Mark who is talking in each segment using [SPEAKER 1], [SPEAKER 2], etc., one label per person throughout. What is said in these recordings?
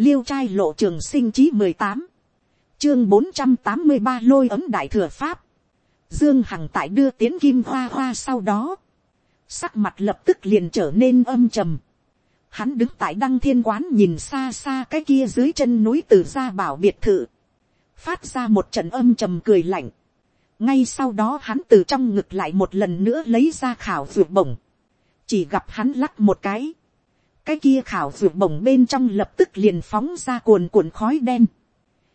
[SPEAKER 1] liêu trai lộ trường sinh chí mười tám, chương bốn trăm tám mươi ba lôi ấm đại thừa pháp, dương hằng tại đưa tiến kim hoa hoa sau đó, sắc mặt lập tức liền trở nên âm trầm, hắn đứng tại đăng thiên quán nhìn xa xa cái kia dưới chân núi từ gia bảo biệt thự, phát ra một trận âm trầm cười lạnh, ngay sau đó hắn từ trong ngực lại một lần nữa lấy ra khảo ruột bổng, chỉ gặp hắn lắc một cái, cái kia khảo ruột bổng bên trong lập tức liền phóng ra cuồn cuộn khói đen,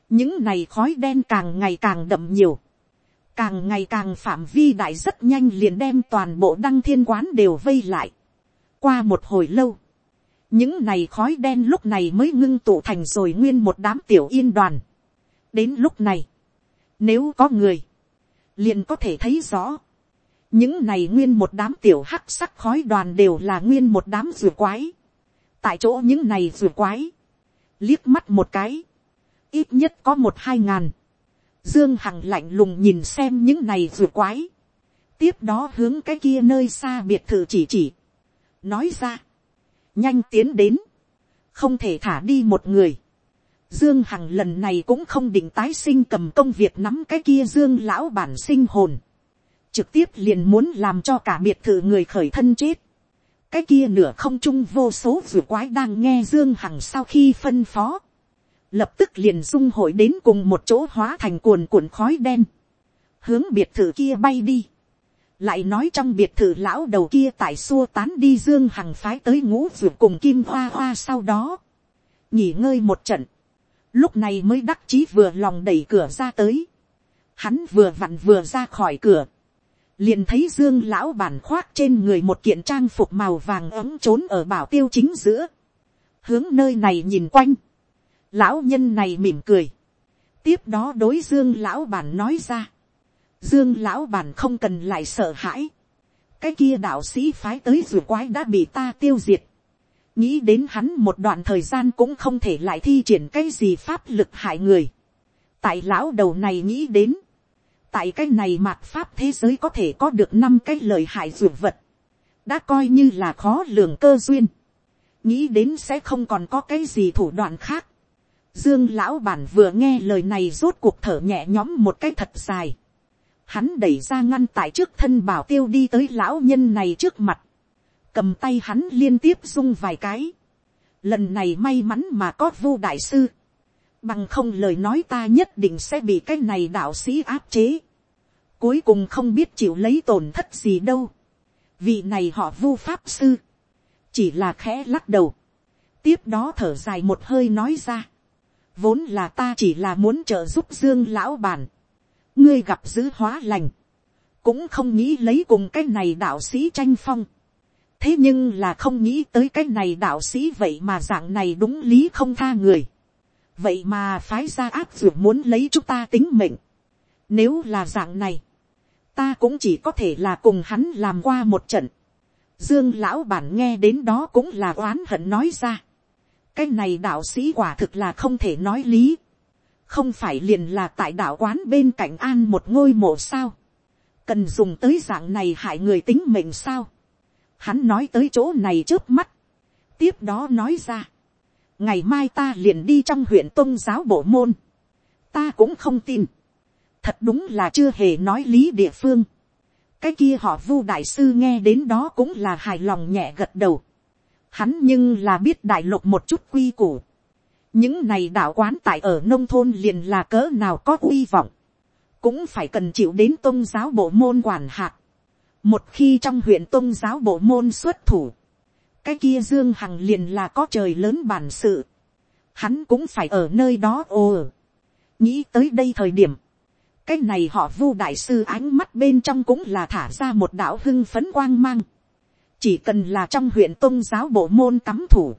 [SPEAKER 1] những này khói đen càng ngày càng đậm nhiều, càng ngày càng phạm vi đại rất nhanh liền đem toàn bộ đăng thiên quán đều vây lại. qua một hồi lâu, những này khói đen lúc này mới ngưng tụ thành rồi nguyên một đám tiểu yên đoàn. đến lúc này, nếu có người, liền có thể thấy rõ, những này nguyên một đám tiểu hắc sắc khói đoàn đều là nguyên một đám rùa quái tại chỗ những này rùa quái, liếc mắt một cái, ít nhất có một hai ngàn, dương hằng lạnh lùng nhìn xem những này rùa quái, tiếp đó hướng cái kia nơi xa biệt thự chỉ chỉ, nói ra, nhanh tiến đến, không thể thả đi một người, Dương Hằng lần này cũng không định tái sinh cầm công việc nắm cái kia Dương lão bản sinh hồn. Trực tiếp liền muốn làm cho cả biệt thự người khởi thân chết. Cái kia nửa không trung vô số rùa quái đang nghe Dương Hằng sau khi phân phó. Lập tức liền dung hội đến cùng một chỗ hóa thành cuồn cuộn khói đen. Hướng biệt thự kia bay đi. Lại nói trong biệt thự lão đầu kia tại xua tán đi Dương Hằng phái tới ngũ vừa cùng Kim Hoa Hoa sau đó. Nghỉ ngơi một trận lúc này mới đắc chí vừa lòng đẩy cửa ra tới. Hắn vừa vặn vừa ra khỏi cửa, liền thấy dương lão bản khoác trên người một kiện trang phục màu vàng ấm trốn ở bảo tiêu chính giữa, hướng nơi này nhìn quanh, lão nhân này mỉm cười, tiếp đó đối dương lão bản nói ra, dương lão bản không cần lại sợ hãi, cái kia đạo sĩ phái tới rùa quái đã bị ta tiêu diệt, nghĩ đến hắn một đoạn thời gian cũng không thể lại thi triển cái gì pháp lực hại người. tại lão đầu này nghĩ đến, tại cái này mạt pháp thế giới có thể có được năm cái lời hại ruột vật, đã coi như là khó lường cơ duyên, nghĩ đến sẽ không còn có cái gì thủ đoạn khác. Dương lão bản vừa nghe lời này rốt cuộc thở nhẹ nhõm một cái thật dài. Hắn đẩy ra ngăn tại trước thân bảo tiêu đi tới lão nhân này trước mặt cầm tay hắn liên tiếp rung vài cái. lần này may mắn mà có vô đại sư bằng không lời nói ta nhất định sẽ bị cái này đạo sĩ áp chế. cuối cùng không biết chịu lấy tổn thất gì đâu. vị này họ vu pháp sư. chỉ là khẽ lắc đầu. tiếp đó thở dài một hơi nói ra. vốn là ta chỉ là muốn trợ giúp dương lão bản. ngươi gặp giữ hóa lành cũng không nghĩ lấy cùng cái này đạo sĩ tranh phong thế nhưng là không nghĩ tới cái này đạo sĩ vậy mà dạng này đúng lý không tha người vậy mà phái ra áp dược muốn lấy chúng ta tính mệnh. nếu là dạng này, ta cũng chỉ có thể là cùng hắn làm qua một trận. dương lão bản nghe đến đó cũng là oán hận nói ra. cái này đạo sĩ quả thực là không thể nói lý. không phải liền là tại đạo quán bên cạnh an một ngôi mộ sao. cần dùng tới dạng này hại người tính mệnh sao Hắn nói tới chỗ này trước mắt. Tiếp đó nói ra. Ngày mai ta liền đi trong huyện tôn giáo bộ môn. Ta cũng không tin. Thật đúng là chưa hề nói lý địa phương. Cái kia họ vu đại sư nghe đến đó cũng là hài lòng nhẹ gật đầu. Hắn nhưng là biết đại lục một chút quy củ. Những này đạo quán tại ở nông thôn liền là cỡ nào có uy vọng. Cũng phải cần chịu đến tôn giáo bộ môn quản hạt một khi trong huyện tôn giáo bộ môn xuất thủ, cái kia dương hằng liền là có trời lớn bản sự, hắn cũng phải ở nơi đó ồ. Nghĩ tới đây thời điểm, cái này họ vu đại sư ánh mắt bên trong cũng là thả ra một đạo hưng phấn quang mang, chỉ cần là trong huyện tôn giáo bộ môn cắm thủ,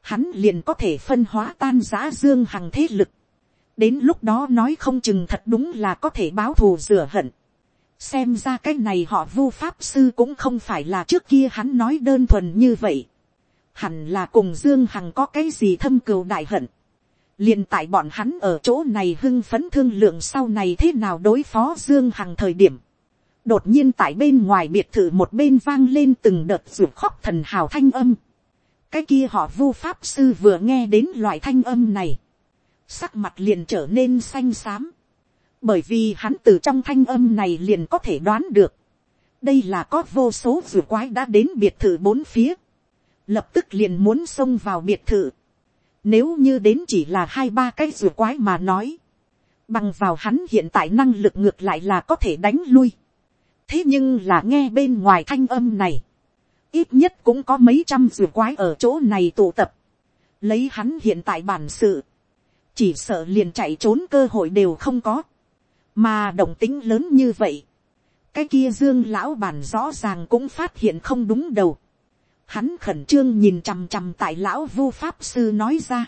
[SPEAKER 1] hắn liền có thể phân hóa tan giã dương hằng thế lực, đến lúc đó nói không chừng thật đúng là có thể báo thù rửa hận, xem ra cái này họ vu pháp sư cũng không phải là trước kia hắn nói đơn thuần như vậy. hẳn là cùng dương hằng có cái gì thâm cừu đại hận. liền tại bọn hắn ở chỗ này hưng phấn thương lượng sau này thế nào đối phó dương hằng thời điểm. đột nhiên tại bên ngoài biệt thự một bên vang lên từng đợt ruột khóc thần hào thanh âm. cái kia họ vu pháp sư vừa nghe đến loại thanh âm này, sắc mặt liền trở nên xanh xám, bởi vì hắn từ trong thanh âm này liền có thể đoán được, đây là có vô số rùa quái đã đến biệt thự bốn phía, lập tức liền muốn xông vào biệt thự, nếu như đến chỉ là hai ba cái rùa quái mà nói, bằng vào hắn hiện tại năng lực ngược lại là có thể đánh lui, thế nhưng là nghe bên ngoài thanh âm này, ít nhất cũng có mấy trăm rùa quái ở chỗ này tụ tập, lấy hắn hiện tại bản sự, chỉ sợ liền chạy trốn cơ hội đều không có, mà động tính lớn như vậy, cái kia dương lão bản rõ ràng cũng phát hiện không đúng đầu, hắn khẩn trương nhìn chằm chằm tại lão vu pháp sư nói ra,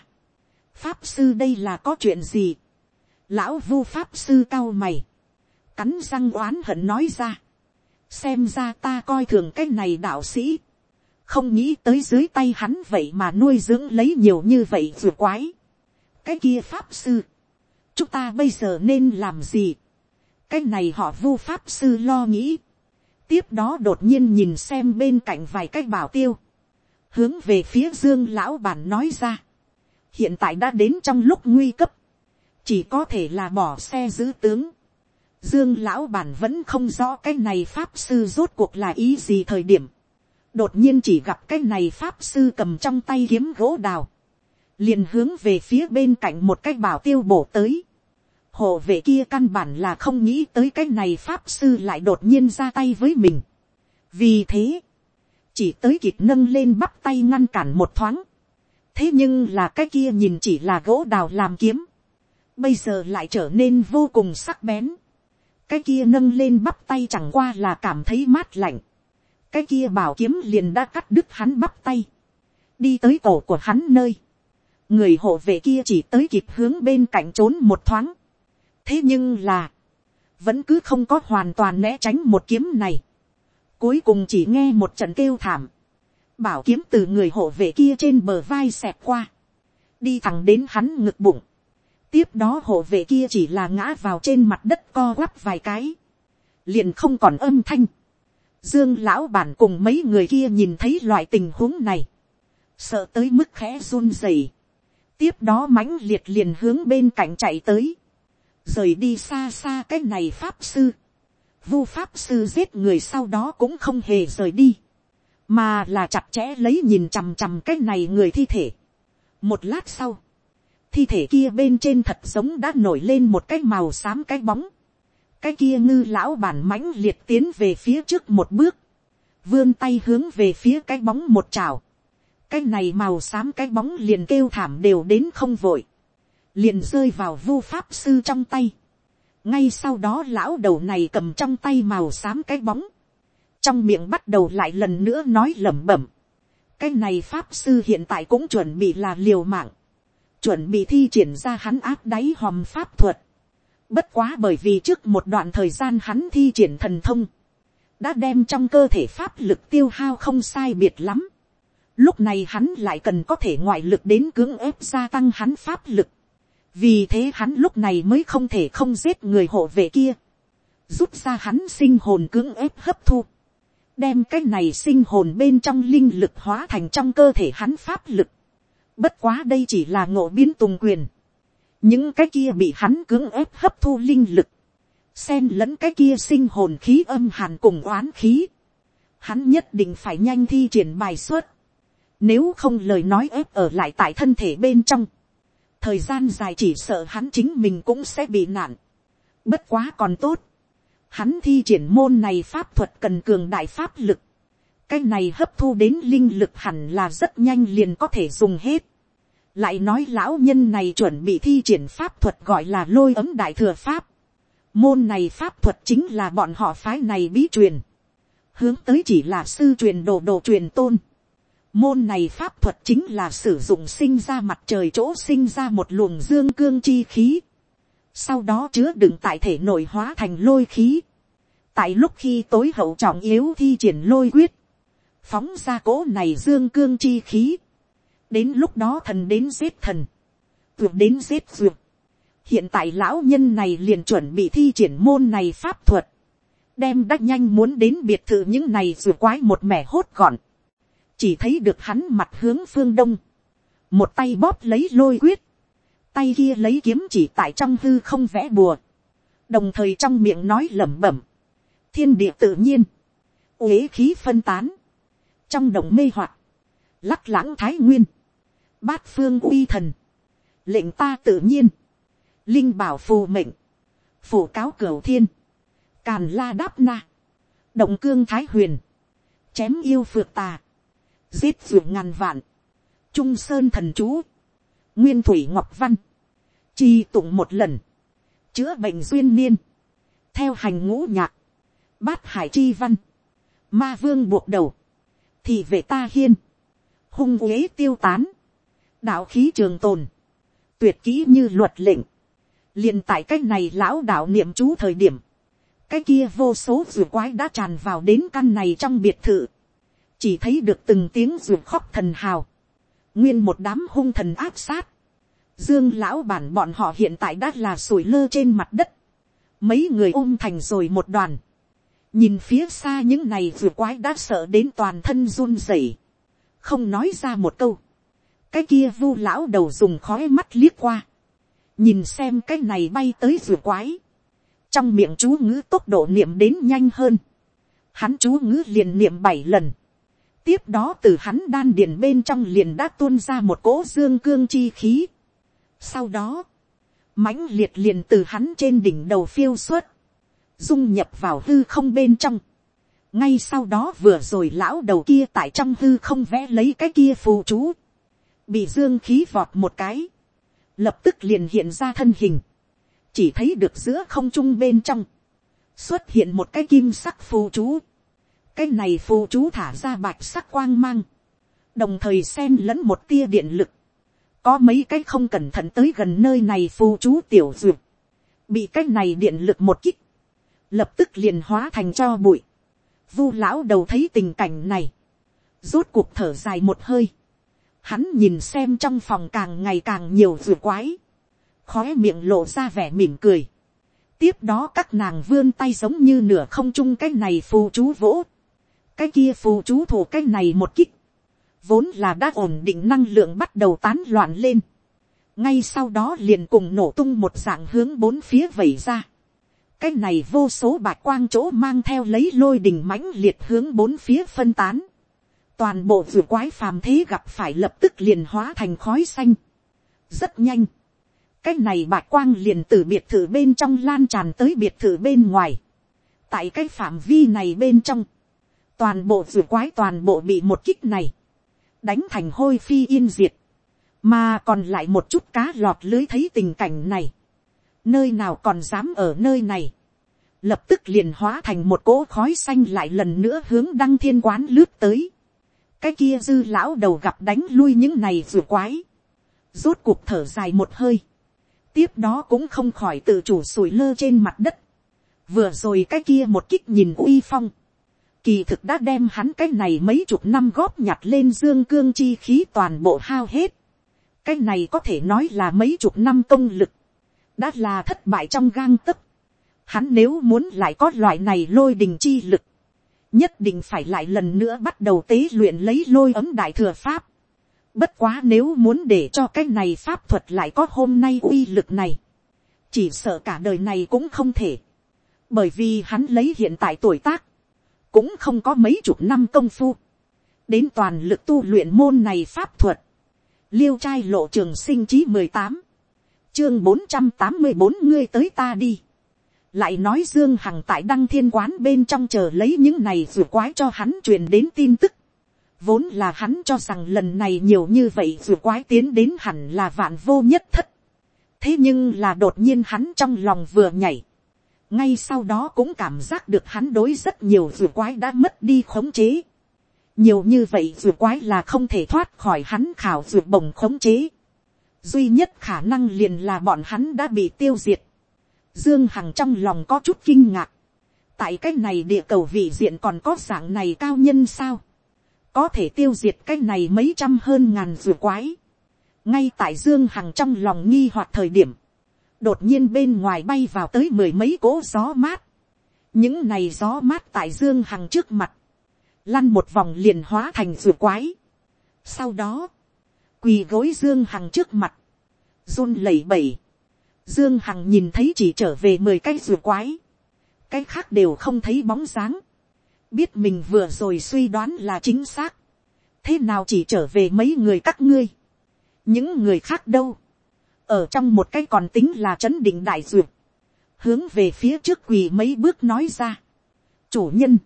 [SPEAKER 1] pháp sư đây là có chuyện gì, lão vu pháp sư cao mày, cắn răng oán hận nói ra, xem ra ta coi thường cái này đạo sĩ, không nghĩ tới dưới tay hắn vậy mà nuôi dưỡng lấy nhiều như vậy vừa quái. cái kia pháp sư, chúng ta bây giờ nên làm gì, cái này họ vu pháp sư lo nghĩ, tiếp đó đột nhiên nhìn xem bên cạnh vài cái bảo tiêu, hướng về phía dương lão bản nói ra, hiện tại đã đến trong lúc nguy cấp, chỉ có thể là bỏ xe giữ tướng, Dương lão bản vẫn không rõ cái này pháp sư rốt cuộc là ý gì thời điểm. Đột nhiên chỉ gặp cái này pháp sư cầm trong tay kiếm gỗ đào. Liền hướng về phía bên cạnh một cái bảo tiêu bổ tới. Hộ vệ kia căn bản là không nghĩ tới cái này pháp sư lại đột nhiên ra tay với mình. Vì thế, chỉ tới kịp nâng lên bắp tay ngăn cản một thoáng. Thế nhưng là cái kia nhìn chỉ là gỗ đào làm kiếm. Bây giờ lại trở nên vô cùng sắc bén cái kia nâng lên bắp tay chẳng qua là cảm thấy mát lạnh, cái kia bảo kiếm liền đã cắt đứt hắn bắp tay, đi tới cổ của hắn nơi, người hộ vệ kia chỉ tới kịp hướng bên cạnh trốn một thoáng, thế nhưng là, vẫn cứ không có hoàn toàn né tránh một kiếm này, cuối cùng chỉ nghe một trận kêu thảm, bảo kiếm từ người hộ vệ kia trên bờ vai xẹp qua, đi thẳng đến hắn ngực bụng, tiếp đó hộ vệ kia chỉ là ngã vào trên mặt đất co quắp vài cái, liền không còn âm thanh. Dương lão bản cùng mấy người kia nhìn thấy loại tình huống này, sợ tới mức khẽ run rẩy. tiếp đó mãnh liệt liền hướng bên cạnh chạy tới, rời đi xa xa cái này pháp sư. Vu pháp sư giết người sau đó cũng không hề rời đi, mà là chặt chẽ lấy nhìn chằm chằm cái này người thi thể. một lát sau, thi thể kia bên trên thật giống đã nổi lên một cái màu xám cái bóng. cái kia ngư lão bản mãnh liệt tiến về phía trước một bước, vươn tay hướng về phía cái bóng một trào. cái này màu xám cái bóng liền kêu thảm đều đến không vội, liền rơi vào vu pháp sư trong tay. ngay sau đó lão đầu này cầm trong tay màu xám cái bóng, trong miệng bắt đầu lại lần nữa nói lẩm bẩm. cái này pháp sư hiện tại cũng chuẩn bị là liều mạng chuẩn bị thi triển ra hắn áp đáy hòm pháp thuật. Bất quá bởi vì trước một đoạn thời gian hắn thi triển thần thông, đã đem trong cơ thể pháp lực tiêu hao không sai biệt lắm. Lúc này hắn lại cần có thể ngoại lực đến cưỡng ép gia tăng hắn pháp lực. Vì thế hắn lúc này mới không thể không giết người hộ vệ kia. Rút ra hắn sinh hồn cưỡng ép hấp thu. Đem cái này sinh hồn bên trong linh lực hóa thành trong cơ thể hắn pháp lực. Bất quá đây chỉ là ngộ biến tùng quyền. Những cái kia bị hắn cưỡng ép hấp thu linh lực. Xen lẫn cái kia sinh hồn khí âm hàn cùng oán khí. Hắn nhất định phải nhanh thi triển bài xuất. Nếu không lời nói ép ở lại tại thân thể bên trong. Thời gian dài chỉ sợ hắn chính mình cũng sẽ bị nạn. Bất quá còn tốt. Hắn thi triển môn này pháp thuật cần cường đại pháp lực cái này hấp thu đến linh lực hẳn là rất nhanh liền có thể dùng hết. lại nói lão nhân này chuẩn bị thi triển pháp thuật gọi là lôi ấm đại thừa pháp. môn này pháp thuật chính là bọn họ phái này bí truyền. hướng tới chỉ là sư truyền đồ đồ truyền tôn môn này pháp thuật chính là sử dụng sinh ra mặt trời chỗ sinh ra một luồng dương cương chi khí. sau đó chứa đựng tại thể nội hóa thành lôi khí. tại lúc khi tối hậu trọng yếu thi triển lôi quyết phóng ra cỗ này dương cương chi khí, đến lúc đó thần đến giết thần, Tuyệt đến giết duyệt. hiện tại lão nhân này liền chuẩn bị thi triển môn này pháp thuật, đem đắc nhanh muốn đến biệt thự những này vừa quái một mẻ hốt gọn chỉ thấy được hắn mặt hướng phương đông, một tay bóp lấy lôi quyết, tay kia lấy kiếm chỉ tại trong hư không vẽ bùa, đồng thời trong miệng nói lẩm bẩm, thiên địa tự nhiên, uế khí phân tán, trong động mê hoạt, lắc lãng thái nguyên, bát phương uy thần, lệnh ta tự nhiên, linh bảo phù mệnh, phủ cáo cửu thiên, càn la đáp na, động cương thái huyền, chém yêu phượt tà, giết ruộng ngàn vạn, trung sơn thần chú, nguyên thủy ngọc văn, chi tụng một lần, chữa bệnh duyên niên, theo hành ngũ nhạc, bát hải chi văn, ma vương buộc đầu, thì về ta hiên, hung uế tiêu tán, đạo khí trường tồn, tuyệt kỹ như luật lệnh, liền tại cái này lão đạo niệm chú thời điểm, cái kia vô số ruột quái đã tràn vào đến căn này trong biệt thự, chỉ thấy được từng tiếng ruột khóc thần hào, nguyên một đám hung thần áp sát, dương lão bản bọn họ hiện tại đã là sủi lơ trên mặt đất, mấy người ôm thành rồi một đoàn, nhìn phía xa những này vừa quái đã sợ đến toàn thân run rẩy, không nói ra một câu, cái kia vu lão đầu dùng khói mắt liếc qua, nhìn xem cái này bay tới vừa quái, trong miệng chú ngữ tốc độ niệm đến nhanh hơn, hắn chú ngữ liền niệm bảy lần, tiếp đó từ hắn đan điền bên trong liền đã tuôn ra một cỗ dương cương chi khí, sau đó, mãnh liệt liền từ hắn trên đỉnh đầu phiêu xuất, dung nhập vào hư không bên trong. ngay sau đó vừa rồi lão đầu kia tại trong hư không vẽ lấy cái kia phù chú, bị dương khí vọt một cái, lập tức liền hiện ra thân hình, chỉ thấy được giữa không trung bên trong, xuất hiện một cái kim sắc phù chú, cái này phù chú thả ra bạch sắc quang mang, đồng thời xen lẫn một tia điện lực, có mấy cái không cẩn thận tới gần nơi này phù chú tiểu duyệt, bị cái này điện lực một kích, lập tức liền hóa thành cho bụi. Vu lão đầu thấy tình cảnh này, rốt cuộc thở dài một hơi. Hắn nhìn xem trong phòng càng ngày càng nhiều vừa quái, khóe miệng lộ ra vẻ mỉm cười. tiếp đó các nàng vươn tay giống như nửa không trung cái này phù chú vỗ, cái kia phù chú thủ cái này một kích, vốn là đã ổn định năng lượng bắt đầu tán loạn lên. ngay sau đó liền cùng nổ tung một dạng hướng bốn phía vẩy ra. cái này vô số bạc quang chỗ mang theo lấy lôi đình mãnh liệt hướng bốn phía phân tán. toàn bộ vừa quái phàm thế gặp phải lập tức liền hóa thành khói xanh. rất nhanh. cái này bạc quang liền từ biệt thự bên trong lan tràn tới biệt thự bên ngoài. tại cái phạm vi này bên trong, toàn bộ rùa quái toàn bộ bị một kích này đánh thành hôi phi yên diệt, mà còn lại một chút cá lọt lưới thấy tình cảnh này, nơi nào còn dám ở nơi này, lập tức liền hóa thành một cỗ khói xanh lại lần nữa hướng đăng thiên quán lướt tới, cái kia dư lão đầu gặp đánh lui những này rùa quái, rốt cuộc thở dài một hơi, tiếp đó cũng không khỏi tự chủ sủi lơ trên mặt đất, vừa rồi cái kia một kích nhìn uy phong, kỳ thực đã đem hắn cái này mấy chục năm góp nhặt lên dương cương chi khí toàn bộ hao hết. cái này có thể nói là mấy chục năm công lực, đã là thất bại trong gang tấc. hắn nếu muốn lại có loại này lôi đình chi lực, nhất định phải lại lần nữa bắt đầu tế luyện lấy lôi ấm đại thừa pháp. bất quá nếu muốn để cho cái này pháp thuật lại có hôm nay uy lực này, chỉ sợ cả đời này cũng không thể, bởi vì hắn lấy hiện tại tuổi tác, cũng không có mấy chục năm công phu, đến toàn lực tu luyện môn này pháp thuật, liêu trai lộ trường sinh chí mười tám, chương bốn trăm tám mươi bốn ngươi tới ta đi, lại nói dương hằng tại đăng thiên quán bên trong chờ lấy những này vừa quái cho hắn truyền đến tin tức, vốn là hắn cho rằng lần này nhiều như vậy vừa quái tiến đến hẳn là vạn vô nhất thất, thế nhưng là đột nhiên hắn trong lòng vừa nhảy, ngay sau đó cũng cảm giác được hắn đối rất nhiều rùa quái đã mất đi khống chế. nhiều như vậy rùa quái là không thể thoát khỏi hắn khảo rùa bồng khống chế. duy nhất khả năng liền là bọn hắn đã bị tiêu diệt. dương hằng trong lòng có chút kinh ngạc. tại cái này địa cầu vị diện còn có dạng này cao nhân sao. có thể tiêu diệt cái này mấy trăm hơn ngàn rùa quái. ngay tại dương hằng trong lòng nghi hoặc thời điểm đột nhiên bên ngoài bay vào tới mười mấy cỗ gió mát. những này gió mát tại dương hằng trước mặt, lăn một vòng liền hóa thành ruột quái. sau đó, quỳ gối dương hằng trước mặt, run lẩy bẩy. dương hằng nhìn thấy chỉ trở về mười cái ruột quái, cái khác đều không thấy bóng dáng, biết mình vừa rồi suy đoán là chính xác, thế nào chỉ trở về mấy người các ngươi, những người khác đâu, ở trong một cái còn tính là chấn định đại duyệt, hướng về phía trước quỳ mấy bước nói ra, chủ nhân,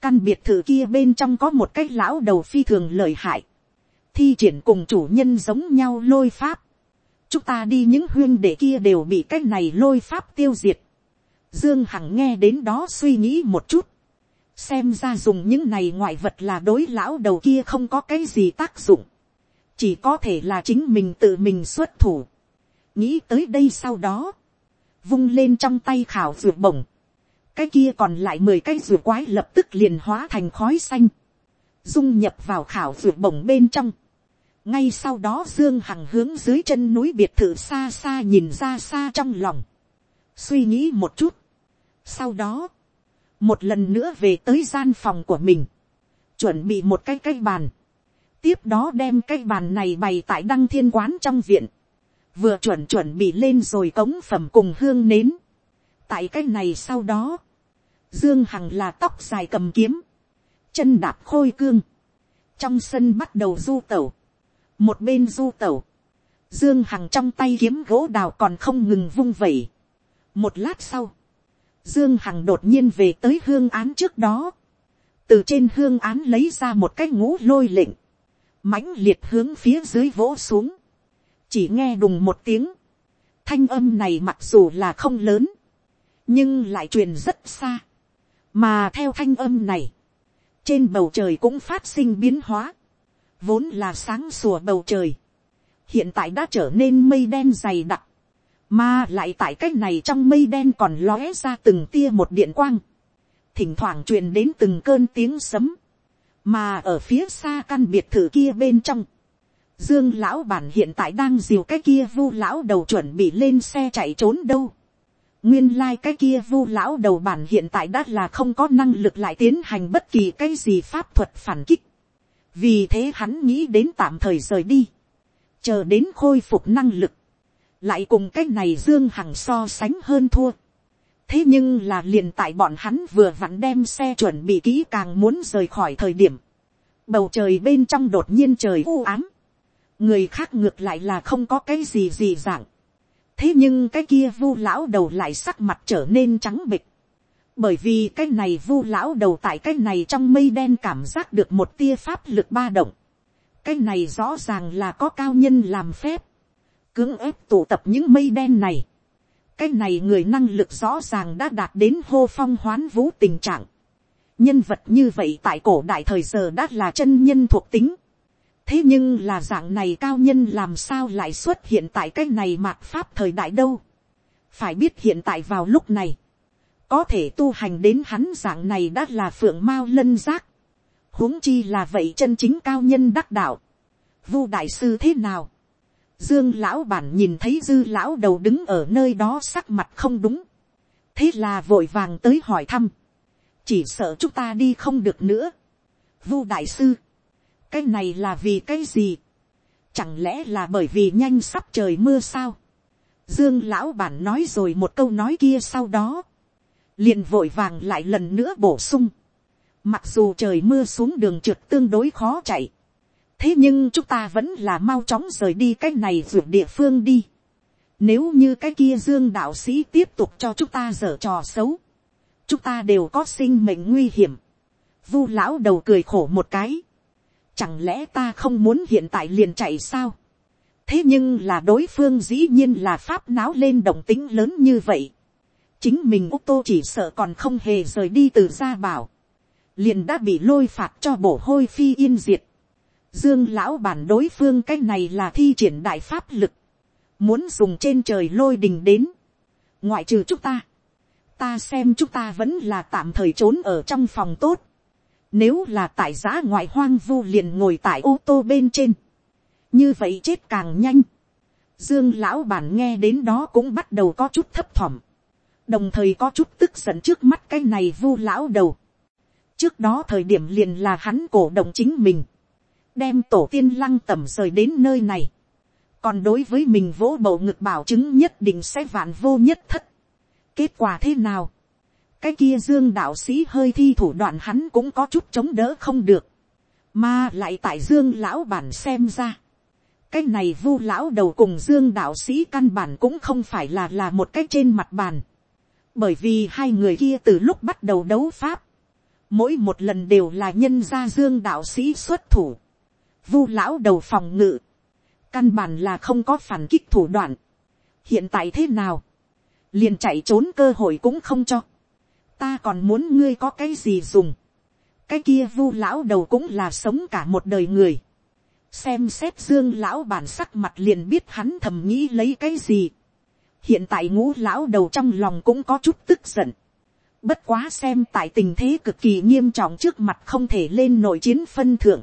[SPEAKER 1] căn biệt thự kia bên trong có một cái lão đầu phi thường lợi hại, thi triển cùng chủ nhân giống nhau lôi pháp, chúng ta đi những huyên đệ kia đều bị cái này lôi pháp tiêu diệt, dương hằng nghe đến đó suy nghĩ một chút, xem ra dùng những này ngoại vật là đối lão đầu kia không có cái gì tác dụng, chỉ có thể là chính mình tự mình xuất thủ nghĩ tới đây sau đó, vung lên trong tay khảo ruột bổng, cái kia còn lại mười cái ruột quái lập tức liền hóa thành khói xanh, dung nhập vào khảo ruột bổng bên trong. ngay sau đó dương hằng hướng dưới chân núi biệt thự xa xa nhìn ra xa trong lòng, suy nghĩ một chút. sau đó, một lần nữa về tới gian phòng của mình, chuẩn bị một cái cây bàn, tiếp đó đem cây bàn này bày tại đăng thiên quán trong viện, vừa chuẩn chuẩn bị lên rồi cống phẩm cùng hương nến. tại cái này sau đó, dương hằng là tóc dài cầm kiếm, chân đạp khôi cương, trong sân bắt đầu du tẩu, một bên du tẩu, dương hằng trong tay kiếm gỗ đào còn không ngừng vung vẩy. một lát sau, Dương Hằng đột nhiên về tới hương án trước đó. Từ trên hương án lấy ra một cái ngũ lôi lệnh. mãnh liệt hướng phía dưới vỗ xuống. Chỉ nghe đùng một tiếng. Thanh âm này mặc dù là không lớn. Nhưng lại truyền rất xa. Mà theo thanh âm này. Trên bầu trời cũng phát sinh biến hóa. Vốn là sáng sủa bầu trời. Hiện tại đã trở nên mây đen dày đặc mà lại tại cách này trong mây đen còn lóe ra từng tia một điện quang. Thỉnh thoảng truyền đến từng cơn tiếng sấm. Mà ở phía xa căn biệt thự kia bên trong. Dương lão bản hiện tại đang diều cái kia vu lão đầu chuẩn bị lên xe chạy trốn đâu. Nguyên lai like cái kia vu lão đầu bản hiện tại đã là không có năng lực lại tiến hành bất kỳ cái gì pháp thuật phản kích. Vì thế hắn nghĩ đến tạm thời rời đi. Chờ đến khôi phục năng lực lại cùng cái này dương hằng so sánh hơn thua. thế nhưng là liền tại bọn hắn vừa vặn đem xe chuẩn bị kỹ càng muốn rời khỏi thời điểm. bầu trời bên trong đột nhiên trời u ám người khác ngược lại là không có cái gì gì dạng. thế nhưng cái kia vu lão đầu lại sắc mặt trở nên trắng bịch. bởi vì cái này vu lão đầu tại cái này trong mây đen cảm giác được một tia pháp lực ba động. cái này rõ ràng là có cao nhân làm phép cưỡng ép tụ tập những mây đen này. cái này người năng lực rõ ràng đã đạt đến hô phong hoán vũ tình trạng. nhân vật như vậy tại cổ đại thời giờ đã là chân nhân thuộc tính thế nhưng là dạng này cao nhân làm sao lại xuất hiện tại cái này mạt pháp thời đại đâu. phải biết hiện tại vào lúc này, có thể tu hành đến hắn dạng này đã là phượng mao lân giác. huống chi là vậy chân chính cao nhân đắc đạo. vu đại sư thế nào Dương lão bản nhìn thấy dư lão đầu đứng ở nơi đó sắc mặt không đúng. Thế là vội vàng tới hỏi thăm. Chỉ sợ chúng ta đi không được nữa. Vu đại sư. Cái này là vì cái gì? Chẳng lẽ là bởi vì nhanh sắp trời mưa sao? Dương lão bản nói rồi một câu nói kia sau đó. Liền vội vàng lại lần nữa bổ sung. Mặc dù trời mưa xuống đường trượt tương đối khó chạy thế nhưng chúng ta vẫn là mau chóng rời đi cái này ruột địa phương đi. Nếu như cái kia dương đạo sĩ tiếp tục cho chúng ta dở trò xấu, chúng ta đều có sinh mệnh nguy hiểm. Vu lão đầu cười khổ một cái. Chẳng lẽ ta không muốn hiện tại liền chạy sao? Thế nhưng là đối phương dĩ nhiên là pháp náo lên động tính lớn như vậy. Chính mình ô tô chỉ sợ còn không hề rời đi từ gia bảo. Liền đã bị lôi phạt cho bổ hôi phi yên diệt Dương lão bản đối phương cái này là thi triển đại pháp lực. Muốn dùng trên trời lôi đình đến. Ngoại trừ chúng ta. Ta xem chúng ta vẫn là tạm thời trốn ở trong phòng tốt. Nếu là tại giá ngoại hoang vu liền ngồi tại ô tô bên trên. Như vậy chết càng nhanh. Dương lão bản nghe đến đó cũng bắt đầu có chút thấp thỏm. Đồng thời có chút tức giận trước mắt cái này vu lão đầu trước đó thời điểm liền là hắn cổ động chính mình, đem tổ tiên lăng tẩm rời đến nơi này, còn đối với mình vỗ bầu ngực bảo chứng nhất định sẽ vạn vô nhất thất. kết quả thế nào, cái kia dương đạo sĩ hơi thi thủ đoạn hắn cũng có chút chống đỡ không được, mà lại tại dương lão bản xem ra, cái này vu lão đầu cùng dương đạo sĩ căn bản cũng không phải là là một cái trên mặt bàn, bởi vì hai người kia từ lúc bắt đầu đấu pháp, mỗi một lần đều là nhân gia dương đạo sĩ xuất thủ, vu lão đầu phòng ngự, căn bản là không có phản kích thủ đoạn. hiện tại thế nào, liền chạy trốn cơ hội cũng không cho ta còn muốn ngươi có cái gì dùng. cái kia vu lão đầu cũng là sống cả một đời người. xem xét dương lão bản sắc mặt liền biết hắn thầm nghĩ lấy cái gì. hiện tại ngũ lão đầu trong lòng cũng có chút tức giận. bất quá xem tại tình thế cực kỳ nghiêm trọng trước mặt không thể lên nội chiến phân thượng.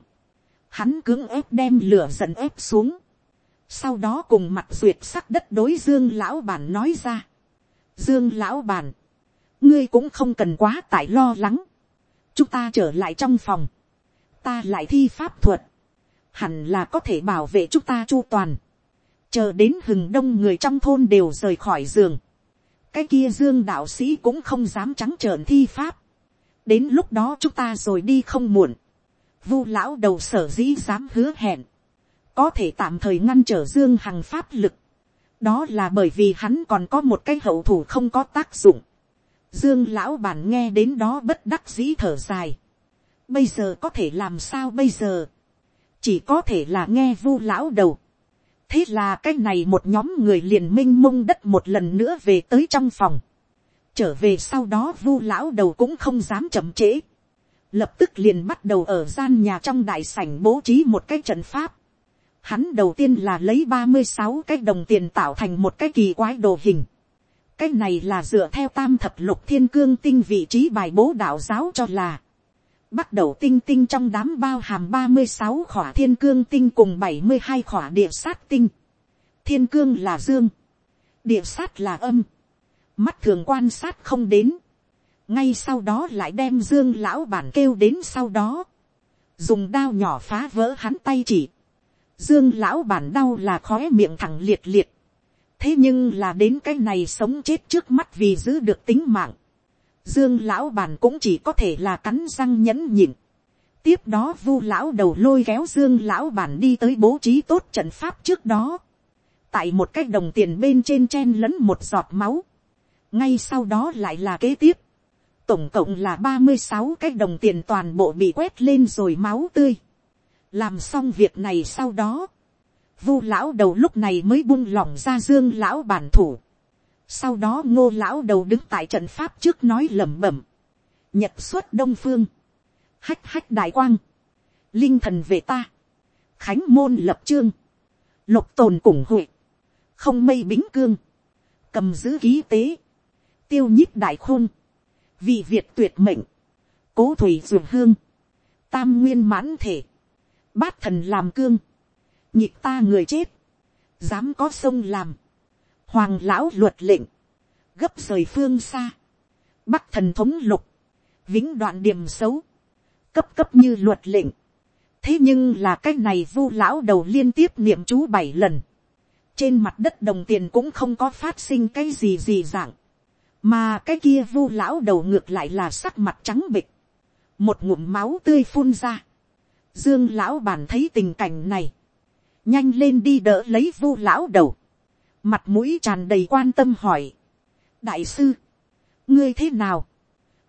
[SPEAKER 1] hắn cưỡng ép đem lửa giận ép xuống sau đó cùng mặt duyệt sắc đất đối dương lão bản nói ra. dương lão bản, ngươi cũng không cần quá tại lo lắng. chúng ta trở lại trong phòng, ta lại thi pháp thuật, hẳn là có thể bảo vệ chúng ta chu toàn. chờ đến hừng đông người trong thôn đều rời khỏi giường. cái kia dương đạo sĩ cũng không dám trắng trợn thi pháp. đến lúc đó chúng ta rồi đi không muộn. vu lão đầu sở dĩ dám hứa hẹn có thể tạm thời ngăn trở dương hằng pháp lực, đó là bởi vì hắn còn có một cái hậu thủ không có tác dụng. Dương lão bản nghe đến đó bất đắc dĩ thở dài. Bây giờ có thể làm sao bây giờ? Chỉ có thể là nghe vu lão đầu. Thế là cái này một nhóm người liền minh mông đất một lần nữa về tới trong phòng. Trở về sau đó vu lão đầu cũng không dám chậm trễ. Lập tức liền bắt đầu ở gian nhà trong đại sảnh bố trí một cái trận pháp Hắn đầu tiên là lấy ba mươi sáu cái đồng tiền tạo thành một cái kỳ quái đồ hình. Cái này là dựa theo tam thập lục thiên cương tinh vị trí bài bố đạo giáo cho là. Bắt đầu tinh tinh trong đám bao hàm ba mươi sáu khỏa thiên cương tinh cùng bảy mươi hai khỏa địa sát tinh. Thiên cương là dương. Địa sát là âm. Mắt thường quan sát không đến. Ngay sau đó lại đem dương lão bản kêu đến sau đó. Dùng đao nhỏ phá vỡ hắn tay chỉ Dương lão bản đau là khóe miệng thẳng liệt liệt. Thế nhưng là đến cái này sống chết trước mắt vì giữ được tính mạng. Dương lão bản cũng chỉ có thể là cắn răng nhẫn nhịn. Tiếp đó vu lão đầu lôi kéo Dương lão bản đi tới bố trí tốt trận pháp trước đó. Tại một cái đồng tiền bên trên chen lẫn một giọt máu. Ngay sau đó lại là kế tiếp. Tổng cộng là ba mươi sáu cái đồng tiền toàn bộ bị quét lên rồi máu tươi làm xong việc này sau đó, vu lão đầu lúc này mới buông lỏng ra dương lão bản thủ. sau đó ngô lão đầu đứng tại trận pháp trước nói lẩm bẩm, nhật xuất đông phương, hách hách đại quang, linh thần về ta, khánh môn lập trương, lục tồn cùng hội, không mây bính cương, cầm giữ ký tế, tiêu nhíp đại khôn, vì việt tuyệt mệnh, cố thủy dường hương, tam nguyên mãn thể, bát thần làm cương, nhịp ta người chết, dám có sông làm, hoàng lão luật lệnh, gấp rời phương xa, bắc thần thống lục, vĩnh đoạn điểm xấu, cấp cấp như luật lệnh, thế nhưng là cái này vu lão đầu liên tiếp niệm chú bảy lần, trên mặt đất đồng tiền cũng không có phát sinh cái gì gì dạng, mà cái kia vu lão đầu ngược lại là sắc mặt trắng bịch, một ngụm máu tươi phun ra, Dương lão bản thấy tình cảnh này. Nhanh lên đi đỡ lấy vu lão đầu. Mặt mũi tràn đầy quan tâm hỏi. Đại sư. Ngươi thế nào?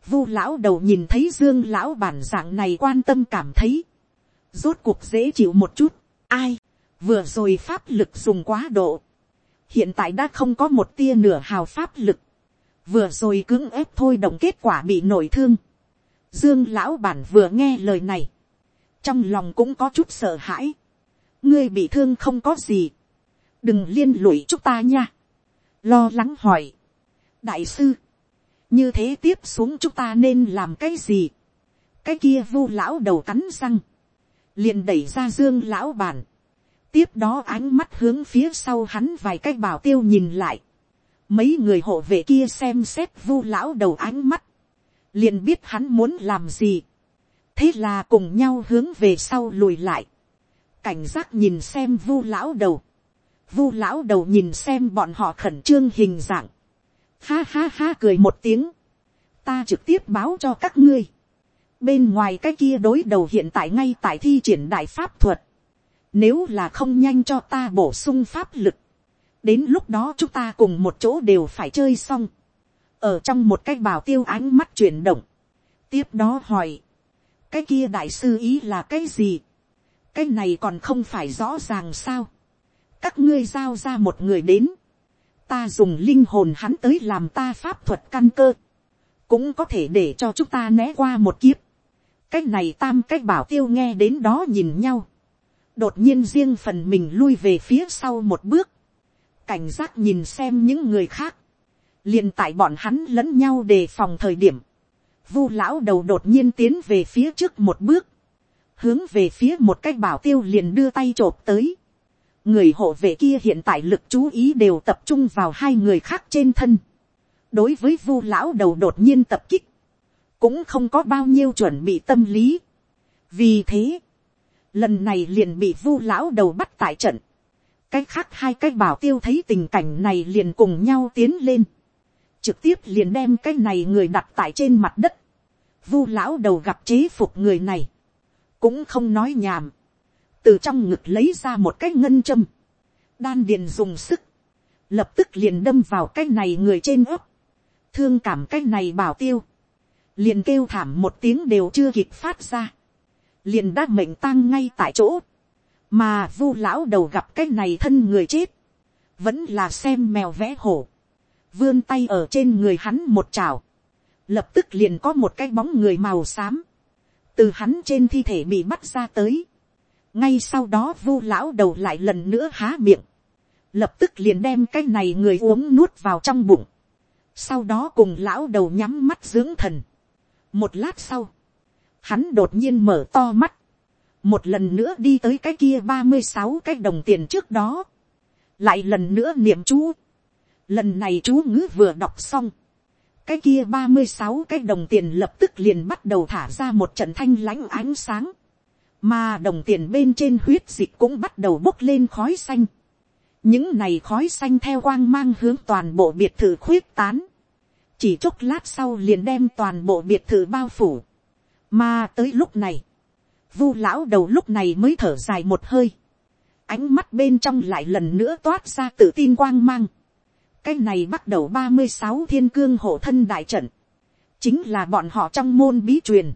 [SPEAKER 1] Vu lão đầu nhìn thấy dương lão bản dạng này quan tâm cảm thấy. Rốt cuộc dễ chịu một chút. Ai? Vừa rồi pháp lực dùng quá độ. Hiện tại đã không có một tia nửa hào pháp lực. Vừa rồi cứng ép thôi động kết quả bị nổi thương. Dương lão bản vừa nghe lời này trong lòng cũng có chút sợ hãi ngươi bị thương không có gì. đừng liên lụy chúng ta nha. lo lắng hỏi. đại sư, như thế tiếp xuống chúng ta nên làm cái gì. cái kia vu lão đầu cắn răng. liền đẩy ra dương lão bản. tiếp đó ánh mắt hướng phía sau hắn vài cái bảo tiêu nhìn lại. mấy người hộ vệ kia xem xét vu lão đầu ánh mắt. liền biết hắn muốn làm gì thế là cùng nhau hướng về sau lùi lại, cảnh giác nhìn xem vu lão đầu, vu lão đầu nhìn xem bọn họ khẩn trương hình dạng, ha ha ha cười một tiếng, ta trực tiếp báo cho các ngươi, bên ngoài cái kia đối đầu hiện tại ngay tại thi triển đại pháp thuật, nếu là không nhanh cho ta bổ sung pháp lực, đến lúc đó chúng ta cùng một chỗ đều phải chơi xong, ở trong một cái bảo tiêu ánh mắt chuyển động, tiếp đó hỏi, cái kia đại sư ý là cái gì, cái này còn không phải rõ ràng sao, các ngươi giao ra một người đến, ta dùng linh hồn hắn tới làm ta pháp thuật căn cơ, cũng có thể để cho chúng ta né qua một kiếp. cái này tam cái bảo tiêu nghe đến đó nhìn nhau, đột nhiên riêng phần mình lui về phía sau một bước, cảnh giác nhìn xem những người khác, liền tại bọn hắn lẫn nhau đề phòng thời điểm, vu lão đầu đột nhiên tiến về phía trước một bước, hướng về phía một cái bảo tiêu liền đưa tay t r ộ p tới, người hộ vệ kia hiện tại lực chú ý đều tập trung vào hai người khác trên thân, đối với vu lão đầu đột nhiên tập kích, cũng không có bao nhiêu chuẩn bị tâm lý. vì thế, lần này liền bị vu lão đầu bắt tại trận, cái khác hai cái bảo tiêu thấy tình cảnh này liền cùng nhau tiến lên, trực tiếp liền đem cái này người đặt tại trên mặt đất. Vu lão đầu gặp chế phục người này, cũng không nói nhảm, từ trong ngực lấy ra một cái ngân châm, đan điền dùng sức, lập tức liền đâm vào cái này người trên ấp, thương cảm cái này bảo tiêu, liền kêu thảm một tiếng đều chưa kịp phát ra, liền đã mệnh tang ngay tại chỗ, mà vu lão đầu gặp cái này thân người chết, vẫn là xem mèo vẽ hổ, vươn tay ở trên người hắn một chảo, lập tức liền có một cái bóng người màu xám, từ hắn trên thi thể bị bắt ra tới. ngay sau đó vu lão đầu lại lần nữa há miệng, lập tức liền đem cái này người uống nuốt vào trong bụng, sau đó cùng lão đầu nhắm mắt dưỡng thần. một lát sau, hắn đột nhiên mở to mắt, một lần nữa đi tới cái kia ba mươi sáu cái đồng tiền trước đó, lại lần nữa niệm chú, lần này chú ngữ vừa đọc xong, cái kia ba mươi sáu cái đồng tiền lập tức liền bắt đầu thả ra một trận thanh lãnh ánh sáng, mà đồng tiền bên trên huyết dịch cũng bắt đầu bốc lên khói xanh. những này khói xanh theo quang mang hướng toàn bộ biệt thự khuyết tán, chỉ chốc lát sau liền đem toàn bộ biệt thự bao phủ, mà tới lúc này, vu lão đầu lúc này mới thở dài một hơi, ánh mắt bên trong lại lần nữa toát ra tự tin quang mang, cái này bắt đầu ba mươi sáu thiên cương hộ thân đại trận, chính là bọn họ trong môn bí truyền.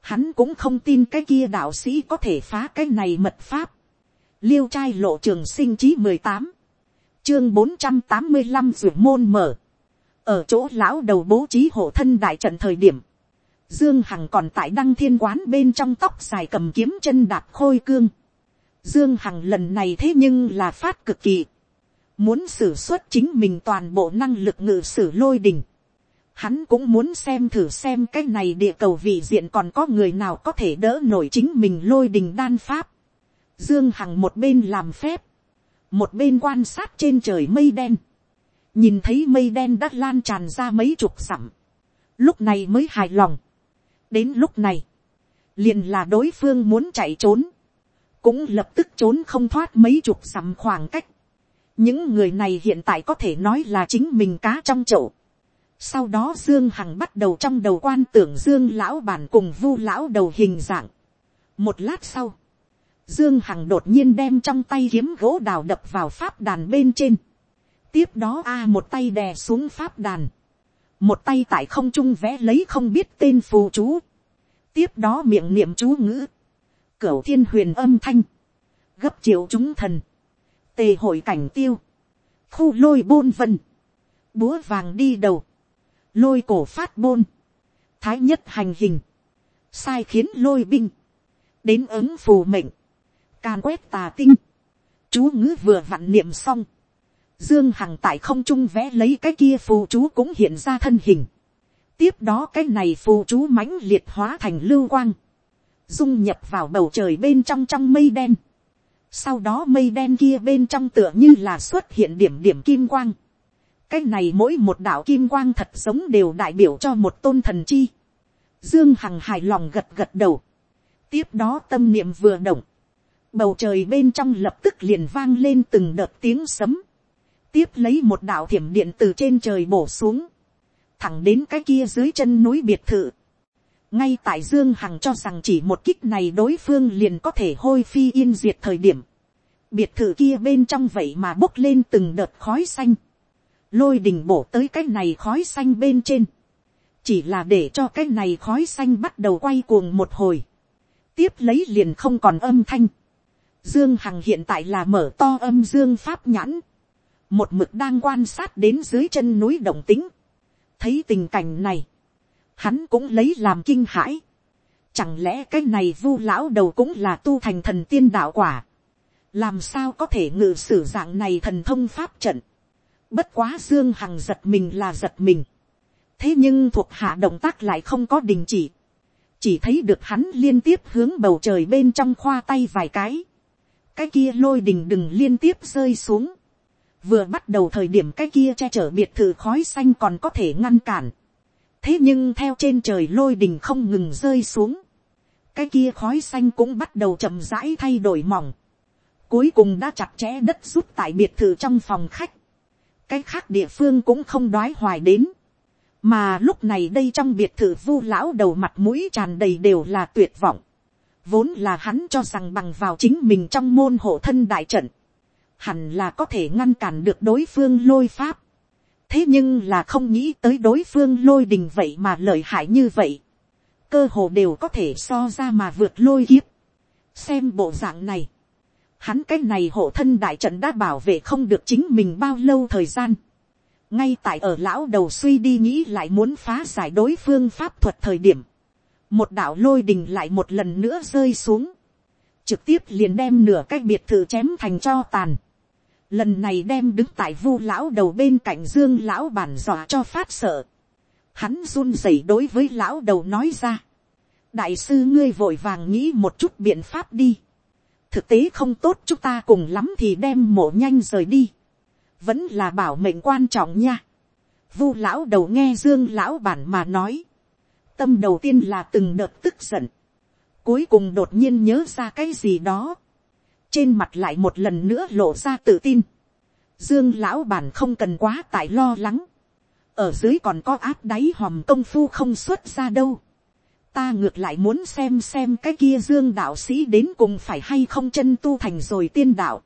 [SPEAKER 1] Hắn cũng không tin cái kia đạo sĩ có thể phá cái này mật pháp. Liêu trai lộ trường sinh chí mười tám, chương bốn trăm tám mươi năm ruột môn mở. Ở chỗ lão đầu bố trí hộ thân đại trận thời điểm. Dương Hằng còn tại đăng thiên quán bên trong tóc dài cầm kiếm chân đạp khôi cương. Dương Hằng lần này thế nhưng là phát cực kỳ muốn xử suất chính mình toàn bộ năng lực ngự sử lôi đình. Hắn cũng muốn xem thử xem cái này địa cầu vị diện còn có người nào có thể đỡ nổi chính mình lôi đình đan pháp. Dương Hằng một bên làm phép, một bên quan sát trên trời mây đen. Nhìn thấy mây đen đã lan tràn ra mấy chục dặm. Lúc này mới hài lòng. Đến lúc này, liền là đối phương muốn chạy trốn. Cũng lập tức trốn không thoát mấy chục dặm khoảng cách những người này hiện tại có thể nói là chính mình cá trong chậu. sau đó dương hằng bắt đầu trong đầu quan tưởng dương lão bản cùng vu lão đầu hình dạng. một lát sau, dương hằng đột nhiên đem trong tay kiếm gỗ đào đập vào pháp đàn bên trên. tiếp đó a một tay đè xuống pháp đàn. một tay tại không trung vẽ lấy không biết tên phù chú. tiếp đó miệng niệm chú ngữ. cửu thiên huyền âm thanh. gấp triệu chúng thần tề hội cảnh tiêu, khu lôi bôn vân, búa vàng đi đầu, lôi cổ phát bôn, thái nhất hành hình, sai khiến lôi binh, đến ứng phù mệnh, can quét tà tinh, chú ngữ vừa vặn niệm xong, dương hằng tại không trung vẽ lấy cái kia phù chú cũng hiện ra thân hình, tiếp đó cái này phù chú mãnh liệt hóa thành lưu quang, dung nhập vào bầu trời bên trong trong mây đen, sau đó mây đen kia bên trong tựa như là xuất hiện điểm điểm kim quang. cái này mỗi một đạo kim quang thật giống đều đại biểu cho một tôn thần chi. Dương Hằng hài lòng gật gật đầu. Tiếp đó tâm niệm vừa động. Bầu trời bên trong lập tức liền vang lên từng đợt tiếng sấm. Tiếp lấy một đạo thiểm điện từ trên trời bổ xuống. Thẳng đến cái kia dưới chân núi biệt thự. Ngay tại Dương Hằng cho rằng chỉ một kích này đối phương liền có thể hôi phi yên diệt thời điểm. Biệt thự kia bên trong vậy mà bốc lên từng đợt khói xanh. Lôi đình bổ tới cái này khói xanh bên trên chỉ là để cho cái này khói xanh bắt đầu quay cuồng một hồi, tiếp lấy liền không còn âm thanh. Dương Hằng hiện tại là mở to âm dương pháp nhãn, một mực đang quan sát đến dưới chân núi động tính, thấy tình cảnh này, hắn cũng lấy làm kinh hãi. Chẳng lẽ cái này vu lão đầu cũng là tu thành thần tiên đạo quả. Làm sao có thể ngự sử dạng này thần thông pháp trận. Bất quá Dương Hằng giật mình là giật mình thế nhưng thuộc hạ động tác lại không có đình chỉ, chỉ thấy được hắn liên tiếp hướng bầu trời bên trong khoa tay vài cái, cái kia lôi đình đừng liên tiếp rơi xuống, vừa bắt đầu thời điểm cái kia che chở biệt thự khói xanh còn có thể ngăn cản, thế nhưng theo trên trời lôi đình không ngừng rơi xuống, cái kia khói xanh cũng bắt đầu chậm rãi thay đổi mỏng, cuối cùng đã chặt chẽ đất rút tại biệt thự trong phòng khách, cái khác địa phương cũng không đoái hoài đến, mà lúc này đây trong biệt thự vu lão đầu mặt mũi tràn đầy đều là tuyệt vọng. vốn là hắn cho rằng bằng vào chính mình trong môn hộ thân đại trận, hẳn là có thể ngăn cản được đối phương lôi pháp thế nhưng là không nghĩ tới đối phương lôi đình vậy mà lợi hại như vậy. cơ hồ đều có thể so ra mà vượt lôi kiếp. xem bộ dạng này, hắn cái này hộ thân đại trận đã bảo vệ không được chính mình bao lâu thời gian ngay tại ở lão đầu suy đi nghĩ lại muốn phá giải đối phương pháp thuật thời điểm, một đạo lôi đình lại một lần nữa rơi xuống, trực tiếp liền đem nửa cái biệt thự chém thành cho tàn. Lần này đem đứng tại vu lão đầu bên cạnh dương lão bản dọa cho phát sợ. Hắn run rẩy đối với lão đầu nói ra. Đại sư ngươi vội vàng nghĩ một chút biện pháp đi. Thực tế không tốt chúng ta cùng lắm thì đem mổ nhanh rời đi vẫn là bảo mệnh quan trọng nha. Vu lão đầu nghe dương lão bản mà nói. Tâm đầu tiên là từng đợt tức giận. Cuối cùng đột nhiên nhớ ra cái gì đó. Trên mặt lại một lần nữa lộ ra tự tin. Dương lão bản không cần quá tại lo lắng. Ở dưới còn có áp đáy hòm công phu không xuất ra đâu. Ta ngược lại muốn xem xem cái kia dương đạo sĩ đến cùng phải hay không chân tu thành rồi tiên đạo.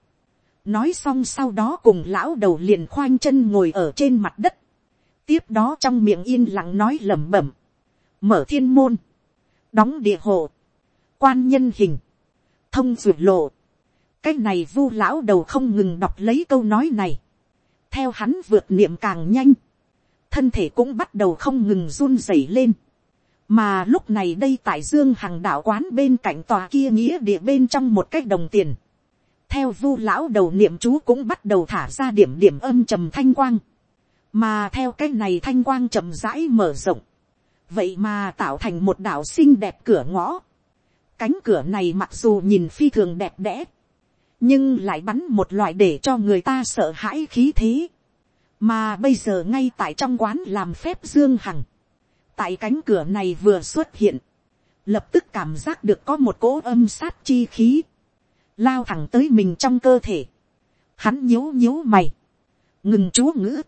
[SPEAKER 1] Nói xong sau đó cùng lão đầu liền khoanh chân ngồi ở trên mặt đất, tiếp đó trong miệng yên lặng nói lẩm bẩm, mở thiên môn, đóng địa hộ, quan nhân hình, thông duyệt lộ, cái này vu lão đầu không ngừng đọc lấy câu nói này, theo hắn vượt niệm càng nhanh, thân thể cũng bắt đầu không ngừng run rẩy lên, mà lúc này đây tại dương hằng đạo quán bên cạnh tòa kia nghĩa địa bên trong một cái đồng tiền, theo vu lão đầu niệm chú cũng bắt đầu thả ra điểm điểm âm trầm thanh quang, mà theo cái này thanh quang chậm rãi mở rộng, vậy mà tạo thành một đảo xinh đẹp cửa ngõ. cánh cửa này mặc dù nhìn phi thường đẹp đẽ, nhưng lại bắn một loại để cho người ta sợ hãi khí thế, mà bây giờ ngay tại trong quán làm phép dương hằng, tại cánh cửa này vừa xuất hiện, lập tức cảm giác được có một cỗ âm sát chi khí, lao thẳng tới mình trong cơ thể, hắn nhíu nhíu mày, ngừng chú ngữ,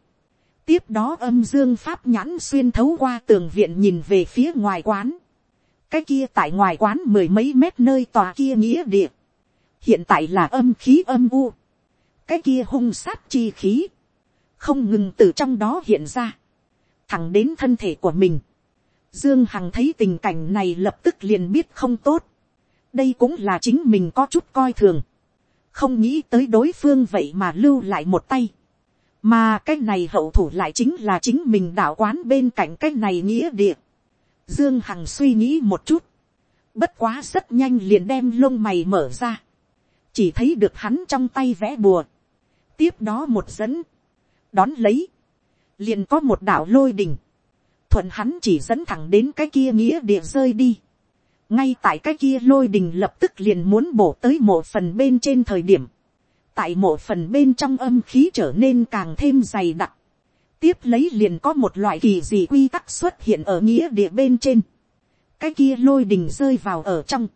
[SPEAKER 1] tiếp đó âm dương pháp nhãn xuyên thấu qua tường viện nhìn về phía ngoài quán, cái kia tại ngoài quán mười mấy mét nơi tòa kia nghĩa địa, hiện tại là âm khí âm u, cái kia hung sát chi khí, không ngừng từ trong đó hiện ra, thẳng đến thân thể của mình. Dương Hằng thấy tình cảnh này lập tức liền biết không tốt. Đây cũng là chính mình có chút coi thường, không nghĩ tới đối phương vậy mà lưu lại một tay, mà cái này hậu thủ lại chính là chính mình đạo quán bên cạnh cái này nghĩa địa. Dương Hằng suy nghĩ một chút, bất quá rất nhanh liền đem lông mày mở ra, chỉ thấy được hắn trong tay vẽ bùa, tiếp đó một dẫn, đón lấy, liền có một đạo lôi đình, thuận hắn chỉ dẫn thẳng đến cái kia nghĩa địa rơi đi. Ngay tại cái kia lôi đình lập tức liền muốn bổ tới một phần bên trên thời điểm, tại một phần bên trong âm khí trở nên càng thêm dày đặc, tiếp lấy liền có một loại kỳ gì quy tắc xuất hiện ở nghĩa địa bên trên, cái kia lôi đình rơi vào ở trong,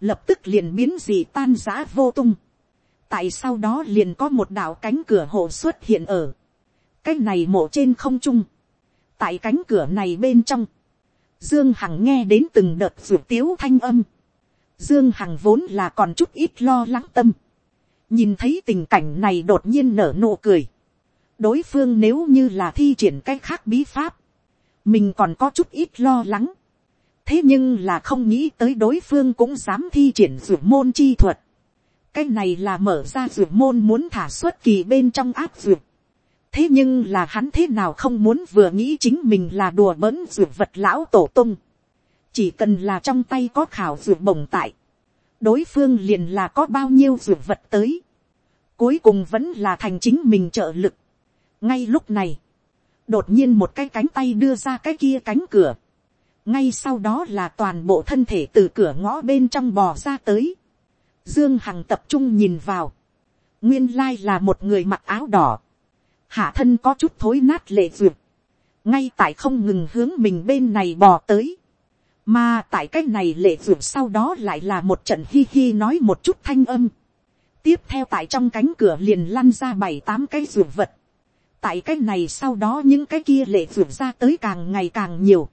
[SPEAKER 1] lập tức liền biến dị tan giã vô tung, tại sau đó liền có một đạo cánh cửa hộ xuất hiện ở, cái này mộ trên không trung, tại cánh cửa này bên trong, dương hằng nghe đến từng đợt ruột tiếu thanh âm, dương hằng vốn là còn chút ít lo lắng tâm, nhìn thấy tình cảnh này đột nhiên nở nụ cười, đối phương nếu như là thi triển cái khác bí pháp, mình còn có chút ít lo lắng, thế nhưng là không nghĩ tới đối phương cũng dám thi triển ruột môn chi thuật, cái này là mở ra ruột môn muốn thả xuất kỳ bên trong áp ruột, thế nhưng là hắn thế nào không muốn vừa nghĩ chính mình là đùa bỡn ruột vật lão tổ tung, chỉ cần là trong tay có khảo ruột bổng tại, đối phương liền là có bao nhiêu ruột vật tới, cuối cùng vẫn là thành chính mình trợ lực. ngay lúc này, đột nhiên một cái cánh tay đưa ra cái kia cánh cửa, ngay sau đó là toàn bộ thân thể từ cửa ngõ bên trong bò ra tới, dương hằng tập trung nhìn vào, nguyên lai là một người mặc áo đỏ, hạ thân có chút thối nát lệ duyệt, ngay tại không ngừng hướng mình bên này bò tới, mà tại cách này lệ duyệt sau đó lại là một trận hi hi nói một chút thanh âm, tiếp theo tại trong cánh cửa liền lăn ra bảy tám cái duyệt vật, tại cái này sau đó những cái kia lệ duyệt ra tới càng ngày càng nhiều,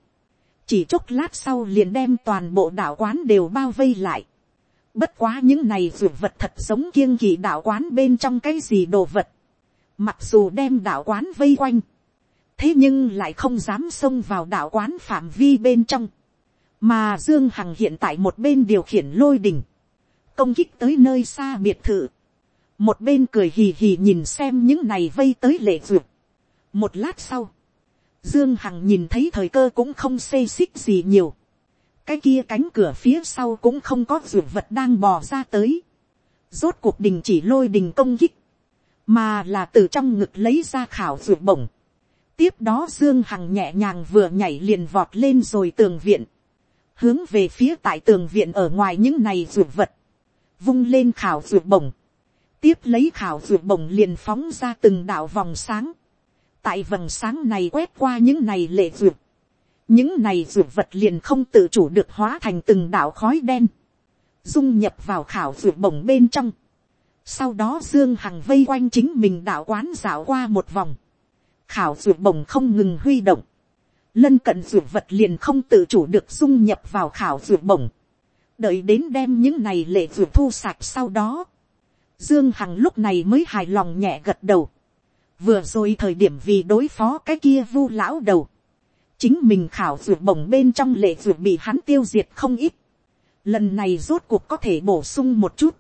[SPEAKER 1] chỉ chốc lát sau liền đem toàn bộ đạo quán đều bao vây lại, bất quá những này ruột vật thật giống kiêng kỳ đạo quán bên trong cái gì đồ vật, mặc dù đem đạo quán vây quanh, thế nhưng lại không dám xông vào đạo quán phạm vi bên trong, mà dương hằng hiện tại một bên điều khiển lôi đỉnh công kích tới nơi xa biệt thự, một bên cười hì hì nhìn xem những này vây tới lệ duyệt. một lát sau, dương hằng nhìn thấy thời cơ cũng không xê xích gì nhiều, cái kia cánh cửa phía sau cũng không có duyệt vật đang bò ra tới, rốt cuộc đình chỉ lôi đình công kích, mà là từ trong ngực lấy ra khảo duyệt bổng. tiếp đó dương hằng nhẹ nhàng vừa nhảy liền vọt lên rồi tường viện, hướng về phía tại tường viện ở ngoài những này duyệt vật, vung lên khảo ruột bổng, tiếp lấy khảo ruột bổng liền phóng ra từng đạo vòng sáng, tại vầng sáng này quét qua những này lệ ruột, những này ruột vật liền không tự chủ được hóa thành từng đạo khói đen, dung nhập vào khảo ruột bổng bên trong, sau đó dương hằng vây quanh chính mình đạo quán dạo qua một vòng, khảo ruột bổng không ngừng huy động, lân cận ruột vật liền không tự chủ được dung nhập vào khảo ruột bổng, đợi đến đem những này lệ ruột thu sạch sau đó, dương hằng lúc này mới hài lòng nhẹ gật đầu, vừa rồi thời điểm vì đối phó cái kia vu lão đầu, chính mình khảo ruột bổng bên trong lệ ruột bị hắn tiêu diệt không ít, lần này rốt cuộc có thể bổ sung một chút,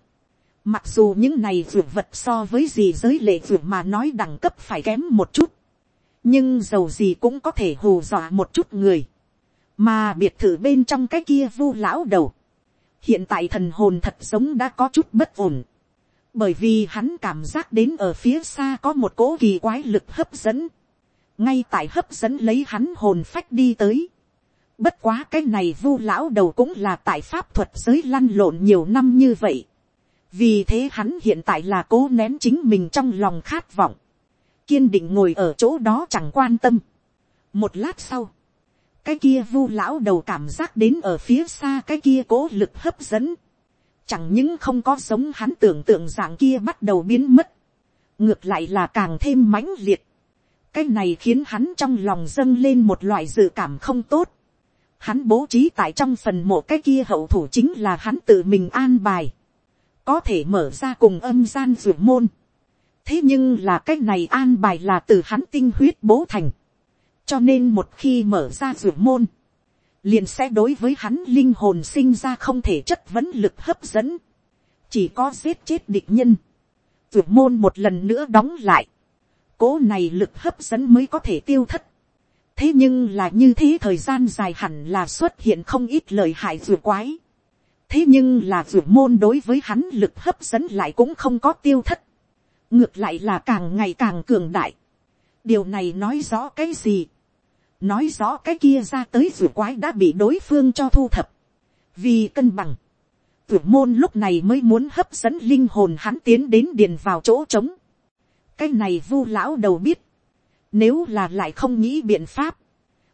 [SPEAKER 1] mặc dù những này ruột vật so với gì giới lệ ruột mà nói đẳng cấp phải kém một chút, nhưng dầu gì cũng có thể hù dọa một chút người, mà biệt thự bên trong cái kia vu lão đầu, hiện tại thần hồn thật giống đã có chút bất ổn, bởi vì hắn cảm giác đến ở phía xa có một cỗ kỳ quái lực hấp dẫn, ngay tại hấp dẫn lấy hắn hồn phách đi tới. Bất quá cái này vu lão đầu cũng là tại pháp thuật giới lăn lộn nhiều năm như vậy. Vì thế hắn hiện tại là cố nén chính mình trong lòng khát vọng. Kiên định ngồi ở chỗ đó chẳng quan tâm. Một lát sau cái kia vu lão đầu cảm giác đến ở phía xa cái kia cố lực hấp dẫn, chẳng những không có giống hắn tưởng tượng dạng kia bắt đầu biến mất, ngược lại là càng thêm mãnh liệt. cái này khiến hắn trong lòng dâng lên một loại dự cảm không tốt. hắn bố trí tại trong phần mộ cái kia hậu thủ chính là hắn tự mình an bài, có thể mở ra cùng âm gian ruột môn. thế nhưng là cái này an bài là từ hắn tinh huyết bố thành cho nên một khi mở ra ruột môn, liền sẽ đối với hắn linh hồn sinh ra không thể chất vấn lực hấp dẫn, chỉ có giết chết địch nhân, ruột môn một lần nữa đóng lại, cố này lực hấp dẫn mới có thể tiêu thất. thế nhưng là như thế thời gian dài hẳn là xuất hiện không ít lời hại ruột quái. thế nhưng là ruột môn đối với hắn lực hấp dẫn lại cũng không có tiêu thất. ngược lại là càng ngày càng cường đại. điều này nói rõ cái gì nói rõ cái kia ra tới rủi quái đã bị đối phương cho thu thập, vì cân bằng, tuyển môn lúc này mới muốn hấp dẫn linh hồn hắn tiến đến điền vào chỗ trống, cái này vu lão đầu biết, nếu là lại không nghĩ biện pháp,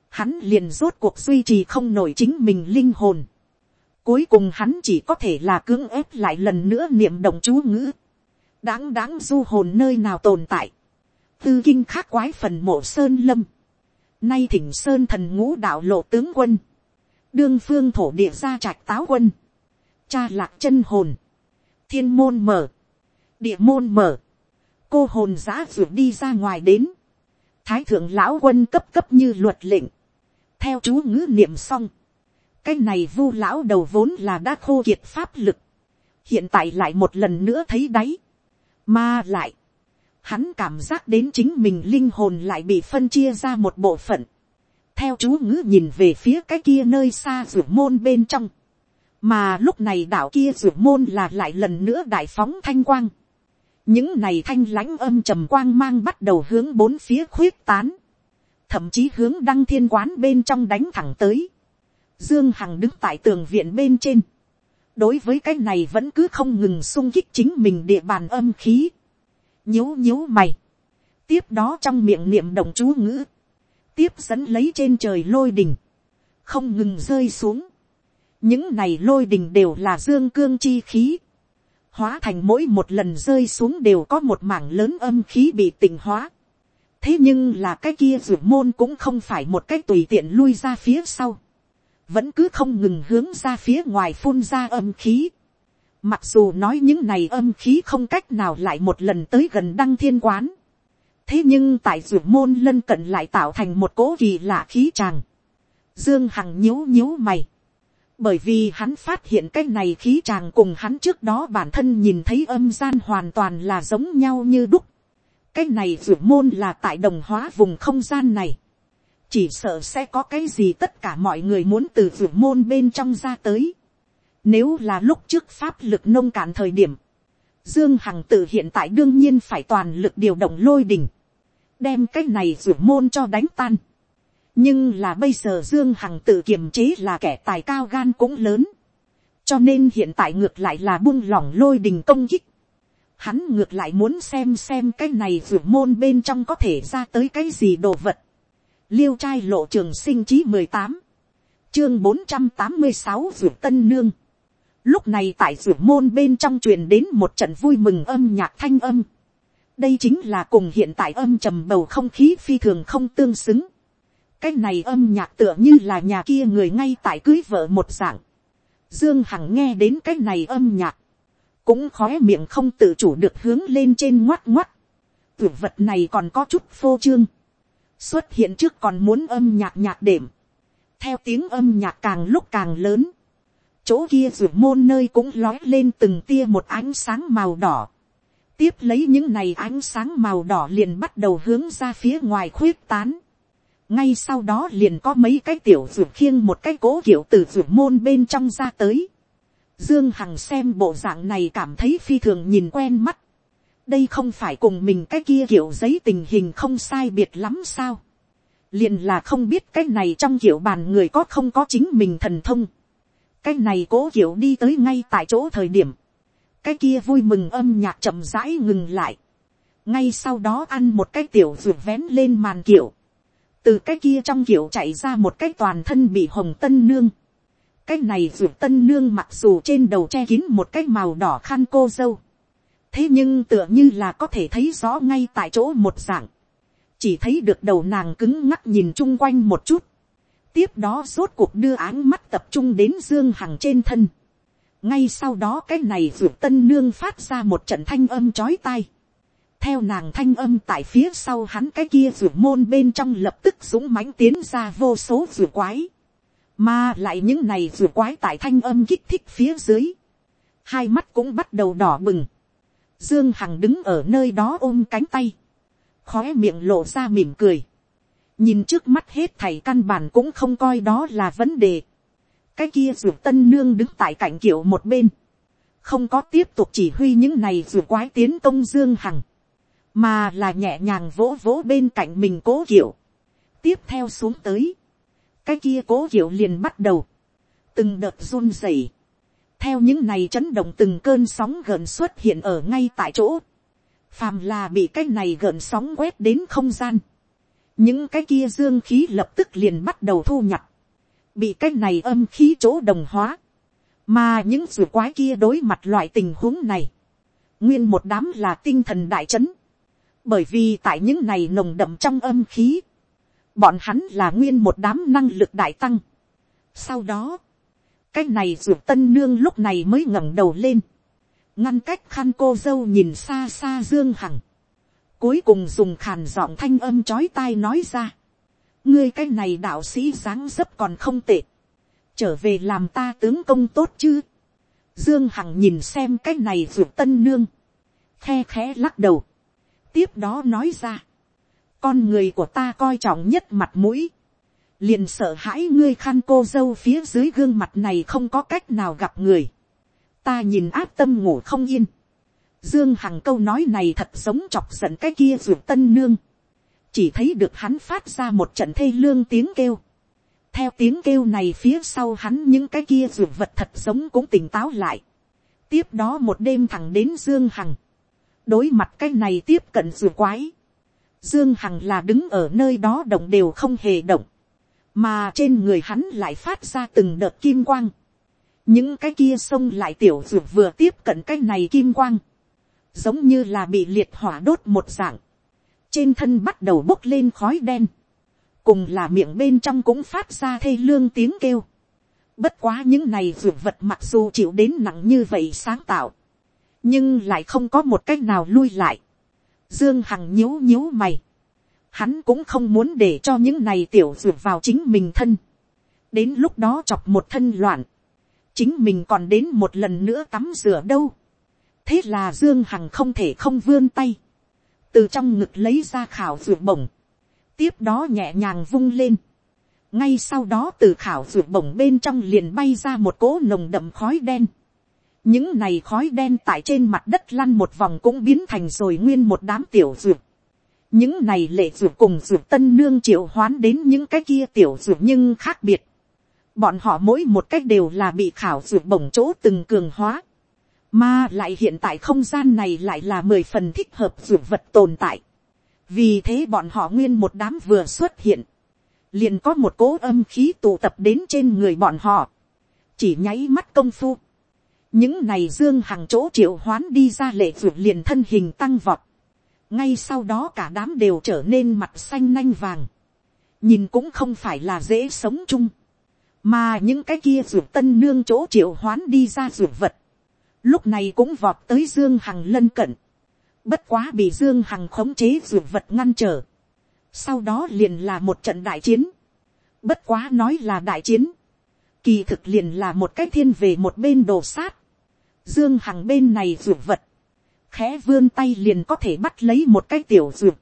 [SPEAKER 1] hắn liền rốt cuộc duy trì không nổi chính mình linh hồn. Cuối cùng hắn chỉ có thể là cưỡng ép lại lần nữa niệm động chú ngữ. Đáng đáng du hồn nơi nào tồn tại. Tư kinh khác quái phần mộ sơn lâm. Nay thỉnh sơn thần ngũ đạo lộ tướng quân. Đương phương thổ địa gia trạch táo quân. Cha lạc chân hồn. Thiên môn mở. Địa môn mở. Cô hồn giã ruột đi ra ngoài đến. Thái thượng lão quân cấp cấp như luật lệnh. Theo chú ngữ niệm xong. Cái này vu lão đầu vốn là đã khô kiệt pháp lực. Hiện tại lại một lần nữa thấy đáy. Mà lại hắn cảm giác đến chính mình linh hồn lại bị phân chia ra một bộ phận. theo chú ngữ nhìn về phía cái kia nơi xa ruột môn bên trong. mà lúc này đảo kia ruột môn là lại lần nữa đại phóng thanh quang. những này thanh lãnh âm trầm quang mang bắt đầu hướng bốn phía khuyết tán. thậm chí hướng đăng thiên quán bên trong đánh thẳng tới. dương hằng đứng tại tường viện bên trên. đối với cái này vẫn cứ không ngừng sung kích chính mình địa bàn âm khí nhíu nhíu mày, tiếp đó trong miệng niệm động chú ngữ, tiếp dẫn lấy trên trời lôi đình, không ngừng rơi xuống, những này lôi đình đều là dương cương chi khí, hóa thành mỗi một lần rơi xuống đều có một mảng lớn âm khí bị tỉnh hóa. thế nhưng là cái kia ruột môn cũng không phải một cái tùy tiện lui ra phía sau, vẫn cứ không ngừng hướng ra phía ngoài phun ra âm khí. Mặc dù nói những này âm khí không cách nào lại một lần tới gần đăng thiên quán. Thế nhưng tại ruột môn lân cận lại tạo thành một cố kỳ lạ khí tràng. Dương Hằng nhíu nhíu mày. Bởi vì hắn phát hiện cái này khí tràng cùng hắn trước đó bản thân nhìn thấy âm gian hoàn toàn là giống nhau như đúc. Cái này ruột môn là tại đồng hóa vùng không gian này. Chỉ sợ sẽ có cái gì tất cả mọi người muốn từ ruột môn bên trong ra tới nếu là lúc trước pháp lực nông cạn thời điểm, Dương Hằng tự hiện tại đương nhiên phải toàn lực điều động lôi đình. Đem cái này rủ môn cho đánh tan. Nhưng là bây giờ Dương Hằng tự kiềm chế là kẻ tài cao gan cũng lớn. Cho nên hiện tại ngược lại là buông lỏng lôi đình công kích. Hắn ngược lại muốn xem xem cái này rủ môn bên trong có thể ra tới cái gì đồ vật. Liêu trai lộ trường sinh chí 18. Chương 486 rủ tân nương Lúc này tại rủ môn bên trong truyền đến một trận vui mừng âm nhạc thanh âm. Đây chính là cùng hiện tại âm trầm bầu không khí phi thường không tương xứng. Cái này âm nhạc tựa như là nhà kia người ngay tại cưới vợ một dạng. Dương Hằng nghe đến cái này âm nhạc. Cũng khóe miệng không tự chủ được hướng lên trên ngoắt ngoắt. Tử vật này còn có chút phô trương. Xuất hiện trước còn muốn âm nhạc nhạc đệm. Theo tiếng âm nhạc càng lúc càng lớn chỗ kia ruột môn nơi cũng lói lên từng tia một ánh sáng màu đỏ. tiếp lấy những này ánh sáng màu đỏ liền bắt đầu hướng ra phía ngoài khuyết tán. ngay sau đó liền có mấy cái tiểu ruột khiêng một cái cố kiểu từ ruột môn bên trong ra tới. dương hằng xem bộ dạng này cảm thấy phi thường nhìn quen mắt. đây không phải cùng mình cái kia kiểu giấy tình hình không sai biệt lắm sao. liền là không biết cái này trong kiểu bàn người có không có chính mình thần thông cái này cố kiểu đi tới ngay tại chỗ thời điểm, cái kia vui mừng âm nhạc chậm rãi ngừng lại, ngay sau đó ăn một cái tiểu ruột vén lên màn kiểu, từ cái kia trong kiểu chạy ra một cái toàn thân bị hồng tân nương, cái này ruột tân nương mặc dù trên đầu che kín một cái màu đỏ khăn cô dâu, thế nhưng tựa như là có thể thấy rõ ngay tại chỗ một dạng, chỉ thấy được đầu nàng cứng ngắc nhìn chung quanh một chút, tiếp đó rốt cuộc đưa áng mắt tập trung đến dương hằng trên thân. ngay sau đó cái này ruột tân nương phát ra một trận thanh âm chói tai. theo nàng thanh âm tại phía sau hắn cái kia ruột môn bên trong lập tức dũng mãnh tiến ra vô số ruột quái. mà lại những này ruột quái tại thanh âm kích thích phía dưới. hai mắt cũng bắt đầu đỏ bừng. dương hằng đứng ở nơi đó ôm cánh tay. khói miệng lộ ra mỉm cười nhìn trước mắt hết thầy căn bản cũng không coi đó là vấn đề. cái kia ruột tân nương đứng tại cạnh kiểu một bên, không có tiếp tục chỉ huy những này ruột quái tiến công dương hằng, mà là nhẹ nhàng vỗ vỗ bên cạnh mình cố kiểu. tiếp theo xuống tới, cái kia cố kiểu liền bắt đầu, từng đợt run rẩy, theo những này chấn động từng cơn sóng gần xuất hiện ở ngay tại chỗ, phàm là bị cái này gần sóng quét đến không gian, những cái kia dương khí lập tức liền bắt đầu thu nhập, bị cái này âm khí chỗ đồng hóa, mà những rùa quái kia đối mặt loại tình huống này, nguyên một đám là tinh thần đại chấn, bởi vì tại những này nồng đậm trong âm khí, bọn hắn là nguyên một đám năng lực đại tăng. Sau đó, cái này rùa tân nương lúc này mới ngẩng đầu lên, ngăn cách khăn cô dâu nhìn xa xa dương hằng, cuối cùng dùng khàn giọng thanh âm chói tai nói ra, ngươi cái này đạo sĩ dáng dấp còn không tệ, trở về làm ta tướng công tốt chứ, dương hằng nhìn xem cái này ruột tân nương, khe khẽ lắc đầu, tiếp đó nói ra, con người của ta coi trọng nhất mặt mũi, liền sợ hãi ngươi khăn cô dâu phía dưới gương mặt này không có cách nào gặp người, ta nhìn áp tâm ngủ không yên, dương hằng câu nói này thật giống chọc giận cái kia ruột tân nương, chỉ thấy được hắn phát ra một trận thê lương tiếng kêu, theo tiếng kêu này phía sau hắn những cái kia ruột vật thật giống cũng tỉnh táo lại, tiếp đó một đêm thẳng đến dương hằng, đối mặt cái này tiếp cận ruột quái, Dương Hằng là đứng ở nơi đó động đều không hề động. Mà trên người hắn lại phát ra từng đợt kim quang. Những cái kia sông lại tiểu ruột vừa tiếp cận cái này kim quang. Giống như là bị liệt hỏa đốt một dạng. Trên thân bắt đầu bốc lên khói đen. Cùng là miệng bên trong cũng phát ra thê lương tiếng kêu. Bất quá những này dược vật mặc dù chịu đến nặng như vậy sáng tạo. Nhưng lại không có một cách nào lui lại Dương Hằng nhíu nhíu mày. Hắn cũng không muốn để cho những này tiểu dược vào chính mình thân. Đến lúc đó chọc một thân loạn. Chính mình còn đến một lần nữa tắm rửa đâu. Thế là Dương Hằng không thể không vươn tay. Từ trong ngực lấy ra khảo ruột bổng. Tiếp đó nhẹ nhàng vung lên. Ngay sau đó từ khảo ruột bổng bên trong liền bay ra một cỗ nồng đậm khói đen những này khói đen tại trên mặt đất lăn một vòng cũng biến thành rồi nguyên một đám tiểu ruột những này lệ ruột cùng ruột tân nương triệu hoán đến những cái kia tiểu ruột nhưng khác biệt. bọn họ mỗi một cách đều là bị khảo ruột bổng chỗ từng cường hóa mà lại hiện tại không gian này lại là mười phần thích hợp dược vật tồn tại. vì thế bọn họ nguyên một đám vừa xuất hiện. liền có một cố âm khí tụ tập đến trên người bọn họ. chỉ nháy mắt công phu những này dương hằng chỗ triệu hoán đi ra lệ vượt liền thân hình tăng vọt. ngay sau đó cả đám đều trở nên mặt xanh nanh vàng. nhìn cũng không phải là dễ sống chung. mà những cái kia ruột tân nương chỗ triệu hoán đi ra ruột vật lúc này cũng vọt tới dương hằng lân cận. bất quá bị dương hằng khống chế ruột vật ngăn trở. sau đó liền là một trận đại chiến. bất quá nói là đại chiến kỳ thực liền là một cái thiên về một bên đồ sát. Dương Hằng bên này ruột vật. Khẽ vươn tay liền có thể bắt lấy một cái tiểu ruột.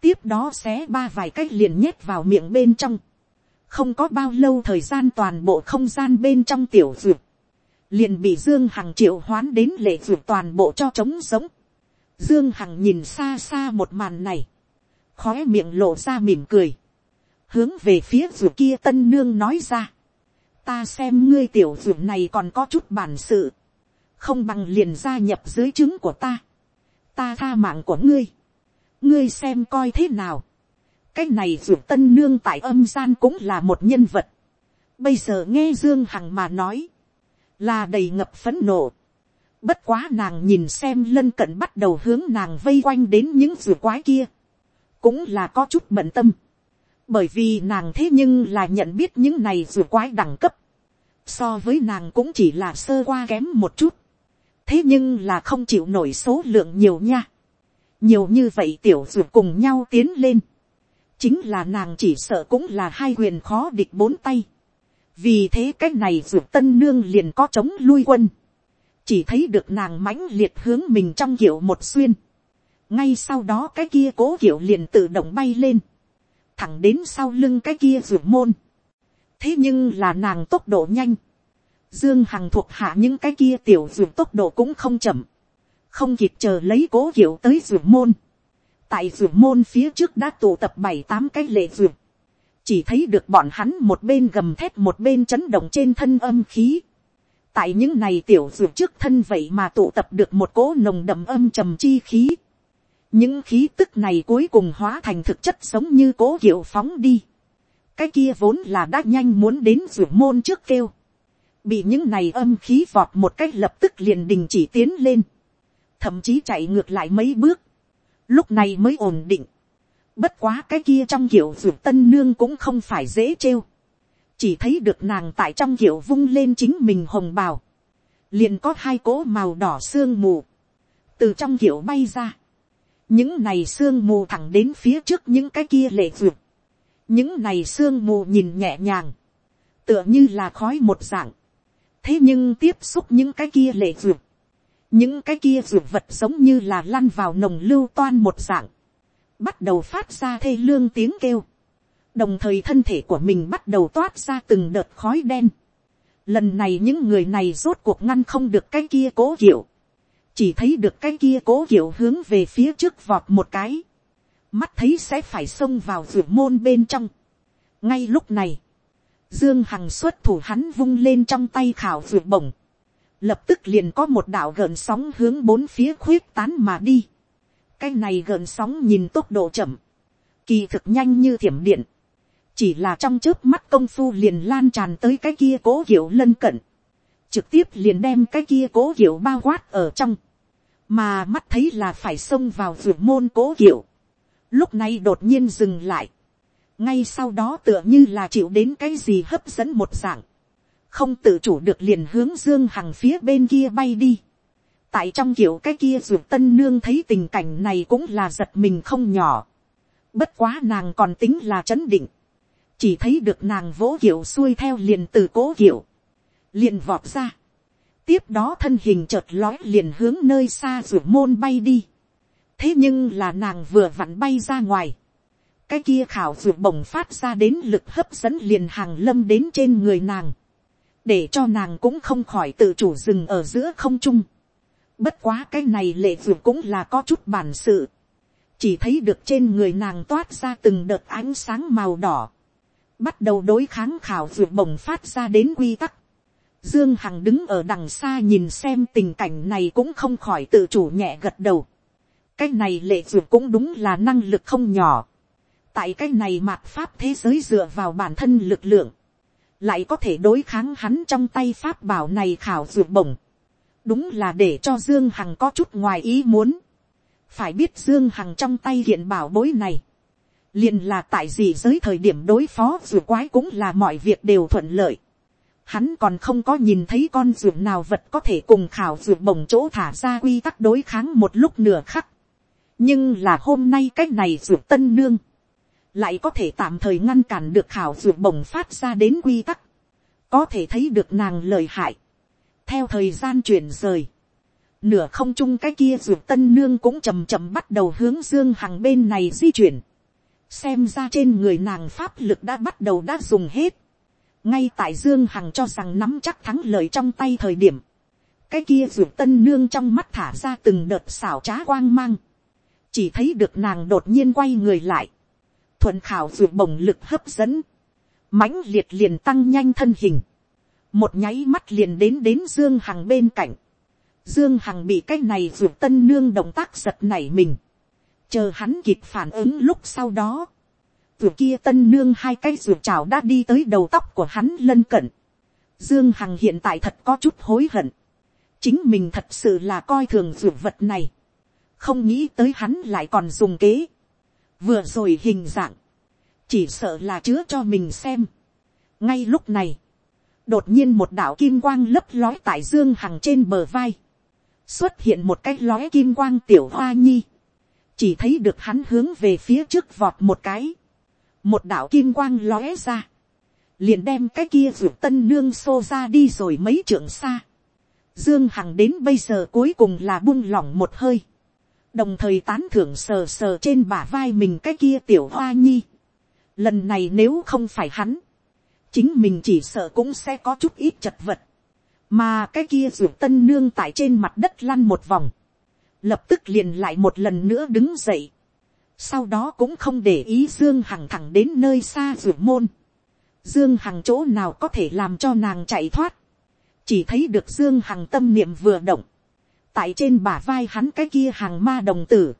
[SPEAKER 1] Tiếp đó xé ba vài cái liền nhét vào miệng bên trong. Không có bao lâu thời gian toàn bộ không gian bên trong tiểu ruột. Liền bị Dương Hằng triệu hoán đến lệ ruột toàn bộ cho trống giống. Dương Hằng nhìn xa xa một màn này. Khóe miệng lộ ra mỉm cười. Hướng về phía ruột kia tân nương nói ra. Ta xem ngươi tiểu ruột này còn có chút bản sự không bằng liền gia nhập dưới trứng của ta, ta tha mạng của ngươi, ngươi xem coi thế nào, cái này ruột tân nương tại âm gian cũng là một nhân vật, bây giờ nghe dương hằng mà nói, là đầy ngập phấn nộ, bất quá nàng nhìn xem lân cận bắt đầu hướng nàng vây quanh đến những rùa quái kia, cũng là có chút bận tâm, bởi vì nàng thế nhưng là nhận biết những này rùa quái đẳng cấp, so với nàng cũng chỉ là sơ qua kém một chút, thế nhưng là không chịu nổi số lượng nhiều nha. nhiều như vậy tiểu rùa cùng nhau tiến lên. chính là nàng chỉ sợ cũng là hai quyền khó địch bốn tay vì thế cái này ruột tân nương liền có chống lui quân. chỉ thấy được nàng mãnh liệt hướng mình trong kiểu một xuyên. ngay sau đó cái kia cố kiểu liền tự động bay lên. thẳng đến sau lưng cái kia ruột môn. thế nhưng là nàng tốc độ nhanh Dương Hằng thuộc hạ những cái kia tiểu ruột tốc độ cũng không chậm. Không kịp chờ lấy cố kiểu tới ruột môn. Tại ruột môn phía trước đã tụ tập bảy tám cái lệ ruột, chỉ thấy được bọn hắn một bên gầm thép một bên chấn động trên thân âm khí. Tại những này tiểu ruột trước thân vậy mà tụ tập được một cỗ nồng đậm âm trầm chi khí. những khí tức này cuối cùng hóa thành thực chất sống như cố kiệu phóng đi. cái kia vốn là đã nhanh muốn đến ruột môn trước kêu. bị những này âm khí vọt một cách lập tức liền đình chỉ tiến lên. thậm chí chạy ngược lại mấy bước. lúc này mới ổn định bất quá cái kia trong kiểu ruột tân nương cũng không phải dễ trêu. chỉ thấy được nàng tại trong kiểu vung lên chính mình hồng bào. liền có hai cỗ màu đỏ sương mù. từ trong kiểu bay ra những này sương mù thẳng đến phía trước những cái kia lệ vượt, những này sương mù nhìn nhẹ nhàng, tựa như là khói một dạng, thế nhưng tiếp xúc những cái kia lệ vượt, những cái kia vượt vật giống như là lăn vào nồng lưu toan một dạng, bắt đầu phát ra thê lương tiếng kêu, đồng thời thân thể của mình bắt đầu toát ra từng đợt khói đen. Lần này những người này rốt cuộc ngăn không được cái kia cố hiểu, chỉ thấy được cái kia cố kiểu hướng về phía trước vọt một cái, mắt thấy sẽ phải xông vào ruột môn bên trong. ngay lúc này, dương hằng xuất thủ hắn vung lên trong tay khảo ruột bổng, lập tức liền có một đạo gợn sóng hướng bốn phía khuyết tán mà đi cái này gợn sóng nhìn tốc độ chậm, kỳ thực nhanh như thiểm điện, chỉ là trong trước mắt công phu liền lan tràn tới cái kia cố kiểu lân cận, trực tiếp liền đem cái kia cố kiểu bao quát ở trong mà mắt thấy là phải xông vào ruột môn cố kiểu, lúc này đột nhiên dừng lại, ngay sau đó tựa như là chịu đến cái gì hấp dẫn một dạng, không tự chủ được liền hướng dương hằng phía bên kia bay đi tại trong kiểu cái kia ruột tân nương thấy tình cảnh này cũng là giật mình không nhỏ. bất quá nàng còn tính là chấn định, chỉ thấy được nàng vỗ kiểu xuôi theo liền từ cố kiểu, liền vọt ra tiếp đó thân hình chợt lói liền hướng nơi xa ruột môn bay đi. thế nhưng là nàng vừa vặn bay ra ngoài. cái kia khảo ruột bổng phát ra đến lực hấp dẫn liền hàng lâm đến trên người nàng. để cho nàng cũng không khỏi tự chủ dừng ở giữa không trung bất quá cái này lệ vượt cũng là có chút bản sự. chỉ thấy được trên người nàng toát ra từng đợt ánh sáng màu đỏ. bắt đầu đối kháng khảo vượt bổng phát ra đến quy tắc Dương Hằng đứng ở đằng xa nhìn xem tình cảnh này cũng không khỏi tự chủ nhẹ gật đầu. Cái này lệ vượt cũng đúng là năng lực không nhỏ. Tại cái này mạt pháp thế giới dựa vào bản thân lực lượng. Lại có thể đối kháng hắn trong tay pháp bảo này khảo vượt bổng. Đúng là để cho Dương Hằng có chút ngoài ý muốn. Phải biết Dương Hằng trong tay hiện bảo bối này. liền là tại gì giới thời điểm đối phó rùa quái cũng là mọi việc đều thuận lợi hắn còn không có nhìn thấy con ruột nào vật có thể cùng khảo ruột bồng chỗ thả ra quy tắc đối kháng một lúc nửa khắc. nhưng là hôm nay cái này ruột tân nương, lại có thể tạm thời ngăn cản được khảo ruột bồng phát ra đến quy tắc, có thể thấy được nàng lời hại theo thời gian chuyển rời, nửa không trung cái kia ruột tân nương cũng chầm chậm bắt đầu hướng dương hằng bên này di chuyển. xem ra trên người nàng pháp lực đã bắt đầu đã dùng hết. Ngay tại dương hằng cho rằng nắm chắc thắng lợi trong tay thời điểm, cái kia ruột tân nương trong mắt thả ra từng đợt xảo trá quang mang, chỉ thấy được nàng đột nhiên quay người lại, thuận khảo ruột bổng lực hấp dẫn, mãnh liệt liền tăng nhanh thân hình, một nháy mắt liền đến đến dương hằng bên cạnh, dương hằng bị cái này ruột tân nương động tác giật nảy mình, chờ hắn kịp phản ứng lúc sau đó, ruột kia tân nương hai cái ruột chảo đã đi tới đầu tóc của hắn lân cận. Dương Hằng hiện tại thật có chút hối hận. Chính mình thật sự là coi thường ruột vật này. Không nghĩ tới hắn lại còn dùng kế. Vừa rồi hình dạng. Chỉ sợ là chứa cho mình xem. Ngay lúc này. Đột nhiên một đạo kim quang lấp lói tại Dương Hằng trên bờ vai. Xuất hiện một cái lói kim quang tiểu hoa nhi. Chỉ thấy được hắn hướng về phía trước vọt một cái một đạo kim quang lóe ra, liền đem cái kia ruột tân nương xô ra đi rồi mấy trượng xa. Dương Hằng đến bây giờ cuối cùng là buông lỏng một hơi. Đồng thời tán thưởng sờ sờ trên bả vai mình cái kia tiểu hoa nhi. Lần này nếu không phải hắn. Chính mình chỉ sợ cũng sẽ có chút ít chật vật. Mà cái kia ruột tân nương tại trên mặt đất lăn một vòng. Lập tức liền lại một lần nữa đứng dậy sau đó cũng không để ý dương hằng thẳng đến nơi xa ruột môn. dương hằng chỗ nào có thể làm cho nàng chạy thoát. chỉ thấy được dương hằng tâm niệm vừa động. tại trên bả vai hắn cái kia hàng ma đồng tử.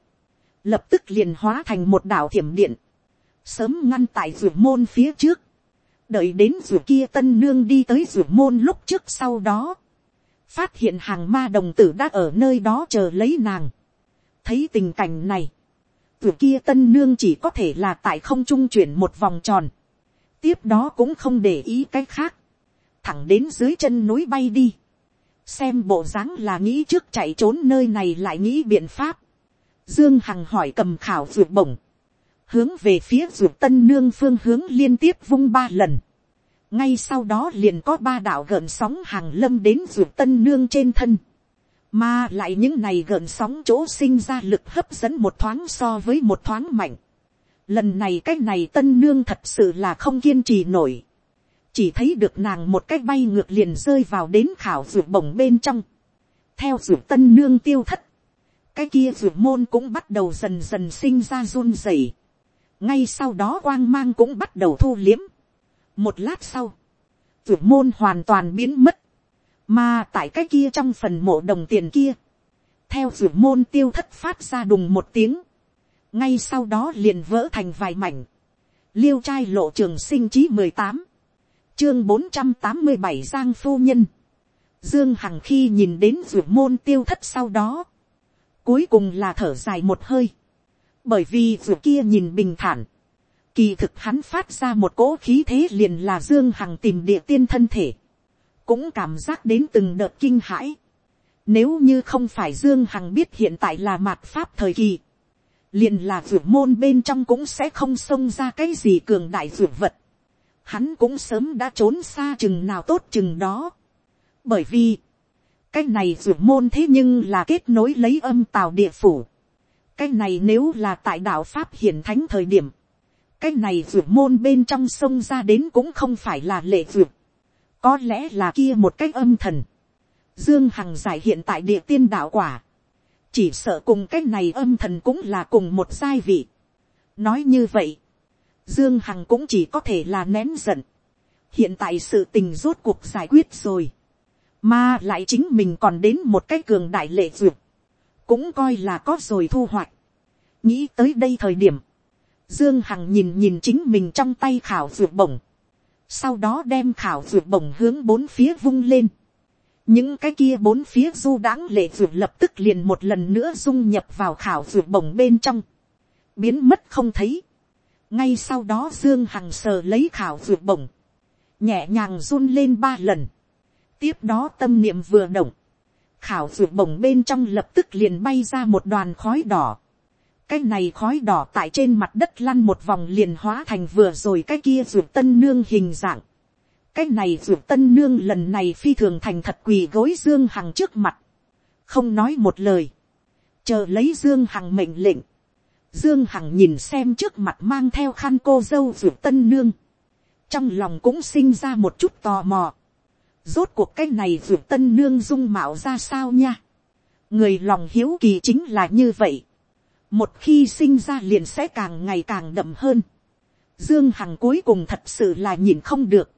[SPEAKER 1] lập tức liền hóa thành một đảo thiểm điện, sớm ngăn tại ruột môn phía trước, đợi đến ruột kia tân nương đi tới ruột môn lúc trước sau đó, phát hiện hàng ma đồng tử đã ở nơi đó chờ lấy nàng. thấy tình cảnh này, ruột kia tân nương chỉ có thể là tại không trung chuyển một vòng tròn, tiếp đó cũng không để ý cái khác, thẳng đến dưới chân núi bay đi, xem bộ dáng là nghĩ trước chạy trốn nơi này lại nghĩ biện pháp, dương hằng hỏi cầm khảo ruột bổng, hướng về phía ruột tân nương phương hướng liên tiếp vung ba lần, ngay sau đó liền có ba đạo gợn sóng hàng lâm đến ruột tân nương trên thân, mà lại những này gợn sóng chỗ sinh ra lực hấp dẫn một thoáng so với một thoáng mạnh, lần này cái này tân nương thật sự là không kiên trì nổi, chỉ thấy được nàng một cái bay ngược liền rơi vào đến khảo ruột bổng bên trong, theo ruột tân nương tiêu thất, cái kia ruột môn cũng bắt đầu dần dần sinh ra run rẩy, ngay sau đó quang mang cũng bắt đầu thu liếm, một lát sau, tuyển môn hoàn toàn biến mất, mà tại cái kia trong phần mộ đồng tiền kia, theo tuyển môn tiêu thất phát ra đùng một tiếng, ngay sau đó liền vỡ thành vài mảnh, liêu trai lộ trường sinh chí mười tám, chương bốn trăm tám mươi bảy giang phu nhân, dương hằng khi nhìn đến tuyển môn tiêu thất sau đó, cuối cùng là thở dài một hơi, bởi vì ruột kia nhìn bình thản, kỳ thực hắn phát ra một cỗ khí thế liền là dương hằng tìm địa tiên thân thể, cũng cảm giác đến từng đợt kinh hãi. Nếu như không phải dương hằng biết hiện tại là mạt pháp thời kỳ, liền là ruột môn bên trong cũng sẽ không xông ra cái gì cường đại ruột vật. Hắn cũng sớm đã trốn xa chừng nào tốt chừng đó. Bởi vì, cái này ruột môn thế nhưng là kết nối lấy âm tào địa phủ cái này nếu là tại đạo pháp hiển thánh thời điểm, cái này vượt môn bên trong sông ra đến cũng không phải là lệ vượt. có lẽ là kia một cách âm thần. dương hằng giải hiện tại địa tiên đạo quả chỉ sợ cùng cái này âm thần cũng là cùng một giai vị. nói như vậy, dương hằng cũng chỉ có thể là nén giận. hiện tại sự tình rốt cuộc giải quyết rồi, mà lại chính mình còn đến một cái cường đại lệ duyệt, cũng coi là có rồi thu hoạch. nghĩ tới đây thời điểm, dương hằng nhìn nhìn chính mình trong tay khảo ruột bổng, sau đó đem khảo ruột bổng hướng bốn phía vung lên. Những cái kia bốn phía du đãng lệ ruột lập tức liền một lần nữa dung nhập vào khảo ruột bổng bên trong, biến mất không thấy. ngay sau đó dương hằng sờ lấy khảo ruột bổng, nhẹ nhàng run lên ba lần, tiếp đó tâm niệm vừa động, khảo ruột bổng bên trong lập tức liền bay ra một đoàn khói đỏ, cái này khói đỏ tại trên mặt đất lăn một vòng liền hóa thành vừa rồi cái kia ruột tân nương hình dạng, cái này ruột tân nương lần này phi thường thành thật quỳ gối dương hằng trước mặt, không nói một lời, chờ lấy dương hằng mệnh lệnh, dương hằng nhìn xem trước mặt mang theo khăn cô dâu ruột tân nương, trong lòng cũng sinh ra một chút tò mò, rốt cuộc cái này vượt tân nương dung mạo ra sao nha, người lòng hiếu kỳ chính là như vậy, một khi sinh ra liền sẽ càng ngày càng đậm hơn, dương hằng cuối cùng thật sự là nhìn không được,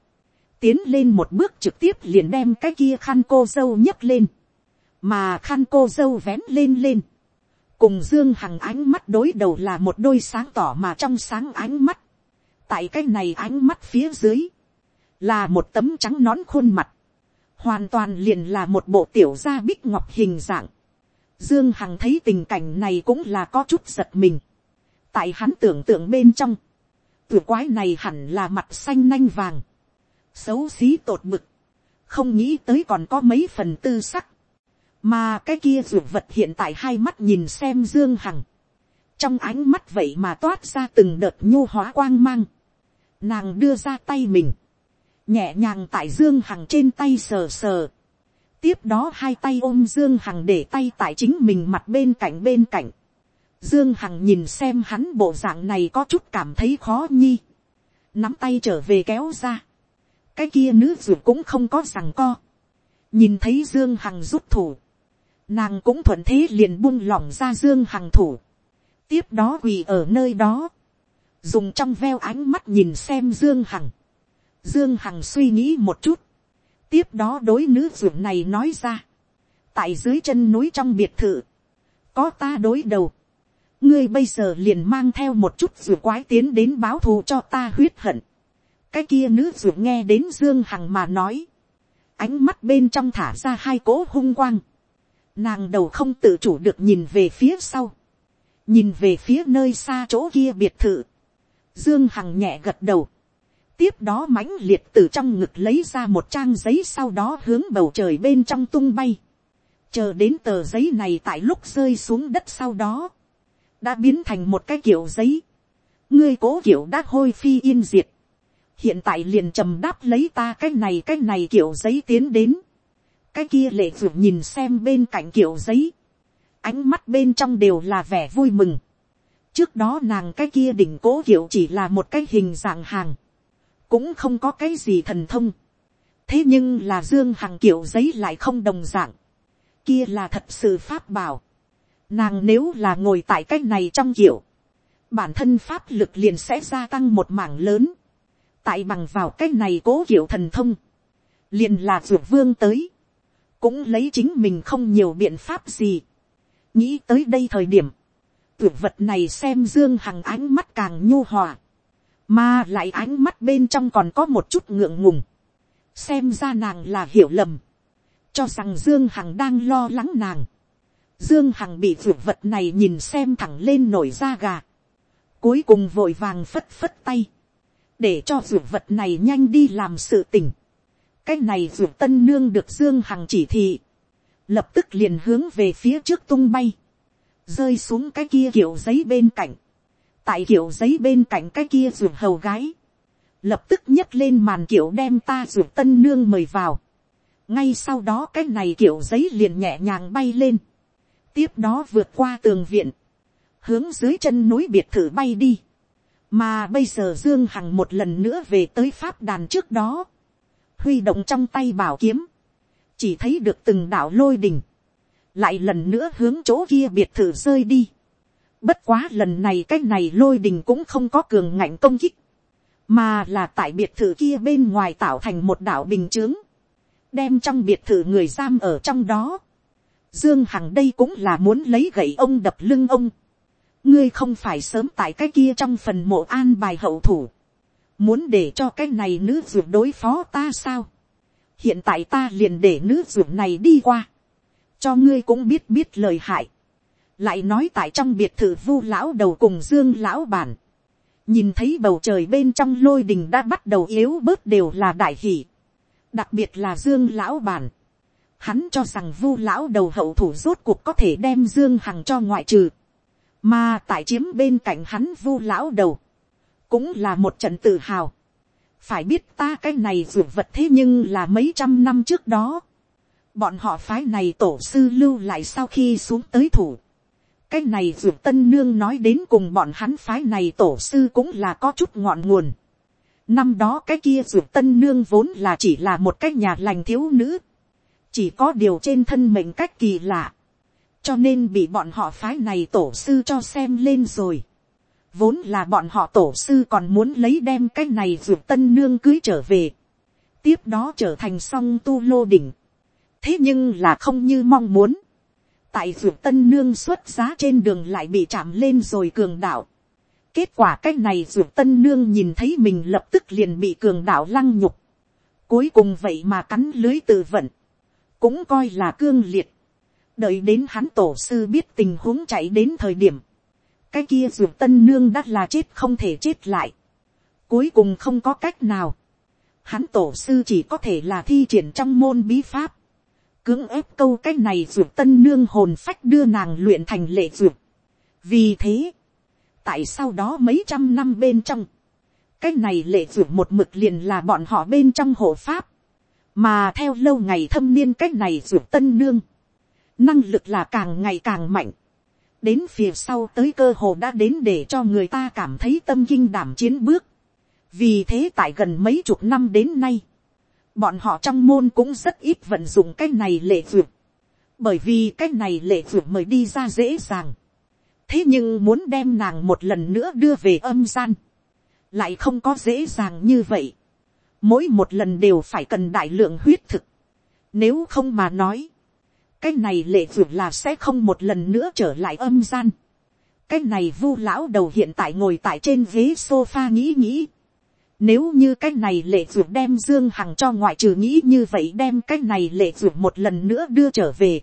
[SPEAKER 1] tiến lên một bước trực tiếp liền đem cái kia khăn cô dâu nhấc lên, mà khăn cô dâu vén lên lên, cùng dương hằng ánh mắt đối đầu là một đôi sáng tỏ mà trong sáng ánh mắt, tại cái này ánh mắt phía dưới, là một tấm trắng nón khuôn mặt, hoàn toàn liền là một bộ tiểu gia bích ngọc hình dạng. Dương Hằng thấy tình cảnh này cũng là có chút giật mình. Tại hắn tưởng tượng bên trong, tuổi quái này hẳn là mặt xanh nanh vàng. Xấu xí tột mực, không nghĩ tới còn có mấy phần tư sắc, mà cái kia ruột vật hiện tại hai mắt nhìn xem dương hằng, trong ánh mắt vậy mà toát ra từng đợt nhu hóa quang mang, nàng đưa ra tay mình, nhẹ nhàng tại dương hằng trên tay sờ sờ, tiếp đó hai tay ôm dương hằng để tay tại chính mình mặt bên cạnh bên cạnh, dương hằng nhìn xem hắn bộ dạng này có chút cảm thấy khó nhi, nắm tay trở về kéo ra, cái kia nữ ruột cũng không có rằng co. nhìn thấy dương hằng rút thủ, nàng cũng thuận thế liền buông lỏng ra dương hằng thủ. tiếp đó quỳ ở nơi đó, dùng trong veo ánh mắt nhìn xem dương hằng dương hằng suy nghĩ một chút, tiếp đó đối nữ dưỡng này nói ra, tại dưới chân núi trong biệt thự, có ta đối đầu, ngươi bây giờ liền mang theo một chút dưỡng quái tiến đến báo thù cho ta huyết hận. cái kia nữ dưỡng nghe đến dương hằng mà nói, ánh mắt bên trong thả ra hai cỗ hung quang, nàng đầu không tự chủ được nhìn về phía sau, nhìn về phía nơi xa chỗ kia biệt thự, dương hằng nhẹ gật đầu, tiếp đó mãnh liệt từ trong ngực lấy ra một trang giấy sau đó hướng bầu trời bên trong tung bay, chờ đến tờ giấy này tại lúc rơi xuống đất sau đó, đã biến thành một cái kiểu giấy, ngươi cố kiểu đã hôi phi yên diệt, hiện tại liền trầm đáp lấy ta cái này cái này kiểu giấy tiến đến, cái kia lệ vượt nhìn xem bên cạnh kiểu giấy, ánh mắt bên trong đều là vẻ vui mừng, trước đó nàng cái kia đỉnh cố kiểu chỉ là một cái hình dạng hàng, cũng không có cái gì thần thông, thế nhưng là dương hằng kiểu giấy lại không đồng dạng, kia là thật sự pháp bảo, Nàng nếu là ngồi tại cái này trong kiểu, bản thân pháp lực liền sẽ gia tăng một mảng lớn. Tại bằng vào cái này cố kiểu thần thông, liền là ruột vương tới. Cũng lấy chính mình không nhiều biện pháp gì. Nghĩ tới đây thời điểm, tuyệt vật này xem dương hằng ánh mắt càng nhu hòa. Mà lại ánh mắt bên trong còn có một chút ngượng ngùng. Xem ra nàng là hiểu lầm. Cho rằng Dương Hằng đang lo lắng nàng. Dương Hằng bị vượt vật này nhìn xem thẳng lên nổi da gà. Cuối cùng vội vàng phất phất tay. Để cho vượt vật này nhanh đi làm sự tỉnh. Cái này vượt tân nương được Dương Hằng chỉ thị. Lập tức liền hướng về phía trước tung bay. Rơi xuống cái kia kiểu giấy bên cạnh. Tại kiểu giấy bên cạnh cái kia ruột hầu gái. Lập tức nhấc lên màn kiểu đem ta ruột tân nương mời vào. Ngay sau đó cái này kiểu giấy liền nhẹ nhàng bay lên tiếp đó vượt qua tường viện, hướng dưới chân núi biệt thự bay đi, mà bây giờ dương hằng một lần nữa về tới pháp đàn trước đó, huy động trong tay bảo kiếm, chỉ thấy được từng đạo lôi đình, lại lần nữa hướng chỗ kia biệt thự rơi đi. Bất quá lần này cái này lôi đình cũng không có cường ngạnh công kích, mà là tại biệt thự kia bên ngoài tạo thành một đảo bình chướng, đem trong biệt thự người giam ở trong đó. Dương Hằng đây cũng là muốn lấy gậy ông đập lưng ông. Ngươi không phải sớm tại cái kia trong phần mộ an bài hậu thủ. Muốn để cho cái này nữ dược đối phó ta sao? Hiện tại ta liền để nữ dược này đi qua. Cho ngươi cũng biết biết lời hại. Lại nói tại trong biệt thự vu lão đầu cùng Dương lão bản. Nhìn thấy bầu trời bên trong lôi đình đã bắt đầu yếu bớt đều là đại hỷ. Đặc biệt là Dương lão bản hắn cho rằng vu lão đầu hậu thủ rốt cuộc có thể đem dương hằng cho ngoại trừ, mà tại chiếm bên cạnh hắn vu lão đầu, cũng là một trận tự hào. phải biết ta cái này ruột vật thế nhưng là mấy trăm năm trước đó, bọn họ phái này tổ sư lưu lại sau khi xuống tới thủ cái này ruột tân nương nói đến cùng bọn hắn phái này tổ sư cũng là có chút ngọn nguồn. năm đó cái kia ruột tân nương vốn là chỉ là một cái nhà lành thiếu nữ chỉ có điều trên thân mệnh cách kỳ lạ, cho nên bị bọn họ phái này tổ sư cho xem lên rồi. vốn là bọn họ tổ sư còn muốn lấy đem cái này ruột tân nương cưới trở về, tiếp đó trở thành song tu lô đỉnh. thế nhưng là không như mong muốn, tại ruột tân nương xuất giá trên đường lại bị chạm lên rồi cường đạo. kết quả cách này ruột tân nương nhìn thấy mình lập tức liền bị cường đạo lăng nhục. cuối cùng vậy mà cắn lưới tự vận cũng coi là cương liệt. đợi đến hắn tổ sư biết tình huống chạy đến thời điểm, cái kia ruột tân nương đã là chết không thể chết lại. cuối cùng không có cách nào. hắn tổ sư chỉ có thể là thi triển trong môn bí pháp cưỡng ép câu cái này ruột tân nương hồn phách đưa nàng luyện thành lệ ruột. vì thế, tại sau đó mấy trăm năm bên trong, cái này lệ ruột một mực liền là bọn họ bên trong hộ pháp. Mà theo lâu ngày thâm niên cách này ruột tân nương, năng lực là càng ngày càng mạnh, đến phía sau tới cơ hồ đã đến để cho người ta cảm thấy tâm kinh đảm chiến bước, vì thế tại gần mấy chục năm đến nay, bọn họ trong môn cũng rất ít vận dụng cái này lệ vượt, bởi vì cái này lệ vượt mời đi ra dễ dàng, thế nhưng muốn đem nàng một lần nữa đưa về âm gian, lại không có dễ dàng như vậy mỗi một lần đều phải cần đại lượng huyết thực. Nếu không mà nói, cái này lệ vượt là sẽ không một lần nữa trở lại âm gian. cái này vu lão đầu hiện tại ngồi tại trên ghế sofa nghĩ nghĩ. Nếu như cái này lệ duyệt đem Dương Hằng cho ngoại trừ nghĩ như vậy đem cái này lệ duyệt một lần nữa đưa trở về.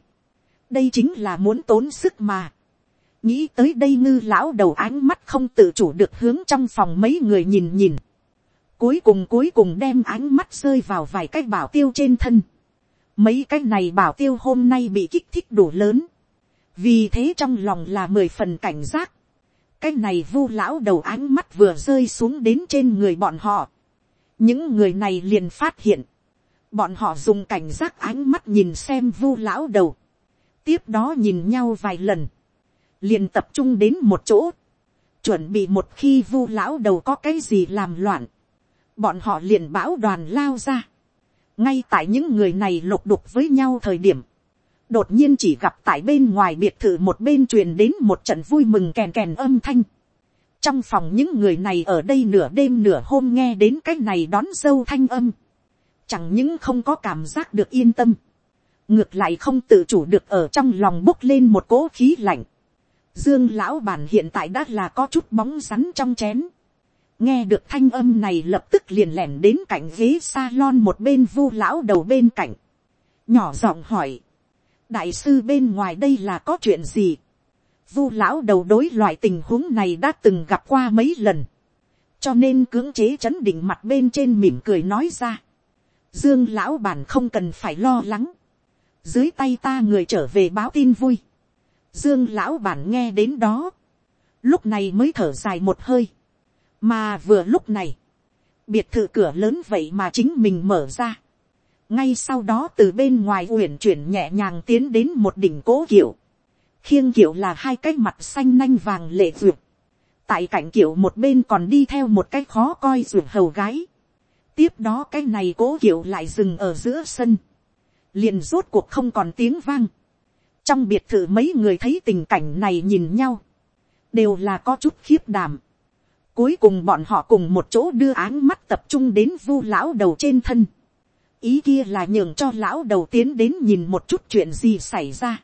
[SPEAKER 1] Đây chính là muốn tốn sức mà. Nghĩ tới đây ngư lão đầu ánh mắt không tự chủ được hướng trong phòng mấy người nhìn nhìn. Cuối cùng cuối cùng đem ánh mắt rơi vào vài cái bảo tiêu trên thân. Mấy cái này bảo tiêu hôm nay bị kích thích đủ lớn. Vì thế trong lòng là mười phần cảnh giác. Cái này vu lão đầu ánh mắt vừa rơi xuống đến trên người bọn họ. Những người này liền phát hiện. Bọn họ dùng cảnh giác ánh mắt nhìn xem vu lão đầu. Tiếp đó nhìn nhau vài lần. Liền tập trung đến một chỗ. Chuẩn bị một khi vu lão đầu có cái gì làm loạn bọn họ liền bão đoàn lao ra. ngay tại những người này lục đục với nhau thời điểm, đột nhiên chỉ gặp tại bên ngoài biệt thự một bên truyền đến một trận vui mừng kèn kèn âm thanh. trong phòng những người này ở đây nửa đêm nửa hôm nghe đến cái này đón dâu thanh âm. chẳng những không có cảm giác được yên tâm. ngược lại không tự chủ được ở trong lòng bốc lên một cỗ khí lạnh. dương lão bản hiện tại đã là có chút bóng rắn trong chén nghe được thanh âm này lập tức liền lẻn đến cạnh ghế salon một bên vu lão đầu bên cạnh, nhỏ giọng hỏi, đại sư bên ngoài đây là có chuyện gì, vu lão đầu đối loại tình huống này đã từng gặp qua mấy lần, cho nên cưỡng chế chấn định mặt bên trên mỉm cười nói ra, dương lão bản không cần phải lo lắng, dưới tay ta người trở về báo tin vui, dương lão bản nghe đến đó, lúc này mới thở dài một hơi, mà vừa lúc này, biệt thự cửa lớn vậy mà chính mình mở ra ngay sau đó từ bên ngoài uyển chuyển nhẹ nhàng tiến đến một đỉnh cố kiểu khiêng kiểu là hai cái mặt xanh nanh vàng lệ duyệt. tại cạnh kiểu một bên còn đi theo một cái khó coi duyệt hầu gái. tiếp đó cái này cố kiểu lại dừng ở giữa sân. liền rốt cuộc không còn tiếng vang. trong biệt thự mấy người thấy tình cảnh này nhìn nhau. đều là có chút khiếp đảm Cuối cùng bọn họ cùng một chỗ đưa áng mắt tập trung đến vu lão đầu trên thân. Ý kia là nhường cho lão đầu tiến đến nhìn một chút chuyện gì xảy ra.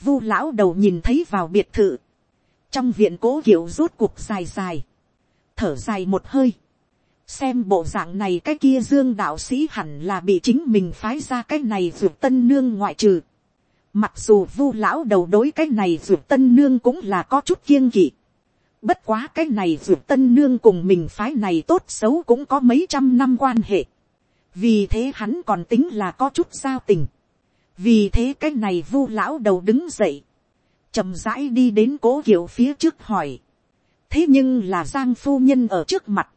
[SPEAKER 1] Vu lão đầu nhìn thấy vào biệt thự. Trong viện cố kiểu rút cuộc dài dài. Thở dài một hơi. Xem bộ dạng này cái kia dương đạo sĩ hẳn là bị chính mình phái ra cái này vượt tân nương ngoại trừ. Mặc dù vu lão đầu đối cái này vượt tân nương cũng là có chút kiêng kỵ Bất quá cái này vượt tân nương cùng mình phái này tốt xấu cũng có mấy trăm năm quan hệ. Vì thế hắn còn tính là có chút giao tình. Vì thế cái này vu lão đầu đứng dậy. chậm rãi đi đến cố kiệu phía trước hỏi. Thế nhưng là Giang phu nhân ở trước mặt.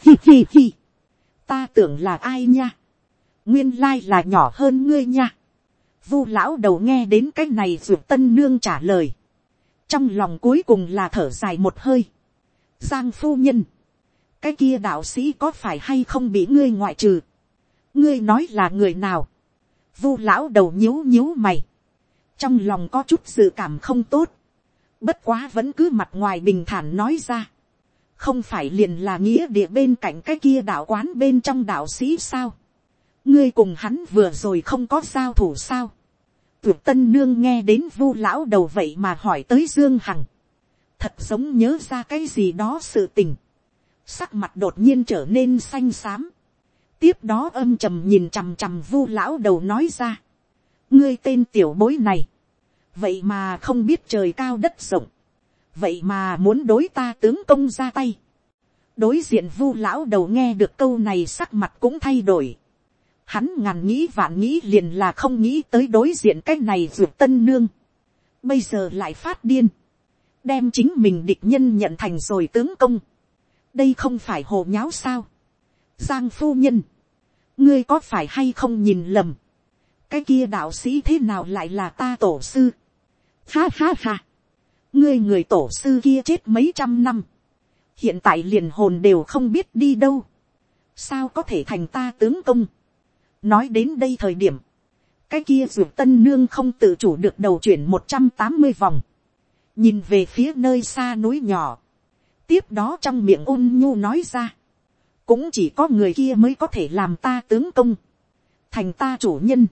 [SPEAKER 1] Hi hi hi. Ta tưởng là ai nha. Nguyên lai là nhỏ hơn ngươi nha. Vu lão đầu nghe đến cái này ruột tân nương trả lời trong lòng cuối cùng là thở dài một hơi. giang phu nhân, cái kia đạo sĩ có phải hay không bị ngươi ngoại trừ ngươi nói là người nào. vu lão đầu nhíu nhíu mày. trong lòng có chút dự cảm không tốt. bất quá vẫn cứ mặt ngoài bình thản nói ra. không phải liền là nghĩa địa bên cạnh cái kia đạo quán bên trong đạo sĩ sao. ngươi cùng hắn vừa rồi không có giao thủ sao Tuyệt tân nương nghe đến vu lão đầu vậy mà hỏi tới Dương Hằng. Thật giống nhớ ra cái gì đó sự tình. Sắc mặt đột nhiên trở nên xanh xám. Tiếp đó âm trầm nhìn chằm chằm vu lão đầu nói ra. Ngươi tên tiểu bối này. Vậy mà không biết trời cao đất rộng. Vậy mà muốn đối ta tướng công ra tay. Đối diện vu lão đầu nghe được câu này sắc mặt cũng thay đổi hắn ngàn nghĩ vạn nghĩ liền là không nghĩ tới đối diện cái này ruột tân nương. Bây giờ lại phát điên. Đem chính mình địch nhân nhận thành rồi tướng công. Đây không phải hồ nháo sao. Giang phu nhân. Ngươi có phải hay không nhìn lầm. Cái kia đạo sĩ thế nào lại là ta tổ sư. Ha ha ha. Ngươi người tổ sư kia chết mấy trăm năm. Hiện tại liền hồn đều không biết đi đâu. Sao có thể thành ta tướng công nói đến đây thời điểm, cái kia ruột tân nương không tự chủ được đầu chuyển một trăm tám mươi vòng, nhìn về phía nơi xa núi nhỏ, tiếp đó trong miệng ôn nhu nói ra, cũng chỉ có người kia mới có thể làm ta tướng công, thành ta chủ nhân,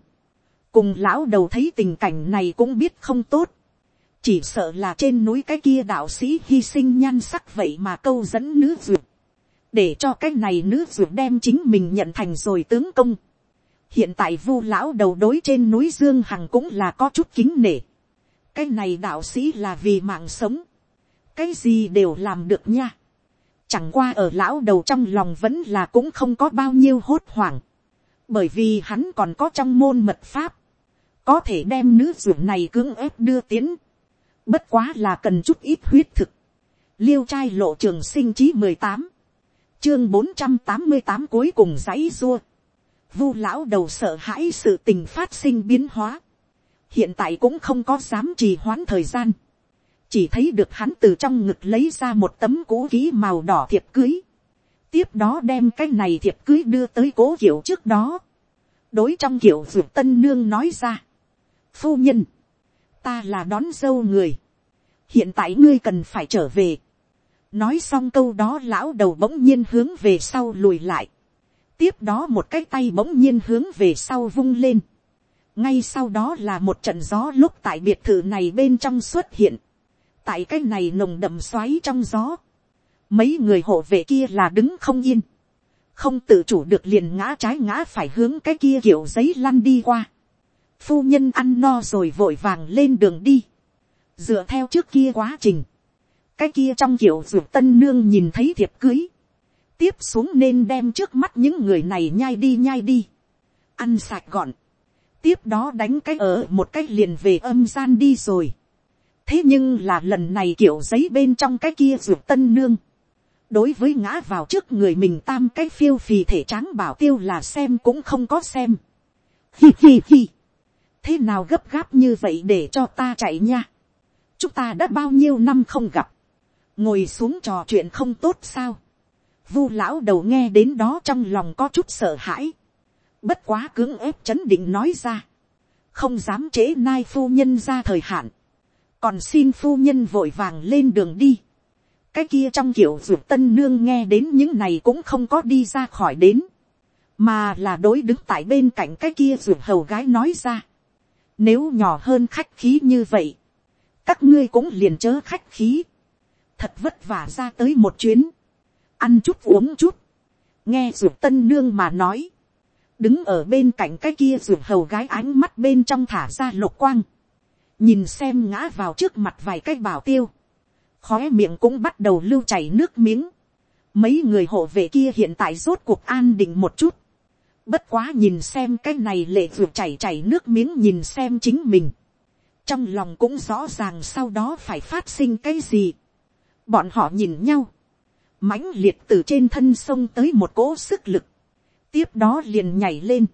[SPEAKER 1] cùng lão đầu thấy tình cảnh này cũng biết không tốt, chỉ sợ là trên núi cái kia đạo sĩ hy sinh nhan sắc vậy mà câu dẫn nữ duyệt, để cho cái này nữ duyệt đem chính mình nhận thành rồi tướng công. hiện tại vu lão đầu đối trên núi dương hằng cũng là có chút kính nể. cái này đạo sĩ là vì mạng sống, cái gì đều làm được nha chẳng qua ở lão đầu trong lòng vẫn là cũng không có bao nhiêu hốt hoảng, bởi vì hắn còn có trong môn mật pháp, có thể đem nữ ruộng này cưỡng ép đưa tiến Bất quá là cần chút ít huyết thực. Liêu trai lộ trường sinh chí mười tám Chương bốn trăm tám mươi tám cuối cùng giấy rua. Vu lão đầu sợ hãi sự tình phát sinh biến hóa. Hiện tại cũng không có dám trì hoãn thời gian. Chỉ thấy được hắn từ trong ngực lấy ra một tấm cũ ký màu đỏ thiệp cưới. Tiếp đó đem cái này thiệp cưới đưa tới cố kiểu trước đó. Đối trong kiểu ruột tân nương nói ra. Phu nhân ta là đón dâu người, hiện tại ngươi cần phải trở về. nói xong câu đó lão đầu bỗng nhiên hướng về sau lùi lại, tiếp đó một cái tay bỗng nhiên hướng về sau vung lên, ngay sau đó là một trận gió lúc tại biệt thự này bên trong xuất hiện, tại cái này nồng đậm xoáy trong gió, mấy người hộ vệ kia là đứng không yên, không tự chủ được liền ngã trái ngã phải hướng cái kia kiểu giấy lăn đi qua. Phu nhân ăn no rồi vội vàng lên đường đi, dựa theo trước kia quá trình, cái kia trong kiểu ruột tân nương nhìn thấy thiệp cưới, tiếp xuống nên đem trước mắt những người này nhai đi nhai đi, ăn sạch gọn, tiếp đó đánh cái ở một cái liền về âm gian đi rồi thế nhưng là lần này kiểu giấy bên trong cái kia ruột tân nương, đối với ngã vào trước người mình tam cái phiêu phì thể tráng bảo tiêu là xem cũng không có xem. hi hi hi thế nào gấp gáp như vậy để cho ta chạy nha. chúng ta đã bao nhiêu năm không gặp, ngồi xuống trò chuyện không tốt sao. vu lão đầu nghe đến đó trong lòng có chút sợ hãi, bất quá cưỡng ép chấn định nói ra, không dám trễ nai phu nhân ra thời hạn, còn xin phu nhân vội vàng lên đường đi. cái kia trong kiểu ruột tân nương nghe đến những này cũng không có đi ra khỏi đến, mà là đối đứng tại bên cạnh cái kia ruột hầu gái nói ra. Nếu nhỏ hơn khách khí như vậy. Các ngươi cũng liền chớ khách khí. Thật vất vả ra tới một chuyến. Ăn chút uống chút. Nghe ruột tân nương mà nói. Đứng ở bên cạnh cái kia ruột hầu gái ánh mắt bên trong thả ra lục quang. Nhìn xem ngã vào trước mặt vài cái bảo tiêu. khó miệng cũng bắt đầu lưu chảy nước miếng. Mấy người hộ vệ kia hiện tại rốt cuộc an định một chút Bất quá nhìn xem cái này lệ ruột chảy chảy nước miếng nhìn xem chính mình. Trong lòng cũng rõ ràng sau đó phải phát sinh cái gì. Bọn họ nhìn nhau. mãnh liệt từ trên thân sông tới một cỗ sức lực. Tiếp đó liền nhảy lên.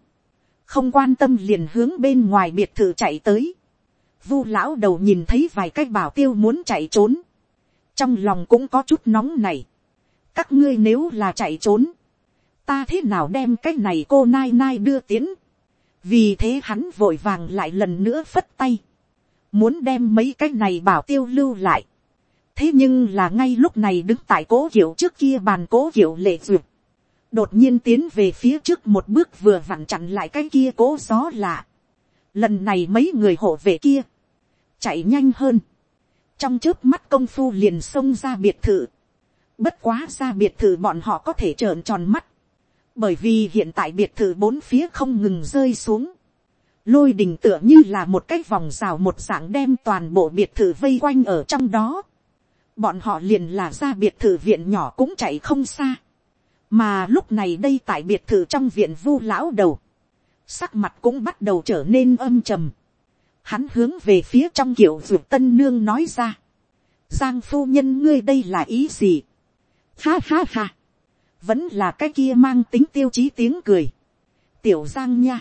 [SPEAKER 1] Không quan tâm liền hướng bên ngoài biệt thự chạy tới. Vu lão đầu nhìn thấy vài cái bảo tiêu muốn chạy trốn. Trong lòng cũng có chút nóng này. Các ngươi nếu là chạy trốn ta thế nào đem cái này cô nai nai đưa tiến, vì thế hắn vội vàng lại lần nữa phất tay, muốn đem mấy cái này bảo tiêu lưu lại, thế nhưng là ngay lúc này đứng tại cố hiệu trước kia bàn cố hiệu lệ duyệt, đột nhiên tiến về phía trước một bước vừa vặn chặn lại cái kia cố gió lạ, lần này mấy người hộ vệ kia, chạy nhanh hơn, trong trước mắt công phu liền xông ra biệt thự, bất quá ra biệt thự bọn họ có thể trợn tròn mắt, bởi vì hiện tại biệt thự bốn phía không ngừng rơi xuống, lôi đình tựa như là một cái vòng rào một dạng đem toàn bộ biệt thự vây quanh ở trong đó, bọn họ liền là ra biệt thự viện nhỏ cũng chạy không xa, mà lúc này đây tại biệt thự trong viện vu lão đầu, sắc mặt cũng bắt đầu trở nên âm trầm, hắn hướng về phía trong kiểu ruột tân nương nói ra, giang phu nhân ngươi đây là ý gì, ha ha ha, vẫn là cái kia mang tính tiêu chí tiếng cười. tiểu giang nha,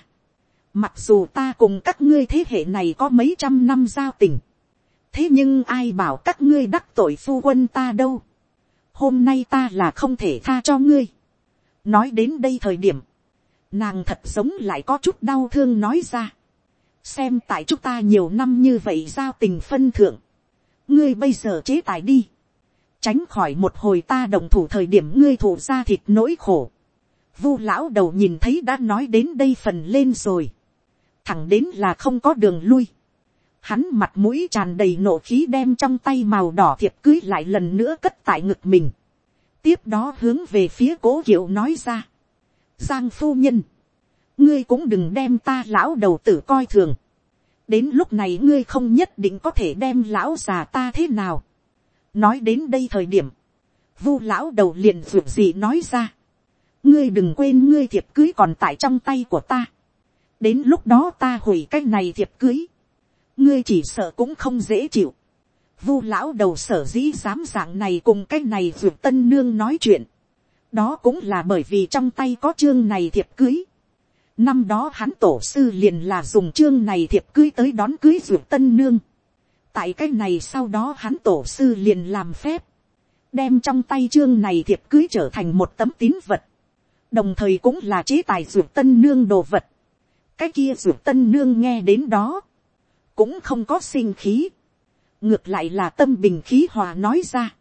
[SPEAKER 1] mặc dù ta cùng các ngươi thế hệ này có mấy trăm năm giao tình, thế nhưng ai bảo các ngươi đắc tội phu quân ta đâu, hôm nay ta là không thể tha cho ngươi. nói đến đây thời điểm, nàng thật sống lại có chút đau thương nói ra, xem tại chúng ta nhiều năm như vậy giao tình phân thượng, ngươi bây giờ chế tài đi, tránh khỏi một hồi ta đồng thủ thời điểm ngươi thủ ra thịt nỗi khổ. Vu lão đầu nhìn thấy đã nói đến đây phần lên rồi. Thẳng đến là không có đường lui. hắn mặt mũi tràn đầy nộ khí đem trong tay màu đỏ thiệp cưới lại lần nữa cất tại ngực mình. tiếp đó hướng về phía cố kiệu nói ra. giang phu nhân, ngươi cũng đừng đem ta lão đầu tử coi thường. đến lúc này ngươi không nhất định có thể đem lão già ta thế nào. nói đến đây thời điểm, vu lão đầu liền ruột gì nói ra. ngươi đừng quên ngươi thiệp cưới còn tại trong tay của ta. đến lúc đó ta hủy cái này thiệp cưới ngươi chỉ sợ cũng không dễ chịu. Vu lão đầu sở dĩ dám dạng này cùng cái này ruột tân nương nói chuyện. Đó cũng là bởi vì trong tay có chương này thiệp cưới. Năm đó hắn tổ sư liền là dùng chương này thiệp cưới tới đón cưới ruột tân nương. Tại cái này sau đó hắn tổ sư liền làm phép. Đem trong tay chương này thiệp cưới trở thành một tấm tín vật. Đồng thời cũng là chế tài ruột tân nương đồ vật. Cái kia ruột tân nương nghe đến đó cũng không có sinh khí, ngược lại là tâm bình khí hòa nói ra,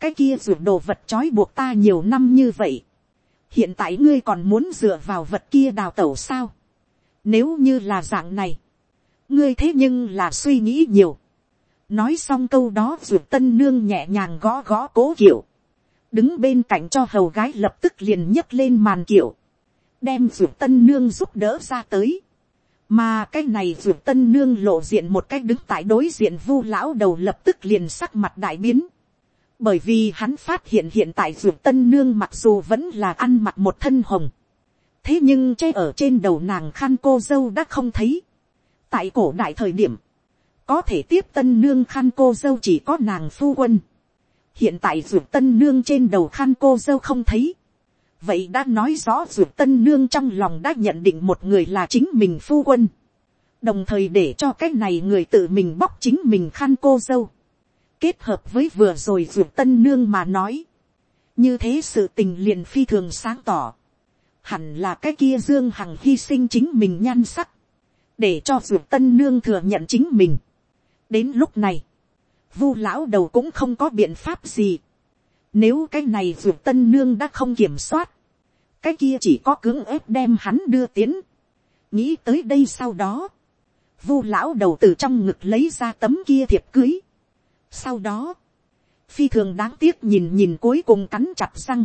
[SPEAKER 1] cái kia ruột đồ vật trói buộc ta nhiều năm như vậy, hiện tại ngươi còn muốn dựa vào vật kia đào tẩu sao, nếu như là dạng này, ngươi thế nhưng là suy nghĩ nhiều, nói xong câu đó ruột tân nương nhẹ nhàng gõ gõ cố kiểu, đứng bên cạnh cho hầu gái lập tức liền nhấc lên màn kiểu, đem ruột tân nương giúp đỡ ra tới, mà cái này ruột tân nương lộ diện một cách đứng tại đối diện vu lão đầu lập tức liền sắc mặt đại biến bởi vì hắn phát hiện hiện tại ruột tân nương mặc dù vẫn là ăn mặc một thân hồng. thế nhưng che ở trên đầu nàng khăn cô dâu đã không thấy. tại cổ đại thời điểm, có thể tiếp tân nương khăn cô dâu chỉ có nàng phu quân. hiện tại ruột tân nương trên đầu khăn cô dâu không thấy vậy đã nói rõ ruột tân nương trong lòng đã nhận định một người là chính mình phu quân, đồng thời để cho cái này người tự mình bóc chính mình khăn cô dâu, kết hợp với vừa rồi ruột tân nương mà nói, như thế sự tình liền phi thường sáng tỏ, hẳn là cái kia dương hằng hy sinh chính mình nhan sắc, để cho ruột tân nương thừa nhận chính mình. đến lúc này, vu lão đầu cũng không có biện pháp gì, nếu cái này ruột tân nương đã không kiểm soát, cái kia chỉ có cưỡng ép đem hắn đưa tiến. nghĩ tới đây sau đó, vu lão đầu từ trong ngực lấy ra tấm kia thiệp cưới sau đó, phi thường đáng tiếc nhìn nhìn cuối cùng cắn chặt răng,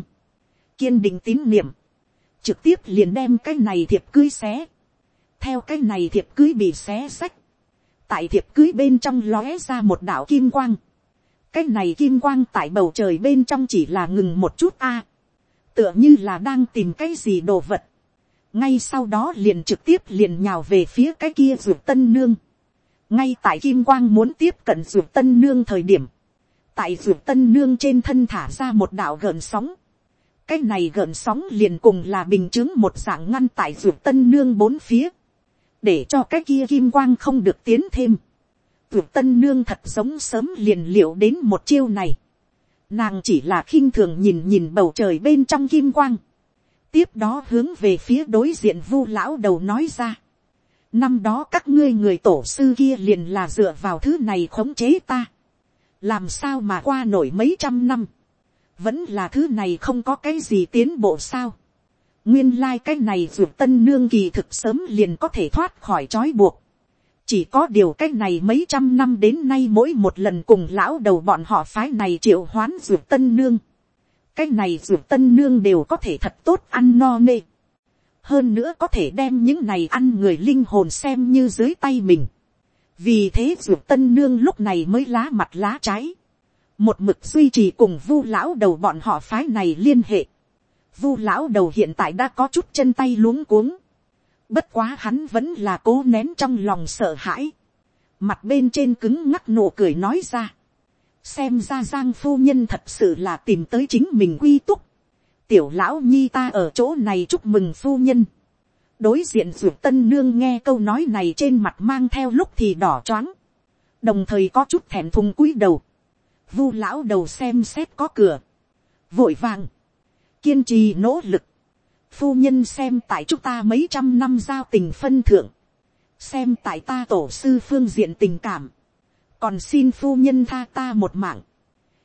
[SPEAKER 1] kiên định tín niệm, trực tiếp liền đem cái này thiệp cưới xé, theo cái này thiệp cưới bị xé sách, tại thiệp cưới bên trong lóe ra một đạo kim quang, cái này kim quang tại bầu trời bên trong chỉ là ngừng một chút a, tựa như là đang tìm cái gì đồ vật, ngay sau đó liền trực tiếp liền nhào về phía cái kia ruột tân nương, ngay tại kim quang muốn tiếp cận ruột tân nương thời điểm, tại ruột tân nương trên thân thả ra một đạo gợn sóng, cái này gợn sóng liền cùng là bình chứng một dạng ngăn tại ruột tân nương bốn phía, để cho cái kia kim quang không được tiến thêm. Ruột tân nương thật giống sớm liền liệu đến một chiêu này Nàng chỉ là khinh thường nhìn nhìn bầu trời bên trong kim quang. Tiếp đó hướng về phía đối diện vu lão đầu nói ra. Năm đó các ngươi người tổ sư kia liền là dựa vào thứ này khống chế ta. Làm sao mà qua nổi mấy trăm năm. Vẫn là thứ này không có cái gì tiến bộ sao. Nguyên lai này ruột tân nương kỳ thực sớm liền có thể thoát khỏi trói buộc chỉ có điều cái này mấy trăm năm đến nay mỗi một lần cùng lão đầu bọn họ phái này triệu hoán ruột tân nương. cái này ruột tân nương đều có thể thật tốt ăn no nê hơn nữa có thể đem những này ăn người linh hồn xem như dưới tay mình. vì thế ruột tân nương lúc này mới lá mặt lá trái. một mực duy trì cùng vu lão đầu bọn họ phái này liên hệ. vu lão đầu hiện tại đã có chút chân tay luống cuống Bất quá hắn vẫn là cố nén trong lòng sợ hãi. Mặt bên trên cứng ngắc nụ cười nói ra. Xem ra giang phu nhân thật sự là tìm tới chính mình quy túc. Tiểu lão nhi ta ở chỗ này chúc mừng phu nhân. Đối diện ruột tân nương nghe câu nói này trên mặt mang theo lúc thì đỏ choáng. Đồng thời có chút thèm thùng cúi đầu. Vu lão đầu xem xét có cửa. Vội vàng. Kiên trì nỗ lực phu nhân xem tại chúng ta mấy trăm năm giao tình phân thượng, xem tại ta tổ sư phương diện tình cảm, còn xin phu nhân tha ta một mạng,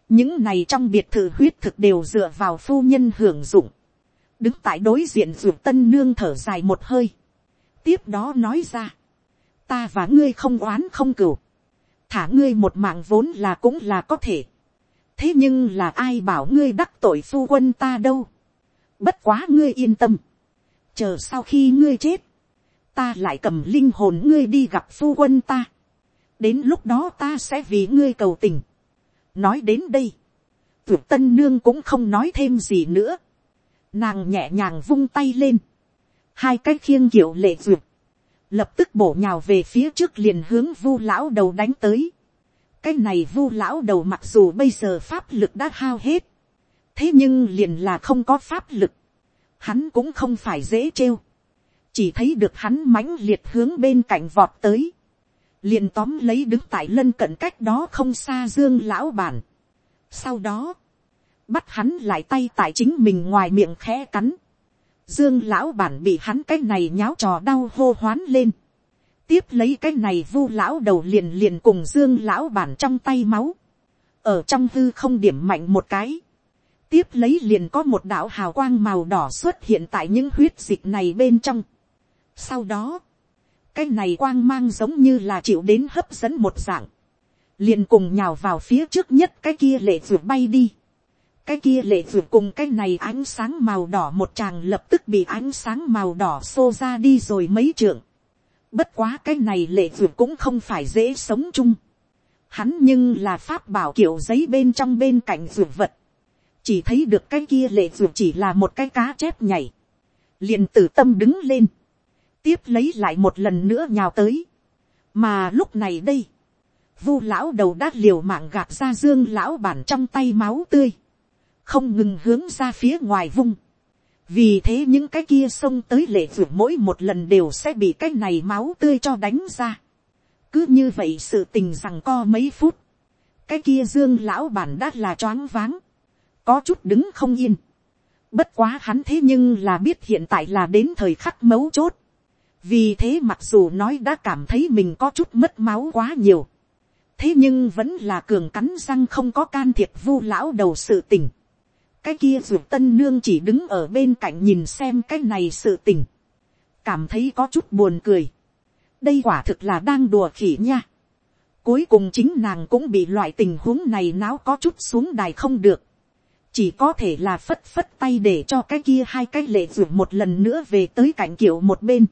[SPEAKER 1] những này trong biệt thự huyết thực đều dựa vào phu nhân hưởng dụng, đứng tại đối diện ruột tân nương thở dài một hơi, tiếp đó nói ra, ta và ngươi không oán không cừu, thả ngươi một mạng vốn là cũng là có thể, thế nhưng là ai bảo ngươi đắc tội phu quân ta đâu, bất quá ngươi yên tâm, chờ sau khi ngươi chết, ta lại cầm linh hồn ngươi đi gặp phu quân ta, đến lúc đó ta sẽ vì ngươi cầu tình, nói đến đây, tuyệt tân nương cũng không nói thêm gì nữa, nàng nhẹ nhàng vung tay lên, hai cái khiêng kiểu lệ duyệt, lập tức bổ nhào về phía trước liền hướng vu lão đầu đánh tới. cái này vu lão đầu mặc dù bây giờ pháp lực đã hao hết, thế nhưng liền là không có pháp lực, hắn cũng không phải dễ trêu, chỉ thấy được hắn mãnh liệt hướng bên cạnh vọt tới, liền tóm lấy đứng tại lân cận cách đó không xa dương lão bản. sau đó, bắt hắn lại tay tại chính mình ngoài miệng khẽ cắn, dương lão bản bị hắn cái này nháo trò đau hô hoán lên, tiếp lấy cái này vu lão đầu liền liền cùng dương lão bản trong tay máu, ở trong hư không điểm mạnh một cái, tiếp lấy liền có một đạo hào quang màu đỏ xuất hiện tại những huyết dịch này bên trong. Sau đó, cái này quang mang giống như là chịu đến hấp dẫn một dạng, liền cùng nhào vào phía trước nhất cái kia lệ ruột bay đi. cái kia lệ ruột cùng cái này ánh sáng màu đỏ một chàng lập tức bị ánh sáng màu đỏ xô ra đi rồi mấy trượng. bất quá cái này lệ ruột cũng không phải dễ sống chung. hắn nhưng là pháp bảo kiểu giấy bên trong bên cạnh ruột vật. chỉ thấy được cái kia lệ ruột chỉ là một cái cá chép nhảy. liền tử tâm đứng lên tiếp lấy lại một lần nữa nhào tới. mà lúc này đây, vu lão đầu đã liều mạng gạt ra dương lão bản trong tay máu tươi, không ngừng hướng ra phía ngoài vung. vì thế những cái kia xông tới lệ vượt mỗi một lần đều sẽ bị cái này máu tươi cho đánh ra. cứ như vậy sự tình rằng co mấy phút, cái kia dương lão bản đã là choáng váng, có chút đứng không yên. bất quá hắn thế nhưng là biết hiện tại là đến thời khắc mấu chốt vì thế mặc dù nói đã cảm thấy mình có chút mất máu quá nhiều, thế nhưng vẫn là cường cắn răng không có can thiệp vu lão đầu sự tình. cái kia ruột tân nương chỉ đứng ở bên cạnh nhìn xem cái này sự tình, cảm thấy có chút buồn cười. đây quả thực là đang đùa khỉ nha. cuối cùng chính nàng cũng bị loại tình huống này náo có chút xuống đài không được. chỉ có thể là phất phất tay để cho cái kia hai cái lệ ruột một lần nữa về tới cạnh kiểu một bên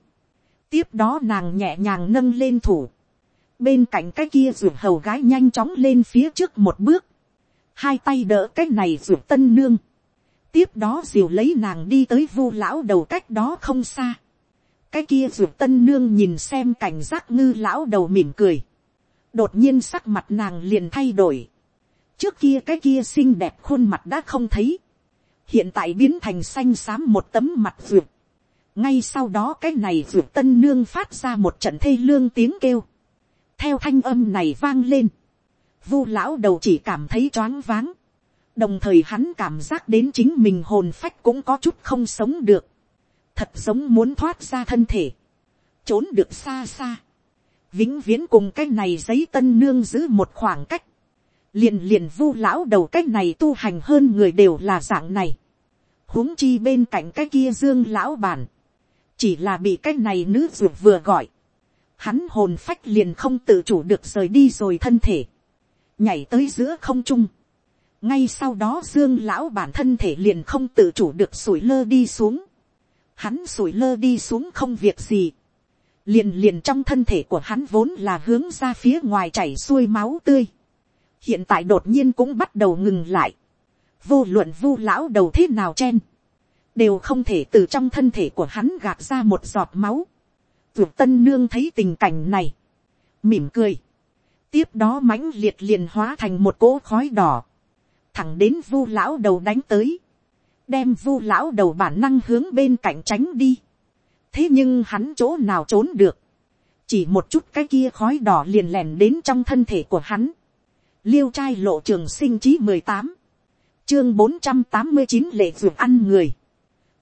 [SPEAKER 1] tiếp đó nàng nhẹ nhàng nâng lên thủ. bên cạnh cái kia ruột hầu gái nhanh chóng lên phía trước một bước. hai tay đỡ cái này ruột tân nương. tiếp đó diều lấy nàng đi tới vu lão đầu cách đó không xa. cái kia ruột tân nương nhìn xem cảnh giác ngư lão đầu mỉm cười. đột nhiên sắc mặt nàng liền thay đổi. trước kia cái kia xinh đẹp khuôn mặt đã không thấy. hiện tại biến thành xanh xám một tấm mặt ruột ngay sau đó cái này ruột tân nương phát ra một trận thê lương tiếng kêu. theo thanh âm này vang lên, vu lão đầu chỉ cảm thấy choáng váng. đồng thời hắn cảm giác đến chính mình hồn phách cũng có chút không sống được. thật giống muốn thoát ra thân thể. trốn được xa xa. vĩnh viễn cùng cái này giấy tân nương giữ một khoảng cách. liền liền vu lão đầu cái này tu hành hơn người đều là dạng này huống chi bên cạnh cái kia dương lão bản, chỉ là bị cái này nữ ruột vừa gọi, hắn hồn phách liền không tự chủ được rời đi rồi thân thể, nhảy tới giữa không trung. ngay sau đó dương lão bản thân thể liền không tự chủ được sủi lơ đi xuống, hắn sủi lơ đi xuống không việc gì, liền liền trong thân thể của hắn vốn là hướng ra phía ngoài chảy xuôi máu tươi, hiện tại đột nhiên cũng bắt đầu ngừng lại, vô luận vu lão đầu thế nào chen, đều không thể từ trong thân thể của hắn gạt ra một giọt máu. Vượt tân nương thấy tình cảnh này, mỉm cười, tiếp đó mãnh liệt liền hóa thành một cỗ khói đỏ, thẳng đến vu lão đầu đánh tới, đem vu lão đầu bản năng hướng bên cạnh tránh đi. thế nhưng hắn chỗ nào trốn được, chỉ một chút cái kia khói đỏ liền lèn đến trong thân thể của hắn. liêu trai lộ trường sinh chí mười tám, chương bốn trăm tám mươi chín lệ ruột ăn người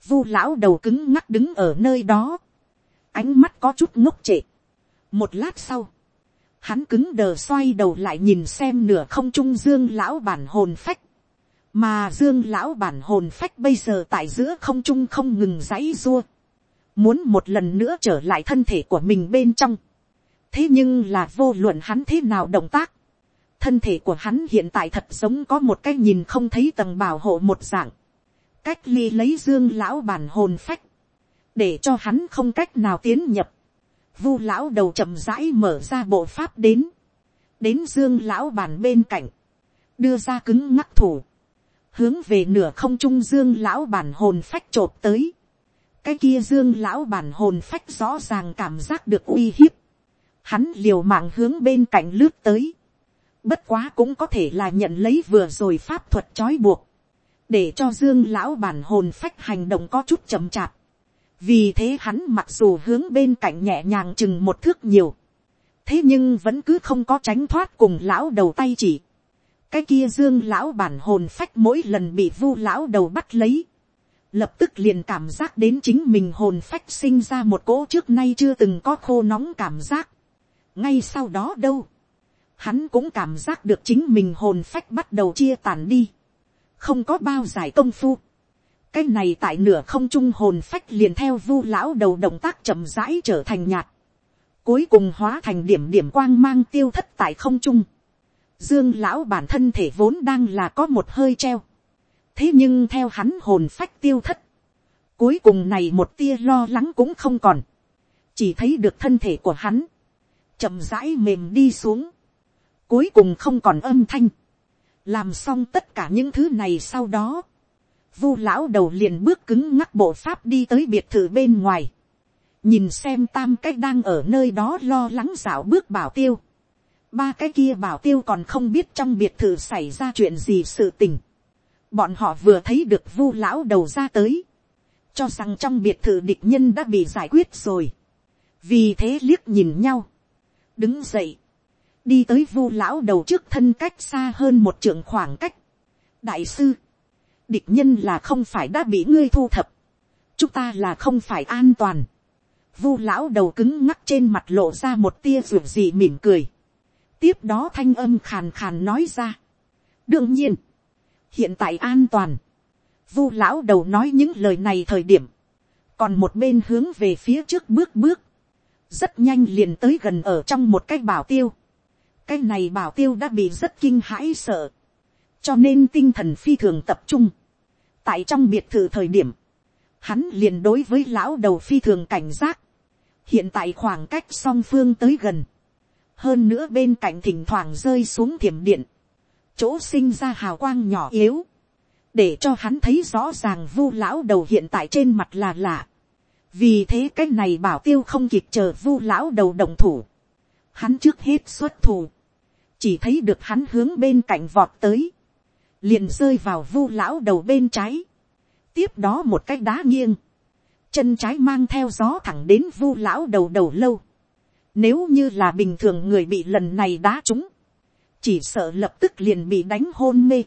[SPEAKER 1] vu lão đầu cứng ngắc đứng ở nơi đó, ánh mắt có chút ngốc trệ. một lát sau, hắn cứng đờ xoay đầu lại nhìn xem nửa không trung dương lão bản hồn phách, mà dương lão bản hồn phách bây giờ tại giữa không trung không ngừng dãy dua, muốn một lần nữa trở lại thân thể của mình bên trong, thế nhưng là vô luận hắn thế nào động tác, thân thể của hắn hiện tại thật giống có một cái nhìn không thấy tầng bảo hộ một dạng, cách ly lấy dương lão bản hồn phách, để cho hắn không cách nào tiến nhập, vu lão đầu chậm rãi mở ra bộ pháp đến, đến dương lão bản bên cạnh, đưa ra cứng ngắc thủ, hướng về nửa không trung dương lão bản hồn phách t r ộ p tới, cái kia dương lão bản hồn phách rõ ràng cảm giác được uy hiếp, hắn liều mạng hướng bên cạnh lướt tới, bất quá cũng có thể là nhận lấy vừa rồi pháp thuật trói buộc, để cho dương lão bản hồn phách hành động có chút chậm chạp, vì thế hắn mặc dù hướng bên cạnh nhẹ nhàng chừng một thước nhiều, thế nhưng vẫn cứ không có tránh thoát cùng lão đầu tay chỉ, cái kia dương lão bản hồn phách mỗi lần bị vu lão đầu bắt lấy, lập tức liền cảm giác đến chính mình hồn phách sinh ra một cỗ trước nay chưa từng có khô nóng cảm giác. ngay sau đó đâu, hắn cũng cảm giác được chính mình hồn phách bắt đầu chia tàn đi, không có bao giải công phu. cái này tại nửa không trung hồn phách liền theo vu lão đầu động tác chậm rãi trở thành nhạt, cuối cùng hóa thành điểm điểm quang mang tiêu thất tại không trung Dương lão bản thân thể vốn đang là có một hơi treo. Thế nhưng theo hắn hồn phách tiêu thất. Cuối cùng này một tia lo lắng cũng không còn. Chỉ thấy được thân thể của hắn. chậm rãi mềm đi xuống. Cuối cùng không còn âm thanh. Làm xong tất cả những thứ này sau đó. Vu lão đầu liền bước cứng ngắc bộ pháp đi tới biệt thự bên ngoài. Nhìn xem tam Cái đang ở nơi đó lo lắng dạo bước bảo tiêu Ba cái kia bảo tiêu còn không biết trong biệt thự xảy ra chuyện gì sự tình. Bọn họ vừa thấy được vu lão đầu ra tới. Cho rằng trong biệt thự địch nhân đã bị giải quyết rồi. Vì thế liếc nhìn nhau. Đứng dậy. Đi tới vu lão đầu trước thân cách xa hơn một trượng khoảng cách. Đại sư. Địch nhân là không phải đã bị ngươi thu thập. Chúng ta là không phải an toàn. Vu lão đầu cứng ngắc trên mặt lộ ra một tia ruột gì mỉm cười tiếp đó thanh âm khàn khàn nói ra. đương nhiên, hiện tại an toàn, vu lão đầu nói những lời này thời điểm, còn một bên hướng về phía trước bước bước, rất nhanh liền tới gần ở trong một cái bảo tiêu cái này bảo tiêu đã bị rất kinh hãi sợ, cho nên tinh thần phi thường tập trung. tại trong biệt thự thời điểm, hắn liền đối với lão đầu phi thường cảnh giác. hiện tại khoảng cách song phương tới gần, hơn nữa bên cạnh thỉnh thoảng rơi xuống thiểm điện, chỗ sinh ra hào quang nhỏ yếu, để cho hắn thấy rõ ràng vu lão đầu hiện tại trên mặt là lạ. vì thế cái này bảo tiêu không kịp chờ vu lão đầu đồng thủ, hắn trước hết xuất thủ, chỉ thấy được hắn hướng bên cạnh vọt tới, liền rơi vào vu lão đầu bên trái, tiếp đó một cái đá nghiêng, chân trái mang theo gió thẳng đến vu lão đầu đầu lâu, nếu như là bình thường người bị lần này đá trúng. Chỉ sợ lập tức liền bị đánh hôn mê.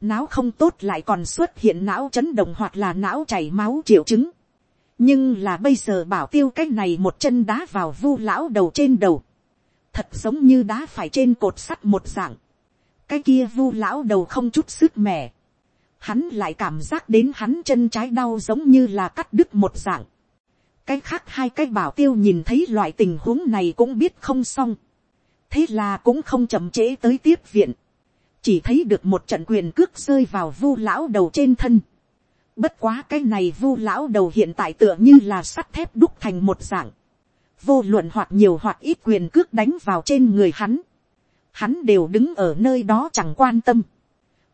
[SPEAKER 1] Não không tốt lại còn xuất hiện não chấn động hoặc là não chảy máu triệu chứng. Nhưng là bây giờ bảo tiêu cái này một chân đá vào vu lão đầu trên đầu. Thật giống như đá phải trên cột sắt một dạng. Cái kia vu lão đầu không chút sức mẻ. Hắn lại cảm giác đến hắn chân trái đau giống như là cắt đứt một dạng cái khác hai cái bảo tiêu nhìn thấy loại tình huống này cũng biết không xong. thế là cũng không chậm trễ tới tiếp viện. chỉ thấy được một trận quyền cước rơi vào vu lão đầu trên thân. bất quá cái này vu lão đầu hiện tại tựa như là sắt thép đúc thành một dạng vô luận hoặc nhiều hoặc ít quyền cước đánh vào trên người hắn. hắn đều đứng ở nơi đó chẳng quan tâm.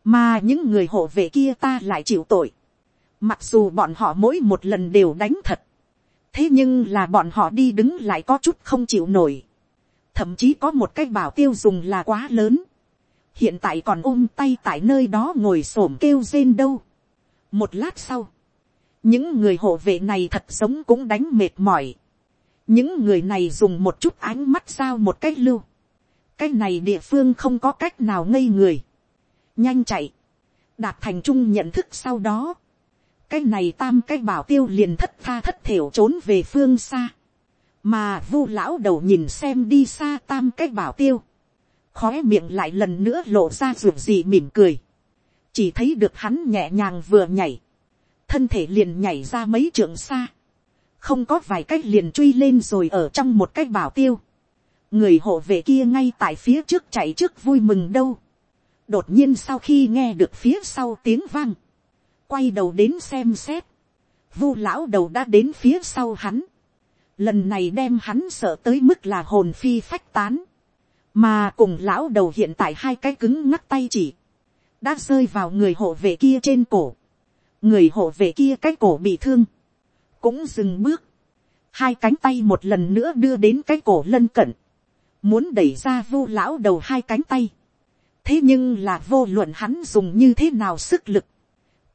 [SPEAKER 1] mà những người hộ vệ kia ta lại chịu tội. mặc dù bọn họ mỗi một lần đều đánh thật thế nhưng là bọn họ đi đứng lại có chút không chịu nổi. thậm chí có một cái bảo tiêu dùng là quá lớn. hiện tại còn ôm tay tại nơi đó ngồi s ổ m kêu rên đâu. một lát sau, những người hộ vệ này thật sống cũng đánh mệt mỏi những người này dùng một chút ánh mắt sao một cách lưu. cái này địa phương không có cách nào ngây người. nhanh chạy. đạt thành trung nhận thức sau đó cái này tam cái bảo tiêu liền thất tha thất thiểu trốn về phương xa. mà vu lão đầu nhìn xem đi xa tam cái bảo tiêu. khói miệng lại lần nữa lộ ra ruột gì mỉm cười. chỉ thấy được hắn nhẹ nhàng vừa nhảy. thân thể liền nhảy ra mấy trường xa không có vài cách liền truy lên rồi ở trong một cái bảo tiêu. người hộ vệ kia ngay tại phía trước chạy trước vui mừng đâu. đột nhiên sau khi nghe được phía sau tiếng vang, quay đầu đến xem xét, vu lão đầu đã đến phía sau hắn, lần này đem hắn sợ tới mức là hồn phi phách tán, mà cùng lão đầu hiện tại hai cái cứng ngắc tay chỉ, đã rơi vào người hộ vệ kia trên cổ, người hộ vệ kia cái cổ bị thương, cũng dừng bước, hai cánh tay một lần nữa đưa đến cái cổ lân cận, muốn đẩy ra vô lão đầu hai cánh tay, thế nhưng là vô luận hắn dùng như thế nào sức lực,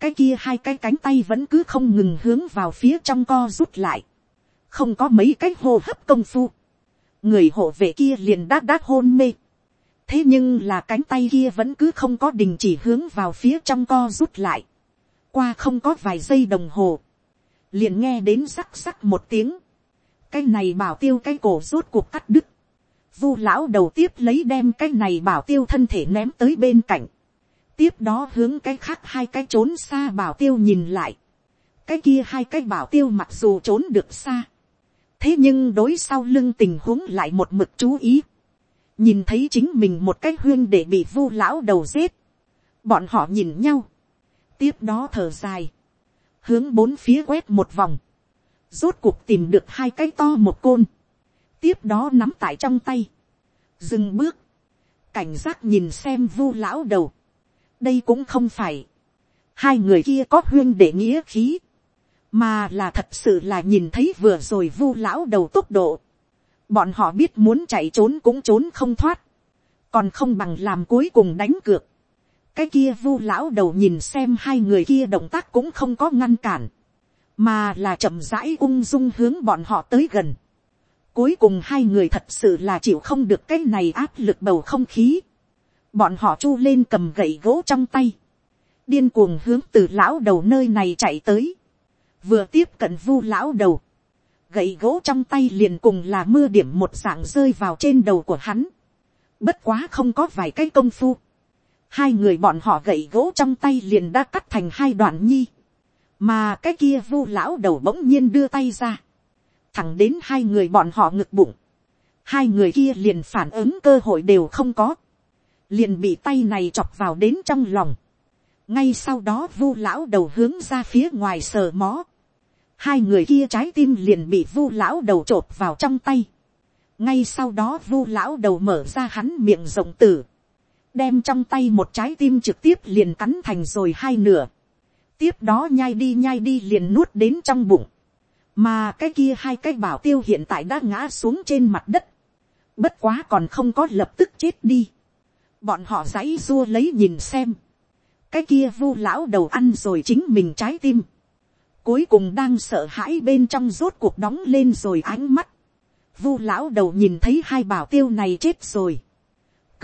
[SPEAKER 1] cái kia hai cái cánh tay vẫn cứ không ngừng hướng vào phía trong co rút lại, không có mấy cái hô hấp công phu, người hộ vệ kia liền đát đát hôn mê, thế nhưng là cánh tay kia vẫn cứ không có đình chỉ hướng vào phía trong co rút lại, qua không có vài giây đồng hồ, liền nghe đến sắc sắc một tiếng, cái này bảo tiêu cái cổ rốt cuộc cắt đứt, vu lão đầu tiếp lấy đem cái này bảo tiêu thân thể ném tới bên cạnh, tiếp đó hướng cái khác hai cái trốn xa bảo tiêu nhìn lại, cái kia hai cái bảo tiêu mặc dù trốn được xa, thế nhưng đối sau lưng tình huống lại một mực chú ý, nhìn thấy chính mình một cái huyên để bị vu lão đầu giết, bọn họ nhìn nhau, tiếp đó thở dài, hướng bốn phía quét một vòng, rốt cuộc tìm được hai cái to một côn, tiếp đó nắm tại trong tay, dừng bước, cảnh giác nhìn xem vu lão đầu, đây cũng không phải, hai người kia có huyên để nghĩa khí, mà là thật sự là nhìn thấy vừa rồi vu lão đầu tốc độ, bọn họ biết muốn chạy trốn cũng trốn không thoát, còn không bằng làm cuối cùng đánh cược, cái kia vu lão đầu nhìn xem hai người kia động tác cũng không có ngăn cản, mà là chậm rãi ung dung hướng bọn họ tới gần. Cuối cùng hai người thật sự là chịu không được cái này áp lực bầu không khí. Bọn họ chu lên cầm gậy gỗ trong tay. Điên cuồng hướng từ lão đầu nơi này chạy tới. Vừa tiếp cận vu lão đầu. Gậy gỗ trong tay liền cùng là mưa điểm một dạng rơi vào trên đầu của hắn. Bất quá không có vài cái công phu. Hai người bọn họ gậy gỗ trong tay liền đã cắt thành hai đoạn nhi. Mà cái kia vu lão đầu bỗng nhiên đưa tay ra, thẳng đến hai người bọn họ ngực bụng, hai người kia liền phản ứng cơ hội đều không có, liền bị tay này chọc vào đến trong lòng, ngay sau đó vu lão đầu hướng ra phía ngoài sờ mó, hai người kia trái tim liền bị vu lão đầu t r ộ p vào trong tay, ngay sau đó vu lão đầu mở ra hắn miệng rộng tử, đem trong tay một trái tim trực tiếp liền cắn thành rồi hai nửa, tiếp đó nhai đi nhai đi liền nuốt đến trong bụng, mà cái kia hai cái bảo tiêu hiện tại đã ngã xuống trên mặt đất, bất quá còn không có lập tức chết đi, bọn họ dãy dua lấy nhìn xem, cái kia vu lão đầu ăn rồi chính mình trái tim, cuối cùng đang sợ hãi bên trong rốt cuộc đóng lên rồi ánh mắt, vu lão đầu nhìn thấy hai bảo tiêu này chết rồi,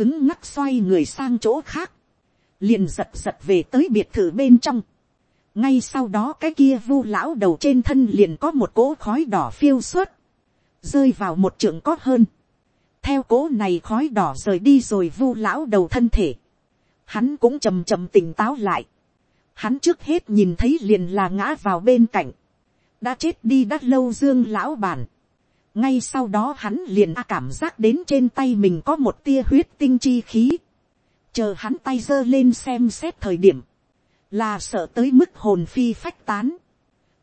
[SPEAKER 1] cứng ngắc xoay người sang chỗ khác, liền giật giật về tới biệt thự bên trong, ngay sau đó cái kia vu lão đầu trên thân liền có một cỗ khói đỏ phiêu suốt, rơi vào một trường có hơn. theo cỗ này khói đỏ rời đi rồi vu lão đầu thân thể, hắn cũng chầm chầm tỉnh táo lại. hắn trước hết nhìn thấy liền là ngã vào bên cạnh, đã chết đi đã lâu dương lão bản ngay sau đó hắn liền cảm giác đến trên tay mình có một tia huyết tinh chi khí, chờ hắn tay giơ lên xem xét thời điểm, là sợ tới mức hồn phi phách tán.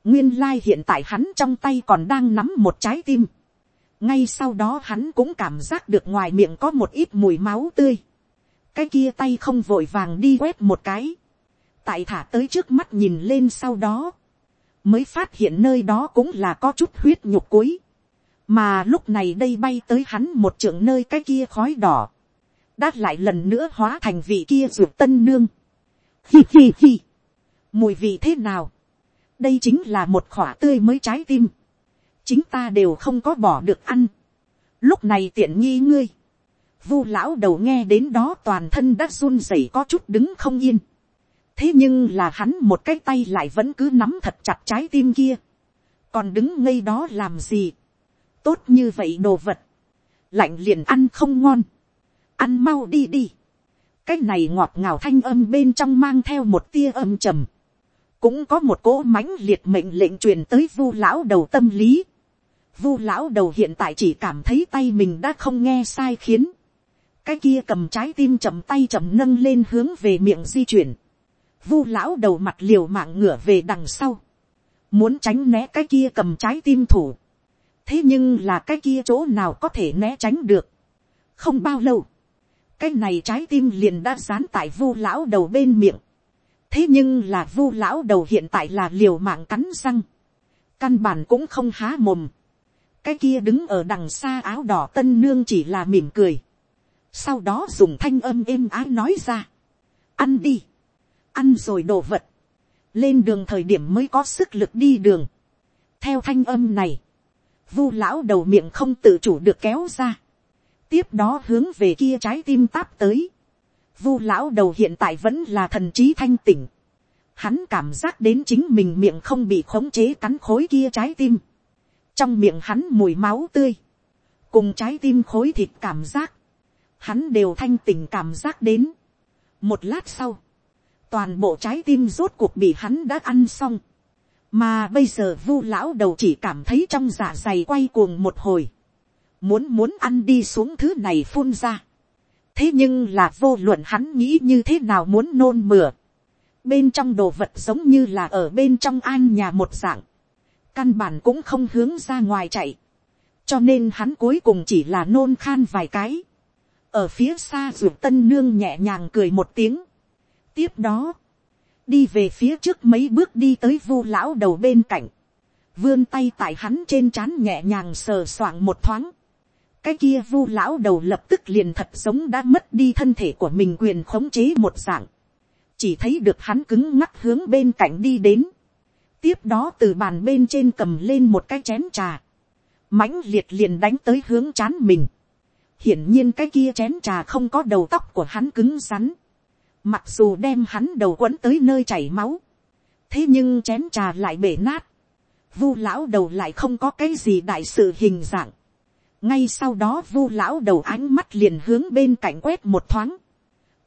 [SPEAKER 1] nguyên lai hiện tại hắn trong tay còn đang nắm một trái tim. ngay sau đó hắn cũng cảm giác được ngoài miệng có một ít mùi máu tươi. cái kia tay không vội vàng đi quét một cái. tại thả tới trước mắt nhìn lên sau đó. mới phát hiện nơi đó cũng là có chút huyết nhục cuối mà lúc này đây bay tới hắn một trưởng nơi cái kia khói đỏ. đã lại lần nữa hóa thành vị kia ruột tân nương Hi hi hi. Mùi vị thế nào? Đây chính là một khỏa tươi mới trái tim. Chính ta đều không có bỏ được ăn. Lúc này tiện nghi ngươi. Vu lão đầu nghe đến đó toàn thân đã run rẩy có chút đứng không yên. Thế nhưng là hắn một cái tay lại vẫn cứ nắm thật chặt trái tim kia. Còn đứng ngây đó làm gì? Tốt như vậy đồ vật. Lạnh liền ăn không ngon. Ăn mau đi đi cái này ngọt ngào thanh âm bên trong mang theo một tia âm trầm, cũng có một cỗ mãnh liệt mệnh lệnh truyền tới vu lão đầu tâm lý, vu lão đầu hiện tại chỉ cảm thấy tay mình đã không nghe sai khiến. cái kia cầm trái tim chậm tay chậm nâng lên hướng về miệng di chuyển. vu lão đầu mặt liều mạng ngửa về đằng sau. muốn tránh né cái kia cầm trái tim thủ thế nhưng là cái kia chỗ nào có thể né tránh được. không bao lâu, cái này trái tim liền đã dán tại vu lão đầu bên miệng. thế nhưng là vu lão đầu hiện tại là liều mạng cắn răng. căn bản cũng không há mồm cái kia đứng ở đằng xa áo đỏ tân nương chỉ là mỉm cười. sau đó dùng thanh âm êm ái nói ra. ăn đi. ăn rồi đồ vật. lên đường thời điểm mới có sức lực đi đường. theo thanh âm này, vu lão đầu miệng không tự chủ được kéo ra. tiếp đó hướng về kia trái tim táp tới. vu lão đầu hiện tại vẫn là thần trí thanh tỉnh. hắn cảm giác đến chính mình miệng không bị khống chế cắn khối kia trái tim trong miệng hắn mùi máu tươi, cùng trái tim khối thịt cảm giác, hắn đều thanh tỉnh cảm giác đến. một lát sau, toàn bộ trái tim rốt cuộc bị hắn đã ăn xong, mà bây giờ vu lão đầu chỉ cảm thấy trong dạ dày quay cuồng một hồi, muốn muốn ăn đi xuống thứ này phun ra. thế nhưng là vô luận hắn nghĩ như thế nào muốn nôn mửa, bên trong đồ vật giống như là ở bên trong an nhà một dạng, căn bản cũng không hướng ra ngoài chạy, cho nên hắn cuối cùng chỉ là nôn khan vài cái, ở phía xa ruột tân nương nhẹ nhàng cười một tiếng, tiếp đó, đi về phía trước mấy bước đi tới vu lão đầu bên cạnh, vươn tay tại hắn trên trán nhẹ nhàng sờ soạng một thoáng, cái kia vu lão đầu lập tức liền thật giống đã mất đi thân thể của mình quyền khống chế một dạng, chỉ thấy được hắn cứng ngắc hướng bên cạnh đi đến, tiếp đó từ bàn bên trên cầm lên một cái chén trà, mãnh liệt liền đánh tới hướng chán mình. hiển nhiên cái kia chén trà không có đầu tóc của hắn cứng rắn, mặc dù đem hắn đầu quấn tới nơi chảy máu, thế nhưng chén trà lại bể nát, vu lão đầu lại không có cái gì đại sự hình dạng, ngay sau đó vu lão đầu ánh mắt liền hướng bên cạnh quét một thoáng,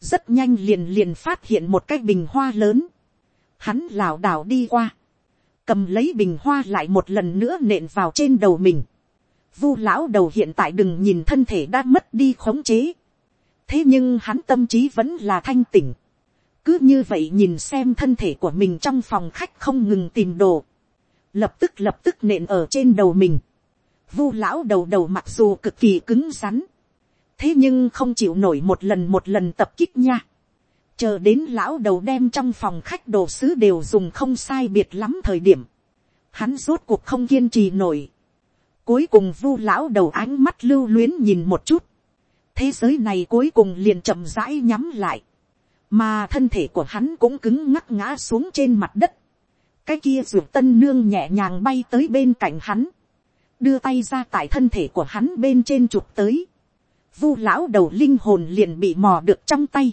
[SPEAKER 1] rất nhanh liền liền phát hiện một cái bình hoa lớn, hắn lảo đảo đi qua, cầm lấy bình hoa lại một lần nữa nện vào trên đầu mình. Vu lão đầu hiện tại đừng nhìn thân thể đã mất đi khống chế thế nhưng hắn tâm trí vẫn là thanh tỉnh. cứ như vậy nhìn xem thân thể của mình trong phòng khách không ngừng tìm đồ. lập tức lập tức nện ở trên đầu mình. Vu lão đầu đầu mặc dù cực kỳ cứng rắn. thế nhưng không chịu nổi một lần một lần tập kích nha chờ đến lão đầu đem trong phòng khách đồ sứ đều dùng không sai biệt lắm thời điểm, hắn rốt cuộc không kiên trì nổi. cuối cùng vu lão đầu ánh mắt lưu luyến nhìn một chút, thế giới này cuối cùng liền chậm rãi nhắm lại, mà thân thể của hắn cũng cứng ngắc ngã xuống trên mặt đất, cái kia ruột tân nương nhẹ nhàng bay tới bên cạnh hắn, đưa tay ra tại thân thể của hắn bên trên chụp tới, vu lão đầu linh hồn liền bị mò được trong tay,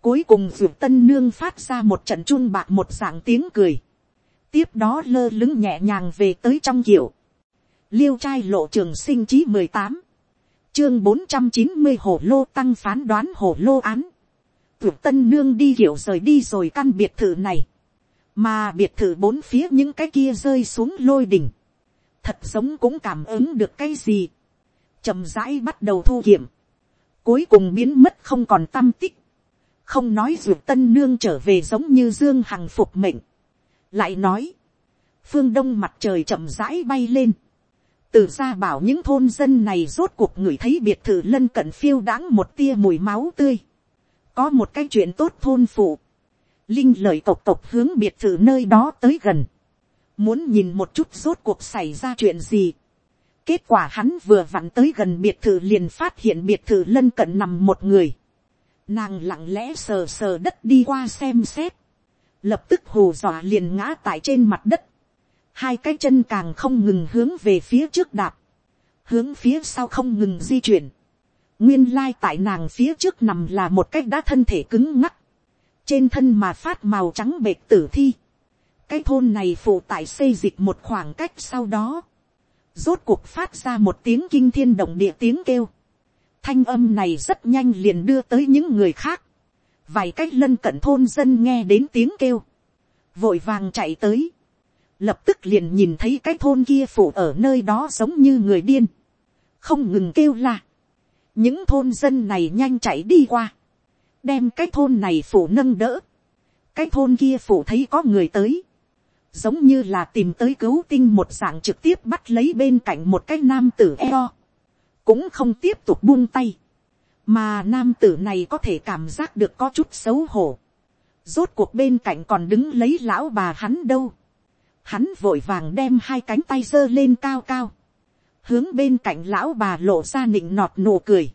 [SPEAKER 1] Cuối cùng ruột tân nương phát ra một trận chun bạc một dạng tiếng cười. Tiếp đó lơ lứng nhẹ nhàng về tới trong kiểu. Liêu trai lộ trường sinh chí mười tám. Chương bốn trăm chín mươi hổ lô tăng phán đoán hổ lô án. Dược tân nương đi kiểu rời đi rồi căn biệt thự này. Mà biệt thự bốn phía những cái kia rơi xuống lôi đỉnh. Thật giống cũng cảm ứng được cái gì. chậm rãi bắt đầu thu kiểm. Cuối cùng biến mất không còn tâm tích không nói ruột tân nương trở về giống như dương hằng phục mệnh, lại nói, phương đông mặt trời chậm rãi bay lên, từ ra bảo những thôn dân này rốt cuộc người thấy biệt thự lân cận phiêu đãng một tia mùi máu tươi, có một cái chuyện tốt thôn phụ, linh lời tộc tộc hướng biệt thự nơi đó tới gần, muốn nhìn một chút rốt cuộc xảy ra chuyện gì. kết quả hắn vừa vặn tới gần biệt thự liền phát hiện biệt thự lân cận nằm một người, Nàng lặng lẽ sờ sờ đất đi qua xem xét. Lập tức hù dọa liền ngã tại trên mặt đất. Hai cái chân càng không ngừng hướng về phía trước đạp. Hướng phía sau không ngừng di chuyển. Nguyên lai tại nàng phía trước nằm là một cái đã thân thể cứng ngắc. Trên thân mà phát màu trắng bệt tử thi. Cái thôn này phụ tại xây dịch một khoảng cách sau đó. Rốt cuộc phát ra một tiếng kinh thiên động địa tiếng kêu Thanh âm này rất nhanh liền đưa tới những người khác. Vài cách lân cận thôn dân nghe đến tiếng kêu. Vội vàng chạy tới lập tức liền nhìn thấy cái thôn kia phủ ở nơi đó giống như người điên, không ngừng kêu la. những thôn dân này nhanh chạy đi qua, đem cái thôn này phủ nâng đỡ, cái thôn kia phủ thấy có người tới, giống như là tìm tới cứu tinh một dạng trực tiếp bắt lấy bên cạnh một cái nam tử eo, cũng không tiếp tục buông tay, mà nam tử này có thể cảm giác được có chút xấu hổ, rốt cuộc bên cạnh còn đứng lấy lão bà hắn đâu, hắn vội vàng đem hai cánh tay giơ lên cao cao, hướng bên cạnh lão bà lộ ra nịnh nọt nụ cười,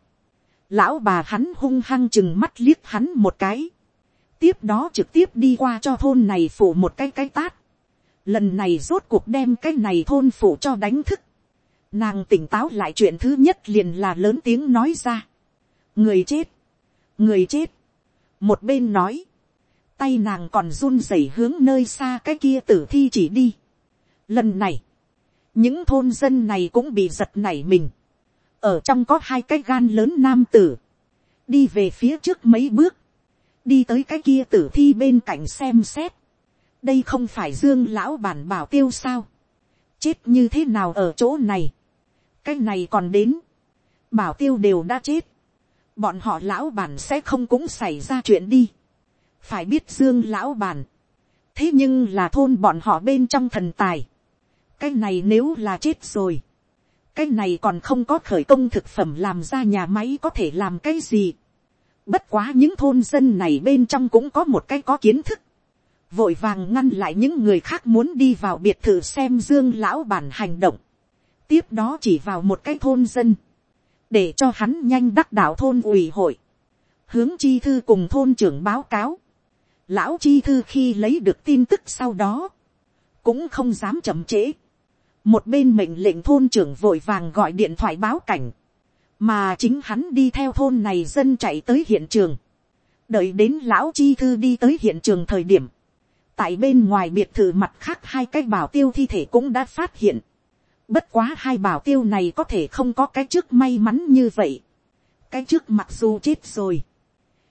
[SPEAKER 1] lão bà hắn hung hăng chừng mắt liếc hắn một cái, tiếp đó trực tiếp đi qua cho thôn này phủ một cái cái tát, lần này rốt cuộc đem cái này thôn phủ cho đánh thức, nàng tỉnh táo lại chuyện thứ nhất liền là lớn tiếng nói ra, người chết, người chết, một bên nói, tay nàng còn run rẩy hướng nơi xa cái kia tử thi chỉ đi. Lần này, những thôn dân này cũng bị giật nảy mình. Ở trong có hai cái gan lớn nam tử. Đi về phía trước mấy bước. Đi tới cái kia tử thi bên cạnh xem xét. Đây không phải dương lão bản bảo tiêu sao. Chết như thế nào ở chỗ này. Cái này còn đến. Bảo tiêu đều đã chết. Bọn họ lão bản sẽ không cũng xảy ra chuyện đi phải biết dương lão bàn, thế nhưng là thôn bọn họ bên trong thần tài, cái này nếu là chết rồi, cái này còn không có khởi công thực phẩm làm ra nhà máy có thể làm cái gì. Bất quá những thôn dân này bên trong cũng có một cái có kiến thức. Vội vàng ngăn lại những người khác muốn đi vào biệt thự xem dương lão bản hành động. Tiếp đó chỉ vào một cái thôn dân. Để cho hắn nhanh đắc đạo thôn ủy hội. Hướng chi thư cùng thôn trưởng báo cáo. Lão chi thư khi lấy được tin tức sau đó, cũng không dám chậm trễ. Một bên mệnh lệnh thôn trưởng vội vàng gọi điện thoại báo cảnh, mà chính hắn đi theo thôn này dân chạy tới hiện trường. Đợi đến lão chi thư đi tới hiện trường thời điểm, tại bên ngoài biệt thự mặt khác hai cái bảo tiêu thi thể cũng đã phát hiện. Bất quá hai bảo tiêu này có thể không có cái trước may mắn như vậy. Cái trước mặc dù chết rồi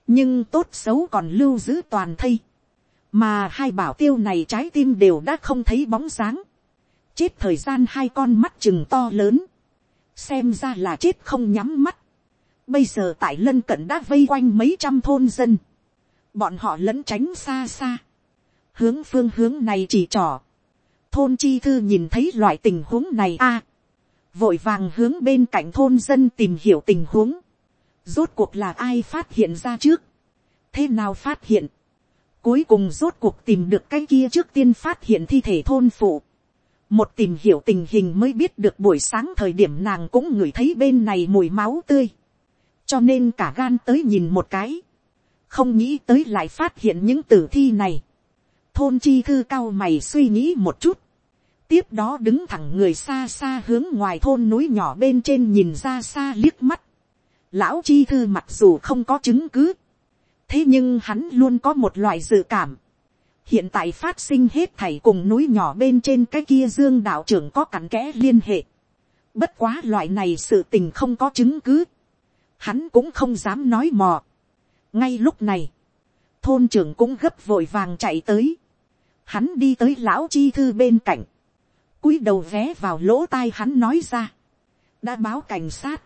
[SPEAKER 1] nhưng tốt xấu còn lưu giữ toàn thây, mà hai bảo tiêu này trái tim đều đã không thấy bóng dáng, chết thời gian hai con mắt chừng to lớn, xem ra là chết không nhắm mắt, bây giờ tại lân cận đã vây quanh mấy trăm thôn dân, bọn họ lẫn tránh xa xa, hướng phương hướng này chỉ trỏ, thôn chi thư nhìn thấy loại tình huống này a, vội vàng hướng bên cạnh thôn dân tìm hiểu tình huống, Rốt cuộc là ai phát hiện ra trước. Thế nào phát hiện. Cuối cùng rốt cuộc tìm được cái kia trước tiên phát hiện thi thể thôn phụ. Một tìm hiểu tình hình mới biết được buổi sáng thời điểm nàng cũng ngửi thấy bên này mùi máu tươi. Cho nên cả gan tới nhìn một cái. Không nghĩ tới lại phát hiện những tử thi này. Thôn chi thư cao mày suy nghĩ một chút tiếp đó đứng thẳng người xa xa hướng ngoài thôn núi nhỏ bên trên nhìn ra xa liếc mắt. Lão chi thư mặc dù không có chứng cứ. Thế nhưng hắn luôn có một loại dự cảm. Hiện tại phát sinh hết thảy cùng núi nhỏ bên trên cái kia dương đạo trưởng có cắn kẽ liên hệ. Bất quá loại này sự tình không có chứng cứ. Hắn cũng không dám nói mò. Ngay lúc này, thôn trưởng cũng gấp vội vàng chạy tới. Hắn đi tới lão chi thư bên cạnh. cúi đầu vé vào lỗ tai hắn nói ra. Đã báo cảnh sát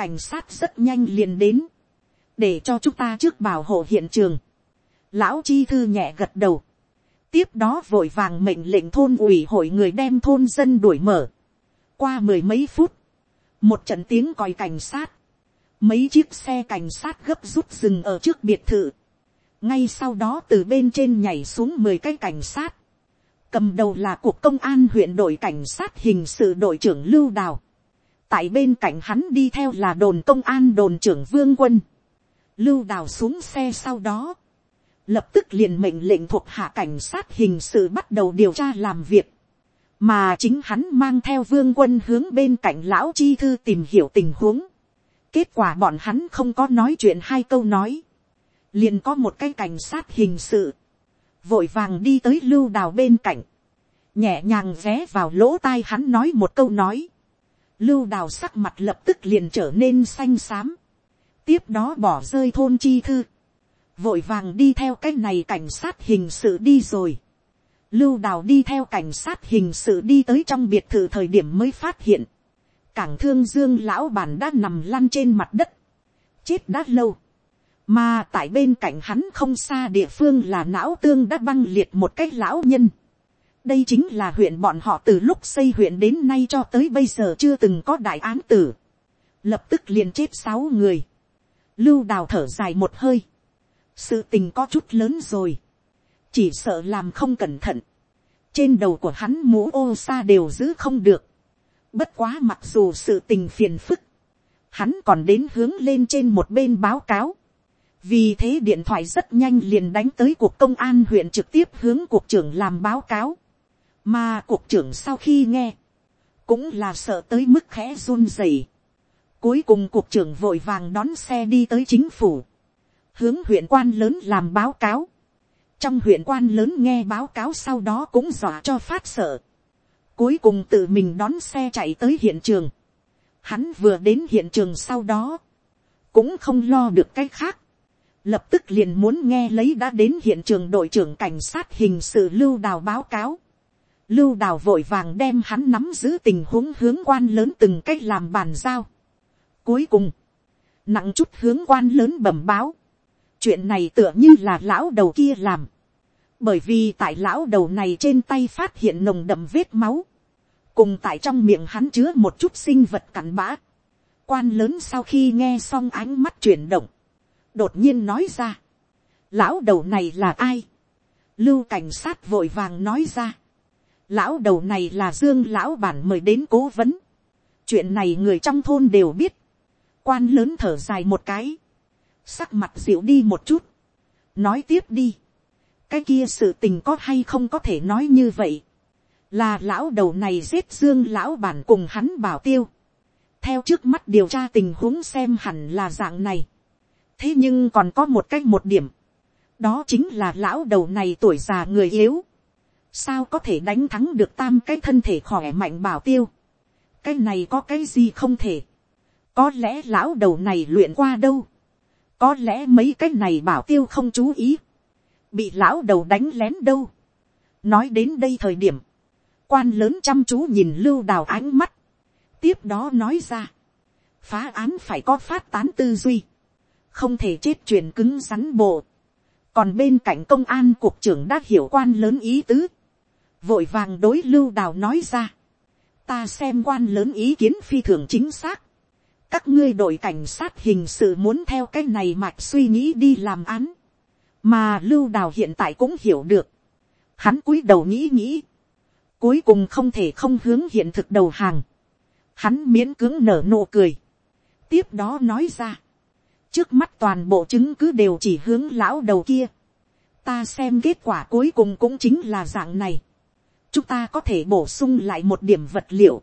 [SPEAKER 1] cảnh sát rất nhanh liền đến, để cho chúng ta trước bảo hộ hiện trường. Lão chi thư nhẹ gật đầu, tiếp đó vội vàng mệnh lệnh thôn ủy hội người đem thôn dân đuổi mở. qua mười mấy phút, một trận tiếng còi cảnh sát, mấy chiếc xe cảnh sát gấp rút dừng ở trước biệt thự. ngay sau đó từ bên trên nhảy xuống mười cái cảnh sát, cầm đầu là cuộc công an huyện đội cảnh sát hình sự đội trưởng lưu đào tại bên cạnh hắn đi theo là đồn công an đồn trưởng vương quân, lưu đào xuống xe sau đó, lập tức liền mệnh lệnh thuộc hạ cảnh sát hình sự bắt đầu điều tra làm việc, mà chính hắn mang theo vương quân hướng bên cạnh lão chi thư tìm hiểu tình huống. kết quả bọn hắn không có nói chuyện hai câu nói, liền có một cái cảnh sát hình sự, vội vàng đi tới lưu đào bên cạnh, nhẹ nhàng vé vào lỗ tai hắn nói một câu nói, lưu đào sắc mặt lập tức liền trở nên xanh xám, tiếp đó bỏ rơi thôn chi thư, vội vàng đi theo cái này cảnh sát hình sự đi rồi. lưu đào đi theo cảnh sát hình sự đi tới trong biệt thự thời điểm mới phát hiện, cảng thương dương lão bản đã nằm lăn trên mặt đất, chết đã lâu, mà tại bên cạnh hắn không xa địa phương là não tương đã băng liệt một cái lão nhân đây chính là huyện bọn họ từ lúc xây huyện đến nay cho tới bây giờ chưa từng có đại án tử. lập tức liền chết sáu người. lưu đào thở dài một hơi. sự tình có chút lớn rồi. chỉ sợ làm không cẩn thận. trên đầu của hắn mũ ô xa đều giữ không được. bất quá mặc dù sự tình phiền phức. hắn còn đến hướng lên trên một bên báo cáo vì thế điện thoại rất nhanh liền đánh tới cuộc công an huyện trực tiếp hướng cuộc trưởng làm báo cáo mà cục trưởng sau khi nghe, cũng là sợ tới mức khẽ run rẩy. cuối cùng cục trưởng vội vàng đón xe đi tới chính phủ, hướng huyện quan lớn làm báo cáo. trong huyện quan lớn nghe báo cáo sau đó cũng dọa cho phát sợ. cuối cùng tự mình đón xe chạy tới hiện trường. hắn vừa đến hiện trường sau đó, cũng không lo được cái khác lập tức liền muốn nghe lấy đã đến hiện trường đội trưởng cảnh sát hình sự lưu đào báo cáo lưu đào vội vàng đem hắn nắm giữ tình huống hướng quan lớn từng cách làm bàn giao. cuối cùng, nặng chút hướng quan lớn bẩm báo. chuyện này tựa như là lão đầu kia làm. bởi vì tại lão đầu này trên tay phát hiện nồng đậm vết máu. cùng tại trong miệng hắn chứa một chút sinh vật cặn bã. quan lớn sau khi nghe xong ánh mắt chuyển động đột nhiên nói ra, lão đầu này là ai, lưu cảnh sát vội vàng nói ra, lão đầu này là dương lão bản mời đến cố vấn, chuyện này người trong thôn đều biết, quan lớn thở dài một cái, sắc mặt dịu đi một chút, nói tiếp đi, cái kia sự tình có hay không có thể nói như vậy, là lão đầu này giết dương lão bản cùng hắn bảo tiêu, theo trước mắt điều tra tình huống xem hẳn là dạng này, thế nhưng còn có một cách một điểm, đó chính là lão đầu này tuổi già người yếu, sao có thể đánh thắng được tam cái thân thể khỏe mạnh bảo tiêu, cái này có cái gì không thể, có lẽ lão đầu này luyện qua đâu, có lẽ mấy cái này bảo tiêu không chú ý, bị lão đầu đánh lén đâu. nói đến đây thời điểm, quan lớn chăm chú nhìn lưu đào ánh mắt, tiếp đó nói ra, phá án phải có phát tán tư duy, không thể chết chuyện cứng rắn bộ. còn bên cạnh công an cục trưởng đã hiểu quan lớn ý tứ, vội vàng đối lưu đào nói ra, ta xem quan lớn ý kiến phi thường chính xác, các ngươi đội cảnh sát hình sự muốn theo cái này mạch suy nghĩ đi làm án, mà lưu đào hiện tại cũng hiểu được, hắn cúi đầu nghĩ nghĩ, cuối cùng không thể không hướng hiện thực đầu hàng, hắn miễn cưỡng nở nụ cười, tiếp đó nói ra, trước mắt toàn bộ chứng cứ đều chỉ hướng lão đầu kia. ta xem kết quả cuối cùng cũng chính là dạng này chúng ta có thể bổ sung lại một điểm vật liệu.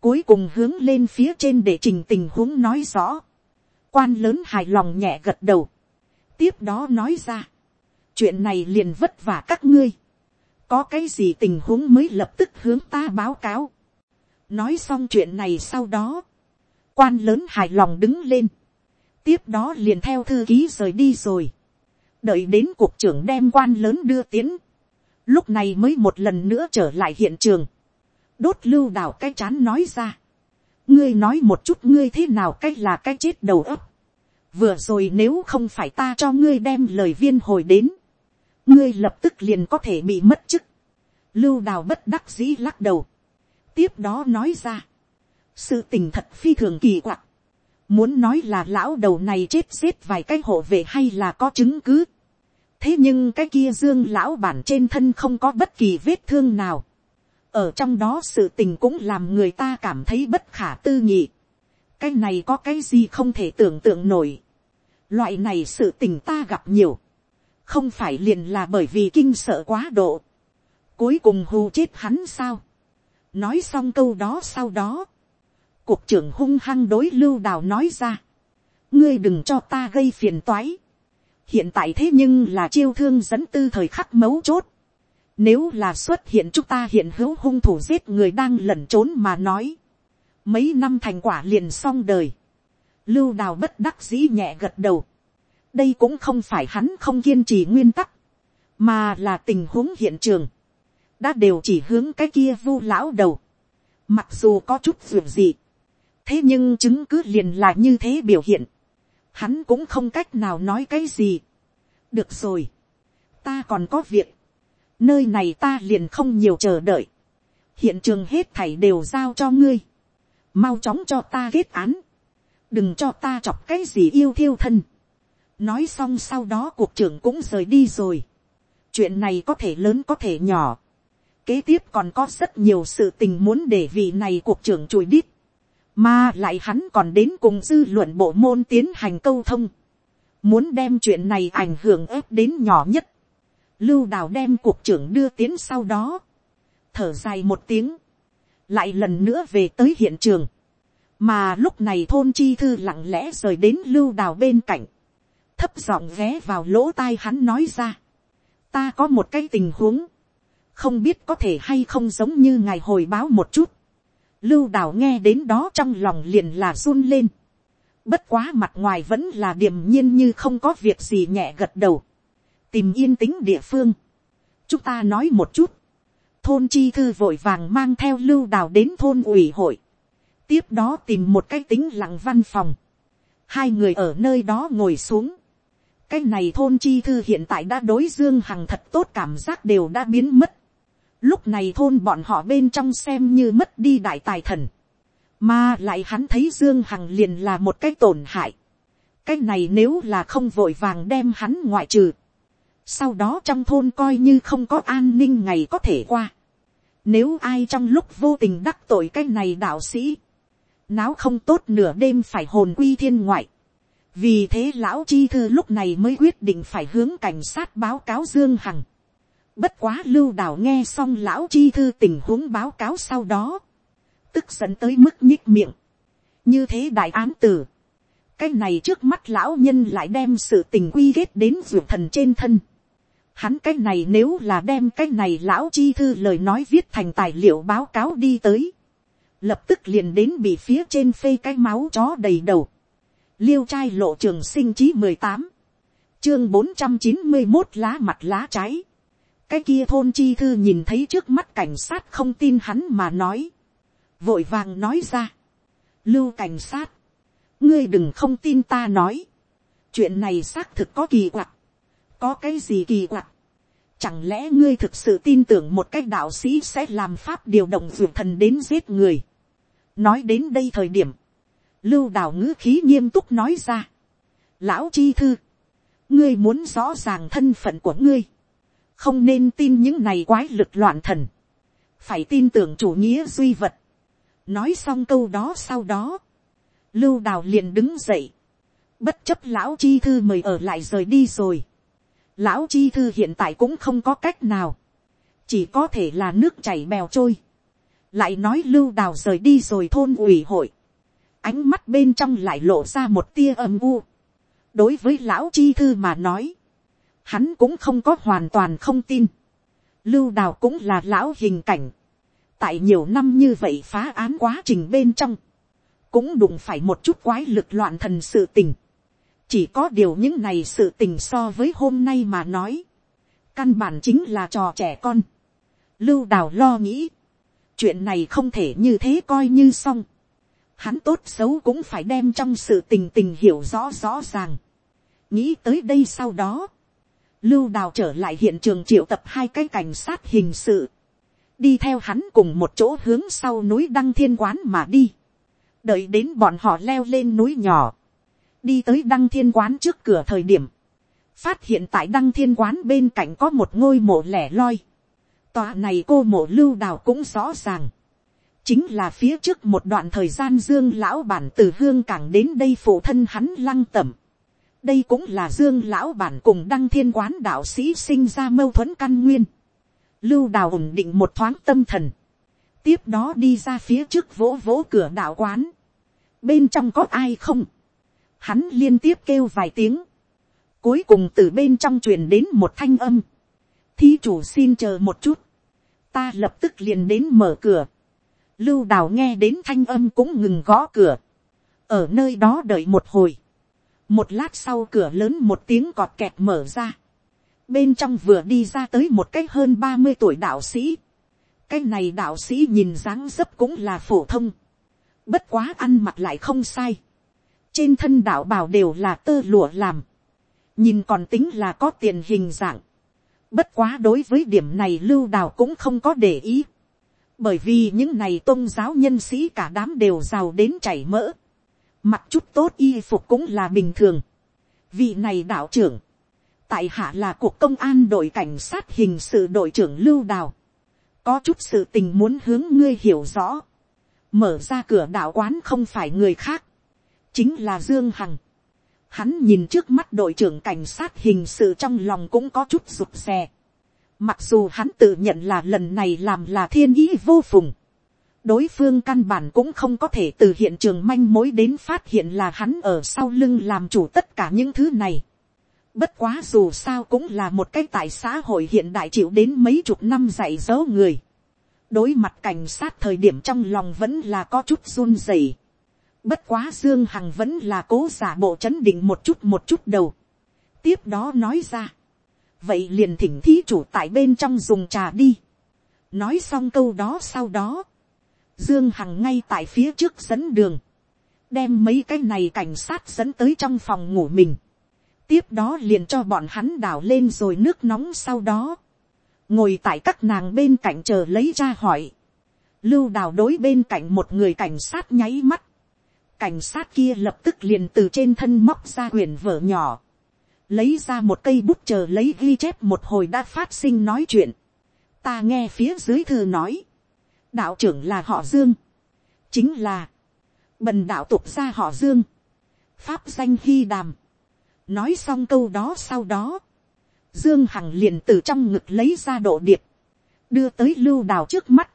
[SPEAKER 1] cuối cùng hướng lên phía trên để trình tình huống nói rõ. quan lớn hài lòng nhẹ gật đầu. tiếp đó nói ra. chuyện này liền vất vả các ngươi. có cái gì tình huống mới lập tức hướng ta báo cáo. nói xong chuyện này sau đó. quan lớn hài lòng đứng lên tiếp đó liền theo thư ký rời đi rồi. đợi đến cục trưởng đem quan lớn đưa tiến lúc này mới một lần nữa trở lại hiện trường. đốt lưu đào cái chán nói ra. ngươi nói một chút ngươi thế nào cái là cái chết đầu ấp. vừa rồi nếu không phải ta cho ngươi đem lời viên hồi đến. ngươi lập tức liền có thể bị mất chức. lưu đào bất đắc dĩ lắc đầu. tiếp đó nói ra. sự tình thật phi thường kỳ quặc Muốn nói là lão đầu này chết xếp vài cái hộ vệ hay là có chứng cứ. Thế nhưng cái kia dương lão bản trên thân không có bất kỳ vết thương nào. Ở trong đó sự tình cũng làm người ta cảm thấy bất khả tư nghị. Cái này có cái gì không thể tưởng tượng nổi. Loại này sự tình ta gặp nhiều. Không phải liền là bởi vì kinh sợ quá độ. Cuối cùng hù chết hắn sao. Nói xong câu đó sau đó Cục trưởng hung hăng đối lưu đào nói ra. Ngươi đừng cho ta gây phiền toái. Hiện tại thế nhưng là chiêu thương dẫn tư thời khắc mấu chốt. Nếu là xuất hiện chúng ta hiện hữu hung thủ giết người đang lẩn trốn mà nói. Mấy năm thành quả liền xong đời. Lưu đào bất đắc dĩ nhẹ gật đầu. Đây cũng không phải hắn không kiên trì nguyên tắc. Mà là tình huống hiện trường. đã đều chỉ hướng cái kia vu lão đầu, mặc dù có chút ruột gì, thế nhưng chứng cứ liền là như thế biểu hiện, hắn cũng không cách nào nói cái gì. được rồi, ta còn có việc, nơi này ta liền không nhiều chờ đợi, hiện trường hết thảy đều giao cho ngươi, mau chóng cho ta kết án, đừng cho ta chọc cái gì yêu thiêu thân. nói xong sau đó cuộc trưởng cũng rời đi rồi. chuyện này có thể lớn có thể nhỏ. kế tiếp còn có rất nhiều sự tình muốn để vị này cuộc trưởng chùi đít mà lại hắn còn đến cùng dư luận bộ môn tiến hành câu thông. muốn đem chuyện này ảnh hưởng ép đến nhỏ nhất. lưu đào đem cuộc trưởng đưa tiến sau đó. thở dài một tiếng. lại lần nữa về tới hiện trường mà lúc này thôn chi thư lặng lẽ rời đến lưu đào bên cạnh, thấp giọng ghé vào lỗ tai hắn nói ra, ta có một cái tình huống, không biết có thể hay không giống như ngài hồi báo một chút, lưu đào nghe đến đó trong lòng liền là run lên, bất quá mặt ngoài vẫn là điềm nhiên như không có việc gì nhẹ gật đầu, tìm yên tĩnh địa phương, chúng ta nói một chút, thôn chi thư vội vàng mang theo lưu đào đến thôn ủy hội, tiếp đó tìm một cái tính lặng văn phòng, hai người ở nơi đó ngồi xuống, cái này thôn chi thư hiện tại đã đối dương hằng thật tốt cảm giác đều đã biến mất, lúc này thôn bọn họ bên trong xem như mất đi đại tài thần, mà lại hắn thấy dương hằng liền là một cái tổn hại, cái này nếu là không vội vàng đem hắn ngoại trừ, sau đó trong thôn coi như không có an ninh ngày có thể qua, nếu ai trong lúc vô tình đắc tội cái này đạo sĩ, náo không tốt nửa đêm phải hồn quy thiên ngoại. vì thế lão chi thư lúc này mới quyết định phải hướng cảnh sát báo cáo dương hằng bất quá lưu đào nghe xong lão chi thư tình huống báo cáo sau đó, tức dẫn tới mức nhích miệng. như thế đại án tử, cái này trước mắt lão nhân lại đem sự tình quy kết đến vượt thần trên thân. Hắn cái này nếu là đem cái này lão chi thư lời nói viết thành tài liệu báo cáo đi tới lập tức liền đến bị phía trên phê cái máu chó đầy đầu. liêu trai lộ trường sinh chí mười tám, chương bốn trăm chín mươi một lá mặt lá trái cái kia thôn chi thư nhìn thấy trước mắt cảnh sát không tin hắn mà nói. vội vàng nói ra. lưu cảnh sát, ngươi đừng không tin ta nói. chuyện này xác thực có kỳ quặc. có cái gì kỳ quặc. Chẳng lẽ ngươi thực sự tin tưởng một cái đạo sĩ sẽ làm pháp điều động ruột thần đến giết người. Nói đến đây thời điểm. Lưu đào ngữ khí nghiêm túc nói ra. Lão chi thư. Ngươi muốn rõ ràng thân phận của ngươi. Không nên tin những này quái lực loạn thần. Phải tin tưởng chủ nghĩa duy vật. Nói xong câu đó sau đó. Lưu đào liền đứng dậy. Bất chấp lão chi thư mời ở lại rời đi rồi lão chi thư hiện tại cũng không có cách nào, chỉ có thể là nước chảy bèo trôi, lại nói lưu đào rời đi rồi thôn ủy hội, ánh mắt bên trong lại lộ ra một tia âm u, đối với lão chi thư mà nói, hắn cũng không có hoàn toàn không tin, lưu đào cũng là lão hình cảnh, tại nhiều năm như vậy phá án quá trình bên trong, cũng đụng phải một chút quái lực loạn thần sự tình, chỉ có điều những này sự tình so với hôm nay mà nói, căn bản chính là trò trẻ con. Lưu đào lo nghĩ, chuyện này không thể như thế coi như xong. Hắn tốt xấu cũng phải đem trong sự tình tình hiểu rõ rõ ràng. nghĩ tới đây sau đó, lưu đào trở lại hiện trường triệu tập hai cái cảnh sát hình sự, đi theo hắn cùng một chỗ hướng sau núi đăng thiên quán mà đi, đợi đến bọn họ leo lên núi nhỏ, đi tới đăng thiên quán trước cửa thời điểm, phát hiện tại đăng thiên quán bên cạnh có một ngôi mộ lẻ loi. Tòa này cô mộ lưu đào cũng rõ ràng. Chính là phía trước một đoạn thời gian Dương Lão Bản từ Hương Cảng đến đây phụ thân hắn lăng tẩm. Đây cũng là Dương Lão Bản cùng đăng thiên quán đạo sĩ sinh ra mâu thuẫn căn nguyên. Lưu đào ổn định một thoáng tâm thần. Tiếp đó đi ra phía trước vỗ vỗ cửa đạo quán. Bên trong có ai không? Hắn liên tiếp kêu vài tiếng. Cuối cùng từ bên trong truyền đến một thanh âm. Thí chủ xin chờ một chút. Ta lập tức liền đến mở cửa. Lưu đào nghe đến thanh âm cũng ngừng gõ cửa. Ở nơi đó đợi một hồi. Một lát sau cửa lớn một tiếng cọt kẹt mở ra. Bên trong vừa đi ra tới một cách hơn ba mươi tuổi đạo sĩ. cái này đạo sĩ nhìn dáng dấp cũng là phổ thông, bất quá ăn mặc lại không sai, trên thân đạo bào đều là tơ lụa làm, nhìn còn tính là có tiền hình dạng, bất quá đối với điểm này lưu đào cũng không có để ý, bởi vì những này tôn giáo nhân sĩ cả đám đều giàu đến chảy mỡ, mặc chút tốt y phục cũng là bình thường, vị này đạo trưởng, tại hạ là cuộc công an đội cảnh sát hình sự đội trưởng lưu đào, có chút sự tình muốn hướng ngươi hiểu rõ, mở ra cửa đạo quán không phải người khác, chính là dương hằng. Hắn nhìn trước mắt đội trưởng cảnh sát hình sự trong lòng cũng có chút rụt rè. Mặc dù hắn tự nhận là lần này làm là thiên ý vô phùng. Đối phương căn bản cũng không có thể từ hiện trường manh mối đến phát hiện là hắn ở sau lưng làm chủ tất cả những thứ này. Bất quá dù sao cũng là một cái tại xã hội hiện đại chịu đến mấy chục năm dạy dỗ người. Đối mặt cảnh sát thời điểm trong lòng vẫn là có chút run rẩy. Bất quá Dương Hằng vẫn là cố giả bộ chấn định một chút một chút đầu. Tiếp đó nói ra. Vậy liền thỉnh thí chủ tại bên trong dùng trà đi. Nói xong câu đó sau đó. Dương Hằng ngay tại phía trước dẫn đường. Đem mấy cái này cảnh sát dẫn tới trong phòng ngủ mình. Tiếp đó liền cho bọn hắn đào lên rồi nước nóng sau đó, ngồi tại các nàng bên cạnh chờ lấy ra hỏi, lưu đào đối bên cạnh một người cảnh sát nháy mắt, cảnh sát kia lập tức liền từ trên thân móc ra quyển vở nhỏ, lấy ra một cây bút chờ lấy ghi chép một hồi đã phát sinh nói chuyện, ta nghe phía dưới thư nói, đạo trưởng là họ dương, chính là, bần đạo tục ra họ dương, pháp danh hy đàm, nói xong câu đó sau đó, dương hằng liền từ trong ngực lấy ra độ điệp, đưa tới lưu đào trước mắt,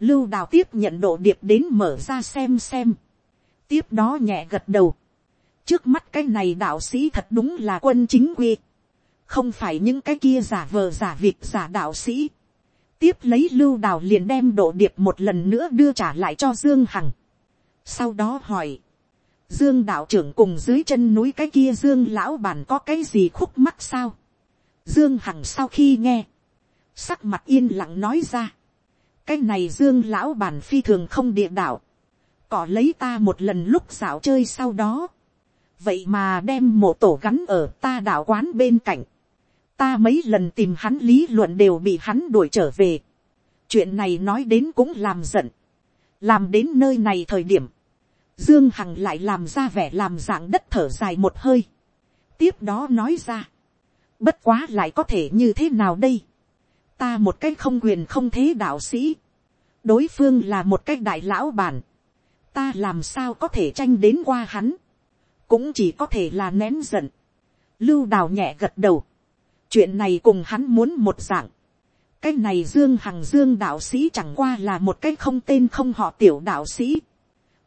[SPEAKER 1] lưu đào tiếp nhận độ điệp đến mở ra xem xem, tiếp đó nhẹ gật đầu, trước mắt cái này đạo sĩ thật đúng là quân chính quy, không phải những cái kia giả vờ giả việc giả đạo sĩ, tiếp lấy lưu đào liền đem độ điệp một lần nữa đưa trả lại cho dương hằng, sau đó hỏi, Dương đạo trưởng cùng dưới chân núi cái kia Dương lão bản có cái gì khúc mắc sao? Dương Hằng sau khi nghe. Sắc mặt yên lặng nói ra. Cái này Dương lão bản phi thường không địa đạo. Cỏ lấy ta một lần lúc dạo chơi sau đó. Vậy mà đem mộ tổ gắn ở ta đạo quán bên cạnh. Ta mấy lần tìm hắn lý luận đều bị hắn đuổi trở về. Chuyện này nói đến cũng làm giận. Làm đến nơi này thời điểm Dương Hằng lại làm ra vẻ làm dạng đất thở dài một hơi. Tiếp đó nói ra. Bất quá lại có thể như thế nào đây? Ta một cách không quyền không thế đạo sĩ. Đối phương là một cách đại lão bản. Ta làm sao có thể tranh đến qua hắn. Cũng chỉ có thể là nén giận. Lưu đào nhẹ gật đầu. Chuyện này cùng hắn muốn một dạng. Cái này Dương Hằng Dương đạo sĩ chẳng qua là một cái không tên không họ tiểu đạo sĩ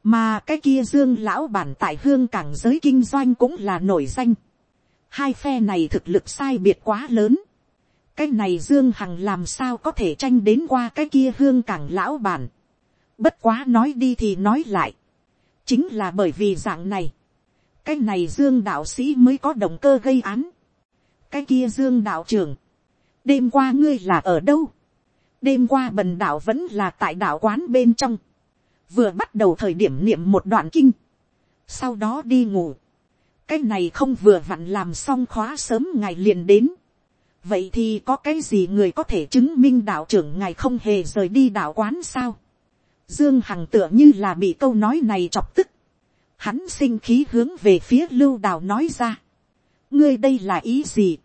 [SPEAKER 1] mà cái kia dương lão bản tại hương cảng giới kinh doanh cũng là nổi danh. hai phe này thực lực sai biệt quá lớn. cái này dương hằng làm sao có thể tranh đến qua cái kia hương cảng lão bản. bất quá nói đi thì nói lại. chính là bởi vì dạng này. cái này dương đạo sĩ mới có động cơ gây án cái kia dương đạo trưởng. đêm qua ngươi là ở đâu. đêm qua bần đạo vẫn là tại đạo quán bên trong. Vừa bắt đầu thời điểm niệm một đoạn kinh, sau đó đi ngủ, cái này không vừa vặn làm xong khóa sớm ngày liền đến, vậy thì có cái gì người có thể chứng minh đạo trưởng ngài không hề rời đi đạo quán sao, dương hằng tựa như là bị câu nói này chọc tức, hắn sinh khí hướng về phía lưu đào nói ra, ngươi đây là ý gì,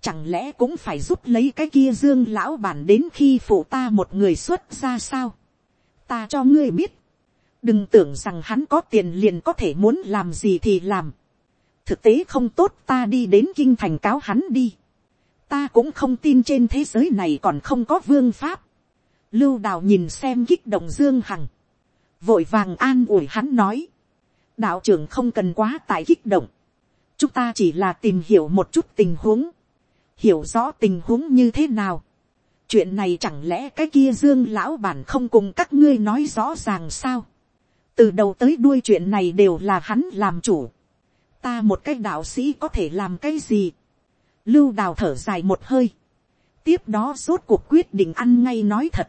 [SPEAKER 1] chẳng lẽ cũng phải giúp lấy cái kia dương lão bản đến khi phụ ta một người xuất ra sao, ta cho ngươi biết, đừng tưởng rằng hắn có tiền liền có thể muốn làm gì thì làm. thực tế không tốt ta đi đến kinh thành cáo hắn đi. ta cũng không tin trên thế giới này còn không có vương pháp. lưu đào nhìn xem kích động dương hằng. vội vàng an ủi hắn nói. đạo trưởng không cần quá tại kích động chúng ta chỉ là tìm hiểu một chút tình huống. hiểu rõ tình huống như thế nào chuyện này chẳng lẽ cái kia dương lão bản không cùng các ngươi nói rõ ràng sao. từ đầu tới đuôi chuyện này đều là hắn làm chủ. ta một cái đạo sĩ có thể làm cái gì. lưu đào thở dài một hơi. tiếp đó rốt cuộc quyết định ăn ngay nói thật.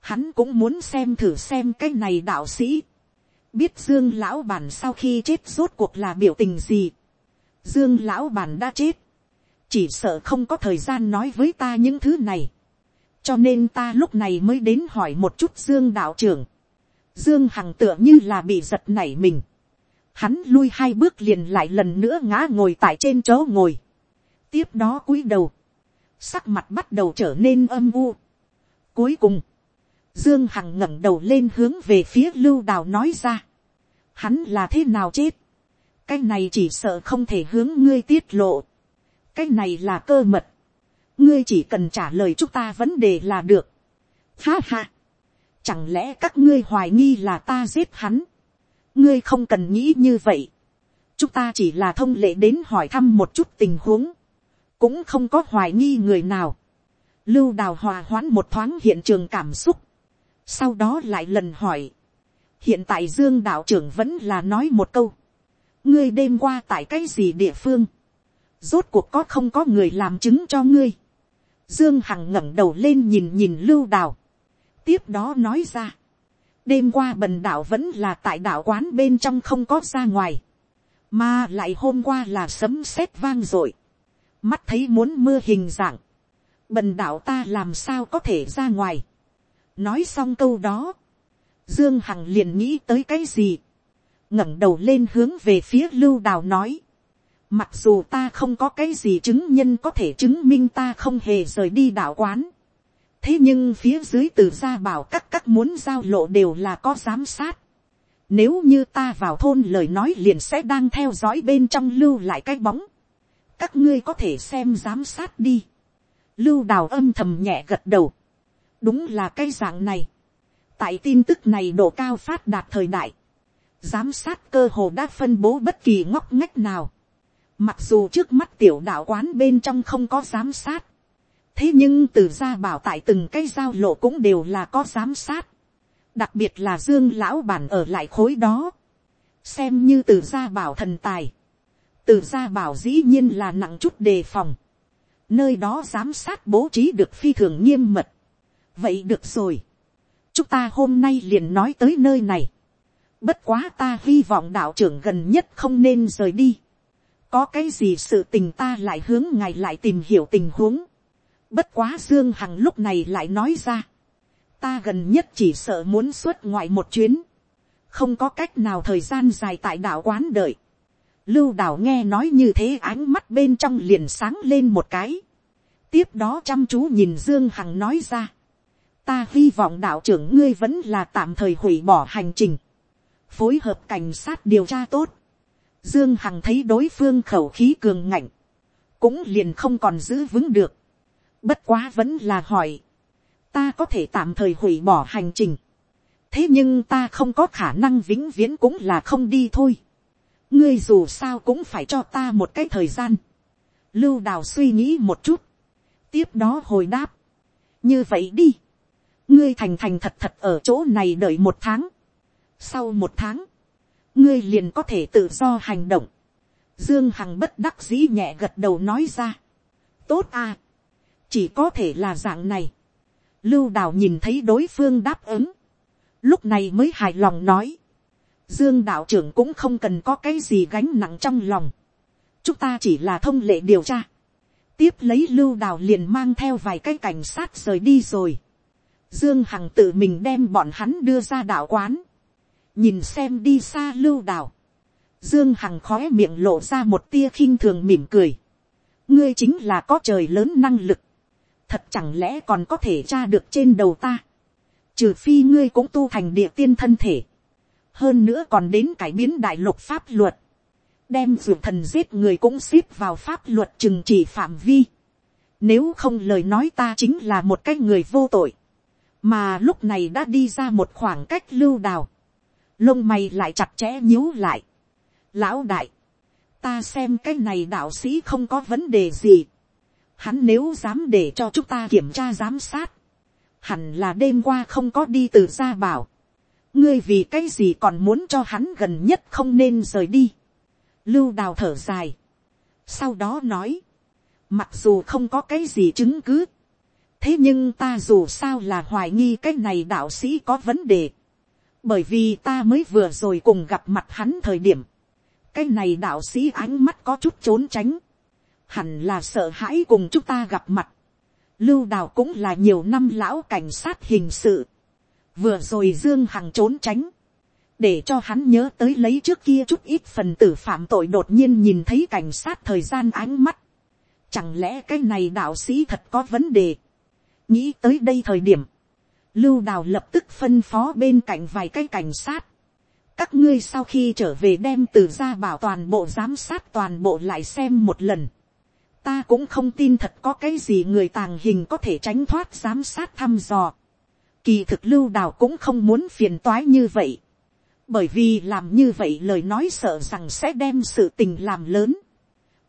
[SPEAKER 1] hắn cũng muốn xem thử xem cái này đạo sĩ, biết dương lão bản sau khi chết rốt cuộc là biểu tình gì, dương lão bản đã chết, chỉ sợ không có thời gian nói với ta những thứ này, cho nên ta lúc này mới đến hỏi một chút dương đạo trưởng, dương hằng tựa như là bị giật nảy mình, hắn lui hai bước liền lại lần nữa ngã ngồi tại trên chỗ ngồi, tiếp đó cúi đầu, sắc mặt bắt đầu trở nên âm u. Cuối cùng, Dương Hằng ngẩng đầu lên hướng về phía lưu đào nói ra. Hắn là thế nào chết? Cái này chỉ sợ không thể hướng ngươi tiết lộ. Cái này là cơ mật. Ngươi chỉ cần trả lời chúng ta vấn đề là được. Ha ha. Chẳng lẽ các ngươi hoài nghi là ta giết hắn? Ngươi không cần nghĩ như vậy. Chúng ta chỉ là thông lệ đến hỏi thăm một chút tình huống cũng không có hoài nghi người nào. Lưu đào hòa hoãn một thoáng hiện trường cảm xúc. Sau đó lại lần hỏi. Hiện tại Dương đạo trưởng vẫn là nói một câu. Ngươi đêm qua tại cái gì địa phương? Rốt cuộc có không có người làm chứng cho ngươi? Dương Hằng ngẩng đầu lên nhìn nhìn lưu đào. Tiếp đó nói ra. Đêm qua bần đạo vẫn là tại đạo quán bên trong không có ra ngoài. Mà lại hôm qua là sấm sét vang rồi mắt thấy muốn mưa hình dạng, bần đạo ta làm sao có thể ra ngoài. nói xong câu đó, dương hằng liền nghĩ tới cái gì, ngẩng đầu lên hướng về phía lưu đào nói, mặc dù ta không có cái gì chứng nhân có thể chứng minh ta không hề rời đi đạo quán, thế nhưng phía dưới từ gia bảo các các muốn giao lộ đều là có giám sát. Nếu như ta vào thôn lời nói liền sẽ đang theo dõi bên trong lưu lại cái bóng các ngươi có thể xem giám sát đi. lưu đào âm thầm nhẹ gật đầu. đúng là cái dạng này. tại tin tức này độ cao phát đạt thời đại giám sát cơ hồ đã phân bố bất kỳ ngóc ngách nào. mặc dù trước mắt tiểu đạo quán bên trong không có giám sát. thế nhưng từ gia bảo tại từng cái giao lộ cũng đều là có giám sát. đặc biệt là dương lão bản ở lại khối đó. xem như từ gia bảo thần tài từ gia bảo dĩ nhiên là nặng chút đề phòng. nơi đó giám sát bố trí được phi thường nghiêm mật. vậy được rồi. chúng ta hôm nay liền nói tới nơi này bất quá ta hy vọng đạo trưởng gần nhất không nên rời đi. có cái gì sự tình ta lại hướng ngài lại tìm hiểu tình huống. bất quá dương hằng lúc này lại nói ra. ta gần nhất chỉ sợ muốn xuất ngoại một chuyến. không có cách nào thời gian dài tại đạo quán đợi Lưu đảo nghe nói như thế ánh mắt bên trong liền sáng lên một cái. Tiếp đó chăm chú nhìn Dương Hằng nói ra. Ta hy vọng đạo trưởng ngươi vẫn là tạm thời hủy bỏ hành trình. Phối hợp cảnh sát điều tra tốt. Dương Hằng thấy đối phương khẩu khí cường ngạnh. Cũng liền không còn giữ vững được. Bất quá vẫn là hỏi. Ta có thể tạm thời hủy bỏ hành trình. Thế nhưng ta không có khả năng vĩnh viễn cũng là không đi thôi ngươi dù sao cũng phải cho ta một cái thời gian. lưu đào suy nghĩ một chút, tiếp đó hồi đáp, như vậy đi, ngươi thành thành thật thật ở chỗ này đợi một tháng, sau một tháng, ngươi liền có thể tự do hành động, dương hằng bất đắc dĩ nhẹ gật đầu nói ra, tốt à, chỉ có thể là dạng này, lưu đào nhìn thấy đối phương đáp ứng, lúc này mới hài lòng nói, Dương đạo trưởng cũng không cần có cái gì gánh nặng trong lòng. Chúng ta chỉ là thông lệ điều tra. Tiếp lấy lưu đào liền mang theo vài cái cảnh sát rời đi rồi. Dương Hằng tự mình đem bọn hắn đưa ra đạo quán. Nhìn xem đi xa lưu đào. Dương Hằng khói miệng lộ ra một tia khinh thường mỉm cười. Ngươi chính là có trời lớn năng lực. Thật chẳng lẽ còn có thể tra được trên đầu ta. Trừ phi ngươi cũng tu thành địa tiên thân thể hơn nữa còn đến cải biến đại lục pháp luật, đem ruột thần giết người cũng xếp vào pháp luật trừng trị phạm vi. Nếu không lời nói ta chính là một cái người vô tội, mà lúc này đã đi ra một khoảng cách lưu đào, lông mày lại chặt chẽ nhíu lại. Lão đại, ta xem cái này đạo sĩ không có vấn đề gì. Hắn nếu dám để cho chúng ta kiểm tra giám sát, hẳn là đêm qua không có đi từ gia bảo ngươi vì cái gì còn muốn cho hắn gần nhất không nên rời đi. lưu đào thở dài. sau đó nói, mặc dù không có cái gì chứng cứ, thế nhưng ta dù sao là hoài nghi cái này đạo sĩ có vấn đề, bởi vì ta mới vừa rồi cùng gặp mặt hắn thời điểm, cái này đạo sĩ ánh mắt có chút trốn tránh, hẳn là sợ hãi cùng chúng ta gặp mặt, lưu đào cũng là nhiều năm lão cảnh sát hình sự, vừa rồi dương hằng trốn tránh, để cho hắn nhớ tới lấy trước kia chút ít phần tử phạm tội đột nhiên nhìn thấy cảnh sát thời gian ánh mắt, chẳng lẽ cái này đạo sĩ thật có vấn đề, nghĩ tới đây thời điểm, lưu đào lập tức phân phó bên cạnh vài cái cảnh sát, các ngươi sau khi trở về đem từ ra bảo toàn bộ giám sát toàn bộ lại xem một lần, ta cũng không tin thật có cái gì người tàng hình có thể tránh thoát giám sát thăm dò. Kỳ thực lưu đào cũng không muốn phiền toái như vậy. Bởi vì làm như vậy lời nói sợ rằng sẽ đem sự tình làm lớn.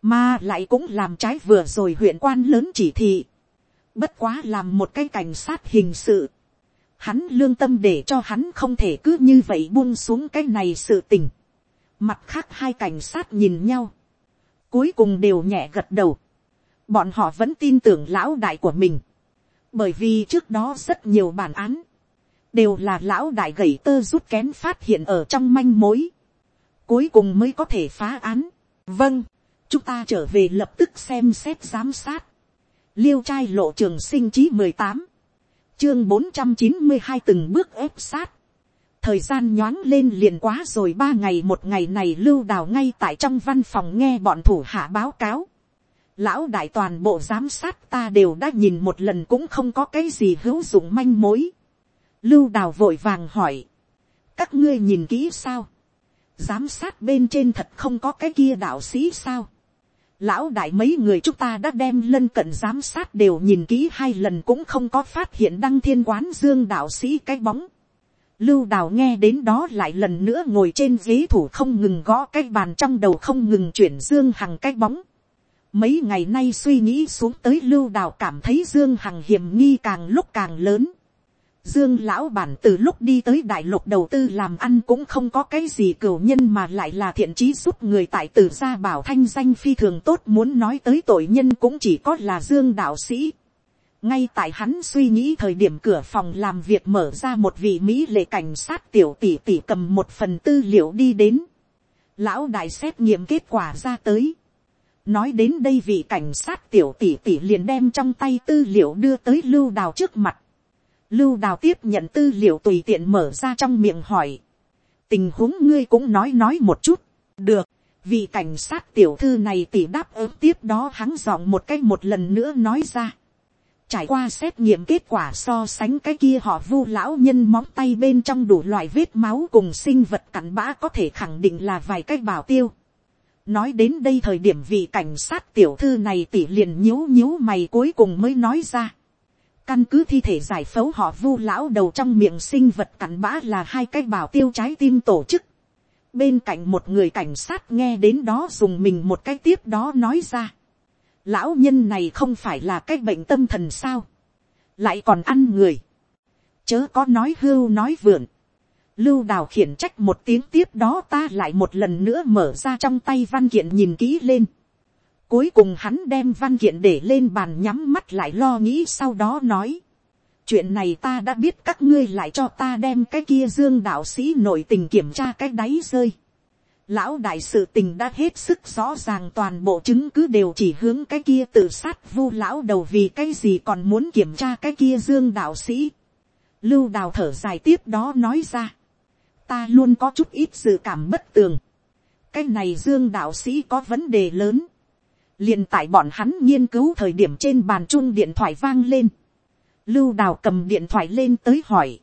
[SPEAKER 1] Mà lại cũng làm trái vừa rồi huyện quan lớn chỉ thị. Bất quá làm một cái cảnh sát hình sự. Hắn lương tâm để cho hắn không thể cứ như vậy buông xuống cái này sự tình. Mặt khác hai cảnh sát nhìn nhau. Cuối cùng đều nhẹ gật đầu bọn họ vẫn tin tưởng lão đại của mình, bởi vì trước đó rất nhiều bản án, đều là lão đại gầy tơ rút kén phát hiện ở trong manh mối, cuối cùng mới có thể phá án. vâng, chúng ta trở về lập tức xem xét giám sát, liêu trai lộ trường sinh chí mười tám, chương bốn trăm chín mươi hai từng bước ép sát, thời gian nhoáng lên liền quá rồi ba ngày một ngày này lưu đào ngay tại trong văn phòng nghe bọn thủ hạ báo cáo, lão đại toàn bộ giám sát ta đều đã nhìn một lần cũng không có cái gì hữu dụng manh mối. Lưu đào vội vàng hỏi. Các ngươi nhìn kỹ sao? Giám sát bên trên thật không có cái kia đạo sĩ sao? Lão đại mấy người chúng ta đã đem lân cận giám sát đều nhìn kỹ hai lần cũng không có phát hiện đăng thiên quán dương đạo sĩ cái bóng. Lưu đào nghe đến đó lại lần nữa ngồi trên ghế thủ không ngừng gõ cái bàn trong đầu không ngừng chuyển dương hằng cái bóng Mấy ngày nay suy nghĩ xuống tới lưu đào cảm thấy Dương Hằng hiểm nghi càng lúc càng lớn. Dương lão bản từ lúc đi tới đại lục đầu tư làm ăn cũng không có cái gì cửu nhân mà lại là thiện trí giúp người tại tử gia bảo thanh danh phi thường tốt muốn nói tới tội nhân cũng chỉ có là Dương đạo sĩ. Ngay tại hắn suy nghĩ thời điểm cửa phòng làm việc mở ra một vị Mỹ lệ cảnh sát tiểu tỷ tỷ cầm một phần tư liệu đi đến. Lão đại xét nghiệm kết quả ra tới nói đến đây vị cảnh sát tiểu tỷ tỷ liền đem trong tay tư liệu đưa tới lưu đào trước mặt lưu đào tiếp nhận tư liệu tùy tiện mở ra trong miệng hỏi. tình huống ngươi cũng nói nói một chút. được, vì cảnh sát tiểu thư này tỷ đáp ứng tiếp đó hắn giọng một cách một lần nữa nói ra. trải qua xét nghiệm kết quả so sánh cái kia họ vu lão nhân móng tay bên trong đủ loại vết máu cùng sinh vật cặn bã có thể khẳng định là vài cái bảo tiêu nói đến đây thời điểm vị cảnh sát tiểu thư này tỉ liền nhíu nhíu mày cuối cùng mới nói ra căn cứ thi thể giải phẫu họ vu lão đầu trong miệng sinh vật cặn bã là hai cái bảo tiêu trái tim tổ chức. bên cạnh một người cảnh sát nghe đến đó dùng mình một cái tiếp đó nói ra. lão nhân này không phải là cái bệnh tâm thần sao. lại còn ăn người. chớ có nói hưu nói vượn Lưu đào khiển trách một tiếng tiếp đó ta lại một lần nữa mở ra trong tay văn kiện nhìn kỹ lên. Cuối cùng hắn đem văn kiện để lên bàn nhắm mắt lại lo nghĩ sau đó nói. Chuyện này ta đã biết các ngươi lại cho ta đem cái kia dương đạo sĩ nội tình kiểm tra cái đáy rơi. Lão đại sự tình đã hết sức rõ ràng toàn bộ chứng cứ đều chỉ hướng cái kia tự sát vu lão đầu vì cái gì còn muốn kiểm tra cái kia dương đạo sĩ. Lưu đào thở dài tiếp đó nói ra ta luôn có chút ít dự cảm bất tường. cái này dương đạo sĩ có vấn đề lớn liền tại bọn hắn nghiên cứu thời điểm trên bàn chung điện thoại vang lên. lưu đào cầm điện thoại lên tới hỏi.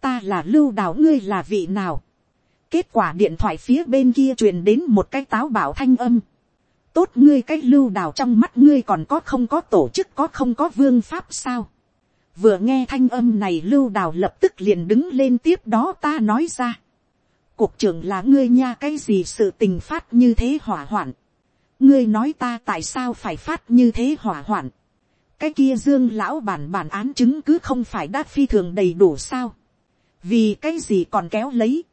[SPEAKER 1] ta là lưu đào, ngươi là vị nào. kết quả điện thoại phía bên kia truyền đến một cái táo bảo thanh âm. tốt ngươi cái lưu đào, trong mắt ngươi còn có không có tổ chức, có không có vương pháp sao vừa nghe thanh âm này, lưu đào lập tức liền đứng lên tiếp đó ta nói ra. cục trưởng là ngươi nha, cái gì sự tình phát như thế hỏa hoạn ngươi nói ta tại sao phải phát như thế hỏa hoạn. cái kia dương lão bản bản án chứng cứ không phải đã phi thường đầy đủ sao. vì cái gì còn kéo lấy.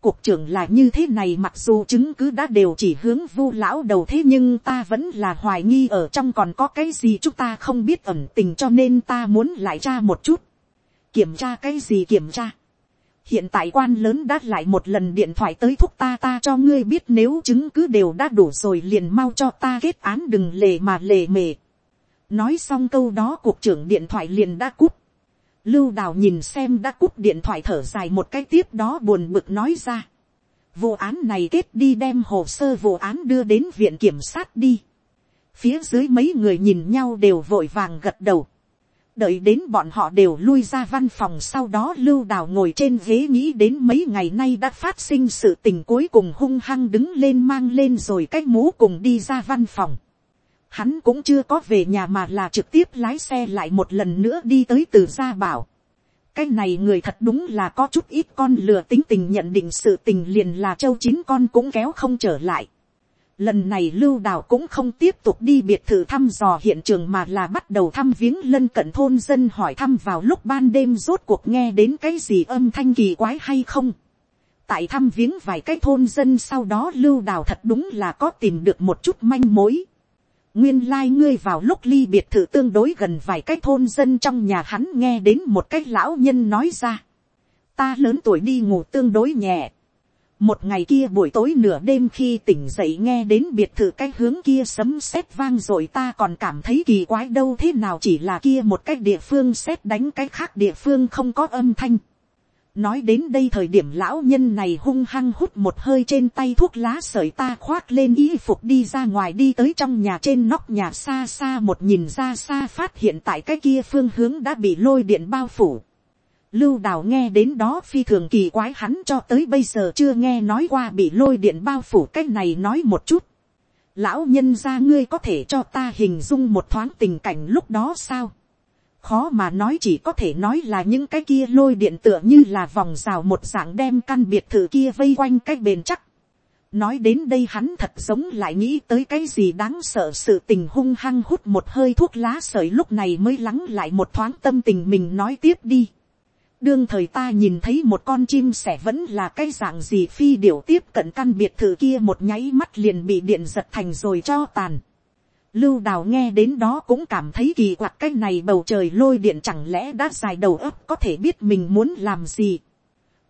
[SPEAKER 1] Cục trưởng là như thế này mặc dù chứng cứ đã đều chỉ hướng vu lão đầu thế nhưng ta vẫn là hoài nghi ở trong còn có cái gì chúng ta không biết ẩn tình cho nên ta muốn lại tra một chút. Kiểm tra cái gì kiểm tra. Hiện tại quan lớn đã lại một lần điện thoại tới thúc ta ta cho ngươi biết nếu chứng cứ đều đã đủ rồi liền mau cho ta kết án đừng lề mà lề mề. Nói xong câu đó cục trưởng điện thoại liền đã cúp Lưu đào nhìn xem đã cúp điện thoại thở dài một cái tiếp đó buồn bực nói ra. Vụ án này kết đi đem hồ sơ vụ án đưa đến viện kiểm sát đi. Phía dưới mấy người nhìn nhau đều vội vàng gật đầu. Đợi đến bọn họ đều lui ra văn phòng sau đó lưu đào ngồi trên ghế nghĩ đến mấy ngày nay đã phát sinh sự tình cuối cùng hung hăng đứng lên mang lên rồi cách mũ cùng đi ra văn phòng hắn cũng chưa có về nhà mà là trực tiếp lái xe lại một lần nữa đi tới từ gia bảo. cái này người thật đúng là có chút ít con lừa tính tình nhận định sự tình liền là châu chín con cũng kéo không trở lại. Lần này lưu đào cũng không tiếp tục đi biệt thự thăm dò hiện trường mà là bắt đầu thăm viếng lân cận thôn dân hỏi thăm vào lúc ban đêm rốt cuộc nghe đến cái gì âm thanh kỳ quái hay không. Tại thăm viếng vài cái thôn dân sau đó lưu đào thật đúng là có tìm được một chút manh mối nguyên lai ngươi vào lúc ly biệt thự tương đối gần vài cái thôn dân trong nhà hắn nghe đến một cái lão nhân nói ra. ta lớn tuổi đi ngủ tương đối nhẹ một ngày kia buổi tối nửa đêm khi tỉnh dậy nghe đến biệt thự cái hướng kia sấm sét vang rồi ta còn cảm thấy kỳ quái đâu thế nào chỉ là kia một cái địa phương sét đánh cái khác địa phương không có âm thanh nói đến đây thời điểm lão nhân này hung hăng hút một hơi trên tay thuốc lá sợi ta khoác lên y phục đi ra ngoài đi tới trong nhà trên nóc nhà xa xa một nhìn ra xa phát hiện tại cái kia phương hướng đã bị lôi điện bao phủ. Lưu đào nghe đến đó phi thường kỳ quái, hắn cho tới bây giờ chưa nghe nói qua bị lôi điện bao phủ cái này nói một chút. Lão nhân ra ngươi có thể cho ta hình dung một thoáng tình cảnh lúc đó sao? khó mà nói, chỉ có thể nói là những cái kia lôi điện tựa như là vòng rào một dạng đem căn biệt thự kia vây quanh cái bền chắc. nói đến đây hắn thật giống lại nghĩ tới cái gì đáng sợ sự tình hung hăng hút một hơi thuốc lá sợi lúc này mới lắng lại một thoáng tâm tình mình nói tiếp đi đương thời ta nhìn thấy một con chim sẻ vẫn là cái dạng gì phi điểu tiếp cận căn biệt thự kia một nháy mắt liền bị điện giật thành rồi cho tàn Lưu đào nghe đến đó cũng cảm thấy kỳ quặc cái này bầu trời lôi điện chẳng lẽ đã dài đầu ấp có thể biết mình muốn làm gì.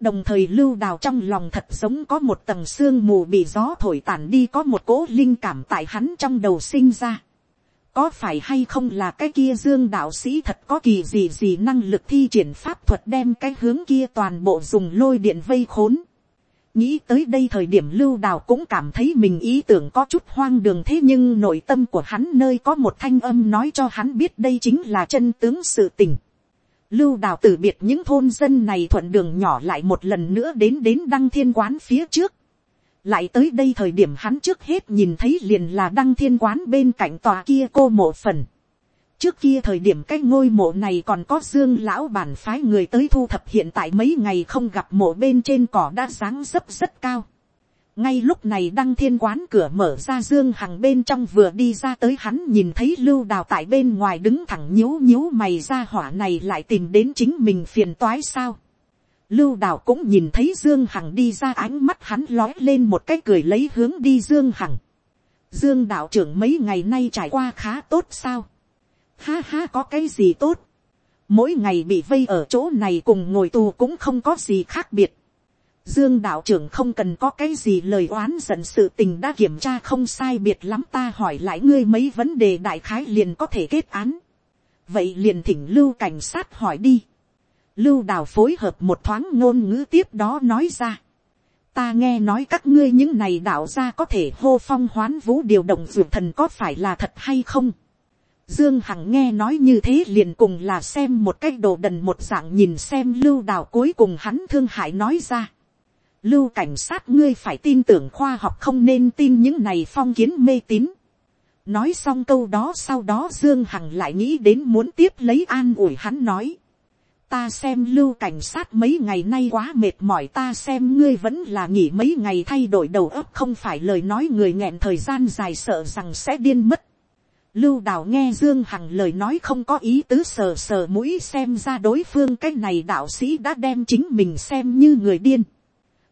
[SPEAKER 1] Đồng thời lưu đào trong lòng thật giống có một tầng sương mù bị gió thổi tàn đi có một cỗ linh cảm tại hắn trong đầu sinh ra. Có phải hay không là cái kia dương đạo sĩ thật có kỳ gì gì năng lực thi triển pháp thuật đem cái hướng kia toàn bộ dùng lôi điện vây khốn nghĩ tới đây thời điểm lưu đào cũng cảm thấy mình ý tưởng có chút hoang đường thế nhưng nội tâm của hắn nơi có một thanh âm nói cho hắn biết đây chính là chân tướng sự tình. lưu đào từ biệt những thôn dân này thuận đường nhỏ lại một lần nữa đến đến đăng thiên quán phía trước lại tới đây thời điểm hắn trước hết nhìn thấy liền là đăng thiên quán bên cạnh tòa kia cô mộ phần trước kia thời điểm cái ngôi mộ này còn có dương lão bản phái người tới thu thập hiện tại mấy ngày không gặp mộ bên trên cỏ đã sáng dấp rất cao. ngay lúc này đăng thiên quán cửa mở ra dương hằng bên trong vừa đi ra tới hắn nhìn thấy lưu đào tại bên ngoài đứng thẳng nhíu nhíu mày ra hỏa này lại tìm đến chính mình phiền toái sao lưu đào cũng nhìn thấy dương hằng đi ra ánh mắt hắn lói lên một cái cười lấy hướng đi dương hằng. dương đạo trưởng mấy ngày nay trải qua khá tốt sao Ha ha, có cái gì tốt. Mỗi ngày bị vây ở chỗ này cùng ngồi tù cũng không có gì khác biệt. Dương đạo trưởng không cần có cái gì lời oán giận sự tình đã kiểm tra không sai biệt lắm ta hỏi lại ngươi mấy vấn đề đại khái liền có thể kết án. Vậy liền thỉnh lưu cảnh sát hỏi đi. Lưu đào phối hợp một thoáng ngôn ngữ tiếp đó nói ra. Ta nghe nói các ngươi những này đạo ra có thể hô phong hoán vũ điều động dược thần có phải là thật hay không? Dương Hằng nghe nói như thế liền cùng là xem một cái đồ đần một dạng nhìn xem lưu đào cuối cùng hắn thương hại nói ra. Lưu cảnh sát ngươi phải tin tưởng khoa học không nên tin những này phong kiến mê tín. Nói xong câu đó sau đó Dương Hằng lại nghĩ đến muốn tiếp lấy an ủi hắn nói. Ta xem lưu cảnh sát mấy ngày nay quá mệt mỏi, ta xem ngươi vẫn là nghỉ mấy ngày thay đổi đầu óc, không phải lời nói người nghẹn thời gian dài sợ rằng sẽ điên mất Lưu đào nghe Dương Hằng lời nói không có ý tứ sờ sờ mũi xem ra đối phương cái này đạo sĩ đã đem chính mình xem như người điên.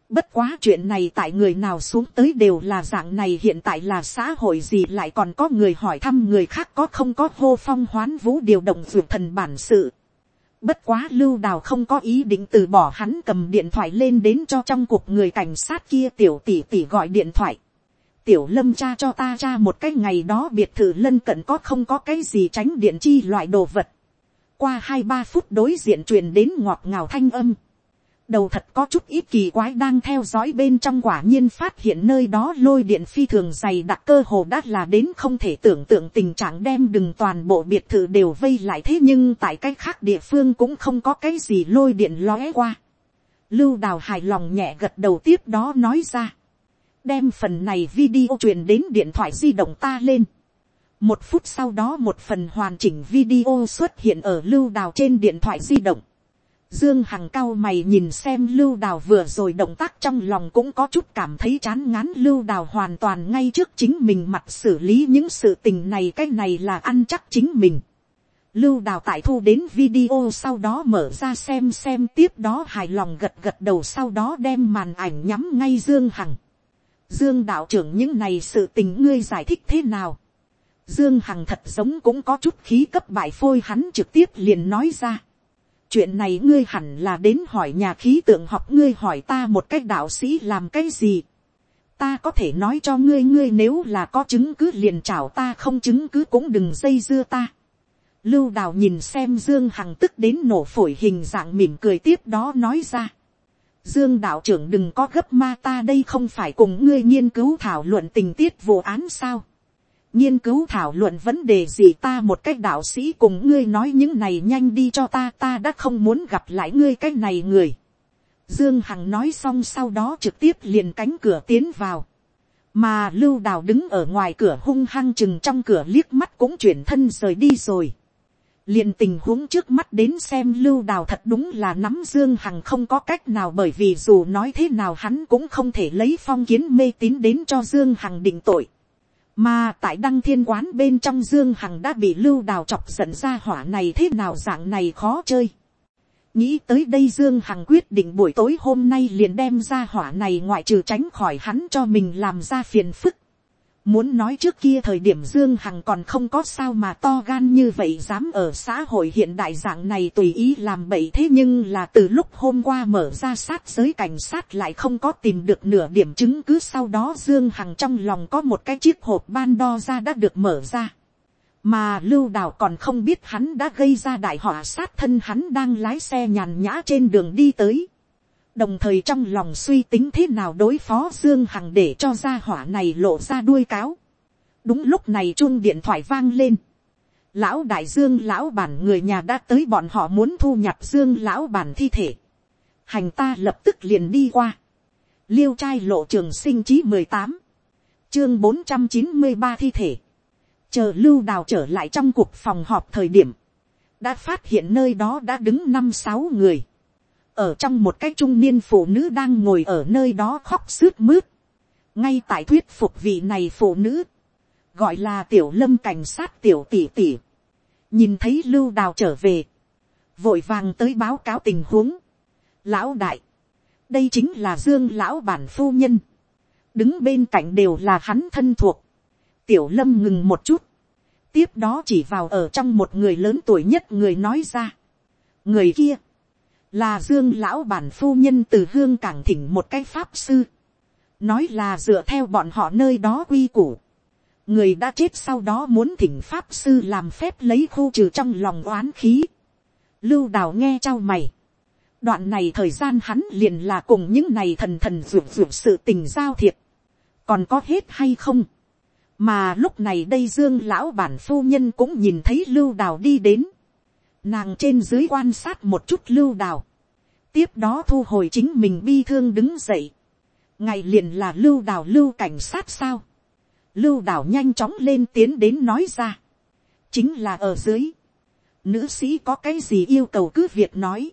[SPEAKER 1] Bất quá chuyện này tại người nào xuống tới đều là dạng này, hiện tại là xã hội gì lại còn có người hỏi thăm người khác có không có hô phong hoán vũ điều động vượt thần bản sự. Bất quá lưu đào không có ý định từ bỏ hắn cầm điện thoại lên đến cho trong cuộc người cảnh sát kia tiểu tỷ tỷ gọi điện thoại. Tiểu lâm cha cho ta cha một cái ngày đó biệt thự lân cận có không có cái gì tránh điện chi loại đồ vật. Qua hai ba phút đối diện truyền đến ngọt ngào thanh âm đầu thật có chút ít kỳ quái đang theo dõi bên trong quả nhiên phát hiện nơi đó lôi điện phi thường dày đặc cơ hồ đã là đến không thể tưởng tượng tình trạng đem đừng toàn bộ biệt thự đều vây lại thế nhưng tại cái khác địa phương cũng không có cái gì lôi điện lóe qua. Lưu đào hài lòng nhẹ gật đầu tiếp đó nói ra. Đem phần này video truyền đến điện thoại di động ta lên. Một phút sau đó một phần hoàn chỉnh video xuất hiện ở lưu đào trên điện thoại di động Dương Hằng cao mày nhìn xem lưu đào vừa rồi động tác trong lòng cũng có chút cảm thấy chán ngán lưu đào hoàn toàn ngay trước chính mình mặt xử lý những sự tình này, cái này là ăn chắc chính mình. Lưu đào tại thu đến video sau đó mở ra xem xem, tiếp đó hài lòng gật gật đầu sau đó đem màn ảnh nhắm ngay Dương Hằng. Dương đạo trưởng những này sự tình ngươi giải thích thế nào? Dương Hằng thật giống cũng có chút khí cấp bại phôi hắn trực tiếp liền nói ra chuyện này ngươi hẳn là đến hỏi nhà khí tượng học ngươi hỏi ta một cách đạo sĩ làm cái gì. ta có thể nói cho ngươi ngươi nếu là có chứng cứ liền chào ta, không chứng cứ cũng đừng dây dưa ta. lưu đào nhìn xem dương hằng tức đến nổ phổi hình dạng mỉm cười tiếp đó nói ra. Dương đạo trưởng đừng có gấp ma ta đây không phải cùng ngươi nghiên cứu thảo luận tình tiết vụ án sao nghiên cứu thảo luận vấn đề gì ta một cách đạo sĩ cùng ngươi nói những này nhanh đi cho ta ta đã không muốn gặp lại ngươi cái này người. Dương Hằng nói xong sau đó trực tiếp liền cánh cửa tiến vào. Mà lưu đào đứng ở ngoài cửa hung hăng chừng trong cửa liếc mắt cũng chuyển thân rời đi rồi. liền tình huống trước mắt đến xem lưu đào thật đúng là nắm Dương Hằng không có cách nào bởi vì dù nói thế nào hắn cũng không thể lấy phong kiến mê tín đến cho Dương Hằng định tội mà tại đăng thiên quán bên trong Dương Hằng đã bị lưu đào chọc giận ra hỏa này thế nào dạng này khó chơi. Nghĩ tới đây Dương Hằng quyết định buổi tối hôm nay liền đem ra hỏa này ngoại trừ tránh khỏi hắn cho mình làm ra phiền phức. Muốn nói trước kia thời điểm Dương Hằng còn không có sao mà to gan như vậy dám ở xã hội hiện đại dạng này tùy ý làm bậy thế nhưng là từ lúc hôm qua mở ra sát giới cảnh sát lại không có tìm được nửa điểm chứng cứ sau đó Dương Hằng trong lòng có một cái chiếc hộp ban đo ra đã được mở ra. Mà Lưu Đào còn không biết hắn đã gây ra đại họa sát thân hắn đang lái xe nhàn nhã trên đường đi tới đồng thời trong lòng suy tính thế nào đối phó dương hằng để cho gia hỏa này lộ ra đuôi cáo. đúng lúc này chuông điện thoại vang lên. lão đại dương lão bản người nhà đã tới bọn họ muốn thu nhập dương lão bản thi thể. hành ta lập tức liền đi qua. liêu trai lộ trường sinh chí mười tám, chương bốn trăm chín mươi ba thi thể. chờ lưu đào trở lại trong cuộc phòng họp thời điểm, đã phát hiện nơi đó đã đứng năm sáu người ở trong một cái trung niên phụ nữ đang ngồi ở nơi đó khóc sướt mướt, ngay tại thuyết phục vị này phụ nữ, gọi là tiểu lâm cảnh sát tiểu tỷ tỷ, nhìn thấy lưu đào trở về, vội vàng tới báo cáo tình huống, lão đại, đây chính là dương lão bản phu nhân, đứng bên cạnh đều là hắn thân thuộc, tiểu lâm ngừng một chút, tiếp đó chỉ vào ở trong một người lớn tuổi nhất người nói ra, người kia, là dương lão bản phu nhân từ hương cảng thỉnh một cái pháp sư, nói là dựa theo bọn họ nơi đó quy củ, người đã chết sau đó muốn thỉnh pháp sư làm phép lấy khu trừ trong lòng oán khí, lưu đào nghe trao mày, đoạn này thời gian hắn liền là cùng những này thần thần ruột ruột sự tình giao thiệp, còn có hết hay không, mà lúc này đây dương lão bản phu nhân cũng nhìn thấy lưu đào đi đến, Nàng trên dưới quan sát một chút lưu đào. Tiếp đó thu hồi chính mình bi thương đứng dậy. Ngày liền là lưu đào lưu cảnh sát sao. Lưu đào nhanh chóng lên tiến đến nói ra. Chính là ở dưới. Nữ sĩ có cái gì yêu cầu cứ việc nói.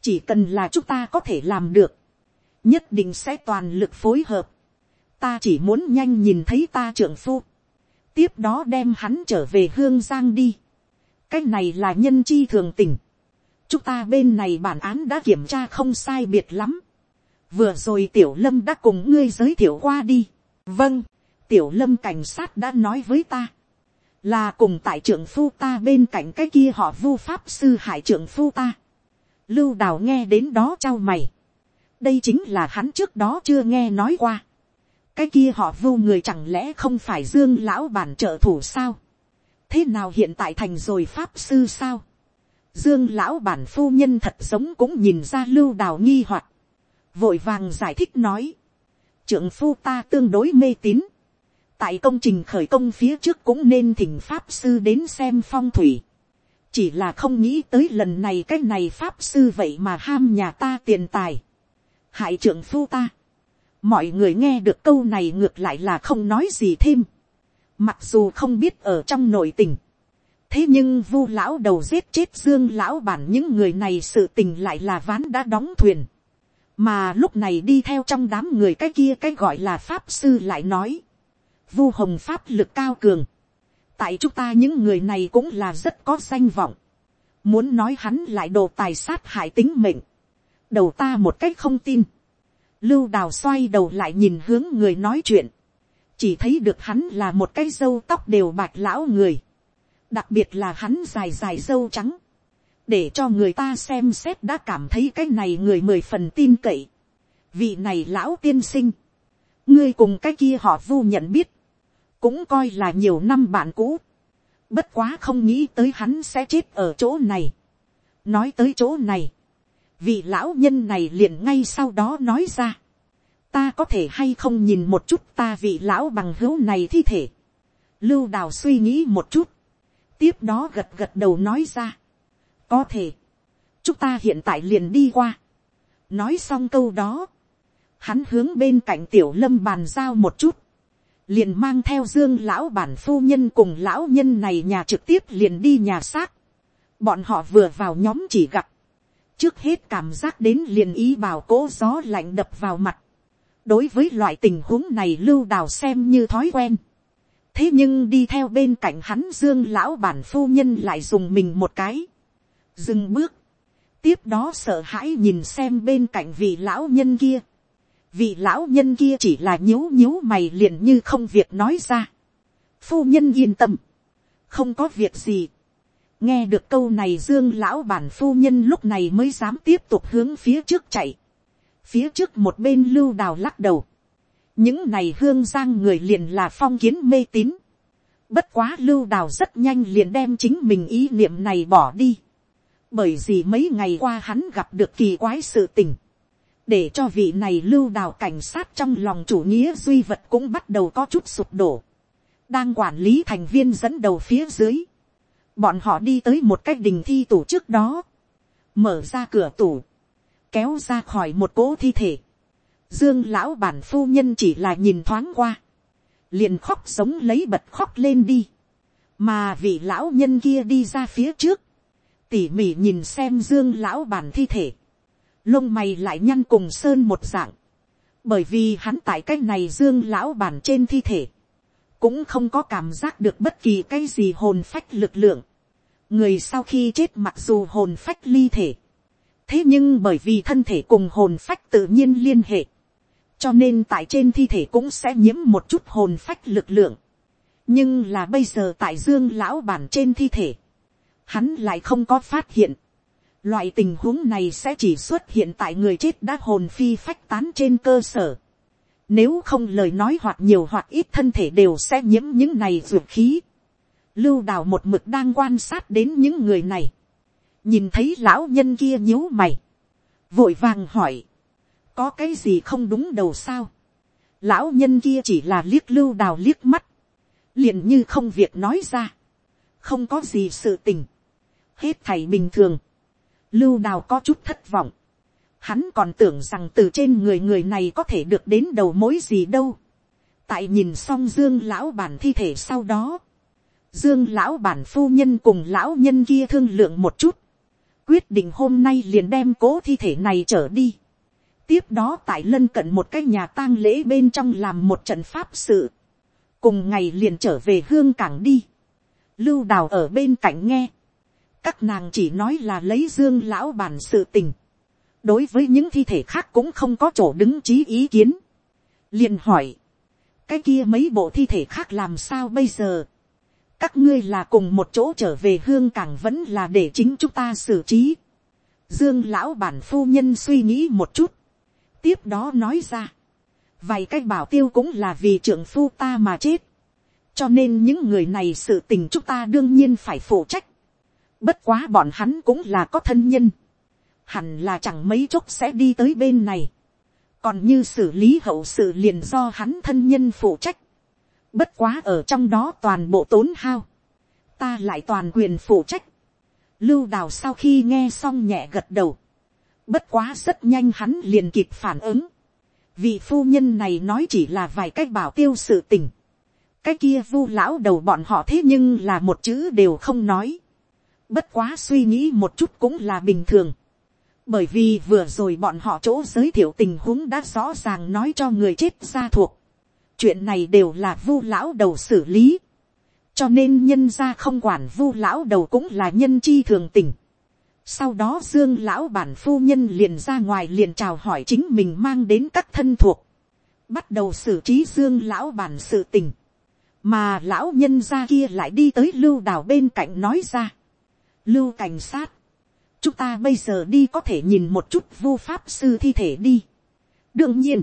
[SPEAKER 1] Chỉ cần là chúng ta có thể làm được. Nhất định sẽ toàn lực phối hợp. Ta chỉ muốn nhanh nhìn thấy ta trưởng phu. Tiếp đó đem hắn trở về hương giang đi cái này là nhân chi thường tình. chúng ta bên này bản án đã kiểm tra không sai biệt lắm. vừa rồi tiểu lâm đã cùng ngươi giới thiệu qua đi. vâng, tiểu lâm cảnh sát đã nói với ta, là cùng tại trưởng phu ta bên cạnh cái kia họ vu pháp sư hải trưởng phu ta. lưu đào nghe đến đó trao mày. đây chính là hắn trước đó chưa nghe nói qua. cái kia họ vu người chẳng lẽ không phải dương lão bản trợ thủ sao thế nào hiện tại thành rồi pháp sư sao. dương lão bản phu nhân thật giống cũng nhìn ra lưu đào nghi hoặc vội vàng giải thích nói. trưởng phu ta tương đối mê tín tại công trình khởi công phía trước cũng nên thỉnh pháp sư đến xem phong thủy. chỉ là không nghĩ tới lần này cái này pháp sư vậy mà ham nhà ta tiền tài. hại trưởng phu ta. mọi người nghe được câu này ngược lại là không nói gì thêm mặc dù không biết ở trong nội tình. thế nhưng vu lão đầu giết chết dương lão bản những người này sự tình lại là ván đã đóng thuyền. mà lúc này đi theo trong đám người cái kia cái gọi là pháp sư lại nói. Vu hồng pháp lực cao cường, tại chúng ta những người này cũng là rất có danh vọng, muốn nói hắn lại đồ tài sát hại tính mệnh, đầu ta một cách không tin, lưu đào xoay đầu lại nhìn hướng người nói chuyện, chỉ thấy được hắn là một cái dâu tóc đều bạch lão người, đặc biệt là hắn dài dài dâu trắng, để cho người ta xem xét đã cảm thấy cái này người mười phần tin cậy, vị này lão tiên sinh, ngươi cùng cái kia họ vu nhận biết, cũng coi là nhiều năm bạn cũ. Bất quá không nghĩ tới hắn sẽ chết ở chỗ này. Nói tới chỗ này. Vị lão nhân này liền ngay sau đó nói ra. Ta có thể hay không nhìn một chút ta vị lão bằng hữu này thi thể. Lưu đào suy nghĩ một chút. Tiếp đó gật gật đầu nói ra. Có thể. Chúng ta hiện tại liền đi qua. Nói xong câu đó. Hắn hướng bên cạnh tiểu lâm bàn giao một chút liền mang theo dương lão bản phu nhân cùng lão nhân này nhà trực tiếp liền đi nhà xác. bọn họ vừa vào nhóm chỉ gặp, trước hết cảm giác đến liền ý bảo cỗ gió lạnh đập vào mặt đối với loại tình huống này lưu đào xem như thói quen. thế nhưng đi theo bên cạnh hắn dương lão bản phu nhân lại dùng mình một cái. dừng bước. tiếp đó sợ hãi nhìn xem bên cạnh vị lão nhân kia vị lão nhân kia chỉ là nhíu nhíu mày liền như không việc nói ra. phu nhân yên tâm, không có việc gì. nghe được câu này dương lão bản phu nhân lúc này mới dám tiếp tục hướng phía trước chạy phía trước một bên lưu đào lắc đầu. những này hương giang người liền là phong kiến mê tín. bất quá lưu đào rất nhanh liền đem chính mình ý niệm này bỏ đi. bởi vì mấy ngày qua hắn gặp được kỳ quái sự tình để cho vị này lưu đào cảnh sát trong lòng chủ nghĩa duy vật cũng bắt đầu có chút sụp đổ, đang quản lý thành viên dẫn đầu phía dưới, bọn họ đi tới một cái đình thi tủ trước đó, mở ra cửa tủ, kéo ra khỏi một cỗ thi thể, dương lão bản phu nhân chỉ là nhìn thoáng qua, liền khóc sống lấy bật khóc lên đi, mà vị lão nhân kia đi ra phía trước, tỉ mỉ nhìn xem dương lão bản thi thể, lông mày lại nhăn cùng sơn một dạng, bởi vì hắn tại cái này dương lão bản trên thi thể, cũng không có cảm giác được bất kỳ cái gì hồn phách lực lượng. người sau khi chết mặc dù hồn phách ly thể, thế nhưng bởi vì thân thể cùng hồn phách tự nhiên liên hệ, cho nên tại trên thi thể cũng sẽ nhiễm một chút hồn phách lực lượng. nhưng là bây giờ tại dương lão bản trên thi thể, hắn lại không có phát hiện, Loại tình huống này sẽ chỉ xuất hiện tại người chết đã hồn phi phách tán trên cơ sở. Nếu không lời nói hoặc nhiều hoặc ít thân thể đều sẽ nhiễm những này ruột khí. Lưu đào một mực đang quan sát đến những người này. Nhìn thấy lão nhân kia nhíu mày. Vội vàng hỏi. Có cái gì không đúng đầu sao? Lão nhân kia chỉ là liếc lưu đào liếc mắt. liền như không việc nói ra. Không có gì sự tình. Hết thầy bình thường lưu đào có chút thất vọng. Hắn còn tưởng rằng từ trên người người này có thể được đến đầu mối gì đâu. Tại nhìn xong dương lão bản thi thể sau đó. Dương lão bản phu nhân cùng lão nhân kia thương lượng một chút. Quyết định hôm nay liền đem cố thi thể này trở đi. Tiếp đó tại lân cận một cái nhà tang lễ bên trong làm một trận pháp sự. Cùng ngày liền trở về hương cảng đi. Lưu đào ở bên cạnh nghe các nàng chỉ nói là lấy dương lão bản sự tình, đối với những thi thể khác cũng không có chỗ đứng trí ý kiến, liền hỏi, cái kia mấy bộ thi thể khác làm sao bây giờ, các ngươi là cùng một chỗ trở về hương cảng vẫn là để chính chúng ta xử trí. Dương lão bản phu nhân suy nghĩ một chút, tiếp đó nói ra, vài cách bảo tiêu cũng là vì trưởng phu ta mà chết, cho nên những người này sự tình chúng ta đương nhiên phải phụ trách. Bất quá bọn hắn cũng là có thân nhân, hẳn là chẳng mấy chốc sẽ đi tới bên này, còn như xử lý hậu sự liền do hắn thân nhân phụ trách. Bất quá ở trong đó toàn bộ tốn hao. Ta lại toàn quyền phụ trách. Lưu đào sau khi nghe xong nhẹ gật đầu. Bất quá rất nhanh hắn liền kịp phản ứng. Vị phu nhân này nói chỉ là vài cách bảo tiêu sự tình. Cái kia vu lão đầu bọn họ thế nhưng là một chữ đều không nói. Bất quá suy nghĩ một chút cũng là bình thường. Bởi vì vừa rồi bọn họ chỗ giới thiệu tình huống đã rõ ràng nói cho người chết ra thuộc chuyện này đều là vu lão đầu xử lý, cho nên nhân ra không quản vu lão đầu cũng là nhân chi thường tình. sau đó dương lão bản phu nhân liền ra ngoài liền chào hỏi chính mình mang đến các thân thuộc, bắt đầu xử trí dương lão bản sự tình, mà lão nhân ra kia lại đi tới lưu đào bên cạnh nói ra, lưu cảnh sát, chúng ta bây giờ đi có thể nhìn một chút vu pháp sư thi thể đi. đương nhiên,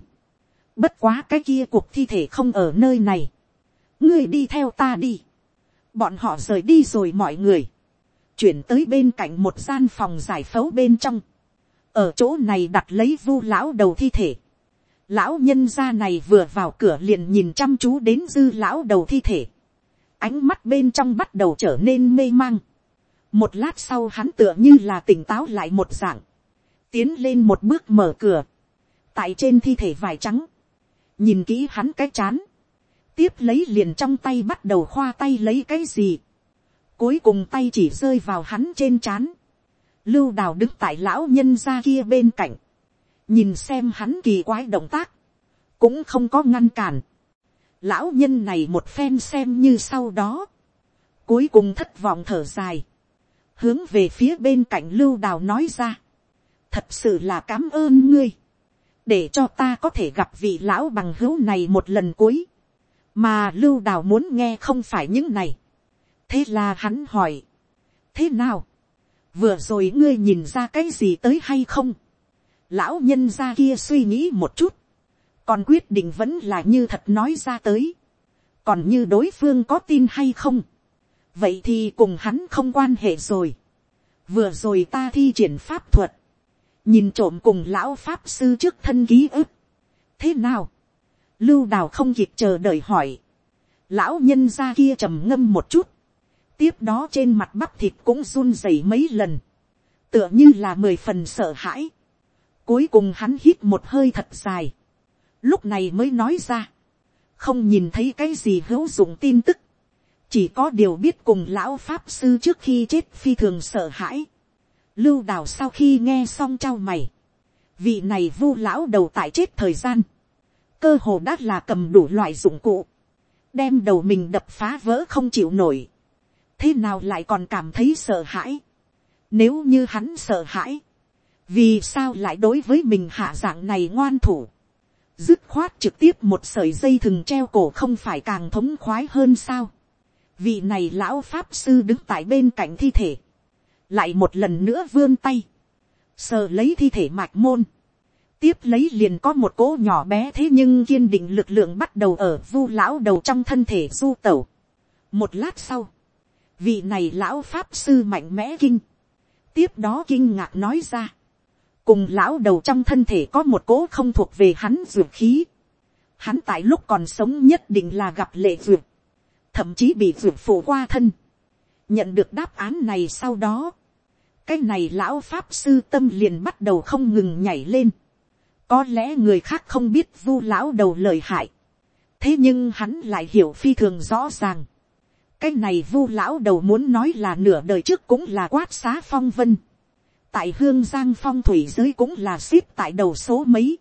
[SPEAKER 1] Bất quá cái kia cuộc thi thể không ở nơi này. Ngươi đi theo ta đi. Bọn họ rời đi rồi mọi người. Chuyển tới bên cạnh một gian phòng giải phẫu bên trong. Ở chỗ này đặt lấy vu lão đầu thi thể. Lão nhân gia này vừa vào cửa liền nhìn chăm chú đến dư lão đầu thi thể. Ánh mắt bên trong bắt đầu trở nên mê mang. Một lát sau hắn tựa như là tỉnh táo lại một dạng. Tiến lên một bước mở cửa. Tại trên thi thể vải trắng nhìn kỹ hắn cái chán, tiếp lấy liền trong tay bắt đầu khoa tay lấy cái gì, cuối cùng tay chỉ rơi vào hắn trên chán, lưu đào đứng tại lão nhân ra kia bên cạnh, nhìn xem hắn kỳ quái động tác, cũng không có ngăn cản, lão nhân này một phen xem như sau đó, cuối cùng thất vọng thở dài, hướng về phía bên cạnh lưu đào nói ra, thật sự là cám ơn ngươi, để cho ta có thể gặp vị lão bằng hữu này một lần cuối, mà lưu đào muốn nghe không phải những này. thế là hắn hỏi, thế nào, vừa rồi ngươi nhìn ra cái gì tới hay không, lão nhân ra kia suy nghĩ một chút, còn quyết định vẫn là như thật nói ra tới, còn như đối phương có tin hay không, vậy thì cùng hắn không quan hệ rồi, vừa rồi ta thi triển pháp thuật, nhìn trộm cùng lão pháp sư trước thân ký ức. thế nào, lưu đào không kịp chờ đợi hỏi, lão nhân ra kia trầm ngâm một chút, tiếp đó trên mặt bắp thịt cũng run rẩy mấy lần, tựa như là mười phần sợ hãi, cuối cùng hắn hít một hơi thật dài, lúc này mới nói ra, không nhìn thấy cái gì hữu dụng tin tức, chỉ có điều biết cùng lão pháp sư trước khi chết phi thường sợ hãi, Lưu đào sau khi nghe xong trao mày. Vị này vu lão đầu tại chết thời gian. Cơ hồ đã là cầm đủ loại dụng cụ. Đem đầu mình đập phá vỡ không chịu nổi. Thế nào lại còn cảm thấy sợ hãi. Nếu như hắn sợ hãi. Vì sao lại đối với mình hạ dạng này ngoan thủ. Dứt khoát trực tiếp một sợi dây thừng treo cổ không phải càng thống khoái hơn sao. Vị này lão pháp sư đứng tại bên cạnh thi thể lại một lần nữa vươn tay, sờ lấy thi thể mạch môn, tiếp lấy liền có một cỗ nhỏ bé thế nhưng kiên định lực lượng bắt đầu ở vu lão đầu trong thân thể du tẩu. một lát sau, vị này lão pháp sư mạnh mẽ kinh, tiếp đó kinh ngạc nói ra, cùng lão đầu trong thân thể có một cỗ không thuộc về hắn ruột khí, hắn tại lúc còn sống nhất định là gặp lệ ruột, thậm chí bị ruột phủ qua thân, nhận được đáp án này sau đó, cái này lão pháp sư tâm liền bắt đầu không ngừng nhảy lên. có lẽ người khác không biết vu lão đầu lời hại. thế nhưng hắn lại hiểu phi thường rõ ràng. cái này vu lão đầu muốn nói là nửa đời trước cũng là quát xá phong vân. tại hương giang phong thủy giới cũng là ship tại đầu số mấy.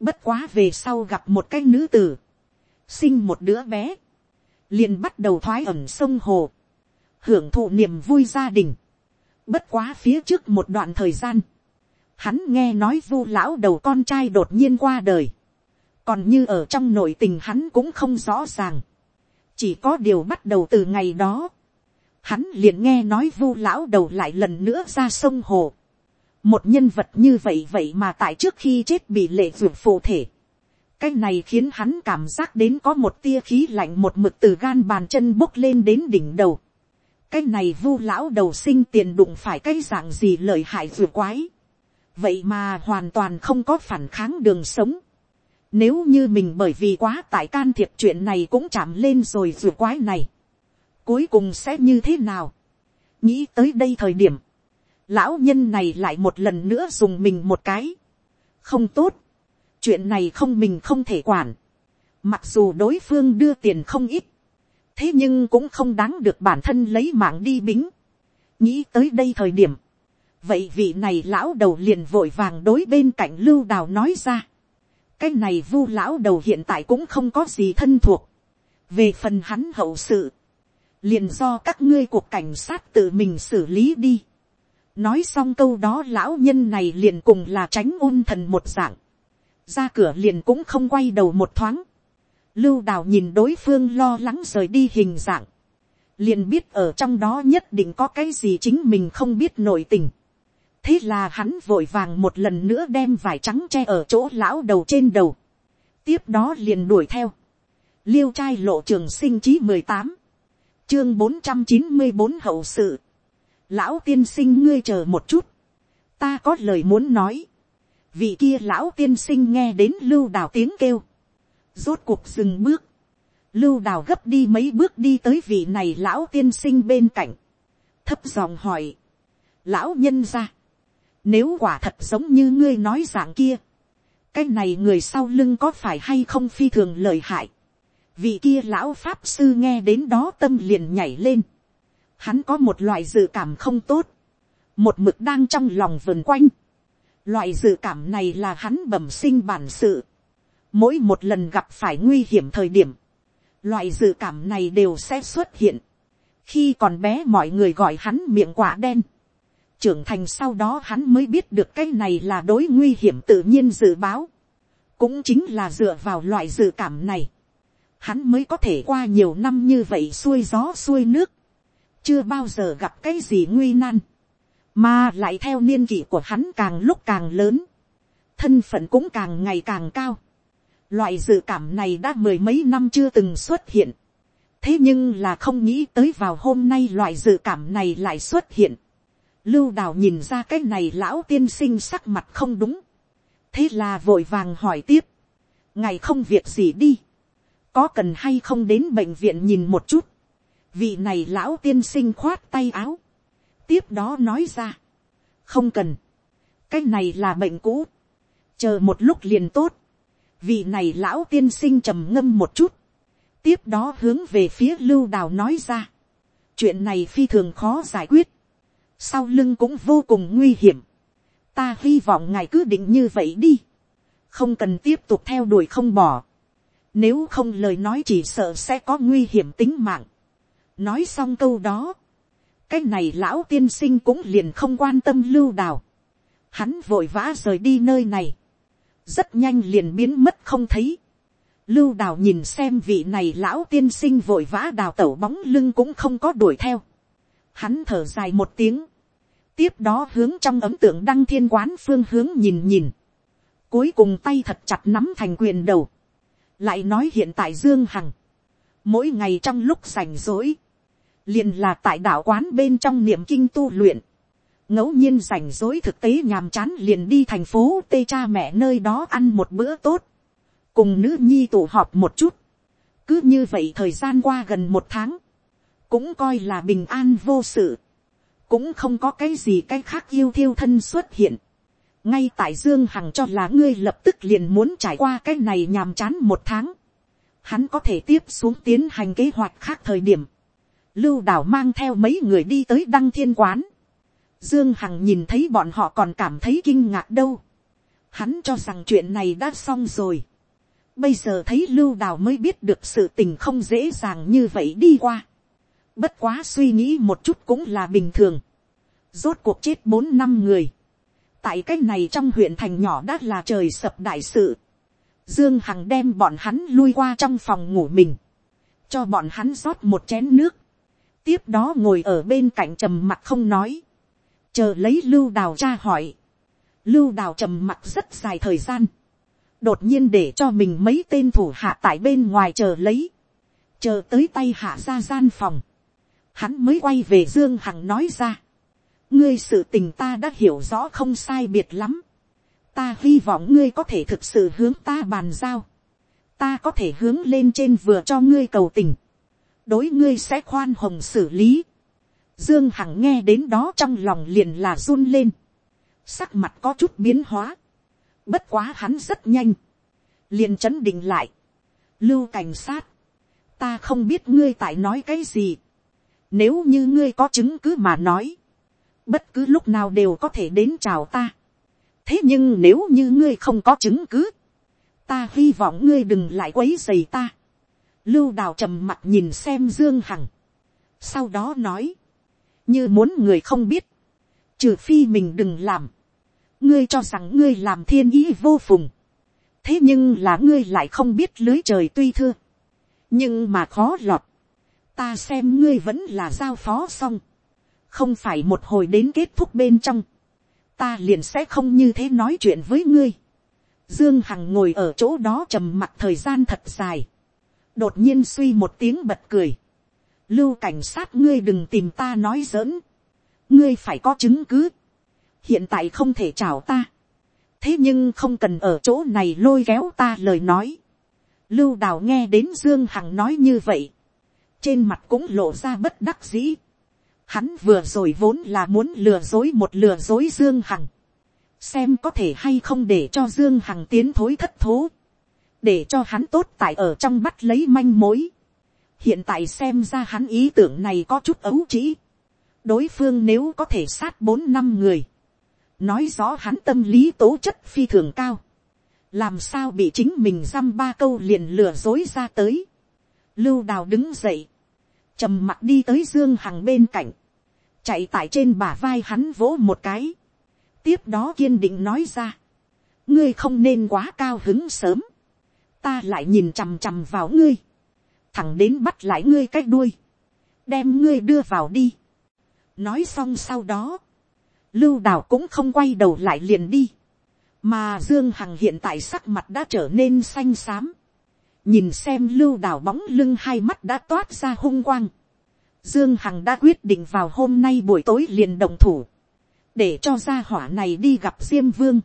[SPEAKER 1] bất quá về sau gặp một cái nữ tử. sinh một đứa bé. liền bắt đầu thoái ẩm sông hồ. hưởng thụ niềm vui gia đình Bất quá phía trước một đoạn thời gian. hắn nghe nói vu lão đầu con trai đột nhiên qua đời, còn như ở trong nội tình hắn cũng không rõ ràng, chỉ có điều bắt đầu từ ngày đó, hắn liền nghe nói vu lão đầu lại lần nữa ra sông hồ, một nhân vật như vậy vậy mà tại trước khi chết bị lệ vượt phụ thể, cái này khiến hắn cảm giác đến có một tia khí lạnh một mực từ gan bàn chân bốc lên đến đỉnh đầu cái này vu lão đầu sinh tiền đụng phải cái dạng gì lợi hại vừa quái. vậy mà hoàn toàn không có phản kháng đường sống. nếu như mình bởi vì quá tại can thiệp chuyện này cũng chạm lên rồi vừa quái này. cuối cùng sẽ như thế nào. nghĩ tới đây thời điểm. lão nhân này lại một lần nữa dùng mình một cái. không tốt chuyện này không mình không thể quản, mặc dù đối phương đưa tiền không ít, thế nhưng cũng không đáng được bản thân lấy mạng đi bính, nghĩ tới đây thời điểm, vậy vị này lão đầu liền vội vàng đối bên cạnh lưu đào nói ra, cái này vu lão đầu hiện tại cũng không có gì thân thuộc, về phần hắn hậu sự, liền do các ngươi cuộc cảnh sát tự mình xử lý đi. nói xong câu đó lão nhân này liền cùng là tránh ôn thần một dạng, ra cửa liền cũng không quay đầu một thoáng, lưu đào nhìn đối phương lo lắng rời đi hình dạng, liền biết ở trong đó nhất định có cái gì chính mình không biết nội tình. thế là hắn vội vàng một lần nữa đem vải trắng che ở chỗ lão đầu trên đầu, tiếp đó liền đuổi theo, liêu trai lộ trường sinh chí mười tám, chương bốn trăm chín mươi bốn hậu sự, lão tiên sinh ngươi chờ một chút, ta có lời muốn nói, vị kia lão tiên sinh nghe đến lưu đào tiếng kêu, rốt cuộc dừng bước, lưu đào gấp đi mấy bước đi tới vị này lão tiên sinh bên cạnh, thấp giọng hỏi, lão nhân ra, nếu quả thật giống như ngươi nói dạng kia, cái này người sau lưng có phải hay không phi thường lời hại, vị kia lão pháp sư nghe đến đó tâm liền nhảy lên, hắn có một loại dự cảm không tốt, một mực đang trong lòng vườn quanh, Loại dự cảm này là hắn bẩm sinh bản sự. Mỗi một lần gặp phải nguy hiểm thời điểm. Loại dự cảm này đều sẽ xuất hiện. Khi còn bé mọi người gọi hắn miệng quả đen. Trưởng thành sau đó hắn mới biết được cái này là đối nguy hiểm tự nhiên dự báo. Cũng chính là dựa vào loại dự cảm này. Hắn mới có thể qua nhiều năm như vậy xuôi gió xuôi nước. Chưa bao giờ gặp cái gì nguy nan mà lại theo niên kỷ của hắn càng lúc càng lớn, thân phận cũng càng ngày càng cao. Loại dự cảm này đã mười mấy năm chưa từng xuất hiện. thế nhưng là không nghĩ tới vào hôm nay loại dự cảm này lại xuất hiện. lưu đào nhìn ra cái này lão tiên sinh sắc mặt không đúng. thế là vội vàng hỏi tiếp. ngày không việc gì đi. có cần hay không đến bệnh viện nhìn một chút. vị này lão tiên sinh khoát tay áo tiếp đó nói ra, không cần, cái này là bệnh cũ, chờ một lúc liền tốt, vị này lão tiên sinh trầm ngâm một chút, tiếp đó hướng về phía lưu đào nói ra, chuyện này phi thường khó giải quyết, sau lưng cũng vô cùng nguy hiểm, ta hy vọng ngài cứ định như vậy đi, không cần tiếp tục theo đuổi không bỏ, nếu không lời nói chỉ sợ sẽ có nguy hiểm tính mạng. nói xong câu đó, cái này lão tiên sinh cũng liền không quan tâm lưu đào. Hắn vội vã rời đi nơi này. Rất nhanh liền biến mất không thấy. Lưu đào nhìn xem vị này lão tiên sinh vội vã đào tẩu bóng lưng cũng không có đuổi theo. Hắn thở dài một tiếng. Tiếp đó hướng trong ấm tượng đăng thiên quán phương hướng nhìn nhìn. Cuối cùng tay thật chặt nắm thành quyền đầu. Lại nói hiện tại Dương Hằng. Mỗi ngày trong lúc rảnh rỗi liền là tại đạo quán bên trong niệm kinh tu luyện, ngẫu nhiên rảnh rỗi thực tế nhàm chán liền đi thành phố tê cha mẹ nơi đó ăn một bữa tốt, cùng nữ nhi tụ họp một chút, cứ như vậy thời gian qua gần một tháng, cũng coi là bình an vô sự, cũng không có cái gì cái khác yêu thiêu thân xuất hiện, ngay tại dương hằng cho là ngươi lập tức liền muốn trải qua cái này nhàm chán một tháng, hắn có thể tiếp xuống tiến hành kế hoạch khác thời điểm, lưu đảo mang theo mấy người đi tới đăng thiên quán. Dương Hằng nhìn thấy bọn họ còn cảm thấy kinh ngạc đâu. Hắn cho rằng chuyện này đã xong rồi. Bây giờ thấy lưu Đào mới biết được sự tình không dễ dàng như vậy đi qua. Bất quá suy nghĩ một chút cũng là bình thường. Rốt cuộc chết bốn năm người. tại cách này trong huyện thành nhỏ đã là trời sập đại sự. Dương Hằng đem bọn hắn lui qua trong phòng ngủ mình. Cho bọn hắn rót một chén nước. Tiếp đó ngồi ở bên cạnh trầm mặt không nói. Chờ lấy lưu đào tra hỏi. Lưu đào trầm mặt rất dài thời gian. Đột nhiên để cho mình mấy tên thủ hạ tại bên ngoài chờ lấy. Chờ tới tay hạ ra gian phòng. Hắn mới quay về Dương Hằng nói ra. Ngươi sự tình ta đã hiểu rõ không sai biệt lắm ta hy vọng ngươi có thể thực sự hướng ta bàn giao, ta có thể hướng lên trên vừa cho ngươi cầu tình, đối ngươi sẽ khoan hồng xử lý. Dương Hằng nghe đến đó trong lòng liền là run lên, sắc mặt có chút biến hóa, bất quá hắn rất nhanh, liền chấn định lại, lưu cảnh sát, ta không biết ngươi tại nói cái gì, nếu như ngươi có chứng cứ mà nói, bất cứ lúc nào đều có thể đến chào ta. Thế nhưng nếu như ngươi không có chứng cứ, ta hy vọng ngươi đừng lại quấy dày ta. lưu đào trầm mặt nhìn xem dương hằng, sau đó nói, như muốn người không biết, trừ phi mình đừng làm, ngươi cho rằng ngươi làm thiên ý vô phùng, thế nhưng là ngươi lại không biết lưới trời tuy thưa, nhưng mà khó lọt, ta xem ngươi vẫn là giao phó xong, không phải một hồi đến kết thúc bên trong, ta liền sẽ không như thế nói chuyện với ngươi. Dương Hằng ngồi ở chỗ đó trầm mặt thời gian thật dài. Đột nhiên suy một tiếng bật cười. Lưu cảnh sát ngươi đừng tìm ta nói giỡn. Ngươi phải có chứng cứ. Hiện tại không thể chào ta. Thế nhưng không cần ở chỗ này lôi kéo ta lời nói. Lưu đào nghe đến Dương Hằng nói như vậy. Trên mặt cũng lộ ra bất đắc dĩ. Hắn vừa rồi vốn là muốn lừa dối một lừa dối Dương Hằng. Xem có thể hay không để cho Dương Hằng tiến thối thất thố. Để cho hắn tốt tại ở trong bắt lấy manh mối. Hiện tại xem ra hắn ý tưởng này có chút ấu trĩ. Đối phương nếu có thể sát bốn năm người. Nói rõ hắn tâm lý tố chất phi thường cao. Làm sao bị chính mình dăm ba câu liền lừa dối ra tới. Lưu đào đứng dậy trầm mặt đi tới dương hằng bên cạnh, chạy tại trên bả vai hắn vỗ một cái, tiếp đó kiên định nói ra, ngươi không nên quá cao hứng sớm, ta lại nhìn chằm chằm vào ngươi, thẳng đến bắt lại ngươi cái đuôi, đem ngươi đưa vào đi. nói xong sau đó, lưu đào cũng không quay đầu lại liền đi, mà dương hằng hiện tại sắc mặt đã trở nên xanh xám, nhìn xem lưu đào bóng lưng hai mắt đã toát ra hung quang. Dương Hằng đã quyết định vào hôm nay buổi tối liền đồng thủ. Để cho gia hỏa này đi gặp Diêm Vương.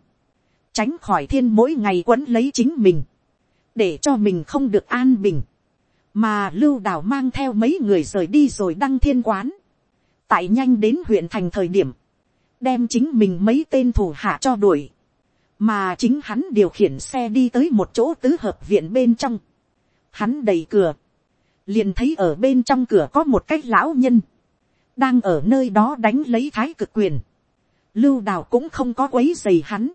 [SPEAKER 1] Tránh khỏi thiên mỗi ngày quấn lấy chính mình. Để cho mình không được an bình. Mà Lưu Đào mang theo mấy người rời đi rồi đăng thiên quán. Tại nhanh đến huyện thành thời điểm. Đem chính mình mấy tên thủ hạ cho đuổi. Mà chính hắn điều khiển xe đi tới một chỗ tứ hợp viện bên trong hắn đẩy cửa, liền thấy ở bên trong cửa có một cái lão nhân, đang ở nơi đó đánh lấy thái cực quyền. Lưu đào cũng không có quấy dày hắn,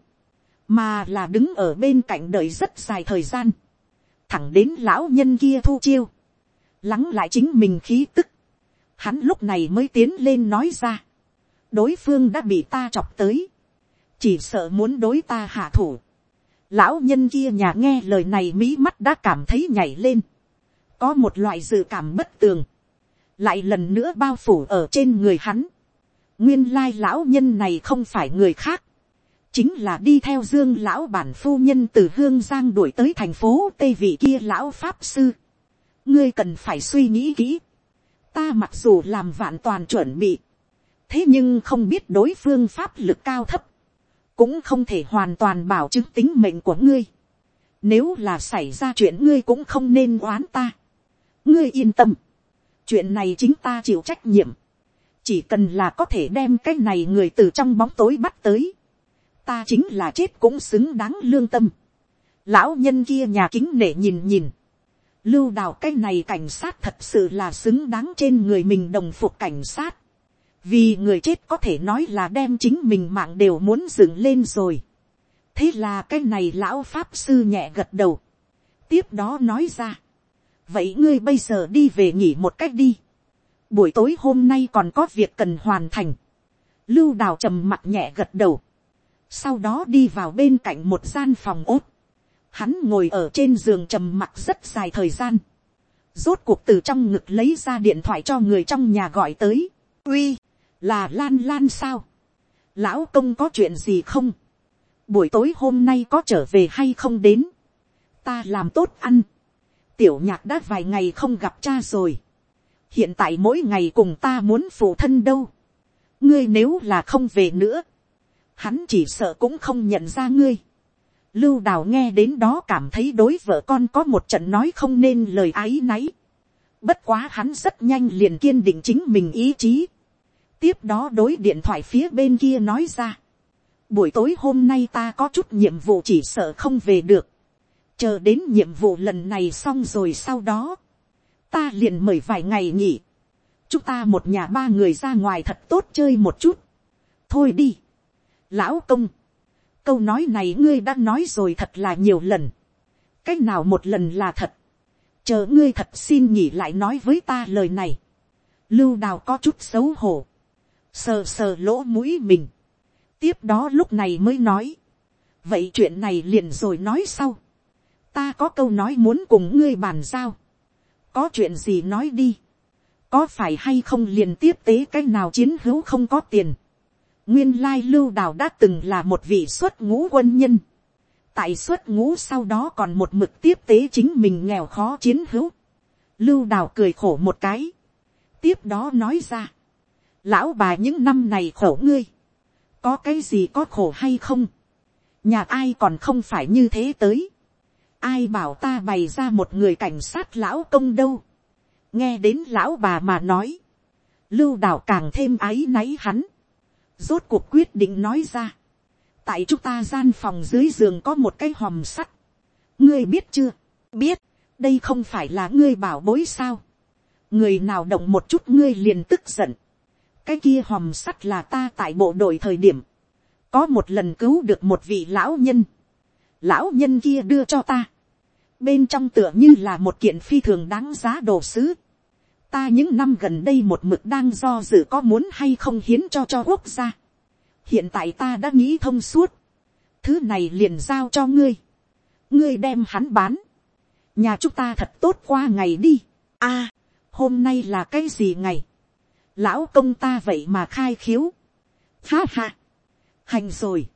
[SPEAKER 1] mà là đứng ở bên cạnh đợi rất dài thời gian, thẳng đến lão nhân kia thu chiêu, lắng lại chính mình khí tức, hắn lúc này mới tiến lên nói ra, đối phương đã bị ta chọc tới, chỉ sợ muốn đối ta hạ thủ, Lão nhân kia nhà nghe lời này mỹ mắt đã cảm thấy nhảy lên. Có một loại dự cảm bất tường. Lại lần nữa bao phủ ở trên người hắn. Nguyên lai lão nhân này không phải người khác. Chính là đi theo dương lão bản phu nhân từ hương giang đuổi tới thành phố Tây vị kia lão pháp sư. Ngươi cần phải suy nghĩ kỹ. Ta mặc dù làm vạn toàn chuẩn bị. Thế nhưng không biết đối phương pháp lực cao thấp, cũng không thể hoàn toàn bảo chứng tính mệnh của ngươi. Nếu là xảy ra chuyện ngươi cũng không nên oán ta. Ngươi yên tâm. Chuyện này chính ta chịu trách nhiệm. Chỉ cần là có thể đem cái này người từ trong bóng tối bắt tới. Ta chính là chết cũng xứng đáng lương tâm. Lão nhân kia nhà kính nể nhìn nhìn. Lưu đào cái này cảnh sát thật sự là xứng đáng trên người mình đồng phục cảnh sát vì người chết có thể nói là đem chính mình mạng đều muốn dựng lên rồi. thế là cái này lão pháp sư nhẹ gật đầu. tiếp đó nói ra. vậy ngươi bây giờ đi về nghỉ một cách đi. buổi tối hôm nay còn có việc cần hoàn thành. lưu đào trầm mặt nhẹ gật đầu sau đó đi vào bên cạnh một gian phòng ốt, hắn ngồi ở trên giường trầm mặc rất dài thời gian, rốt cuộc từ trong ngực lấy ra điện thoại cho người trong nhà gọi tới, uy, là lan lan sao, lão công có chuyện gì không, buổi tối hôm nay có trở về hay không đến, ta làm tốt ăn, tiểu nhạc đã vài ngày không gặp cha rồi, hiện tại mỗi ngày cùng ta muốn phụ thân đâu, ngươi nếu là không về nữa, hắn chỉ sợ cũng không nhận ra ngươi. Lưu đào nghe đến đó cảm thấy đối vợ con có một trận nói không nên lời ái náy. Bất quá hắn rất nhanh liền kiên định chính mình ý chí. Tiếp đó đối điện thoại phía bên kia nói ra. Buổi tối hôm nay ta có chút nhiệm vụ chỉ sợ không về được. Chờ đến nhiệm vụ lần này xong rồi sau đó. Ta liền mời vài ngày nghỉ. Chúng ta một nhà ba người ra ngoài thật tốt chơi một chút. Thôi đi. Lão công. Câu nói này ngươi đã nói rồi thật là nhiều lần. Cách nào một lần là thật. Chờ ngươi thật xin nhỉ lại nói với ta lời này. Lưu đào có chút xấu hổ. Sờ sờ lỗ mũi mình. Tiếp đó lúc này mới nói. Vậy chuyện này liền rồi nói sau. Ta có câu nói muốn cùng ngươi bàn giao. Có chuyện gì nói đi có phải hay không liền tiếp tế cái nào chiến hữu không có tiền nguyên lai lưu đào đã từng là một vị xuất ngũ quân nhân. tại xuất ngũ sau đó còn một mực tiếp tế chính mình nghèo khó chiến hữu. lưu đào cười khổ một cái. tiếp đó nói ra. lão bà những năm này khổ ngươi. có cái gì có khổ hay không. nhà ai còn không phải như thế tới. ai bảo ta bày ra một người cảnh sát lão công đâu nghe đến lão bà mà nói, lưu đào càng thêm áy náy hắn, rốt cuộc quyết định nói ra, tại chúng ta gian phòng dưới giường có một cái hòm sắt, ngươi biết chưa, biết, đây không phải là ngươi bảo bối sao, người nào động một chút ngươi liền tức giận, cái kia hòm sắt là ta tại bộ đội thời điểm, có một lần cứu được một vị lão nhân, lão nhân kia đưa cho ta, bên trong tựa như là một kiện phi thường đáng giá đồ sứ, ta những năm gần đây một mực đang do dự có muốn hay không hiến cho cho quốc gia. hiện tại ta đã nghĩ thông suốt. thứ này liền giao cho ngươi. ngươi đem hắn bán. nhà chúng ta thật tốt qua ngày đi. a, hôm nay là cái gì ngày. lão công ta vậy mà khai khiếu. ha ha. hành rồi.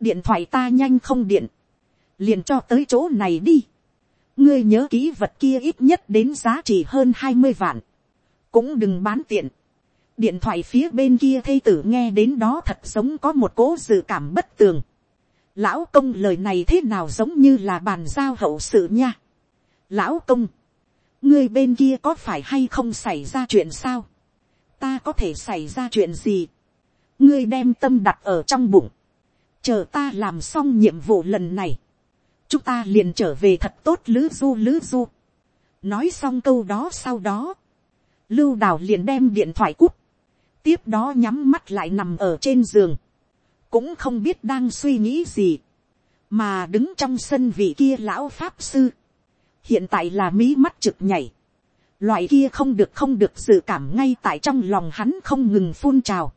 [SPEAKER 1] điện thoại ta nhanh không điện. liền cho tới chỗ này đi ngươi nhớ ký vật kia ít nhất đến giá trị hơn hai mươi vạn cũng đừng bán tiện. điện thoại phía bên kia thây tử nghe đến đó thật giống có một cố dự cảm bất tường. lão công lời này thế nào giống như là bàn giao hậu sự nha. lão công, ngươi bên kia có phải hay không xảy ra chuyện sao. ta có thể xảy ra chuyện gì. ngươi đem tâm đặt ở trong bụng. chờ ta làm xong nhiệm vụ lần này. chúng ta liền trở về thật tốt lữ du lữ du. nói xong câu đó sau đó lưu đào liền đem điện thoại cút, tiếp đó nhắm mắt lại nằm ở trên giường, cũng không biết đang suy nghĩ gì, mà đứng trong sân vị kia lão pháp sư, hiện tại là mí mắt trực nhảy, loại kia không được không được dự cảm ngay tại trong lòng hắn không ngừng phun trào,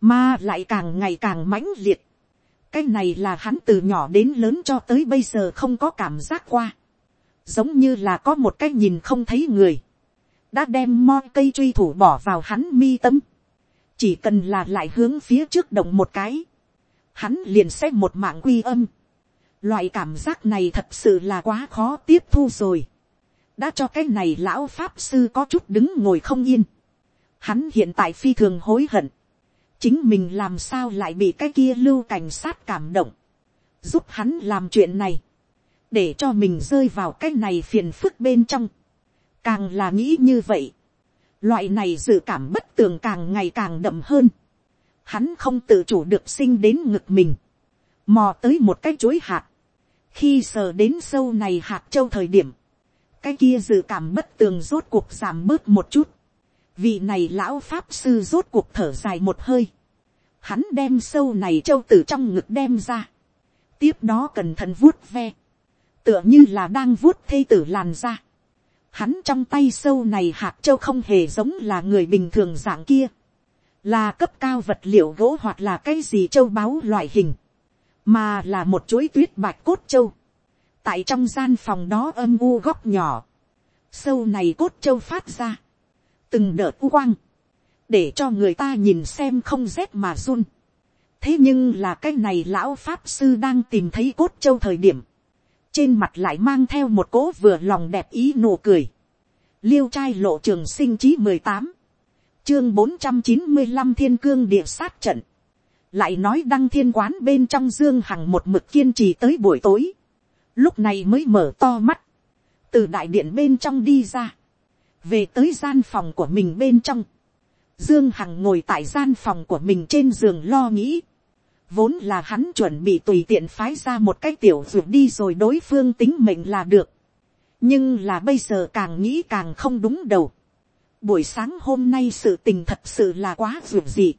[SPEAKER 1] mà lại càng ngày càng mãnh liệt, cái này là hắn từ nhỏ đến lớn cho tới bây giờ không có cảm giác qua, giống như là có một cái nhìn không thấy người, đã đem mo cây truy thủ bỏ vào hắn mi tâm, chỉ cần là lại hướng phía trước động một cái, hắn liền sẽ một mạng quy âm. Loại cảm giác này thật sự là quá khó tiếp thu rồi. đã cho cái này lão pháp sư có chút đứng ngồi không yên. Hắn hiện tại phi thường hối hận. chính mình làm sao lại bị cái kia lưu cảnh sát cảm động. giúp hắn làm chuyện này. để cho mình rơi vào cái này phiền phức bên trong Càng là nghĩ như vậy. Loại này dự cảm bất tường càng ngày càng đậm hơn. Hắn không tự chủ được sinh đến ngực mình. Mò tới một cái chuối hạt. Khi sờ đến sâu này hạt châu thời điểm. Cái kia dự cảm bất tường rốt cuộc giảm bớt một chút. Vị này lão pháp sư rốt cuộc thở dài một hơi. Hắn đem sâu này châu từ trong ngực đem ra. Tiếp đó cẩn thận vuốt ve. Tựa như là đang vuốt thây tử làn ra Hắn trong tay sâu này hạt châu không hề giống là người bình thường dạng kia. Là cấp cao vật liệu gỗ hoặc là cái gì châu báu loại hình. mà là một chuỗi tuyết bạch cốt châu, tại trong gian phòng đó âm u góc nhỏ, sâu này cốt châu phát ra, từng đợt u quang, để cho người ta nhìn xem không rét mà run. thế nhưng là cái này lão pháp sư đang tìm thấy cốt châu thời điểm, trên mặt lại mang theo một cố vừa lòng đẹp ý nụ cười. liêu trai lộ trường sinh chí mười tám, chương bốn trăm chín mươi năm thiên cương địa sát trận, lại nói đăng thiên quán bên trong dương hằng một mực kiên trì tới buổi tối, lúc này mới mở to mắt, từ đại điện bên trong đi ra, về tới gian phòng của mình bên trong, dương hằng ngồi tại gian phòng của mình trên giường lo nghĩ, vốn là hắn chuẩn bị tùy tiện phái ra một cái tiểu ruột đi rồi đối phương tính mệnh là được, nhưng là bây giờ càng nghĩ càng không đúng đầu, buổi sáng hôm nay sự tình thật sự là quá ruột gì,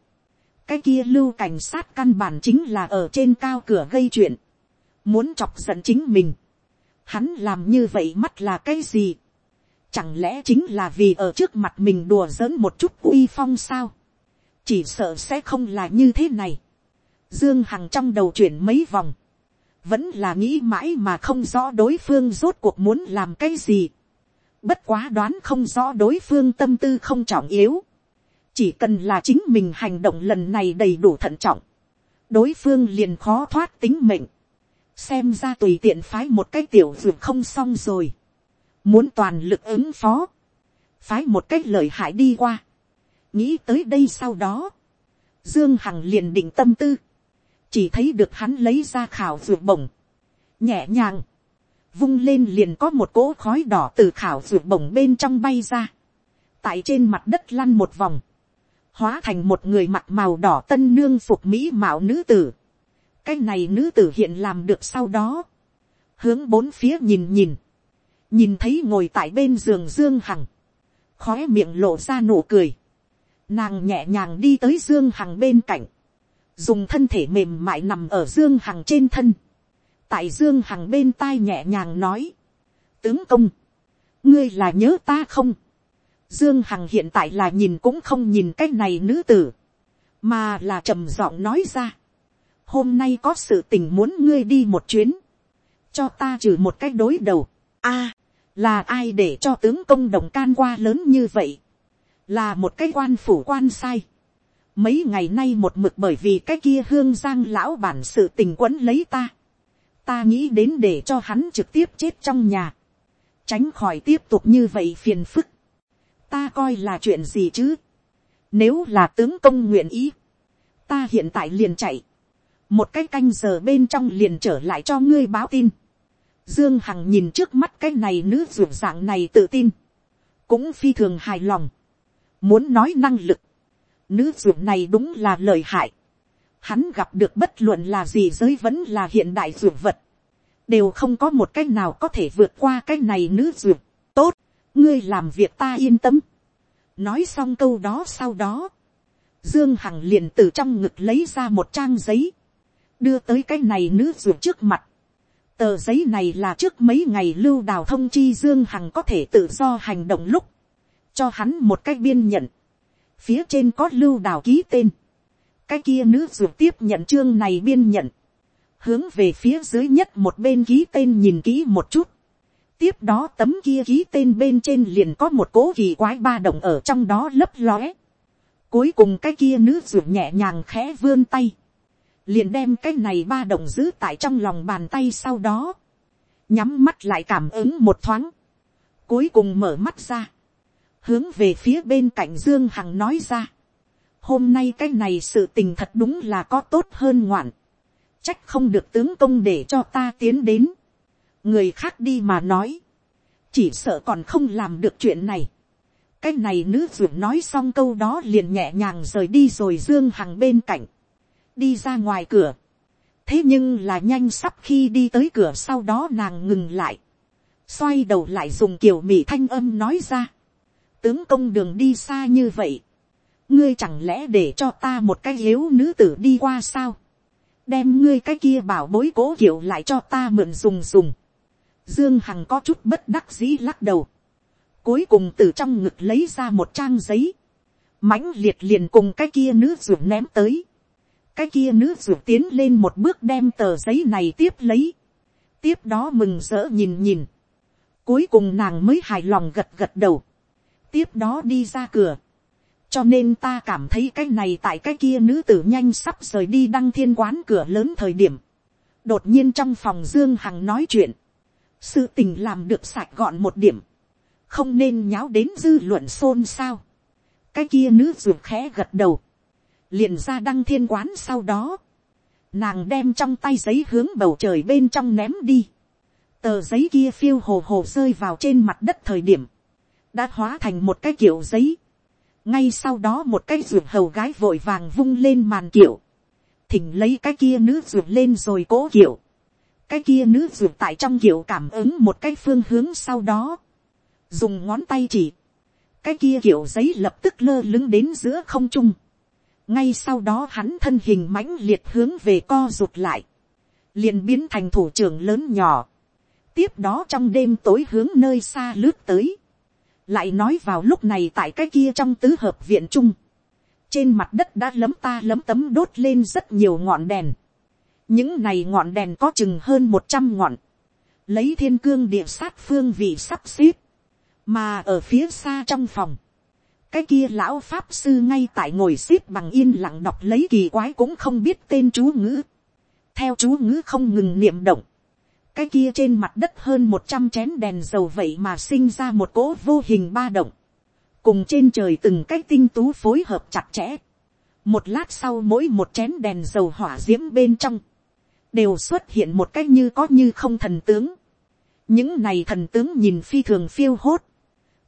[SPEAKER 1] cái kia lưu cảnh sát căn bản chính là ở trên cao cửa gây chuyện, muốn chọc giận chính mình, hắn làm như vậy mắt là cái gì, chẳng lẽ chính là vì ở trước mặt mình đùa giỡn một chút uy phong sao, chỉ sợ sẽ không là như thế này, dương hằng trong đầu chuyển mấy vòng, vẫn là nghĩ mãi mà không rõ đối phương rốt cuộc muốn làm cái gì, bất quá đoán không rõ đối phương tâm tư không trọng yếu, chỉ cần là chính mình hành động lần này đầy đủ thận trọng, đối phương liền khó thoát tính mệnh, xem ra tùy tiện phái một cái tiểu dược không xong rồi, muốn toàn lực ứng phó, phái một cách lợi hại đi qua, nghĩ tới đây sau đó, dương hằng liền định tâm tư, chỉ thấy được hắn lấy ra khảo ruột bổng, nhẹ nhàng, vung lên liền có một cỗ khói đỏ từ khảo ruột bổng bên trong bay ra, tại trên mặt đất lăn một vòng, hóa thành một người mặt màu đỏ tân nương phục mỹ mạo nữ tử. cái này nữ tử hiện làm được sau đó, hướng bốn phía nhìn nhìn, nhìn thấy ngồi tại bên giường dương hằng, khói miệng lộ ra nụ cười, nàng nhẹ nhàng đi tới dương hằng bên cạnh, dùng thân thể mềm mại nằm ở dương hằng trên thân, tại dương hằng bên tai nhẹ nhàng nói, tướng công, ngươi là nhớ ta không, Dương Hằng hiện tại là nhìn cũng không nhìn cái này nữ tử. Mà là trầm giọng nói ra. Hôm nay có sự tình muốn ngươi đi một chuyến. Cho ta trừ một cái đối đầu. a là ai để cho tướng công đồng can qua lớn như vậy. Là một cái quan phủ quan sai. Mấy ngày nay một mực bởi vì cái kia hương giang lão bản sự tình quấn lấy ta. Ta nghĩ đến để cho hắn trực tiếp chết trong nhà. Tránh khỏi tiếp tục như vậy phiền phức ta coi là chuyện gì chứ. Nếu là tướng công nguyện ý, ta hiện tại liền chạy. Một cái canh giờ bên trong liền trở lại cho ngươi báo tin. Dương Hằng nhìn trước mắt cái này nữ ruột dạng này tự tin. Cũng phi thường hài lòng. Muốn nói năng lực. Nữ ruột này đúng là lời hại. Hắn gặp được bất luận là gì giới vẫn là hiện đại ruột vật. Đều không có một cách nào có thể vượt qua cái này nữ ruột. Tốt ngươi làm việc ta yên tâm. nói xong câu đó sau đó, dương hằng liền từ trong ngực lấy ra một trang giấy, đưa tới cái này nữ ruột trước mặt. tờ giấy này là trước mấy ngày lưu đào thông chi dương hằng có thể tự do hành động lúc, cho hắn một cách biên nhận, phía trên có lưu đào ký tên, cái kia nữ ruột tiếp nhận chương này biên nhận, hướng về phía dưới nhất một bên ký tên nhìn kỹ một chút, tiếp đó tấm kia ký tên bên trên liền có một cố kỳ quái ba động ở trong đó lấp lóe. Cuối cùng cái kia nữ ruột nhẹ nhàng khẽ vươn tay. Liền đem cái này ba động giữ tại trong lòng bàn tay sau đó. Nhắm mắt lại cảm ứng một thoáng. Cuối cùng mở mắt ra. Hướng về phía bên cạnh Dương Hằng nói ra. Hôm nay cái này sự tình thật đúng là có tốt hơn ngoạn. Trách không được tướng công để cho ta tiến đến người khác đi mà nói, chỉ sợ còn không làm được chuyện này. cái này nữ ruột nói xong câu đó liền nhẹ nhàng rời đi rồi dương hằng bên cạnh, đi ra ngoài cửa. thế nhưng là nhanh sắp khi đi tới cửa sau đó nàng ngừng lại, xoay đầu lại dùng kiểu mỉ thanh âm nói ra, tướng công đường đi xa như vậy, ngươi chẳng lẽ để cho ta một cái yếu nữ tử đi qua sao, đem ngươi cái kia bảo bối cố kiểu lại cho ta mượn dùng dùng, Dương Hằng có chút bất đắc dĩ lắc đầu. Cuối cùng từ trong ngực lấy ra một trang giấy. mãnh liệt liền cùng cái kia nữ ruột ném tới. cái kia nữ ruột tiến lên một bước đem tờ giấy này tiếp lấy, tiếp đó mừng rỡ nhìn nhìn, cuối cùng nàng mới hài lòng gật gật đầu, tiếp đó đi ra cửa, cho nên ta cảm thấy cái này tại cái kia nữ tử nhanh sắp rời đi đăng thiên quán cửa lớn thời điểm, đột nhiên trong phòng dương hằng nói chuyện, sự tình làm được sạch gọn một điểm, không nên nháo đến dư luận xôn xao, cái kia nữ ruột khẽ gật đầu, liền ra đăng thiên quán sau đó, nàng đem trong tay giấy hướng bầu trời bên trong ném đi, tờ giấy kia phiêu hồ hồ rơi vào trên mặt đất thời điểm, đã hóa thành một cái kiểu giấy, ngay sau đó một cái ruột hầu gái vội vàng vung lên màn kiểu, thỉnh lấy cái kia nữ ruột lên rồi cố kiểu, cái kia nữ ruột tại trong kiểu cảm ứng một cái phương hướng sau đó, dùng ngón tay chỉ, cái kia kiểu giấy lập tức lơ lứng đến giữa không trung, ngay sau đó hắn thân hình mãnh liệt hướng về co rụt lại, liền biến thành thủ trưởng lớn nhỏ, tiếp đó trong đêm tối hướng nơi xa lướt tới, lại nói vào lúc này tại cái kia trong tứ hợp viện trung, trên mặt đất đã lấm ta lấm tấm đốt lên rất nhiều ngọn đèn, những này ngọn đèn có chừng hơn một trăm ngọn, lấy thiên cương địa sát phương vị sắp xếp, mà ở phía xa trong phòng, cái kia lão pháp sư ngay tại ngồi xếp bằng yên lặng đọc lấy kỳ quái cũng không biết tên chú ngữ. theo chú ngữ không ngừng niệm động cái kia trên mặt đất hơn một trăm chén đèn dầu vậy mà sinh ra một cỗ vô hình ba động. cùng trên trời từng cái tinh tú phối hợp chặt chẽ. một lát sau mỗi một chén đèn dầu hỏa d i ễ m bên trong, đều xuất hiện một cái như có như không thần tướng. những này thần tướng nhìn phi thường phiêu hốt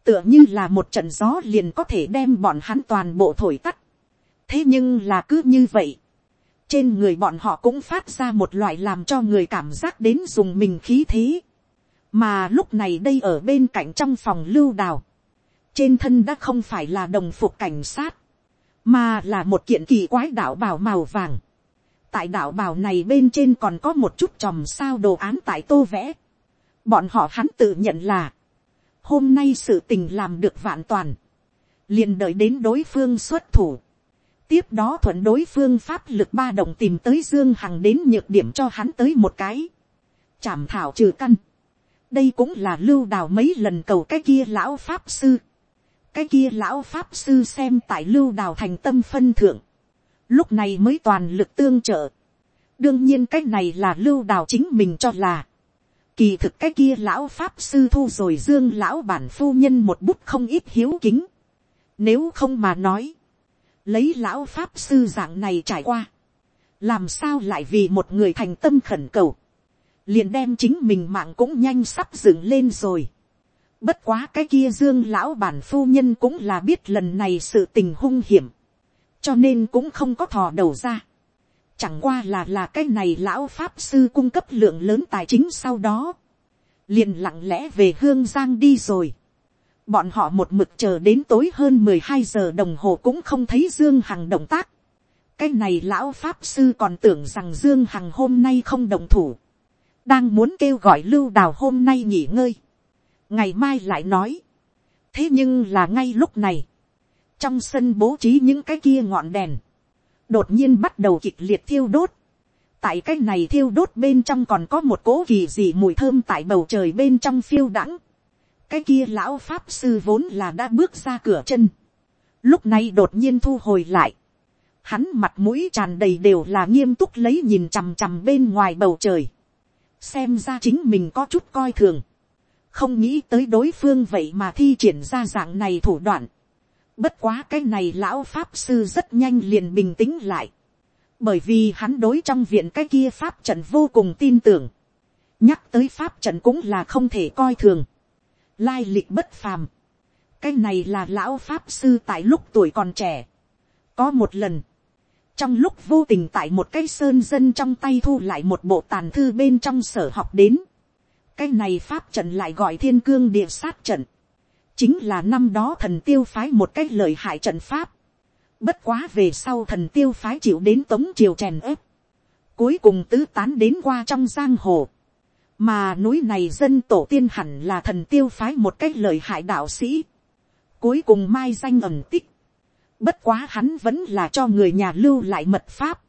[SPEAKER 1] tựa như là một trận gió liền có thể đem bọn hắn toàn bộ thổi tắt. thế nhưng là cứ như vậy, trên người bọn họ cũng phát ra một loại làm cho người cảm giác đến dùng mình khí thế. mà lúc này đây ở bên cạnh trong phòng lưu đào, trên thân đã không phải là đồng phục cảnh sát, mà là một kiện kỳ quái đạo bào màu vàng. tại đạo bào này bên trên còn có một chút tròm sao đồ án tại tô vẽ. bọn họ hắn tự nhận là, hôm nay sự tình làm được vạn toàn, liền đợi đến đối phương xuất thủ, tiếp đó thuận đối phương pháp lực ba động tìm tới dương hằng đến nhược điểm cho hắn tới một cái, chảm thảo trừ căn, đây cũng là lưu đào mấy lần cầu cái kia lão pháp sư, cái kia lão pháp sư xem tại lưu đào thành tâm phân thượng, lúc này mới toàn lực tương trợ, đương nhiên cái này là lưu đào chính mình cho là, Kỳ thực cái kia lão pháp sư thu rồi dương lão bản phu nhân một bút không ít hiếu kính. Nếu không mà nói. Lấy lão pháp sư dạng này trải qua. Làm sao lại vì một người thành tâm khẩn cầu. Liền đem chính mình mạng cũng nhanh sắp dựng lên rồi. Bất quá cái kia dương lão bản phu nhân cũng là biết lần này sự tình hung hiểm. Cho nên cũng không có thò đầu ra Chẳng qua là là cái này lão pháp sư cung cấp lượng lớn tài chính sau đó. Liền lặng lẽ về Hương Giang đi rồi. Bọn họ một mực chờ đến tối hơn mười hai giờ đồng hồ cũng không thấy Dương Hằng động tác. Cái này lão pháp sư còn tưởng rằng Dương Hằng hôm nay không đồng thủ. Đang muốn kêu gọi lưu đào hôm nay nghỉ ngơi. Ngày mai lại nói. Thế nhưng là ngay lúc này. Trong sân bố trí những cái kia ngọn đèn đột nhiên bắt đầu kịch liệt thiêu đốt. tại cái này thiêu đốt bên trong còn có một cỗ kỳ dị mùi thơm tại bầu trời bên trong phiêu đãng cái kia lão pháp sư vốn là đã bước ra cửa chân. lúc này đột nhiên thu hồi lại. hắn mặt mũi tràn đầy đều là nghiêm túc lấy nhìn chằm chằm bên ngoài bầu trời. xem ra chính mình có chút coi thường. không nghĩ tới đối phương vậy mà thi triển ra dạng này thủ đoạn Bất quá cái này lão pháp sư rất nhanh liền bình tĩnh lại. Bởi vì hắn đối trong viện cái kia pháp trận vô cùng tin tưởng. Nhắc tới pháp trận cũng là không thể coi thường. Lai lịch bất phàm. Cái này là lão pháp sư tại lúc tuổi còn trẻ. Có một lần. Trong lúc vô tình tại một cái sơn dân trong tay thu lại một bộ tàn thư bên trong sở học đến. Cái này pháp trận lại gọi thiên cương địa sát trận chính là năm đó thần tiêu phái một cách lời hại trận pháp. Bất quá về sau thần tiêu phái chịu đến tống triều chèn ép. Cuối cùng tứ tán đến qua trong giang hồ. Mà núi này dân tổ tiên hẳn là thần tiêu phái một cách lời hại đạo sĩ. Cuối cùng mai danh ẩn tích. Bất quá hắn vẫn là cho người nhà lưu lại mật pháp.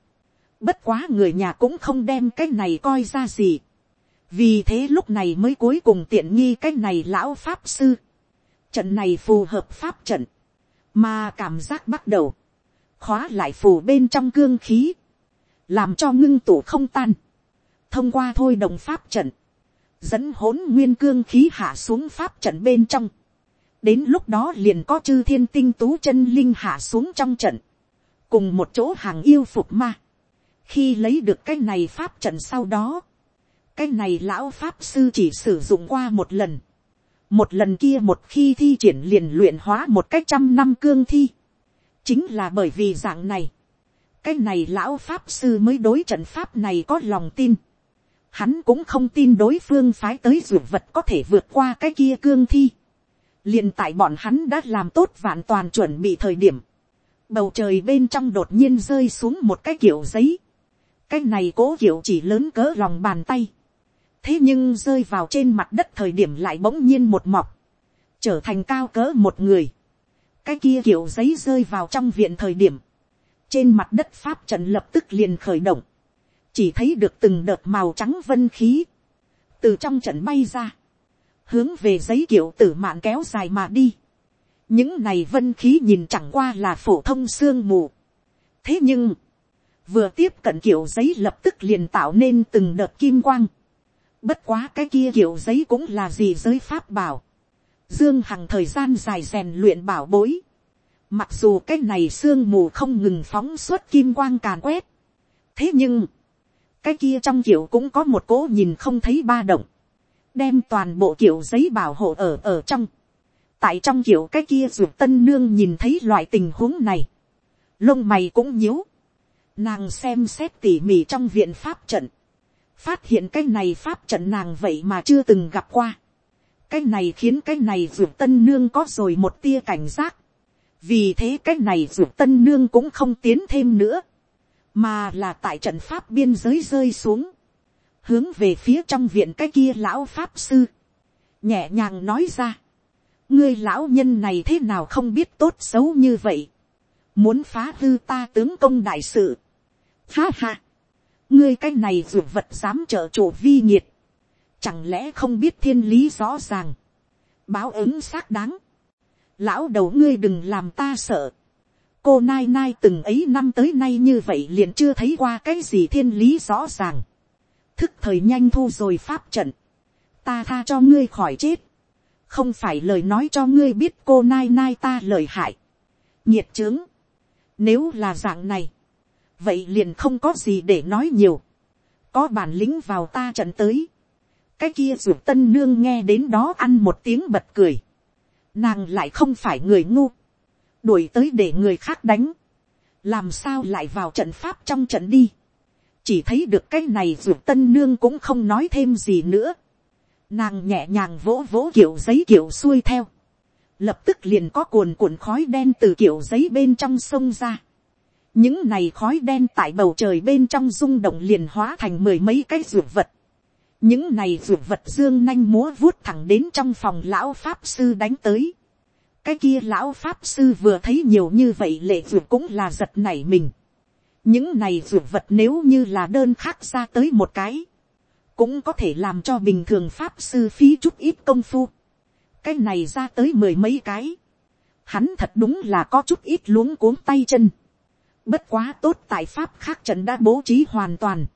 [SPEAKER 1] Bất quá người nhà cũng không đem cái này coi ra gì. Vì thế lúc này mới cuối cùng tiện nghi cái này lão pháp sư. Trận này phù hợp pháp trận. Mà cảm giác bắt đầu. Khóa lại phù bên trong cương khí. Làm cho ngưng tụ không tan. Thông qua thôi đồng pháp trận. Dẫn hỗn nguyên cương khí hạ xuống pháp trận bên trong. Đến lúc đó liền có chư thiên tinh tú chân linh hạ xuống trong trận. Cùng một chỗ hàng yêu phục ma khi lấy được cái này pháp trận sau đó, cái này lão pháp sư chỉ sử dụng qua một lần, một lần kia một khi thi triển liền luyện hóa một cách trăm năm cương thi, chính là bởi vì dạng này, cái này lão pháp sư mới đối trận pháp này có lòng tin, hắn cũng không tin đối phương phái tới ruột vật có thể vượt qua cái kia cương thi, liền tại bọn hắn đã làm tốt vạn toàn chuẩn bị thời điểm, bầu trời bên trong đột nhiên rơi xuống một cái kiểu giấy, cái này cố kiểu chỉ lớn cỡ lòng bàn tay. thế nhưng rơi vào trên mặt đất thời điểm lại bỗng nhiên một mọc, trở thành cao cỡ một người. cái kia kiểu giấy rơi vào trong viện thời điểm, trên mặt đất pháp trận lập tức liền khởi động, chỉ thấy được từng đợt màu trắng vân khí, từ trong trận bay ra, hướng về giấy kiểu tử mạn kéo dài mà đi. những này vân khí nhìn chẳng qua là phổ thông sương mù. thế nhưng, vừa tiếp cận kiểu giấy lập tức liền tạo nên từng đợt kim quang. Bất quá cái kia kiểu giấy cũng là gì giới pháp bảo. Dương Hằng thời gian dài rèn luyện bảo bối. Mặc dù cái này sương mù không ngừng phóng suốt kim quang càn quét. Thế nhưng, cái kia trong kiểu cũng có một cố nhìn không thấy ba động. Đem toàn bộ kiểu giấy bảo hộ ở ở trong. Tại trong kiểu cái kia ruột tân nương nhìn thấy loại tình huống này. Lông mày cũng nhíu Nàng xem xét tỉ mỉ trong viện pháp trận. Phát hiện cái này pháp trận nàng vậy mà chưa từng gặp qua. Cái này khiến cái này vượt tân nương có rồi một tia cảnh giác. Vì thế cái này vượt tân nương cũng không tiến thêm nữa. Mà là tại trận pháp biên giới rơi xuống. Hướng về phía trong viện cái kia lão pháp sư. Nhẹ nhàng nói ra. Ngươi lão nhân này thế nào không biết tốt xấu như vậy muốn phá hư ta tướng công đại sự. Ha ha, ngươi cái này ruột vật dám trợ chủ vi nhiệt, chẳng lẽ không biết thiên lý rõ ràng, báo ứng xác đáng, lão đầu ngươi đừng làm ta sợ, cô nai nai từng ấy năm tới nay như vậy liền chưa thấy qua cái gì thiên lý rõ ràng, thức thời nhanh thu rồi pháp trận, ta tha cho ngươi khỏi chết, không phải lời nói cho ngươi biết cô nai nai ta lời hại, nhiệt trướng, nếu là dạng này, vậy liền không có gì để nói nhiều. có bản lĩnh vào ta trận tới. cái kia ruột tân nương nghe đến đó ăn một tiếng bật cười. nàng lại không phải người ngu đuổi tới để người khác đánh. làm sao lại vào trận pháp trong trận đi. chỉ thấy được cái này ruột tân nương cũng không nói thêm gì nữa. nàng nhẹ nhàng vỗ vỗ kiểu giấy kiểu xuôi theo lập tức liền có cuồn cuộn khói đen từ kiểu giấy bên trong sông ra. những này khói đen tại bầu trời bên trong rung động liền hóa thành mười mấy cái ruột vật. những này ruột vật dương nanh múa vuốt thẳng đến trong phòng lão pháp sư đánh tới cái kia lão pháp sư vừa thấy nhiều như vậy lệ ruột cũng là giật nảy mình. những này ruột vật nếu như là đơn khác ra tới một cái, cũng có thể làm cho bình thường pháp sư phí chút ít công phu cái này ra tới mười mấy cái, hắn thật đúng là có chút ít luống cuống tay chân, bất quá tốt tại pháp khác trận đã bố trí hoàn toàn,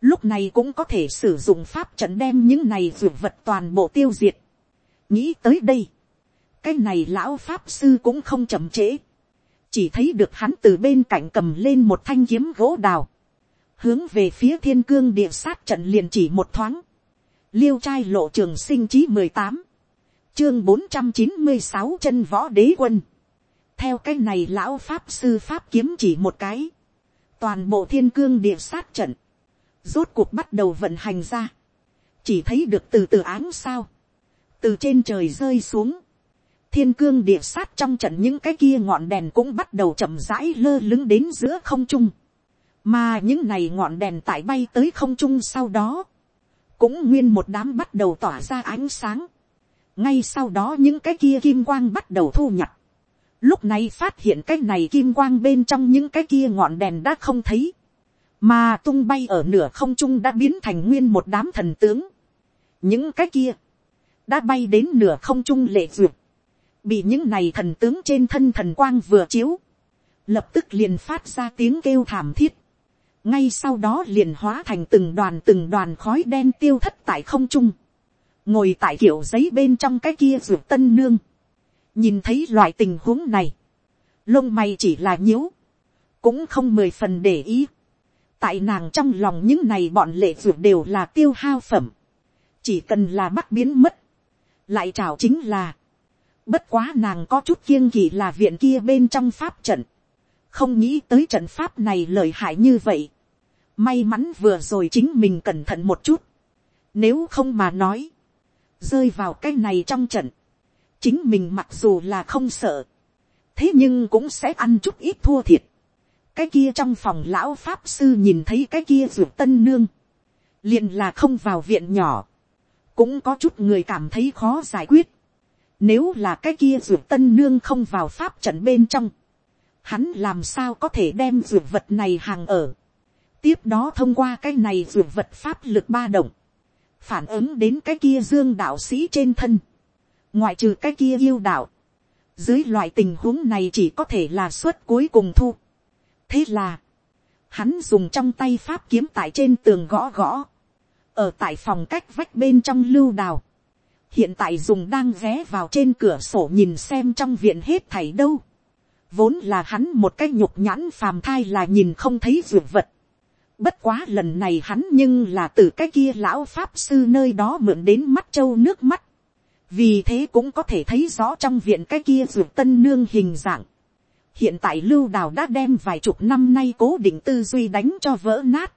[SPEAKER 1] lúc này cũng có thể sử dụng pháp trận đem những này ruột vật toàn bộ tiêu diệt. nghĩ tới đây, cái này lão pháp sư cũng không chậm trễ, chỉ thấy được hắn từ bên cạnh cầm lên một thanh kiếm gỗ đào, hướng về phía thiên cương địa sát trận liền chỉ một thoáng, liêu trai lộ trường sinh chí mười tám, chương bốn trăm chín mươi sáu chân võ đế quân. theo cái này lão pháp sư pháp kiếm chỉ một cái. toàn bộ thiên cương địa sát trận. rốt cuộc bắt đầu vận hành ra. chỉ thấy được từ từ áng sao. từ trên trời rơi xuống thiên cương địa sát trong trận những cái kia ngọn đèn cũng bắt đầu chậm rãi lơ lứng đến giữa không trung. mà những này ngọn đèn tại bay tới không trung sau đó. cũng nguyên một đám bắt đầu tỏa ra ánh sáng ngay sau đó những cái kia kim quang bắt đầu thu nhặt. lúc này phát hiện cái này kim quang bên trong những cái kia ngọn đèn đã không thấy, mà tung bay ở nửa không trung đã biến thành nguyên một đám thần tướng. những cái kia, đã bay đến nửa không trung lệ duyệt, bị những này thần tướng trên thân thần quang vừa chiếu, lập tức liền phát ra tiếng kêu thảm thiết, ngay sau đó liền hóa thành từng đoàn từng đoàn khói đen tiêu thất tại không trung, ngồi tại kiểu giấy bên trong cái kia ruột tân nương, nhìn thấy loại tình huống này, lông mày chỉ là nhíu, cũng không mười phần để ý, tại nàng trong lòng những này bọn lệ ruột đều là tiêu hao phẩm, chỉ cần là bắt biến mất, lại chào chính là, bất quá nàng có chút kiêng kỵ là viện kia bên trong pháp trận, không nghĩ tới trận pháp này lợi hại như vậy, may mắn vừa rồi chính mình cẩn thận một chút, nếu không mà nói, rơi vào cái này trong trận, chính mình mặc dù là không sợ, thế nhưng cũng sẽ ăn chút ít thua thiệt. cái kia trong phòng lão pháp sư nhìn thấy cái kia ruột tân nương, liền là không vào viện nhỏ, cũng có chút người cảm thấy khó giải quyết. Nếu là cái kia dược tân nương không vào pháp trận bên trong, hắn làm sao có thể đem dược vật này hàng ở. tiếp đó thông qua cái này dược vật pháp lực ba động, phản ứng đến cái kia dương đạo sĩ trên thân, ngoại trừ cái kia yêu đạo, dưới loại tình huống này chỉ có thể là suất cuối cùng thu. thế là, hắn dùng trong tay pháp kiếm tại trên tường gõ gõ, ở tại phòng cách vách bên trong lưu đào, hiện tại dùng đang ghé vào trên cửa sổ nhìn xem trong viện hết thảy đâu, vốn là hắn một cái nhục nhãn phàm thai là nhìn không thấy ruột vật, Bất quá lần này hắn nhưng là từ cái kia lão pháp sư nơi đó mượn đến mắt châu nước mắt. Vì thế cũng có thể thấy rõ trong viện cái kia ruột tân nương hình dạng. Hiện tại lưu đào đã đem vài chục năm nay cố định tư duy đánh cho vỡ nát.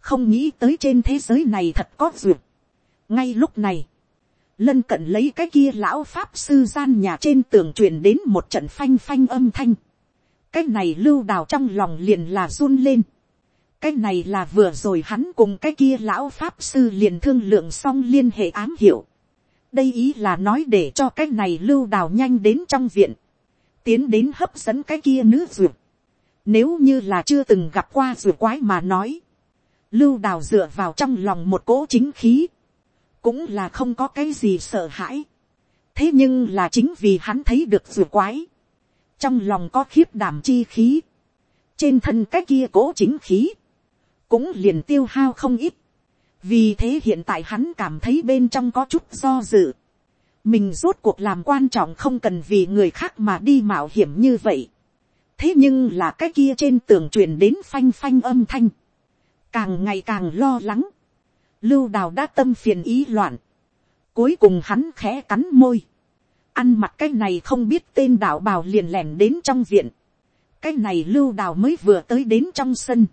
[SPEAKER 1] Không nghĩ tới trên thế giới này thật có ruột. Ngay lúc này, lân cận lấy cái kia lão pháp sư gian nhà trên tường truyền đến một trận phanh phanh âm thanh. Cái này lưu đào trong lòng liền là run lên cái này là vừa rồi hắn cùng cái kia lão pháp sư liền thương lượng xong liên hệ ám hiệu. đây ý là nói để cho cái này lưu đào nhanh đến trong viện, tiến đến hấp dẫn cái kia nữ ruột. nếu như là chưa từng gặp qua ruột quái mà nói, lưu đào dựa vào trong lòng một cỗ chính khí, cũng là không có cái gì sợ hãi. thế nhưng là chính vì hắn thấy được dù quái, trong lòng có khiếp đảm chi khí, trên thân cái kia cố chính khí, cũng liền tiêu hao không ít. vì thế hiện tại hắn cảm thấy bên trong có chút do dự. mình rốt cuộc làm quan trọng không cần vì người khác mà đi mạo hiểm như vậy. thế nhưng là cái kia trên tường truyền đến phanh phanh âm thanh. càng ngày càng lo lắng lưu đào đã tâm phiền ý loạn. cuối cùng hắn khẽ cắn môi. ăn mặc cái này không biết tên đạo bào liền lẻn đến trong viện. cái này lưu đào mới vừa tới đến trong sân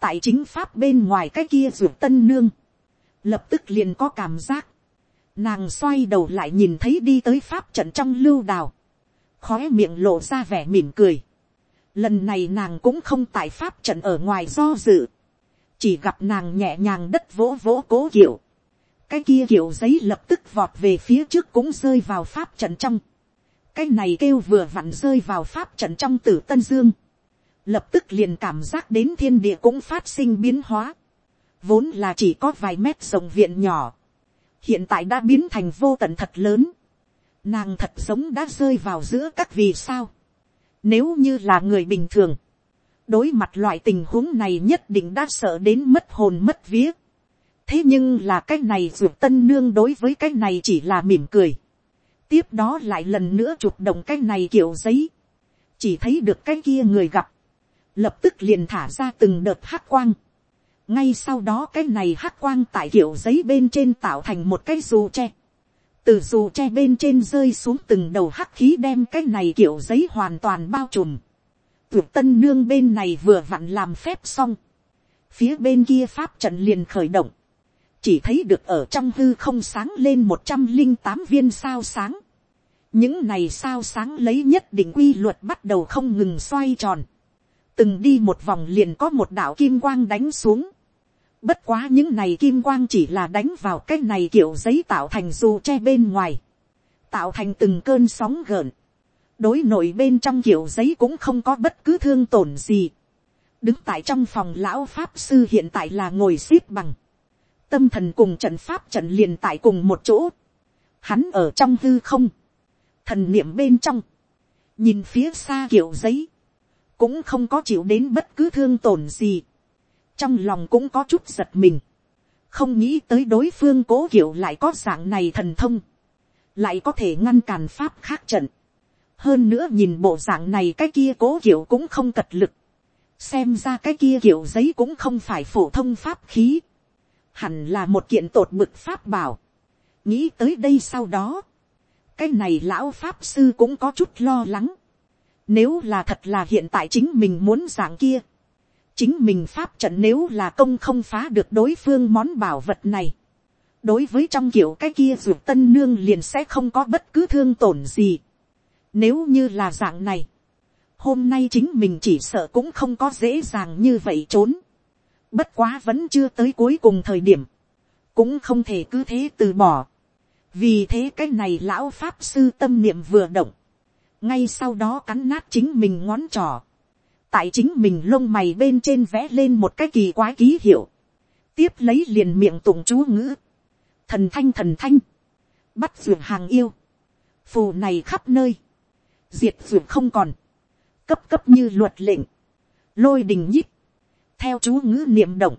[SPEAKER 1] tại chính pháp bên ngoài cái kia ruột tân nương, lập tức liền có cảm giác, nàng xoay đầu lại nhìn thấy đi tới pháp trận trong lưu đào, khói miệng lộ ra vẻ mỉm cười, lần này nàng cũng không tại pháp trận ở ngoài do dự, chỉ gặp nàng nhẹ nhàng đất vỗ vỗ cố kiểu, cái kia kiểu giấy lập tức vọt về phía trước cũng rơi vào pháp trận trong, cái này kêu vừa vặn rơi vào pháp trận trong tử tân dương, lập tức liền cảm giác đến thiên địa cũng phát sinh biến hóa, vốn là chỉ có vài mét rộng viện nhỏ, hiện tại đã biến thành vô tận thật lớn, nàng thật sống đã rơi vào giữa các vì sao, nếu như là người bình thường, đối mặt loại tình huống này nhất định đã sợ đến mất hồn mất vía. thế nhưng là cái này ruột tân nương đối với cái này chỉ là mỉm cười. tiếp đó lại lần nữa chụp động cái này kiểu giấy. chỉ thấy được cái kia người gặp lập tức liền thả ra từng đợt hắc quang. ngay sau đó cái này hắc quang tại kiểu giấy bên trên tạo thành một cái dù tre. từ dù tre bên trên rơi xuống từng đầu hắc khí đem cái này kiểu giấy hoàn toàn bao trùm tuyệt tân nương bên này vừa vặn làm phép xong. phía bên kia pháp trận liền khởi động. chỉ thấy được ở trong hư không sáng lên một trăm linh tám viên sao sáng. những này sao sáng lấy nhất định quy luật bắt đầu không ngừng xoay tròn từng đi một vòng liền có một đạo kim quang đánh xuống. Bất quá những này kim quang chỉ là đánh vào cái này kiểu giấy tạo thành dù che bên ngoài. Tạo thành từng cơn sóng gợn. Đối nội bên trong kiểu giấy cũng không có bất cứ thương tổn gì. đứng tại trong phòng lão pháp sư hiện tại là ngồi x ế p bằng, tâm thần cùng trận pháp trận liền tại cùng một chỗ, hắn ở trong hư không, thần niệm bên trong, nhìn phía xa kiểu giấy, cũng không có chịu đến bất cứ thương tổn gì, trong lòng cũng có chút giật mình, không nghĩ tới đối phương cố kiểu lại có dạng này thần thông, lại có thể ngăn cản pháp khác trận, hơn nữa nhìn bộ dạng này cái kia cố kiểu cũng không cật lực, xem ra cái kia kiểu giấy cũng không phải phổ thông pháp khí, hẳn là một kiện tột bực pháp bảo, nghĩ tới đây sau đó, cái này lão pháp sư cũng có chút lo lắng, nếu là thật là hiện tại chính mình muốn dạng kia, chính mình pháp trận nếu là công không phá được đối phương món bảo vật này, đối với trong kiểu cái kia ruột tân nương liền sẽ không có bất cứ thương tổn gì. Nếu như là dạng này, hôm nay chính mình chỉ sợ cũng không có dễ dàng như vậy trốn. Bất quá vẫn chưa tới cuối cùng thời điểm, cũng không thể cứ thế từ bỏ. Vì thế cái này lão pháp sư tâm niệm vừa động, ngay sau đó cắn nát chính mình ngón trỏ, tại chính mình lông mày bên trên vẽ lên một cái kỳ quái ký hiệu, tiếp lấy liền miệng tụng chú ngữ, thần thanh thần thanh, bắt dược hàng yêu, phù này khắp nơi, diệt dược không còn, cấp cấp như luật lệnh, lôi đình nhích, theo chú ngữ niệm động,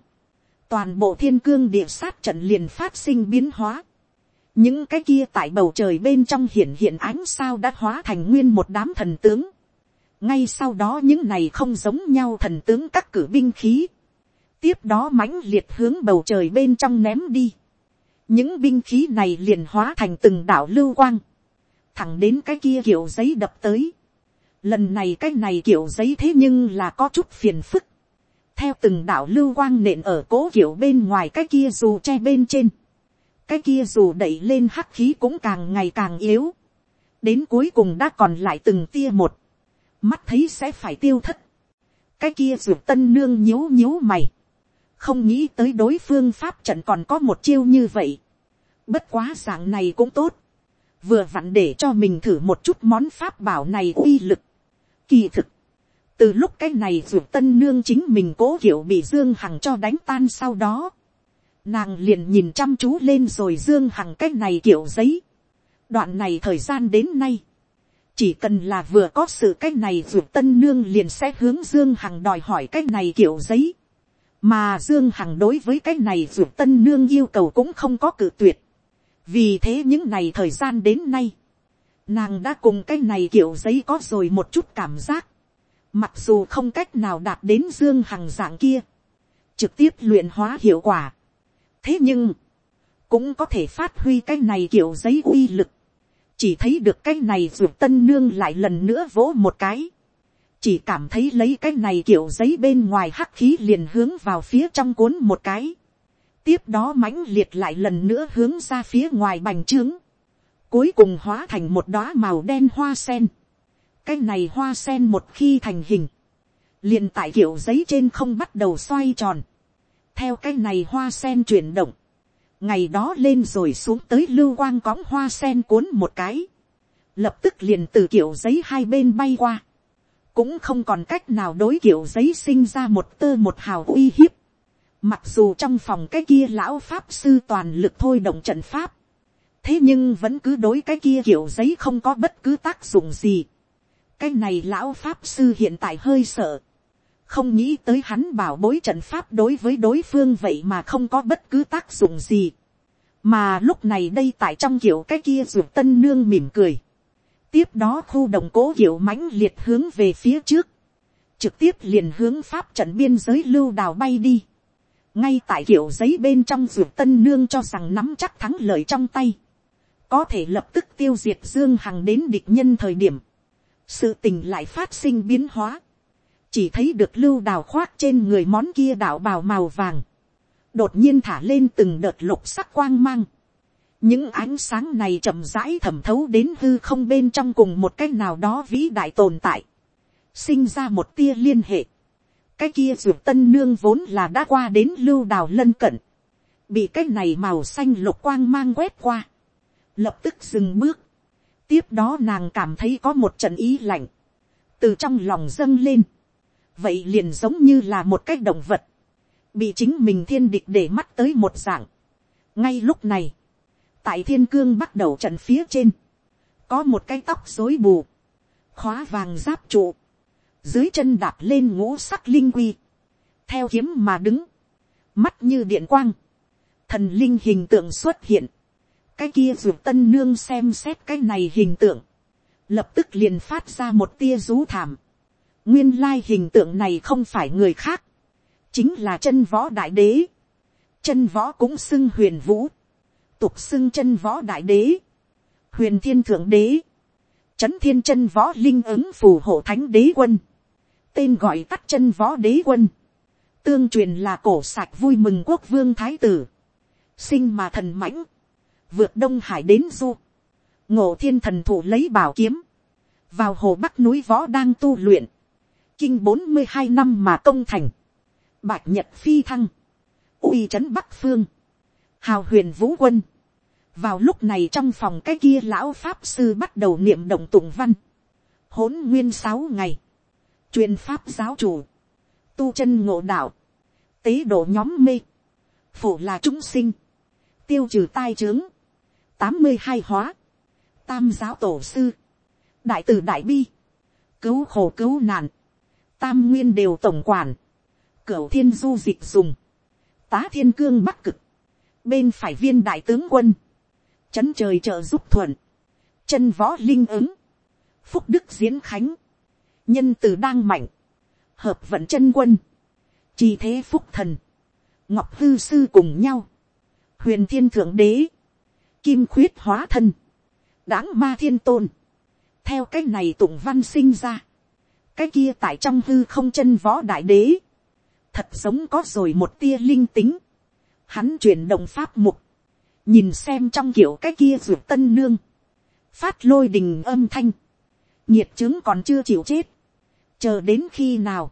[SPEAKER 1] toàn bộ thiên cương địa sát trận liền phát sinh biến hóa, những cái kia tại bầu trời bên trong hiện hiện ánh sao đã hóa thành nguyên một đám thần tướng. ngay sau đó những này không giống nhau thần tướng các cử binh khí. tiếp đó mãnh liệt hướng bầu trời bên trong ném đi. những binh khí này liền hóa thành từng đảo lưu quang thẳng đến cái kia kiểu giấy đập tới. lần này cái này kiểu giấy thế nhưng là có chút phiền phức. theo từng đảo lưu quang nện ở cố kiểu bên ngoài cái kia dù che bên trên. Cái kia dù đẩy lên hắc khí cũng càng ngày càng yếu, đến cuối cùng đã còn lại từng tia một, mắt thấy sẽ phải tiêu thất, cái kia dù tân nương nhíu nhíu mày, không nghĩ tới đối phương pháp trận còn có một chiêu như vậy, bất quá dạng này cũng tốt, vừa vặn để cho mình thử một chút món pháp bảo này uy lực, kỳ thực, từ lúc cái này ruột tân nương chính mình cố hiểu bị dương hằng cho đánh tan sau đó, Nàng liền nhìn chăm chú lên rồi Dương Hằng cái này kiểu giấy. Đoạn này thời gian đến nay. Chỉ cần là vừa có sự cái này ruột tân nương liền sẽ hướng Dương Hằng đòi hỏi cái này kiểu giấy. Mà Dương Hằng đối với cái này ruột tân nương yêu cầu cũng không có cự tuyệt. Vì thế những ngày thời gian đến nay. Nàng đã cùng cái này kiểu giấy có rồi một chút cảm giác. Mặc dù không cách nào đạt đến Dương Hằng dạng kia. Trực tiếp luyện hóa hiệu quả thế nhưng, cũng có thể phát huy cái này kiểu giấy uy lực. chỉ thấy được cái này ruột tân nương lại lần nữa vỗ một cái. chỉ cảm thấy lấy cái này kiểu giấy bên ngoài hắc khí liền hướng vào phía trong cuốn một cái tiếp đó mãnh liệt lại lần nữa hướng ra phía ngoài bành trướng. cuối cùng hóa thành một đóa màu đen hoa sen. cái này hoa sen một khi thành hình, liền tại kiểu giấy trên không bắt đầu xoay tròn theo cái này hoa sen chuyển động, ngày đó lên rồi xuống tới lưu quang cõng hoa sen cuốn một cái, lập tức liền từ kiểu giấy hai bên bay qua, cũng không còn cách nào đối kiểu giấy sinh ra một tơ một hào uy hiếp, mặc dù trong phòng cái kia lão pháp sư toàn lực thôi động trận pháp, thế nhưng vẫn cứ đối cái kia kiểu giấy không có bất cứ tác dụng gì. cái này lão pháp sư hiện tại hơi sợ, không nghĩ tới hắn bảo bối trận pháp đối với đối phương vậy mà không có bất cứ tác dụng gì. mà lúc này đây tại trong kiểu cái kia ruột tân nương mỉm cười. tiếp đó khu đồng cố kiểu mãnh liệt hướng về phía trước. trực tiếp liền hướng pháp trận biên giới lưu đào bay đi ngay tại kiểu giấy bên trong ruột tân nương cho rằng nắm chắc thắng lợi trong tay. có thể lập tức tiêu diệt dương hằng đến địch nhân thời điểm. sự tình lại phát sinh biến hóa chỉ thấy được lưu đào khoác trên người món kia đạo bào màu vàng, đột nhiên thả lên từng đợt lục sắc quang mang. những ánh sáng này chậm rãi thẩm thấu đến hư không bên trong cùng một cái nào đó vĩ đại tồn tại, sinh ra một tia liên hệ cái kia ruột tân nương vốn là đã qua đến lưu đào lân cận, bị cái này màu xanh lục quang mang quét qua, lập tức dừng bước, tiếp đó nàng cảm thấy có một trận ý lạnh, từ trong lòng dâng lên, vậy liền giống như là một cái động vật, bị chính mình thiên địch để mắt tới một dạng. ngay lúc này, tại thiên cương bắt đầu trận phía trên, có một cái tóc dối bù, khóa vàng giáp trụ, dưới chân đạp lên ngũ sắc linh quy, theo kiếm mà đứng, mắt như điện quang, thần linh hình tượng xuất hiện, cái kia ruột tân nương xem xét cái này hình tượng, lập tức liền phát ra một tia rú thảm. nguyên lai hình tượng này không phải người khác, chính là chân võ đại đế. chân võ cũng xưng huyền vũ, tục xưng chân võ đại đế, huyền thiên thượng đế, chấn thiên chân võ linh ứng phù hộ thánh đế quân, tên gọi tắt chân võ đế quân, tương truyền là cổ sạch vui mừng quốc vương thái tử, sinh mà thần mãnh, vượt đông hải đến du, ngộ thiên thần thủ lấy bảo kiếm, vào hồ bắc núi võ đang tu luyện, kinh bốn mươi hai năm mà công thành, bạch nhật phi thăng, uy trấn bắc phương, hào huyền vũ quân, vào lúc này trong phòng cái kia lão pháp sư bắt đầu niệm động tụng văn, hỗn nguyên sáu ngày, truyền pháp giáo chủ, tu chân ngộ đạo, tế độ nhóm mê, phổ là chúng sinh, tiêu trừ tai trướng, tám mươi hai hóa, tam giáo tổ sư, đại tử đại bi, cứu khổ cứu nạn, tam nguyên đều tổng quản, cửu thiên du dịch dùng, tá thiên cương bắc cực, bên phải viên đại tướng quân, chấn trời trợ giúp thuận, chân võ linh ứng, phúc đức diễn khánh, nhân từ đang mạnh, hợp vận chân quân, chi thế phúc thần, ngọc hư sư cùng nhau, huyền thiên thượng đế, kim khuyết hóa thân, đáng ma thiên tôn, theo cái này tụng văn sinh ra, cái kia tại trong hư không chân võ đại đế, thật giống có rồi một tia linh tính, hắn chuyển động pháp mục, nhìn xem trong kiểu cái kia ruột tân nương, phát lôi đình âm thanh, nhiệt chứng còn chưa chịu chết, chờ đến khi nào,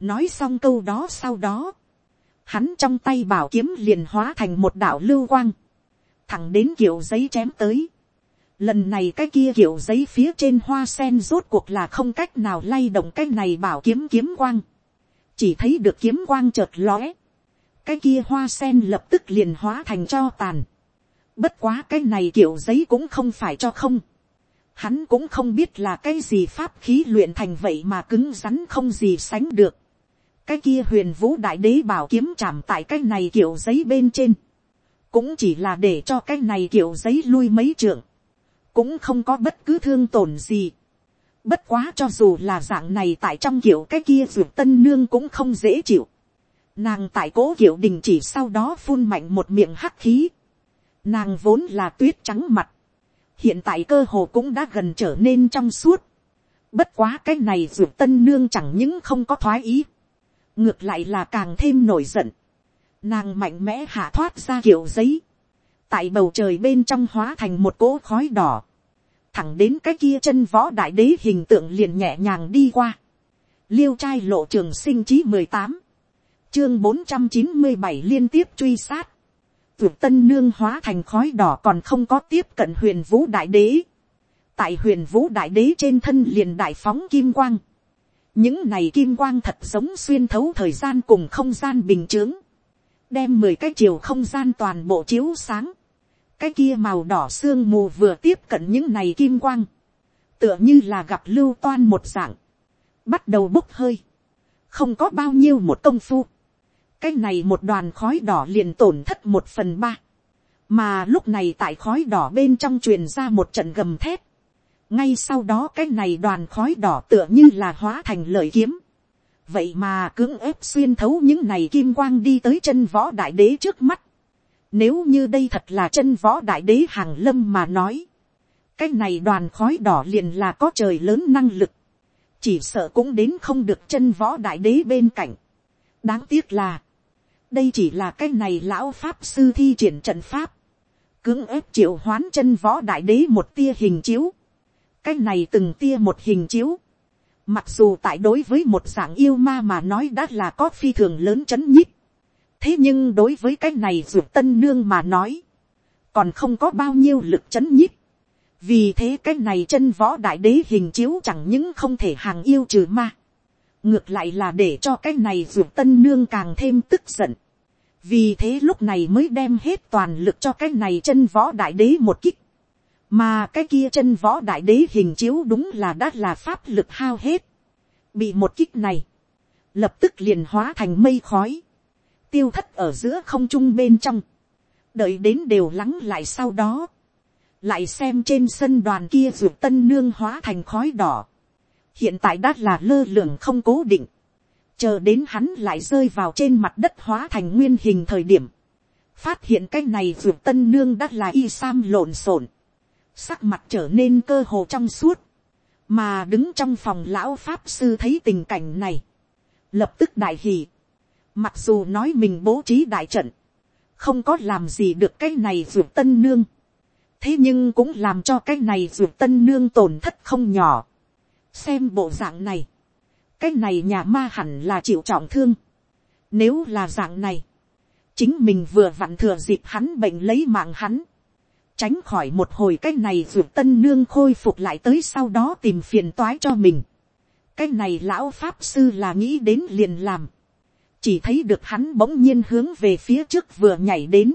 [SPEAKER 1] nói xong câu đó sau đó, hắn trong tay bảo kiếm liền hóa thành một đạo lưu quang, thẳng đến kiểu giấy chém tới. Lần này cái kia kiểu giấy phía trên hoa sen rốt cuộc là không cách nào lay động cái này bảo kiếm kiếm quang. Chỉ thấy được kiếm quang chợt lóe. Cái kia hoa sen lập tức liền hóa thành cho tàn. Bất quá cái này kiểu giấy cũng không phải cho không. Hắn cũng không biết là cái gì pháp khí luyện thành vậy mà cứng rắn không gì sánh được. Cái kia huyền vũ đại đế bảo kiếm chạm tại cái này kiểu giấy bên trên cũng chỉ là để cho cái này kiểu giấy lui mấy trượng, cũng không có bất cứ thương tổn gì. Bất quá cho dù là dạng này tại trong kiểu cái kia ruột tân nương cũng không dễ chịu. Nàng tại cố kiểu đình chỉ sau đó phun mạnh một miệng hắc khí. Nàng vốn là tuyết trắng mặt. Hiện tại cơ hồ cũng đã gần trở nên trong suốt. Bất quá cái này ruột tân nương chẳng những không có thoái ý. Ngược lại là càng thêm nổi giận nàng mạnh mẽ hạ thoát ra kiểu giấy, tại bầu trời bên trong hóa thành một cỗ khói đỏ, thẳng đến cái kia chân võ đại đế hình tượng liền nhẹ nhàng đi qua, liêu trai lộ trường sinh chí mười tám, chương bốn trăm chín mươi bảy liên tiếp truy sát, vượt tân nương hóa thành khói đỏ còn không có tiếp cận huyền vũ đại đế, tại huyền vũ đại đế trên thân liền đại phóng kim quang, những này kim quang thật giống xuyên thấu thời gian cùng không gian bình t đem mười cái chiều không gian toàn bộ chiếu sáng, cái kia màu đỏ sương mù vừa tiếp cận những này kim quang, tựa như là gặp lưu toan một dạng, bắt đầu bốc hơi, không có bao nhiêu một công phu, cái này một đoàn khói đỏ liền tổn thất một phần ba, mà lúc này tại khói đỏ bên trong truyền ra một trận gầm thép, ngay sau đó cái này đoàn khói đỏ tựa như là hóa thành lời kiếm, vậy mà cưỡng ép xuyên thấu những này kim quang đi tới chân võ đại đế trước mắt. Nếu như đây thật là chân võ đại đế hàng lâm mà nói, cái này đoàn khói đỏ liền là có trời lớn năng lực, chỉ sợ cũng đến không được chân võ đại đế bên cạnh. đáng tiếc là, đây chỉ là cái này lão pháp sư thi triển trận pháp, cưỡng ép triệu hoán chân võ đại đế một tia hình chiếu, cái này từng tia một hình chiếu, Mặc dù tại đối với một dạng yêu ma mà nói đã là có phi thường lớn chấn nhít Thế nhưng đối với cái này ruột tân nương mà nói. Còn không có bao nhiêu lực chấn nhít Vì thế cái này chân võ đại đế hình chiếu chẳng những không thể hàng yêu trừ ma. ngược lại là để cho cái này ruột tân nương càng thêm tức giận vì thế lúc này mới đem hết toàn lực cho cái này chân võ đại đế một kích. mà cái kia chân võ đại đế hình chiếu đúng là đã là pháp lực hao hết. bị một kích này, lập tức liền hóa thành mây khói, tiêu thất ở giữa không trung bên trong, đợi đến đều lắng lại sau đó, lại xem trên sân đoàn kia ruột tân nương hóa thành khói đỏ, hiện tại đã là lơ lửng không cố định, chờ đến hắn lại rơi vào trên mặt đất hóa thành nguyên hình thời điểm, phát hiện cái này ruột tân nương đã là y sam lộn xộn, sắc mặt trở nên cơ hồ trong suốt, mà đứng trong phòng lão pháp sư thấy tình cảnh này, lập tức đại hỉ, mặc dù nói mình bố trí đại trận, không có làm gì được cái này ruột tân nương, thế nhưng cũng làm cho cái này ruột tân nương tổn thất không nhỏ, xem bộ dạng này, cái này nhà ma hẳn là chịu trọng thương. Nếu là dạng này, chính mình vừa vặn thừa dịp hắn bệnh lấy mạng hắn, tránh khỏi một hồi cái này ruột tân nương khôi phục lại tới sau đó tìm phiền toái cho mình. cái này lão pháp sư là nghĩ đến liền làm, chỉ thấy được hắn bỗng nhiên hướng về phía trước vừa nhảy đến,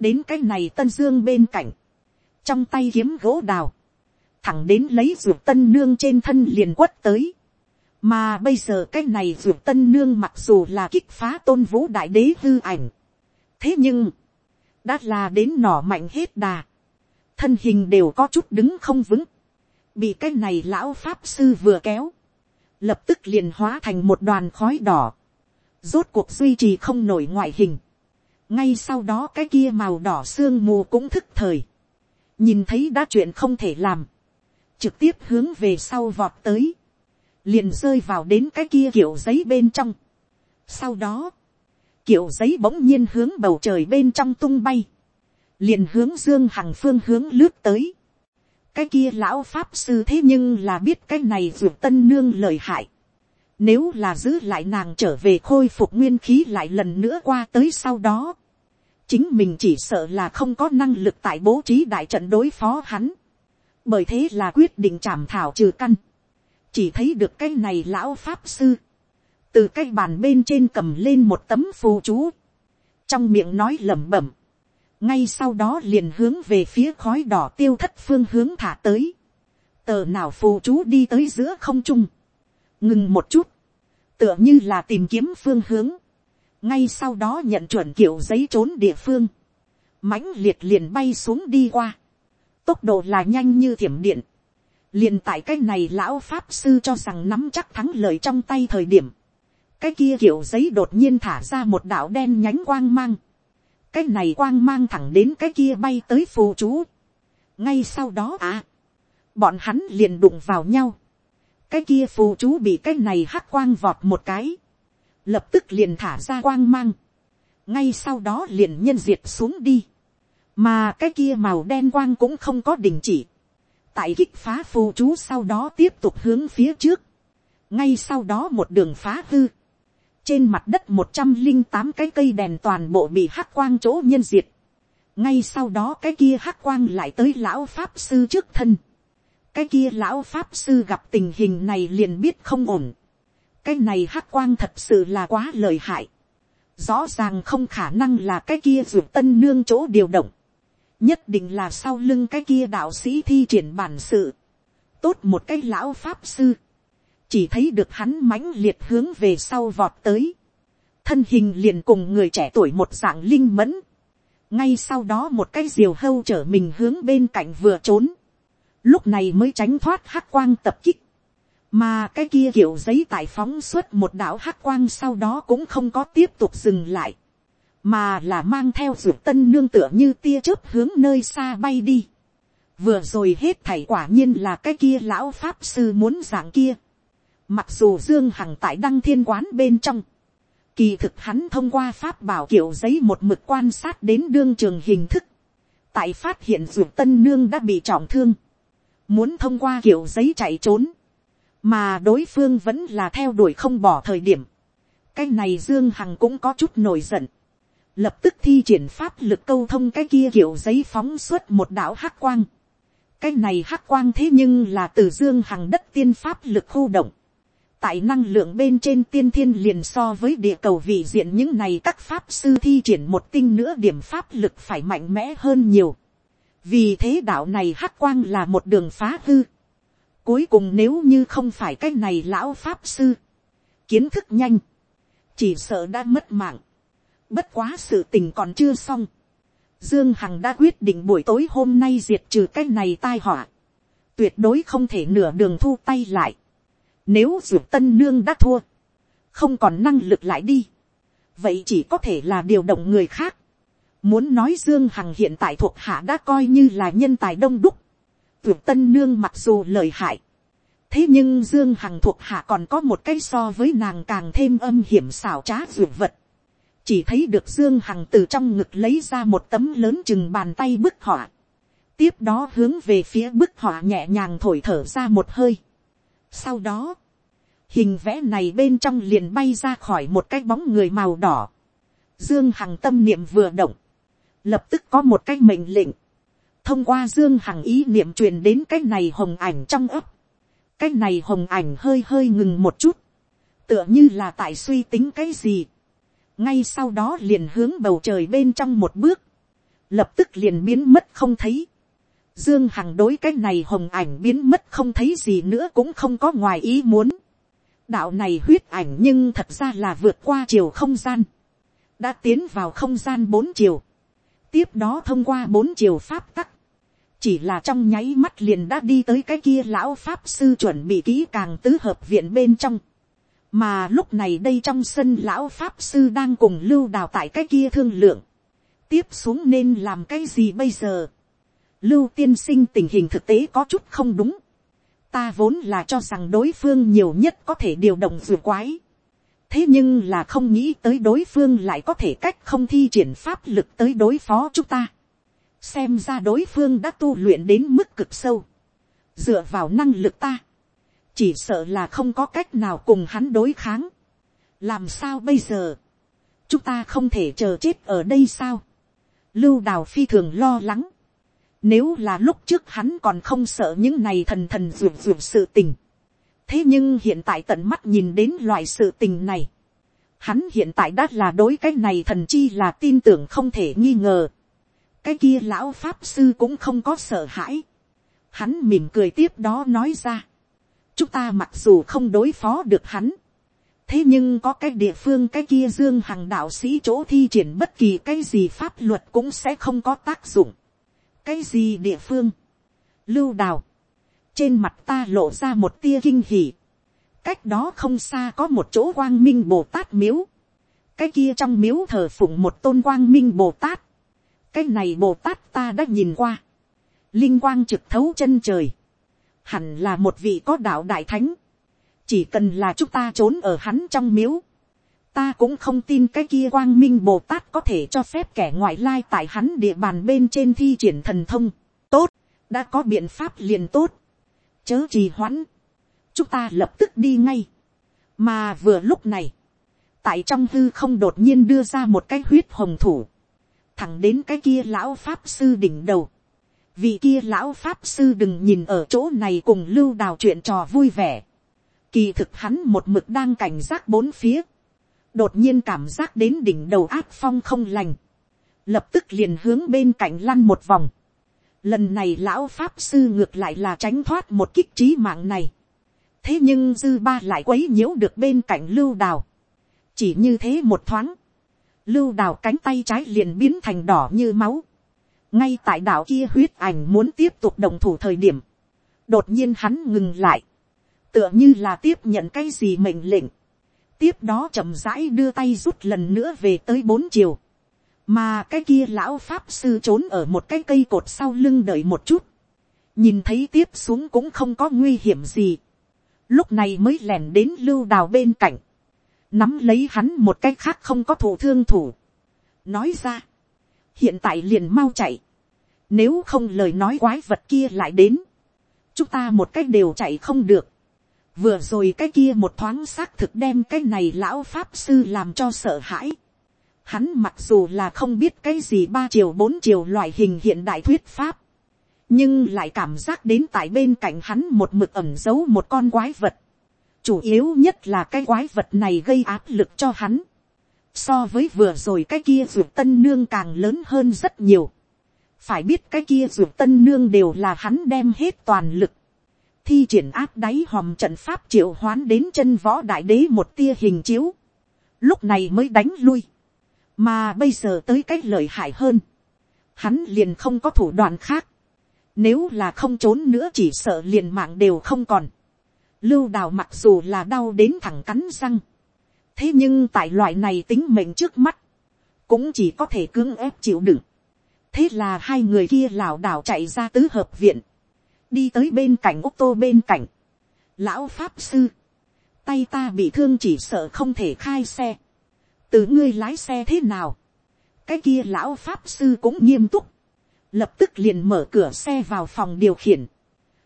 [SPEAKER 1] đến cái này tân dương bên cạnh, trong tay kiếm gỗ đào, thẳng đến lấy ruột tân nương trên thân liền quất tới mà bây giờ cái này ruột tân nương mặc dù là kích phá tôn vũ đại đế hư ảnh. thế nhưng, đã là đến nỏ mạnh hết đà. thân hình đều có chút đứng không vững. bị cái này lão pháp sư vừa kéo. lập tức liền hóa thành một đoàn khói đỏ. rốt cuộc duy trì không nổi ngoại hình. ngay sau đó cái kia màu đỏ sương mù cũng thức thời. nhìn thấy đã chuyện không thể làm trực tiếp hướng về sau vọt tới, liền rơi vào đến cái kia kiểu giấy bên trong. Sau đó, kiểu giấy bỗng nhiên hướng bầu trời bên trong tung bay, liền hướng dương hằng phương hướng lướt tới. cái kia lão pháp sư thế nhưng là biết cái này ruột tân nương lời hại. Nếu là giữ lại nàng trở về khôi phục nguyên khí lại lần nữa qua tới sau đó. Chính mình chỉ sợ là không có năng lực tại bố trí đại trận đối phó hắn bởi thế là quyết định chảm thảo trừ căn, chỉ thấy được cái này lão pháp sư, từ cái bàn bên trên cầm lên một tấm phù chú, trong miệng nói lẩm bẩm, ngay sau đó liền hướng về phía khói đỏ tiêu thất phương hướng thả tới, tờ nào phù chú đi tới giữa không trung, ngừng một chút, tựa như là tìm kiếm phương hướng, ngay sau đó nhận chuẩn kiểu giấy trốn địa phương, mãnh liệt liền bay xuống đi qua, tốc độ là nhanh như thiểm điện liền tại cái này lão pháp sư cho rằng nắm chắc thắng lợi trong tay thời điểm. cái kia kiểu giấy đột nhiên thả ra một đạo đen nhánh quang mang. cái này quang mang thẳng đến cái kia bay tới phù chú. ngay sau đó à, bọn hắn liền đụng vào nhau. cái kia phù chú bị cái này hắc quang vọt một cái. lập tức liền thả ra quang mang. ngay sau đó liền nhân diệt xuống đi mà cái kia màu đen quang cũng không có đình chỉ, tại kích phá phù chú sau đó tiếp tục hướng phía trước, ngay sau đó một đường phá hư, trên mặt đất một trăm linh tám cái cây đèn toàn bộ bị hắc quang chỗ nhân diệt, ngay sau đó cái kia hắc quang lại tới lão pháp sư trước thân, cái kia lão pháp sư gặp tình hình này liền biết không ổn, cái này hắc quang thật sự là quá lời hại, rõ ràng không khả năng là cái kia ruột tân nương chỗ điều động, nhất định là sau lưng cái kia đạo sĩ thi triển bản sự, tốt một cái lão pháp sư, chỉ thấy được hắn mãnh liệt hướng về sau vọt tới, thân hình liền cùng người trẻ tuổi một dạng linh mẫn, ngay sau đó một cái diều hâu chở mình hướng bên cạnh vừa trốn, lúc này mới tránh thoát hắc quang tập kích, mà cái kia kiểu giấy tại phóng suốt một đạo hắc quang sau đó cũng không có tiếp tục dừng lại, mà là mang theo ruột tân nương tựa như tia chớp hướng nơi xa bay đi. vừa rồi hết thảy quả nhiên là cái kia lão pháp sư muốn dạng kia. mặc dù dương hằng tại đăng thiên quán bên trong, kỳ thực hắn thông qua pháp bảo kiểu giấy một mực quan sát đến đương trường hình thức, tại phát hiện ruột tân nương đã bị trọng thương, muốn thông qua kiểu giấy chạy trốn, mà đối phương vẫn là theo đuổi không bỏ thời điểm, cái này dương hằng cũng có chút nổi giận, lập tức thi triển pháp lực câu thông cái kia kiểu giấy phóng suốt một đạo hắc quang. cái này hắc quang thế nhưng là từ dương hằng đất tiên pháp lực khu động. tại năng lượng bên trên tiên thiên liền so với địa cầu vị diện những này các pháp sư thi triển một tinh nữa điểm pháp lực phải mạnh mẽ hơn nhiều. vì thế đạo này hắc quang là một đường phá hư. cuối cùng nếu như không phải cái này lão pháp sư, kiến thức nhanh, chỉ sợ đã mất mạng bất quá sự tình còn chưa xong. dương hằng đã quyết định buổi tối hôm nay diệt trừ cái này tai họa. tuyệt đối không thể nửa đường thu tay lại nếu dược tân nương đã thua, không còn năng lực lại đi, vậy chỉ có thể là điều động người khác. Muốn nói Dương Hằng hiện tại thuộc hạ đã coi như là nhân tài đông đúc. Dược tân nương mặc dù lời hại. Thế nhưng Dương Hằng thuộc hạ còn có một cái so với nàng càng thêm âm hiểm xảo trá dược vật. Chỉ thấy được Dương Hằng từ trong ngực lấy ra một tấm lớn chừng bàn tay bức họa. Tiếp đó hướng về phía bức họa nhẹ nhàng thổi thở ra một hơi sau đó, hình vẽ này bên trong liền bay ra khỏi một cái bóng người màu đỏ. Dương Hằng tâm niệm vừa động, lập tức có một cái mệnh lệnh. Thông qua Dương Hằng ý niệm truyền đến cái này hồng ảnh trong ấp. Cái này hồng ảnh hơi hơi ngừng một chút. Tựa như là tại suy tính cái gì. Ngay sau đó liền hướng bầu trời bên trong một bước. Lập tức liền biến mất không thấy. Dương Hằng đối cái này hồng ảnh biến mất không thấy gì nữa cũng không có ngoài ý muốn. Đạo này huyết ảnh nhưng thật ra là vượt qua chiều không gian. Đã tiến vào không gian bốn chiều. Tiếp đó thông qua bốn chiều pháp tắc. Chỉ là trong nháy mắt liền đã đi tới cái kia lão pháp sư chuẩn bị kỹ càng tứ hợp viện bên trong. Mà lúc này đây trong sân lão pháp sư đang cùng lưu đào tại cái kia thương lượng. Tiếp xuống nên làm cái gì bây giờ? lưu tiên sinh tình hình thực tế có chút không đúng. ta vốn là cho rằng đối phương nhiều nhất có thể điều động dù quái. thế nhưng là không nghĩ tới đối phương lại có thể cách không thi triển pháp lực tới đối phó chúng ta. xem ra đối phương đã tu luyện đến mức cực sâu. dựa vào năng lực ta chỉ sợ là không có cách nào cùng hắn đối kháng. làm sao bây giờ. chúng ta không thể chờ chết ở đây sao. lưu đào phi thường lo lắng nếu là lúc trước hắn còn không sợ những này thần thần ruột ruột sự tình. Thế nhưng hiện tại tận mắt nhìn đến loại sự tình này. Hắn hiện tại đã là đối cái này thần chi là tin tưởng không thể nghi ngờ. Cái kia lão pháp sư cũng không có sợ hãi. Hắn mỉm cười tiếp đó nói ra. Chúng ta mặc dù không đối phó được hắn. Thế nhưng có cái địa phương cái kia dương hằng đạo sĩ chỗ thi triển bất kỳ cái gì pháp luật cũng sẽ không có tác dụng. Cái gì địa phương, lưu đào, trên mặt ta lộ ra một tia kinh hỉ, cách đó không xa có một chỗ quang minh bồ tát miếu, cái kia trong miếu thờ phụng một tôn quang minh bồ tát, cái này bồ tát ta đã nhìn qua, linh quang trực thấu chân trời, hẳn là một vị có đạo đại thánh, chỉ cần là chúng ta trốn ở hắn trong miếu, ta cũng không tin cái kia quang minh bồ tát có thể cho phép kẻ ngoại lai tại hắn địa bàn bên trên thi triển thần thông. tốt, đã có biện pháp liền tốt. chớ trì hoãn. chúng ta lập tức đi ngay. mà vừa lúc này, tại trong hư không đột nhiên đưa ra một cái huyết hồng thủ, thẳng đến cái kia lão pháp sư đỉnh đầu vì kia lão pháp sư đừng nhìn ở chỗ này cùng lưu đào chuyện trò vui vẻ. kỳ thực hắn một mực đang cảnh giác bốn phía đột nhiên cảm giác đến đỉnh đầu áp phong không lành, lập tức liền hướng bên cạnh lăn một vòng. Lần này lão pháp sư ngược lại là tránh thoát một kích trí mạng này. thế nhưng dư ba lại quấy nhiễu được bên cạnh lưu đào. chỉ như thế một thoáng, lưu đào cánh tay trái liền biến thành đỏ như máu ngay tại đảo kia huyết ảnh muốn tiếp tục đồng thủ thời điểm, đột nhiên hắn ngừng lại, tựa như là tiếp nhận cái gì mệnh lệnh. Tiếp đó chậm rãi đưa tay rút lần nữa về tới bốn chiều, mà cái kia lão pháp sư trốn ở một cái cây cột sau lưng đợi một chút, nhìn thấy tiếp xuống cũng không có nguy hiểm gì, lúc này mới lèn đến lưu đào bên cạnh, nắm lấy hắn một cái khác không có thủ thương thủ, nói ra, hiện tại liền mau chạy, nếu không lời nói quái vật kia lại đến, chúng ta một cách đều chạy không được, vừa rồi cái kia một thoáng xác thực đem cái này lão pháp sư làm cho sợ hãi. Hắn mặc dù là không biết cái gì ba chiều bốn chiều loại hình hiện đại thuyết pháp, nhưng lại cảm giác đến tại bên cạnh hắn một mực ẩm giấu một con quái vật. chủ yếu nhất là cái quái vật này gây áp lực cho hắn, so với vừa rồi cái kia ruột tân nương càng lớn hơn rất nhiều, phải biết cái kia ruột tân nương đều là hắn đem hết toàn lực, thi triển áp đáy hòm trận pháp triệu hoán đến chân võ đại đế một tia hình chiếu, lúc này mới đánh lui, mà bây giờ tới cách lợi hại hơn, hắn liền không có thủ đoạn khác, nếu là không trốn nữa chỉ sợ liền mạng đều không còn, lưu đào mặc dù là đau đến thẳng cắn răng, thế nhưng tại loại này tính mệnh trước mắt, cũng chỉ có thể cưỡng ép chịu đựng, thế là hai người kia lảo đảo chạy ra tứ hợp viện, đi tới bên cạnh ô tô bên cạnh, lão pháp sư, tay ta bị thương chỉ sợ không thể khai xe, từ ngươi lái xe thế nào, cái kia lão pháp sư cũng nghiêm túc, lập tức liền mở cửa xe vào phòng điều khiển,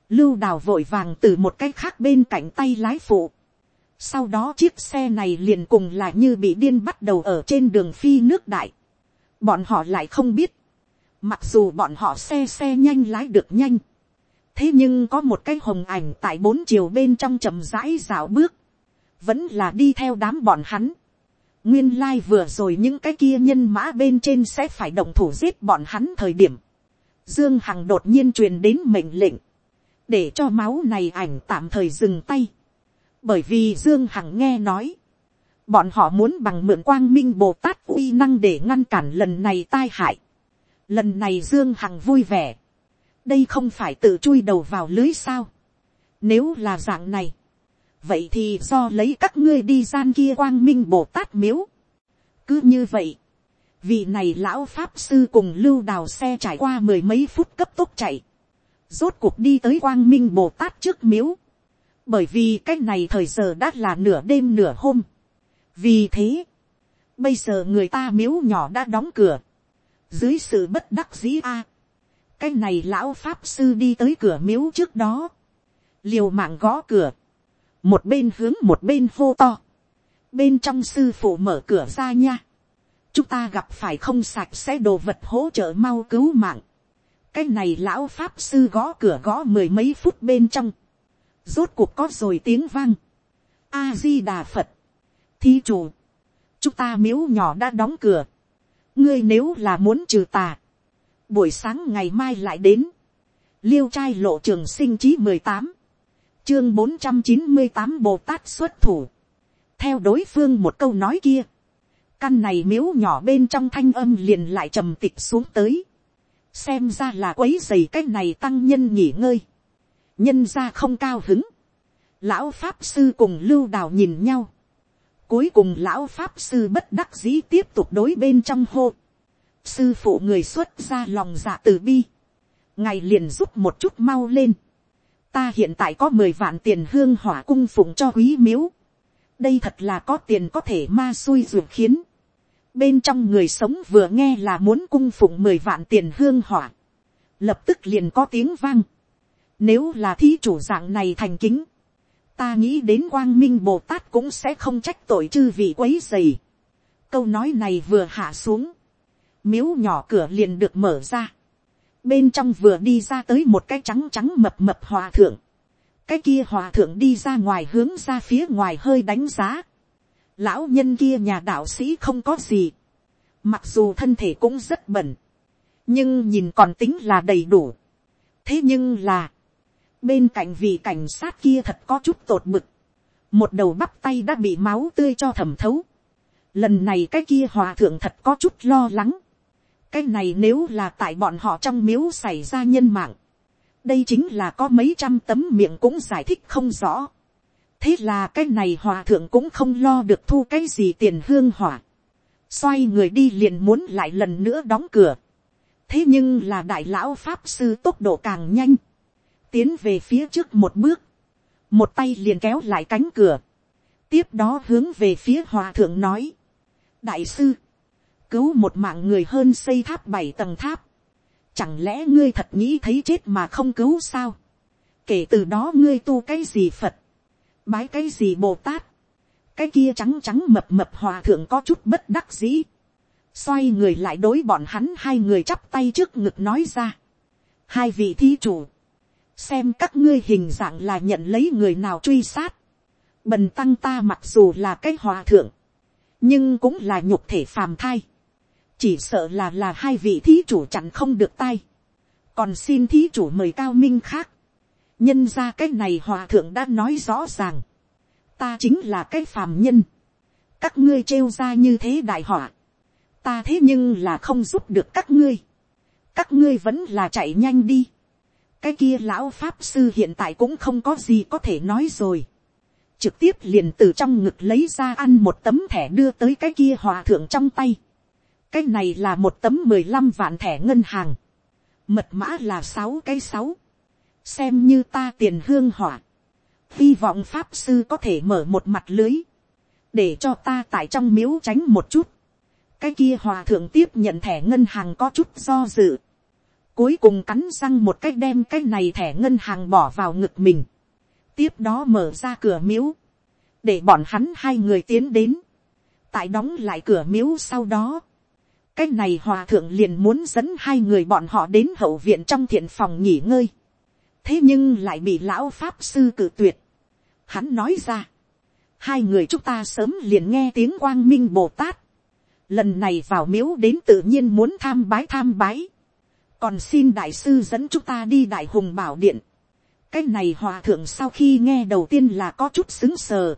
[SPEAKER 1] lưu đào vội vàng từ một cái khác bên cạnh tay lái phụ, sau đó chiếc xe này liền cùng là như bị điên bắt đầu ở trên đường phi nước đại, bọn họ lại không biết, mặc dù bọn họ xe xe nhanh lái được nhanh, thế nhưng có một cái hồng ảnh tại bốn chiều bên trong chậm rãi rào bước, vẫn là đi theo đám bọn hắn. nguyên lai、like、vừa rồi những cái kia nhân mã bên trên sẽ phải động thủ giết bọn hắn thời điểm. dương hằng đột nhiên truyền đến mệnh lệnh, để cho máu này ảnh tạm thời dừng tay. bởi vì dương hằng nghe nói, bọn họ muốn bằng mượn quang minh bồ tát uy năng để ngăn cản lần này tai hại lần này dương hằng vui vẻ đây không phải tự chui đầu vào lưới sao. Nếu là dạng này, vậy thì do lấy các ngươi đi gian kia quang minh bồ tát miếu. cứ như vậy, vì này lão pháp sư cùng lưu đào xe trải qua mười mấy phút cấp tốc chạy, rốt cuộc đi tới quang minh bồ tát trước miếu, bởi vì cái này thời giờ đã là nửa đêm nửa hôm. vì thế, bây giờ người ta miếu nhỏ đã đóng cửa, dưới sự bất đắc dĩ a, cái này lão pháp sư đi tới cửa miếu trước đó, liều mạng gõ cửa, một bên hướng một bên hô to, bên trong sư phụ mở cửa ra nha, chúng ta gặp phải không sạch sẽ đồ vật hỗ trợ mau cứu mạng, cái này lão pháp sư gõ cửa gõ mười mấy phút bên trong, rốt cuộc có rồi tiếng vang, a di đà phật, thi chủ, chúng ta miếu nhỏ đã đóng cửa, ngươi nếu là muốn trừ tà, buổi sáng ngày mai lại đến, liêu trai lộ trường sinh chí mười tám, chương bốn trăm chín mươi tám bồ tát xuất thủ, theo đối phương một câu nói kia, căn này miếu nhỏ bên trong thanh âm liền lại trầm tịch xuống tới, xem ra là quấy dày cái này tăng nhân nghỉ ngơi, nhân ra không cao hứng, lão pháp sư cùng lưu đào nhìn nhau, cuối cùng lão pháp sư bất đắc dĩ tiếp tục đối bên trong hô, sư phụ người xuất ra lòng dạ từ bi, ngày liền giúp một chút mau lên, ta hiện tại có mười vạn tiền hương hỏa cung phụng cho quý miếu, đây thật là có tiền có thể ma xui ruột khiến, bên trong người sống vừa nghe là muốn cung phụng mười vạn tiền hương hỏa, lập tức liền có tiếng vang, nếu là thí chủ dạng này thành kính, ta nghĩ đến quang minh bồ tát cũng sẽ không trách tội chư vị quấy dày. câu nói này vừa hạ xuống, miếu nhỏ cửa liền được mở ra. bên trong vừa đi ra tới một cái trắng trắng mập mập hòa thượng. cái kia hòa thượng đi ra ngoài hướng ra phía ngoài hơi đánh giá. lão nhân kia nhà đạo sĩ không có gì. mặc dù thân thể cũng rất bẩn. nhưng nhìn còn tính là đầy đủ. thế nhưng là, bên cạnh vị cảnh sát kia thật có chút tột mực. một đầu bắp tay đã bị máu tươi cho thẩm thấu. lần này cái kia hòa thượng thật có chút lo lắng cái này nếu là tại bọn họ trong miếu xảy ra nhân mạng, đây chính là có mấy trăm tấm miệng cũng giải thích không rõ. thế là cái này hòa thượng cũng không lo được thu cái gì tiền hương hỏa. xoay người đi liền muốn lại lần nữa đóng cửa. thế nhưng là đại lão pháp sư tốc độ càng nhanh tiến về phía trước một bước. một tay liền kéo lại cánh cửa. tiếp đó hướng về phía hòa thượng nói. đại sư, cứu một mạng người hơn xây tháp bảy tầng tháp. Chẳng lẽ ngươi thật nghĩ thấy chết mà không cứu sao? Kể từ đó ngươi tu cái gì Phật? Bái cái gì Bồ Tát? Cái kia trắng trắng mập mập hòa thượng có chút bất đắc dĩ. Xoay người lại đối bọn hắn hai người chắp tay trước ngực nói ra. Hai vị thí chủ. Xem các ngươi hình dạng là nhận lấy người nào truy sát. bần tăng ta mặc dù là cái hòa thượng, nhưng cũng là nhục thể phàm thai, chỉ sợ là là hai vị thí chủ chặn không được tay, còn xin thí chủ mời cao minh khác, nhân ra cái này hòa thượng đã nói rõ ràng, ta chính là cái phàm nhân, các ngươi trêu ra như thế đại họa, ta thế nhưng là không giúp được các ngươi, các ngươi vẫn là chạy nhanh đi, cái kia lão pháp sư hiện tại cũng không có gì có thể nói rồi, trực tiếp liền từ trong ngực lấy ra ăn một tấm thẻ đưa tới cái kia hòa thượng trong tay, cái này là một tấm mười lăm vạn thẻ ngân hàng, mật mã là sáu cái sáu, xem như ta tiền hương hỏa, hy vọng pháp sư có thể mở một mặt lưới, để cho ta tại trong miếu tránh một chút, cái kia hòa thượng tiếp nhận thẻ ngân hàng có chút do dự, cuối cùng cắn răng một cách đem cái này thẻ ngân hàng bỏ vào ngực mình, tiếp đó mở ra cửa miếu, để bọn hắn hai người tiến đến, tại đóng lại cửa miếu sau đó, cái này hòa thượng liền muốn dẫn hai người bọn họ đến hậu viện trong thiện phòng nghỉ ngơi, thế nhưng lại bị lão pháp sư cử tuyệt. Hắn nói ra, hai người chúng ta sớm liền nghe tiếng quang minh bồ tát, lần này vào miếu đến tự nhiên muốn tham bái tham bái, còn xin đại sư dẫn chúng ta đi đại hùng bảo điện. cái này hòa thượng sau khi nghe đầu tiên là có chút xứng sờ,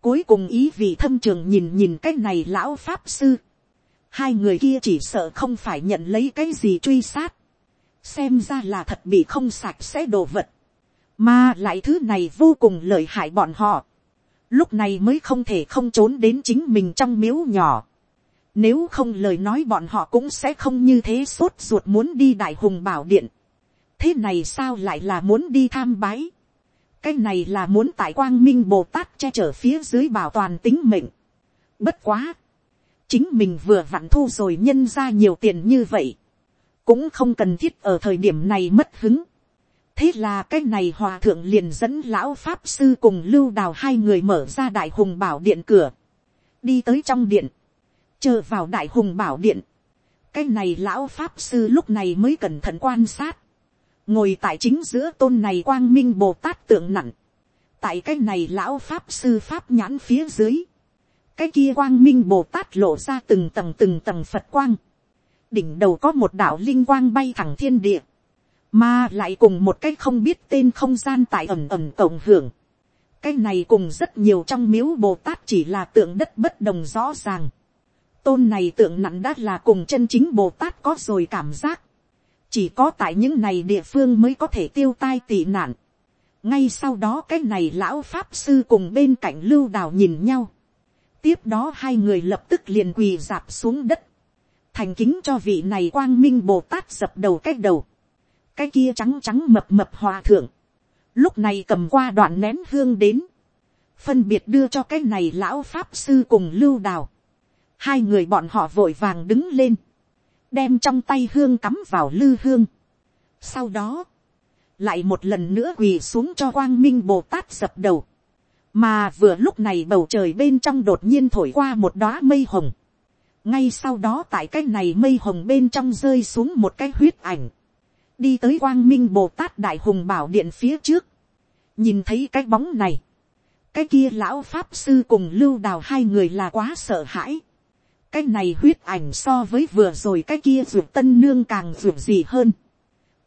[SPEAKER 1] cuối cùng ý vị thâm trường nhìn nhìn cái này lão pháp sư, hai người kia chỉ sợ không phải nhận lấy cái gì truy sát, xem ra là thật bị không sạch sẽ đồ vật, mà lại thứ này vô cùng lợi hại bọn họ, lúc này mới không thể không trốn đến chính mình trong miếu nhỏ. Nếu không lời nói bọn họ cũng sẽ không như thế sốt ruột muốn đi đại hùng bảo điện. Thế này sao lại là muốn đi tham bái? Cái này là muốn tại quang minh Bồ Tát che chở phía dưới bảo toàn tính mệnh. Bất quá. Chính mình vừa vặn thu rồi nhân ra nhiều tiền như vậy. Cũng không cần thiết ở thời điểm này mất hứng thế là cái này hòa thượng liền dẫn lão pháp sư cùng lưu đào hai người mở ra đại hùng bảo điện cửa, đi tới trong điện, chờ vào đại hùng bảo điện, cái này lão pháp sư lúc này mới cẩn thận quan sát, ngồi tại chính giữa tôn này quang minh bồ tát tượng nặng, tại cái này lão pháp sư pháp nhãn phía dưới, cái kia quang minh bồ tát lộ ra từng tầng từng tầng phật quang, đỉnh đầu có một đạo linh quang bay thẳng thiên địa, mà lại cùng một cái không biết tên không gian tại ẩm ẩm cộng hưởng. cái này cùng rất nhiều trong miếu bồ tát chỉ là tượng đất bất đồng rõ ràng tôn này tượng nặng đã là cùng chân chính bồ tát có rồi cảm giác. chỉ có tại những này địa phương mới có thể tiêu tai tị nạn. ngay sau đó cái này lão pháp sư cùng bên cạnh lưu đào nhìn nhau. tiếp đó hai người lập tức liền quỳ dạp xuống đất. thành kính cho vị này quang minh bồ tát dập đầu cái đầu cái kia trắng trắng mập mập hòa thượng, lúc này cầm qua đoạn nén hương đến, phân biệt đưa cho cái này lão pháp sư cùng lưu đào, hai người bọn họ vội vàng đứng lên, đem trong tay hương cắm vào lư hương. Sau đó, lại một lần nữa quỳ xuống cho quang minh bồ tát dập đầu, mà vừa lúc này bầu trời bên trong đột nhiên thổi qua một đóa mây hồng, ngay sau đó tại cái này mây hồng bên trong rơi xuống một cái huyết ảnh, đi tới quang minh bồ tát đại hùng bảo điện phía trước, nhìn thấy cái bóng này, cái kia lão pháp sư cùng lưu đào hai người là quá sợ hãi, cái này huyết ảnh so với vừa rồi cái kia ruột tân nương càng ruột gì hơn.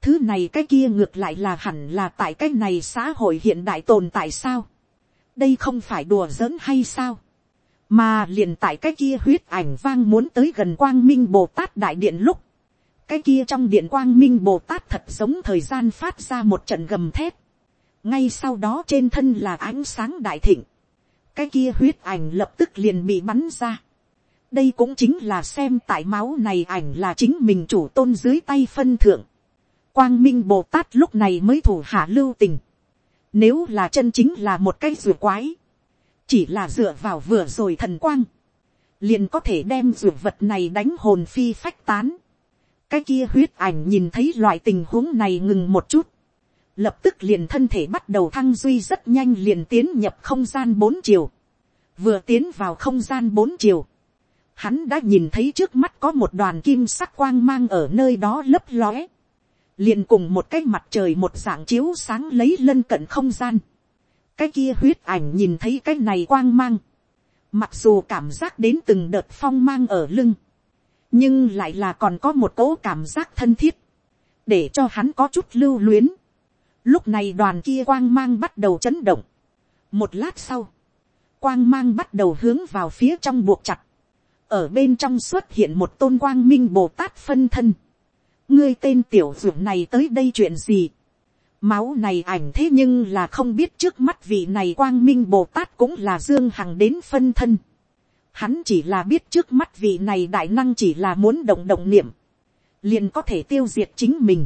[SPEAKER 1] Thứ này cái kia ngược lại là hẳn là tại cái này xã hội hiện đại tồn tại sao. Đây không phải đùa giỡn hay sao. Mà liền tại cái kia huyết ảnh vang muốn tới gần quang minh Bồ Tát Đại Điện lúc cái kia trong điện quang minh bồ tát thật giống thời gian phát ra một trận gầm thép. ngay sau đó trên thân là ánh sáng đại thịnh. cái kia huyết ảnh lập tức liền bị bắn ra đây cũng chính là xem tại máu này ảnh là chính mình chủ tôn dưới tay phân thượng. quang minh bồ tát lúc này mới thủ hạ lưu tình. nếu là chân chính là một cái rùa quái. chỉ là dựa vào vừa rồi thần quang. liền có thể đem rùa vật này đánh hồn phi phách tán cái kia huyết ảnh nhìn thấy loại tình huống này ngừng một chút, lập tức liền thân thể bắt đầu thăng duy rất nhanh liền tiến nhập không gian bốn chiều, vừa tiến vào không gian bốn chiều, hắn đã nhìn thấy trước mắt có một đoàn kim sắc quang mang ở nơi đó lấp lóe, liền cùng một cái mặt trời một dạng chiếu sáng lấy lân cận không gian, cái kia huyết ảnh nhìn thấy cái này quang mang, mặc dù cảm giác đến từng đợt phong mang ở lưng, nhưng lại là còn có một cỗ cảm giác thân thiết, để cho hắn có chút lưu luyến. Lúc này đoàn kia quang mang bắt đầu chấn động. Một lát sau, quang mang bắt đầu hướng vào phía trong buộc chặt. Ở bên trong xuất hiện một tôn quang minh Bồ Tát phân thân. Ngươi tên tiểu dược này tới đây chuyện gì? Máu này ảnh thế nhưng là không biết trước mắt vị này quang minh Bồ Tát cũng là Dương Hằng đến phân thân. Hắn chỉ là biết trước mắt vị này đại năng chỉ là muốn động động niệm. Liền có thể tiêu diệt chính mình.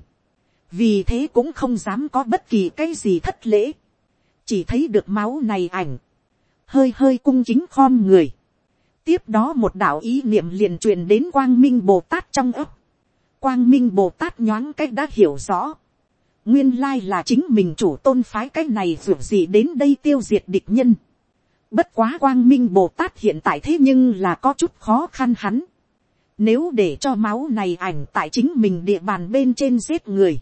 [SPEAKER 1] Vì thế cũng không dám có bất kỳ cái gì thất lễ. Chỉ thấy được máu này ảnh. Hơi hơi cung chính khom người. Tiếp đó một đạo ý niệm liền truyền đến quang minh Bồ Tát trong ấp. Quang minh Bồ Tát nhoáng cách đã hiểu rõ nguyên lai là chính mình chủ tôn phái cái này ruột gì đến đây tiêu diệt địch nhân. Bất quá quang minh Bồ Tát hiện tại thế nhưng là có chút khó khăn hắn. Nếu để cho máu này ảnh tại chính mình địa bàn bên trên giết người.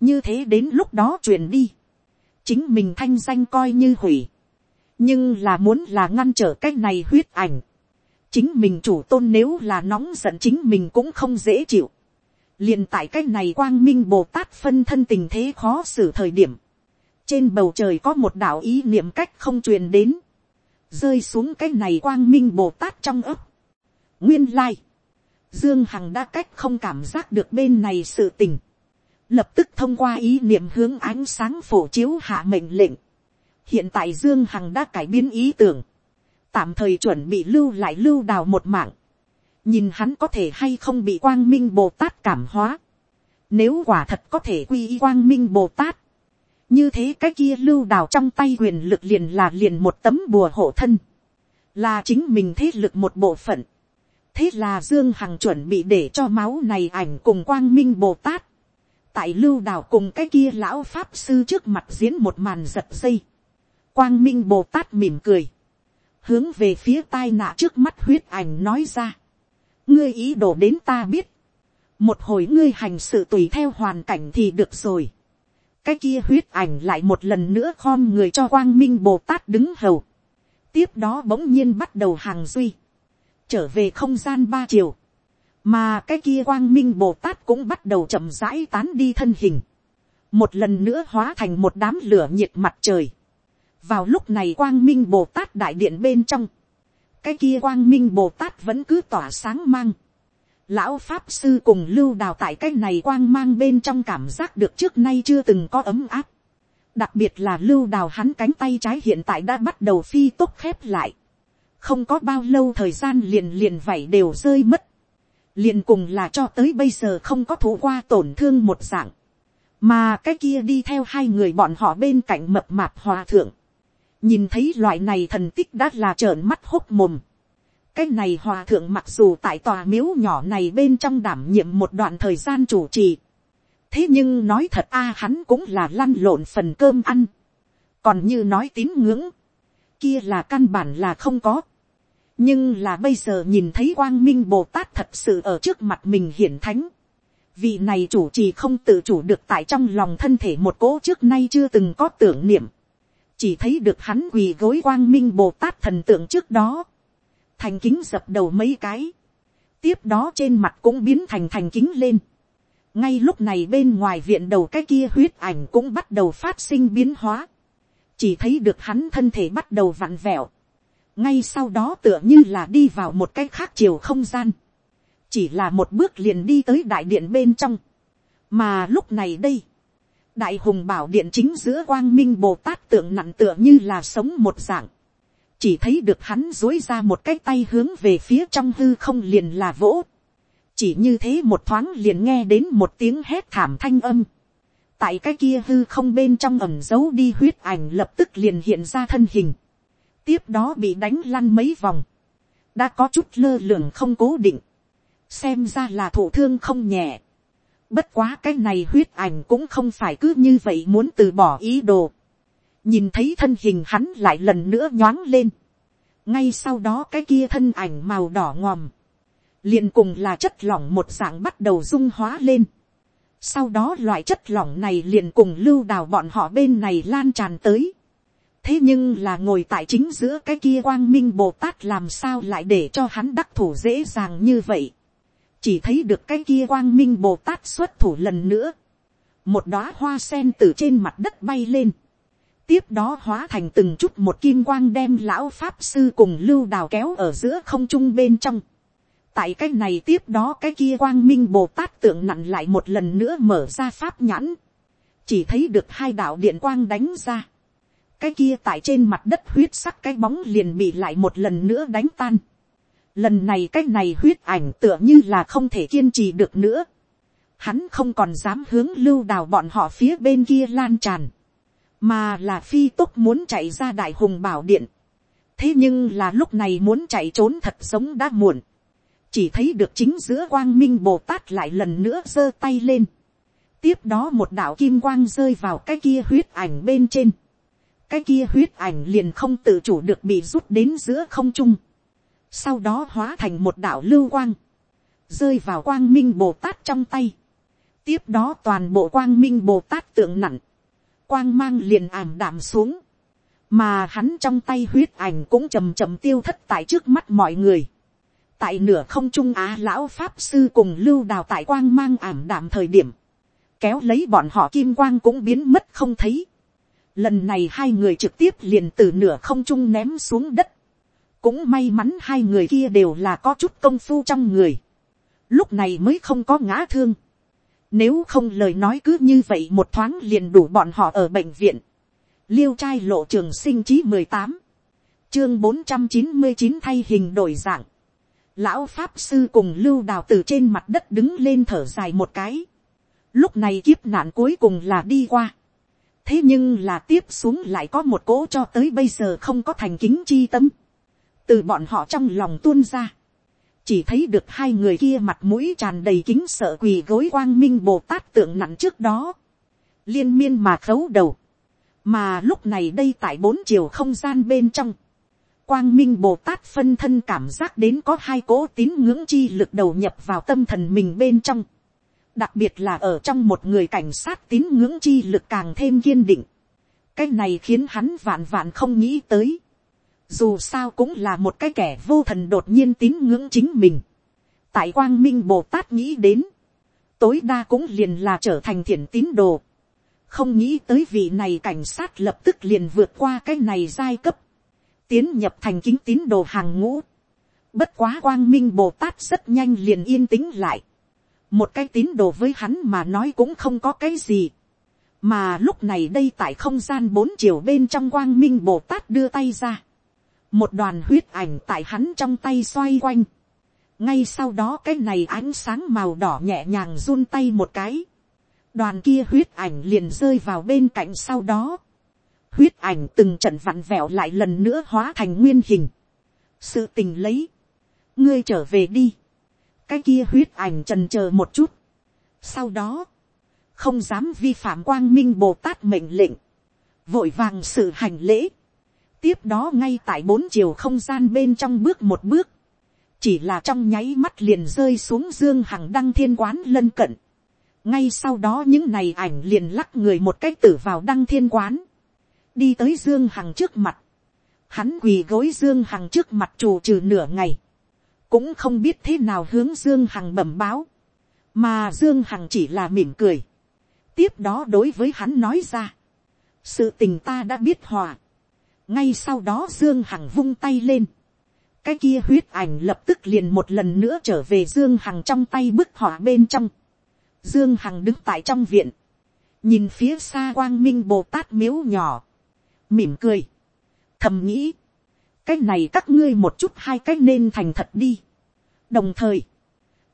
[SPEAKER 1] Như thế đến lúc đó truyền đi. Chính mình thanh danh coi như hủy. Nhưng là muốn là ngăn trở cái này huyết ảnh. Chính mình chủ tôn nếu là nóng giận chính mình cũng không dễ chịu. Liền tại cái này quang minh bồ tát phân thân tình thế khó xử thời điểm, trên bầu trời có một đạo ý niệm cách không truyền đến, rơi xuống cái này quang minh bồ tát trong ấp. nguyên lai, dương hằng đã cách không cảm giác được bên này sự tình, lập tức thông qua ý niệm hướng ánh sáng phổ chiếu hạ mệnh lệnh. hiện tại dương hằng đã cải biến ý tưởng, tạm thời chuẩn bị lưu lại lưu đào một mạng, nhìn hắn có thể hay không bị quang minh bồ tát cảm hóa. Nếu quả thật có thể quy y quang minh bồ tát, như thế cái kia lưu đào trong tay quyền lực liền là liền một tấm bùa hộ thân, là chính mình thế lực một bộ phận. thế là dương hằng chuẩn bị để cho máu này ảnh cùng quang minh bồ tát, tại lưu đào cùng cái kia lão pháp sư trước mặt diễn một màn giật dây. quang minh bồ tát mỉm cười, hướng về phía tai nạ trước mắt huyết ảnh nói ra ngươi ý đồ đến ta biết, một hồi ngươi hành sự tùy theo hoàn cảnh thì được rồi. cái kia huyết ảnh lại một lần nữa khom người cho quang minh bồ tát đứng hầu. tiếp đó bỗng nhiên bắt đầu hàng duy, trở về không gian ba chiều, mà cái kia quang minh bồ tát cũng bắt đầu chậm rãi tán đi thân hình, một lần nữa hóa thành một đám lửa nhiệt mặt trời vào lúc này quang minh bồ tát đại điện bên trong, cái kia quang minh bồ tát vẫn cứ tỏa sáng mang. lão pháp sư cùng lưu đào tại cái này quang mang bên trong cảm giác được trước nay chưa từng có ấm áp. đặc biệt là lưu đào hắn cánh tay trái hiện tại đã bắt đầu phi tốt khép lại. không có bao lâu thời gian liền liền vảy đều rơi mất. liền cùng là cho tới bây giờ không có thủ qua tổn thương một dạng. mà cái kia đi theo hai người bọn họ bên cạnh mập mạp hòa thượng nhìn thấy loại này thần tích đã là trợn mắt hốc mồm. cái này hòa thượng mặc dù tại tòa miếu nhỏ này bên trong đảm nhiệm một đoạn thời gian chủ trì. thế nhưng nói thật a hắn cũng là lăn lộn phần cơm ăn. còn như nói tín ngưỡng, kia là căn bản là không có. nhưng là bây giờ nhìn thấy quang minh bồ tát thật sự ở trước mặt mình hiển thánh. vị này chủ trì không tự chủ được tại trong lòng thân thể một cỗ trước nay chưa từng có tưởng niệm chỉ thấy được hắn quỳ gối quang minh bồ tát thần tượng trước đó, thành kính dập đầu mấy cái, tiếp đó trên mặt cũng biến thành thành kính lên. ngay lúc này bên ngoài viện đầu cái kia huyết ảnh cũng bắt đầu phát sinh biến hóa, chỉ thấy được hắn thân thể bắt đầu vặn vẹo, ngay sau đó tựa như là đi vào một cái khác chiều không gian, chỉ là một bước liền đi tới đại điện bên trong, mà lúc này đây, đại hùng bảo điện chính giữa quang minh bồ tát tượng nặng tựa như là sống một dạng. chỉ thấy được hắn dối ra một cái tay hướng về phía trong hư không liền là vỗ. chỉ như thế một thoáng liền nghe đến một tiếng hét thảm thanh âm. tại cái kia hư không bên trong ẩm giấu đi huyết ảnh lập tức liền hiện ra thân hình. tiếp đó bị đánh lăn mấy vòng. đã có chút lơ lường không cố định. xem ra là thụ thương không nhẹ Bất quá cái này huyết ảnh cũng không phải cứ như vậy muốn từ bỏ ý đồ. Nhìn thấy thân hình hắn lại lần nữa nhoáng lên. Ngay sau đó cái kia thân ảnh màu đỏ ngòm. liền cùng là chất lỏng một dạng bắt đầu dung hóa lên. Sau đó loại chất lỏng này liền cùng lưu đào bọn họ bên này lan tràn tới. thế nhưng là ngồi tại chính giữa cái kia quang minh bồ tát làm sao lại để cho hắn đắc thủ dễ dàng như vậy chỉ thấy được cái kia quang minh bồ tát xuất thủ lần nữa. một đóa hoa sen từ trên mặt đất bay lên. tiếp đó hóa thành từng chút một kim quang đem lão pháp sư cùng lưu đào kéo ở giữa không trung bên trong. tại cái này tiếp đó cái kia quang minh bồ tát tượng nặn lại một lần nữa mở ra pháp nhãn. chỉ thấy được hai đạo điện quang đánh ra cái kia tại trên mặt đất huyết sắc cái bóng liền bị lại một lần nữa đánh tan. Lần này cái này huyết ảnh tựa như là không thể kiên trì được nữa. Hắn không còn dám hướng lưu đào bọn họ phía bên kia lan tràn. Mà là phi tốt muốn chạy ra đại hùng bảo điện. Thế nhưng là lúc này muốn chạy trốn thật sống đã muộn. Chỉ thấy được chính giữa quang minh Bồ Tát lại lần nữa giơ tay lên. Tiếp đó một đạo kim quang rơi vào cái kia huyết ảnh bên trên cái kia huyết ảnh liền không tự chủ được bị rút đến giữa không trung, sau đó hóa thành một đạo lưu quang, rơi vào quang minh bồ tát trong tay, tiếp đó toàn bộ quang minh bồ tát tượng nặng, quang mang liền ảm đạm xuống, mà hắn trong tay huyết ảnh cũng chầm chầm tiêu thất tại trước mắt mọi người. tại nửa không trung á lão pháp sư cùng lưu đào tại quang mang ảm đạm thời điểm, kéo lấy bọn họ kim quang cũng biến mất không thấy. Lần này hai người trực tiếp liền từ nửa không trung ném xuống đất. Cũng may mắn hai người kia đều là có chút công phu trong người. Lúc này mới không có ngã thương. Nếu không lời nói cứ như vậy một thoáng liền đủ bọn họ ở bệnh viện. Liêu trai lộ trường sinh chí mười tám Chương bốn trăm chín mươi chín thay hình đổi dạng. Lão Pháp Sư cùng lưu đào từ trên mặt đất đứng lên thở dài một cái. Lúc này kiếp nạn cuối cùng là đi qua thế nhưng là tiếp xuống lại có một cỗ cho tới bây giờ không có thành kính chi tâm, từ bọn họ trong lòng tuôn ra, chỉ thấy được hai người kia mặt mũi tràn đầy kính sợ quỳ gối quang minh bồ tát tượng nặng trước đó, liên miên mà khấu đầu, mà lúc này đây tại bốn chiều không gian bên trong, quang minh bồ tát phân thân cảm giác đến có hai cỗ tín ngưỡng chi lực đầu nhập vào tâm thần mình bên trong, đặc biệt là ở trong một người cảnh sát tín ngưỡng chi lực càng thêm kiên định. cái này khiến hắn vạn vạn không nghĩ tới dù sao cũng là một cái kẻ vô thần đột nhiên tín ngưỡng chính mình. tại quang minh bồ tát nghĩ đến, tối đa cũng liền là trở thành thiện tín đồ. không nghĩ tới vị này cảnh sát lập tức liền vượt qua cái này giai cấp, tiến nhập thành kính tín đồ hàng ngũ. bất quá quang minh bồ tát rất nhanh liền yên tĩnh lại một cái tín đồ với hắn mà nói cũng không có cái gì. mà lúc này đây tại không gian bốn chiều bên trong quang minh bồ tát đưa tay ra một đoàn huyết ảnh tại hắn trong tay xoay quanh. ngay sau đó cái này ánh sáng màu đỏ nhẹ nhàng run tay một cái. đoàn kia huyết ảnh liền rơi vào bên cạnh sau đó. huyết ảnh từng trận vặn vẹo lại lần nữa hóa thành nguyên hình. sự tình lấy. ngươi trở về đi cái kia huyết ảnh trần chờ một chút. sau đó, không dám vi phạm quang minh bồ tát mệnh lệnh, vội vàng sự hành lễ tiếp đó ngay tại bốn chiều không gian bên trong bước một bước, chỉ là trong nháy mắt liền rơi xuống dương hằng đăng thiên quán lân cận. ngay sau đó những này ảnh liền lắc người một cách tử vào đăng thiên quán, đi tới dương hằng trước mặt, hắn quỳ gối dương hằng trước mặt trù trừ nửa ngày, cũng không biết thế nào hướng dương hằng bẩm báo, mà dương hằng chỉ là mỉm cười, tiếp đó đối với hắn nói ra, sự tình ta đã biết hòa, ngay sau đó dương hằng vung tay lên, cái kia huyết ảnh lập tức liền một lần nữa trở về dương hằng trong tay bức họa bên trong, dương hằng đứng tại trong viện, nhìn phía xa quang minh bồ tát miếu nhỏ, mỉm cười, thầm nghĩ, cái này các ngươi một chút hai cái nên thành thật đi. đồng thời,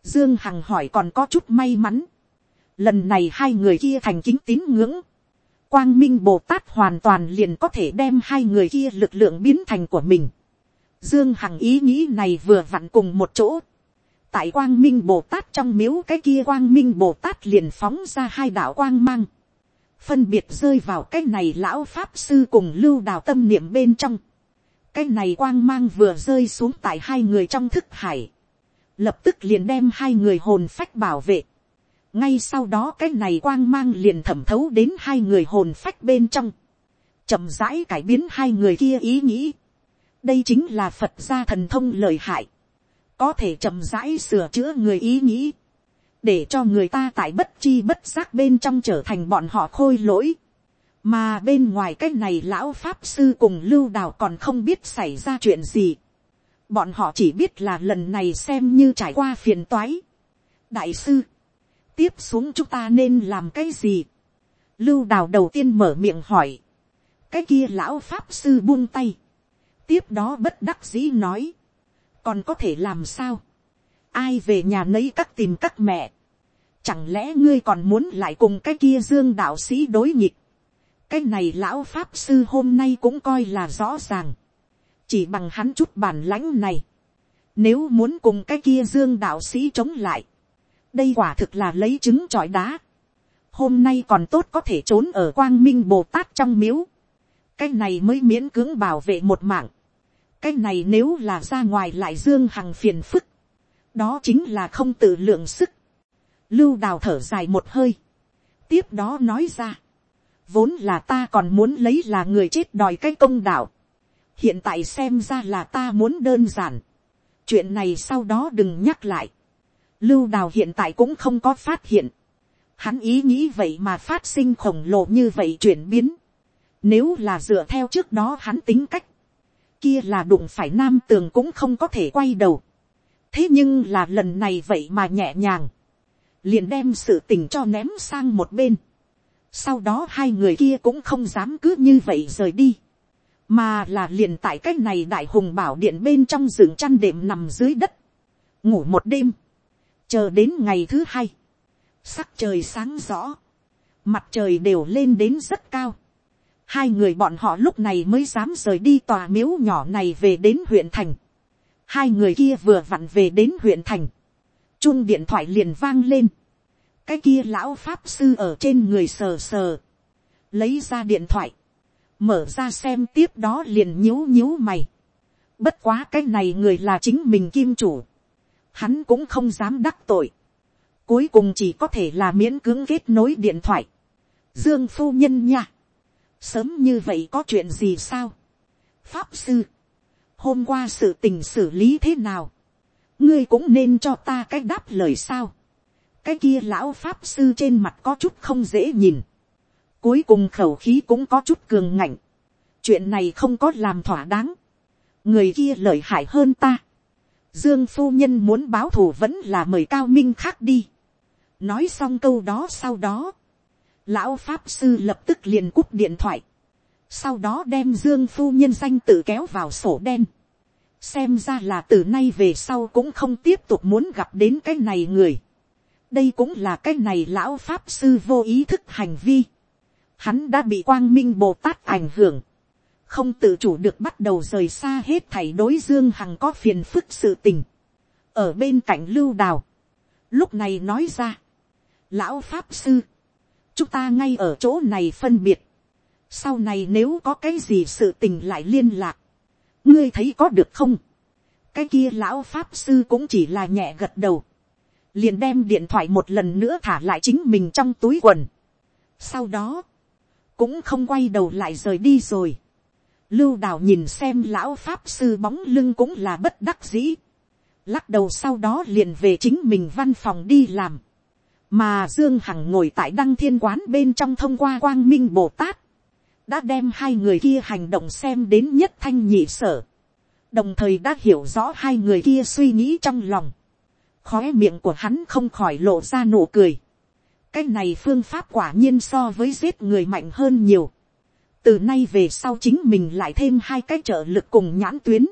[SPEAKER 1] dương hằng hỏi còn có chút may mắn. lần này hai người kia thành kính tín ngưỡng quang minh bồ tát hoàn toàn liền có thể đem hai người kia lực lượng biến thành của mình. dương hằng ý nghĩ này vừa vặn cùng một chỗ. tại quang minh bồ tát trong miếu cái kia quang minh bồ tát liền phóng ra hai đạo quang mang. phân biệt rơi vào cái này lão pháp sư cùng lưu đào tâm niệm bên trong cái này quang mang vừa rơi xuống tại hai người trong thức hải, lập tức liền đem hai người hồn phách bảo vệ ngay sau đó cái này quang mang liền thẩm thấu đến hai người hồn phách bên trong. chậm rãi cải biến hai người kia ý nghĩ. đây chính là phật gia thần thông lời hại, có thể chậm rãi sửa chữa người ý nghĩ, để cho người ta tại bất chi bất giác bên trong trở thành bọn họ khôi lỗi. mà bên ngoài cái này lão pháp sư cùng lưu đào còn không biết xảy ra chuyện gì. bọn họ chỉ biết là lần này xem như trải qua phiền toái. đại sư, tiếp xuống chúng ta nên làm cái gì. lưu đào đầu tiên mở miệng hỏi. cái kia lão pháp sư buông tay. tiếp đó bất đắc dĩ nói. còn có thể làm sao. ai về nhà nấy các tìm các mẹ. chẳng lẽ ngươi còn muốn lại cùng cái kia dương đạo sĩ đối nghịch. cái này lão pháp sư hôm nay cũng coi là rõ ràng. chỉ bằng hắn chút bản lãnh này. nếu muốn cùng cái kia dương đạo sĩ chống lại đây quả thực là lấy trứng trọi đá. hôm nay còn tốt có thể trốn ở quang minh bồ tát trong miếu. cái này mới miễn cưỡng bảo vệ một mạng. cái này nếu là ra ngoài lại dương hằng phiền phức. đó chính là không tự lượng sức. lưu đào thở dài một hơi. tiếp đó nói ra. vốn là ta còn muốn lấy là người chết đòi cái công đạo. hiện tại xem ra là ta muốn đơn giản. chuyện này sau đó đừng nhắc lại lưu đào hiện tại cũng không có phát hiện. Hắn ý nghĩ vậy mà phát sinh khổng lồ như vậy chuyển biến. Nếu là dựa theo trước đó hắn tính cách. Kia là đụng phải nam tường cũng không có thể quay đầu. Thế nhưng là lần này vậy mà nhẹ nhàng. Liền đem sự tình cho ném sang một bên. Sau đó hai người kia cũng không dám cứ như vậy rời đi. Mà là liền tại cách này đại hùng bảo điện bên trong rừng chăn đệm nằm dưới đất. Ngủ một đêm chờ đến ngày thứ hai, sắc trời sáng rõ, mặt trời đều lên đến rất cao. hai người bọn họ lúc này mới dám rời đi tòa miếu nhỏ này về đến huyện thành. hai người kia vừa vặn về đến huyện thành. chung điện thoại liền vang lên. cái kia lão pháp sư ở trên người sờ sờ. lấy ra điện thoại. mở ra xem tiếp đó liền nhíu nhíu mày. bất quá cái này người là chính mình kim chủ hắn cũng không dám đắc tội. Cuối cùng chỉ có thể là miễn cưỡng kết nối điện thoại. Dương phu nhân nha. Sớm như vậy có chuyện gì sao? Pháp sư. Hôm qua sự tình xử lý thế nào? Ngươi cũng nên cho ta cái đáp lời sao? Cái kia lão pháp sư trên mặt có chút không dễ nhìn. Cuối cùng khẩu khí cũng có chút cường ngạnh. Chuyện này không có làm thỏa đáng. Người kia lợi hại hơn ta Dương phu nhân muốn báo thù vẫn là mời cao minh khác đi. Nói xong câu đó sau đó. Lão Pháp Sư lập tức liền cúp điện thoại. Sau đó đem Dương phu nhân danh tự kéo vào sổ đen. Xem ra là từ nay về sau cũng không tiếp tục muốn gặp đến cái này người. Đây cũng là cái này lão Pháp Sư vô ý thức hành vi. Hắn đã bị quang minh Bồ Tát ảnh hưởng không tự chủ được bắt đầu rời xa hết thảy đối dương hằng có phiền phức sự tình. ở bên cạnh lưu đào, lúc này nói ra, lão pháp sư, chúng ta ngay ở chỗ này phân biệt, sau này nếu có cái gì sự tình lại liên lạc, ngươi thấy có được không, cái kia lão pháp sư cũng chỉ là nhẹ gật đầu, liền đem điện thoại một lần nữa thả lại chính mình trong túi quần. sau đó, cũng không quay đầu lại rời đi rồi. Lưu đào nhìn xem lão pháp sư bóng lưng cũng là bất đắc dĩ. Lắc đầu sau đó liền về chính mình văn phòng đi làm. Mà Dương Hằng ngồi tại đăng thiên quán bên trong thông qua quang minh Bồ Tát. Đã đem hai người kia hành động xem đến nhất thanh nhị sở. Đồng thời đã hiểu rõ hai người kia suy nghĩ trong lòng. Khóe miệng của hắn không khỏi lộ ra nụ cười. Cái này phương pháp quả nhiên so với giết người mạnh hơn nhiều từ nay về sau chính mình lại thêm hai cái trợ lực cùng nhãn tuyến.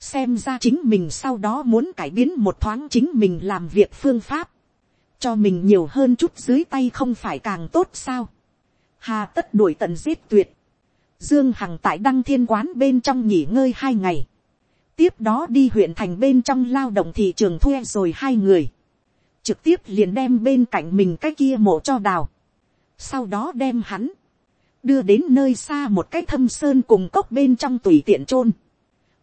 [SPEAKER 1] xem ra chính mình sau đó muốn cải biến một thoáng chính mình làm việc phương pháp. cho mình nhiều hơn chút dưới tay không phải càng tốt sao. hà tất đuổi tận giết tuyệt. dương hằng tại đăng thiên quán bên trong nghỉ ngơi hai ngày. tiếp đó đi huyện thành bên trong lao động thị trường thuê rồi hai người. trực tiếp liền đem bên cạnh mình cái kia mộ cho đào. sau đó đem hắn đưa đến nơi xa một cái thâm sơn cùng cốc bên trong tùy tiện chôn.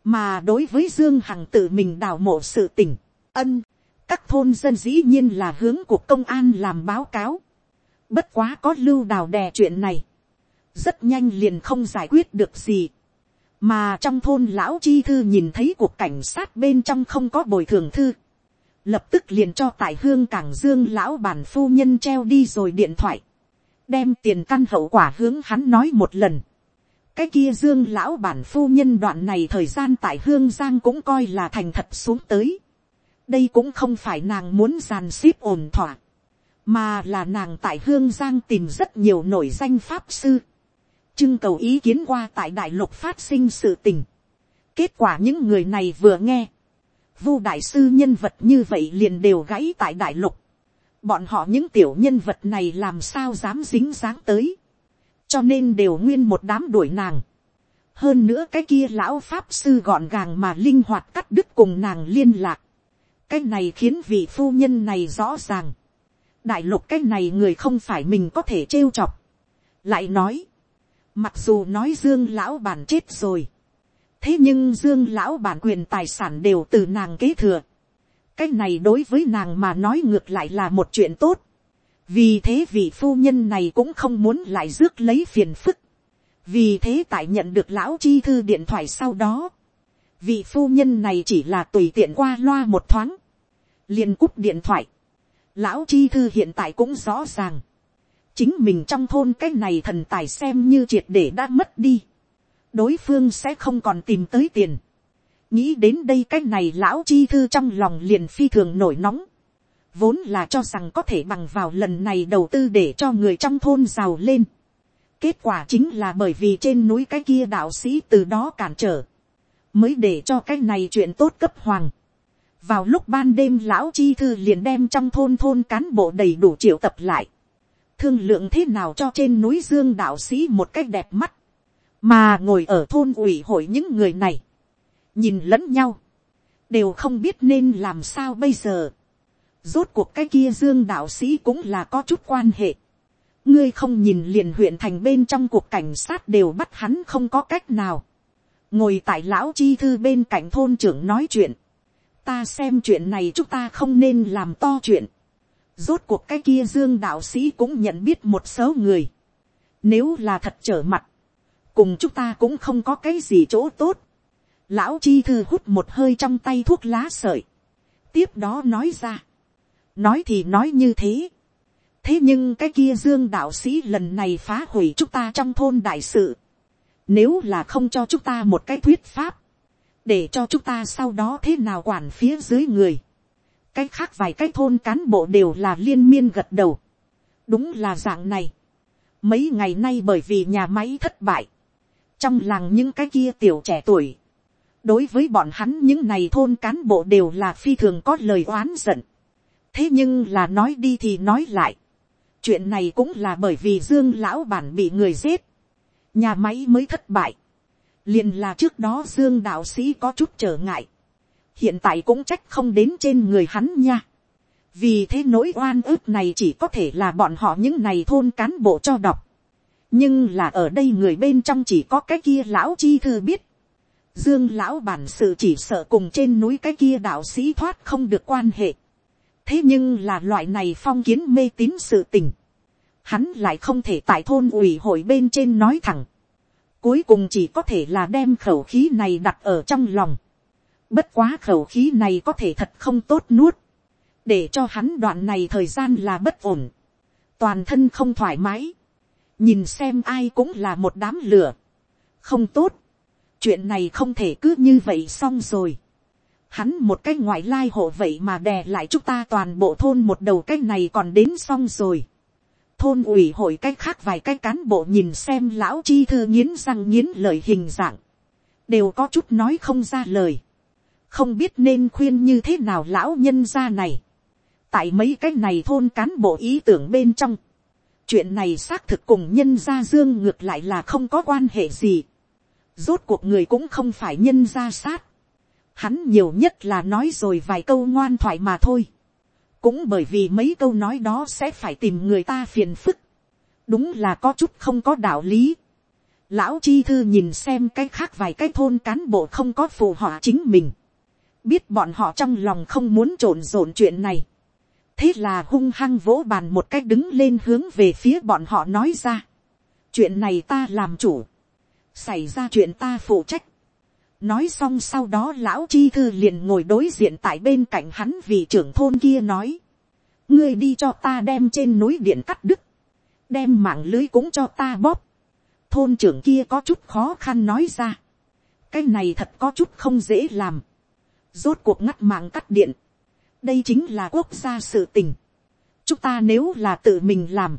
[SPEAKER 1] mà đối với dương hằng tự mình đào mộ sự tình ân, các thôn dân dĩ nhiên là hướng cuộc công an làm báo cáo. bất quá có lưu đào đè chuyện này. rất nhanh liền không giải quyết được gì. mà trong thôn lão chi thư nhìn thấy cuộc cảnh sát bên trong không có bồi thường thư. lập tức liền cho tại hương cảng dương lão bản phu nhân treo đi rồi điện thoại đem tiền căn hậu quả hướng hắn nói một lần. cái kia dương lão bản phu nhân đoạn này thời gian tại hương giang cũng coi là thành thật xuống tới. đây cũng không phải nàng muốn giàn xếp ổn thỏa mà là nàng tại hương giang tìm rất nhiều nổi danh pháp sư, trưng cầu ý kiến qua tại đại lục phát sinh sự tình. kết quả những người này vừa nghe, vu đại sư nhân vật như vậy liền đều gãy tại đại lục bọn họ những tiểu nhân vật này làm sao dám dính dáng tới, cho nên đều nguyên một đám đuổi nàng. hơn nữa cái kia lão pháp sư gọn gàng mà linh hoạt cắt đứt cùng nàng liên lạc. cái này khiến vị phu nhân này rõ ràng đại lục cái này người không phải mình có thể trêu chọc. lại nói, mặc dù nói dương lão bản chết rồi, thế nhưng dương lão bản quyền tài sản đều từ nàng kế thừa cái này đối với nàng mà nói ngược lại là một chuyện tốt. vì thế vị phu nhân này cũng không muốn lại rước lấy phiền phức. vì thế tại nhận được lão chi thư điện thoại sau đó, vị phu nhân này chỉ là tùy tiện qua loa một thoáng, liền cúp điện thoại Lão chi thư hiện tại cũng rõ ràng. Chính mình trong thôn cái này thần tài xem như triệt để đã mất đi. Đối phương sẽ không còn tìm tới tiền. Nghĩ đến đây cái này lão chi thư trong lòng liền phi thường nổi nóng. Vốn là cho rằng có thể bằng vào lần này đầu tư để cho người trong thôn giàu lên. Kết quả chính là bởi vì trên núi cái kia đạo sĩ từ đó cản trở. Mới để cho cái này chuyện tốt cấp hoàng vào lúc ban đêm lão chi thư liền đem trong thôn thôn cán bộ đầy đủ triệu tập lại, thương lượng thế nào cho trên núi dương đạo sĩ một cách đẹp mắt, mà ngồi ở thôn ủy hội những người này, nhìn lẫn nhau, đều không biết nên làm sao bây giờ. Rốt cuộc cái kia dương đạo sĩ cũng là có chút quan hệ. ngươi không nhìn liền huyện thành bên trong cuộc cảnh sát đều bắt hắn không có cách nào. ngồi tại lão chi thư bên cạnh thôn trưởng nói chuyện ta xem chuyện này chúng ta không nên làm to chuyện. Rốt cuộc cái kia dương đạo sĩ cũng nhận biết một số người. Nếu là thật trở mặt, cùng chúng ta cũng không có cái gì chỗ tốt. Lão chi thư hút một hơi trong tay thuốc lá sợi. Tiếp đó nói ra. Nói thì nói như thế. Thế nhưng cái kia dương đạo sĩ lần này phá hủy chúng ta trong thôn đại sự. Nếu là không cho chúng ta một cái thuyết pháp để cho chúng ta sau đó thế nào quản phía dưới người. cái khác vài cái thôn cán bộ đều là liên miên gật đầu. đúng là dạng này. mấy ngày nay bởi vì nhà máy thất bại, trong làng những cái kia tiểu trẻ tuổi, đối với bọn hắn những này thôn cán bộ đều là phi thường có lời oán giận. thế nhưng là nói đi thì nói lại. chuyện này cũng là bởi vì dương lão bản bị người giết, nhà máy mới thất bại liền là trước đó dương đạo sĩ có chút trở ngại, hiện tại cũng trách không đến trên người hắn nha. vì thế nỗi oan ức này chỉ có thể là bọn họ những này thôn cán bộ cho đọc. nhưng là ở đây người bên trong chỉ có cái kia lão chi thư biết dương lão bản sự chỉ sợ cùng trên núi cái kia đạo sĩ thoát không được quan hệ. thế nhưng là loại này phong kiến mê tín sự tình. hắn lại không thể tại thôn ủy hội bên trên nói thẳng Cuối cùng chỉ có thể là đem khẩu khí này đặt ở trong lòng. Bất quá khẩu khí này có thể thật không tốt nuốt. Để cho hắn đoạn này thời gian là bất ổn. Toàn thân không thoải mái. Nhìn xem ai cũng là một đám lửa. Không tốt. Chuyện này không thể cứ như vậy xong rồi. Hắn một cái ngoại lai hộ vậy mà đè lại chúng ta toàn bộ thôn một đầu cái này còn đến xong rồi. Thôn ủy hội cái khác vài cái cán bộ nhìn xem lão chi thư nghiến răng nghiến lời hình dạng, đều có chút nói không ra lời, không biết nên khuyên như thế nào lão nhân gia này, tại mấy cái này thôn cán bộ ý tưởng bên trong, chuyện này xác thực cùng nhân gia dương ngược lại là không có quan hệ gì, rốt cuộc người cũng không phải nhân gia sát, hắn nhiều nhất là nói rồi vài câu ngoan thoại mà thôi, cũng bởi vì mấy câu nói đó sẽ phải tìm người ta phiền phức, đúng là có chút không có đạo lý. Lão chi thư nhìn xem cái khác vài cái thôn cán bộ không có phù họa chính mình, biết bọn họ trong lòng không muốn trộn rộn chuyện này, thế là hung hăng vỗ bàn một cách đứng lên hướng về phía bọn họ nói ra. chuyện này ta làm chủ, xảy ra chuyện ta phụ trách. nói xong sau đó lão chi thư liền ngồi đối diện tại bên cạnh hắn vì trưởng thôn kia nói, ngươi đi cho ta đem trên núi điện cắt đứt, đem mạng lưới cũng cho ta bóp. thôn trưởng kia có chút khó khăn nói ra, cái này thật có chút không dễ làm, rốt cuộc ngắt mạng cắt điện, đây chính là quốc gia sự tình, chúng ta nếu là tự mình làm,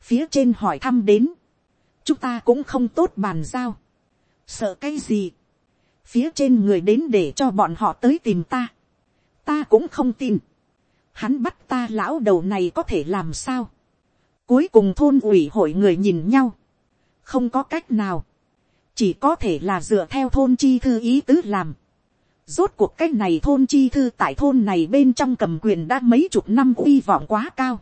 [SPEAKER 1] phía trên hỏi thăm đến, chúng ta cũng không tốt bàn giao, sợ cái gì, phía trên người đến để cho bọn họ tới tìm ta, ta cũng không tin, hắn bắt ta lão đầu này có thể làm sao, cuối cùng thôn ủy hội người nhìn nhau, không có cách nào, chỉ có thể là dựa theo thôn chi thư ý tứ làm, Rốt cuộc cách này thôn chi thư tại thôn này bên trong cầm quyền đã mấy chục năm uy vọng quá cao.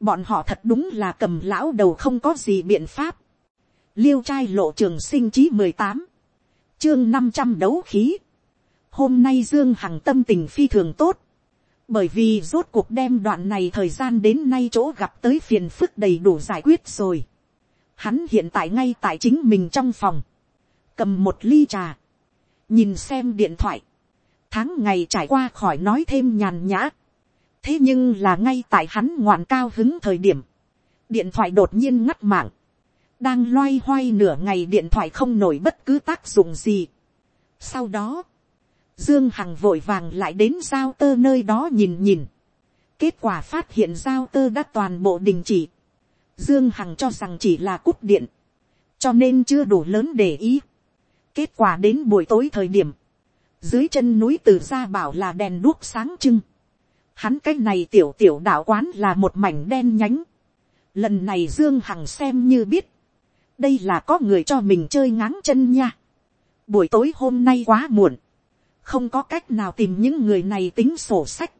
[SPEAKER 1] Bọn họ thật đúng là cầm lão đầu không có gì biện pháp. Liêu trai lộ trường sinh chí mười tám Chương năm trăm đấu khí. Hôm nay Dương Hằng tâm tình phi thường tốt. Bởi vì rốt cuộc đem đoạn này thời gian đến nay chỗ gặp tới phiền phức đầy đủ giải quyết rồi. Hắn hiện tại ngay tại chính mình trong phòng. Cầm một ly trà nhìn xem điện thoại, tháng ngày trải qua khỏi nói thêm nhàn nhã. thế nhưng là ngay tại hắn ngoạn cao hứng thời điểm, điện thoại đột nhiên ngắt mạng, đang loay hoay nửa ngày điện thoại không nổi bất cứ tác dụng gì. sau đó, dương hằng vội vàng lại đến giao tơ nơi đó nhìn nhìn, kết quả phát hiện giao tơ đã toàn bộ đình chỉ, dương hằng cho rằng chỉ là cúp điện, cho nên chưa đủ lớn để ý. Kết quả đến buổi tối thời điểm, dưới chân núi từ ra bảo là đèn đuốc sáng trưng. Hắn cách này tiểu tiểu đạo quán là một mảnh đen nhánh. Lần này Dương Hằng xem như biết. Đây là có người cho mình chơi ngáng chân nha. Buổi tối hôm nay quá muộn. Không có cách nào tìm những người này tính sổ sách.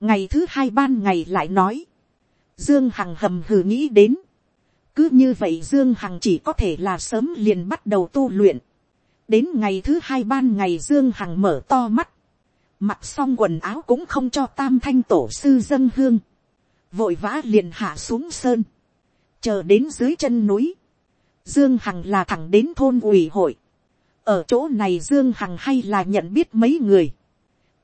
[SPEAKER 1] Ngày thứ hai ban ngày lại nói. Dương Hằng hầm hừ nghĩ đến. Cứ như vậy Dương Hằng chỉ có thể là sớm liền bắt đầu tu luyện đến ngày thứ hai ban ngày dương hằng mở to mắt, mặc xong quần áo cũng không cho tam thanh tổ sư dân hương, vội vã liền hạ xuống sơn, chờ đến dưới chân núi, dương hằng là thẳng đến thôn ủy hội, ở chỗ này dương hằng hay là nhận biết mấy người,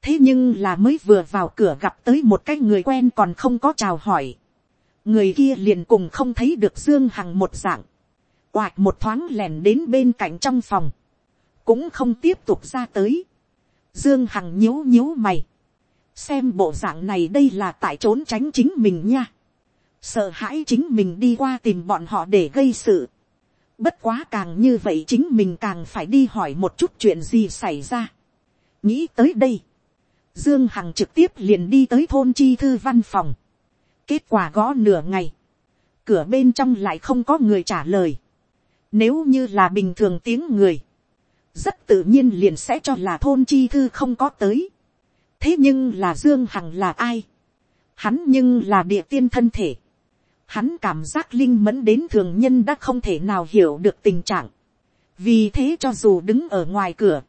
[SPEAKER 1] thế nhưng là mới vừa vào cửa gặp tới một cái người quen còn không có chào hỏi, người kia liền cùng không thấy được dương hằng một dạng, quạt một thoáng lèn đến bên cạnh trong phòng, cũng không tiếp tục ra tới. Dương Hằng nhíu nhíu mày. Xem bộ dạng này đây là tại trốn tránh chính mình nha. Sợ hãi chính mình đi qua tìm bọn họ để gây sự. Bất quá càng như vậy chính mình càng phải đi hỏi một chút chuyện gì xảy ra. Nghĩ tới đây. Dương Hằng trực tiếp liền đi tới thôn chi thư văn phòng. Kết quả gõ nửa ngày. Cửa bên trong lại không có người trả lời. Nếu như là bình thường tiếng người, rất tự nhiên liền sẽ cho là thôn chi thư không có tới. thế nhưng là dương hằng là ai. hắn nhưng là địa tiên thân thể hắn cảm giác linh mẫn đến thường nhân đã không thể nào hiểu được tình trạng. vì thế cho dù đứng ở ngoài cửa,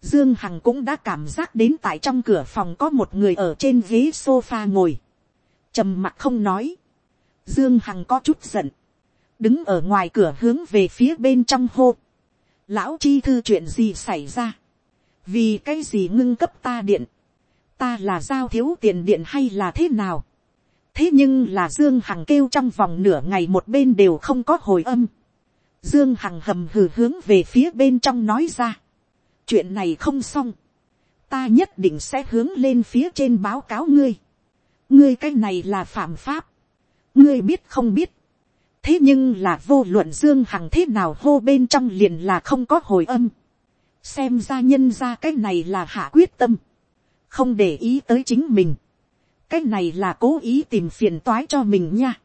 [SPEAKER 1] dương hằng cũng đã cảm giác đến tại trong cửa phòng có một người ở trên ghế sofa ngồi. trầm mặt không nói. dương hằng có chút giận. đứng ở ngoài cửa hướng về phía bên trong hô lão chi thư chuyện gì xảy ra, vì cái gì ngưng cấp ta điện, ta là giao thiếu tiền điện hay là thế nào, thế nhưng là dương hằng kêu trong vòng nửa ngày một bên đều không có hồi âm, dương hằng hầm hừ hướng về phía bên trong nói ra, chuyện này không xong, ta nhất định sẽ hướng lên phía trên báo cáo ngươi, ngươi cái này là phạm pháp, ngươi biết không biết, thế nhưng là vô luận dương hằng thế nào hô bên trong liền là không có hồi âm. xem ra nhân ra cái này là hạ quyết tâm. không để ý tới chính mình cái này là cố ý tìm phiền toái cho mình nha.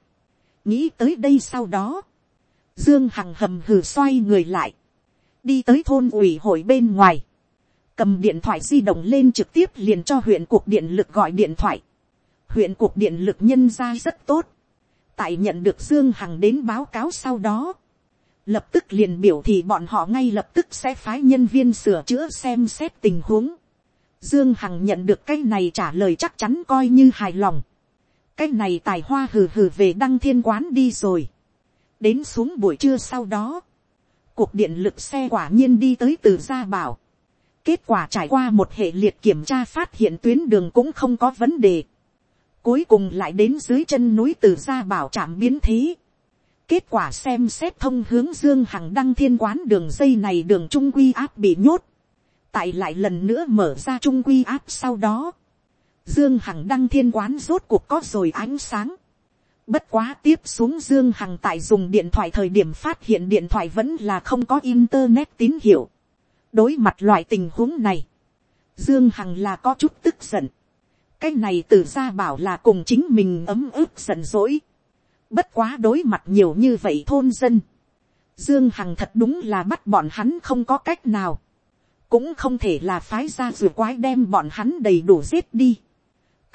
[SPEAKER 1] nghĩ tới đây sau đó. dương hằng hầm hừ xoay người lại. đi tới thôn ủy hội bên ngoài. cầm điện thoại di động lên trực tiếp liền cho huyện cuộc điện lực gọi điện thoại. huyện cuộc điện lực nhân ra rất tốt tại nhận được dương hằng đến báo cáo sau đó, lập tức liền biểu thì bọn họ ngay lập tức sẽ phái nhân viên sửa chữa xem xét tình huống. Dương Hằng nhận được cái này trả lời chắc chắn coi như hài lòng. Cái này tài hoa hừ hừ về đăng thiên quán đi rồi. đến xuống buổi trưa sau đó, cuộc điện lực xe quả nhiên đi tới từ gia bảo. kết quả trải qua một hệ liệt kiểm tra phát hiện tuyến đường cũng không có vấn đề. cuối cùng lại đến dưới chân núi từ gia bảo trạm biến thế. kết quả xem xét thông hướng dương hằng đăng thiên quán đường dây này đường trung quy áp bị nhốt tại lại lần nữa mở ra trung quy áp sau đó. dương hằng đăng thiên quán rốt cuộc có rồi ánh sáng Bất quá tiếp xuống Dương Hằng tại dùng điện thoại thời điểm phát hiện điện thoại vẫn là không có internet tín hiệu. Đối mặt loại tình huống này. Dương Hằng là có chút tức giận. Cái này từ ra bảo là cùng chính mình ấm ức giận dỗi. Bất quá đối mặt nhiều như vậy thôn dân. Dương Hằng thật đúng là bắt bọn hắn không có cách nào. Cũng không thể là phái ra rùa quái đem bọn hắn đầy đủ giết đi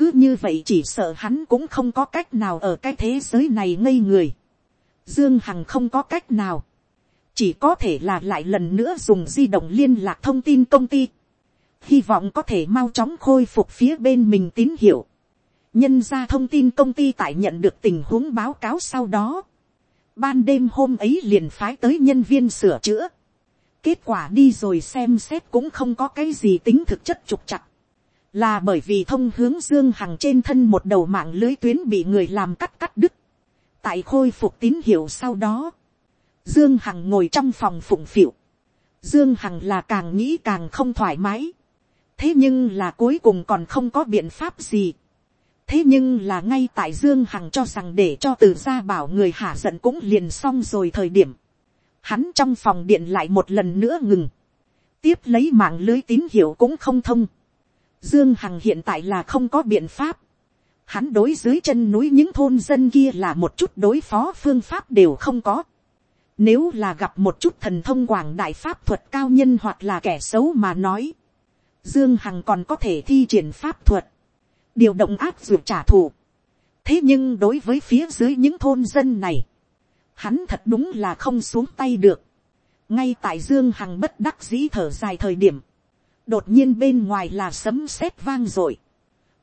[SPEAKER 1] cứ như vậy chỉ sợ hắn cũng không có cách nào ở cái thế giới này ngây người. Dương Hằng không có cách nào. Chỉ có thể là lại lần nữa dùng di động liên lạc thông tin công ty. Hy vọng có thể mau chóng khôi phục phía bên mình tín hiệu. Nhân ra thông tin công ty tại nhận được tình huống báo cáo sau đó. Ban đêm hôm ấy liền phái tới nhân viên sửa chữa. Kết quả đi rồi xem xét cũng không có cái gì tính thực chất trục chặt là bởi vì thông hướng dương hằng trên thân một đầu mạng lưới tuyến bị người làm cắt cắt đứt. tại khôi phục tín hiệu sau đó, dương hằng ngồi trong phòng phụng phịu. dương hằng là càng nghĩ càng không thoải mái. thế nhưng là cuối cùng còn không có biện pháp gì. thế nhưng là ngay tại dương hằng cho rằng để cho từ gia bảo người hạ giận cũng liền xong rồi thời điểm hắn trong phòng điện lại một lần nữa ngừng. tiếp lấy mạng lưới tín hiệu cũng không thông Dương Hằng hiện tại là không có biện pháp. Hắn đối dưới chân núi những thôn dân kia là một chút đối phó phương pháp đều không có. Nếu là gặp một chút thần thông quảng đại pháp thuật cao nhân hoặc là kẻ xấu mà nói. Dương Hằng còn có thể thi triển pháp thuật. Điều động áp dụng trả thù. Thế nhưng đối với phía dưới những thôn dân này. Hắn thật đúng là không xuống tay được. Ngay tại Dương Hằng bất đắc dĩ thở dài thời điểm. Đột nhiên bên ngoài là sấm sét vang r ộ i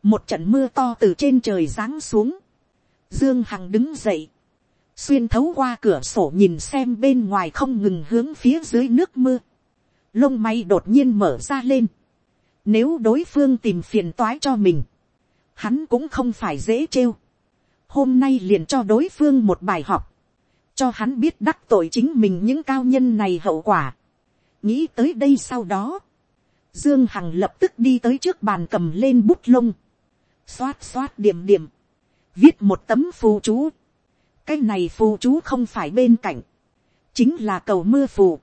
[SPEAKER 1] một trận mưa to từ trên trời giáng xuống, dương hằng đứng dậy, xuyên thấu qua cửa sổ nhìn xem bên ngoài không ngừng hướng phía dưới nước mưa, lông may đột nhiên mở ra lên, nếu đối phương tìm phiền toái cho mình, hắn cũng không phải dễ trêu, hôm nay liền cho đối phương một bài học, cho hắn biết đắc tội chính mình những cao nhân này hậu quả, nghĩ tới đây sau đó, Dương Hằng lập tức đi tới trước bàn cầm lên bút lông. Xoát xoát điểm điểm. Viết một tấm phù chú. Cái này phù chú không phải bên cạnh. Chính là cầu mưa phù.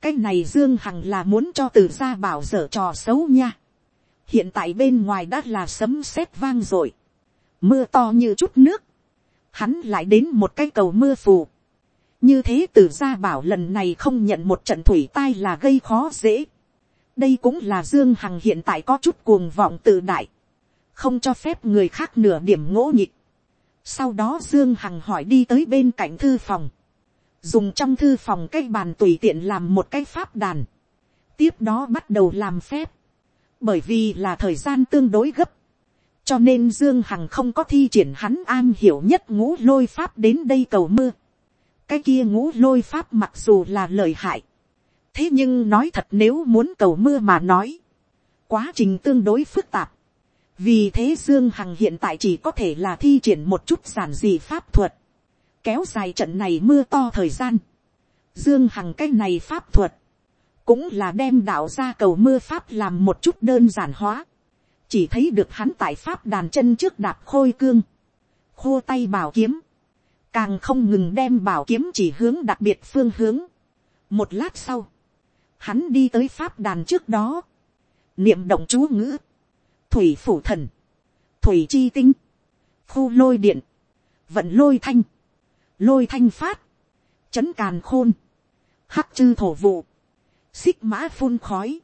[SPEAKER 1] Cái này Dương Hằng là muốn cho từ gia bảo dở trò xấu nha. Hiện tại bên ngoài đã là sấm sét vang rồi. Mưa to như chút nước. Hắn lại đến một cái cầu mưa phù. Như thế từ gia bảo lần này không nhận một trận thủy tai là gây khó dễ. Đây cũng là dương hằng hiện tại có chút cuồng vọng tự đại, không cho phép người khác nửa điểm ngỗ nhịp. sau đó dương hằng hỏi đi tới bên cạnh thư phòng, dùng trong thư phòng cái bàn tùy tiện làm một cái pháp đàn, tiếp đó bắt đầu làm phép, bởi vì là thời gian tương đối gấp, cho nên dương hằng không có thi triển hắn an hiểu nhất ngũ lôi pháp đến đây cầu mưa cái kia ngũ lôi pháp mặc dù là lời hại, thế nhưng nói thật nếu muốn cầu mưa mà nói, quá trình tương đối phức tạp. vì thế dương hằng hiện tại chỉ có thể là thi triển một chút giản dị pháp thuật, kéo dài trận này mưa to thời gian. dương hằng cái này pháp thuật, cũng là đem đạo ra cầu mưa pháp làm một chút đơn giản hóa. chỉ thấy được hắn tại pháp đàn chân trước đạp khôi cương, khô tay bảo kiếm, càng không ngừng đem bảo kiếm chỉ hướng đặc biệt phương hướng. một lát sau, hắn đi tới pháp đàn trước đó, niệm động chú ngữ, thủy phủ thần, thủy chi tinh, khu lôi điện, vận lôi thanh, lôi thanh phát, chấn càn khôn, hắc chư thổ vụ, xích mã phun khói,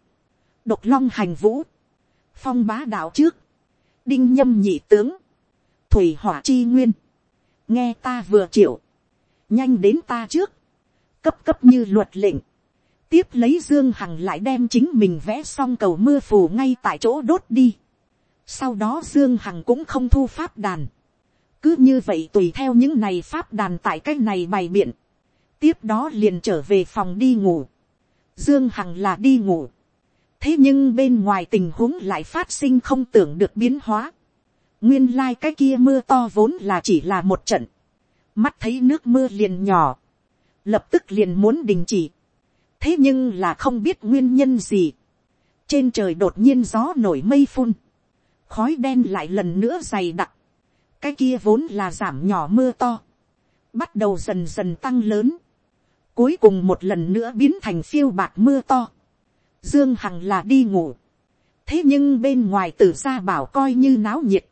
[SPEAKER 1] độc long hành vũ, phong bá đạo trước, đinh nhâm nhị tướng, thủy hỏa chi nguyên, nghe ta vừa chịu, nhanh đến ta trước, cấp cấp như luật lệnh, tiếp lấy dương hằng lại đem chính mình vẽ xong cầu mưa phù ngay tại chỗ đốt đi. sau đó dương hằng cũng không thu pháp đàn, cứ như vậy tùy theo những này pháp đàn tại cái này bày biện, tiếp đó liền trở về phòng đi ngủ, dương hằng là đi ngủ, thế nhưng bên ngoài tình huống lại phát sinh không tưởng được biến hóa, nguyên lai、like、cái kia mưa to vốn là chỉ là một trận, mắt thấy nước mưa liền nhỏ, lập tức liền muốn đình chỉ, thế nhưng là không biết nguyên nhân gì, trên trời đột nhiên gió nổi mây phun, khói đen lại lần nữa dày đặc, cái kia vốn là giảm nhỏ mưa to, bắt đầu dần dần tăng lớn, cuối cùng một lần nữa biến thành phiêu bạc mưa to, dương hằng là đi ngủ, thế nhưng bên ngoài tử gia bảo coi như náo nhiệt,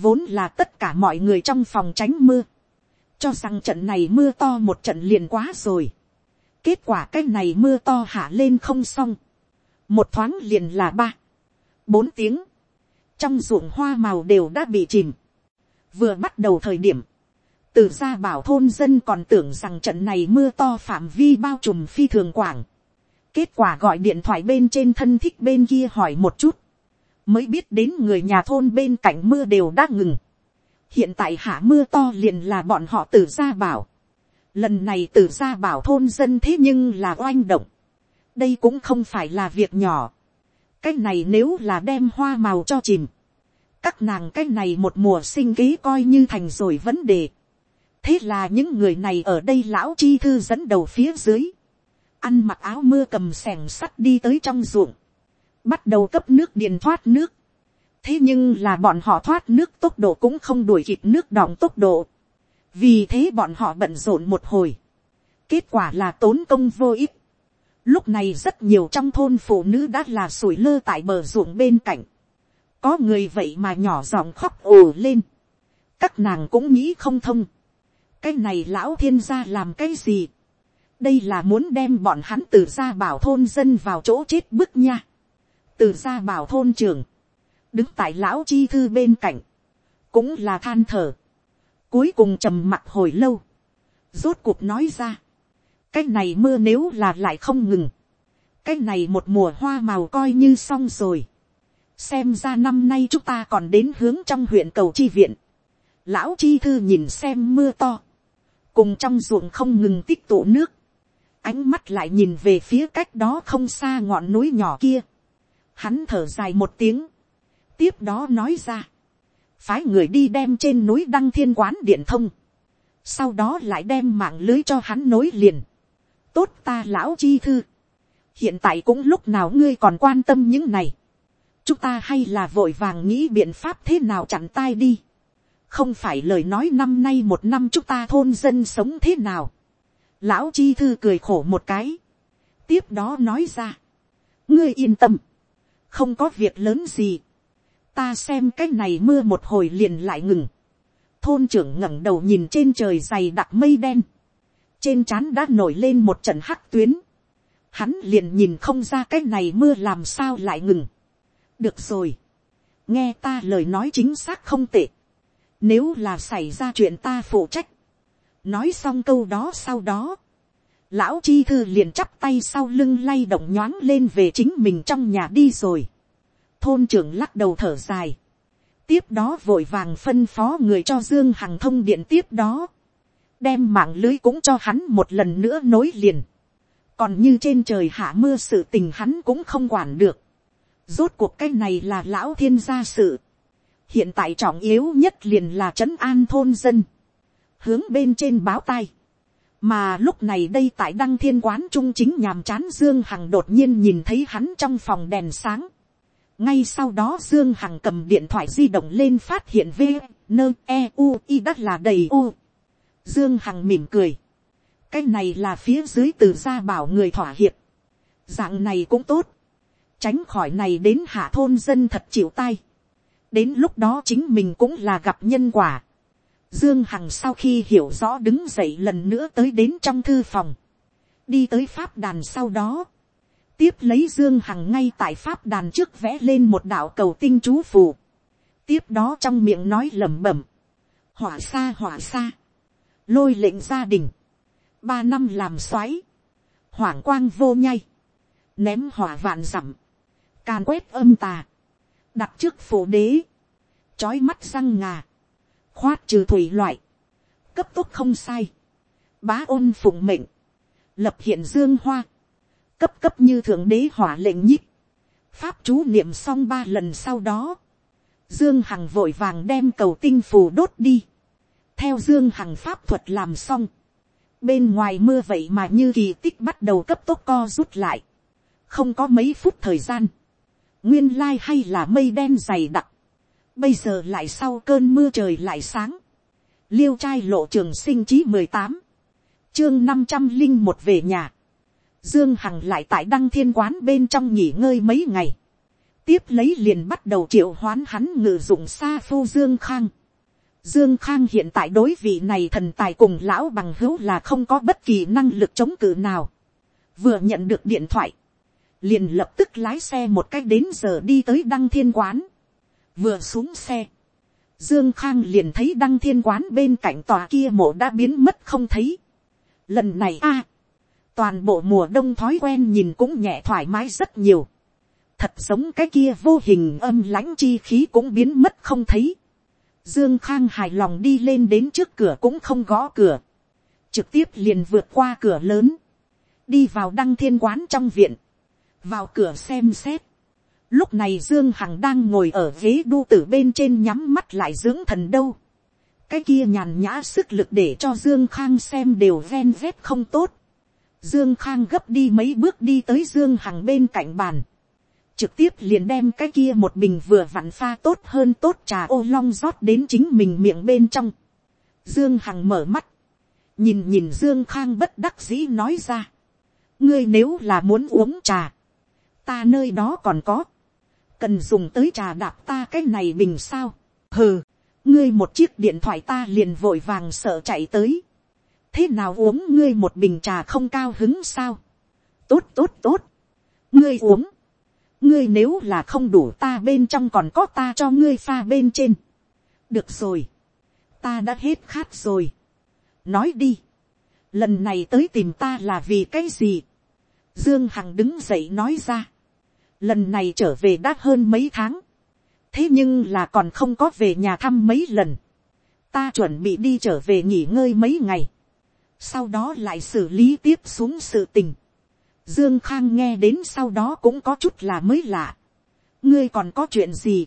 [SPEAKER 1] vốn là tất cả mọi người trong phòng tránh mưa, cho rằng trận này mưa to một trận liền quá rồi, kết quả cái này mưa to hạ lên không xong, một thoáng liền là ba, bốn tiếng, trong ruộng hoa màu đều đã bị chìm, vừa bắt đầu thời điểm, từ gia bảo thôn dân còn tưởng rằng trận này mưa to phạm vi bao trùm phi thường quảng, kết quả gọi điện thoại bên trên thân thích bên kia hỏi một chút, mới biết đến người nhà thôn bên cạnh mưa đều đã ngừng, hiện tại hạ mưa to liền là bọn họ từ gia bảo, lần này từ gia bảo thôn dân thế nhưng là oanh động, đây cũng không phải là việc nhỏ, cái này nếu là đem hoa màu cho chìm, các nàng cái này một mùa sinh kế coi như thành rồi vấn đề. thế là những người này ở đây lão chi thư dẫn đầu phía dưới, ăn mặc áo mưa cầm sẻng sắt đi tới trong ruộng, bắt đầu cấp nước điền thoát nước. thế nhưng là bọn họ thoát nước tốc độ cũng không đuổi kịp nước đọng tốc độ. vì thế bọn họ bận rộn một hồi. kết quả là tốn công vô ích. lúc này rất nhiều trong thôn phụ nữ đã là sủi lơ tại bờ ruộng bên cạnh có người vậy mà nhỏ giọng khóc ồ lên, các nàng cũng nghĩ không thông, cái này lão thiên gia làm cái gì, đây là muốn đem bọn hắn từ ra bảo thôn dân vào chỗ chết bức nha, từ gia bảo thôn trường, đứng tại lão chi thư bên cạnh, cũng là than thở, cuối cùng trầm mặt hồi lâu, rốt cuộc nói ra, cái này mưa nếu là lại không ngừng, cái này một mùa hoa màu coi như xong rồi, xem ra năm nay chúng ta còn đến hướng trong huyện cầu chi viện. lão chi thư nhìn xem mưa to, cùng trong ruộng không ngừng tích tụ nước, ánh mắt lại nhìn về phía cách đó không xa ngọn núi nhỏ kia hắn thở dài một tiếng, tiếp đó nói ra, phái người đi đem trên núi đăng thiên quán điện thông, sau đó lại đem mạng lưới cho hắn nối liền. tốt ta lão chi thư, hiện tại cũng lúc nào ngươi còn quan tâm những này, chúng ta hay là vội vàng nghĩ biện pháp thế nào chặn tai đi. không phải lời nói năm nay một năm chúng ta thôn dân sống thế nào. lão chi thư cười khổ một cái. tiếp đó nói ra. ngươi yên tâm không có việc lớn gì. ta xem cái này mưa một hồi liền lại ngừng. thôn trưởng ngẩng đầu nhìn trên trời dày đặc mây đen. trên trán đã nổi lên một trận hắc tuyến. hắn liền nhìn không ra cái này mưa làm sao lại ngừng được rồi, nghe ta lời nói chính xác không tệ, nếu là xảy ra chuyện ta phụ trách, nói xong câu đó sau đó, lão chi thư liền chắp tay sau lưng lay động nhoáng lên về chính mình trong nhà đi rồi, thôn trưởng lắc đầu thở dài, tiếp đó vội vàng phân phó người cho dương hằng thông điện tiếp đó, đem mạng lưới cũng cho hắn một lần nữa nối liền, còn như trên trời hạ mưa sự tình hắn cũng không quản được, Rốt cuộc cái này là lão thiên gia sự. Hiện tại trọng yếu nhất liền là trấn an thôn dân. Hướng bên trên báo tay. Mà lúc này đây tại đăng thiên quán trung chính nhàm chán Dương Hằng đột nhiên nhìn thấy hắn trong phòng đèn sáng. Ngay sau đó Dương Hằng cầm điện thoại di động lên phát hiện V, nơ, e, u, i đất là đầy u. Dương Hằng mỉm cười. Cái này là phía dưới từ gia bảo người thỏa hiệp. Dạng này cũng tốt tránh khỏi này đến hạ thôn dân thật chịu tay. đến lúc đó chính mình cũng là gặp nhân quả dương hằng sau khi hiểu rõ đứng dậy lần nữa tới đến trong thư phòng, đi tới pháp đàn sau đó, tiếp lấy dương hằng ngay tại pháp đàn trước vẽ lên một đạo cầu tinh chú phù, tiếp đó trong miệng nói lẩm bẩm, hỏa xa hỏa xa, lôi lệnh gia đình, ba năm làm xoáy, hoảng quang vô nhai, ném hỏa vạn dặm, càn quét âm tà, đặt trước phổ đế, chói mắt răng ngà, khoát trừ thủy loại, cấp tốc không sai, bá ôn phụng mệnh, lập hiện dương hoa, cấp cấp như thượng đế hỏa lệnh nhích, pháp chú niệm xong ba lần sau đó, dương hằng vội vàng đem cầu tinh phù đốt đi, theo dương hằng pháp thuật làm xong, bên ngoài mưa vậy mà như kỳ tích bắt đầu cấp tốc co rút lại, không có mấy phút thời gian, nguyên lai hay là mây đen dày đặc, bây giờ lại sau cơn mưa trời lại sáng, liêu trai lộ trường sinh chí mười tám, chương năm trăm linh một về nhà, dương hằng lại tại đăng thiên quán bên trong nghỉ ngơi mấy ngày, tiếp lấy liền bắt đầu triệu hoán hắn ngự dụng xa phu dương khang, Dương Khang hiện tại đối vị này thần tài cùng lão bằng hữu là không có bất kỳ năng lực chống cự nào. Vừa nhận được điện thoại. Liền lập tức lái xe một cách đến giờ đi tới đăng thiên quán. Vừa xuống xe. Dương Khang liền thấy đăng thiên quán bên cạnh tòa kia mộ đã biến mất không thấy. Lần này a, Toàn bộ mùa đông thói quen nhìn cũng nhẹ thoải mái rất nhiều. Thật giống cái kia vô hình âm lãnh chi khí cũng biến mất không thấy Dương Khang hài lòng đi lên đến trước cửa cũng không gõ cửa. Trực tiếp liền vượt qua cửa lớn. Đi vào đăng thiên quán trong viện. Vào cửa xem xét. Lúc này Dương Hằng đang ngồi ở ghế đu tử bên trên nhắm mắt lại dưỡng thần đâu. Cái kia nhàn nhã sức lực để cho Dương Khang xem đều ven vét không tốt. Dương Khang gấp đi mấy bước đi tới Dương Hằng bên cạnh bàn trực tiếp liền đem cái kia một bình vừa vặn pha tốt hơn tốt trà ô long rót đến chính mình miệng bên trong. Dương Hằng mở mắt, nhìn nhìn Dương Khang bất đắc dĩ nói ra. ngươi nếu là muốn uống trà, ta nơi đó còn có, cần dùng tới trà đạp ta cái này bình sao. hừ, ngươi một chiếc điện thoại ta liền vội vàng sợ chạy tới. thế nào uống ngươi một bình trà không cao hứng sao. tốt tốt tốt, ngươi uống ngươi nếu là không đủ ta bên trong còn có ta cho ngươi pha bên trên. được rồi, ta đã hết khát rồi. nói đi, lần này tới tìm ta là vì cái gì. dương hằng đứng dậy nói ra, lần này trở về đã hơn mấy tháng, thế nhưng là còn không có về nhà thăm mấy lần. ta chuẩn bị đi trở về nghỉ ngơi mấy ngày, sau đó lại xử lý tiếp xuống sự tình Dương Khang nghe đến sau đó cũng có chút là mới lạ. Ngươi còn có chuyện gì?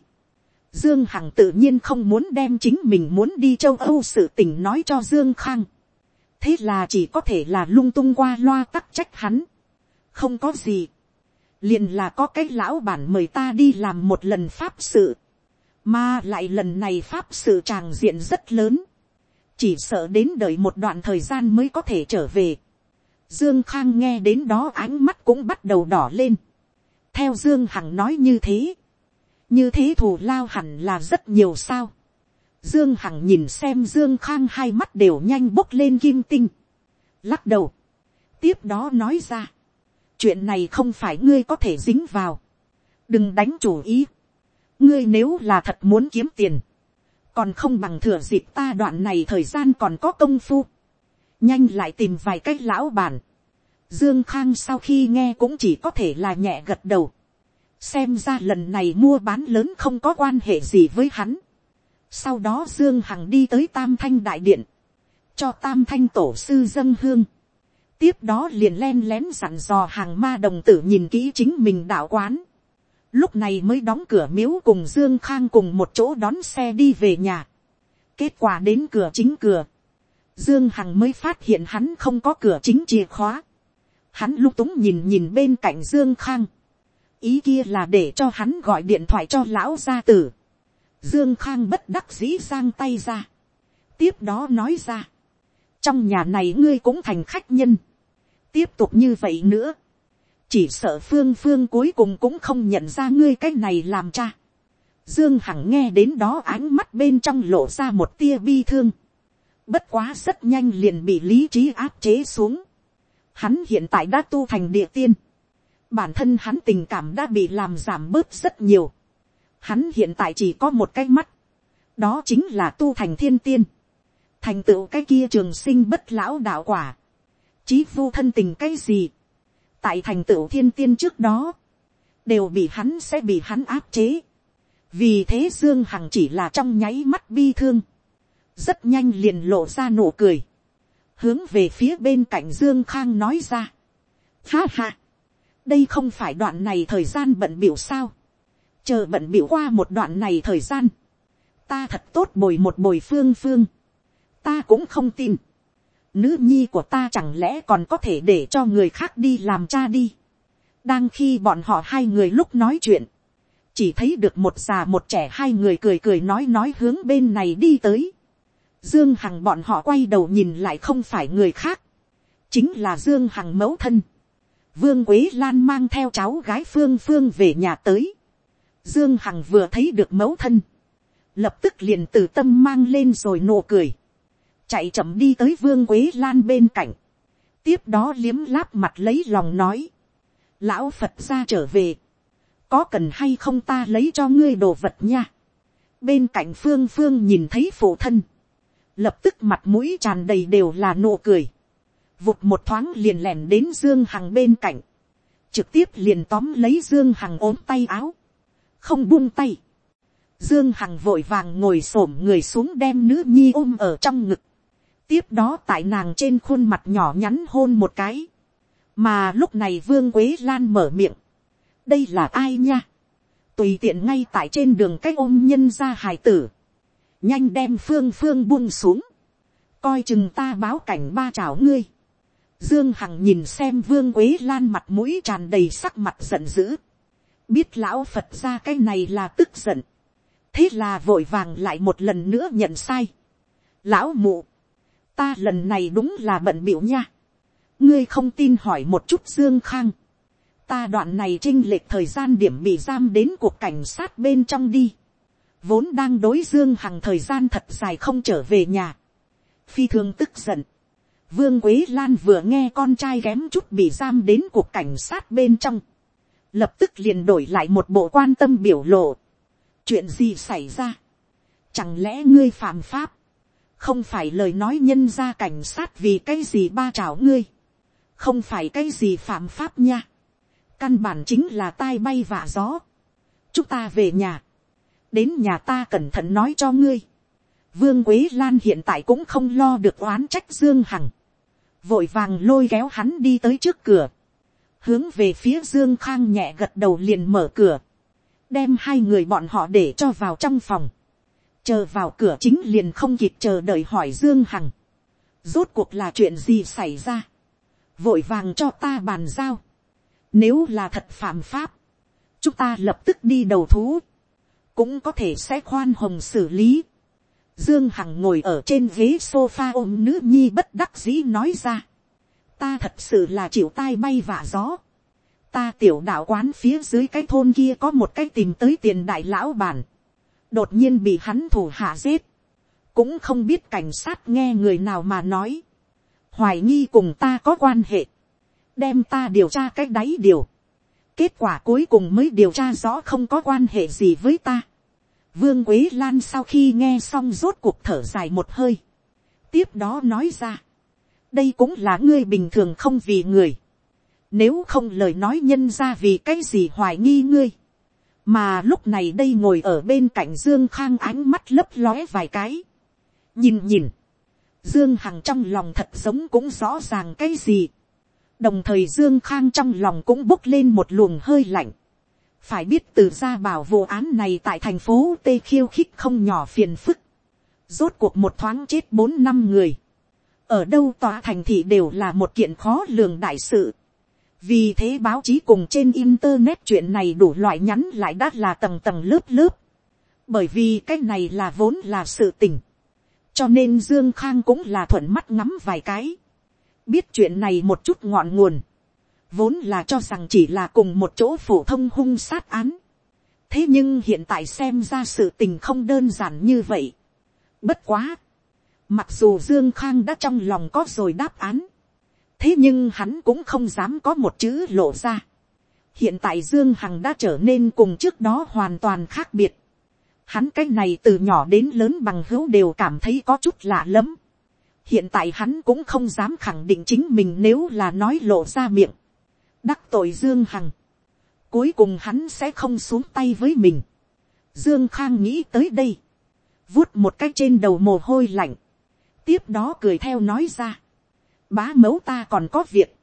[SPEAKER 1] Dương Hằng tự nhiên không muốn đem chính mình muốn đi châu Âu sự tình nói cho Dương Khang. Thế là chỉ có thể là lung tung qua loa tắc trách hắn. Không có gì. Liền là có cái lão bản mời ta đi làm một lần pháp sự. Mà lại lần này pháp sự tràng diện rất lớn. Chỉ sợ đến đợi một đoạn thời gian mới có thể trở về Dương Khang nghe đến đó ánh mắt cũng bắt đầu đỏ lên. Theo Dương Hằng nói như thế. Như thế thù lao hẳn là rất nhiều sao. Dương Hằng nhìn xem Dương Khang hai mắt đều nhanh bốc lên kim tinh. Lắc đầu. Tiếp đó nói ra. Chuyện này không phải ngươi có thể dính vào. Đừng đánh chủ ý. Ngươi nếu là thật muốn kiếm tiền. Còn không bằng thừa dịp ta đoạn này thời gian còn có công phu nhanh lại tìm vài cách lão bản. Dương Khang sau khi nghe cũng chỉ có thể là nhẹ gật đầu. Xem ra lần này mua bán lớn không có quan hệ gì với hắn. Sau đó Dương Hằng đi tới Tam Thanh Đại Điện. Cho Tam Thanh Tổ Sư dân hương. Tiếp đó liền len lén dặn dò hàng ma đồng tử nhìn kỹ chính mình đạo quán. Lúc này mới đóng cửa miếu cùng Dương Khang cùng một chỗ đón xe đi về nhà. Kết quả đến cửa chính cửa Dương Hằng mới phát hiện hắn không có cửa chính chìa khóa. Hắn lúc túng nhìn nhìn bên cạnh Dương Khang. Ý kia là để cho hắn gọi điện thoại cho lão gia tử. Dương Khang bất đắc dĩ sang tay ra. Tiếp đó nói ra. Trong nhà này ngươi cũng thành khách nhân. Tiếp tục như vậy nữa. Chỉ sợ phương phương cuối cùng cũng không nhận ra ngươi cái này làm cha. Dương Hằng nghe đến đó ánh mắt bên trong lộ ra một tia bi thương Bất quá rất nhanh liền bị lý trí áp chế xuống. Hắn hiện tại đã tu thành địa tiên. Bản thân hắn tình cảm đã bị làm giảm bớt rất nhiều. Hắn hiện tại chỉ có một cái mắt. Đó chính là tu thành thiên tiên. Thành tựu cái kia trường sinh bất lão đạo quả. Chí vu thân tình cái gì. Tại thành tựu thiên tiên trước đó. Đều bị hắn sẽ bị hắn áp chế. Vì thế Dương Hằng chỉ là trong nháy mắt bi thương rất nhanh liền lộ ra nụ cười, hướng về phía bên cạnh dương khang nói ra. Ha ha, đây không phải đoạn này thời gian bận biểu sao, chờ bận biểu qua một đoạn này thời gian, ta thật tốt bồi một bồi phương phương, ta cũng không tin, nữ nhi của ta chẳng lẽ còn có thể để cho người khác đi làm cha đi. đang khi bọn họ hai người lúc nói chuyện, chỉ thấy được một già một trẻ hai người cười cười nói nói hướng bên này đi tới. dương hằng bọn họ quay đầu nhìn lại không phải người khác, chính là dương hằng mẫu thân. vương quế lan mang theo cháu gái phương phương về nhà tới. dương hằng vừa thấy được mẫu thân, lập tức liền từ tâm mang lên rồi nụ cười chạy chậm đi tới vương quế lan bên cạnh, tiếp đó liếm láp mặt lấy lòng nói, lão phật ra trở về, có cần hay không ta lấy cho ngươi đồ vật nha. bên cạnh phương phương nhìn thấy phụ thân, lập tức mặt mũi tràn đầy đều là nụ cười, vụt một thoáng liền lẻn đến dương hằng bên cạnh, trực tiếp liền tóm lấy dương hằng ốm tay áo, không buông tay. Dương Hằng vội vàng ngồi xổm người xuống đem nữ nhi ôm ở trong ngực tiếp đó tại nàng trên khuôn mặt nhỏ nhắn hôn một cái. mà lúc này vương quế lan mở miệng. đây là ai nha. tùy tiện ngay tại trên đường cách ôm nhân ra hài tử. nhanh đem phương phương buông xuống. coi chừng ta báo cảnh ba chào ngươi. dương hằng nhìn xem vương quế lan mặt mũi tràn đầy sắc mặt giận dữ. biết lão phật ra cái này là tức giận. thế là vội vàng lại một lần nữa nhận sai. lão mụ ta lần này đúng là bận biểu nha. ngươi không tin hỏi một chút dương khang. ta đoạn này trinh lệch thời gian điểm bị giam đến cuộc cảnh sát bên trong đi. vốn đang đối dương hằng thời gian thật dài không trở về nhà. phi thường tức giận. vương quế lan vừa nghe con trai kém chút bị giam đến cuộc cảnh sát bên trong. lập tức liền đổi lại một bộ quan tâm biểu lộ. chuyện gì xảy ra. chẳng lẽ ngươi phạm pháp không phải lời nói nhân ra cảnh sát vì cái gì ba trảo ngươi, không phải cái gì phạm pháp nha, căn bản chính là tai bay vạ gió, chúng ta về nhà, đến nhà ta cẩn thận nói cho ngươi, vương quế lan hiện tại cũng không lo được oán trách dương hằng, vội vàng lôi kéo hắn đi tới trước cửa, hướng về phía dương khang nhẹ gật đầu liền mở cửa, đem hai người bọn họ để cho vào trong phòng, chờ vào cửa chính liền không kịp chờ đợi hỏi dương hằng, rốt cuộc là chuyện gì xảy ra, vội vàng cho ta bàn giao, nếu là thật phạm pháp, chúng ta lập tức đi đầu thú, cũng có thể sẽ khoan hồng xử lý. Dương Hằng ngồi ở trên ghế sofa ôm nữ nhi bất đắc dĩ nói ra. Ta thật sự là chịu tai bay vạ gió. Ta tiểu đạo quán phía dưới cái thôn kia có một cái tìm tới tiền đại lão bản đột nhiên bị hắn thủ hạ giết, cũng không biết cảnh sát nghe người nào mà nói, hoài nghi cùng ta có quan hệ, đem ta điều tra cái đáy điều, kết quả cuối cùng mới điều tra rõ không có quan hệ gì với ta. Vương Quế Lan sau khi nghe xong rốt cuộc thở dài một hơi. Tiếp đó nói ra. Đây cũng là ngươi bình thường không vì người. Nếu không lời nói nhân ra vì cái gì hoài nghi ngươi mà lúc này đây ngồi ở bên cạnh dương khang ánh mắt lấp lóe vài cái. nhìn nhìn, dương hằng trong lòng thật giống cũng rõ ràng cái gì. đồng thời dương khang trong lòng cũng bốc lên một luồng hơi lạnh. phải biết từ ra bảo vụ án này tại thành phố tê khiêu khích không nhỏ phiền phức. rốt cuộc một thoáng chết bốn năm người. ở đâu tòa thành thị đều là một kiện khó lường đại sự vì thế báo chí cùng trên internet chuyện này đủ loại nhắn lại đã là tầng tầng lớp lớp. bởi vì cái này là vốn là sự tình. cho nên dương khang cũng là thuận mắt ngắm vài cái. biết chuyện này một chút ngọn nguồn. vốn là cho rằng chỉ là cùng một chỗ phổ thông hung sát án. thế nhưng hiện tại xem ra sự tình không đơn giản như vậy. bất quá. mặc dù dương khang đã trong lòng có rồi đáp án thế nhưng hắn cũng không dám có một chữ lộ ra. hiện tại dương hằng đã trở nên cùng trước đó hoàn toàn khác biệt. hắn cái này từ nhỏ đến lớn bằng hữu đều cảm thấy có chút lạ lắm. hiện tại hắn cũng không dám khẳng định chính mình nếu là nói lộ ra miệng. đắc tội dương hằng. cuối cùng hắn sẽ không xuống tay với mình. dương khang nghĩ tới đây. vuốt một cái trên đầu mồ hôi lạnh, tiếp đó cười theo nói ra, bá mẫu ta còn có việc,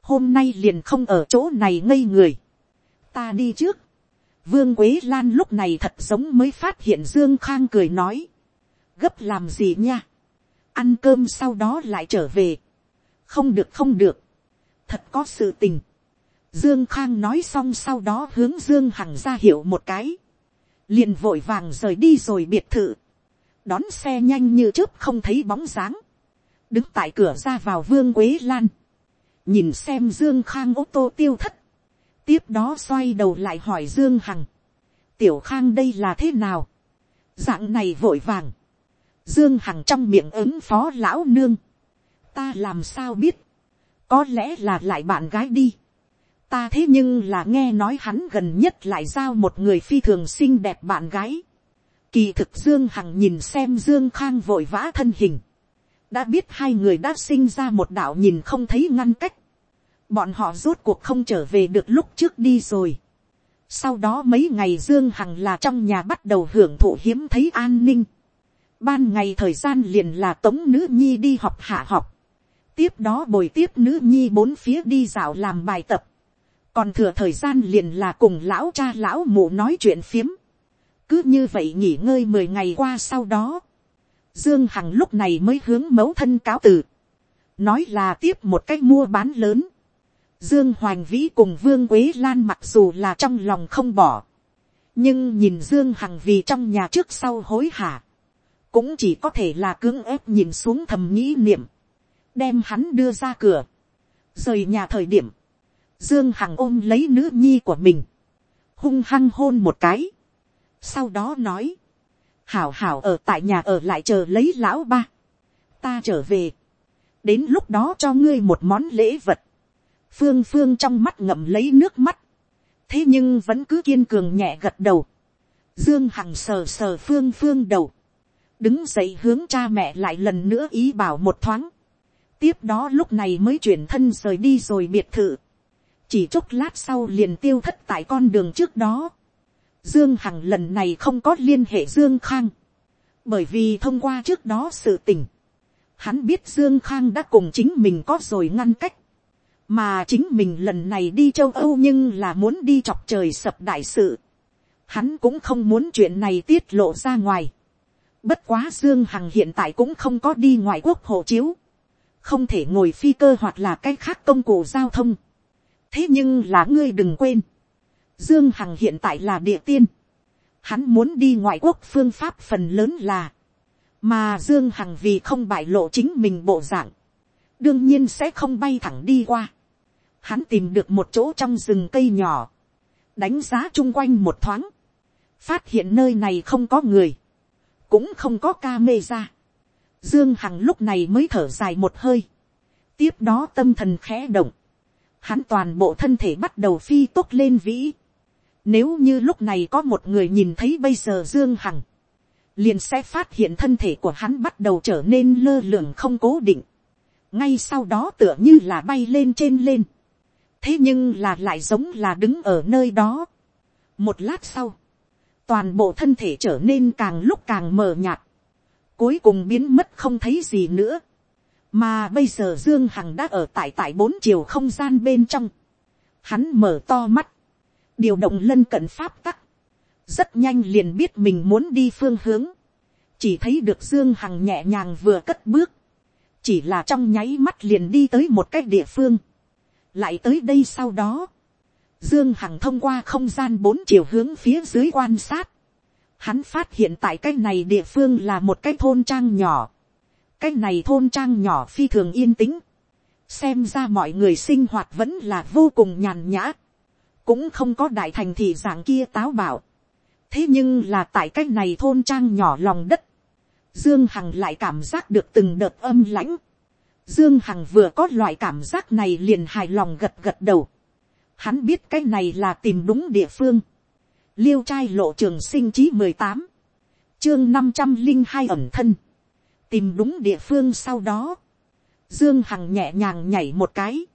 [SPEAKER 1] hôm nay liền không ở chỗ này ngây người, ta đi trước, vương quế lan lúc này thật giống mới phát hiện dương khang cười nói, gấp làm gì nha, ăn cơm sau đó lại trở về, không được không được, thật có sự tình, dương khang nói xong sau đó hướng dương hằng ra hiệu một cái, liền vội vàng rời đi rồi biệt thự, đón xe nhanh như chớp không thấy bóng dáng, đứng tại cửa ra vào vương quế lan, nhìn xem dương khang ô tô tiêu thất, tiếp đó xoay đầu lại hỏi dương hằng, tiểu khang đây là thế nào, dạng này vội vàng, dương hằng trong miệng ứng phó lão nương, ta làm sao biết, có lẽ là lại bạn gái đi, ta thế nhưng là nghe nói hắn gần nhất lại giao một người phi thường xinh đẹp bạn gái, kỳ thực dương hằng nhìn xem dương khang vội vã thân hình, đã biết hai người đã sinh ra một đạo nhìn không thấy ngăn cách, bọn họ rốt cuộc không trở về được lúc trước đi rồi. Sau đó mấy ngày Dương Hằng là trong nhà bắt đầu hưởng thụ hiếm thấy an ninh. Ban ngày thời gian liền là tống nữ nhi đi học hạ học. Tiếp đó bồi tiếp nữ nhi bốn phía đi dạo làm bài tập. Còn thừa thời gian liền là cùng lão cha lão mụ nói chuyện phiếm. Cứ như vậy nghỉ ngơi mười ngày qua sau đó. Dương Hằng lúc này mới hướng mẫu thân cáo từ. Nói là tiếp một cách mua bán lớn Dương Hoành Vĩ cùng Vương Quế Lan mặc dù là trong lòng không bỏ. Nhưng nhìn Dương Hằng vì trong nhà trước sau hối hả. Cũng chỉ có thể là cưỡng ép nhìn xuống thầm nghĩ niệm. Đem hắn đưa ra cửa. Rời nhà thời điểm. Dương Hằng ôm lấy nữ nhi của mình. Hung hăng hôn một cái. Sau đó nói. Hảo hảo ở tại nhà ở lại chờ lấy lão ba. Ta trở về. Đến lúc đó cho ngươi một món lễ vật. Phương phương trong mắt ngậm lấy nước mắt, thế nhưng vẫn cứ kiên cường nhẹ gật đầu, dương hằng sờ sờ phương phương đầu, đứng dậy hướng cha mẹ lại lần nữa ý bảo một thoáng, tiếp đó lúc này mới chuyển thân rời đi rồi biệt thự, chỉ chốc lát sau liền tiêu thất tại con đường trước đó, dương hằng lần này không có liên hệ dương khang, bởi vì thông qua trước đó sự tình, hắn biết dương khang đã cùng chính mình có rồi ngăn cách, mà chính mình lần này đi châu âu nhưng là muốn đi chọc trời sập đại sự. hắn cũng không muốn chuyện này tiết lộ ra ngoài. bất quá dương hằng hiện tại cũng không có đi ngoài quốc hộ chiếu. không thể ngồi phi cơ hoặc là cách khác công cụ giao thông. thế nhưng là ngươi đừng quên dương hằng hiện tại là địa tiên. hắn muốn đi ngoại quốc phương pháp phần lớn là. mà dương hằng vì không bại lộ chính mình bộ dạng đương nhiên sẽ không bay thẳng đi qua. Hắn tìm được một chỗ trong rừng cây nhỏ, đánh giá chung quanh một thoáng, phát hiện nơi này không có người, cũng không có ca mê ra. Dương Hằng lúc này mới thở dài một hơi, tiếp đó tâm thần khẽ động, hắn toàn bộ thân thể bắt đầu phi tốt lên vĩ. Nếu như lúc này có một người nhìn thấy bây giờ Dương Hằng, liền sẽ phát hiện thân thể của hắn bắt đầu trở nên lơ lửng không cố định. Ngay sau đó tựa như là bay lên trên lên, thế nhưng là lại giống là đứng ở nơi đó. một lát sau, toàn bộ thân thể trở nên càng lúc càng mờ nhạt, cuối cùng biến mất không thấy gì nữa, mà bây giờ dương hằng đã ở tại tại bốn chiều không gian bên trong, hắn mở to mắt, điều động lân cận pháp tắc, rất nhanh liền biết mình muốn đi phương hướng, chỉ thấy được dương hằng nhẹ nhàng vừa cất bước, chỉ là trong nháy mắt liền đi tới một cái địa phương, lại tới đây sau đó, dương hằng thông qua không gian bốn chiều hướng phía dưới quan sát, hắn phát hiện tại cái này địa phương là một cái thôn trang nhỏ, cái này thôn trang nhỏ phi thường yên tĩnh, xem ra mọi người sinh hoạt vẫn là vô cùng nhàn nhã, cũng không có đại thành thị dạng kia táo bảo, thế nhưng là tại cái này thôn trang nhỏ lòng đất, Dương Hằng lại cảm giác được từng đợt âm lãnh. Dương Hằng vừa có loại cảm giác này liền hài lòng gật gật đầu. Hắn biết cái này là tìm đúng địa phương. Liêu trai lộ trường sinh chí 18. Chương 502 ẩn thân. Tìm đúng địa phương sau đó. Dương Hằng nhẹ nhàng nhảy một cái.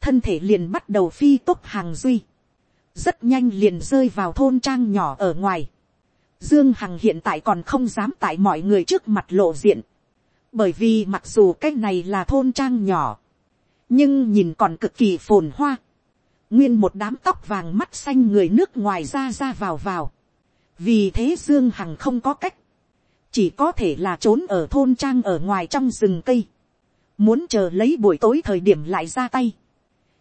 [SPEAKER 1] Thân thể liền bắt đầu phi tốc hàng duy. Rất nhanh liền rơi vào thôn trang nhỏ ở ngoài Dương Hằng hiện tại còn không dám tại mọi người trước mặt lộ diện. Bởi vì mặc dù cái này là thôn trang nhỏ. Nhưng nhìn còn cực kỳ phồn hoa. Nguyên một đám tóc vàng mắt xanh người nước ngoài ra ra vào vào. Vì thế Dương Hằng không có cách. Chỉ có thể là trốn ở thôn trang ở ngoài trong rừng cây. Muốn chờ lấy buổi tối thời điểm lại ra tay.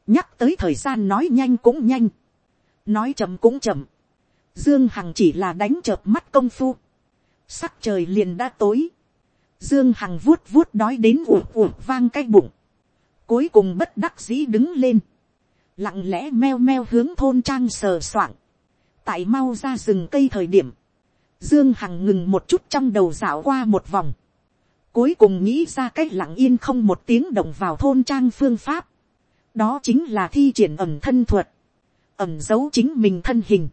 [SPEAKER 1] Nhắc tới thời gian nói nhanh cũng nhanh. Nói chậm cũng chậm Dương Hằng chỉ là đánh chợp mắt công phu. Sắc trời liền đã tối. Dương Hằng vuốt vuốt đói đến ủ ủ vang cái bụng. Cuối cùng bất đắc dĩ đứng lên. Lặng lẽ meo meo hướng thôn trang sờ soạng. Tại mau ra rừng cây thời điểm. Dương Hằng ngừng một chút trong đầu dạo qua một vòng. Cuối cùng nghĩ ra cách lặng yên không một tiếng động vào thôn trang phương pháp. Đó chính là thi triển ẩm thân thuật. Ẩm giấu chính mình thân hình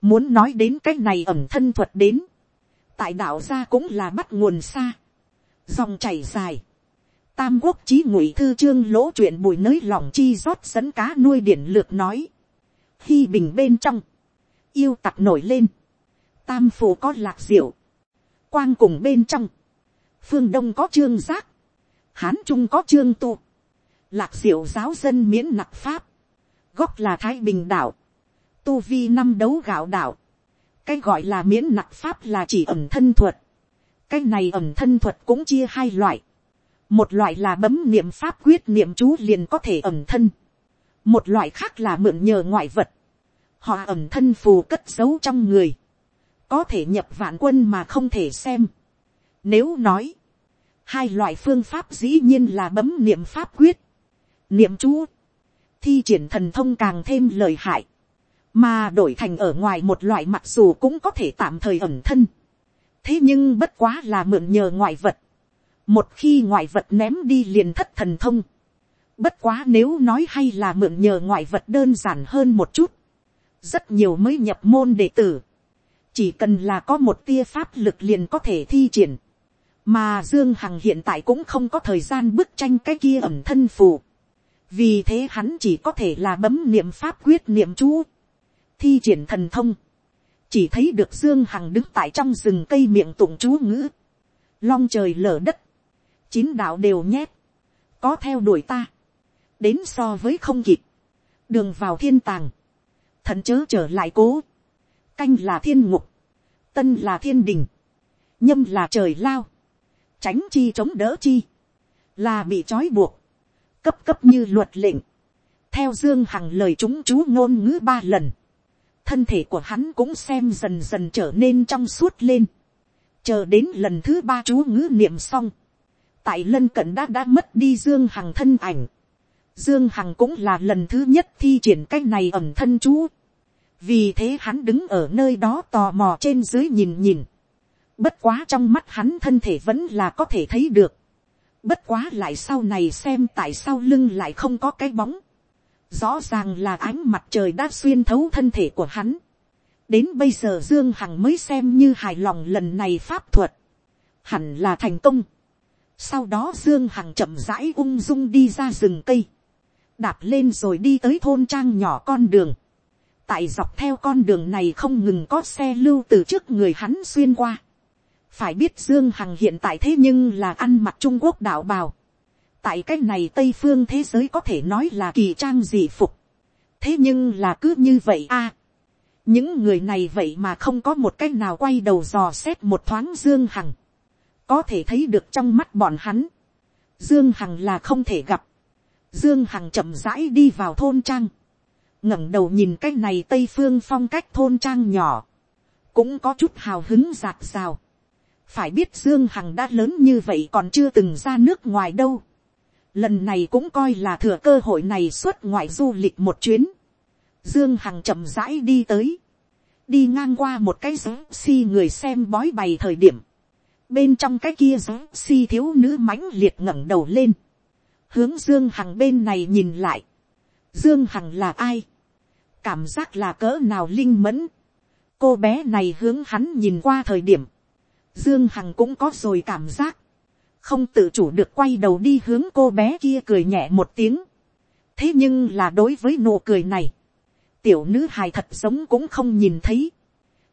[SPEAKER 1] Muốn nói đến cái này ẩm thân thuật đến. Tại đạo gia cũng là bắt nguồn xa. Dòng chảy dài. Tam quốc chí ngụy thư trương lỗ chuyện bùi nới lòng chi rót dẫn cá nuôi điển lược nói. Khi bình bên trong. Yêu tặc nổi lên. Tam phủ có lạc diệu. Quang cùng bên trong. Phương Đông có trương giác. Hán Trung có trương tu. Lạc diệu giáo dân miễn nặc pháp. Gốc là Thái Bình đảo tu vi năm đấu gạo đạo. cái gọi là miễn nặc pháp là chỉ ẩm thân thuật. cái này ẩm thân thuật cũng chia hai loại. một loại là bấm niệm pháp quyết niệm chú liền có thể ẩm thân. một loại khác là mượn nhờ ngoại vật. họ ẩm thân phù cất giấu trong người. có thể nhập vạn quân mà không thể xem. nếu nói, hai loại phương pháp dĩ nhiên là bấm niệm pháp quyết, niệm chú, thi triển thần thông càng thêm lời hại, mà đổi thành ở ngoài một loại mặc dù cũng có thể tạm thời ẩn thân. thế nhưng bất quá là mượn nhờ ngoại vật. một khi ngoại vật ném đi liền thất thần thông. bất quá nếu nói hay là mượn nhờ ngoại vật đơn giản hơn một chút. rất nhiều mới nhập môn đệ tử. chỉ cần là có một tia pháp lực liền có thể thi triển. mà dương hằng hiện tại cũng không có thời gian bức tranh cái kia ẩm thân phù vì thế hắn chỉ có thể là bấm niệm pháp quyết niệm chú. Thi triển thần thông, chỉ thấy được dương hằng đứng tại trong rừng cây miệng tụng chú ngữ, long trời lở đất, chín đạo đều nhét, có theo đuổi ta, đến so với không kịp, đường vào thiên tàng, thần chớ trở lại cố, canh là thiên ngục, tân là thiên đình, nhâm là trời lao, tránh chi chống đỡ chi, là bị trói buộc, cấp cấp như luật lệnh, theo dương hằng lời chúng chú ngôn ngữ ba lần, thân thể của hắn cũng xem dần dần trở nên trong suốt lên. chờ đến lần thứ ba chú ngữ niệm xong, tại lân cận đã đã mất đi dương hằng thân ảnh. dương hằng cũng là lần thứ nhất thi triển cái này ẩm thân chú. vì thế hắn đứng ở nơi đó tò mò trên dưới nhìn nhìn. bất quá trong mắt hắn thân thể vẫn là có thể thấy được bất quá lại sau này xem tại sao lưng lại không có cái bóng Rõ ràng là ánh mặt trời đã xuyên thấu thân thể của hắn. Đến bây giờ Dương Hằng mới xem như hài lòng lần này pháp thuật. Hẳn là thành công. Sau đó Dương Hằng chậm rãi ung dung đi ra rừng cây. Đạp lên rồi đi tới thôn trang nhỏ con đường. Tại dọc theo con đường này không ngừng có xe lưu từ trước người hắn xuyên qua. Phải biết Dương Hằng hiện tại thế nhưng là ăn mặc Trung Quốc đạo bào tại cái này tây phương thế giới có thể nói là kỳ trang dị phục. thế nhưng là cứ như vậy a. những người này vậy mà không có một cách nào quay đầu dò xét một thoáng dương hằng. có thể thấy được trong mắt bọn hắn. dương hằng là không thể gặp. dương hằng chậm rãi đi vào thôn trang. ngẩng đầu nhìn cái này tây phương phong cách thôn trang nhỏ. cũng có chút hào hứng giạt rào phải biết dương hằng đã lớn như vậy còn chưa từng ra nước ngoài đâu. Lần này cũng coi là thừa cơ hội này xuất ngoại du lịch một chuyến. dương hằng chậm rãi đi tới, đi ngang qua một cái giống si người xem bói bày thời điểm, bên trong cái kia giống si thiếu nữ mãnh liệt ngẩng đầu lên, hướng dương hằng bên này nhìn lại, dương hằng là ai, cảm giác là cỡ nào linh mẫn, cô bé này hướng hắn nhìn qua thời điểm, dương hằng cũng có rồi cảm giác, không tự chủ được quay đầu đi hướng cô bé kia cười nhẹ một tiếng. thế nhưng là đối với nụ cười này, tiểu nữ hài thật giống cũng không nhìn thấy.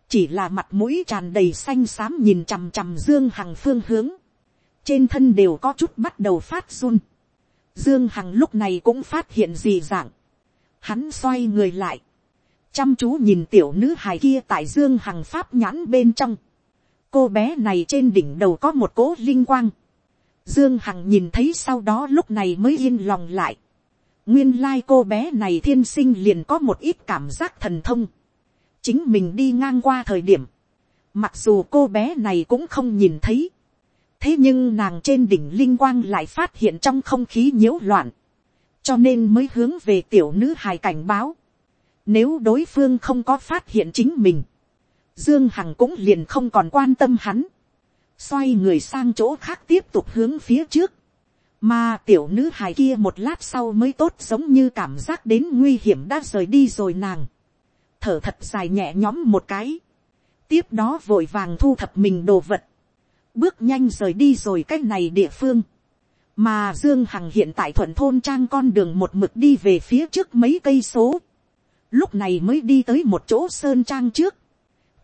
[SPEAKER 1] chỉ là mặt mũi tràn đầy xanh xám nhìn chằm chằm dương hằng phương hướng, trên thân đều có chút bắt đầu phát run. dương hằng lúc này cũng phát hiện gì dạng, hắn xoay người lại, chăm chú nhìn tiểu nữ hài kia tại dương hằng pháp nhãn bên trong, cô bé này trên đỉnh đầu có một cỗ linh quang, dương hằng nhìn thấy sau đó lúc này mới yên lòng lại, nguyên lai cô bé này thiên sinh liền có một ít cảm giác thần thông, chính mình đi ngang qua thời điểm, mặc dù cô bé này cũng không nhìn thấy, thế nhưng nàng trên đỉnh linh quang lại phát hiện trong không khí nhiễu loạn, cho nên mới hướng về tiểu nữ hài cảnh báo. Nếu đối phương không có phát hiện chính mình, dương hằng cũng liền không còn quan tâm hắn, xoay người sang chỗ khác tiếp tục hướng phía trước, mà tiểu nữ hài kia một lát sau mới tốt giống như cảm giác đến nguy hiểm đã rời đi rồi nàng. Thở thật dài nhẹ nhõm một cái, tiếp đó vội vàng thu thập mình đồ vật, bước nhanh rời đi rồi cách này địa phương, mà dương hằng hiện tại thuận thôn trang con đường một mực đi về phía trước mấy cây số, lúc này mới đi tới một chỗ sơn trang trước,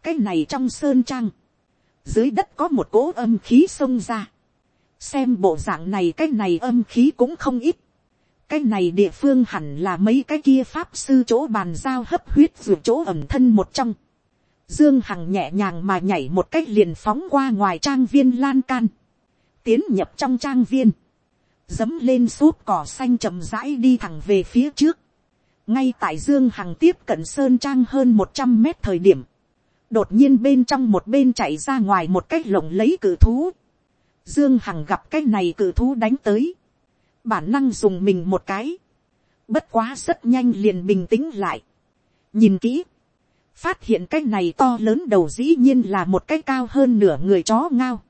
[SPEAKER 1] cái này trong sơn trang, dưới đất có một cỗ âm khí xông ra, xem bộ dạng này cái này âm khí cũng không ít, cái này địa phương hẳn là mấy cái kia pháp sư chỗ bàn giao hấp huyết vượt chỗ ẩm thân một trong. Dương Hằng nhẹ nhàng mà nhảy một cách liền phóng qua ngoài trang viên lan can. Tiến nhập trong trang viên. Dấm lên suốt cỏ xanh chậm rãi đi thẳng về phía trước. Ngay tại Dương Hằng tiếp cận Sơn Trang hơn một trăm mét thời điểm. Đột nhiên bên trong một bên chạy ra ngoài một cách lồng lấy cử thú. Dương Hằng gặp cái này cử thú đánh tới. Bản năng dùng mình một cái, bất quá rất nhanh liền bình tĩnh lại, nhìn kỹ, phát hiện cái này to lớn đầu dĩ nhiên là một cái cao hơn nửa người chó ngao,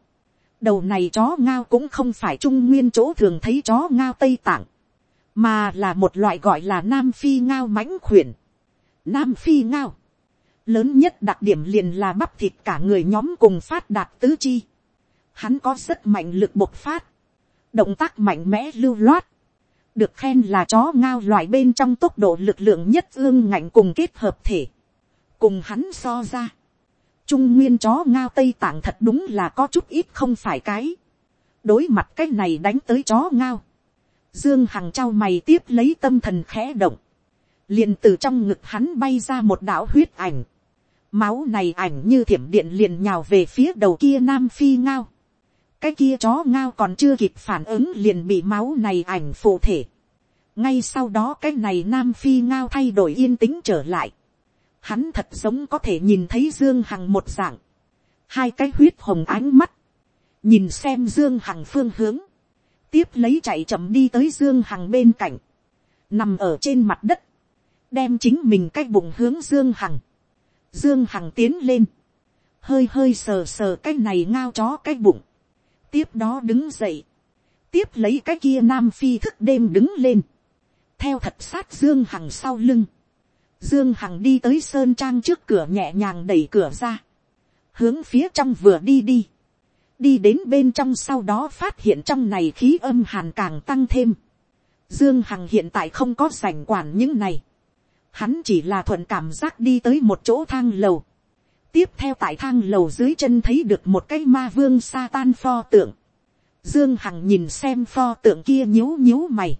[SPEAKER 1] đầu này chó ngao cũng không phải trung nguyên chỗ thường thấy chó ngao tây tạng, mà là một loại gọi là nam phi ngao mãnh khuyển. Nam phi ngao, lớn nhất đặc điểm liền là bắp thịt cả người nhóm cùng phát đạt tứ chi. Hắn có rất mạnh lực bộc phát, động tác mạnh mẽ lưu loát, được khen là chó ngao loại bên trong tốc độ lực lượng nhất ương ngạnh cùng kết hợp thể, cùng hắn so ra, trung nguyên chó ngao tây tạng thật đúng là có chút ít không phải cái, đối mặt cái này đánh tới chó ngao, dương hằng trao mày tiếp lấy tâm thần khẽ động, liền từ trong ngực hắn bay ra một đạo huyết ảnh, máu này ảnh như thiểm điện liền nhào về phía đầu kia nam phi ngao, cái kia chó ngao còn chưa kịp phản ứng liền bị máu này ảnh phụ thể. ngay sau đó cái này nam phi ngao thay đổi yên tĩnh trở lại. hắn thật giống có thể nhìn thấy dương hằng một dạng. hai cái huyết hồng ánh mắt. nhìn xem dương hằng phương hướng. tiếp lấy chạy chậm đi tới dương hằng bên cạnh. nằm ở trên mặt đất. đem chính mình cái bụng hướng dương hằng dương hằng tiến lên. hơi hơi sờ sờ cái này ngao chó cái bụng. Tiếp đó đứng dậy, tiếp lấy cái kia nam phi thức đêm đứng lên, theo thật sát dương hằng sau lưng, dương hằng đi tới sơn trang trước cửa nhẹ nhàng đẩy cửa ra, hướng phía trong vừa đi đi, đi đến bên trong sau đó phát hiện trong này khí âm hàn càng tăng thêm, dương hằng hiện tại không có sành quản những này, hắn chỉ là thuận cảm giác đi tới một chỗ thang lầu, tiếp theo tại thang lầu dưới chân thấy được một cái ma vương sa tan pho tượng. Dương Hằng nhìn xem pho tượng kia nhíu nhíu mày.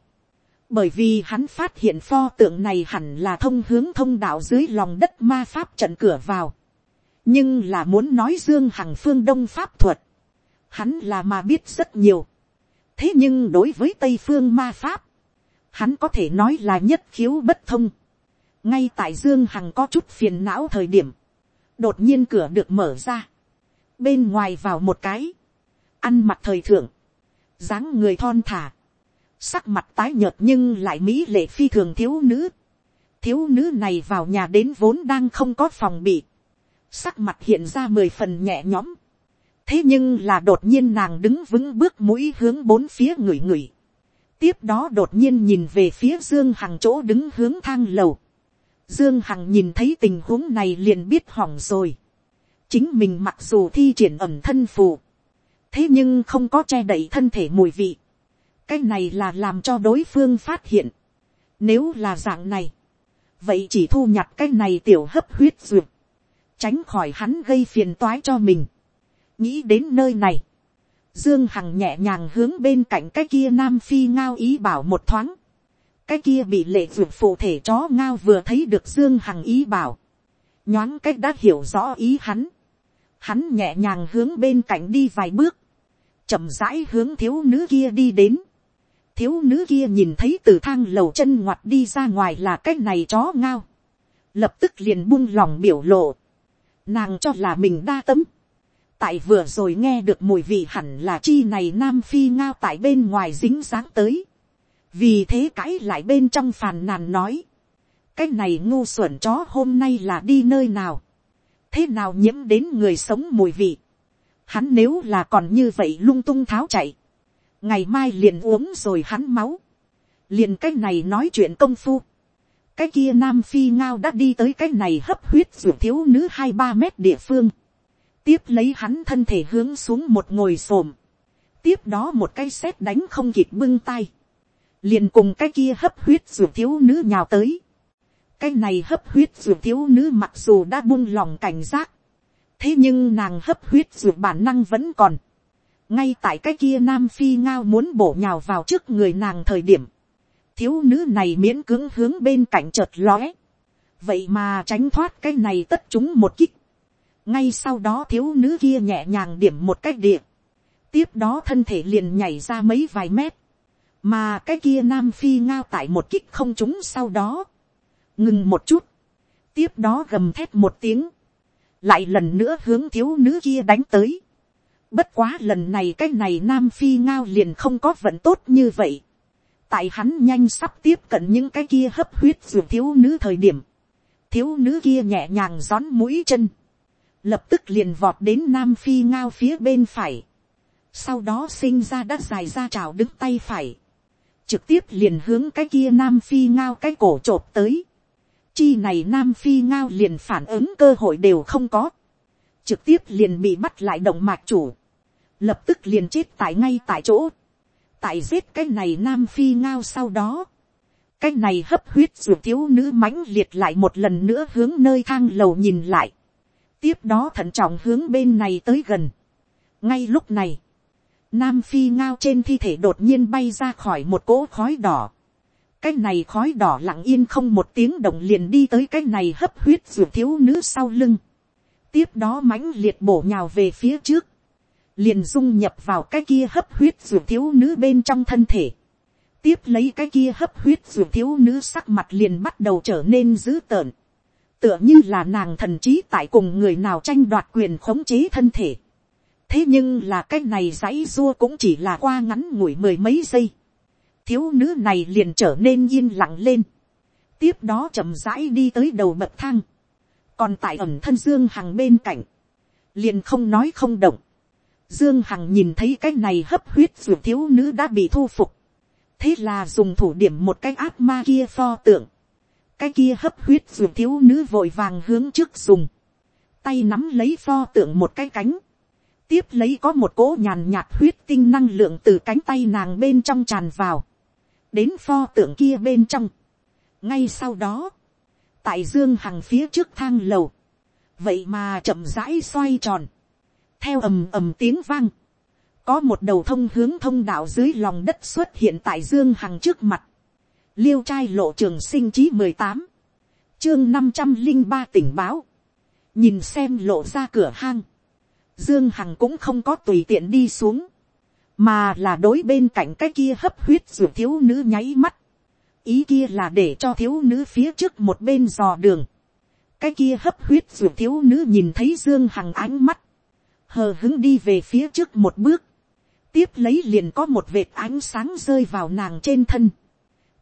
[SPEAKER 1] Bởi vì hắn phát hiện pho tượng này hẳn là thông hướng thông đạo dưới lòng đất ma pháp trận cửa vào. Nhưng là muốn nói Dương Hằng phương đông pháp thuật. Hắn là mà biết rất nhiều. Thế nhưng đối với Tây phương ma pháp. Hắn có thể nói là nhất khiếu bất thông. Ngay tại Dương Hằng có chút phiền não thời điểm. Đột nhiên cửa được mở ra, bên ngoài vào một cái, ăn mặc thời thượng, dáng người thon thả, sắc mặt tái nhợt nhưng lại mỹ lệ phi thường thiếu nữ, thiếu nữ này vào nhà đến vốn đang không có phòng bị, sắc mặt hiện ra mười phần nhẹ nhõm, thế nhưng là đột nhiên nàng đứng vững bước mũi hướng bốn phía người người, tiếp đó đột nhiên nhìn về phía dương hằng chỗ đứng hướng thang lầu, Dương Hằng nhìn thấy tình huống này liền biết hỏng rồi. Chính mình mặc dù thi triển ẩm thân phù. Thế nhưng không có che đậy thân thể mùi vị. Cái này là làm cho đối phương phát hiện. Nếu là dạng này. Vậy chỉ thu nhặt cái này tiểu hấp huyết duyệt. tránh khỏi hắn gây phiền toái cho mình. nghĩ đến nơi này, dương hằng nhẹ nhàng hướng bên cạnh cái kia nam phi ngao ý bảo một thoáng, cái kia bị lệ duyệt phụ thể chó ngao vừa thấy được dương hằng ý bảo, nhoáng cách đã hiểu rõ ý hắn, hắn nhẹ nhàng hướng bên cạnh đi vài bước, chậm rãi hướng thiếu nữ kia đi đến, thiếu nữ kia nhìn thấy từ thang lầu chân ngoặt đi ra ngoài là cái này chó ngao, lập tức liền buông lòng biểu lộ, nàng cho là mình đa tấm, tại vừa rồi nghe được mùi vị hẳn là chi này nam phi ngao tại bên ngoài dính dáng tới, vì thế cãi lại bên trong phàn nàn nói, cái này ngu xuẩn chó hôm nay là đi nơi nào, thế nào nhiễm đến người sống mùi vị, hắn nếu là còn như vậy lung tung tháo chạy, ngày mai liền uống rồi hắn máu, liền cái này nói chuyện công phu, cái kia nam phi ngao đã đi tới cái này hấp huyết ruột thiếu nữ hai ba mét địa phương, tiếp lấy hắn thân thể hướng xuống một ngồi xồm, tiếp đó một cái sét đánh không kịp bưng tay, liền cùng cái kia hấp huyết ruột thiếu nữ nhào tới, cái này hấp huyết ruột thiếu nữ mặc dù đã buông lòng cảnh giác, thế nhưng nàng hấp huyết ruột bản năng vẫn còn, ngay tại cái kia nam phi ngao muốn bổ nhào vào trước người nàng thời điểm, thiếu nữ này miễn cưỡng hướng bên cạnh chợt lóe, vậy mà tránh thoát cái này tất chúng một kích, ngay sau đó thiếu nữ kia nhẹ nhàng điểm một cách địa, tiếp đó thân thể liền nhảy ra mấy vài mét, mà cái kia nam phi ngao tại một kích không trúng sau đó, ngừng một chút, tiếp đó gầm thét một tiếng, lại lần nữa hướng thiếu nữ kia đánh tới, Bất quá lần này cái này Nam Phi Ngao liền không có vận tốt như vậy. Tại hắn nhanh sắp tiếp cận những cái kia hấp huyết ruột thiếu nữ thời điểm. Thiếu nữ kia nhẹ nhàng gión mũi chân. Lập tức liền vọt đến Nam Phi Ngao phía bên phải. Sau đó sinh ra đã dài ra trào đứng tay phải. Trực tiếp liền hướng cái kia Nam Phi Ngao cái cổ trộp tới. Chi này Nam Phi Ngao liền phản ứng cơ hội đều không có. Trực tiếp liền bị bắt lại động mạch chủ. Lập tức liền chết tại ngay tại chỗ, tại giết cái này nam phi ngao sau đó, cái này hấp huyết ruột thiếu nữ mãnh liệt lại một lần nữa hướng nơi thang lầu nhìn lại, tiếp đó thận trọng hướng bên này tới gần. ngay lúc này, nam phi ngao trên thi thể đột nhiên bay ra khỏi một cỗ khói đỏ, cái này khói đỏ lặng yên không một tiếng động liền đi tới cái này hấp huyết ruột thiếu nữ sau lưng, tiếp đó mãnh liệt bổ nhào về phía trước, liền dung nhập vào cái kia hấp huyết ruột thiếu nữ bên trong thân thể. tiếp lấy cái kia hấp huyết ruột thiếu nữ sắc mặt liền bắt đầu trở nên dữ tợn. tựa như là nàng thần trí tại cùng người nào tranh đoạt quyền khống chế thân thể thế nhưng là cái này dãy dua cũng chỉ là qua ngắn ngủi mười mấy giây. thiếu nữ này liền trở nên yên lặng lên. tiếp đó chậm rãi đi tới đầu bậc thang. còn tại ẩm thân dương hằng bên cạnh, liền không nói không động Dương Hằng nhìn thấy cái này hấp huyết dù thiếu nữ đã bị thu phục. Thế là dùng thủ điểm một cái ác ma kia pho tượng. Cái kia hấp huyết dù thiếu nữ vội vàng hướng trước dùng. Tay nắm lấy pho tượng một cái cánh. Tiếp lấy có một cỗ nhàn nhạt huyết tinh năng lượng từ cánh tay nàng bên trong tràn vào. Đến pho tượng kia bên trong. Ngay sau đó. Tại Dương Hằng phía trước thang lầu. Vậy mà chậm rãi xoay tròn theo ầm ầm tiếng vang, có một đầu thông hướng thông đạo dưới lòng đất xuất hiện tại dương hằng trước mặt, liêu trai lộ trường sinh chí mười tám, chương năm trăm linh ba tỉnh báo, nhìn xem lộ ra cửa hang, dương hằng cũng không có tùy tiện đi xuống, mà là đối bên cạnh cái kia hấp huyết ruột thiếu nữ nháy mắt, ý kia là để cho thiếu nữ phía trước một bên dò đường, cái kia hấp huyết ruột thiếu nữ nhìn thấy dương hằng ánh mắt, hờ hứng đi về phía trước một bước, tiếp lấy liền có một vệt ánh sáng rơi vào nàng trên thân.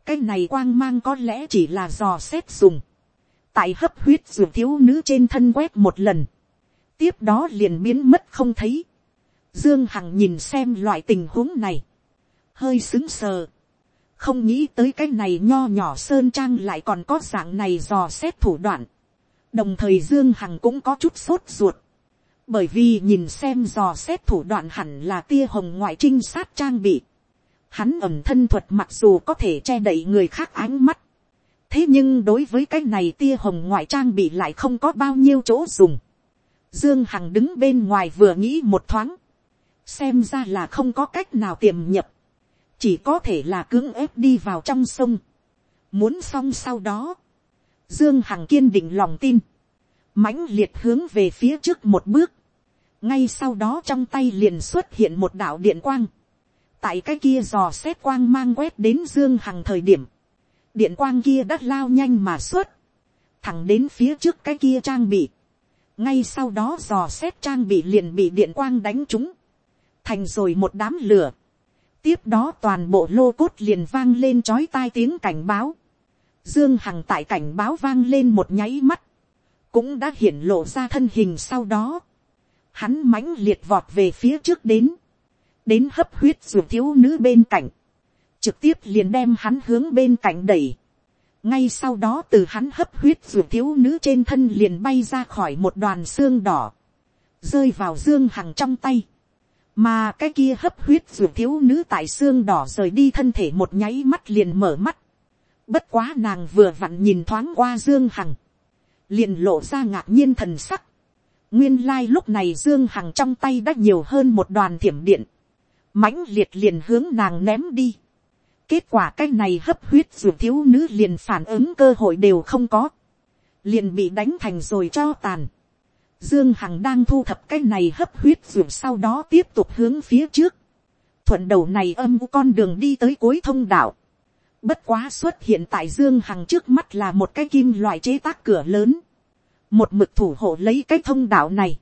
[SPEAKER 1] cái này quang mang có lẽ chỉ là dò xét dùng, tại hấp huyết ruột thiếu nữ trên thân quét một lần, tiếp đó liền biến mất không thấy. Dương Hằng nhìn xem loại tình huống này, hơi xứng sờ, không nghĩ tới cái này nho nhỏ sơn trang lại còn có dạng này dò xét thủ đoạn. đồng thời Dương Hằng cũng có chút sốt ruột, bởi vì nhìn xem dò xét thủ đoạn hẳn là tia hồng ngoại trinh sát trang bị. Hắn ẩm thân thuật mặc dù có thể che đậy người khác ánh mắt. Thế nhưng đối với cái này tia hồng ngoại trang bị lại không có bao nhiêu chỗ dùng. Dương Hằng đứng bên ngoài vừa nghĩ một thoáng. Xem ra là không có cách nào tiềm nhập. Chỉ có thể là cưỡng ép đi vào trong sông. Muốn xong sau đó. Dương Hằng kiên định lòng tin. mãnh liệt hướng về phía trước một bước. Ngay sau đó trong tay liền xuất hiện một đạo điện quang. Tại cái kia dò xét quang mang quét đến Dương Hằng thời điểm. Điện quang kia đã lao nhanh mà xuất. Thẳng đến phía trước cái kia trang bị ngay sau đó dò xét trang bị liền bị điện quang đánh trúng, thành rồi một đám lửa. tiếp đó toàn bộ lô cốt liền vang lên chói tai tiếng cảnh báo. dương hằng tại cảnh báo vang lên một nháy mắt, cũng đã hiển lộ ra thân hình sau đó. hắn mãnh liệt vọt về phía trước đến, đến hấp huyết ruột thiếu nữ bên cạnh, trực tiếp liền đem hắn hướng bên cạnh đẩy ngay sau đó từ hắn hấp huyết ruột thiếu nữ trên thân liền bay ra khỏi một đoàn xương đỏ, rơi vào dương hằng trong tay, mà cái kia hấp huyết ruột thiếu nữ tại xương đỏ rời đi thân thể một nháy mắt liền mở mắt, bất quá nàng vừa vặn nhìn thoáng qua dương hằng, liền lộ ra ngạc nhiên thần sắc, nguyên lai lúc này dương hằng trong tay đã nhiều hơn một đoàn thiểm điện, mãnh liệt liền hướng nàng ném đi, Kết quả cái này hấp huyết dù thiếu nữ liền phản ứng cơ hội đều không có. Liền bị đánh thành rồi cho tàn. Dương Hằng đang thu thập cái này hấp huyết dù sau đó tiếp tục hướng phía trước. Thuận đầu này âm con đường đi tới cuối thông đạo. Bất quá xuất hiện tại Dương Hằng trước mắt là một cái kim loại chế tác cửa lớn. Một mực thủ hộ lấy cái thông đạo này.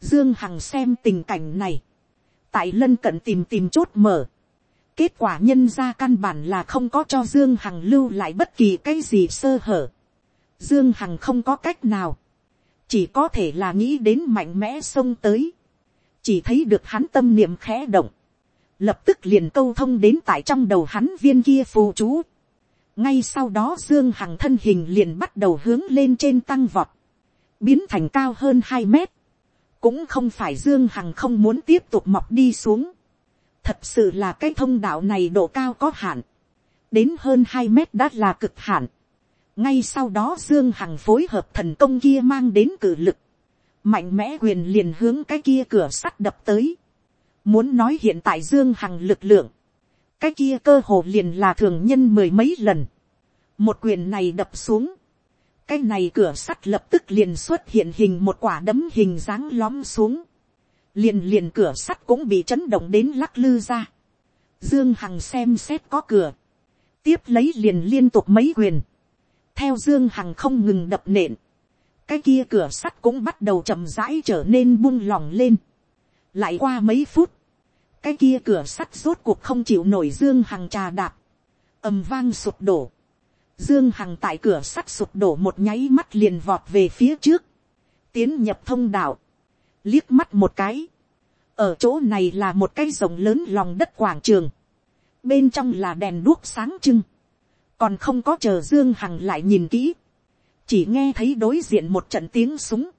[SPEAKER 1] Dương Hằng xem tình cảnh này. Tại lân cận tìm tìm chốt mở Kết quả nhân ra căn bản là không có cho Dương Hằng lưu lại bất kỳ cái gì sơ hở. Dương Hằng không có cách nào. Chỉ có thể là nghĩ đến mạnh mẽ xông tới. Chỉ thấy được hắn tâm niệm khẽ động. Lập tức liền câu thông đến tại trong đầu hắn viên kia phù chú. Ngay sau đó Dương Hằng thân hình liền bắt đầu hướng lên trên tăng vọt. Biến thành cao hơn hai mét. Cũng không phải Dương Hằng không muốn tiếp tục mọc đi xuống Thật sự là cái thông đạo này độ cao có hạn. Đến hơn hai mét đã là cực hạn. Ngay sau đó Dương Hằng phối hợp thần công kia mang đến cử lực. Mạnh mẽ quyền liền hướng cái kia cửa sắt đập tới. Muốn nói hiện tại Dương Hằng lực lượng. Cái kia cơ hồ liền là thường nhân mười mấy lần. Một quyền này đập xuống. Cái này cửa sắt lập tức liền xuất hiện hình một quả đấm hình dáng lõm xuống liền liền cửa sắt cũng bị chấn động đến lắc lư ra. Dương Hằng xem xét có cửa. Tiếp lấy liền liên tục mấy quyền. Theo Dương Hằng không ngừng đập nện. Cái kia cửa sắt cũng bắt đầu chậm rãi trở nên buông lỏng lên. Lại qua mấy phút. Cái kia cửa sắt rốt cuộc không chịu nổi Dương Hằng trà đạp. ầm vang sụp đổ. Dương Hằng tại cửa sắt sụp đổ một nháy mắt liền vọt về phía trước. Tiến nhập thông đạo liếc mắt một cái, ở chỗ này là một cái rồng lớn lòng đất quảng trường, bên trong là đèn đuốc sáng trưng, còn không có chờ dương hằng lại nhìn kỹ, chỉ nghe thấy đối diện một trận tiếng súng,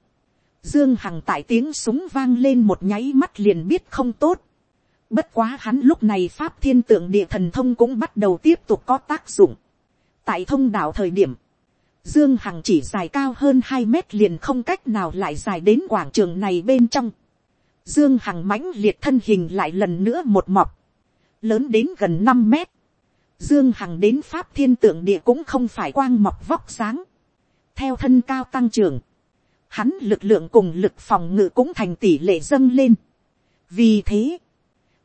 [SPEAKER 1] dương hằng tại tiếng súng vang lên một nháy mắt liền biết không tốt, bất quá hắn lúc này pháp thiên tượng địa thần thông cũng bắt đầu tiếp tục có tác dụng, tại thông đạo thời điểm, Dương Hằng chỉ dài cao hơn hai mét liền không cách nào lại dài đến quảng trường này bên trong. Dương Hằng mãnh liệt thân hình lại lần nữa một mọc. Lớn đến gần năm mét. Dương Hằng đến Pháp thiên tượng địa cũng không phải quang mọc vóc sáng. Theo thân cao tăng trưởng. Hắn lực lượng cùng lực phòng ngự cũng thành tỷ lệ dâng lên. Vì thế.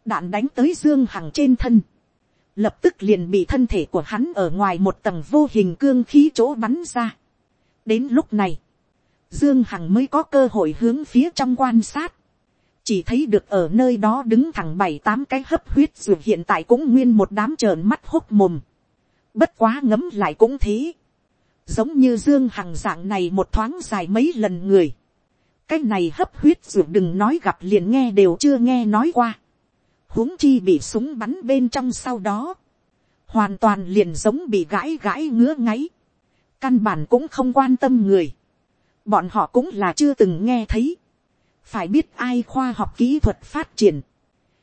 [SPEAKER 1] Đạn đánh tới Dương Hằng trên thân lập tức liền bị thân thể của hắn ở ngoài một tầng vô hình cương khí chỗ bắn ra. đến lúc này, dương hằng mới có cơ hội hướng phía trong quan sát, chỉ thấy được ở nơi đó đứng thẳng bảy tám cái hấp huyết dù hiện tại cũng nguyên một đám trợn mắt hốc mồm. bất quá ngấm lại cũng thế. giống như dương hằng dạng này một thoáng dài mấy lần người. cái này hấp huyết dù đừng nói gặp liền nghe đều chưa nghe nói qua huống chi bị súng bắn bên trong sau đó, hoàn toàn liền giống bị gãi gãi ngứa ngáy, căn bản cũng không quan tâm người, bọn họ cũng là chưa từng nghe thấy, phải biết ai khoa học kỹ thuật phát triển,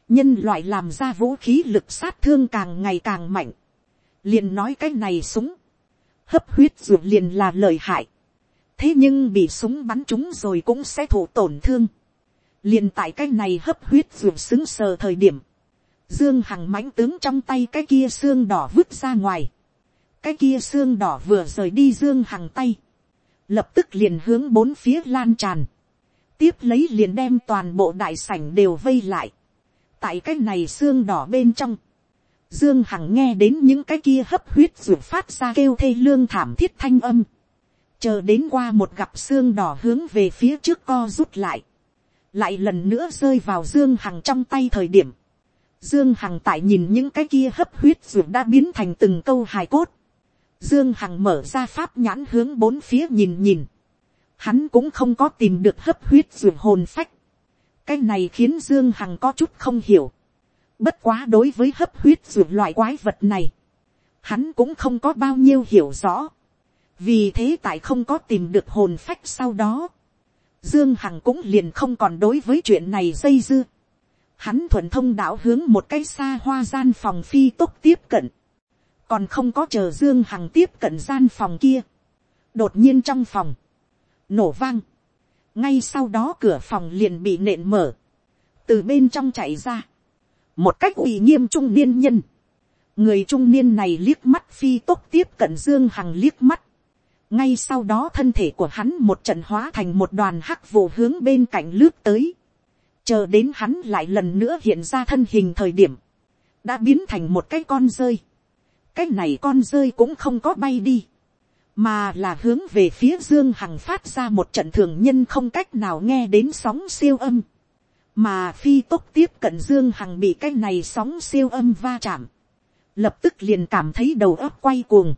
[SPEAKER 1] nhân loại làm ra vũ khí lực sát thương càng ngày càng mạnh, liền nói cái này súng, hấp huyết ruột liền là lời hại, thế nhưng bị súng bắn chúng rồi cũng sẽ thụ tổn thương liền tại cái này hấp huyết ruột xứng sờ thời điểm, dương hằng mãnh tướng trong tay cái kia xương đỏ vứt ra ngoài, cái kia xương đỏ vừa rời đi dương hằng tay, lập tức liền hướng bốn phía lan tràn, tiếp lấy liền đem toàn bộ đại sảnh đều vây lại, tại cái này xương đỏ bên trong, Dương Hằng nghe đến những cái kia hấp huyết ruột phát ra kêu thê lương thảm thiết thanh âm. Chờ đến qua một gặp xương đỏ hướng về phía trước co rút lại. Lại lần nữa rơi vào Dương Hằng trong tay thời điểm. Dương Hằng tại nhìn những cái kia hấp huyết ruột đã biến thành từng câu hài cốt. Dương Hằng mở ra pháp nhãn hướng bốn phía nhìn nhìn. Hắn cũng không có tìm được hấp huyết ruột hồn phách. Cái này khiến Dương Hằng có chút không hiểu Bất quá đối với hấp huyết ruột loại quái vật này. Hắn cũng không có bao nhiêu hiểu rõ. Vì thế tại không có tìm được hồn phách sau đó. Dương Hằng cũng liền không còn đối với chuyện này dây dưa. Hắn thuận thông đạo hướng một cái xa hoa gian phòng phi tốc tiếp cận. Còn không có chờ Dương Hằng tiếp cận gian phòng kia. Đột nhiên trong phòng. Nổ vang. Ngay sau đó cửa phòng liền bị nện mở. Từ bên trong chạy ra một cách ủy nghiêm trung niên nhân. người trung niên này liếc mắt phi tốc tiếp cận dương hằng liếc mắt ngay sau đó thân thể của hắn một trận hóa thành một đoàn hắc vụ hướng bên cạnh lướt tới. chờ đến hắn lại lần nữa hiện ra thân hình thời điểm, đã biến thành một cái con rơi. cái này con rơi cũng không có bay đi, mà là hướng về phía dương hằng phát ra một trận thường nhân không cách nào nghe đến sóng siêu âm. Mà phi tốc tiếp cận dương hằng bị cái này sóng siêu âm va chạm, lập tức liền cảm thấy đầu óc quay cuồng,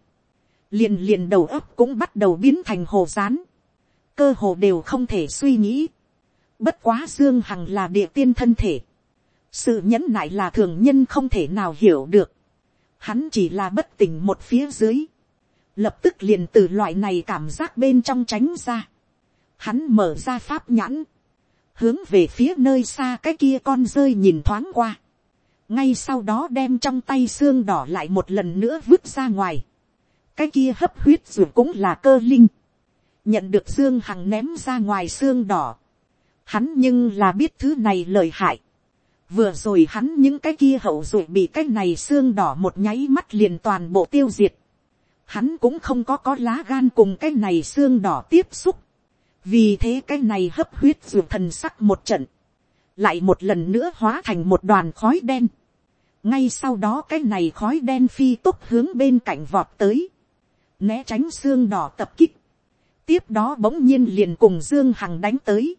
[SPEAKER 1] liền liền đầu óc cũng bắt đầu biến thành hồ rán, cơ hồ đều không thể suy nghĩ, bất quá dương hằng là địa tiên thân thể, sự nhẫn nại là thường nhân không thể nào hiểu được, hắn chỉ là bất tỉnh một phía dưới, lập tức liền từ loại này cảm giác bên trong tránh ra, hắn mở ra pháp nhãn, hướng về phía nơi xa cái kia con rơi nhìn thoáng qua, ngay sau đó đem trong tay xương đỏ lại một lần nữa vứt ra ngoài, cái kia hấp huyết ruột cũng là cơ linh, nhận được dương hằng ném ra ngoài xương đỏ, hắn nhưng là biết thứ này lời hại, vừa rồi hắn những cái kia hậu ruột bị cái này xương đỏ một nháy mắt liền toàn bộ tiêu diệt, hắn cũng không có có lá gan cùng cái này xương đỏ tiếp xúc, vì thế cái này hấp huyết ruột thần sắc một trận, lại một lần nữa hóa thành một đoàn khói đen. ngay sau đó cái này khói đen phi tốc hướng bên cạnh vọt tới, né tránh xương đỏ tập kích, tiếp đó bỗng nhiên liền cùng dương hằng đánh tới.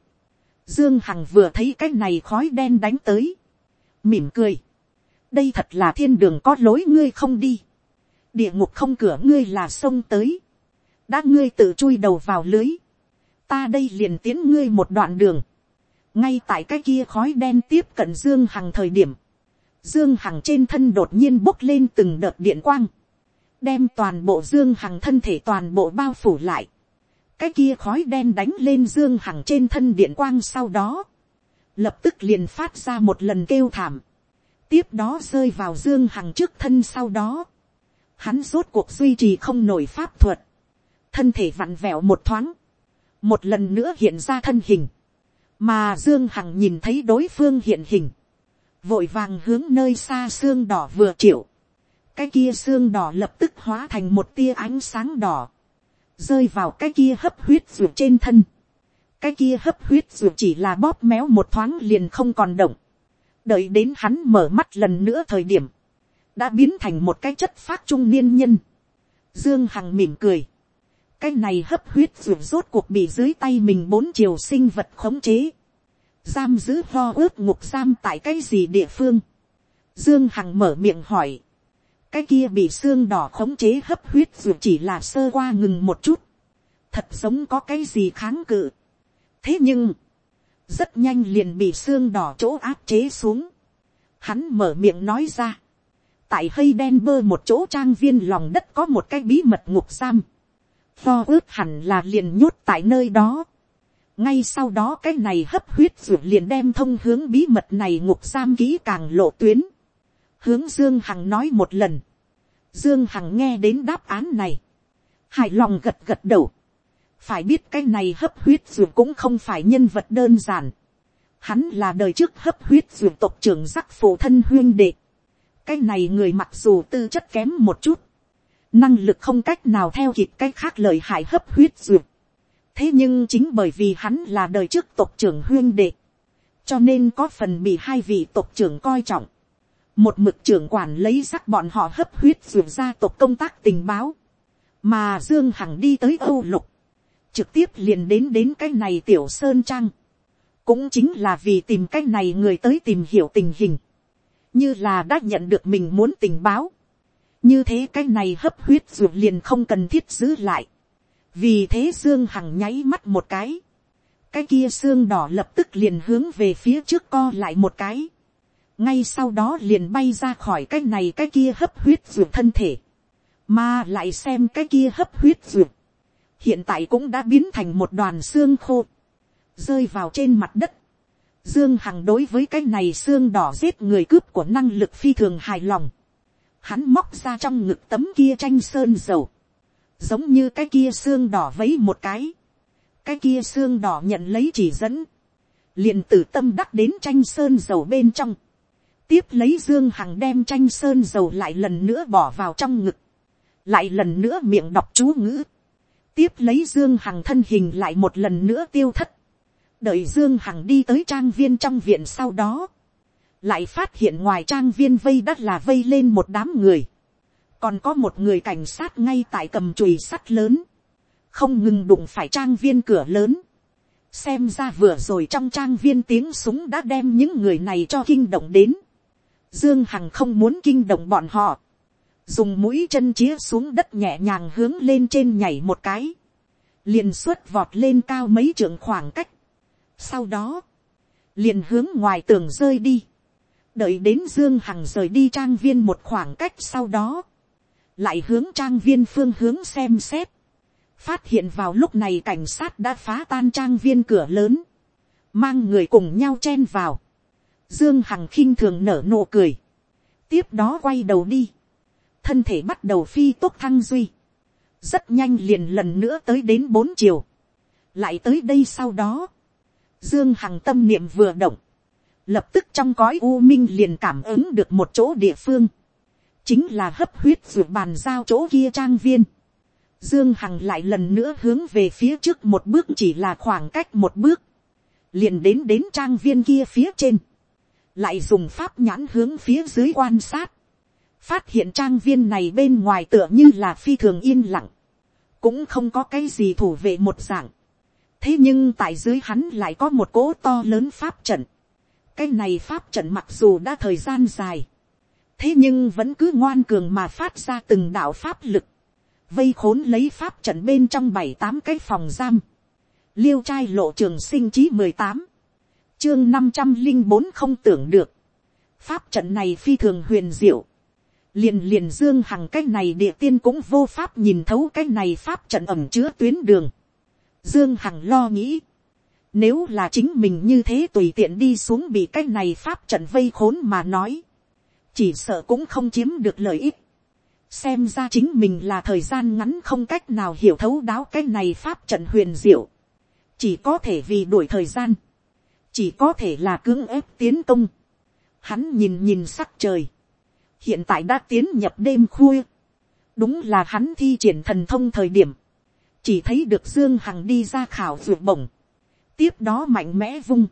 [SPEAKER 1] dương hằng vừa thấy cái này khói đen đánh tới, mỉm cười, đây thật là thiên đường có lối ngươi không đi, địa ngục không cửa ngươi là sông tới, đã ngươi tự chui đầu vào lưới, ta đây liền tiến ngươi một đoạn đường, ngay tại cái kia khói đen tiếp cận dương hằng thời điểm, dương hằng trên thân đột nhiên bốc lên từng đợt điện quang, đem toàn bộ dương hằng thân thể toàn bộ bao phủ lại, cái kia khói đen đánh lên dương hằng trên thân điện quang sau đó, lập tức liền phát ra một lần kêu thảm, tiếp đó rơi vào dương hằng trước thân sau đó, hắn rốt cuộc duy trì không nổi pháp thuật, thân thể vặn vẹo một thoáng, một lần nữa hiện ra thân hình, mà dương hằng nhìn thấy đối phương hiện hình, vội vàng hướng nơi xa xương đỏ vừa triệu, cái kia xương đỏ lập tức hóa thành một tia ánh sáng đỏ, rơi vào cái kia hấp huyết ruột trên thân, cái kia hấp huyết ruột chỉ là bóp méo một thoáng liền không còn động, đợi đến hắn mở mắt lần nữa thời điểm, đã biến thành một cái chất phát trung niên nhân, dương hằng mỉm cười, cái này hấp huyết ruột rốt cuộc bị dưới tay mình bốn chiều sinh vật khống chế, giam giữ ho ướt ngục giam tại cái gì địa phương, dương hằng mở miệng hỏi, cái kia bị xương đỏ khống chế hấp huyết dù chỉ là sơ qua ngừng một chút, thật giống có cái gì kháng cự, thế nhưng, rất nhanh liền bị xương đỏ chỗ áp chế xuống, hắn mở miệng nói ra, tại hơi đen bơ một chỗ trang viên lòng đất có một cái bí mật ngục giam, Tho ước hẳn là liền nhốt tại nơi đó. Ngay sau đó cái này hấp huyết ruột liền đem thông hướng bí mật này ngục giam kỹ càng lộ tuyến. Hướng Dương Hằng nói một lần. Dương Hằng nghe đến đáp án này. Hài lòng gật gật đầu. phải biết cái này hấp huyết dù cũng không phải nhân vật đơn giản. Hắn là đời trước hấp huyết dù tộc trưởng giác phụ thân huyên đệ. cái này người mặc dù tư chất kém một chút, năng lực không cách nào theo kịp cái khác lời hại hấp huyết dù. thế nhưng chính bởi vì hắn là đời trước tộc trưởng huyên đệ, cho nên có phần bị hai vị tộc trưởng coi trọng một mực trưởng quản lấy sắc bọn họ hấp huyết ruột gia tộc công tác tình báo, mà dương hằng đi tới âu lục, trực tiếp liền đến đến cái này tiểu sơn trang, cũng chính là vì tìm cái này người tới tìm hiểu tình hình, như là đã nhận được mình muốn tình báo, như thế cái này hấp huyết ruột liền không cần thiết giữ lại, vì thế dương hằng nháy mắt một cái, cái kia xương đỏ lập tức liền hướng về phía trước co lại một cái, ngay sau đó liền bay ra khỏi cái này cái kia hấp huyết ruột thân thể, mà lại xem cái kia hấp huyết ruột, hiện tại cũng đã biến thành một đoàn xương khô, rơi vào trên mặt đất. Dương Hằng đối với cái này xương đỏ giết người cướp của năng lực phi thường hài lòng. Hắn móc ra trong ngực tấm kia tranh sơn dầu. Giống như cái kia xương đỏ vấy một cái. Cái kia xương đỏ nhận lấy chỉ dẫn. liền từ tâm đắc đến tranh sơn dầu bên trong. Tiếp lấy Dương Hằng đem tranh sơn dầu lại lần nữa bỏ vào trong ngực. Lại lần nữa miệng đọc chú ngữ. Tiếp lấy dương hằng thân hình lại một lần nữa tiêu thất, đợi dương hằng đi tới trang viên trong viện sau đó, lại phát hiện ngoài trang viên vây đất là vây lên một đám người, còn có một người cảnh sát ngay tại cầm chùi sắt lớn, không ngừng đụng phải trang viên cửa lớn, xem ra vừa rồi trong trang viên tiếng súng đã đem những người này cho kinh động đến, dương hằng không muốn kinh động bọn họ, dùng mũi chân chía xuống đất nhẹ nhàng hướng lên trên nhảy một cái, liền xuất vọt lên cao mấy trượng khoảng cách, sau đó, liền hướng ngoài tường rơi đi, đợi đến dương hằng rời đi trang viên một khoảng cách sau đó, lại hướng trang viên phương hướng xem xét, phát hiện vào lúc này cảnh sát đã phá tan trang viên cửa lớn, mang người cùng nhau chen vào, dương hằng khinh thường nở nụ cười, tiếp đó quay đầu đi, thân thể bắt đầu phi tốc thăng duy, rất nhanh liền lần nữa tới đến bốn chiều, lại tới đây sau đó, dương hằng tâm niệm vừa động, lập tức trong cõi u minh liền cảm ứng được một chỗ địa phương, chính là hấp huyết ruột bàn giao chỗ kia trang viên. Dương Hằng lại lần nữa hướng về phía trước một bước chỉ là khoảng cách một bước, liền đến đến trang viên kia phía trên, lại dùng pháp nhãn hướng phía dưới quan sát, phát hiện trang viên này bên ngoài tựa như là phi thường yên lặng, cũng không có cái gì thủ vệ một dạng. thế nhưng tại dưới hắn lại có một cỗ to lớn pháp trận. cái này pháp trận mặc dù đã thời gian dài, thế nhưng vẫn cứ ngoan cường mà phát ra từng đạo pháp lực, vây khốn lấy pháp trận bên trong bảy tám cái phòng giam, liêu trai lộ trường sinh chí mười tám, chương năm trăm linh bốn không tưởng được, pháp trận này phi thường huyền diệu, liền liền dương hằng cái này địa tiên cũng vô pháp nhìn thấu cái này pháp trận ẩm chứa tuyến đường. dương hằng lo nghĩ, nếu là chính mình như thế tùy tiện đi xuống bị cái này pháp trận vây khốn mà nói, chỉ sợ cũng không chiếm được lợi ích. xem ra chính mình là thời gian ngắn không cách nào hiểu thấu đáo cái này pháp trận huyền diệu, chỉ có thể vì đuổi thời gian, chỉ có thể là cưỡng ép tiến công. Hắn nhìn nhìn sắc trời, hiện tại đã tiến nhập đêm khuya, đúng là hắn thi triển thần thông thời điểm, chỉ thấy được dương hằng đi ra khảo ruột bổng, tiếp đó mạnh mẽ vung,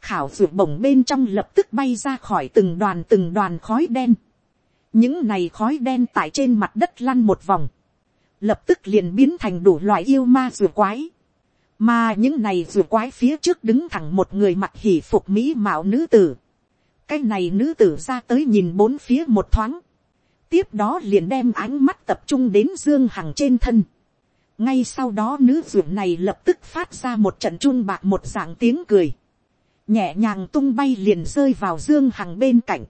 [SPEAKER 1] khảo ruột bổng bên trong lập tức bay ra khỏi từng đoàn từng đoàn khói đen, những này khói đen tại trên mặt đất lăn một vòng, lập tức liền biến thành đủ loại yêu ma ruột quái, mà những này dù quái phía trước đứng thẳng một người mặt hỉ phục mỹ mạo nữ tử, cái này nữ tử ra tới nhìn bốn phía một thoáng, tiếp đó liền đem ánh mắt tập trung đến dương hằng trên thân. ngay sau đó nữ ruộng này lập tức phát ra một trận chun bạc một dạng tiếng cười, nhẹ nhàng tung bay liền rơi vào dương hằng bên cạnh,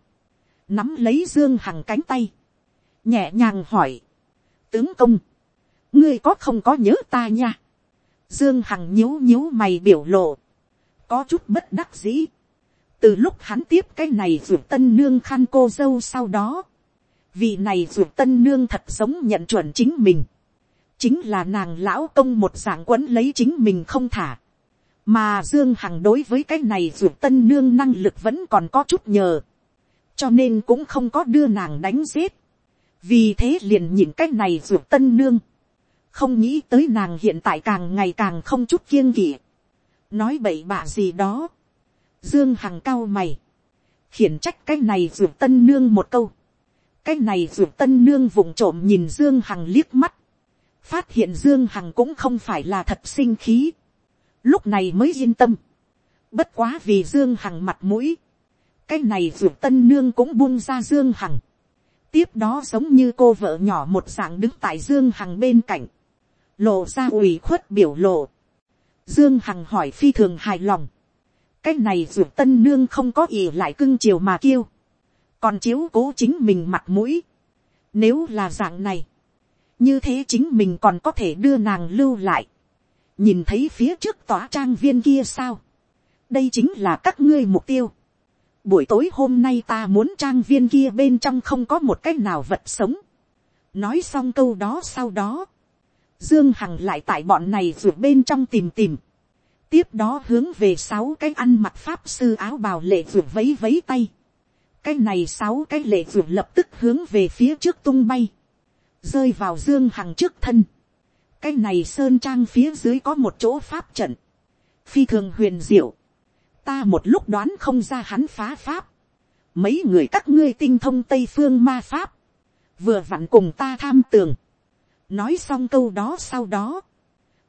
[SPEAKER 1] nắm lấy dương hằng cánh tay, nhẹ nhàng hỏi, tướng công, ngươi có không có nhớ ta nha, dương hằng nhíu nhíu mày biểu lộ, có chút bất đắc dĩ, từ lúc hắn tiếp cái này rượu tân nương khăn cô dâu sau đó, vị này rượu tân nương thật giống nhận chuẩn chính mình, chính là nàng lão công một dạng quấn lấy chính mình không thả, mà dương hằng đối với cái này rượu tân nương năng lực vẫn còn có chút nhờ, cho nên cũng không có đưa nàng đánh giết, vì thế liền nhìn cái này rượu tân nương, không nghĩ tới nàng hiện tại càng ngày càng không chút kiêng kỵ, nói bậy bạ gì đó, dương hằng cao mày, khiển trách cái này ruột tân nương một câu, cái này ruột tân nương vụng trộm nhìn dương hằng liếc mắt, phát hiện dương hằng cũng không phải là thật sinh khí, lúc này mới yên tâm, bất quá vì dương hằng mặt mũi, cái này ruột tân nương cũng buông ra dương hằng, tiếp đó giống như cô vợ nhỏ một dạng đứng tại dương hằng bên cạnh, lộ ra ủy khuất biểu lộ, dương hằng hỏi phi thường hài lòng, cái này ruột tân nương không có ỉ lại cưng chiều mà kêu, còn chiếu cố chính mình mặt mũi, nếu là dạng này, như thế chính mình còn có thể đưa nàng lưu lại, nhìn thấy phía trước tòa trang viên kia sao, đây chính là các ngươi mục tiêu. buổi tối hôm nay ta muốn trang viên kia bên trong không có một cái nào vật sống. nói xong câu đó sau đó, dương hằng lại tại bọn này ruột bên trong tìm tìm. tiếp đó hướng về sáu cái ăn mặc pháp sư áo bào lệ ruột vấy vấy tay. cái này sáu cái lệ ruột lập tức hướng về phía trước tung bay rơi vào dương hằng trước thân. cái này sơn trang phía dưới có một chỗ pháp trận, phi thường huyền diệu, ta một lúc đoán không ra hắn phá pháp, mấy người các ngươi tinh thông tây phương ma pháp, vừa vặn cùng ta tham tường, nói xong câu đó sau đó,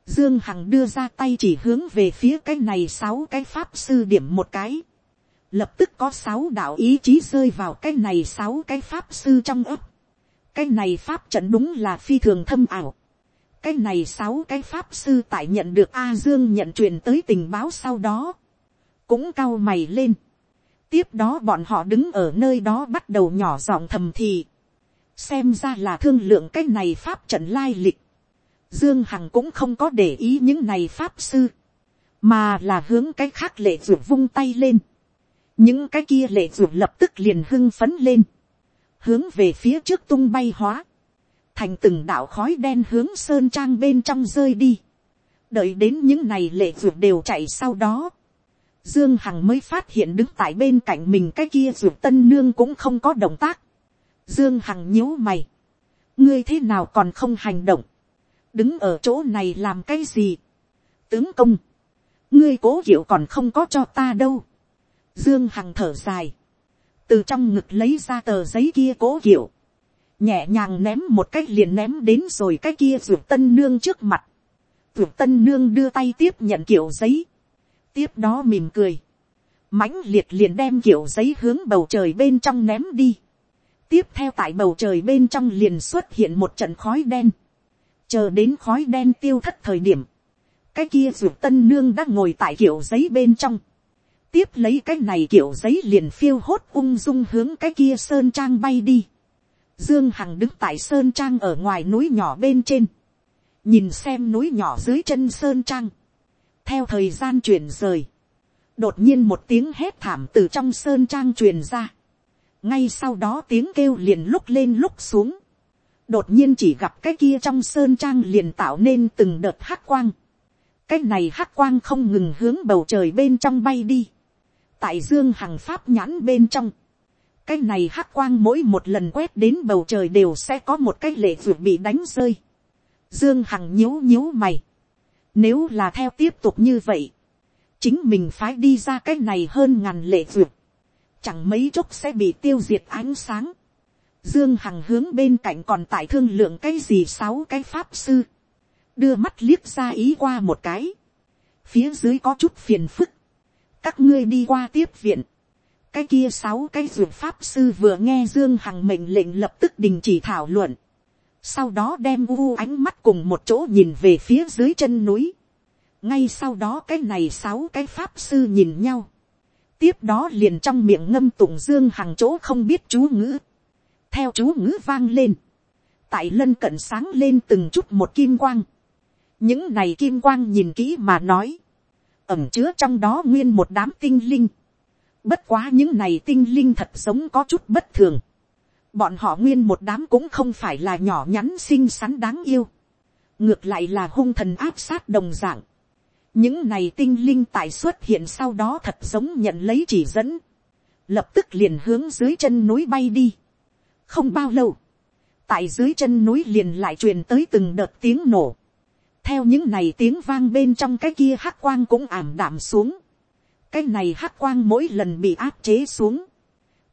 [SPEAKER 1] dương hằng đưa ra tay chỉ hướng về phía cái này sáu cái pháp sư điểm một cái, lập tức có sáu đạo ý chí rơi vào cái này sáu cái pháp sư trong ấp, cái này pháp trận đúng là phi thường thâm ảo. cái này sáu cái pháp sư tại nhận được a dương nhận truyền tới tình báo sau đó, cũng cao mày lên. tiếp đó bọn họ đứng ở nơi đó bắt đầu nhỏ giọng thầm thì, xem ra là thương lượng cái này pháp trận lai lịch. dương hằng cũng không có để ý những này pháp sư, mà là hướng cái khác lệ ruột vung tay lên. những cái kia lệ ruột lập tức liền hưng phấn lên hướng về phía trước tung bay hóa, thành từng đạo khói đen hướng sơn trang bên trong rơi đi, đợi đến những này lệ ruột đều chạy sau đó, dương hằng mới phát hiện đứng tại bên cạnh mình cái kia ruột tân nương cũng không có động tác, dương hằng nhíu mày, ngươi thế nào còn không hành động, đứng ở chỗ này làm cái gì, tướng công, ngươi cố hiểu còn không có cho ta đâu, dương hằng thở dài, từ trong ngực lấy ra tờ giấy kia cố hiểu, nhẹ nhàng ném một cái liền ném đến rồi cái kia ruột tân nương trước mặt, ruột tân nương đưa tay tiếp nhận kiểu giấy, tiếp đó mỉm cười, mãnh liệt liền đem kiểu giấy hướng bầu trời bên trong ném đi, tiếp theo tại bầu trời bên trong liền xuất hiện một trận khói đen, chờ đến khói đen tiêu thất thời điểm, cái kia ruột tân nương đã ngồi tại kiểu giấy bên trong, tiếp lấy cái này kiểu giấy liền phiêu hốt ung dung hướng cái kia sơn trang bay đi. Dương Hằng đứng tại sơn trang ở ngoài núi nhỏ bên trên. Nhìn xem núi nhỏ dưới chân sơn trang. Theo thời gian chuyển rời. Đột nhiên một tiếng hét thảm từ trong sơn trang truyền ra. Ngay sau đó tiếng kêu liền lúc lên lúc xuống. Đột nhiên chỉ gặp cái kia trong sơn trang liền tạo nên từng đợt hắc quang. Cái này hắc quang không ngừng hướng bầu trời bên trong bay đi tại dương hằng pháp nhãn bên trong, cái này hắc quang mỗi một lần quét đến bầu trời đều sẽ có một cái lệ ruột bị đánh rơi. Dương hằng nhíu nhíu mày. Nếu là theo tiếp tục như vậy, chính mình phái đi ra cái này hơn ngàn lệ ruột, chẳng mấy chốc sẽ bị tiêu diệt ánh sáng. Dương Hằng hướng bên cạnh còn tại thương lượng cái gì sáu cái pháp sư. Đưa mắt liếc ra ý qua một cái. Phía dưới có chút phiền phức các ngươi đi qua tiếp viện. cái kia sáu cái dược pháp sư vừa nghe dương hằng mệnh lệnh lập tức đình chỉ thảo luận. sau đó đem u ánh mắt cùng một chỗ nhìn về phía dưới chân núi. ngay sau đó cái này sáu cái pháp sư nhìn nhau tiếp đó liền trong miệng ngâm tụng dương hàng chỗ không biết chú ngữ. theo chú ngữ vang lên. tại lân cận sáng lên từng chút một kim quang. những này kim quang nhìn kỹ mà nói ẩm chứa trong đó nguyên một đám tinh linh. Bất quá những này tinh linh thật giống có chút bất thường. Bọn họ nguyên một đám cũng không phải là nhỏ nhắn xinh xắn đáng yêu. ngược lại là hung thần áp sát đồng dạng những này tinh linh tại xuất hiện sau đó thật giống nhận lấy chỉ dẫn, lập tức liền hướng dưới chân núi bay đi. không bao lâu, tại dưới chân núi liền lại truyền tới từng đợt tiếng nổ. theo những này tiếng vang bên trong cái kia hắc quang cũng ảm đạm xuống. cái này hắc quang mỗi lần bị áp chế xuống.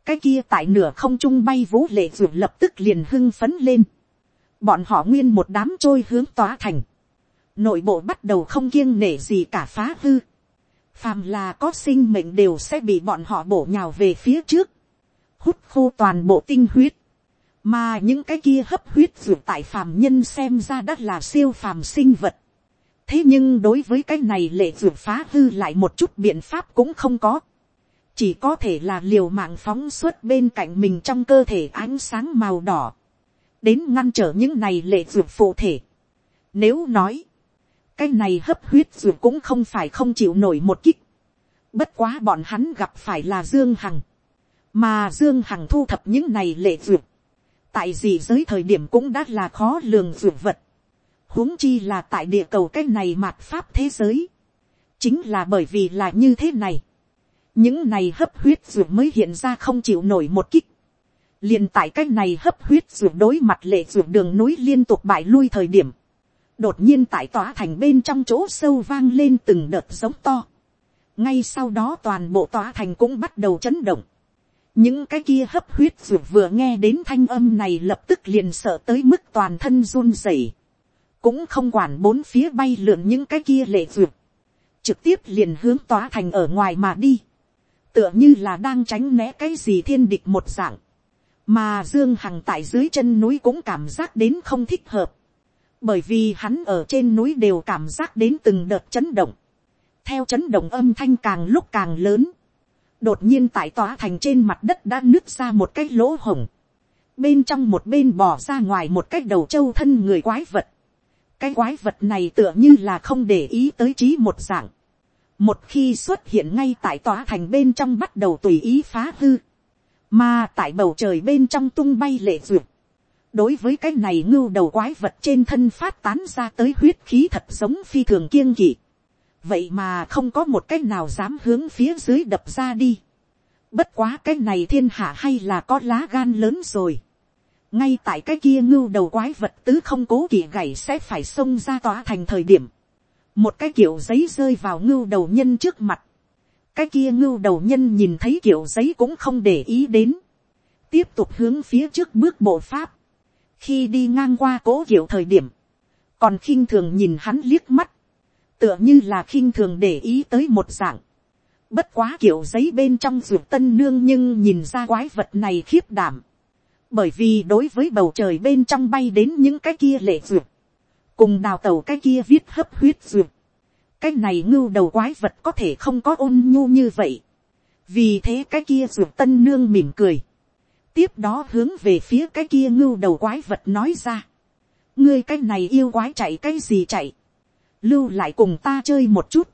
[SPEAKER 1] cái kia tại nửa không trung bay vũ lệ ruột lập tức liền hưng phấn lên bọn họ nguyên một đám trôi hướng tỏa thành, nội bộ bắt đầu không kiêng nể gì cả phá hư, phàm là có sinh mệnh đều sẽ bị bọn họ bổ nhào về phía trước, hút khô toàn bộ tinh huyết, mà những cái kia hấp huyết ruột tại phàm nhân xem ra đất là siêu phàm sinh vật. thế nhưng đối với cái này lệ ruột phá hư lại một chút biện pháp cũng không có, chỉ có thể là liều mạng phóng suốt bên cạnh mình trong cơ thể ánh sáng màu đỏ, đến ngăn trở những này lệ ruột phụ thể. Nếu nói, cái này hấp huyết ruột cũng không phải không chịu nổi một kích. Bất quá bọn hắn gặp phải là Dương Hằng. Mà Dương Hằng thu thập những này lệ ruột. Tại gì giới thời điểm cũng đã là khó lường ruột vật. huống chi là tại địa cầu cái này mạt pháp thế giới. Chính là bởi vì là như thế này. Những này hấp huyết ruột mới hiện ra không chịu nổi một kích liền tại cái này hấp huyết ruột đối mặt lệ ruột đường núi liên tục bại lui thời điểm, đột nhiên tại tòa thành bên trong chỗ sâu vang lên từng đợt giống to. ngay sau đó toàn bộ tòa thành cũng bắt đầu chấn động. những cái kia hấp huyết ruột vừa nghe đến thanh âm này lập tức liền sợ tới mức toàn thân run rẩy. cũng không quản bốn phía bay lượn những cái kia lệ ruột. trực tiếp liền hướng tòa thành ở ngoài mà đi. tựa như là đang tránh né cái gì thiên địch một dạng mà dương hằng tại dưới chân núi cũng cảm giác đến không thích hợp, bởi vì hắn ở trên núi đều cảm giác đến từng đợt chấn động, theo chấn động âm thanh càng lúc càng lớn, đột nhiên tại tòa thành trên mặt đất đã nứt ra một cái lỗ hổng, bên trong một bên bỏ ra ngoài một cái đầu trâu thân người quái vật, cái quái vật này tựa như là không để ý tới trí một dạng, một khi xuất hiện ngay tại tòa thành bên trong bắt đầu tùy ý phá hư, mà tại bầu trời bên trong tung bay lệ duyệt. Đối với cái này ngưu đầu quái vật trên thân phát tán ra tới huyết khí thật giống phi thường kiêng kỵ. Vậy mà không có một cái nào dám hướng phía dưới đập ra đi. Bất quá cái này thiên hạ hay là có lá gan lớn rồi. Ngay tại cái kia ngưu đầu quái vật tứ không cố kỵ gảy sẽ phải xông ra tỏa thành thời điểm. Một cái kiểu giấy rơi vào ngưu đầu nhân trước mặt cái kia ngưu đầu nhân nhìn thấy kiểu giấy cũng không để ý đến, tiếp tục hướng phía trước bước bộ pháp, khi đi ngang qua cố diệu thời điểm, còn khinh thường nhìn hắn liếc mắt, tựa như là khinh thường để ý tới một dạng, bất quá kiểu giấy bên trong ruột tân nương nhưng nhìn ra quái vật này khiếp đảm, bởi vì đối với bầu trời bên trong bay đến những cái kia lệ ruột, cùng đào tàu cái kia viết hấp huyết ruột, cái này ngưu đầu quái vật có thể không có ôn nhu như vậy. vì thế cái kia ruột tân nương mỉm cười tiếp đó hướng về phía cái kia ngưu đầu quái vật nói ra. ngươi cái này yêu quái chạy cái gì chạy. lưu lại cùng ta chơi một chút.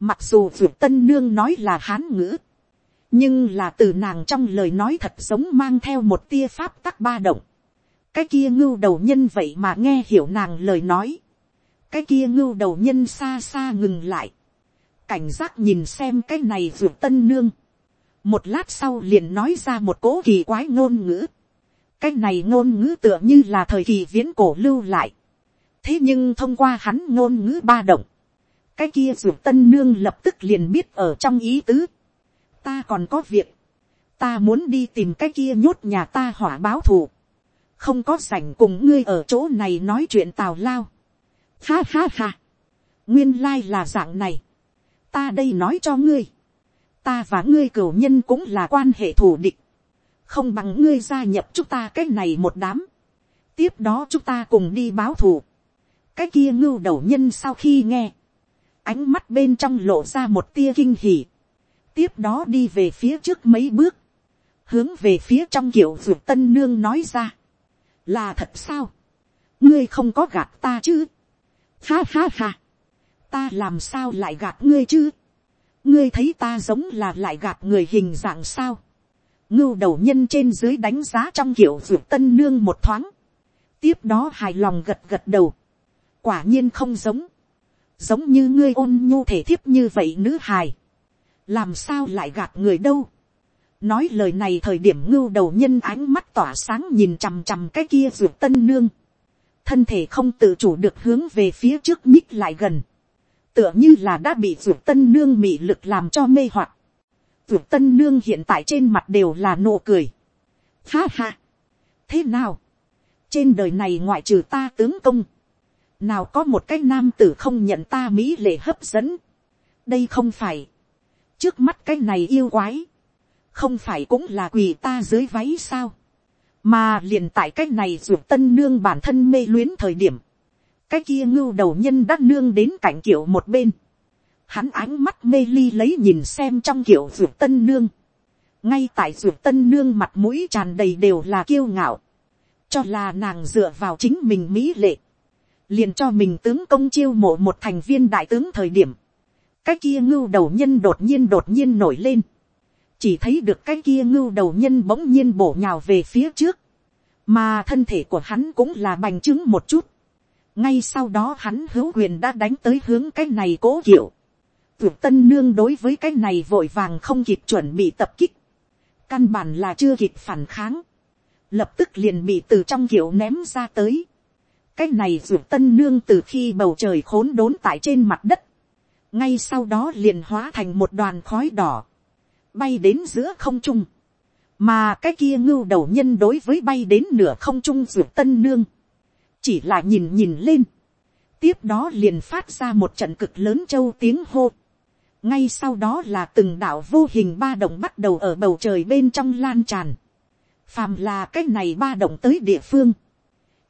[SPEAKER 1] mặc dù ruột tân nương nói là hán ngữ. nhưng là từ nàng trong lời nói thật giống mang theo một tia pháp tắc ba động. cái kia ngưu đầu nhân vậy mà nghe hiểu nàng lời nói cái kia ngưu đầu nhân xa xa ngừng lại, cảnh giác nhìn xem cái này ruột tân nương, một lát sau liền nói ra một cố kỳ quái ngôn ngữ, cái này ngôn ngữ tựa như là thời kỳ viễn cổ lưu lại, thế nhưng thông qua hắn ngôn ngữ ba động, cái kia ruột tân nương lập tức liền biết ở trong ý tứ, ta còn có việc, ta muốn đi tìm cái kia nhốt nhà ta hỏa báo thù, không có sảnh cùng ngươi ở chỗ này nói chuyện tào lao, Ha ha ha. Nguyên lai là dạng này. Ta đây nói cho ngươi. Ta và ngươi cửu nhân cũng là quan hệ thù địch. Không bằng ngươi gia nhập chúng ta cái này một đám. Tiếp đó chúng ta cùng đi báo thù. Cái kia ngưu đầu nhân sau khi nghe. Ánh mắt bên trong lộ ra một tia kinh hỉ. Tiếp đó đi về phía trước mấy bước. Hướng về phía trong kiểu ruột tân nương nói ra. Là thật sao? Ngươi không có gạt ta chứ? Ha ha ha. Ta làm sao lại gạt ngươi chứ? Ngươi thấy ta giống là lại gạt người hình dạng sao? Ngưu đầu nhân trên dưới đánh giá trong kiểu ruột tân nương một thoáng. Tiếp đó hài lòng gật gật đầu. quả nhiên không giống, giống như ngươi ôn nhu thể thiếp như vậy nữ hài, làm sao lại gạt người đâu. nói lời này thời điểm ngưu đầu nhân ánh mắt tỏa sáng nhìn chằm chằm cái kia ruột tân nương, thân thể không tự chủ được hướng về phía trước nhích lại gần, tựa như là đã bị ruột tân nương mị lực làm cho mê hoặc. ruột tân nương hiện tại trên mặt đều là nụ cười. Ha ha, thế nào, trên đời này ngoại trừ ta tướng công, nào có một cái nam tử không nhận ta mỹ lệ hấp dẫn, đây không phải, trước mắt cái này yêu quái, không phải cũng là quỳ ta dưới váy sao, mà liền tại cái này ruột tân nương bản thân mê luyến thời điểm, cái kia ngưu đầu nhân đã nương đến cạnh kiểu một bên, hắn ánh mắt mê ly lấy nhìn xem trong kiểu ruột tân nương, ngay tại ruột tân nương mặt mũi tràn đầy đều là kiêu ngạo, cho là nàng dựa vào chính mình mỹ lệ, liền cho mình tướng công chiêu mộ một thành viên đại tướng thời điểm, cái kia ngưu đầu nhân đột nhiên đột nhiên nổi lên, chỉ thấy được cái kia ngưu đầu nhân bỗng nhiên bổ nhào về phía trước, mà thân thể của hắn cũng là bành trướng một chút, ngay sau đó hắn hữu quyền đã đánh tới hướng cái này cố kiểu, Tuyệt tân nương đối với cái này vội vàng không kịp chuẩn bị tập kích. Căn bản là chưa kịp phản kháng. Lập tức liền bị từ trong kiểu ném ra tới. Cái này tuyệt tân nương từ khi bầu trời khốn đốn tại trên mặt đất ngay sau đó liền hóa thành một đoàn khói đỏ, bay đến giữa không trung, mà cái kia ngưu đầu nhân đối với bay đến nửa không trung tuyệt tân nương, chỉ là nhìn nhìn lên, tiếp đó liền phát ra một trận cực lớn châu tiếng hô, ngay sau đó là từng đảo vô hình ba động bắt đầu ở bầu trời bên trong lan tràn, phàm là cái này ba động tới địa phương,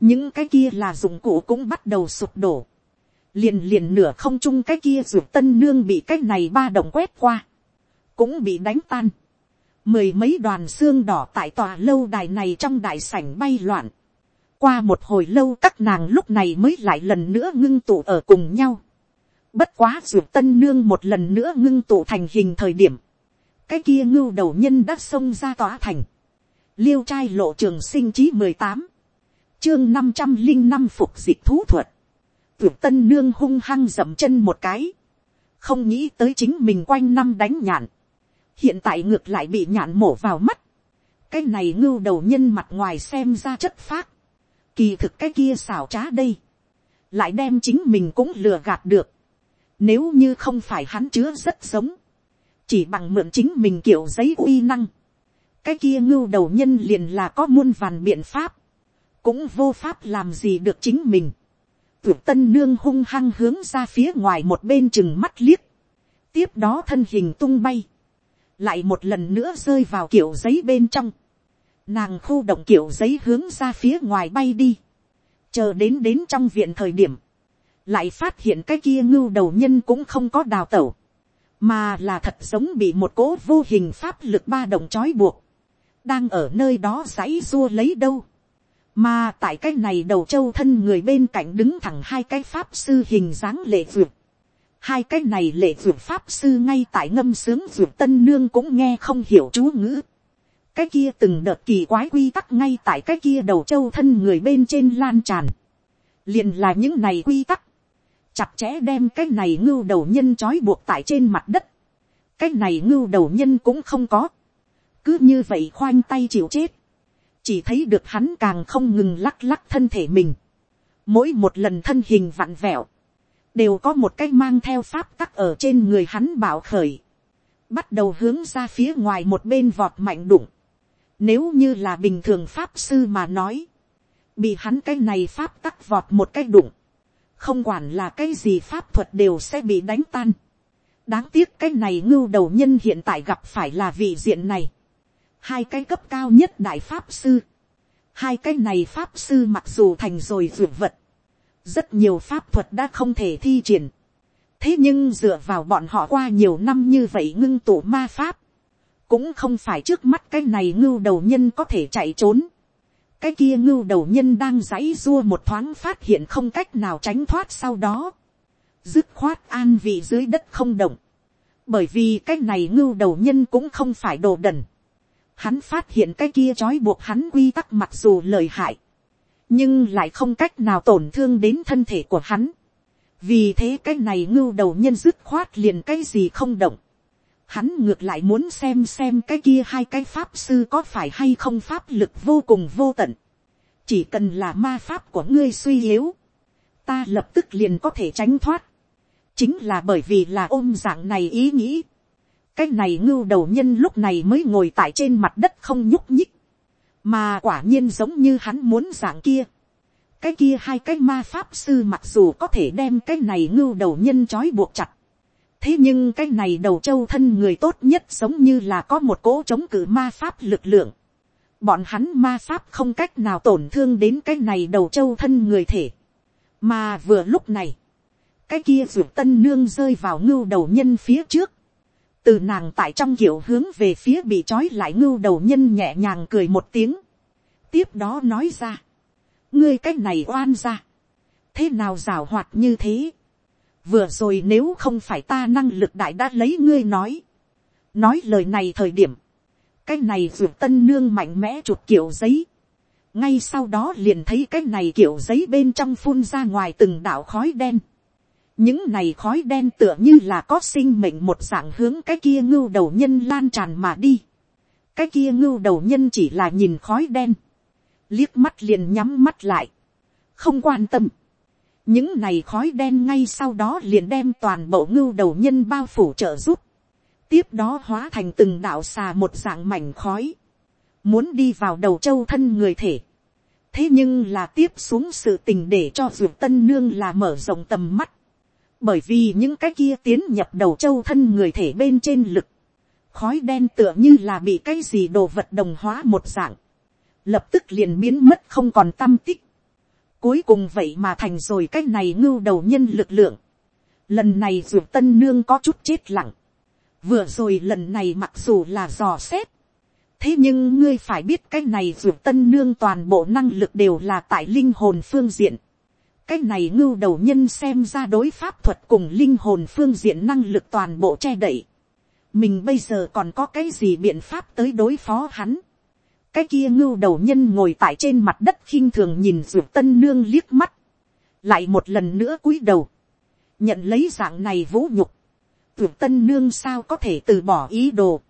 [SPEAKER 1] những cái kia là dụng cụ cũng bắt đầu sụp đổ, liền liền nửa không trung cái kia ruột tân nương bị cái này ba động quét qua, cũng bị đánh tan. mười mấy đoàn xương đỏ tại tòa lâu đài này trong đại sảnh bay loạn qua một hồi lâu các nàng lúc này mới lại lần nữa ngưng tụ ở cùng nhau. bất quá ruột tân nương một lần nữa ngưng tụ thành hình thời điểm. cái kia ngưu đầu nhân đã xông ra tỏa thành. liêu trai lộ trường sinh chí mười tám chương năm trăm linh năm phục dịch thú thuật Tuyệt tân nương hung hăng dậm chân một cái. Không nghĩ tới chính mình quanh năm đánh nhạn. Hiện tại ngược lại bị nhạn mổ vào mắt. Cái này ngưu đầu nhân mặt ngoài xem ra chất phác. Kỳ thực cái kia xảo trá đây. Lại đem chính mình cũng lừa gạt được. Nếu như không phải hắn chứa rất giống. Chỉ bằng mượn chính mình kiểu giấy uy năng. Cái kia ngưu đầu nhân liền là có muôn vàn biện pháp. Cũng vô pháp làm gì được chính mình tuyệt tân nương hung hăng hướng ra phía ngoài một bên chừng mắt liếc. Tiếp đó thân hình tung bay. Lại một lần nữa rơi vào kiểu giấy bên trong. Nàng khu động kiểu giấy hướng ra phía ngoài bay đi. Chờ đến đến trong viện thời điểm. Lại phát hiện cái kia ngưu đầu nhân cũng không có đào tẩu. Mà là thật giống bị một cố vô hình pháp lực ba động trói buộc. Đang ở nơi đó giấy xua lấy đâu mà tại cái này đầu châu thân người bên cạnh đứng thẳng hai cái pháp sư hình dáng lệ vượt. Hai cái này lệ vượt pháp sư ngay tại ngâm sướng vượt tân nương cũng nghe không hiểu chú ngữ. Cái kia từng đợt kỳ quái quy tắc ngay tại cái kia đầu châu thân người bên trên lan tràn. liền là những này quy tắc. Chặt chẽ đem cái này ngưu đầu nhân trói buộc tại trên mặt đất. Cái này ngưu đầu nhân cũng không có. Cứ như vậy khoanh tay chịu chết chỉ thấy được hắn càng không ngừng lắc lắc thân thể mình. Mỗi một lần thân hình vặn vẹo, đều có một cái mang theo pháp tắc ở trên người hắn bảo khởi. Bắt đầu hướng ra phía ngoài một bên vọt mạnh đụng. Nếu như là bình thường pháp sư mà nói, bị hắn cái này pháp tắc vọt một cái đụng. Không quản là cái gì pháp thuật đều sẽ bị đánh tan. Đáng tiếc cái này ngưu đầu nhân hiện tại gặp phải là vị diện này hai cái cấp cao nhất đại pháp sư, hai cái này pháp sư mặc dù thành rồi dược vật, rất nhiều pháp thuật đã không thể thi triển, thế nhưng dựa vào bọn họ qua nhiều năm như vậy ngưng tụ ma pháp, cũng không phải trước mắt cái này ngưu đầu nhân có thể chạy trốn, cái kia ngưu đầu nhân đang giãy dua một thoáng phát hiện không cách nào tránh thoát sau đó, dứt khoát an vị dưới đất không động, bởi vì cái này ngưu đầu nhân cũng không phải đồ đần, hắn phát hiện cái kia trói buộc hắn quy tắc mặc dù lời hại, nhưng lại không cách nào tổn thương đến thân thể của hắn. vì thế cái này ngưu đầu nhân dứt khoát liền cái gì không động hắn ngược lại muốn xem xem cái kia hai cái pháp sư có phải hay không pháp lực vô cùng vô tận. chỉ cần là ma pháp của ngươi suy yếu, ta lập tức liền có thể tránh thoát. chính là bởi vì là ôm dạng này ý nghĩ. cái này ngưu đầu nhân lúc này mới ngồi tại trên mặt đất không nhúc nhích mà quả nhiên giống như hắn muốn dạng kia. cái kia hai cái ma pháp sư mặc dù có thể đem cái này ngưu đầu nhân trói buộc chặt thế nhưng cái này đầu châu thân người tốt nhất giống như là có một cỗ chống cự ma pháp lực lượng. bọn hắn ma pháp không cách nào tổn thương đến cái này đầu châu thân người thể. mà vừa lúc này, cái kia ruột tân nương rơi vào ngưu đầu nhân phía trước. Từ nàng tại trong kiểu hướng về phía bị trói lại ngưu đầu nhân nhẹ nhàng cười một tiếng, tiếp đó nói ra, ngươi cái này oan ra, thế nào rào hoạt như thế, vừa rồi nếu không phải ta năng lực đại đã lấy ngươi nói, nói lời này thời điểm, cái này ruột tân nương mạnh mẽ chụp kiểu giấy, ngay sau đó liền thấy cái này kiểu giấy bên trong phun ra ngoài từng đạo khói đen, những này khói đen tựa như là có sinh mệnh một dạng hướng cái kia ngưu đầu nhân lan tràn mà đi. cái kia ngưu đầu nhân chỉ là nhìn khói đen, liếc mắt liền nhắm mắt lại, không quan tâm những này khói đen ngay sau đó liền đem toàn bộ ngưu đầu nhân bao phủ trợ giúp, tiếp đó hóa thành từng đạo xà một dạng mảnh khói, muốn đi vào đầu châu thân người thể. thế nhưng là tiếp xuống sự tình để cho ruột tân nương là mở rộng tầm mắt, bởi vì những cái kia tiến nhập đầu châu thân người thể bên trên lực, khói đen tựa như là bị cái gì đồ vật đồng hóa một dạng, lập tức liền biến mất không còn tâm tích, cuối cùng vậy mà thành rồi cái này ngưu đầu nhân lực lượng, lần này dù tân nương có chút chết lặng, vừa rồi lần này mặc dù là dò xét, thế nhưng ngươi phải biết cái này dù tân nương toàn bộ năng lực đều là tại linh hồn phương diện, cái này ngưu đầu nhân xem ra đối pháp thuật cùng linh hồn phương diện năng lực toàn bộ che đậy. mình bây giờ còn có cái gì biện pháp tới đối phó hắn cái kia ngưu đầu nhân ngồi tại trên mặt đất khinh thường nhìn ruột tân nương liếc mắt. lại một lần nữa cúi đầu. nhận lấy dạng này vũ nhục. ruột tân nương sao có thể từ bỏ ý đồ.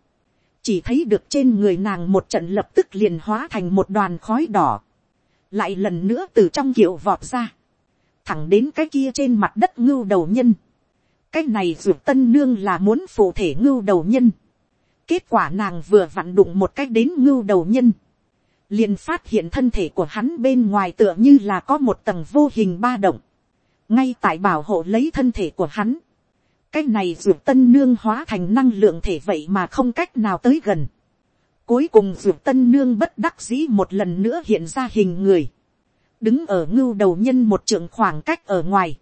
[SPEAKER 1] chỉ thấy được trên người nàng một trận lập tức liền hóa thành một đoàn khói đỏ. lại lần nữa từ trong kiệu vọt ra thẳng đến cái kia trên mặt đất ngưu đầu nhân. cái này ruột tân nương là muốn phụ thể ngưu đầu nhân kết quả nàng vừa vặn đụng một cách đến ngưu đầu nhân. liền phát hiện thân thể của hắn bên ngoài tựa như là có một tầng vô hình ba động. ngay tại bảo hộ lấy thân thể của hắn. cái này ruột tân nương hóa thành năng lượng thể vậy mà không cách nào tới gần. cuối cùng ruột tân nương bất đắc dĩ một lần nữa hiện ra hình người đứng ở ngưu đầu nhân một trượng khoảng cách ở ngoài,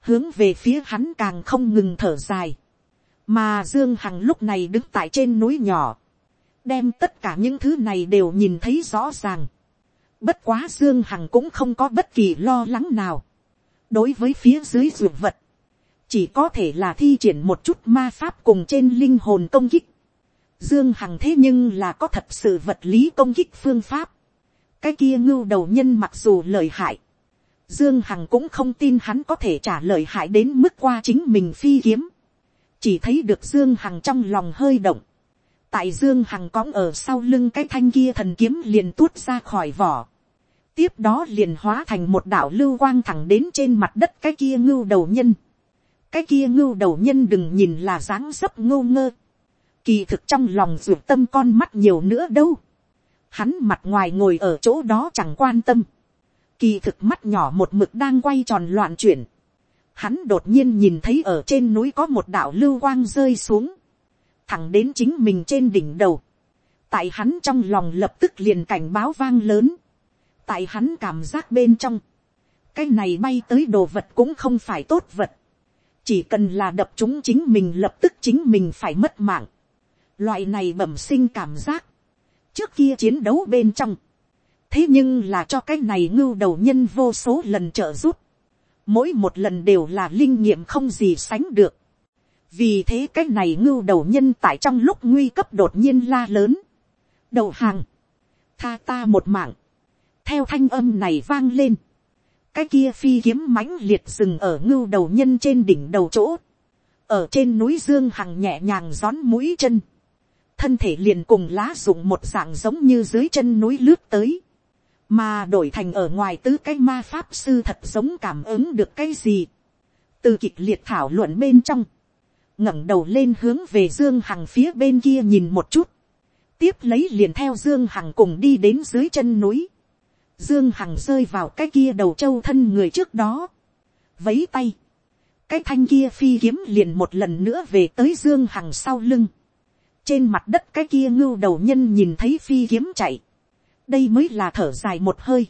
[SPEAKER 1] hướng về phía hắn càng không ngừng thở dài, mà dương hằng lúc này đứng tại trên núi nhỏ, đem tất cả những thứ này đều nhìn thấy rõ ràng. Bất quá Dương Hằng cũng không có bất kỳ lo lắng nào. Đối với phía dưới ruột vật, chỉ có thể là thi triển một chút ma pháp cùng trên linh hồn công kích. Dương Hằng thế nhưng là có thật sự vật lý công kích phương pháp cái kia ngưu đầu nhân mặc dù lời hại, dương hằng cũng không tin hắn có thể trả lời hại đến mức qua chính mình phi kiếm, chỉ thấy được dương hằng trong lòng hơi động, tại dương hằng cõng ở sau lưng cái thanh kia thần kiếm liền tuốt ra khỏi vỏ, tiếp đó liền hóa thành một đạo lưu quang thẳng đến trên mặt đất cái kia ngưu đầu nhân, cái kia ngưu đầu nhân đừng nhìn là dáng dấp ngô ngơ, kỳ thực trong lòng ruột tâm con mắt nhiều nữa đâu, Hắn mặt ngoài ngồi ở chỗ đó chẳng quan tâm. Kỳ thực mắt nhỏ một mực đang quay tròn loạn chuyển. Hắn đột nhiên nhìn thấy ở trên núi có một đạo lưu quang rơi xuống. Thẳng đến chính mình trên đỉnh đầu. Tại hắn trong lòng lập tức liền cảnh báo vang lớn. Tại hắn cảm giác bên trong. Cái này bay tới đồ vật cũng không phải tốt vật. Chỉ cần là đập chúng chính mình lập tức chính mình phải mất mạng. Loại này bẩm sinh cảm giác trước kia chiến đấu bên trong. thế nhưng là cho cái này ngưu đầu nhân vô số lần trợ giúp mỗi một lần đều là linh nghiệm không gì sánh được. vì thế cái này ngưu đầu nhân tại trong lúc nguy cấp đột nhiên la lớn. đầu hàng, tha ta một mạng. theo thanh âm này vang lên, cái kia phi kiếm mãnh liệt dừng ở ngưu đầu nhân trên đỉnh đầu chỗ, ở trên núi dương hằng nhẹ nhàng rón mũi chân, thân thể liền cùng lá dụng một dạng giống như dưới chân núi lướt tới, mà đổi thành ở ngoài tứ cái ma pháp sư thật giống cảm ứng được cái gì, từ kịch liệt thảo luận bên trong, ngẩng đầu lên hướng về dương hằng phía bên kia nhìn một chút, tiếp lấy liền theo dương hằng cùng đi đến dưới chân núi, dương hằng rơi vào cái kia đầu châu thân người trước đó, vấy tay, cái thanh kia phi kiếm liền một lần nữa về tới dương hằng sau lưng, trên mặt đất cái kia ngưu đầu nhân nhìn thấy phi kiếm chạy, đây mới là thở dài một hơi,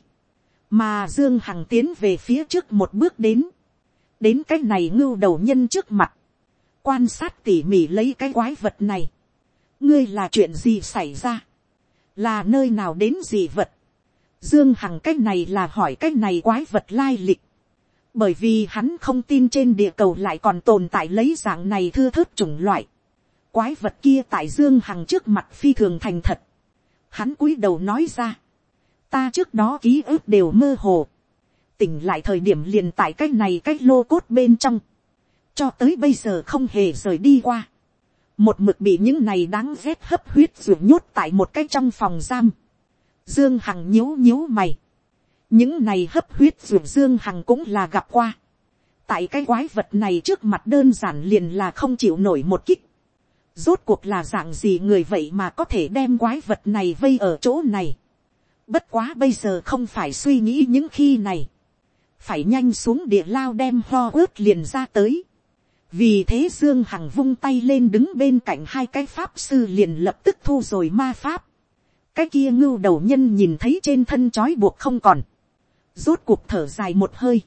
[SPEAKER 1] mà dương hằng tiến về phía trước một bước đến, đến cái này ngưu đầu nhân trước mặt, quan sát tỉ mỉ lấy cái quái vật này, ngươi là chuyện gì xảy ra, là nơi nào đến gì vật, dương hằng cái này là hỏi cái này quái vật lai lịch, bởi vì hắn không tin trên địa cầu lại còn tồn tại lấy dạng này thưa thớt chủng loại, quái vật kia tại dương hằng trước mặt phi thường thành thật, hắn cúi đầu nói ra, ta trước đó ký ức đều mơ hồ, tỉnh lại thời điểm liền tại cái này cái lô cốt bên trong, cho tới bây giờ không hề rời đi qua, một mực bị những này đáng ghét hấp huyết ruột nhốt tại một cái trong phòng giam, dương hằng nhíu nhíu mày, những này hấp huyết ruột dương hằng cũng là gặp qua, tại cái quái vật này trước mặt đơn giản liền là không chịu nổi một kích, rốt cuộc là dạng gì người vậy mà có thể đem quái vật này vây ở chỗ này. Bất quá bây giờ không phải suy nghĩ những khi này. Phải nhanh xuống địa lao đem ho ướt liền ra tới. Vì thế Dương Hằng vung tay lên đứng bên cạnh hai cái pháp sư liền lập tức thu rồi ma pháp. Cái kia ngưu đầu nhân nhìn thấy trên thân trói buộc không còn. Rốt cuộc thở dài một hơi.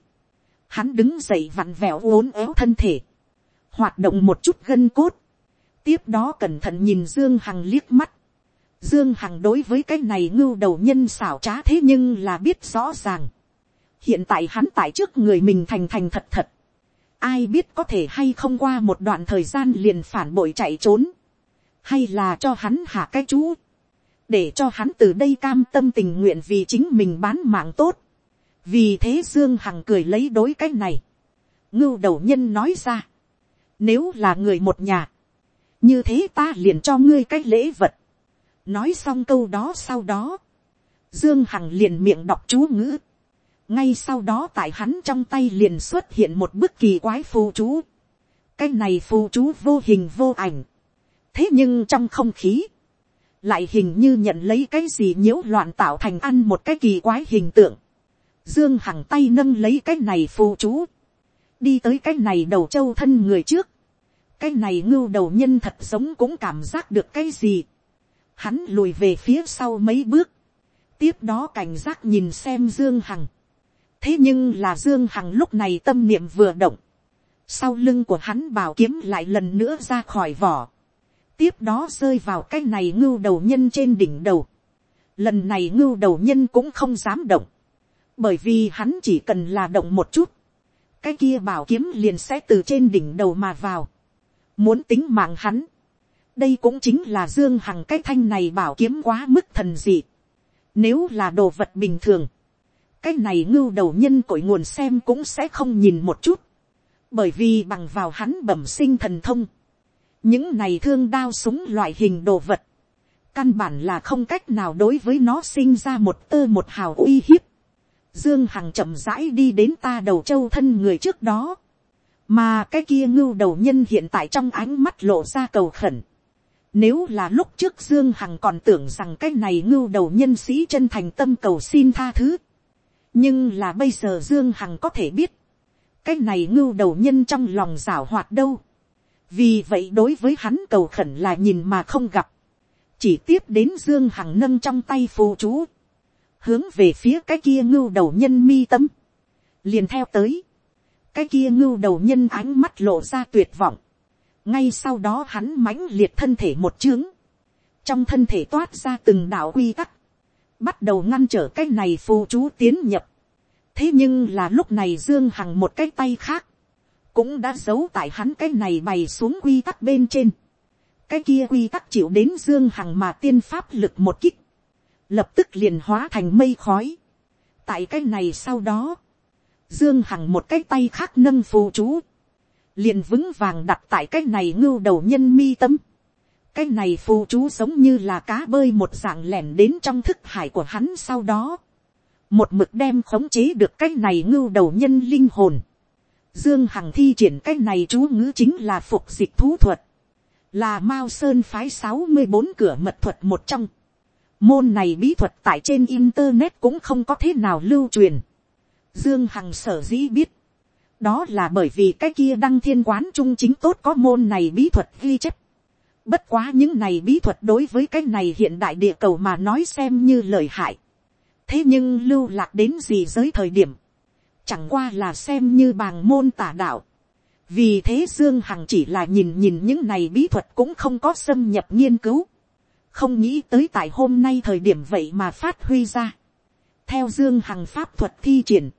[SPEAKER 1] Hắn đứng dậy vặn vẹo uốn éo thân thể. Hoạt động một chút gân cốt tiếp đó cẩn thận nhìn dương hằng liếc mắt. dương hằng đối với cái này ngưu đầu nhân xảo trá thế nhưng là biết rõ ràng. hiện tại hắn tại trước người mình thành thành thật thật. ai biết có thể hay không qua một đoạn thời gian liền phản bội chạy trốn. hay là cho hắn hạ cái chú. để cho hắn từ đây cam tâm tình nguyện vì chính mình bán mạng tốt. vì thế dương hằng cười lấy đối cái này. ngưu đầu nhân nói ra. nếu là người một nhà như thế ta liền cho ngươi cái lễ vật. nói xong câu đó sau đó, dương hằng liền miệng đọc chú ngữ. ngay sau đó tại hắn trong tay liền xuất hiện một bức kỳ quái phù chú. cái này phù chú vô hình vô ảnh. thế nhưng trong không khí, lại hình như nhận lấy cái gì nhiễu loạn tạo thành ăn một cái kỳ quái hình tượng. Dương Hằng tay nâng lấy cái này phù chú. Đi tới cái này đầu châu thân người trước cái này ngưu đầu nhân thật giống cũng cảm giác được cái gì. Hắn lùi về phía sau mấy bước. Tiếp đó cảnh giác nhìn xem Dương Hằng. Thế nhưng là Dương Hằng lúc này tâm niệm vừa động. Sau lưng của hắn bảo kiếm lại lần nữa ra khỏi vỏ. Tiếp đó rơi vào cái này ngưu đầu nhân trên đỉnh đầu. Lần này ngưu đầu nhân cũng không dám động. Bởi vì hắn chỉ cần là động một chút. Cái kia bảo kiếm liền sẽ từ trên đỉnh đầu mà vào muốn tính mạng hắn. đây cũng chính là dương hằng cái thanh này bảo kiếm quá mức thần dị. nếu là đồ vật bình thường, cái này ngưu đầu nhân cội nguồn xem cũng sẽ không nhìn một chút. bởi vì bằng vào hắn bẩm sinh thần thông, những này thương đao súng loại hình đồ vật, căn bản là không cách nào đối với nó sinh ra một tơ một hào uy hiếp. Dương Hằng chậm rãi đi đến ta đầu châu thân người trước đó mà cái kia ngưu đầu nhân hiện tại trong ánh mắt lộ ra cầu khẩn. Nếu là lúc trước Dương Hằng còn tưởng rằng cái này ngưu đầu nhân sĩ chân thành tâm cầu xin tha thứ. Nhưng là bây giờ Dương Hằng có thể biết. Cái này ngưu đầu nhân trong lòng rảo hoạt đâu. Vì vậy đối với hắn cầu khẩn là nhìn mà không gặp. Chỉ tiếp đến Dương Hằng nâng trong tay phù chú. Hướng về phía cái kia ngưu đầu nhân mi tâm. Liền theo tới cái kia ngưu đầu nhân ánh mắt lộ ra tuyệt vọng. ngay sau đó hắn mãnh liệt thân thể một chướng. trong thân thể toát ra từng đạo quy tắc. bắt đầu ngăn trở cái này phù chú tiến nhập. thế nhưng là lúc này dương hằng một cái tay khác. cũng đã giấu tại hắn cái này bày xuống quy tắc bên trên. cái kia quy tắc chịu đến dương hằng mà tiên pháp lực một kích. lập tức liền hóa thành mây khói. tại cái này sau đó, dương hằng một cái tay khác nâng phù chú, liền vững vàng đặt tại cái này ngưu đầu nhân mi tâm. cái này phù chú giống như là cá bơi một dạng lẻn đến trong thức hải của hắn sau đó. một mực đem khống chế được cái này ngưu đầu nhân linh hồn. dương hằng thi triển cái này chú ngữ chính là phục dịch thú thuật. là mao sơn phái sáu mươi bốn cửa mật thuật một trong. môn này bí thuật tại trên internet cũng không có thế nào lưu truyền dương hằng sở dĩ biết đó là bởi vì cái kia đăng thiên quán trung chính tốt có môn này bí thuật ghi chép. Bất quá những này bí thuật đối với cái này hiện đại địa cầu mà nói xem như lợi hại. Thế nhưng lưu lạc đến gì giới thời điểm. Chẳng qua là xem như bàng môn tả đạo. Vì thế Dương Hằng chỉ là nhìn nhìn những này bí thuật cũng không có xâm nhập nghiên cứu. Không nghĩ tới tại hôm nay thời điểm vậy mà phát huy ra. Theo Dương Hằng pháp thuật thi triển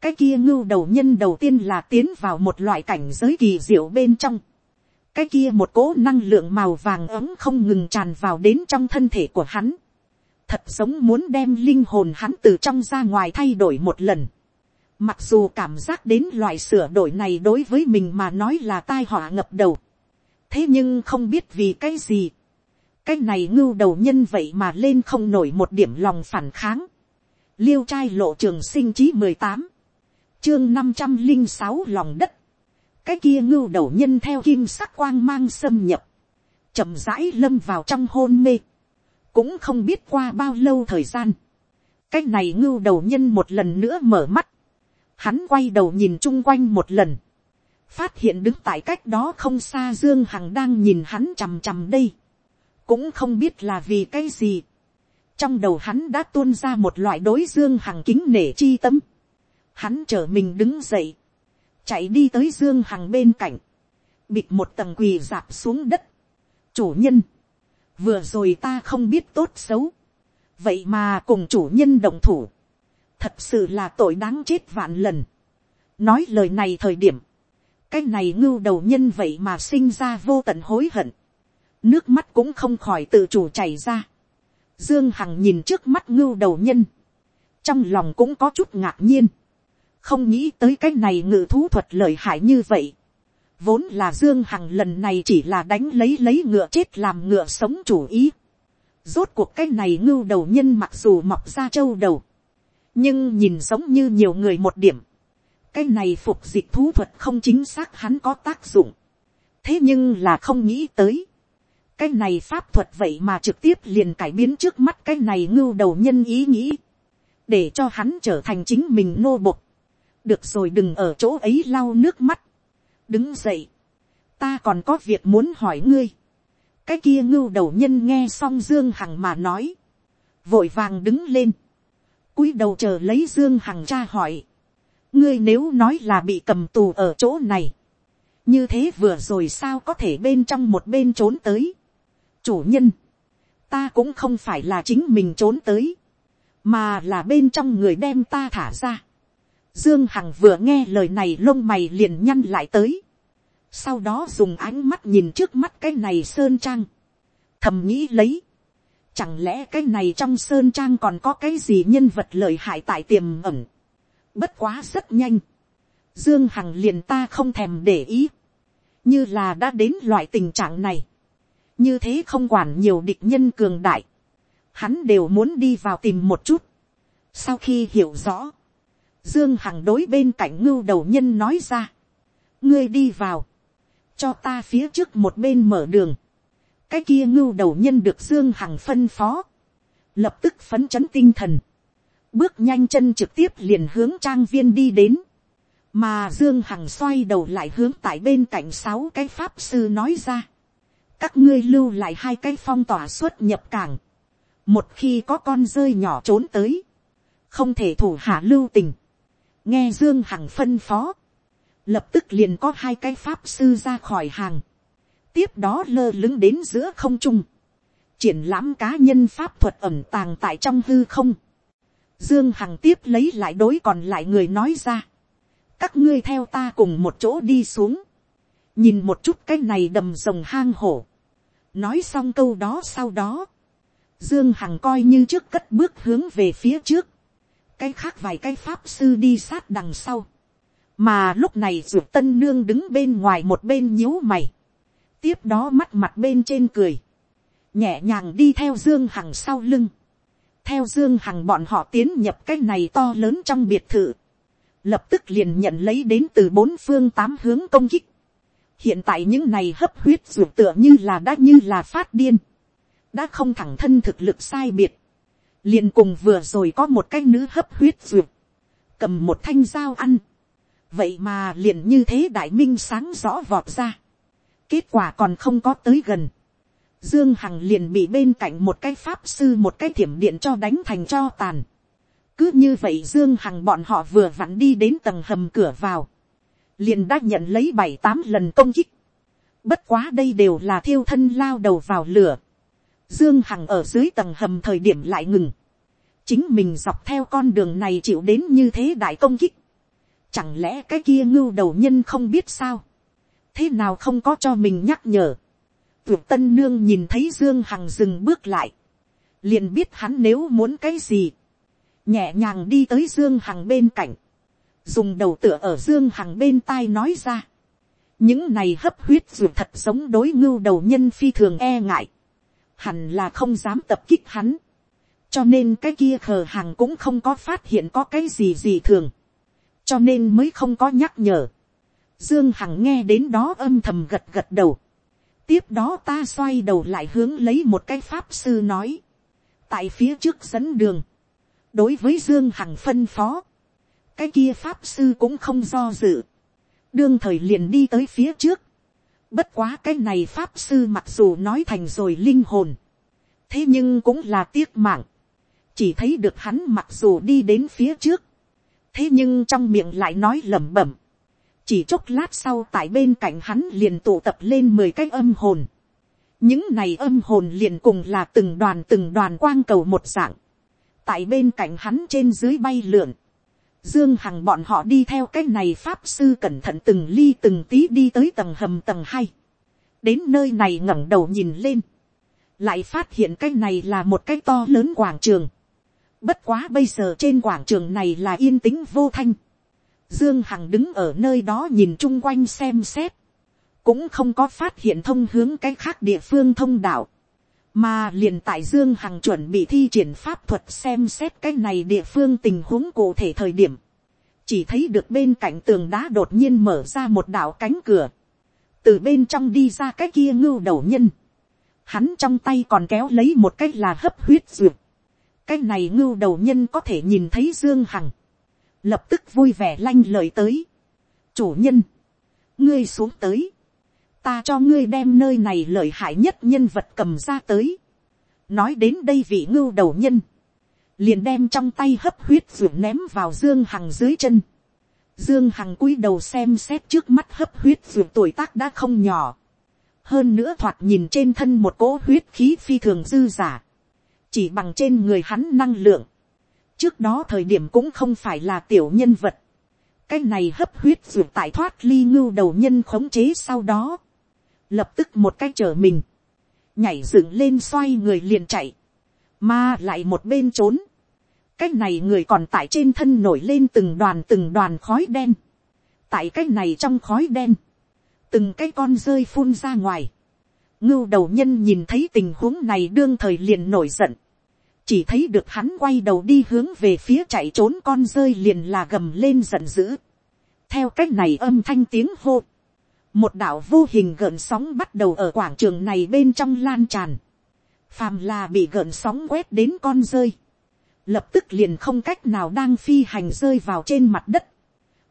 [SPEAKER 1] cái kia ngưu đầu nhân đầu tiên là tiến vào một loại cảnh giới kỳ diệu bên trong. cái kia một cỗ năng lượng màu vàng ấm không ngừng tràn vào đến trong thân thể của hắn. thật giống muốn đem linh hồn hắn từ trong ra ngoài thay đổi một lần. mặc dù cảm giác đến loại sửa đổi này đối với mình mà nói là tai họa ngập đầu. thế nhưng không biết vì cái gì. cái này ngưu đầu nhân vậy mà lên không nổi một điểm lòng phản kháng. liêu trai lộ trường sinh chí mười tám chương năm trăm linh sáu lòng đất, cái kia ngưu đầu nhân theo kim sắc quang mang xâm nhập, chậm rãi lâm vào trong hôn mê, cũng không biết qua bao lâu thời gian, cái này ngưu đầu nhân một lần nữa mở mắt, hắn quay đầu nhìn chung quanh một lần, phát hiện đứng tại cách đó không xa dương hằng đang nhìn hắn chằm chằm đây, cũng không biết là vì cái gì, trong đầu hắn đã tuôn ra một loại đối dương hằng kính nể chi tâm, hắn trở mình đứng dậy, chạy đi tới dương hằng bên cạnh, bịt một tầng quỳ dạp xuống đất. chủ nhân, vừa rồi ta không biết tốt xấu, vậy mà cùng chủ nhân đồng thủ, thật sự là tội đáng chết vạn lần. nói lời này thời điểm, cái này ngưu đầu nhân vậy mà sinh ra vô tận hối hận, nước mắt cũng không khỏi tự chủ chảy ra. Dương Hằng nhìn trước mắt ngưu đầu nhân, trong lòng cũng có chút ngạc nhiên không nghĩ tới cái này ngự thú thuật lợi hại như vậy. vốn là dương hằng lần này chỉ là đánh lấy lấy ngựa chết làm ngựa sống chủ ý. rốt cuộc cái này ngưu đầu nhân mặc dù mọc ra trâu đầu, nhưng nhìn giống như nhiều người một điểm. cái này phục dịch thú thuật không chính xác hắn có tác dụng. thế nhưng là không nghĩ tới. cái này pháp thuật vậy mà trực tiếp liền cải biến trước mắt cái này ngưu đầu nhân ý nghĩ. để cho hắn trở thành chính mình nô bộc được rồi đừng ở chỗ ấy lau nước mắt, đứng dậy, ta còn có việc muốn hỏi ngươi, cái kia ngưu đầu nhân nghe xong dương hằng mà nói, vội vàng đứng lên, cúi đầu chờ lấy dương hằng cha hỏi, ngươi nếu nói là bị cầm tù ở chỗ này, như thế vừa rồi sao có thể bên trong một bên trốn tới, chủ nhân, ta cũng không phải là chính mình trốn tới, mà là bên trong người đem ta thả ra. Dương Hằng vừa nghe lời này lông mày liền nhăn lại tới. Sau đó dùng ánh mắt nhìn trước mắt cái này sơn trang. Thầm nghĩ lấy. Chẳng lẽ cái này trong sơn trang còn có cái gì nhân vật lợi hại tại tiềm ẩn. Bất quá rất nhanh. Dương Hằng liền ta không thèm để ý. Như là đã đến loại tình trạng này. Như thế không quản nhiều địch nhân cường đại. Hắn đều muốn đi vào tìm một chút. Sau khi hiểu rõ Dương Hằng đối bên cạnh ngưu đầu nhân nói ra. Ngươi đi vào. Cho ta phía trước một bên mở đường. Cái kia ngưu đầu nhân được Dương Hằng phân phó. Lập tức phấn chấn tinh thần. Bước nhanh chân trực tiếp liền hướng trang viên đi đến. Mà Dương Hằng xoay đầu lại hướng tại bên cạnh sáu cái pháp sư nói ra. Các ngươi lưu lại hai cái phong tỏa xuất nhập cảng. Một khi có con rơi nhỏ trốn tới. Không thể thủ hạ lưu tình nghe dương hằng phân phó, lập tức liền có hai cái pháp sư ra khỏi hàng, tiếp đó lơ lứng đến giữa không trung, triển lãm cá nhân pháp thuật ẩm tàng tại trong hư không, dương hằng tiếp lấy lại đối còn lại người nói ra, các ngươi theo ta cùng một chỗ đi xuống, nhìn một chút cái này đầm rồng hang hổ, nói xong câu đó sau đó, dương hằng coi như trước cất bước hướng về phía trước, cái khác vài cái pháp sư đi sát đằng sau, mà lúc này ruột tân nương đứng bên ngoài một bên nhíu mày, tiếp đó mắt mặt bên trên cười, nhẹ nhàng đi theo dương hằng sau lưng, theo dương hằng bọn họ tiến nhập cái này to lớn trong biệt thự, lập tức liền nhận lấy đến từ bốn phương tám hướng công kích. hiện tại những này hấp huyết ruột tựa như là đã như là phát điên, đã không thẳng thân thực lực sai biệt, liền cùng vừa rồi có một cái nữ hấp huyết ruột, cầm một thanh dao ăn, vậy mà liền như thế đại minh sáng rõ vọt ra, kết quả còn không có tới gần, Dương Hằng liền bị bên cạnh một cái pháp sư một cái thiểm điện cho đánh thành cho tàn. Cứ như vậy Dương Hằng bọn họ vừa vặn đi đến tầng hầm cửa vào. Liền đã nhận lấy bảy tám lần công kích. Bất quá đây đều là thiêu thân lao đầu vào lửa. Dương Hằng ở dưới tầng hầm thời điểm lại ngừng. Chính mình dọc theo con đường này chịu đến như thế đại công kích. Chẳng lẽ cái kia ngưu đầu nhân không biết sao. Thế nào không có cho mình nhắc nhở Vượt tân nương nhìn thấy Dương Hằng dừng bước lại. Liền biết hắn nếu muốn cái gì. Nhẹ nhàng đi tới Dương Hằng bên cạnh. Dùng đầu tựa ở Dương Hằng bên tai nói ra. Những này hấp huyết dù thật giống đối ngưu đầu nhân phi thường e ngại. Hẳn là không dám tập kích hắn. Cho nên cái kia khờ hàng cũng không có phát hiện có cái gì gì thường. Cho nên mới không có nhắc nhở. Dương Hằng nghe đến đó âm thầm gật gật đầu tiếp đó ta xoay đầu lại hướng lấy một cái pháp sư nói, tại phía trước dẫn đường, đối với dương hằng phân phó, cái kia pháp sư cũng không do dự, đương thời liền đi tới phía trước, bất quá cái này pháp sư mặc dù nói thành rồi linh hồn, thế nhưng cũng là tiếc mạng, chỉ thấy được hắn mặc dù đi đến phía trước, thế nhưng trong miệng lại nói lẩm bẩm, chỉ chốc lát sau tại bên cạnh hắn liền tụ tập lên mười cái âm hồn. những này âm hồn liền cùng là từng đoàn từng đoàn quang cầu một dạng. tại bên cạnh hắn trên dưới bay lượn dương hằng bọn họ đi theo cái này pháp sư cẩn thận từng ly từng tí đi tới tầng hầm tầng hai. đến nơi này ngẩng đầu nhìn lên. lại phát hiện cái này là một cái to lớn quảng trường. bất quá bây giờ trên quảng trường này là yên tĩnh vô thanh Dương Hằng đứng ở nơi đó nhìn chung quanh xem xét. Cũng không có phát hiện thông hướng cái khác địa phương thông đạo. Mà liền tại Dương Hằng chuẩn bị thi triển pháp thuật xem xét cái này địa phương tình huống cụ thể thời điểm. Chỉ thấy được bên cạnh tường đá đột nhiên mở ra một đạo cánh cửa. Từ bên trong đi ra cái kia ngưu đầu nhân. Hắn trong tay còn kéo lấy một cái là hấp huyết duyệt Cái này ngưu đầu nhân có thể nhìn thấy Dương Hằng lập tức vui vẻ lanh lời tới. chủ nhân, ngươi xuống tới, ta cho ngươi đem nơi này lợi hại nhất nhân vật cầm ra tới. nói đến đây vị ngưu đầu nhân, liền đem trong tay hấp huyết ruộng ném vào dương hằng dưới chân. dương hằng cúi đầu xem xét trước mắt hấp huyết ruộng tuổi tác đã không nhỏ. hơn nữa thoạt nhìn trên thân một cỗ huyết khí phi thường dư giả. chỉ bằng trên người hắn năng lượng trước đó thời điểm cũng không phải là tiểu nhân vật. cái này hấp huyết ruột tại thoát ly ngưu đầu nhân khống chế sau đó lập tức một cái trở mình. nhảy dựng lên xoay người liền chạy. mà lại một bên trốn. cái này người còn tại trên thân nổi lên từng đoàn từng đoàn khói đen. tại cái này trong khói đen. từng cái con rơi phun ra ngoài. ngưu đầu nhân nhìn thấy tình huống này đương thời liền nổi giận chỉ thấy được hắn quay đầu đi hướng về phía chạy trốn con rơi liền là gầm lên giận dữ. theo cách này âm thanh tiếng hô, một đạo vô hình gợn sóng bắt đầu ở quảng trường này bên trong lan tràn, phàm là bị gợn sóng quét đến con rơi, lập tức liền không cách nào đang phi hành rơi vào trên mặt đất,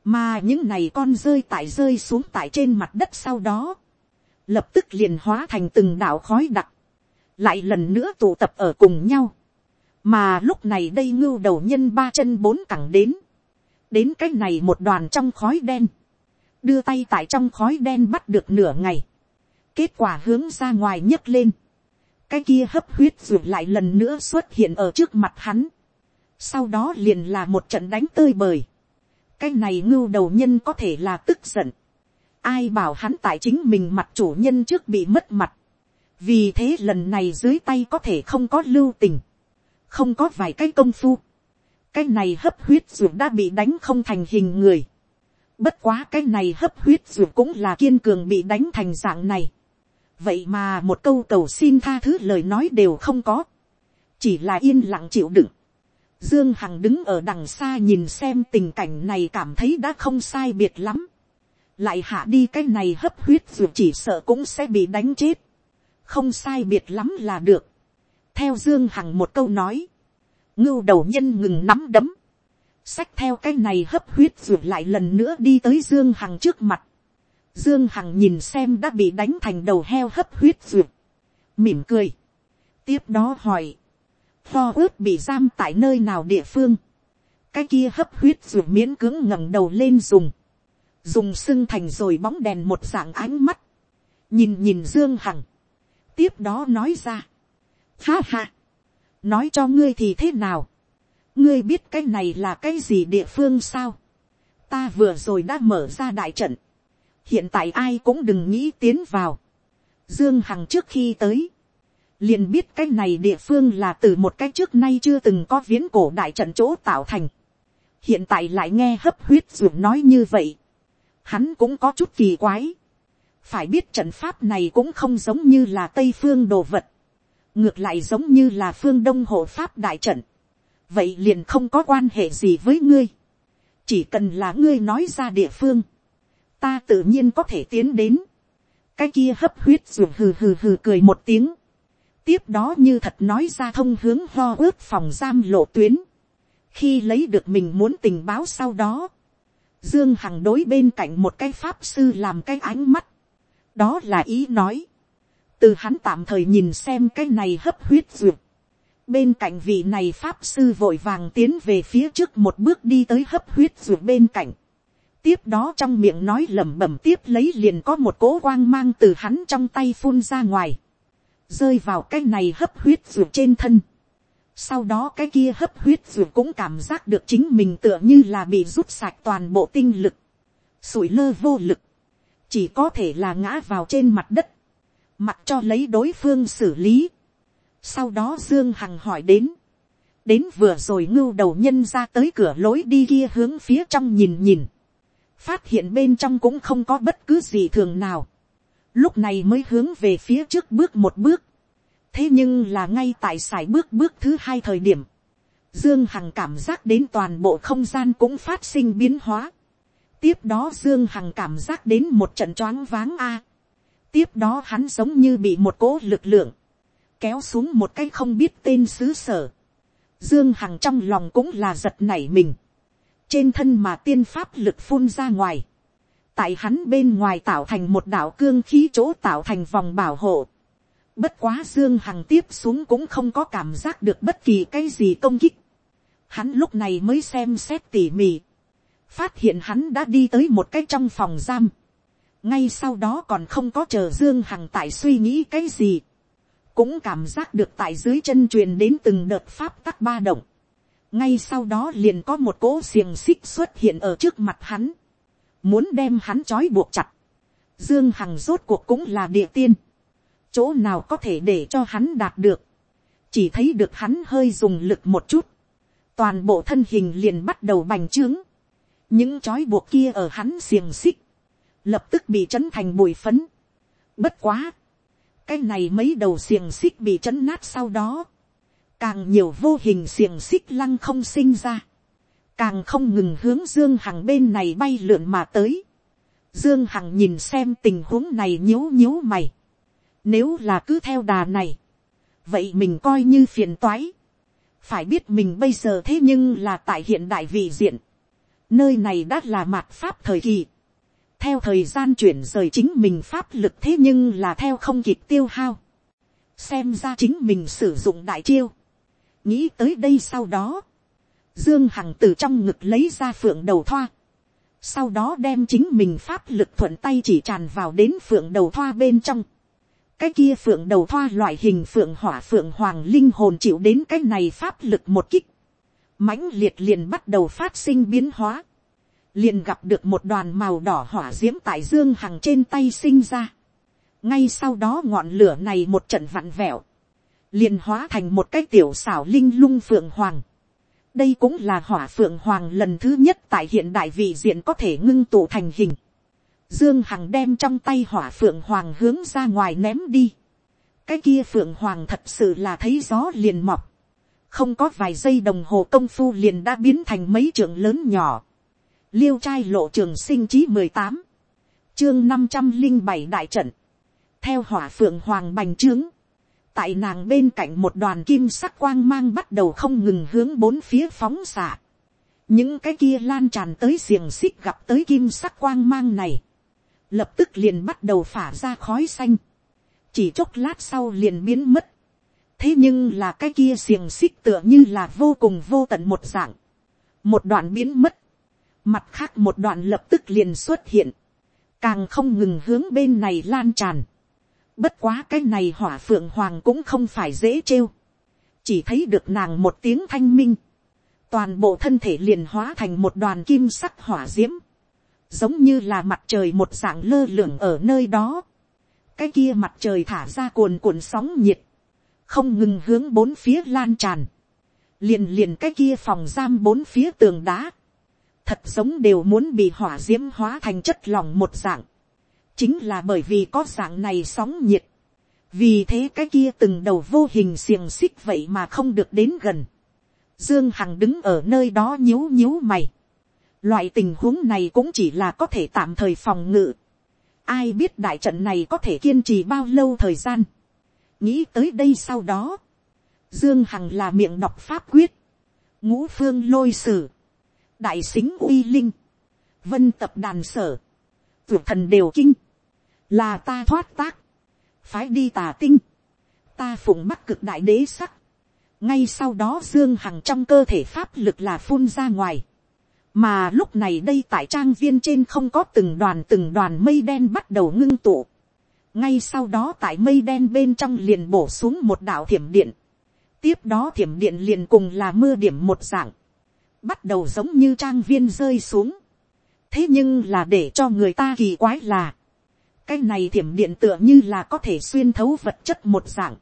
[SPEAKER 1] mà những này con rơi tại rơi xuống tại trên mặt đất sau đó, lập tức liền hóa thành từng đạo khói đặc, lại lần nữa tụ tập ở cùng nhau, mà lúc này đây ngưu đầu nhân ba chân bốn cẳng đến, đến cái này một đoàn trong khói đen, đưa tay tại trong khói đen bắt được nửa ngày, kết quả hướng ra ngoài nhấc lên, cái kia hấp huyết ruột lại lần nữa xuất hiện ở trước mặt hắn, sau đó liền là một trận đánh tơi bời, cái này ngưu đầu nhân có thể là tức giận, ai bảo hắn tại chính mình mặt chủ nhân trước bị mất mặt, vì thế lần này dưới tay có thể không có lưu tình, không có vài cái công phu, cái này hấp huyết ruột đã bị đánh không thành hình người. Bất quá cái này hấp huyết ruột cũng là kiên cường bị đánh thành dạng này. Vậy mà một câu cầu xin tha thứ lời nói đều không có. Chỉ là yên lặng chịu đựng. Dương Hằng đứng ở đằng xa nhìn xem tình cảnh này cảm thấy đã không sai biệt lắm. Lại hạ đi cái này hấp huyết ruột chỉ sợ cũng sẽ bị đánh chết. Không sai biệt lắm là được. Theo Dương Hằng một câu nói ngưu đầu nhân ngừng nắm đấm, sách theo cái này hấp huyết ruột lại lần nữa đi tới dương hằng trước mặt. dương hằng nhìn xem đã bị đánh thành đầu heo hấp huyết ruột, mỉm cười. tiếp đó hỏi, pho ướt bị giam tại nơi nào địa phương, cái kia hấp huyết ruột miễn cưỡng ngẩng đầu lên dùng, dùng sưng thành rồi bóng đèn một dạng ánh mắt, nhìn nhìn dương hằng, tiếp đó nói ra, ha ha, nói cho ngươi thì thế nào, ngươi biết cái này là cái gì địa phương sao, ta vừa rồi đã mở ra đại trận, hiện tại ai cũng đừng nghĩ tiến vào, dương hằng trước khi tới, liền biết cái này địa phương là từ một cái trước nay chưa từng có viễn cổ đại trận chỗ tạo thành, hiện tại lại nghe hấp huyết ruộng nói như vậy, hắn cũng có chút kỳ quái, phải biết trận pháp này cũng không giống như là tây phương đồ vật, ngược lại giống như là phương đông hộ pháp đại trận, vậy liền không có quan hệ gì với ngươi, chỉ cần là ngươi nói ra địa phương, ta tự nhiên có thể tiến đến, cái kia hấp huyết ruột hừ hừ hừ cười một tiếng, tiếp đó như thật nói ra thông hướng ho ướt phòng giam lộ tuyến, khi lấy được mình muốn tình báo sau đó, dương hằng đối bên cạnh một cái pháp sư làm cái ánh mắt, đó là ý nói, từ hắn tạm thời nhìn xem cái này hấp huyết ruột bên cạnh vị này pháp sư vội vàng tiến về phía trước một bước đi tới hấp huyết ruột bên cạnh. tiếp đó trong miệng nói lẩm bẩm tiếp lấy liền có một cỗ quang mang từ hắn trong tay phun ra ngoài. rơi vào cái này hấp huyết ruột trên thân. sau đó cái kia hấp huyết ruột cũng cảm giác được chính mình tựa như là bị rút sạch toàn bộ tinh lực. sủi lơ vô lực. chỉ có thể là ngã vào trên mặt đất mặc cho lấy đối phương xử lý sau đó dương hằng hỏi đến, đến vừa rồi ngưu đầu nhân ra tới cửa lối đi kia hướng phía trong nhìn nhìn, phát hiện bên trong cũng không có bất cứ gì thường nào, lúc này mới hướng về phía trước bước một bước, thế nhưng là ngay tại sải bước bước thứ hai thời điểm, dương hằng cảm giác đến toàn bộ không gian cũng phát sinh biến hóa, tiếp đó dương hằng cảm giác đến một trận choáng váng a, tiếp đó hắn giống như bị một cỗ lực lượng, kéo xuống một cái không biết tên xứ sở. Dương Hằng trong lòng cũng là giật nảy mình. Trên thân mà tiên pháp lực phun ra ngoài. Tại hắn bên ngoài tạo thành một đảo cương khí chỗ tạo thành vòng bảo hộ. Bất quá Dương Hằng tiếp xuống cũng không có cảm giác được bất kỳ cái gì công kích. Hắn lúc này mới xem xét tỉ mỉ. Phát hiện hắn đã đi tới một cái trong phòng giam ngay sau đó còn không có chờ dương hằng tại suy nghĩ cái gì, cũng cảm giác được tại dưới chân truyền đến từng đợt pháp tắc ba động, ngay sau đó liền có một cỗ xiềng xích xuất hiện ở trước mặt hắn, muốn đem hắn trói buộc chặt, dương hằng rốt cuộc cũng là địa tiên, chỗ nào có thể để cho hắn đạt được, chỉ thấy được hắn hơi dùng lực một chút, toàn bộ thân hình liền bắt đầu bành trướng, những trói buộc kia ở hắn xiềng xích, lập tức bị chấn thành bụi phấn. Bất quá, cái này mấy đầu xiềng xích bị chấn nát sau đó, càng nhiều vô hình xiềng xích lăng không sinh ra, càng không ngừng hướng dương hằng bên này bay lượn mà tới. Dương Hằng nhìn xem tình huống này nhíu nhíu mày. Nếu là cứ theo đà này. Vậy mình coi như phiền toái. Phải biết mình bây giờ thế nhưng là tại hiện đại vị diện. Nơi này đã là mạt pháp thời kỳ theo thời gian chuyển rời chính mình pháp lực thế nhưng là theo không kịp tiêu hao, xem ra chính mình sử dụng đại chiêu, nghĩ tới đây sau đó, dương hằng từ trong ngực lấy ra phượng đầu thoa, sau đó đem chính mình pháp lực thuận tay chỉ tràn vào đến phượng đầu thoa bên trong, cái kia phượng đầu thoa loại hình phượng hỏa phượng hoàng linh hồn chịu đến cái này pháp lực một kích, mãnh liệt liền bắt đầu phát sinh biến hóa, liền gặp được một đoàn màu đỏ hỏa d i ễ m tại dương hằng trên tay sinh ra. ngay sau đó ngọn lửa này một trận vặn vẹo, liền hóa thành một cái tiểu xảo linh lung phượng hoàng. đây cũng là hỏa phượng hoàng lần thứ nhất tại hiện đại vị diện có thể ngưng tụ thành hình. Dương Hằng đem trong tay hỏa phượng hoàng hướng ra ngoài ném đi. Cái kia phượng hoàng thật sự là thấy gió liền mọc. Không có vài giây đồng hồ công phu liền đã biến thành mấy trường lớn nhỏ. Liêu trai lộ trường sinh chí mười tám Chương năm trăm linh bảy đại trận. Theo hỏa phượng hoàng bành trướng. Tại nàng bên cạnh một đoàn kim sắc quang mang bắt đầu không ngừng hướng bốn phía phóng xạ. Những cái kia lan tràn tới xiềng xích gặp tới kim sắc quang mang này lập tức liền bắt đầu phả ra khói xanh, chỉ chốc lát sau liền biến mất. thế nhưng là cái kia xiềng xích tựa như là vô cùng vô tận một dạng, một đoạn biến mất, mặt khác một đoạn lập tức liền xuất hiện, càng không ngừng hướng bên này lan tràn. bất quá cái này hỏa phượng hoàng cũng không phải dễ trêu, chỉ thấy được nàng một tiếng thanh minh, toàn bộ thân thể liền hóa thành một đoàn kim sắc hỏa diễm. Giống như là mặt trời một dạng lơ lửng ở nơi đó. cái kia mặt trời thả ra cuồn cuộn sóng nhiệt, không ngừng hướng bốn phía lan tràn, liền liền cái kia phòng giam bốn phía tường đá, thật giống đều muốn bị hỏa d i ễ m hóa thành chất lỏng một dạng, chính là bởi vì có dạng này sóng nhiệt, vì thế cái kia từng đầu vô hình xiềng xích vậy mà không được đến gần, dương hằng đứng ở nơi đó nhíu nhíu mày, Loại tình huống này cũng chỉ là có thể tạm thời phòng ngự. Ai biết đại trận này có thể kiên trì bao lâu thời gian. Nghĩ tới đây sau đó. Dương Hằng là miệng đọc pháp quyết. Ngũ phương lôi sử. Đại xính uy linh. Vân tập đàn sở. Vượt thần đều kinh. Là ta thoát tác. Phái đi tà tinh. Ta phụng mắc cực đại đế sắc. Ngay sau đó Dương Hằng trong cơ thể pháp lực là phun ra ngoài, mà lúc này đây tại trang viên trên không có từng đoàn từng đoàn mây đen bắt đầu ngưng tụ. ngay sau đó tại mây đen bên trong liền bổ xuống một đạo thiểm điện. tiếp đó thiểm điện liền cùng là mưa điểm một dạng bắt đầu giống như trang viên rơi xuống. thế nhưng là để cho người ta kỳ quái là, cái này thiểm điện tựa như là có thể xuyên thấu vật chất một dạng.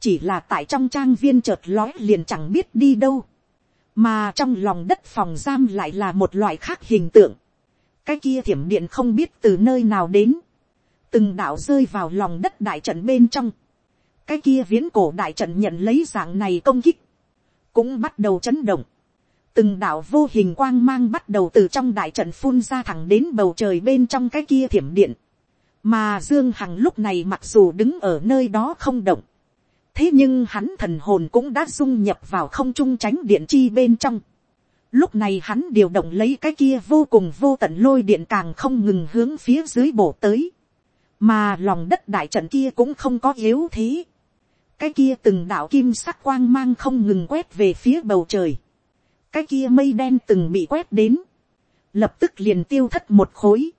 [SPEAKER 1] chỉ là tại trong trang viên chợt lói liền chẳng biết đi đâu mà trong lòng đất phòng giam lại là một loại khác hình tượng. cái kia thiểm điện không biết từ nơi nào đến, từng đạo rơi vào lòng đất đại trận bên trong, cái kia viễn cổ đại trận nhận lấy dạng này công kích, cũng bắt đầu chấn động, từng đạo vô hình quang mang bắt đầu từ trong đại trận phun ra thẳng đến bầu trời bên trong cái kia thiểm điện, mà dương hằng lúc này mặc dù đứng ở nơi đó không động, thế nhưng hắn thần hồn cũng đã dung nhập vào không trung tránh điện chi bên trong. Lúc này hắn điều động lấy cái kia vô cùng vô tận lôi điện càng không ngừng hướng phía dưới bổ tới. Mà lòng đất đại trận kia cũng không có yếu thế. Cái kia từng đạo kim sắc quang mang không ngừng quét về phía bầu trời. Cái kia mây đen từng bị quét đến. Lập tức liền tiêu thất một khối.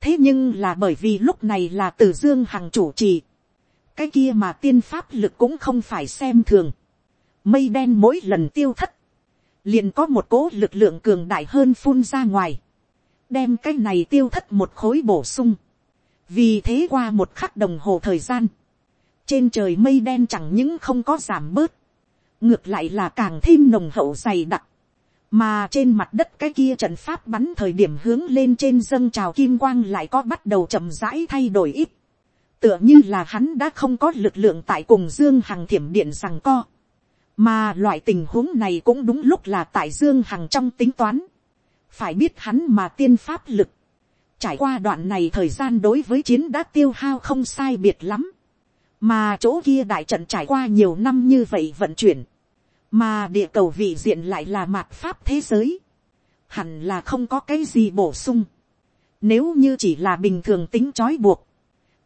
[SPEAKER 1] Thế nhưng là bởi vì lúc này là từ dương hằng chủ trì cái kia mà tiên pháp lực cũng không phải xem thường. Mây đen mỗi lần tiêu thất, liền có một cố lực lượng cường đại hơn phun ra ngoài, đem cái này tiêu thất một khối bổ sung. vì thế qua một khắc đồng hồ thời gian, trên trời mây đen chẳng những không có giảm bớt, ngược lại là càng thêm nồng hậu dày đặc, mà trên mặt đất cái kia trận pháp bắn thời điểm hướng lên trên dâng trào kim quang lại có bắt đầu chậm rãi thay đổi ít tựa như là hắn đã không có lực lượng tại cùng dương hằng thiểm điện rằng co. mà loại tình huống này cũng đúng lúc là tại dương hằng trong tính toán. phải biết hắn mà tiên pháp lực. trải qua đoạn này thời gian đối với chiến đã tiêu hao không sai biệt lắm. mà chỗ kia đại trận trải qua nhiều năm như vậy vận chuyển mà địa cầu vị diện lại là mạt pháp thế giới. hẳn là không có cái gì bổ sung. nếu như chỉ là bình thường tính trói buộc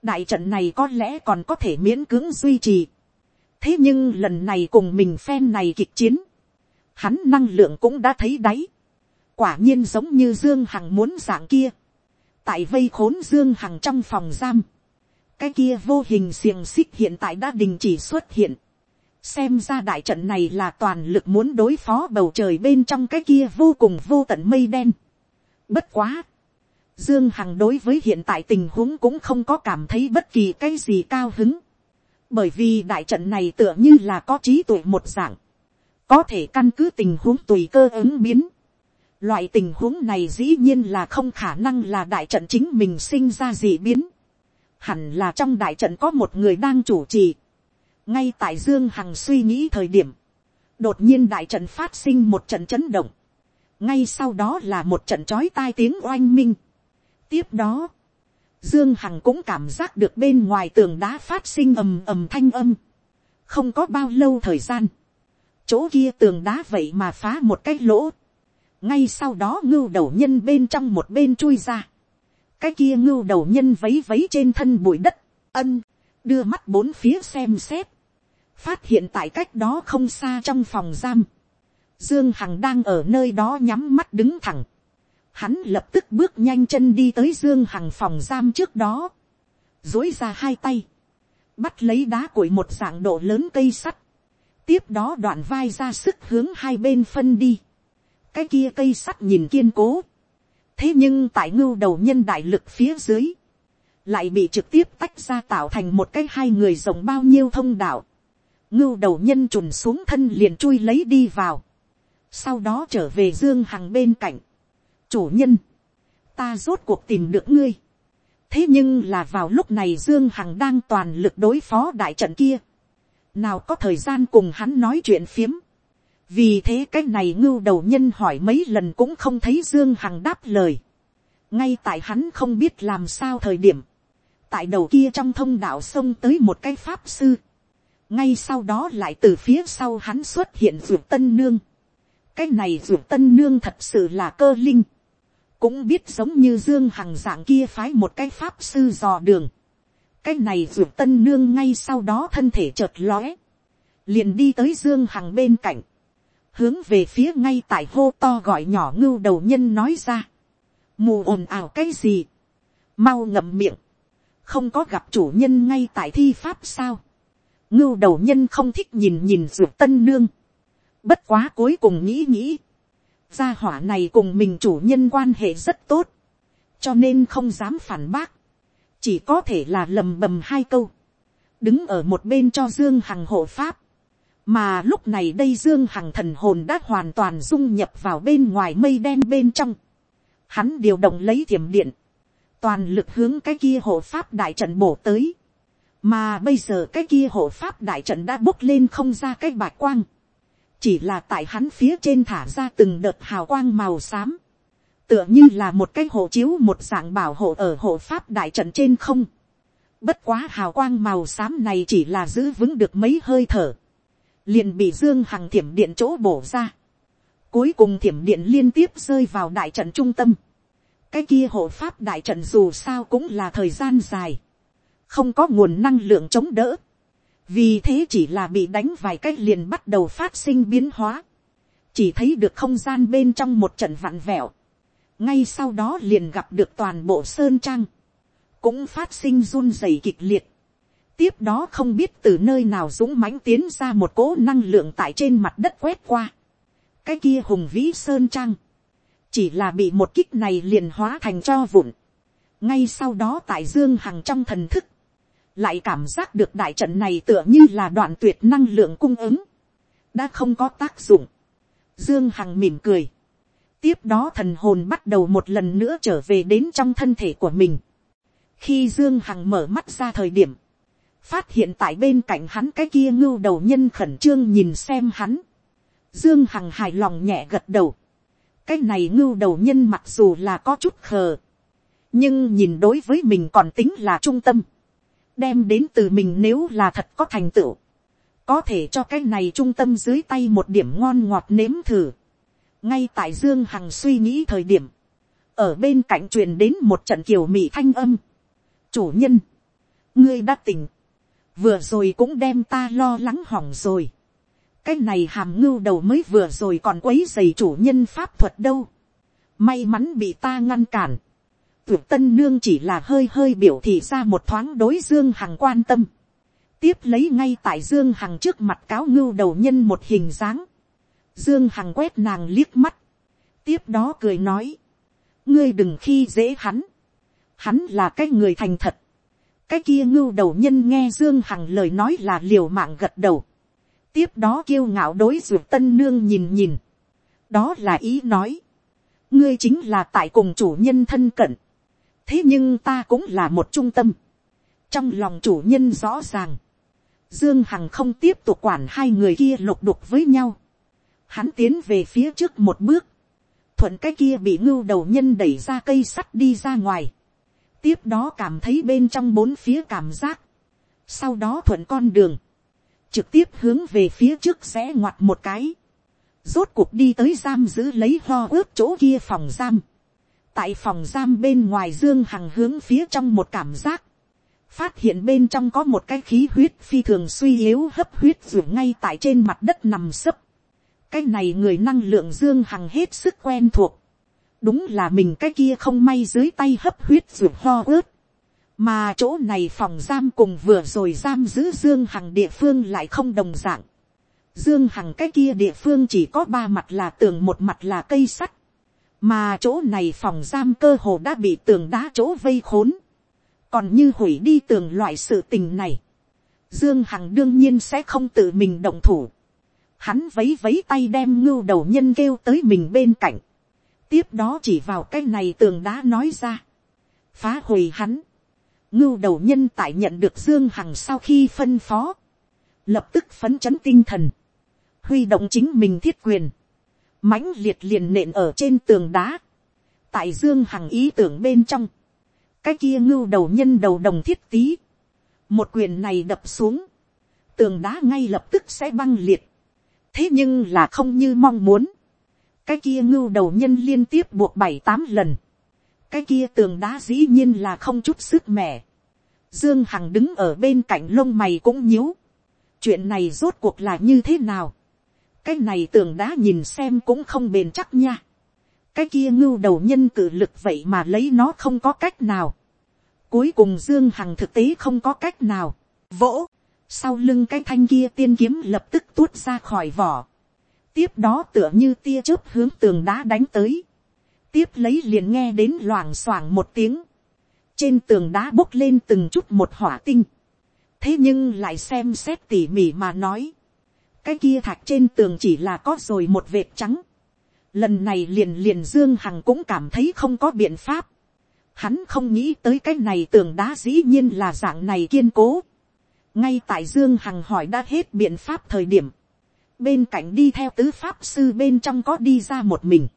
[SPEAKER 1] đại trận này có lẽ còn có thể miễn cưỡng duy trì. thế nhưng lần này cùng mình phen này kịch chiến, hắn năng lượng cũng đã thấy đáy. quả nhiên giống như dương hằng muốn dạng kia. tại vây khốn dương hằng trong phòng giam. cái kia vô hình xiềng xích hiện tại đã đình chỉ xuất hiện xem ra đại trận này là toàn lực muốn đối phó bầu trời bên trong cái kia vô cùng vô tận mây đen. bất quá Dương Hằng đối với hiện tại tình huống cũng không có cảm thấy bất kỳ cái gì cao hứng. Bởi vì đại trận này tựa như là có trí tuệ một dạng. có thể căn cứ tình huống tùy cơ ứng biến. Loại tình huống này dĩ nhiên là không khả năng là đại trận chính mình sinh ra dị biến. Hẳn là trong đại trận có một người đang chủ trì. Ngay tại Dương Hằng suy nghĩ thời điểm. Đột nhiên đại trận phát sinh một trận chấn động. Ngay sau đó là một trận chói tai tiếng oanh minh. Tiếp đó. Dương Hằng cũng cảm giác được bên ngoài tường đá phát sinh ầm ầm thanh âm. Không có bao lâu thời gian. Chỗ kia tường đá vậy mà phá một cái lỗ ngay sau đó ngưu đầu nhân bên trong một bên chui ra, cái kia ngưu đầu nhân vấy vấy trên thân bụi đất, ân, đưa mắt bốn phía xem xét, phát hiện tại cách đó không xa trong phòng giam, dương hằng đang ở nơi đó nhắm mắt đứng thẳng, hắn lập tức bước nhanh chân đi tới dương hằng phòng giam trước đó, dối ra hai tay, bắt lấy đá củi một dạng độ lớn cây sắt, tiếp đó đoạn vai ra sức hướng hai bên phân đi, cái kia cây sắt nhìn kiên cố. thế nhưng tại ngưu đầu nhân đại lực phía dưới, lại bị trực tiếp tách ra tạo thành một cái hai người rộng bao nhiêu thông đạo ngưu đầu nhân trùn xuống thân liền chui lấy đi vào. sau đó trở về dương hằng bên cạnh. chủ nhân, ta rốt cuộc tìm được ngươi. thế nhưng là vào lúc này dương hằng đang toàn lực đối phó đại trận kia. nào có thời gian cùng hắn nói chuyện phiếm vì thế cái này ngưu đầu nhân hỏi mấy lần cũng không thấy dương hằng đáp lời. ngay tại hắn không biết làm sao thời điểm, tại đầu kia trong thông đạo sông tới một cái pháp sư ngay sau đó lại từ phía sau hắn xuất hiện ruột tân nương. cái này ruột tân nương thật sự là cơ linh. cũng biết giống như dương hằng dạng kia phái một cái pháp sư dò đường. cái này ruột tân nương ngay sau đó thân thể chợt lóe. liền đi tới dương hằng bên cạnh hướng về phía ngay tại hô to gọi nhỏ ngưu đầu nhân nói ra. mù ồn ào cái gì, mau ngậm miệng, không có gặp chủ nhân ngay tại thi pháp sao ngưu đầu nhân không thích nhìn nhìn ruột tân nương, bất quá cuối cùng nghĩ nghĩ, gia hỏa này cùng mình chủ nhân quan hệ rất tốt, cho nên không dám phản bác, chỉ có thể là lầm bầm hai câu, đứng ở một bên cho dương hằng hộ pháp, mà lúc này đây dương hằng thần hồn đã hoàn toàn dung nhập vào bên ngoài mây đen bên trong. hắn điều động lấy thiểm điện, toàn lực hướng cái kia hộ pháp đại trận bổ tới mà bây giờ cái kia hộ pháp đại trận đã bốc lên không ra cái bạc quang. chỉ là tại hắn phía trên thả ra từng đợt hào quang màu xám. tựa như là một cái hộ chiếu một dạng bảo hộ ở hộ pháp đại trận trên không. bất quá hào quang màu xám này chỉ là giữ vững được mấy hơi thở liền bị dương hằng thiểm điện chỗ bổ ra. cuối cùng thiểm điện liên tiếp rơi vào đại trận trung tâm. cái kia hộ pháp đại trận dù sao cũng là thời gian dài không có nguồn năng lượng chống đỡ. vì thế chỉ là bị đánh vài cái liền bắt đầu phát sinh biến hóa. chỉ thấy được không gian bên trong một trận vặn vẹo. ngay sau đó liền gặp được toàn bộ sơn trang. cũng phát sinh run rẩy kịch liệt tiếp đó không biết từ nơi nào dũng mãnh tiến ra một cỗ năng lượng tại trên mặt đất quét qua. cái kia hùng vĩ sơn trang, chỉ là bị một kích này liền hóa thành cho vụn. ngay sau đó tại dương hằng trong thần thức, lại cảm giác được đại trận này tựa như là đoạn tuyệt năng lượng cung ứng, đã không có tác dụng. dương hằng mỉm cười, tiếp đó thần hồn bắt đầu một lần nữa trở về đến trong thân thể của mình. khi dương hằng mở mắt ra thời điểm, phát hiện tại bên cạnh hắn cái kia ngưu đầu nhân khẩn trương nhìn xem hắn. Dương Hằng hài lòng nhẹ gật đầu. Cái này ngưu đầu nhân mặc dù là có chút khờ. Nhưng nhìn đối với mình còn tính là trung tâm. Đem đến từ mình nếu là thật có thành tựu. Có thể cho cái này trung tâm dưới tay một điểm ngon ngọt nếm thử. Ngay tại Dương Hằng suy nghĩ thời điểm. Ở bên cạnh truyền đến một trận kiều mị thanh âm. Chủ nhân. Ngươi đã tỉnh vừa rồi cũng đem ta lo lắng hỏng rồi. cái này hàm ngưu đầu mới vừa rồi còn quấy dày chủ nhân pháp thuật đâu. may mắn bị ta ngăn cản tuyệt tân nương chỉ là hơi hơi biểu thị ra một thoáng đối dương hằng quan tâm. tiếp lấy ngay tại dương hằng trước mặt cáo ngưu đầu nhân một hình dáng. dương hằng quét nàng liếc mắt. tiếp đó cười nói. ngươi đừng khi dễ hắn. hắn là cái người thành thật cái kia ngưu đầu nhân nghe dương hằng lời nói là liều mạng gật đầu. tiếp đó kiêu ngạo đối duyệt tân nương nhìn nhìn, đó là ý nói, ngươi chính là tại cùng chủ nhân thân cận, thế nhưng ta cũng là một trung tâm, trong lòng chủ nhân rõ ràng, dương hằng không tiếp tục quản hai người kia lục đục với nhau, hắn tiến về phía trước một bước, thuận cái kia bị ngưu đầu nhân đẩy ra cây sắt đi ra ngoài, tiếp đó cảm thấy bên trong bốn phía cảm giác, sau đó thuận con đường, trực tiếp hướng về phía trước rẽ ngoặt một cái, rốt cuộc đi tới giam giữ lấy ho ướp chỗ kia phòng giam, tại phòng giam bên ngoài dương hằng hướng phía trong một cảm giác, phát hiện bên trong có một cái khí huyết phi thường suy yếu hấp huyết ruột ngay tại trên mặt đất nằm sấp. cái này người năng lượng dương hằng hết sức quen thuộc. đúng là mình cái kia không may dưới tay hấp huyết ruột ho ướt. mà chỗ này phòng giam cùng vừa rồi giam giữ dương hằng địa phương lại không đồng dạng. dương hằng cái kia địa phương chỉ có ba mặt là tường một mặt là cây sắt mà chỗ này phòng giam cơ hồ đã bị tường đá chỗ vây khốn. Còn như hủy đi tường loại sự tình này, dương hằng đương nhiên sẽ không tự mình động thủ. hắn vấy vấy tay đem ngưu đầu nhân kêu tới mình bên cạnh, tiếp đó chỉ vào cái này tường đá nói ra, phá hủy hắn, ngưu đầu nhân tại nhận được dương hằng sau khi phân phó, lập tức phấn chấn tinh thần, huy động chính mình thiết quyền, mãnh liệt liền nện ở trên tường đá, tại dương hằng ý tưởng bên trong, cái kia ngưu đầu nhân đầu đồng thiết tí, một quyền này đập xuống, tường đá ngay lập tức sẽ băng liệt, thế nhưng là không như mong muốn, cái kia ngưu đầu nhân liên tiếp buộc bảy tám lần, cái kia tường đá dĩ nhiên là không chút sức mẻ, dương hằng đứng ở bên cạnh lông mày cũng nhíu, chuyện này rốt cuộc là như thế nào, cái này tường đá nhìn xem cũng không bền chắc nha, cái kia ngưu đầu nhân cử lực vậy mà lấy nó không có cách nào. cuối cùng dương hằng thực tế không có cách nào. vỗ, sau lưng cái thanh kia tiên kiếm lập tức tuốt ra khỏi vỏ. tiếp đó tựa như tia chớp hướng tường đá đánh tới. tiếp lấy liền nghe đến loảng xoảng một tiếng. trên tường đá bốc lên từng chút một hỏa tinh. thế nhưng lại xem xét tỉ mỉ mà nói cái kia thạch trên tường chỉ là có rồi một vệt trắng lần này liền liền dương hằng cũng cảm thấy không có biện pháp. hắn không nghĩ tới cái này tường đá dĩ nhiên là dạng này kiên cố. ngay tại dương hằng hỏi đã hết biện pháp thời điểm. bên cạnh đi theo tứ pháp sư bên trong có đi ra một mình.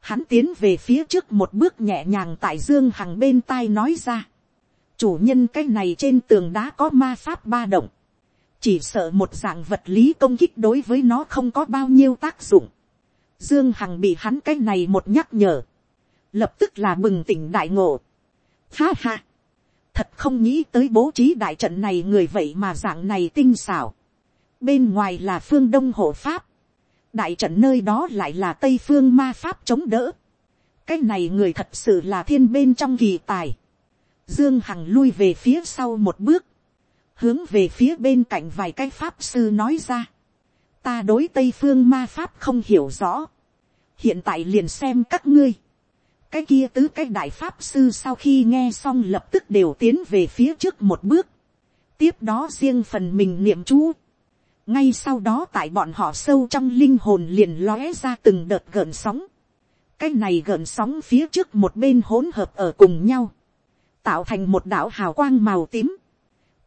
[SPEAKER 1] hắn tiến về phía trước một bước nhẹ nhàng tại dương hằng bên tai nói ra. chủ nhân cái này trên tường đá có ma pháp ba động chỉ sợ một dạng vật lý công kích đối với nó không có bao nhiêu tác dụng Dương Hằng bị hắn cái này một nhắc nhở. Lập tức là bừng tỉnh đại ngộ. Ha ha. Thật không nghĩ tới bố trí đại trận này người vậy mà dạng này tinh xảo. Bên ngoài là phương đông hộ pháp. Đại trận nơi đó lại là tây phương ma pháp chống đỡ. Cái này người thật sự là thiên bên trong kỳ tài. Dương Hằng lui về phía sau một bước. Hướng về phía bên cạnh vài cái pháp sư nói ra ta đối tây phương ma pháp không hiểu rõ. hiện tại liền xem các ngươi. cái kia tứ cái đại pháp sư sau khi nghe xong lập tức đều tiến về phía trước một bước. tiếp đó riêng phần mình niệm chú. ngay sau đó tại bọn họ sâu trong linh hồn liền lóe ra từng đợt gợn sóng. cái này gợn sóng phía trước một bên hỗn hợp ở cùng nhau. tạo thành một đảo hào quang màu tím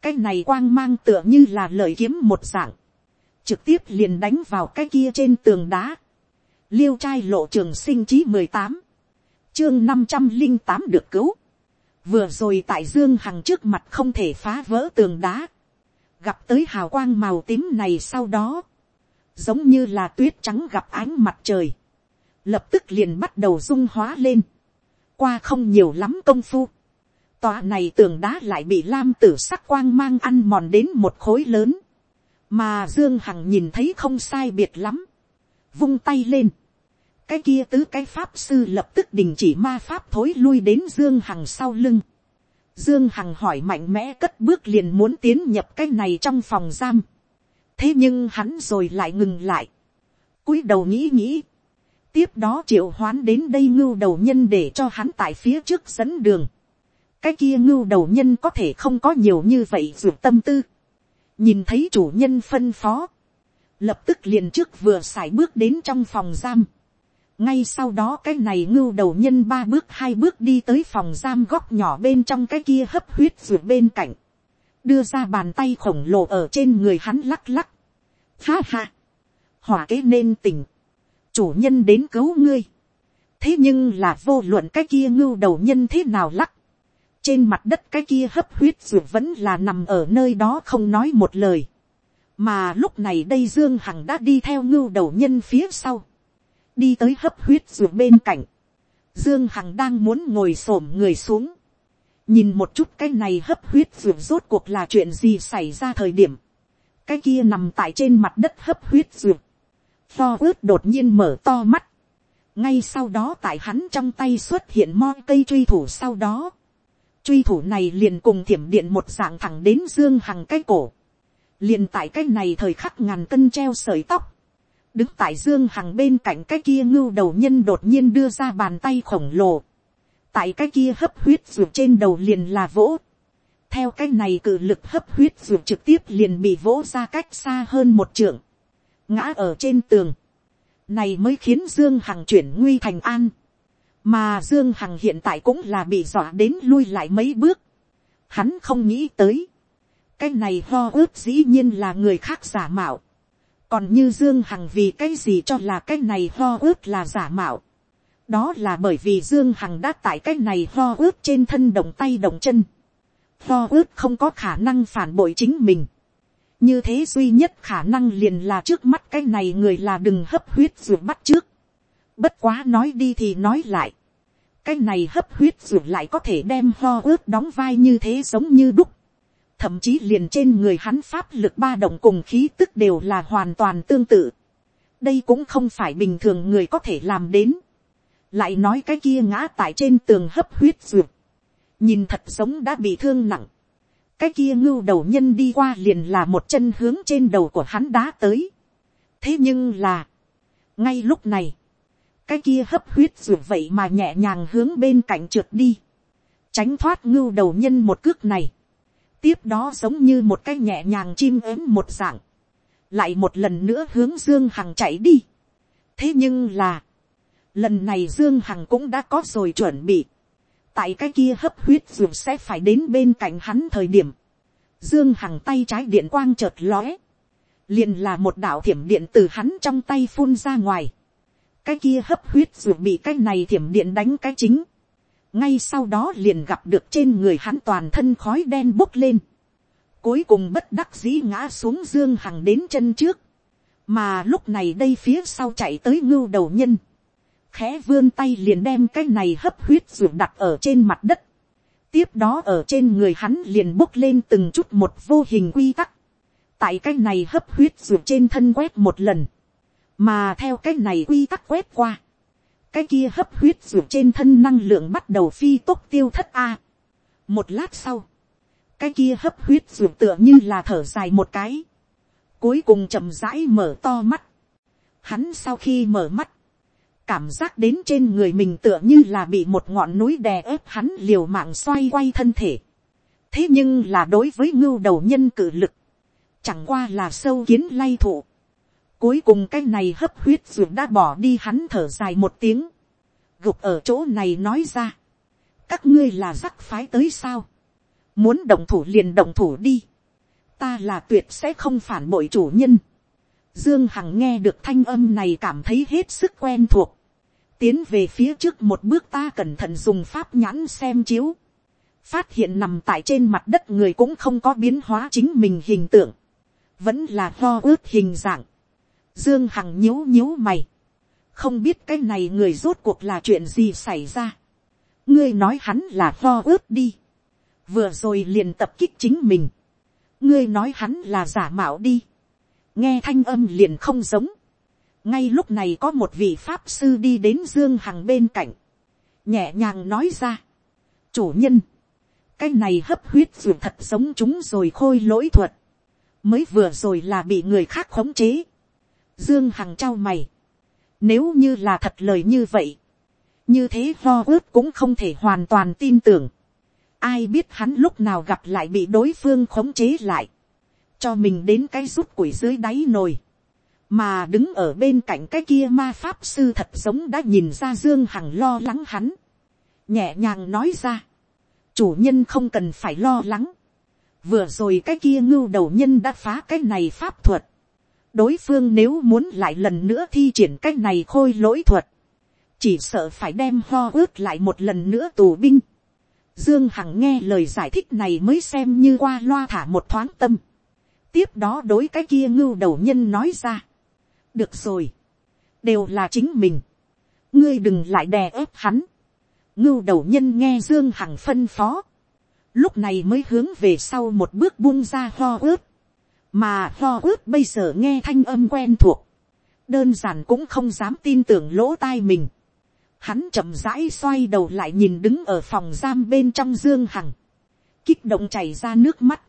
[SPEAKER 1] cái này quang mang tựa như là lời kiếm một dạng trực tiếp liền đánh vào cái kia trên tường đá. liêu trai lộ trường sinh chí mười tám, chương năm trăm linh tám được cứu. vừa rồi tại dương hằng trước mặt không thể phá vỡ tường đá. gặp tới hào quang màu tím này sau đó, giống như là tuyết trắng gặp ánh mặt trời, lập tức liền bắt đầu dung hóa lên. qua không nhiều lắm công phu, tòa này tường đá lại bị lam tử sắc quang mang ăn mòn đến một khối lớn mà dương hằng nhìn thấy không sai biệt lắm, vung tay lên, cái kia tứ cái pháp sư lập tức đình chỉ ma pháp thối lui đến dương hằng sau lưng. Dương Hằng hỏi mạnh mẽ cất bước liền muốn tiến nhập cái này trong phòng giam. Thế nhưng hắn rồi lại ngừng lại. cúi đầu nghĩ nghĩ. Tiếp đó triệu hoán đến đây ngưu đầu nhân để cho hắn tại phía trước dẫn đường. Cái kia ngưu đầu nhân có thể không có nhiều như vậy ruột tâm tư nhìn thấy chủ nhân phân phó, lập tức liền trước vừa x bước đến trong phòng giam, ngay sau đó cái này ngưu đầu nhân ba bước hai bước đi tới phòng giam góc nhỏ bên trong cái kia hấp huyết ruột bên cạnh, đưa ra bàn tay khổng lồ ở trên người hắn lắc lắc. Ha ha, hỏa kế nên tỉnh, chủ nhân đến cứu ngươi. thế nhưng là vô luận cái kia ngưu đầu nhân thế nào lắc trên mặt đất cái kia hấp huyết ruột vẫn là nằm ở nơi đó không nói một lời. mà lúc này đây dương hằng đã đi theo ngưu đầu nhân phía sau. Đi tới hấp huyết ruột bên cạnh, dương hằng đang muốn ngồi s ổ m người xuống, nhìn một chút cái này hấp huyết ruột rốt cuộc là chuyện gì xảy ra thời điểm, cái kia nằm tại trên mặt đất hấp huyết ruột, pho ướt đột nhiên mở to mắt, ngay sau đó tại hắn trong tay xuất hiện mo cây truy thủ sau đó, truy thủ này liền cùng thiểm điện một dạng thẳng đến dương hằng cái cổ, liền tại cái này thời khắc ngàn cân treo sợi tóc, đứng tại dương hằng bên cạnh cái kia ngưu đầu nhân đột nhiên đưa ra bàn tay khổng lồ, tại cái kia hấp huyết ruột trên đầu liền là vỗ, theo cái này cự lực hấp huyết ruột trực tiếp liền bị vỗ ra cách xa hơn một trượng, ngã ở trên tường, này mới khiến dương hằng chuyển nguy thành an, mà dương hằng hiện tại cũng là bị dọa đến lui lại mấy bước, hắn không nghĩ tới, cái này ho ướp dĩ nhiên là người khác giả mạo, còn như dương hằng vì cái gì cho là cái này ho ướt là giả mạo. đó là bởi vì dương hằng đã tại cái này ho ướt trên thân đồng tay đồng chân. ho ướt không có khả năng phản bội chính mình. như thế duy nhất khả năng liền là trước mắt cái này người là đừng hấp huyết ruột bắt trước bất quá nói đi thì nói lại. cái này hấp huyết ruột lại có thể đem ho ướt đóng vai như thế giống như đúc thậm chí liền trên người hắn pháp lực ba động cùng khí tức đều là hoàn toàn tương tự. đây cũng không phải bình thường người có thể làm đến. lại nói cái kia ngã tại trên tường hấp huyết ruột. nhìn thật giống đã bị thương nặng. cái kia ngưu đầu nhân đi qua liền là một chân hướng trên đầu của hắn đá tới. thế nhưng là, ngay lúc này, cái kia hấp huyết ruột vậy mà nhẹ nhàng hướng bên cạnh trượt đi. tránh thoát ngưu đầu nhân một cước này. Tiếp đó giống như một cái nhẹ nhàng chim ếm một dạng, lại một lần nữa hướng dương hằng chạy đi. thế nhưng là, lần này dương hằng cũng đã có rồi chuẩn bị, tại cái kia hấp huyết ruột sẽ phải đến bên cạnh hắn thời điểm, dương hằng tay trái điện quang chợt lóe, liền là một đạo thiểm điện từ hắn trong tay phun ra ngoài, cái kia hấp huyết ruột bị cái này thiểm điện đánh cái chính, ngay sau đó liền gặp được trên người hắn toàn thân khói đen bốc lên, cuối cùng bất đắc dĩ ngã xuống dương hằng đến chân trước, mà lúc này đây phía sau chạy tới ngưu đầu nhân, khẽ vươn tay liền đem cái này hấp huyết ruột đặt ở trên mặt đất, tiếp đó ở trên người hắn liền bốc lên từng chút một vô hình quy tắc, tại cái này hấp huyết ruột trên thân quét một lần, mà theo cái này quy tắc quét qua, cái kia hấp huyết ruột trên thân năng lượng bắt đầu phi tốc tiêu thất a. một lát sau, cái kia hấp huyết ruột tựa như là thở dài một cái, cuối cùng chậm rãi mở to mắt. Hắn sau khi mở mắt, cảm giác đến trên người mình tựa như là bị một ngọn núi đè ép hắn liều mạng xoay quay thân thể. thế nhưng là đối với ngưu đầu nhân cử lực, chẳng qua là sâu kiến lay thụ Cuối cùng cái này hấp huyết ruột đã bỏ đi hắn thở dài một tiếng. Gục ở chỗ này nói ra. Các ngươi là rắc phái tới sao? Muốn động thủ liền động thủ đi. Ta là tuyệt sẽ không phản bội chủ nhân. Dương Hằng nghe được thanh âm này cảm thấy hết sức quen thuộc. Tiến về phía trước một bước ta cẩn thận dùng pháp nhãn xem chiếu. Phát hiện nằm tại trên mặt đất người cũng không có biến hóa chính mình hình tượng. Vẫn là ho ướt hình dạng Dương Hằng nhíu nhíu mày. Không biết cái này người rốt cuộc là chuyện gì xảy ra. Ngươi nói hắn là lo ướt đi. Vừa rồi liền tập kích chính mình. Ngươi nói hắn là giả mạo đi. Nghe thanh âm liền không giống. Ngay lúc này có một vị pháp sư đi đến Dương Hằng bên cạnh. Nhẹ nhàng nói ra. Chủ nhân. Cái này hấp huyết dù thật giống chúng rồi khôi lỗi thuật. Mới vừa rồi là bị người khác khống chế Dương Hằng trao mày. Nếu như là thật lời như vậy. Như thế lo ước cũng không thể hoàn toàn tin tưởng. Ai biết hắn lúc nào gặp lại bị đối phương khống chế lại. Cho mình đến cái rút củi dưới đáy nồi. mà đứng ở bên cạnh cái kia ma pháp sư thật giống đã nhìn ra dương hằng lo lắng hắn, nhẹ nhàng nói ra, chủ nhân không cần phải lo lắng, vừa rồi cái kia ngưu đầu nhân đã phá cái này pháp thuật, đối phương nếu muốn lại lần nữa thi triển cái này khôi lỗi thuật, chỉ sợ phải đem ho ướt lại một lần nữa tù binh. Dương Hằng nghe lời giải thích này mới xem như qua loa thả một thoáng tâm. Tiếp đó đối cái kia ngưu đầu nhân nói ra. Được rồi. Đều là chính mình. Ngươi đừng lại đè ép hắn. Ngưu đầu nhân nghe Dương Hằng phân phó. Lúc này mới hướng về sau một bước buông ra ho ướt. Mà lo ướt bây giờ nghe thanh âm quen thuộc. Đơn giản cũng không dám tin tưởng lỗ tai mình Hắn chậm rãi xoay đầu lại nhìn đứng ở phòng giam bên trong Dương Hằng. Kích động chảy ra nước mắt.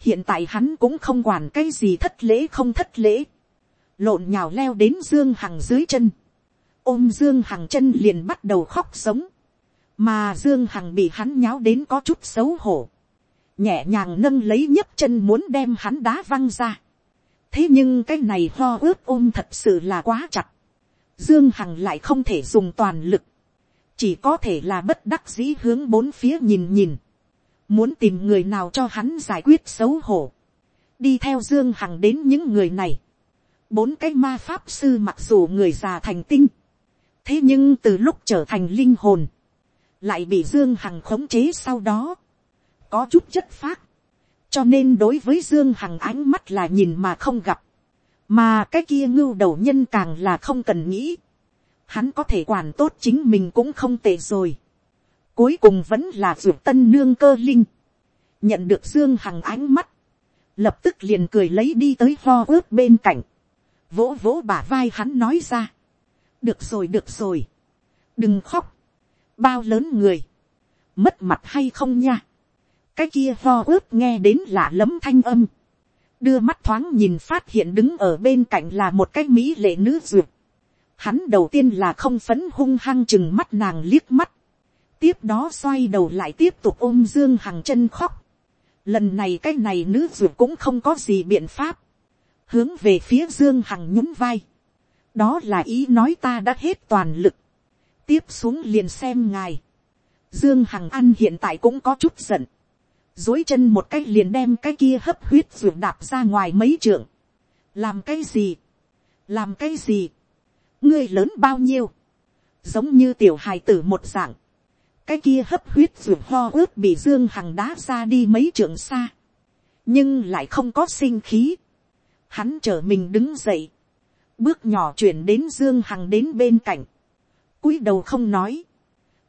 [SPEAKER 1] Hiện tại hắn cũng không quản cái gì thất lễ không thất lễ. Lộn nhào leo đến Dương Hằng dưới chân. Ôm Dương Hằng chân liền bắt đầu khóc sống. Mà Dương Hằng bị hắn nháo đến có chút xấu hổ. Nhẹ nhàng nâng lấy nhấc chân muốn đem hắn đá văng ra. Thế nhưng cái này ho ướt ôm thật sự là quá chặt Dương Hằng lại không thể dùng toàn lực. Chỉ có thể là bất đắc dĩ hướng bốn phía nhìn nhìn. Muốn tìm người nào cho hắn giải quyết xấu hổ. Đi theo Dương Hằng đến những người này. Bốn cái ma pháp sư mặc dù người già thành tinh. Thế nhưng từ lúc trở thành linh hồn. Lại bị Dương Hằng khống chế sau đó. Có chút chất phác. Cho nên đối với Dương Hằng ánh mắt là nhìn mà không gặp. Mà cái kia ngưu đầu nhân càng là không cần nghĩ, hắn có thể quản tốt chính mình cũng không tệ rồi. cuối cùng vẫn là ruột tân nương cơ linh, nhận được dương hằng ánh mắt, lập tức liền cười lấy đi tới ho ướt bên cạnh, vỗ vỗ bả vai hắn nói ra, được rồi được rồi, đừng khóc, bao lớn người, mất mặt hay không nha, cái kia ho ướp nghe đến lạ lẫm thanh âm, đưa mắt thoáng nhìn phát hiện đứng ở bên cạnh là một cái mỹ lệ nữ duyệt. Hắn đầu tiên là không phấn hung hăng chừng mắt nàng liếc mắt. Tiếp đó xoay đầu lại tiếp tục ôm Dương Hằng chân khóc. Lần này cái này nữ duyệt cũng không có gì biện pháp. Hướng về phía Dương Hằng nhún vai. Đó là ý nói ta đã hết toàn lực. Tiếp xuống liền xem ngài. Dương Hằng ăn hiện tại cũng có chút giận dối chân một cái liền đem cái kia hấp huyết ruột đạp ra ngoài mấy trượng. làm cái gì, làm cái gì, ngươi lớn bao nhiêu, giống như tiểu hài tử một dạng, cái kia hấp huyết ruột ho ướt bị dương hằng đá ra đi mấy trượng xa, nhưng lại không có sinh khí, hắn trở mình đứng dậy, bước nhỏ chuyển đến dương hằng đến bên cạnh, cúi đầu không nói,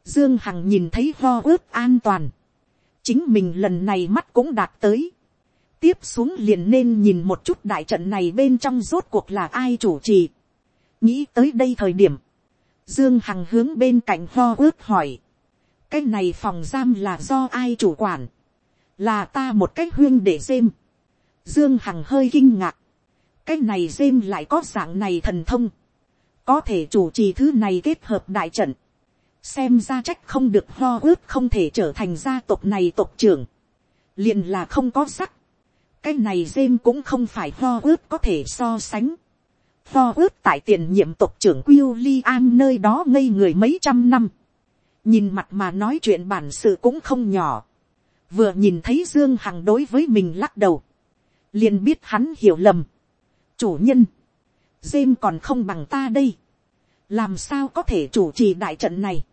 [SPEAKER 1] dương hằng nhìn thấy ho ướt an toàn, chính mình lần này mắt cũng đạt tới. tiếp xuống liền nên nhìn một chút đại trận này bên trong rốt cuộc là ai chủ trì. nghĩ tới đây thời điểm, dương hằng hướng bên cạnh ho ướt hỏi. cái này phòng giam là do ai chủ quản. là ta một cách huyên để xem dương hằng hơi kinh ngạc. cái này xem lại có dạng này thần thông. có thể chủ trì thứ này kết hợp đại trận xem ra trách không được ho ướt không thể trở thành gia tộc này tộc trưởng, liền là không có sắc, cái này dêm cũng không phải ho ướt có thể so sánh, ho ướt tại tiền nhiệm tộc trưởng William nơi đó ngây người mấy trăm năm, nhìn mặt mà nói chuyện bản sự cũng không nhỏ, vừa nhìn thấy dương hằng đối với mình lắc đầu, liền biết hắn hiểu lầm, chủ nhân, dêm còn không bằng ta đây, làm sao có thể chủ trì đại trận này,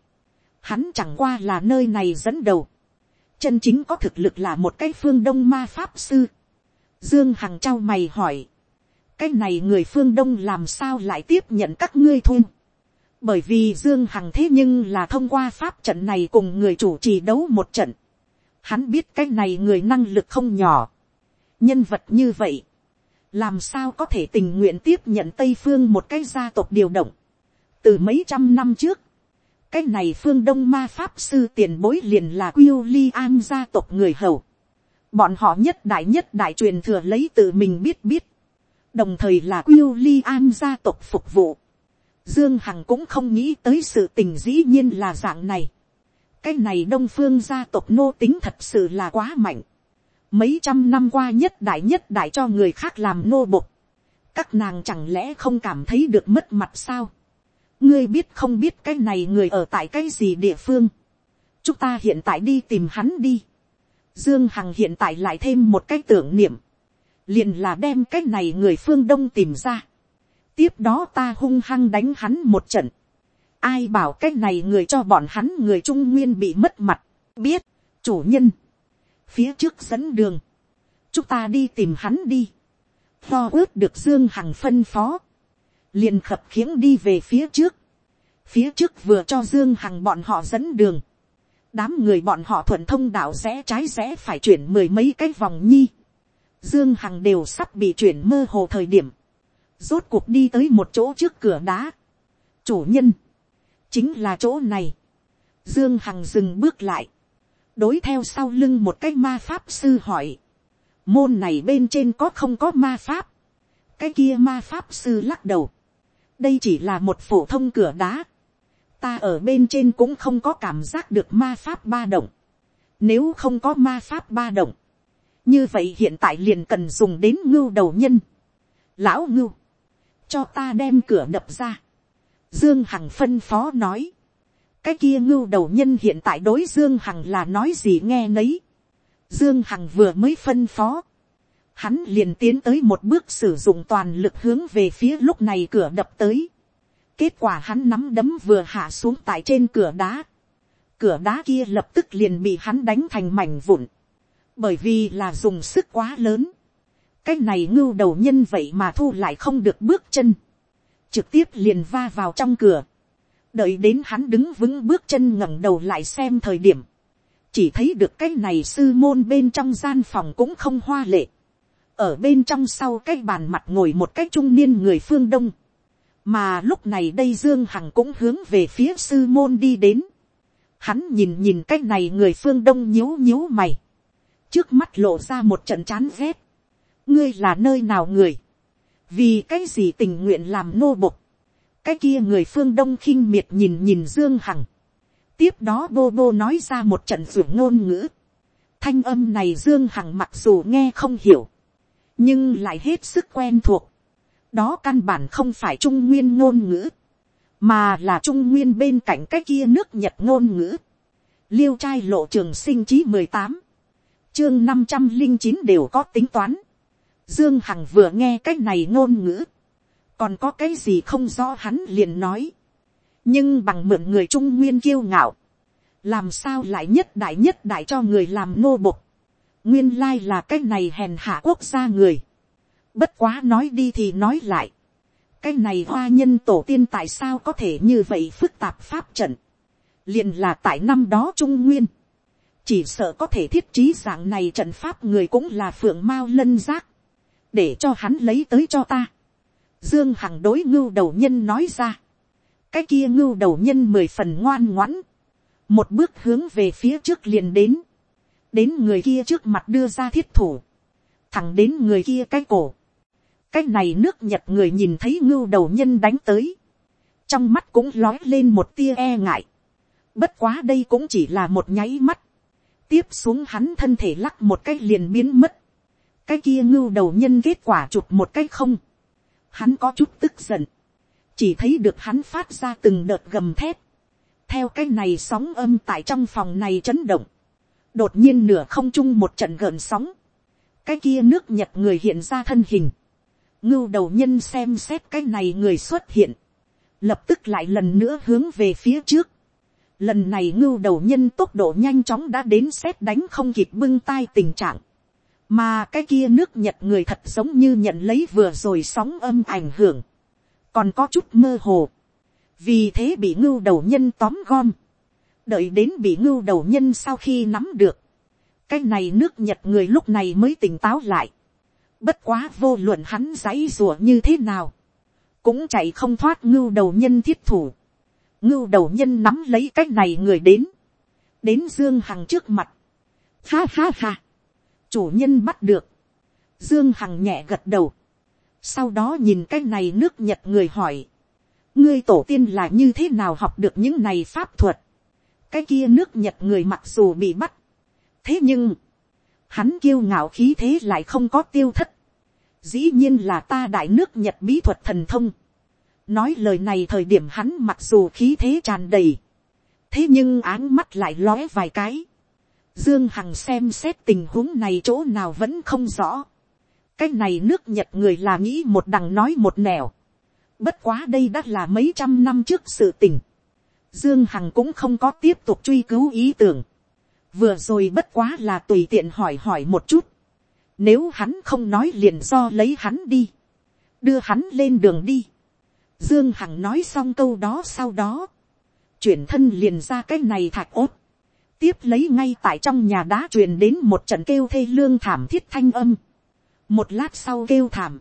[SPEAKER 1] hắn chẳng qua là nơi này dẫn đầu, chân chính có thực lực là một cái phương đông ma pháp sư. Dương Hằng trao mày hỏi, cái này người phương đông làm sao lại tiếp nhận các ngươi thu. Bởi vì Dương Hằng thế nhưng là thông qua pháp trận này cùng người chủ trì đấu một trận. Hắn biết cái này người năng lực không nhỏ. Nhân vật như vậy. Làm sao có thể tình nguyện tiếp nhận Tây Phương một cái gia tộc điều động. Từ mấy trăm năm trước cái này phương đông ma pháp sư tiền bối liền là quyêu li an gia tộc người hầu. bọn họ nhất đại nhất đại truyền thừa lấy tự mình biết biết. đồng thời là quyêu li an gia tộc phục vụ. dương hằng cũng không nghĩ tới sự tình dĩ nhiên là dạng này. cái này đông phương gia tộc nô tính thật sự là quá mạnh. mấy trăm năm qua nhất đại nhất đại cho người khác làm nô bộc. các nàng chẳng lẽ không cảm thấy được mất mặt sao ngươi biết không biết cái này người ở tại cái gì địa phương. chúng ta hiện tại đi tìm hắn đi. dương hằng hiện tại lại thêm một cái tưởng niệm. liền là đem cái này người phương đông tìm ra. tiếp đó ta hung hăng đánh hắn một trận. ai bảo cái này người cho bọn hắn người trung nguyên bị mất mặt. biết, chủ nhân. phía trước dẫn đường. chúng ta đi tìm hắn đi Tho ướt được Dương Hằng phân phó. Liền khập khiễng đi về phía trước. Phía trước vừa cho Dương Hằng bọn họ dẫn đường. Đám người bọn họ thuận thông đạo rẽ trái rẽ phải chuyển mười mấy cái vòng nhi. Dương Hằng đều sắp bị chuyển mơ hồ thời điểm. Rốt cuộc đi tới một chỗ trước cửa đá. Chủ nhân. Chính là chỗ này. Dương Hằng dừng bước lại. Đối theo sau lưng một cái ma pháp sư hỏi môn này bên trên có không có ma pháp, cái kia ma pháp sư lắc đầu, đây chỉ là một phổ thông cửa đá, ta ở bên trên cũng không có cảm giác được ma pháp ba động, nếu không có ma pháp ba động, như vậy hiện tại liền cần dùng đến ngưu đầu nhân, lão ngưu, cho ta đem cửa đập ra, dương hằng phân phó nói, cái kia ngưu đầu nhân hiện tại đối dương hằng là nói gì nghe nấy, Dương Hằng vừa mới phân phó. Hắn liền tiến tới một bước sử dụng toàn lực hướng về phía lúc này cửa đập tới. Kết quả hắn nắm đấm vừa hạ xuống tại trên cửa đá. Cửa đá kia lập tức liền bị hắn đánh thành mảnh vụn. Bởi vì là dùng sức quá lớn. Cái này ngưu đầu nhân vậy mà thu lại không được bước chân. Trực tiếp liền va vào trong cửa. Đợi đến hắn đứng vững bước chân ngẩng đầu lại xem thời điểm chỉ thấy được cái này sư môn bên trong gian phòng cũng không hoa lệ ở bên trong sau cái bàn mặt ngồi một cái trung niên người phương đông. mà lúc này đây dương hằng cũng hướng về phía sư môn đi đến. hắn nhìn nhìn cái này người phương đông nhíu nhíu mày. trước mắt lộ ra một trận chán ghét. ngươi là nơi nào người. vì cái gì tình nguyện làm nô bộc. cái kia người phương đông khinh miệt nhìn nhìn dương hằng tiếp đó bô bô nói ra một trận ruộng ngôn ngữ. thanh âm này dương hằng mặc dù nghe không hiểu, nhưng lại hết sức quen thuộc. đó căn bản không phải trung nguyên ngôn ngữ, mà là trung nguyên bên cạnh cái kia nước nhật ngôn ngữ. liêu trai lộ trường sinh chí mười tám, chương năm trăm linh chín đều có tính toán. dương hằng vừa nghe cái này ngôn ngữ, còn có cái gì không do hắn liền nói nhưng bằng mượn người trung nguyên kiêu ngạo, làm sao lại nhất đại nhất đại cho người làm nô bộc, nguyên lai là cái này hèn hạ quốc gia người, bất quá nói đi thì nói lại, cái này hoa nhân tổ tiên tại sao có thể như vậy phức tạp pháp trận, liền là tại năm đó trung nguyên, chỉ sợ có thể thiết trí dạng này trận pháp người cũng là phượng mao lân giác, để cho hắn lấy tới cho ta. Dương Hằng đối ngưu đầu nhân nói ra. Cái kia ngưu đầu nhân mười phần ngoan ngoãn, một bước hướng về phía trước liền đến, đến người kia trước mặt đưa ra thiết thủ, thẳng đến người kia cái cổ, cái này nước nhật người nhìn thấy ngưu đầu nhân đánh tới, trong mắt cũng lói lên một tia e ngại, bất quá đây cũng chỉ là một nháy mắt, tiếp xuống hắn thân thể lắc một cái liền biến mất, cái kia ngưu đầu nhân kết quả chụp một cái không, hắn có chút tức giận, chỉ thấy được hắn phát ra từng đợt gầm thép, theo cái này sóng âm tại trong phòng này chấn động, đột nhiên nửa không trung một trận gợn sóng, cái kia nước nhật người hiện ra thân hình, ngưu đầu nhân xem xét cái này người xuất hiện, lập tức lại lần nữa hướng về phía trước, lần này ngưu đầu nhân tốc độ nhanh chóng đã đến xét đánh không kịp bưng tay tình trạng, mà cái kia nước nhật người thật giống như nhận lấy vừa rồi sóng âm ảnh hưởng, còn có chút mơ hồ, vì thế bị ngưu đầu nhân tóm gom, đợi đến bị ngưu đầu nhân sau khi nắm được, cái này nước nhật người lúc này mới tỉnh táo lại, bất quá vô luận hắn dãy rùa như thế nào, cũng chạy không thoát ngưu đầu nhân thiết thủ, ngưu đầu nhân nắm lấy cái này người đến, đến dương hằng trước mặt, ha ha ha, chủ nhân bắt được, dương hằng nhẹ gật đầu, sau đó nhìn cái này nước nhật người hỏi, ngươi tổ tiên là như thế nào học được những này pháp thuật, cái kia nước nhật người mặc dù bị bắt, thế nhưng, hắn kiêu ngạo khí thế lại không có tiêu thất, dĩ nhiên là ta đại nước nhật bí thuật thần thông. nói lời này thời điểm hắn mặc dù khí thế tràn đầy, thế nhưng áng mắt lại lóe vài cái. dương hằng xem xét tình huống này chỗ nào vẫn không rõ. cái này nước nhật người là nghĩ một đằng nói một nẻo. bất quá đây đã là mấy trăm năm trước sự tình dương hằng cũng không có tiếp tục truy cứu ý tưởng. vừa rồi bất quá là tùy tiện hỏi hỏi một chút nếu hắn không nói liền do lấy hắn đi. Đưa hắn lên đường đi. Dương Hằng nói xong câu đó sau đó. Chuyển thân liền ra cái này thạch ốt. Tiếp lấy ngay tại trong nhà đá truyền đến một trận kêu thê lương thảm thiết thanh âm. Một lát sau kêu thảm.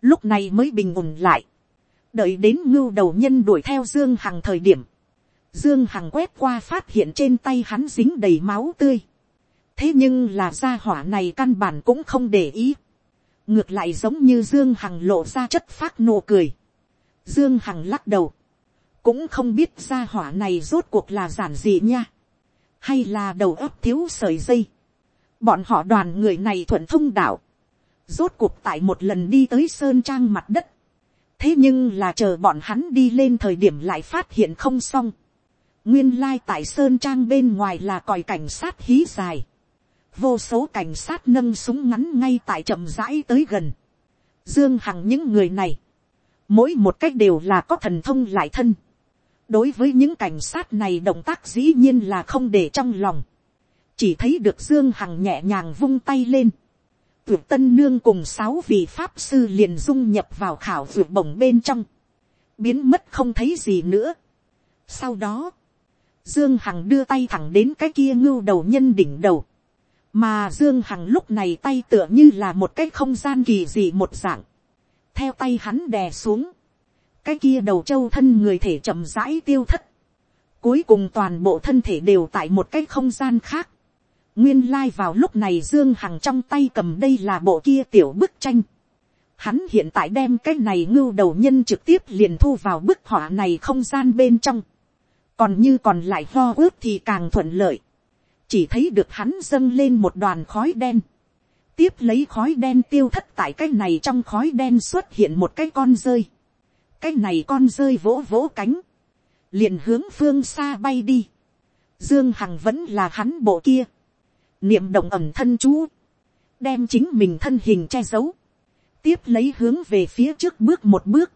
[SPEAKER 1] Lúc này mới bình ổn lại. Đợi đến ngưu đầu nhân đuổi theo Dương Hằng thời điểm. Dương Hằng quét qua phát hiện trên tay hắn dính đầy máu tươi thế nhưng là gia hỏa này căn bản cũng không để ý. ngược lại giống như dương hằng lộ ra chất phát nụ cười. dương hằng lắc đầu. cũng không biết gia hỏa này rốt cuộc là giản gì nha. hay là đầu óc thiếu sợi dây. bọn họ đoàn người này thuận thông đạo. rốt cuộc tại một lần đi tới sơn trang mặt đất. thế nhưng là chờ bọn hắn đi lên thời điểm lại phát hiện không xong nguyên lai tại sơn trang bên ngoài là còi cảnh sát hí dài vô số cảnh sát nâng súng ngắn ngay tại chậm rãi tới gần. Dương Hằng những người này, mỗi một cách đều là có thần thông lại thân. Đối với những cảnh sát này động tác dĩ nhiên là không để trong lòng. Chỉ thấy được Dương Hằng nhẹ nhàng vung tay lên. tuyệt tân nương cùng sáu vị pháp sư liền dung nhập vào khảo vượt bổng bên trong. Biến mất không thấy gì nữa. Sau đó, Dương Hằng đưa tay thẳng đến cái kia ngưu đầu nhân đỉnh đầu. Mà dương hằng lúc này tay tựa như là một cái không gian kỳ dị một dạng, theo tay hắn đè xuống, cái kia đầu châu thân người thể chậm rãi tiêu thất, cuối cùng toàn bộ thân thể đều tại một cái không gian khác, nguyên lai vào lúc này dương hằng trong tay cầm đây là bộ kia tiểu bức tranh, hắn hiện tại đem cái này ngưu đầu nhân trực tiếp liền thu vào bức họa này không gian bên trong, còn như còn lại lo ước thì càng thuận lợi, chỉ thấy được hắn dâng lên một đoàn khói đen, tiếp lấy khói đen tiêu thất tại cái này trong khói đen xuất hiện một cái con rơi, cái này con rơi vỗ vỗ cánh, liền hướng phương xa bay đi, dương hằng vẫn là hắn bộ kia, niệm động ẩm thân chú, đem chính mình thân hình che giấu, tiếp lấy hướng về phía trước bước một bước,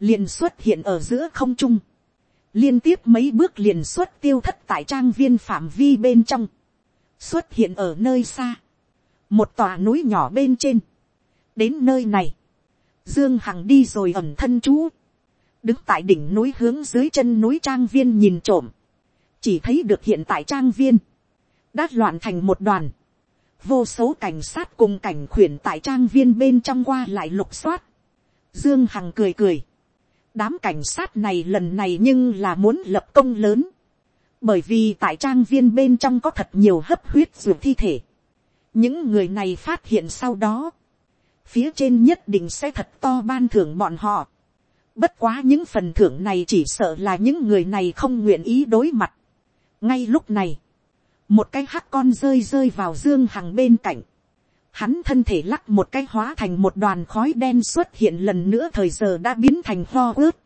[SPEAKER 1] liền xuất hiện ở giữa không trung, liên tiếp mấy bước liền xuất tiêu thất tại trang viên phạm vi bên trong, xuất hiện ở nơi xa, một tòa núi nhỏ bên trên, đến nơi này, dương hằng đi rồi ẩm thân chú, đứng tại đỉnh núi hướng dưới chân núi trang viên nhìn trộm, chỉ thấy được hiện tại trang viên, đã loạn thành một đoàn, vô số cảnh sát cùng cảnh khuyển tại trang viên bên trong qua lại lục soát, dương hằng cười cười, đám cảnh sát này lần này nhưng là muốn lập công lớn. bởi vì tại trang viên bên trong có thật nhiều hấp huyết ruột thi thể. những người này phát hiện sau đó, phía trên nhất định sẽ thật to ban thưởng bọn họ. bất quá những phần thưởng này chỉ sợ là những người này không nguyện ý đối mặt. ngay lúc này, một cái hắc con rơi rơi vào dương hằng bên cạnh hắn thân thể lắc một cái hóa thành một đoàn khói đen xuất hiện lần nữa thời giờ đã biến thành ho ướt.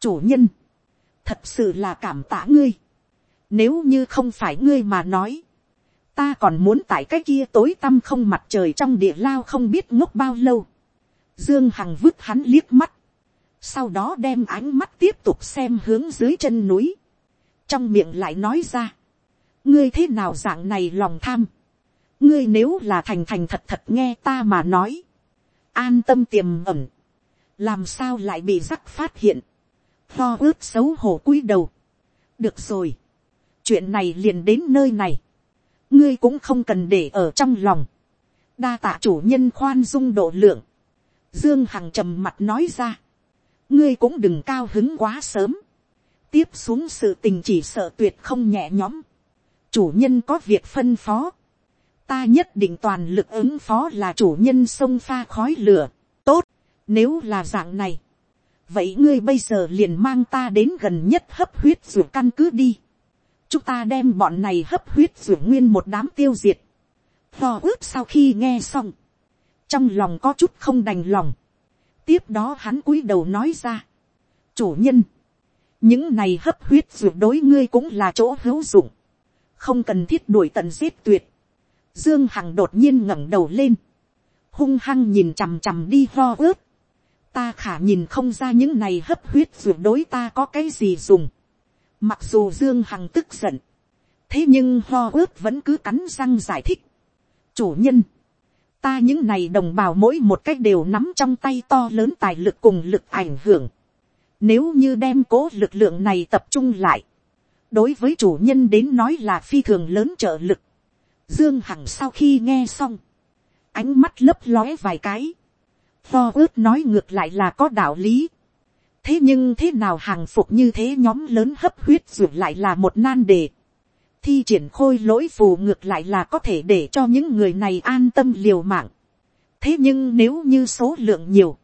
[SPEAKER 1] chủ nhân, thật sự là cảm tạ ngươi. nếu như không phải ngươi mà nói, ta còn muốn tại cái kia tối tăm không mặt trời trong địa lao không biết ngốc bao lâu. dương hằng vứt hắn liếc mắt, sau đó đem ánh mắt tiếp tục xem hướng dưới chân núi, trong miệng lại nói ra, ngươi thế nào dạng này lòng tham, ngươi nếu là thành thành thật thật nghe ta mà nói, an tâm tiềm ẩm, làm sao lại bị rắc phát hiện, lo ướt xấu hổ cúi đầu. được rồi, chuyện này liền đến nơi này, ngươi cũng không cần để ở trong lòng, đa tạ chủ nhân khoan dung độ lượng, dương hằng trầm mặt nói ra, ngươi cũng đừng cao hứng quá sớm, tiếp xuống sự tình chỉ sợ tuyệt không nhẹ nhõm, chủ nhân có việc phân phó, ta nhất định toàn lực ứng phó là chủ nhân sông pha khói lửa. tốt, nếu là dạng này, vậy ngươi bây giờ liền mang ta đến gần nhất hấp huyết ruột căn cứ đi. chúng ta đem bọn này hấp huyết ruột nguyên một đám tiêu diệt. Thò ướp sau khi nghe xong, trong lòng có chút không đành lòng, tiếp đó hắn cúi đầu nói ra, chủ nhân, những này hấp huyết ruột đối ngươi cũng là chỗ hữu dụng, không cần thiết đuổi tận giết tuyệt, dương hằng đột nhiên ngẩng đầu lên, hung hăng nhìn chằm chằm đi ho ướt, ta khả nhìn không ra những này hấp huyết dù đối ta có cái gì dùng, mặc dù dương hằng tức giận, thế nhưng ho ướt vẫn cứ cắn răng giải thích, chủ nhân, ta những này đồng bào mỗi một cách đều nắm trong tay to lớn tài lực cùng lực ảnh hưởng. Nếu như đem cố lực lượng này tập trung lại, đối với chủ nhân đến nói là phi thường lớn trợ lực. Dương Hằng sau khi nghe xong, ánh mắt lấp lóe vài cái. Tho ướt nói ngược lại là có đạo lý. Thế nhưng thế nào hàng phục như thế nhóm lớn hấp huyết dù lại là một nan đề thi triển khôi lỗi phù ngược lại là có thể để cho những người này an tâm liều mạng. thế nhưng nếu như số lượng nhiều,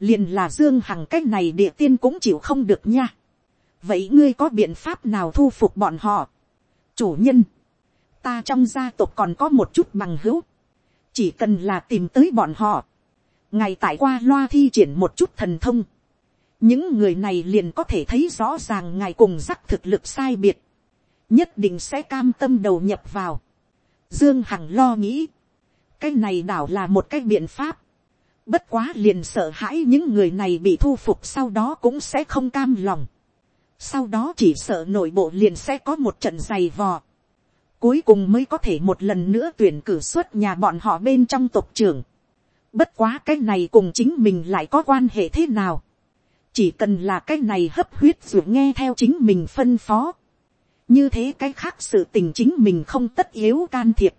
[SPEAKER 1] liền là dương hằng cách này địa tiên cũng chịu không được nha. vậy ngươi có biện pháp nào thu phục bọn họ. chủ nhân, ta trong gia tộc còn có một chút bằng hữu, chỉ cần là tìm tới bọn họ, ngày tại qua loa thi triển một chút thần thông, những người này liền có thể thấy rõ ràng ngài cùng rắc thực lực sai biệt, nhất định sẽ cam tâm đầu nhập vào. Dương Hằng lo nghĩ, cái này đảo là một cái biện pháp. Bất quá liền sợ hãi những người này bị thu phục sau đó cũng sẽ không cam lòng. Sau đó chỉ sợ nội bộ liền sẽ có một trận giày vò. Cuối cùng mới có thể một lần nữa tuyển cử xuất nhà bọn họ bên trong tộc trưởng. Bất quá cái này cùng chính mình lại có quan hệ thế nào. Chỉ cần là cái này hấp huyết dù nghe theo chính mình phân phó. Như thế cái khác sự tình chính mình không tất yếu can thiệp,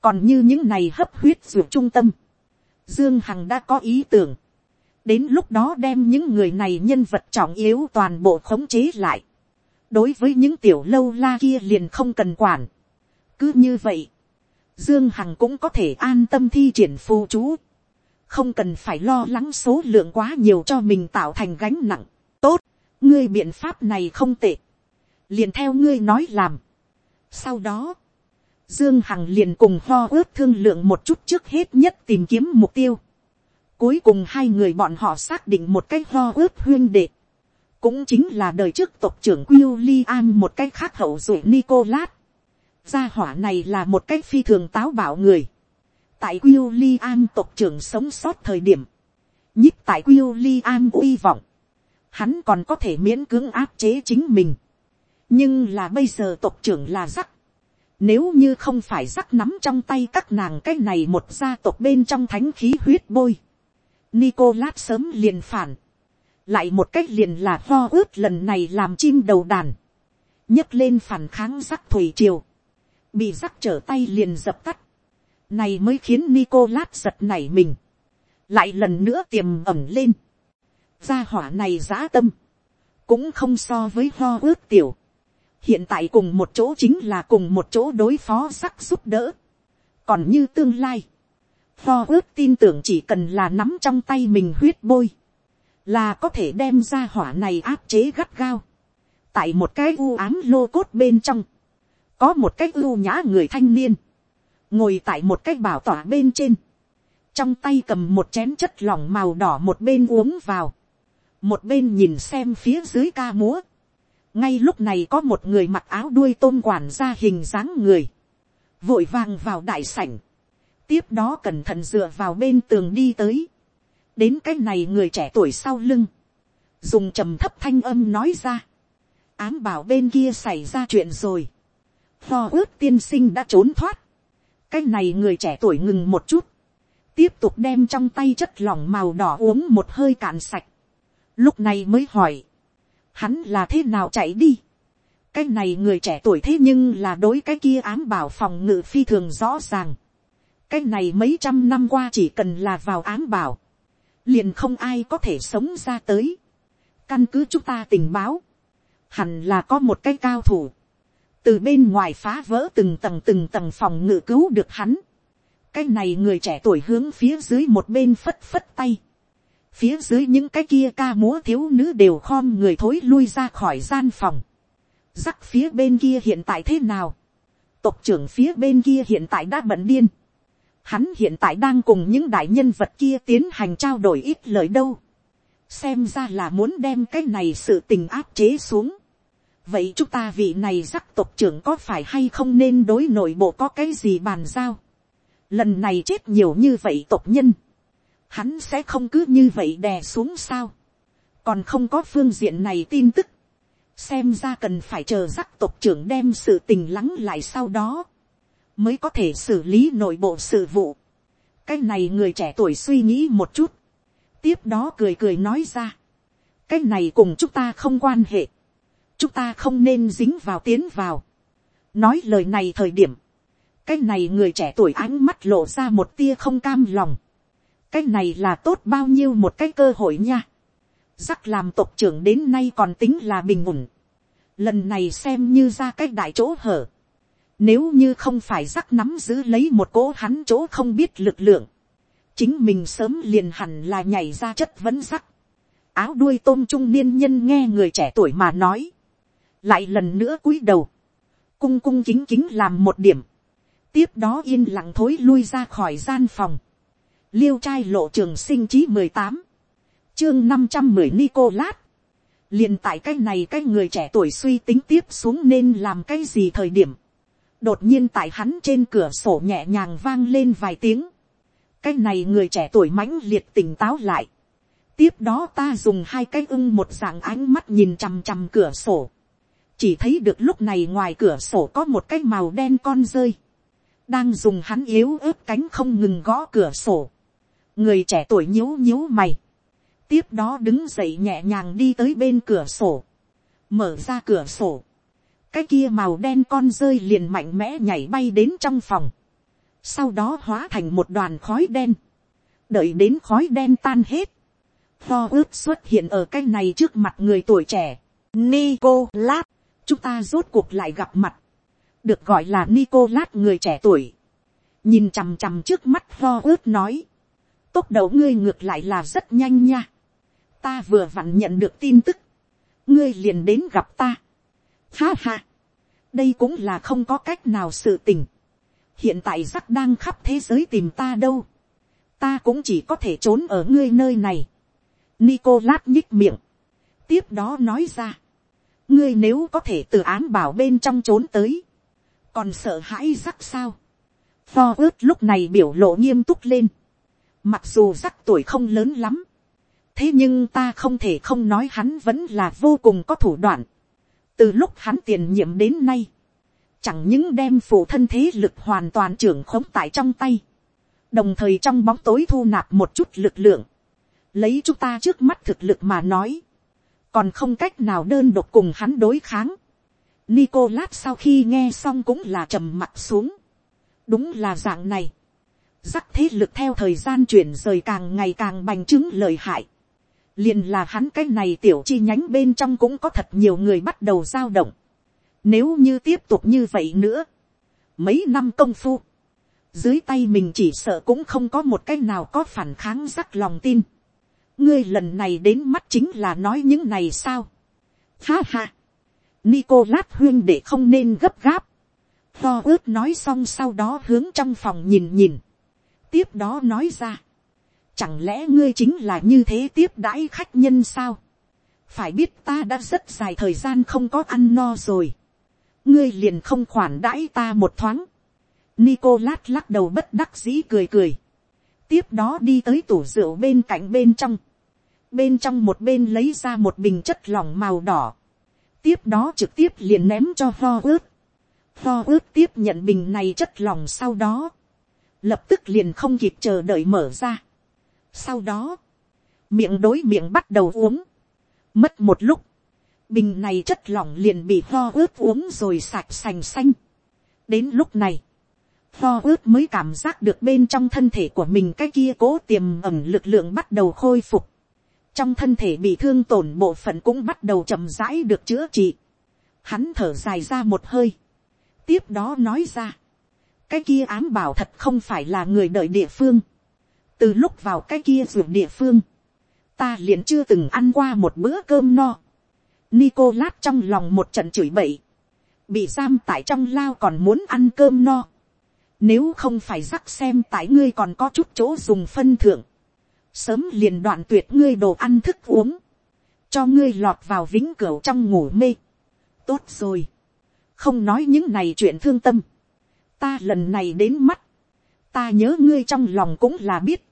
[SPEAKER 1] còn như những này hấp huyết ruột trung tâm, dương hằng đã có ý tưởng, đến lúc đó đem những người này nhân vật trọng yếu toàn bộ khống chế lại, đối với những tiểu lâu la kia liền không cần quản, cứ như vậy, dương hằng cũng có thể an tâm thi triển phù chú, không cần phải lo lắng số lượng quá nhiều cho mình tạo thành gánh nặng, tốt, ngươi biện pháp này không tệ, liền theo ngươi nói làm. Sau đó, Dương Hằng liền cùng ho ước thương lượng một chút trước hết nhất tìm kiếm mục tiêu. Cuối cùng hai người bọn họ xác định một cái ho ước huyên đệ. Cũng chính là đời trước tộc trưởng Qiu Li An một cái khác hậu dụ Nicholas. Gia hỏa này là một cái phi thường táo bảo người. Tại William tộc trưởng sống sót thời điểm. nhích tại William uy vọng. Hắn còn có thể miễn cưỡng áp chế chính mình nhưng là bây giờ tộc trưởng là rắc. Nếu như không phải rắc nắm trong tay các nàng cái này một gia tộc bên trong thánh khí huyết bôi. Nicolas sớm liền phản. Lại một cách liền là ho ướt lần này làm chim đầu đàn. nhấc lên phản kháng rắc thủy triều. Bị rắc trở tay liền dập tắt. Này mới khiến Nicolas giật nảy mình. Lại lần nữa tiềm ẩm lên. Gia hỏa này giã tâm. Cũng không so với ho ướt tiểu hiện tại cùng một chỗ chính là cùng một chỗ đối phó sắc giúp đỡ. còn như tương lai, ho ước tin tưởng chỉ cần là nắm trong tay mình huyết bôi, là có thể đem ra hỏa này áp chế gắt gao. tại một cái u ám lô cốt bên trong, có một cái ưu nhã người thanh niên, ngồi tại một cái bảo tỏa bên trên, trong tay cầm một chén chất lỏng màu đỏ một bên uống vào, một bên nhìn xem phía dưới ca múa, ngay lúc này có một người mặc áo đuôi tôm quản ra hình dáng người, vội vàng vào đại sảnh, tiếp đó cẩn thận dựa vào bên tường đi tới, đến cái này người trẻ tuổi sau lưng, dùng trầm thấp thanh âm nói ra, ám bảo bên kia xảy ra chuyện rồi, Tho ướt tiên sinh đã trốn thoát, cái này người trẻ tuổi ngừng một chút, tiếp tục đem trong tay chất lỏng màu đỏ uống một hơi cạn sạch, lúc này mới hỏi, hắn là thế nào chạy đi. cái này người trẻ tuổi thế nhưng là đối cái kia ám bảo phòng ngự phi thường rõ ràng. cái này mấy trăm năm qua chỉ cần là vào ám bảo, liền không ai có thể sống ra tới. căn cứ chúng ta tình báo, hẳn là có một cái cao thủ, từ bên ngoài phá vỡ từng tầng từng tầng phòng ngự cứu được hắn. cái này người trẻ tuổi hướng phía dưới một bên phất phất tay phía dưới những cái kia ca múa thiếu nữ đều khom người thối lui ra khỏi gian phòng. Rắc phía bên kia hiện tại thế nào? Tộc trưởng phía bên kia hiện tại đã bận điên. hắn hiện tại đang cùng những đại nhân vật kia tiến hành trao đổi ít lời đâu, xem ra là muốn đem cái này sự tình áp chế xuống vậy chúng ta vị này giác tộc trưởng có phải hay không nên đối nội bộ có cái gì bàn giao. lần này chết nhiều như vậy tộc nhân, hắn sẽ không cứ như vậy đè xuống sao. còn không có phương diện này tin tức. xem ra cần phải chờ giác tộc trưởng đem sự tình lắng lại sau đó, mới có thể xử lý nội bộ sự vụ. cái này người trẻ tuổi suy nghĩ một chút, tiếp đó cười cười nói ra, cái này cùng chúng ta không quan hệ, chúng ta không nên dính vào tiến vào. nói lời này thời điểm, cái này người trẻ tuổi ánh mắt lộ ra một tia không cam lòng, cái này là tốt bao nhiêu một cái cơ hội nha. Rắc làm tộc trưởng đến nay còn tính là bình ổn. Lần này xem như ra cái đại chỗ hở. Nếu như không phải rắc nắm giữ lấy một cỗ hắn chỗ không biết lực lượng. Chính mình sớm liền hẳn là nhảy ra chất vấn rắc. Áo đuôi tôm trung niên nhân nghe người trẻ tuổi mà nói. Lại lần nữa cúi đầu. Cung cung chính chính làm một điểm. Tiếp đó yên lặng thối lui ra khỏi gian phòng. Liêu trai lộ trường sinh chí mười tám, chương năm trăm mười nicolas, liền tại cái này cái người trẻ tuổi suy tính tiếp xuống nên làm cái gì thời điểm, đột nhiên tại hắn trên cửa sổ nhẹ nhàng vang lên vài tiếng, cái này người trẻ tuổi mãnh liệt tỉnh táo lại, tiếp đó ta dùng hai cái ưng một dạng ánh mắt nhìn chằm chằm cửa sổ, chỉ thấy được lúc này ngoài cửa sổ có một cái màu đen con rơi, đang dùng hắn yếu ớt cánh không ngừng gõ cửa sổ, người trẻ tuổi nhíu nhíu mày, tiếp đó đứng dậy nhẹ nhàng đi tới bên cửa sổ, mở ra cửa sổ, cái kia màu đen con rơi liền mạnh mẽ nhảy bay đến trong phòng, sau đó hóa thành một đoàn khói đen, đợi đến khói đen tan hết, pho ướp xuất hiện ở cái này trước mặt người tuổi trẻ, Nicolas, chúng ta rốt cuộc lại gặp mặt, được gọi là nicolas người trẻ tuổi, nhìn chằm chằm trước mắt lo ướt nói, tốc độ ngươi ngược lại là rất nhanh nha. ta vừa vặn nhận được tin tức, ngươi liền đến gặp ta. ha ha, đây cũng là không có cách nào sự tình. hiện tại rắc đang khắp thế giới tìm ta đâu. ta cũng chỉ có thể trốn ở ngươi nơi này. Nicolas nhích miệng. tiếp đó nói ra ngươi nếu có thể từ án bảo bên trong trốn tới. còn sợ hãi rắc sao. Pho ướt lúc này biểu lộ nghiêm túc lên Mặc dù rắc tuổi không lớn lắm. Thế nhưng ta không thể không nói hắn vẫn là vô cùng có thủ đoạn. Từ lúc hắn tiền nhiệm đến nay. Chẳng những đem phụ thân thế lực hoàn toàn trưởng khống tại trong tay. Đồng thời trong bóng tối thu nạp một chút lực lượng. Lấy chúng ta trước mắt thực lực mà nói. Còn không cách nào đơn độc cùng hắn đối kháng. Nicolas sau khi nghe xong cũng là trầm mặt xuống. Đúng là dạng này Rắc thế lực theo thời gian chuyển rời càng ngày càng bành trướng lời hại. liền là hắn cái này tiểu chi nhánh bên trong cũng có thật nhiều người bắt đầu dao động. Nếu như tiếp tục như vậy nữa. Mấy năm công phu. Dưới tay mình chỉ sợ cũng không có một cái nào có phản kháng rắc lòng tin. Ngươi lần này đến mắt chính là nói những này sao. Ha ha. Nicolas huyên để không nên gấp gáp. Tho ướt nói xong sau đó hướng trong phòng nhìn nhìn tiếp đó nói ra. Chẳng lẽ ngươi chính là như thế tiếp đãi khách nhân sao? Phải biết ta đã rất dài thời gian không có ăn no rồi. Ngươi liền không khoản đãi ta một thoáng. Nicolas lắc đầu bất đắc dĩ cười cười. Tiếp đó đi tới tủ rượu bên cạnh bên trong. Bên trong một bên lấy ra một bình chất lỏng màu đỏ. Tiếp đó trực tiếp liền ném cho Ho ướt. Ho ướt tiếp nhận bình này chất lỏng sau đó lập tức liền không kịp chờ đợi mở ra. Sau đó, miệng đối miệng bắt đầu uống. Mất một lúc, bình này chất lỏng liền bị ho ướt uống rồi sạch sành xanh. đến lúc này, tho ướt mới cảm giác được bên trong thân thể của mình cái kia cố tiềm ẩm lực lượng bắt đầu khôi phục. trong thân thể bị thương tổn bộ phận cũng bắt đầu chậm rãi được chữa trị. hắn thở dài ra một hơi. tiếp đó nói ra, cái kia ám bảo thật không phải là người đợi địa phương. từ lúc vào cái kia ruộng địa phương, ta liền chưa từng ăn qua một bữa cơm no. Nicolas trong lòng một trận chửi bậy, bị giam tại trong lao còn muốn ăn cơm no. Nếu không phải rắc xem tại ngươi còn có chút chỗ dùng phân thượng. Sớm liền đoạn tuyệt ngươi đồ ăn thức uống. Cho ngươi lọt vào vĩnh cửu trong ngủ mê. Tốt rồi. Không nói những này chuyện thương tâm. Ta lần này đến mắt. Ta nhớ ngươi trong lòng cũng là biết.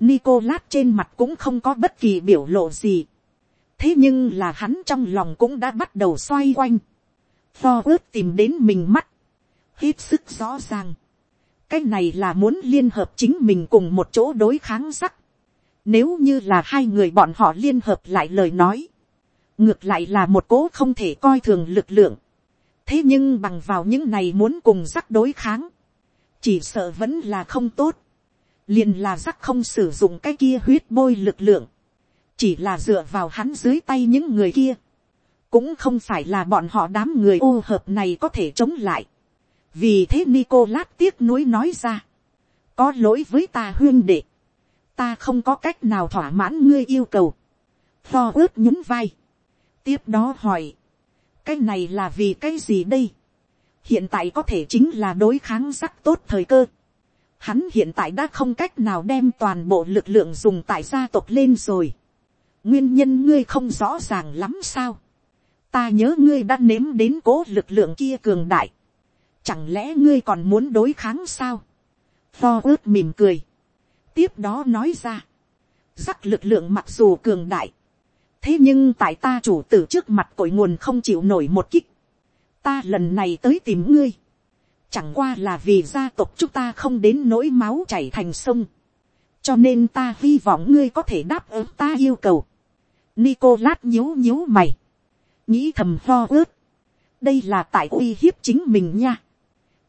[SPEAKER 1] Nicolas trên mặt cũng không có bất kỳ biểu lộ gì. Thế nhưng là hắn trong lòng cũng đã bắt đầu xoay quanh. Pho ước tìm đến mình mắt. Hết sức rõ ràng cái này là muốn liên hợp chính mình cùng một chỗ đối kháng sắc. Nếu như là hai người bọn họ liên hợp lại lời nói, ngược lại là một cố không thể coi thường lực lượng. thế nhưng bằng vào những này muốn cùng sắc đối kháng, chỉ sợ vẫn là không tốt. liền là sắc không sử dụng cái kia huyết bôi lực lượng, chỉ là dựa vào hắn dưới tay những người kia, cũng không phải là bọn họ đám người ô hợp này có thể chống lại vì thế Nicolas tiếc nuối nói ra, có lỗi với ta huyên đệ, ta không có cách nào thỏa mãn ngươi yêu cầu, to ướt nhún vai, tiếp đó hỏi, cái này là vì cái gì đây, hiện tại có thể chính là đối kháng sắc tốt thời cơ, hắn hiện tại đã không cách nào đem toàn bộ lực lượng dùng tại gia tộc lên rồi, nguyên nhân ngươi không rõ ràng lắm sao, ta nhớ ngươi đã nếm đến cố lực lượng kia cường đại, Chẳng lẽ ngươi còn muốn đối kháng sao? Pho ướt mỉm cười. Tiếp đó nói ra. Rắc lực lượng mặc dù cường đại. Thế nhưng tại ta chủ tử trước mặt cội nguồn không chịu nổi một kích. Ta lần này tới tìm ngươi. Chẳng qua là vì gia tộc chúng ta không đến nỗi máu chảy thành sông. Cho nên ta hy vọng ngươi có thể đáp ứng ta yêu cầu. Nicolas nhíu nhíu mày. Nghĩ thầm pho ướt. Đây là tại uy hiếp chính mình nha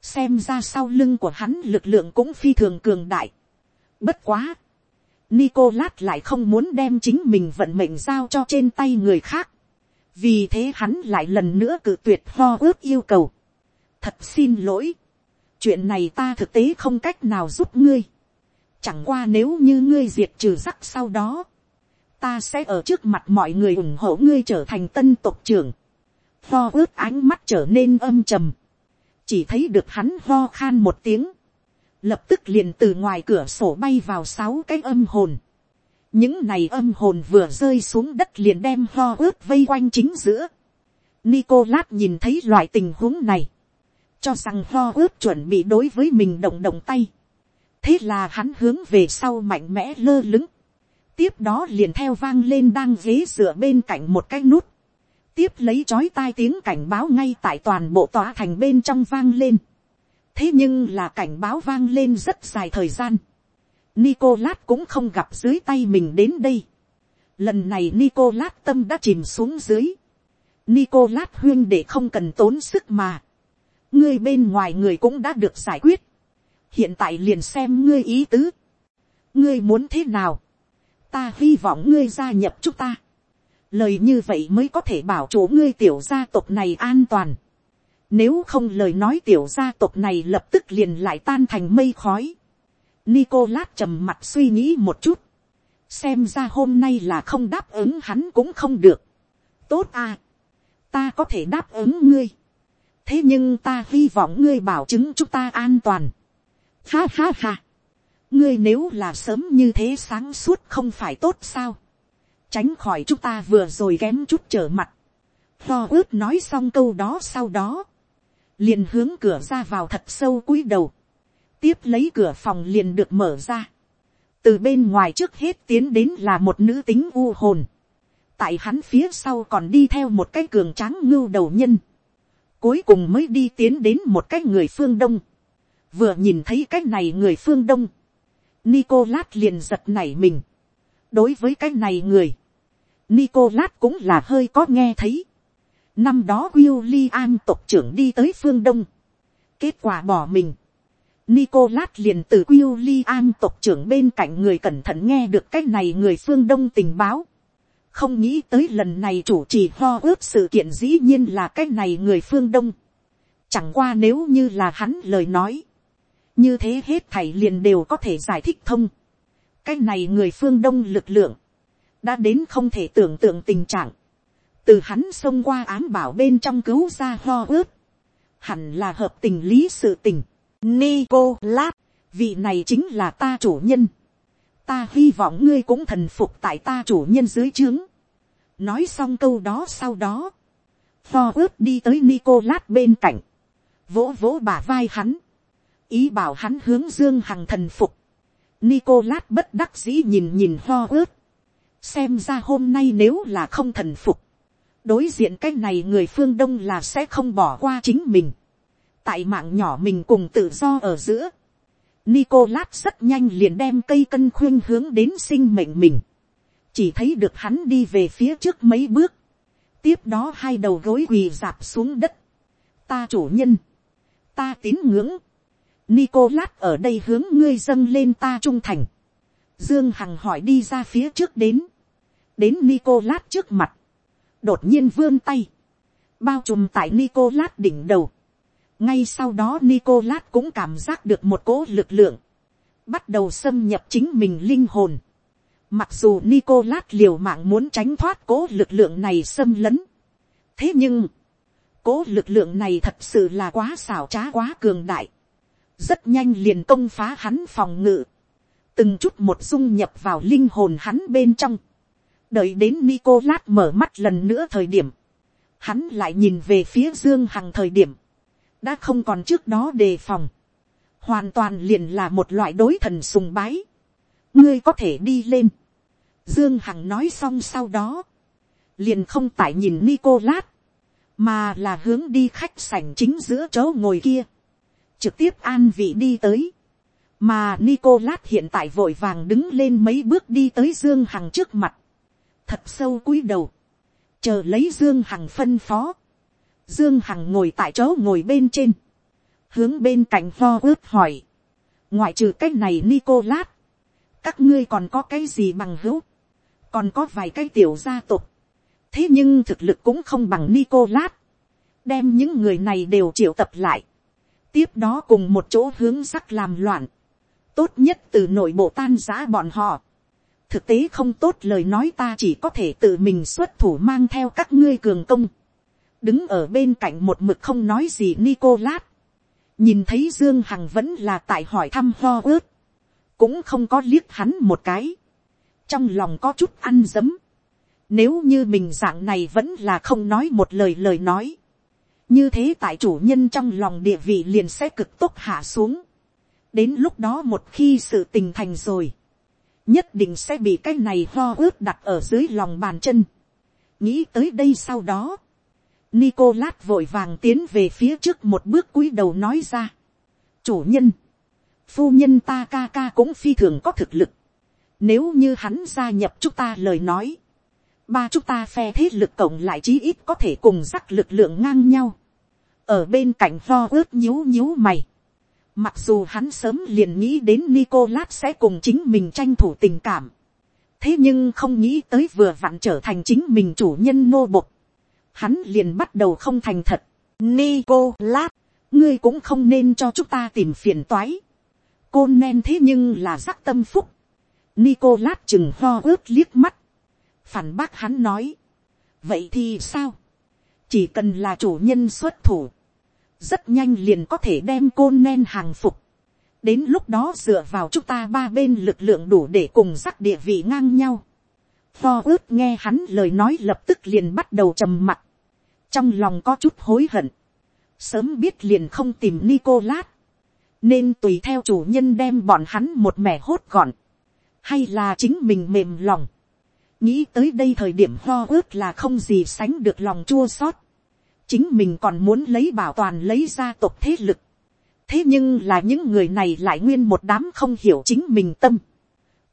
[SPEAKER 1] xem ra sau lưng của hắn lực lượng cũng phi thường cường đại. Bất quá, Nicolas lại không muốn đem chính mình vận mệnh giao cho trên tay người khác. Vì thế hắn lại lần nữa cự tuyệt ho ước yêu cầu. Thật xin lỗi. Chuyện này ta thực tế không cách nào giúp ngươi. Chẳng qua nếu như ngươi diệt trừ rắc sau đó. Ta sẽ ở trước mặt mọi người ủng hộ ngươi trở thành tân tộc trưởng. Ho ước ánh mắt trở nên âm trầm chỉ thấy được hắn ho khan một tiếng, lập tức liền từ ngoài cửa sổ bay vào sáu cái âm hồn. những này âm hồn vừa rơi xuống đất liền đem ho ướt vây quanh chính giữa. Nicolas nhìn thấy loại tình huống này, cho rằng ho ướt chuẩn bị đối với mình động động tay. thế là hắn hướng về sau mạnh mẽ lơ lứng. tiếp đó liền theo vang lên đang ghế dựa bên cạnh một cái nút tiếp lấy chói tai tiếng cảnh báo ngay tại toàn bộ tòa thành bên trong vang lên. thế nhưng là cảnh báo vang lên rất dài thời gian. Nicolas cũng không gặp dưới tay mình đến đây. lần này Nicolas tâm đã chìm xuống dưới. Nicolas huyên để không cần tốn sức mà. ngươi bên ngoài người cũng đã được giải quyết. hiện tại liền xem ngươi ý tứ. ngươi muốn thế nào. ta hy vọng ngươi gia nhập chúng ta lời như vậy mới có thể bảo chủ ngươi tiểu gia tộc này an toàn. Nếu không lời nói tiểu gia tộc này lập tức liền lại tan thành mây khói. Nicolas trầm mặt suy nghĩ một chút. Xem ra hôm nay là không đáp ứng hắn cũng không được. Tốt à. Ta có thể đáp ứng ngươi. Thế nhưng ta hy vọng ngươi bảo chứng chúng ta an toàn. Ha ha ha. Ngươi nếu là sớm như thế sáng suốt không phải tốt sao tránh khỏi chúng ta vừa rồi kém chút trở mặt. Lo ướt nói xong câu đó sau đó, liền hướng cửa ra vào thật sâu cúi đầu, tiếp lấy cửa phòng liền được mở ra. từ bên ngoài trước hết tiến đến là một nữ tính u hồn, tại hắn phía sau còn đi theo một cái cường tráng ngưu đầu nhân, cuối cùng mới đi tiến đến một cái người phương đông, vừa nhìn thấy cái này người phương đông, Nicolas liền giật nảy mình. đối với cái này người, Nicolas cũng là hơi có nghe thấy. Năm đó William tộc trưởng đi tới phương Đông. Kết quả bỏ mình. Nicolas liền từ William tộc trưởng bên cạnh người cẩn thận nghe được cách này người phương Đông tình báo. Không nghĩ tới lần này chủ trì ho ước sự kiện dĩ nhiên là cách này người phương Đông. Chẳng qua nếu như là hắn lời nói. Như thế hết thảy liền đều có thể giải thích thông. Cách này người phương Đông lực lượng đã đến không thể tưởng tượng tình trạng, từ hắn xông qua ám bảo bên trong cứu ra ho ướt, hẳn là hợp tình lý sự tình, Nicolas, vị này chính là ta chủ nhân. Ta hy vọng ngươi cũng thần phục tại ta chủ nhân dưới trướng. Nói xong câu đó sau đó. ho ướt đi tới Nicolas bên cạnh. Vỗ vỗ bả vai hắn. Ý bảo hắn hướng Dương Hằng thần phục. Nicolas bất đắc dĩ nhìn nhìn ho ướt. Xem ra hôm nay nếu là không thần phục. Đối diện cái này người phương Đông là sẽ không bỏ qua chính mình. Tại mạng nhỏ mình cùng tự do ở giữa. Nicolas rất nhanh liền đem cây cân khuyên hướng đến sinh mệnh mình. Chỉ thấy được hắn đi về phía trước mấy bước. Tiếp đó hai đầu gối quỳ dạp xuống đất. Ta chủ nhân. Ta tín ngưỡng. Nicolas ở đây hướng ngươi dâng lên ta trung thành. Dương Hằng hỏi đi ra phía trước đến. Đến Nicolas trước mặt. Đột nhiên vươn tay. Bao trùm tại Nicolas đỉnh đầu. Ngay sau đó Nicolas cũng cảm giác được một cỗ lực lượng. Bắt đầu xâm nhập chính mình linh hồn. Mặc dù Nicolas liều mạng muốn tránh thoát cỗ lực lượng này xâm lấn. Thế nhưng, cỗ lực lượng này thật sự là quá xảo trá quá cường đại rất nhanh liền công phá hắn phòng ngự, từng chút một dung nhập vào linh hồn hắn bên trong, đợi đến Nicolas mở mắt lần nữa thời điểm, hắn lại nhìn về phía Dương Hằng thời điểm, đã không còn trước đó đề phòng, hoàn toàn liền là một loại đối thần sùng bái, ngươi có thể đi lên, Dương Hằng nói xong sau đó, liền không tại nhìn Nicolas, mà là hướng đi khách sảnh chính giữa chỗ ngồi kia, trực tiếp an vị đi tới. Mà Nicolas hiện tại vội vàng đứng lên mấy bước đi tới Dương Hằng trước mặt. Thật sâu cúi đầu. Chờ lấy Dương Hằng phân phó. Dương Hằng ngồi tại chỗ ngồi bên trên. Hướng bên cạnh pho ướt hỏi. Ngoại trừ cái này Nicolas. Các ngươi còn có cái gì bằng hữu. Còn có vài cái tiểu gia tộc. Thế nhưng thực lực cũng không bằng Nicolas. Đem những người này đều triệu tập lại tiếp đó cùng một chỗ hướng sắc làm loạn, tốt nhất từ nội bộ tan giã bọn họ. thực tế không tốt lời nói ta chỉ có thể tự mình xuất thủ mang theo các ngươi cường công. đứng ở bên cạnh một mực không nói gì Nicolas. nhìn thấy dương hằng vẫn là tại hỏi thăm ho ướt. cũng không có liếc hắn một cái. trong lòng có chút ăn dấm. nếu như mình dạng này vẫn là không nói một lời lời nói như thế tại chủ nhân trong lòng địa vị liền sẽ cực tốt hạ xuống đến lúc đó một khi sự tình thành rồi, nhất định sẽ bị cái này ho ướt đặt ở dưới lòng bàn chân. nghĩ tới đây sau đó, Nicolas vội vàng tiến về phía trước một bước cúi đầu nói ra. chủ nhân, phu nhân ta ca ca cũng phi thường có thực lực. nếu như hắn gia nhập chúng ta lời nói, ba chúng ta phe thế lực cộng lại chí ít có thể cùng rắc lực lượng ngang nhau ở bên cạnh lo ướt nhíu nhíu mày. Mặc dù hắn sớm liền nghĩ đến Nicolas sẽ cùng chính mình tranh thủ tình cảm. Thế nhưng không nghĩ tới vừa vặn trở thành chính mình chủ nhân nô bộc. Hắn liền bắt đầu không thành thật. Nicolas, ngươi cũng không nên cho chúng ta tìm phiền toái. Côn nen thế nhưng là giác tâm phúc. Nicolas chừng ho ướt liếc mắt. Phản bác hắn nói. Vậy thì sao? Chỉ cần là chủ nhân xuất thủ rất nhanh liền có thể đem côn nen hàng phục. đến lúc đó dựa vào chúng ta ba bên lực lượng đủ để cùng sắc địa vị ngang nhau. Pho ướt nghe hắn lời nói lập tức liền bắt đầu trầm mặt. trong lòng có chút hối hận. sớm biết liền không tìm Nicolas. nên tùy theo chủ nhân đem bọn hắn một mẻ hốt gọn. hay là chính mình mềm lòng. nghĩ tới đây thời điểm ho ướt là không gì sánh được lòng chua xót chính mình còn muốn lấy bảo toàn lấy gia tộc thế lực. thế nhưng là những người này lại nguyên một đám không hiểu chính mình tâm,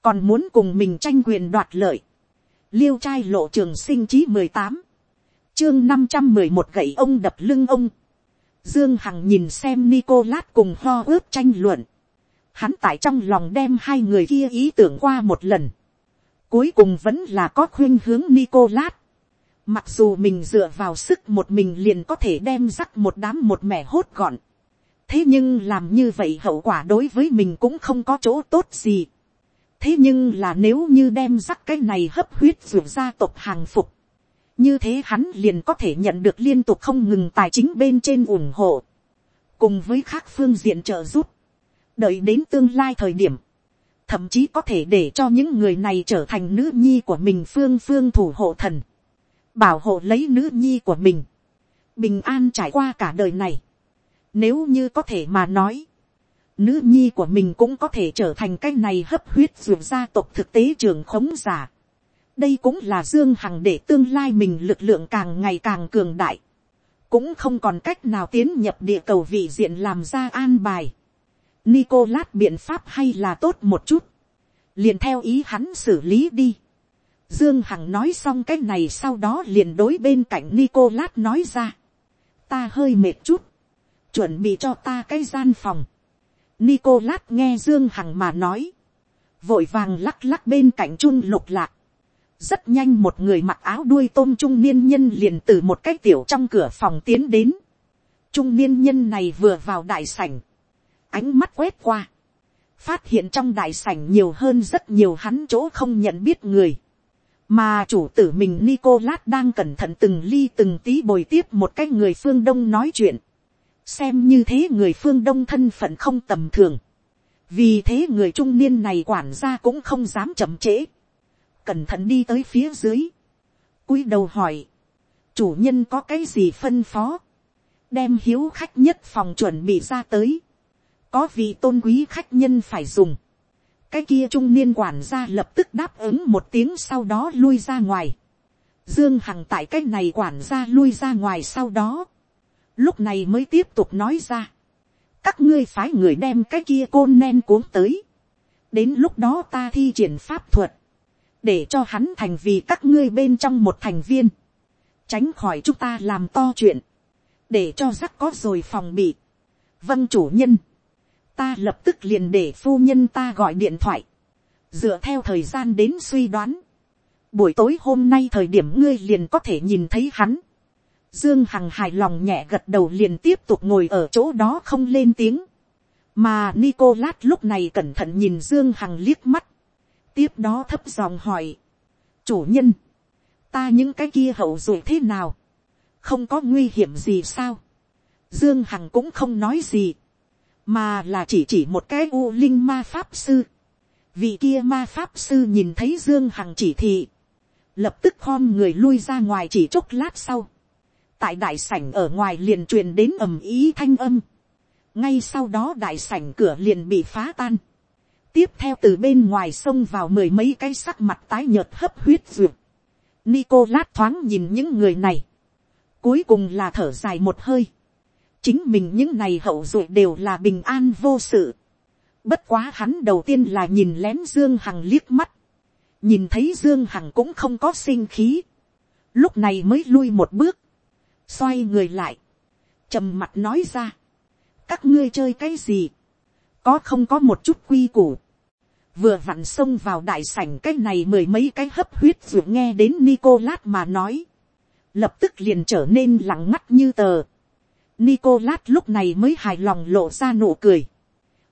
[SPEAKER 1] còn muốn cùng mình tranh quyền đoạt lợi. liêu trai lộ trường sinh chí mười tám, chương năm trăm mười một gậy ông đập lưng ông. dương hằng nhìn xem nicolas cùng ho ướp tranh luận. hắn tại trong lòng đem hai người kia ý tưởng qua một lần. cuối cùng vẫn là có khuyên hướng nicolas Mặc dù mình dựa vào sức một mình liền có thể đem rắc một đám một mẻ hốt gọn. Thế nhưng làm như vậy hậu quả đối với mình cũng không có chỗ tốt gì. Thế nhưng là nếu như đem rắc cái này hấp huyết dù gia tộc hàng phục. Như thế hắn liền có thể nhận được liên tục không ngừng tài chính bên trên ủng hộ. cùng với khác phương diện trợ giúp, đợi đến tương lai thời điểm, thậm chí có thể để cho những người này trở thành nữ nhi của mình phương phương thủ hộ thần, bảo hộ lấy nữ nhi của mình, bình an trải qua cả đời này. Nếu như có thể mà nói, nữ nhi của mình cũng có thể trở thành cái này hấp huyết ruột gia tộc thực tế trường khống giả. đây cũng là dương hằng để tương lai mình lực lượng càng ngày càng cường đại, cũng không còn cách nào tiến nhập địa cầu vị diện làm ra an bài. Nicolas biện pháp hay là tốt một chút, liền theo ý hắn xử lý đi. Dương Hằng nói xong cái này sau đó liền đối bên cạnh Nicolas nói ra. Ta hơi mệt chút. Chuẩn bị cho ta cái gian phòng. Nicolas nghe Dương Hằng mà nói. Vội vàng lắc lắc bên cạnh Chung lục lạc. Rất nhanh một người mặc áo đuôi tôm trung niên nhân liền từ một cái tiểu trong cửa phòng tiến đến. Trung niên nhân này vừa vào đại sảnh. Ánh mắt quét qua. Phát hiện trong đại sảnh nhiều hơn rất nhiều hắn chỗ không nhận biết người mà chủ tử mình Nicolas đang cẩn thận từng ly từng tí bồi tiếp một cái người phương đông nói chuyện, xem như thế người phương đông thân phận không tầm thường, vì thế người trung niên này quản gia cũng không dám chậm trễ, cẩn thận đi tới phía dưới, cúi đầu hỏi, chủ nhân có cái gì phân phó, đem hiếu khách nhất phòng chuẩn bị ra tới, có vị tôn quý khách nhân phải dùng, cái kia trung niên quản gia lập tức đáp ứng một tiếng sau đó lui ra ngoài. Dương Hằng tại cái này quản gia lui ra ngoài sau đó. Lúc này mới tiếp tục nói ra. Các ngươi phái người đem cái kia côn nen cuốn tới. Đến lúc đó ta thi triển pháp thuật. Để cho hắn thành vì các ngươi bên trong một thành viên. Tránh khỏi chúng ta làm to chuyện. Để cho rắc có rồi phòng bị. Vâng chủ nhân ta lập tức liền để phu nhân ta gọi điện thoại, dựa theo thời gian đến suy đoán, buổi tối hôm nay thời điểm ngươi liền có thể nhìn thấy hắn, dương hằng hài lòng nhẹ gật đầu liền tiếp tục ngồi ở chỗ đó không lên tiếng, mà Nicolas lúc này cẩn thận nhìn dương hằng liếc mắt, tiếp đó thấp giọng hỏi, chủ nhân, ta những cái kia hậu rồi thế nào, không có nguy hiểm gì sao, dương hằng cũng không nói gì, mà là chỉ chỉ một cái u linh ma pháp sư. vị kia ma pháp sư nhìn thấy dương hằng chỉ thị, lập tức khom người lui ra ngoài chỉ chốc lát sau. tại đại sảnh ở ngoài liền truyền đến ầm ý thanh âm. ngay sau đó đại sảnh cửa liền bị phá tan. tiếp theo từ bên ngoài xông vào mười mấy cái sắc mặt tái nhợt hấp huyết ruột. Nicolas thoáng nhìn những người này. cuối cùng là thở dài một hơi chính mình những này hậu duệ đều là bình an vô sự. Bất quá hắn đầu tiên là nhìn lén Dương Hằng liếc mắt. Nhìn thấy Dương Hằng cũng không có sinh khí. Lúc này mới lui một bước. Xoay người lại. trầm mặt nói ra. Các ngươi chơi cái gì? Có không có một chút quy củ. Vừa vặn xông vào đại sảnh cái này mười mấy cái hấp huyết vừa nghe đến Nicolas mà nói. Lập tức liền trở nên lặng mắt như tờ Nicolas lúc này mới hài lòng lộ ra nụ cười.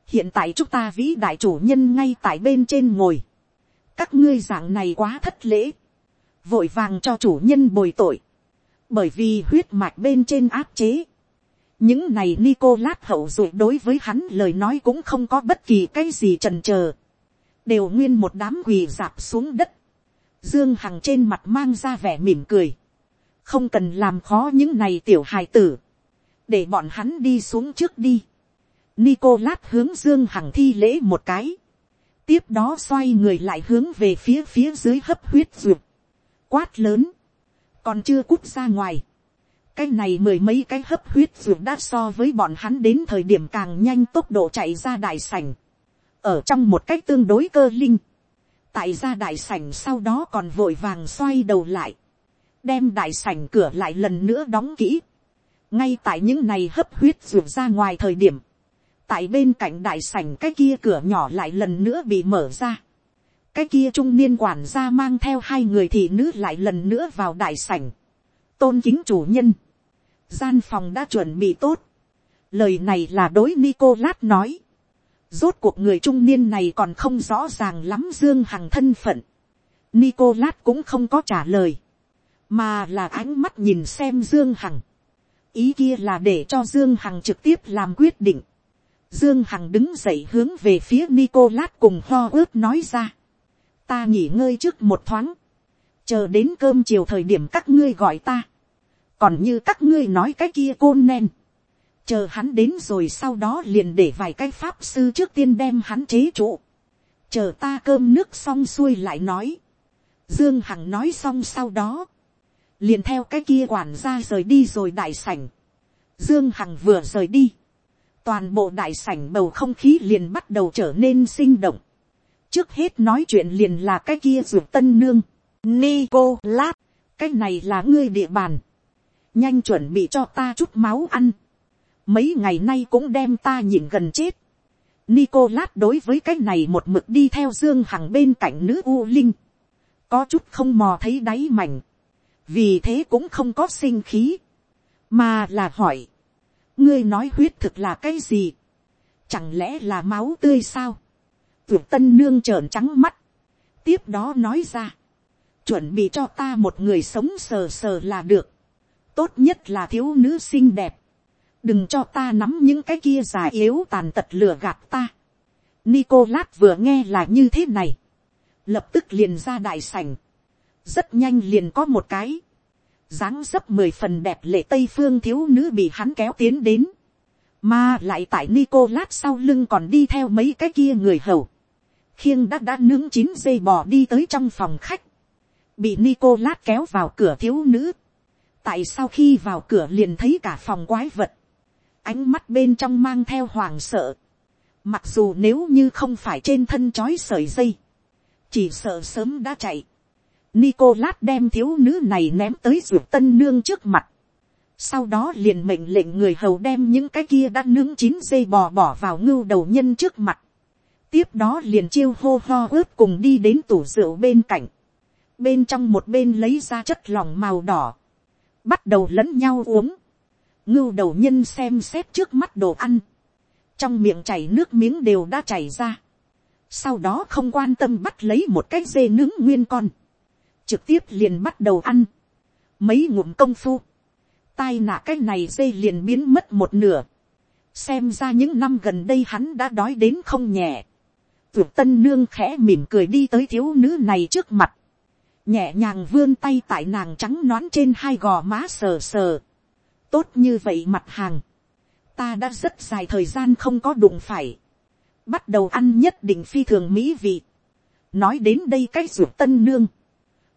[SPEAKER 1] Hiện tại chúng ta vĩ đại chủ nhân ngay tại bên trên ngồi. Các ngươi dạng này quá thất lễ. Vội vàng cho chủ nhân bồi tội. Bởi vì huyết mạch bên trên áp chế. Những này Nicolas hậu dụ đối với hắn lời nói cũng không có bất kỳ cái gì trần chờ Đều nguyên một đám quỳ dạp xuống đất. Dương Hằng trên mặt mang ra vẻ mỉm cười. Không cần làm khó những này tiểu hài tử để bọn hắn đi xuống trước đi. Nicolas hướng Dương Hằng thi lễ một cái. Tiếp đó xoay người lại hướng về phía phía dưới hấp huyết ruột. Quát lớn. Còn chưa cút ra ngoài. Cái này mười mấy cái hấp huyết ruột đã so với bọn hắn đến thời điểm càng nhanh tốc độ chạy ra đại sảnh. Ở trong một cách tương đối cơ linh. Tại ra đại sảnh sau đó còn vội vàng xoay đầu lại. Đem đại sảnh cửa lại lần nữa đóng kỹ ngay tại những này hấp huyết ruột ra ngoài thời điểm, tại bên cạnh đại sảnh cái kia cửa nhỏ lại lần nữa bị mở ra. cái kia trung niên quản gia mang theo hai người thị nữ lại lần nữa vào đại sảnh. tôn kính chủ nhân, gian phòng đã chuẩn bị tốt. lời này là đối Nicolas nói. rốt cuộc người trung niên này còn không rõ ràng lắm dương hằng thân phận. Nicolas cũng không có trả lời, mà là ánh mắt nhìn xem dương hằng ý kia là để cho dương hằng trực tiếp làm quyết định. dương hằng đứng dậy hướng về phía nicolas cùng ho ướt nói ra. ta nghỉ ngơi trước một thoáng. chờ đến cơm chiều thời điểm các ngươi gọi ta. còn như các ngươi nói cái kia côn nen. chờ hắn đến rồi sau đó liền để vài cái pháp sư trước tiên đem hắn chế trụ. chờ ta cơm nước xong xuôi lại nói. dương hằng nói xong sau đó liền theo cái kia quản gia rời đi rồi đại sảnh. Dương Hằng vừa rời đi, toàn bộ đại sảnh bầu không khí liền bắt đầu trở nên sinh động. Trước hết nói chuyện liền là cái kia ruột tân nương. Nico lát, cái này là ngươi địa bàn. Nhanh chuẩn bị cho ta chút máu ăn. Mấy ngày nay cũng đem ta nhìn gần chết. Nicolas đối với cái này một mực đi theo Dương Hằng bên cạnh nữ U Linh. Có chút không mò thấy đáy mảnh vì thế cũng không có sinh khí, mà là hỏi, ngươi nói huyết thực là cái gì, chẳng lẽ là máu tươi sao, tuyệt tân nương trợn trắng mắt, tiếp đó nói ra, chuẩn bị cho ta một người sống sờ sờ là được, tốt nhất là thiếu nữ xinh đẹp, đừng cho ta nắm những cái kia già yếu tàn tật lừa gạt ta. Nicolas vừa nghe là như thế này, lập tức liền ra đại sảnh, rất nhanh liền có một cái, dáng dấp mười phần đẹp lệ tây phương thiếu nữ bị hắn kéo tiến đến, mà lại tại Nicolas sau lưng còn đi theo mấy cái kia người hầu, khiêng đã đã nướng chín dây bò đi tới trong phòng khách, bị Nicolas kéo vào cửa thiếu nữ, tại sau khi vào cửa liền thấy cả phòng quái vật, ánh mắt bên trong mang theo hoàng sợ, mặc dù nếu như không phải trên thân chói sợi dây, chỉ sợ sớm đã chạy, Nicolas đem thiếu nữ này ném tới ruột tân nương trước mặt. Sau đó liền mệnh lệnh người hầu đem những cái kia đã nướng chín dây bò bỏ vào ngưu đầu nhân trước mặt. Tiếp đó liền chiêu hô ho ướp cùng đi đến tủ rượu bên cạnh. Bên trong một bên lấy ra chất lỏng màu đỏ. Bắt đầu lẫn nhau uống. Ngưu đầu nhân xem xét trước mắt đồ ăn. Trong miệng chảy nước miếng đều đã chảy ra. Sau đó không quan tâm bắt lấy một cái dê nướng nguyên con trực tiếp liền bắt đầu ăn, mấy ngụm công phu, tai nạ cái này dây liền biến mất một nửa, xem ra những năm gần đây hắn đã đói đến không nhẹ, tuyệt tân nương khẽ mỉm cười đi tới thiếu nữ này trước mặt, nhẹ nhàng vươn tay tại nàng trắng nón trên hai gò má sờ sờ, tốt như vậy mặt hàng, ta đã rất dài thời gian không có đụng phải, bắt đầu ăn nhất định phi thường mỹ vị, nói đến đây cái ruột tân nương,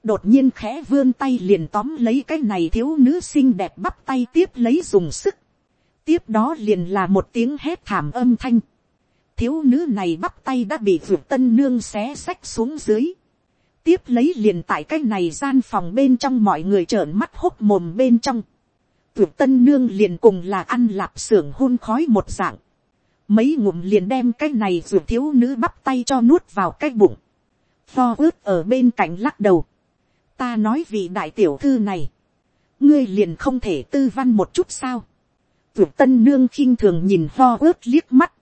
[SPEAKER 1] đột nhiên khẽ vươn tay liền tóm lấy cái này thiếu nữ xinh đẹp bắp tay tiếp lấy dùng sức. tiếp đó liền là một tiếng hét thảm âm thanh. thiếu nữ này bắp tay đã bị ruột tân nương xé xách xuống dưới. tiếp lấy liền tại cái này gian phòng bên trong mọi người trợn mắt hốt mồm bên trong. ruột tân nương liền cùng là ăn lạp xưởng hôn khói một dạng. mấy ngụm liền đem cái này ruột thiếu nữ bắp tay cho nuốt vào cái bụng. Pho ướt ở bên cạnh lắc đầu ta nói vị đại tiểu thư này, ngươi liền không thể tư văn một chút sao. Vượt tân nương khinh thường nhìn ho ướt liếc mắt,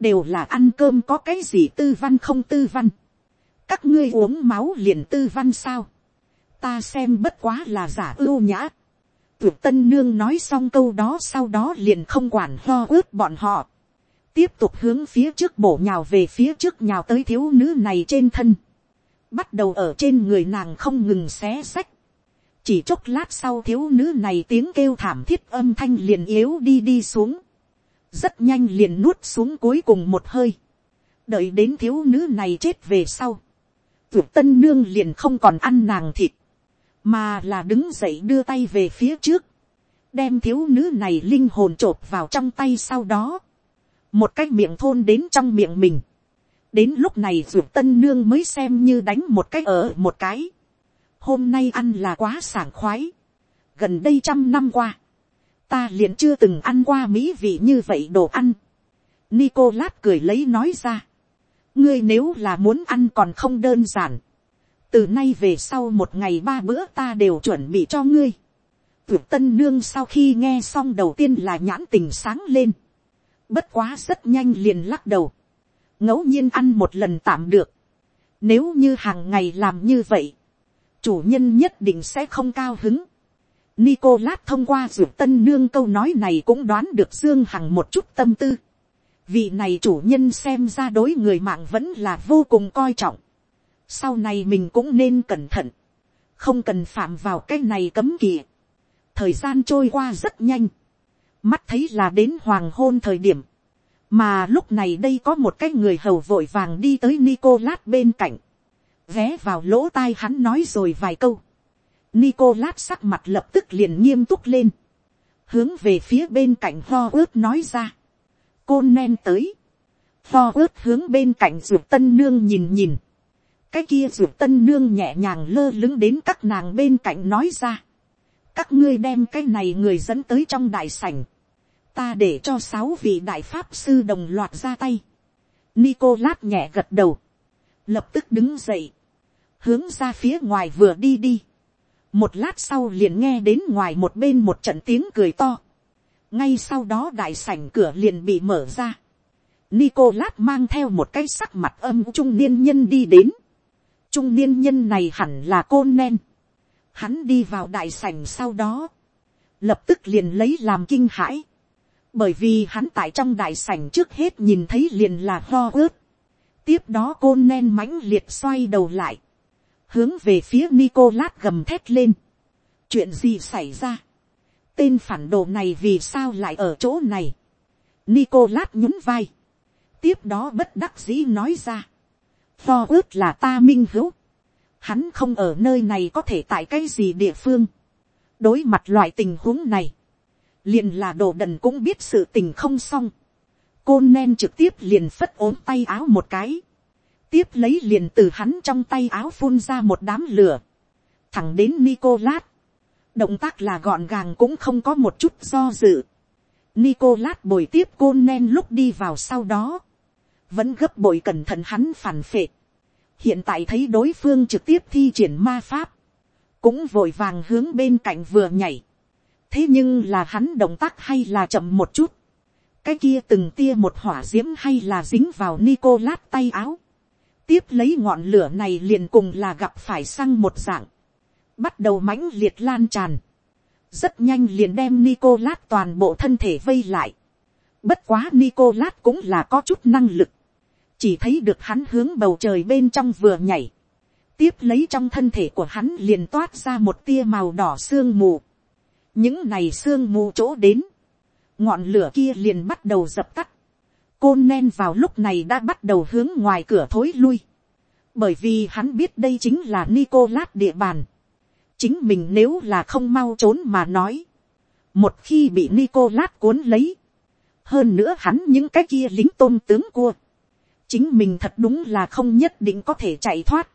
[SPEAKER 1] đều là ăn cơm có cái gì tư văn không tư văn. các ngươi uống máu liền tư văn sao. ta xem bất quá là giả ưu nhã. Tuyệt tân nương nói xong câu đó sau đó liền không quản ho ướt bọn họ. tiếp tục hướng phía trước bổ nhào về phía trước nhào tới thiếu nữ này trên thân bắt đầu ở trên người nàng không ngừng xé xách. chỉ chốc lát sau thiếu nữ này tiếng kêu thảm thiết âm thanh liền yếu đi đi xuống. rất nhanh liền nuốt xuống cuối cùng một hơi. đợi đến thiếu nữ này chết về sau. tuyệt tân nương liền không còn ăn nàng thịt, mà là đứng dậy đưa tay về phía trước, đem thiếu nữ này linh hồn t r ộ p vào trong tay sau đó, một cái miệng thôn đến trong miệng mình, đến lúc này ruột tân nương mới xem như đánh một cái ở một cái. hôm nay ăn là quá sảng khoái. gần đây trăm năm qua, ta liền chưa từng ăn qua mỹ vị như vậy đồ ăn. Nicolas cười lấy nói ra. ngươi nếu là muốn ăn còn không đơn giản. từ nay về sau một ngày ba bữa ta đều chuẩn bị cho ngươi. Tuyệt tân nương sau khi nghe xong đầu tiên là nhãn tình sáng lên. Bất quá rất nhanh liền lắc đầu ngẫu nhiên ăn một lần tạm được. Nếu như hàng ngày làm như vậy, chủ nhân nhất định sẽ không cao hứng. Nicolas thông qua ruột tân nương câu nói này cũng đoán được Dương Hằng một chút tâm tư. Vị này chủ nhân xem ra đối người mạng vẫn là vô cùng coi trọng. Sau này mình cũng nên cẩn thận. Không cần phạm vào cái này cấm kỵ. Thời gian trôi qua rất nhanh. Mắt thấy là đến hoàng hôn thời điểm. Mà lúc này đây có một cái người hầu vội vàng đi tới Nicolas bên cạnh. Ghé vào lỗ tai hắn nói rồi vài câu Nicolas sắc mặt lập tức liền nghiêm túc lên. Hướng về phía bên cạnh ho ướt nói ra. Côn nen tới. Ho ướt hướng bên cạnh ruột tân nương nhìn nhìn. Cái kia ruột tân nương nhẹ nhàng lơ lứng đến các nàng bên cạnh nói ra. Các ngươi đem cái này người dẫn tới trong đại sảnh. Ta để cho sáu vị đại pháp sư đồng loạt ra tay. Nicolas nhẹ gật đầu. Lập tức đứng dậy. Hướng ra phía ngoài vừa đi đi một lát sau liền nghe đến ngoài một bên một trận tiếng cười to. ngay sau đó đại sảnh cửa liền bị mở ra. Nicolas mang theo một cái sắc mặt âm trung niên nhân đi đến. Trung niên nhân này hẳn là côn nen. Hắn đi vào đại sảnh sau đó. Lập tức liền lấy làm kinh hãi. Bởi vì hắn tại trong đại sảnh trước hết nhìn thấy liền là ho ướt. Tiếp đó côn nen mãnh liệt xoay đầu lại hướng về phía Nicolas gầm thét lên. chuyện gì xảy ra. tên phản đồ này vì sao lại ở chỗ này. Nicolas nhún vai. tiếp đó bất đắc dĩ nói ra. ho ướt là ta minh hữu. hắn không ở nơi này có thể tại cái gì địa phương. đối mặt loại tình huống này liền là đồ đần cũng biết sự tình không xong. côn nen trực tiếp liền phất ốm tay áo một cái tiếp lấy liền từ hắn trong tay áo phun ra một đám lửa, thẳng đến Nicolas. động tác là gọn gàng cũng không có một chút do dự. Nicolas bồi tiếp côn nen lúc đi vào sau đó, vẫn gấp bội cẩn thận hắn phản phệ. hiện tại thấy đối phương trực tiếp thi triển ma pháp, cũng vội vàng hướng bên cạnh vừa nhảy thế nhưng là hắn động tác hay là chậm một chút, cái kia từng tia một hỏa d i ễ m hay là dính vào Nicolas tay áo. Tiếp lấy ngọn lửa này liền cùng là gặp phải sang một dạng, bắt đầu mãnh liệt lan tràn, rất nhanh liền đem Nicolas toàn bộ thân thể vây lại. Bất quá Nicolas cũng là có chút năng lực, chỉ thấy được hắn hướng bầu trời bên trong vừa nhảy, tiếp lấy trong thân thể của hắn liền toát ra một tia màu đỏ sương mù những này sương mù chỗ đến, ngọn lửa kia liền bắt đầu dập tắt, côn nen vào lúc này đã bắt đầu hướng ngoài cửa thối lui. bởi vì hắn biết đây chính là Nicolas địa bàn. chính mình nếu là không mau trốn mà nói. một khi bị Nicolas cuốn lấy. hơn nữa hắn những cái kia lính tôn tướng cua. chính mình thật đúng là không nhất định có thể chạy thoát.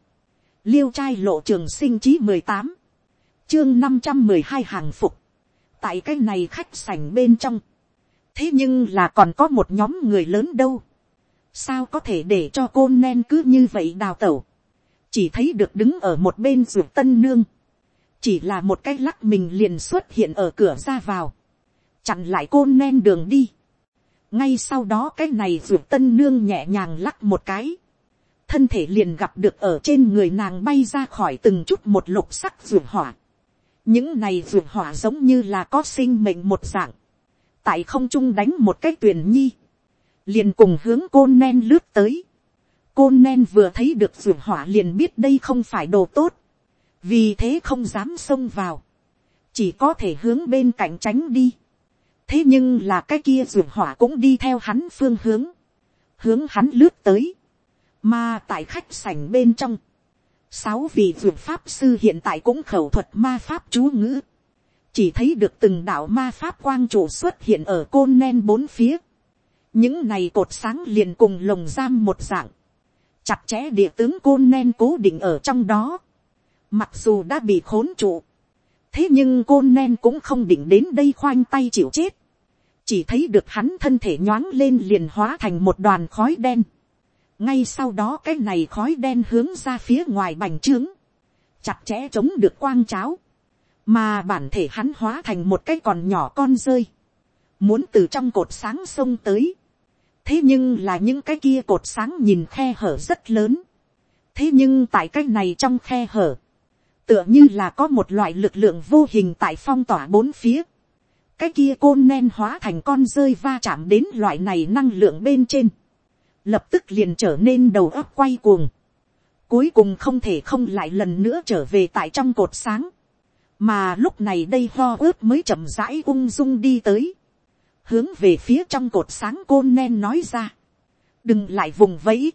[SPEAKER 1] liêu trai lộ trường sinh chí mười tám, chương năm trăm mười hai hàng phục tại cái này khách sảnh bên trong thế nhưng là còn có một nhóm người lớn đâu. sao có thể để cho côn nen cứ như vậy đào tẩu. chỉ thấy được đứng ở một bên ruột tân nương. chỉ là một cái lắc mình liền xuất hiện ở cửa ra vào. chặn lại côn nen đường đi. ngay sau đó cái này ruột tân nương nhẹ nhàng lắc một cái. thân thể liền gặp được ở trên người nàng bay ra khỏi từng chút một lục sắc ruột hỏa những này ruột hỏa giống như là có sinh mệnh một dạng. Tại không trung đánh một cái tuyển nhi, liền cùng hướng côn nen lướt tới. côn nen vừa thấy được ruột hỏa liền biết đây không phải đồ tốt, vì thế không dám xông vào, chỉ có thể hướng bên cạnh tránh đi. thế nhưng là cái kia ruột hỏa cũng đi theo hắn phương hướng, hướng hắn lướt tới, mà tại khách sảnh bên trong, sáu vị dược pháp sư hiện tại cũng khẩu thuật ma pháp chú ngữ, chỉ thấy được từng đạo ma pháp quang trụ xuất hiện ở côn nen bốn phía. những này cột sáng liền cùng lồng giam một dạng, chặt chẽ địa tướng côn nen cố định ở trong đó. mặc dù đã bị khốn trụ, thế nhưng côn nen cũng không định đến đây khoanh tay chịu chết. chỉ thấy được hắn thân thể nhoáng lên liền hóa thành một đoàn khói đen ngay sau đó cái này khói đen hướng ra phía ngoài bành trướng, chặt chẽ chống được quang cháo. Mà bản thể hắn hóa thành một cái còn nhỏ con rơi, muốn từ trong cột sáng sông tới, thế nhưng là những cái kia cột sáng nhìn khe hở rất lớn, thế nhưng tại cái này trong khe hở, tựa như là có một loại lực lượng vô hình tại phong tỏa bốn phía, cái kia côn nen hóa thành con rơi va chạm đến loại này năng lượng bên trên, lập tức liền trở nên đầu óc quay cuồng, cuối cùng không thể không lại lần nữa trở về tại trong cột sáng, mà lúc này đây ho ướp mới chậm rãi ung dung đi tới, hướng về phía trong cột sáng côn nen nói ra, đừng lại vùng vẫy,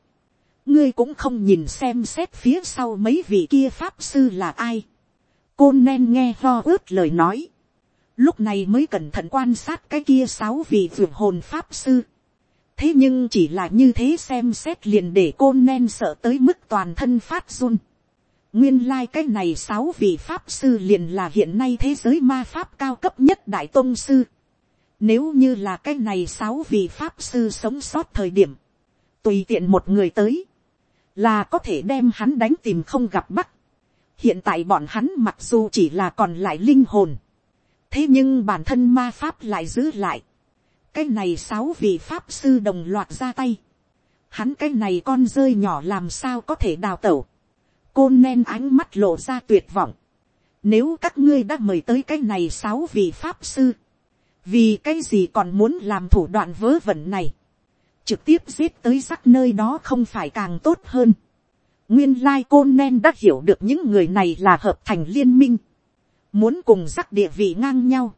[SPEAKER 1] ngươi cũng không nhìn xem xét phía sau mấy vị kia pháp sư là ai. côn nen nghe ho ướt lời nói, lúc này mới cẩn thận quan sát cái kia sáu vị vượt hồn pháp sư thế nhưng chỉ là như thế xem xét liền để côn nen sợ tới mức toàn thân phát run. nguyên lai、like、cái này sáu vị pháp sư liền là hiện nay thế giới ma pháp cao cấp nhất đại tôn sư. nếu như là cái này sáu vị pháp sư sống sót thời điểm, tùy tiện một người tới, là có thể đem hắn đánh tìm không gặp bắt. hiện tại bọn hắn mặc dù chỉ là còn lại linh hồn, thế nhưng bản thân ma pháp lại giữ lại cái này sáu vị pháp sư đồng loạt ra tay. hắn cái này con rơi nhỏ làm sao có thể đào tẩu. côn nen ánh mắt lộ ra tuyệt vọng. nếu các ngươi đã mời tới cái này sáu vị pháp sư, vì cái gì còn muốn làm thủ đoạn vớ vẩn này trực tiếp giết tới sắc nơi đó không phải càng tốt hơn. Nguyên lai côn nen đã hiểu được những người này là hợp thành liên minh. Muốn cùng sắc địa vị ngang nhau.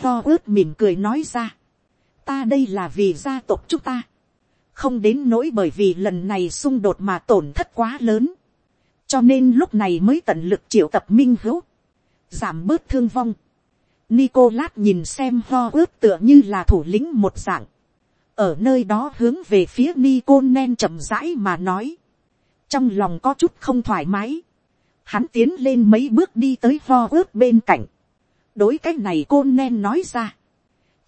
[SPEAKER 1] Tho ướt mỉm cười nói ra. Ta đây là vì gia tộc chúng ta. Không đến nỗi bởi vì lần này xung đột mà tổn thất quá lớn. Cho nên lúc này mới tận lực triệu tập minh hữu. Giảm bớt thương vong. Nicolas nhìn xem ho ướp tựa như là thủ lĩnh một dạng ở nơi đó hướng về phía ni chậm rãi mà nói, trong lòng có chút không thoải mái, hắn tiến lên mấy bước đi tới ho ướp bên cạnh, đối cái này côn nen nói ra,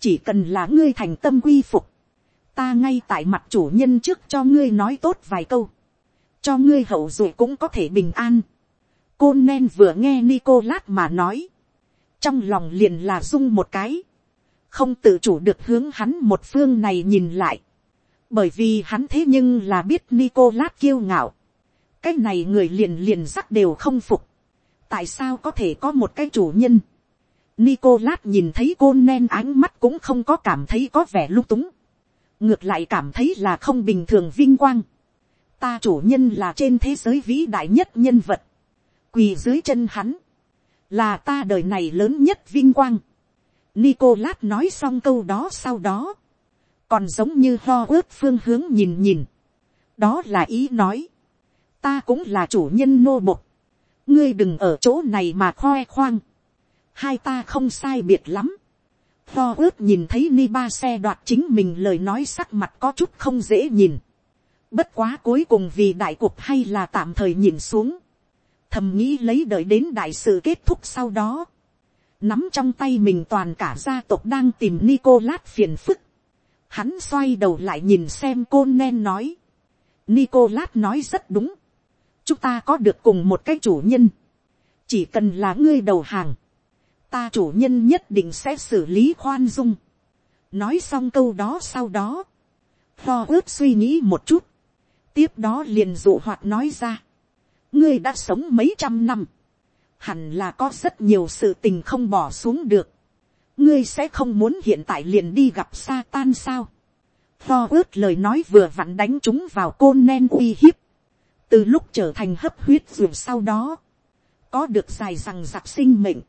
[SPEAKER 1] chỉ cần là ngươi thành tâm quy phục, ta ngay tại mặt chủ nhân trước cho ngươi nói tốt vài câu, cho ngươi hậu duệ cũng có thể bình an. Côn nen vừa nghe Nicolas mà nói, trong lòng liền là rung một cái, không tự chủ được hướng hắn một phương này nhìn lại, bởi vì hắn thế nhưng là biết Nicolas kiêu ngạo, cái này người liền liền sắc đều không phục, tại sao có thể có một cái chủ nhân, Nicolas nhìn thấy côn nen ánh mắt cũng không có cảm thấy có vẻ lung túng, ngược lại cảm thấy là không bình thường vinh quang, ta chủ nhân là trên thế giới vĩ đại nhất nhân vật, quỳ dưới chân hắn, là ta đời này lớn nhất vinh quang, Nicolas nói xong câu đó sau đó. Còn giống như ho ướt phương hướng nhìn nhìn. Đó là ý nói. Ta cũng là chủ nhân nô bộc. Ngươi đừng ở chỗ này mà khoe khoang. Hai ta không sai biệt lắm. Ho ướt nhìn thấy ni ba xe đoạt chính mình lời nói sắc mặt có chút không dễ nhìn. Bất quá cuối cùng vì đại cục hay là tạm thời nhìn xuống. Thầm nghĩ lấy đợi đến đại sự kết thúc sau đó nắm trong tay mình toàn cả gia tộc đang tìm Nicolas phiền phức. Hắn xoay đầu lại nhìn xem cô nen nói. Nicolas nói rất đúng. Chúng ta có được cùng một cái chủ nhân. Chỉ cần là ngươi đầu hàng. Ta chủ nhân nhất định sẽ xử lý khoan dung. Nói xong câu đó sau đó. Tho ướp suy nghĩ một chút. Tiếp đó liền dụ hoạt nói ra. Ngươi đã sống mấy trăm năm hẳn là có rất nhiều sự tình không bỏ xuống được. ngươi sẽ không muốn hiện tại liền đi gặp sa tan sao. Tho ướt lời nói vừa vặn đánh chúng vào côn nen uy hiếp. từ lúc trở thành hấp huyết ruột sau đó, có được dài rằng giặc sinh mệnh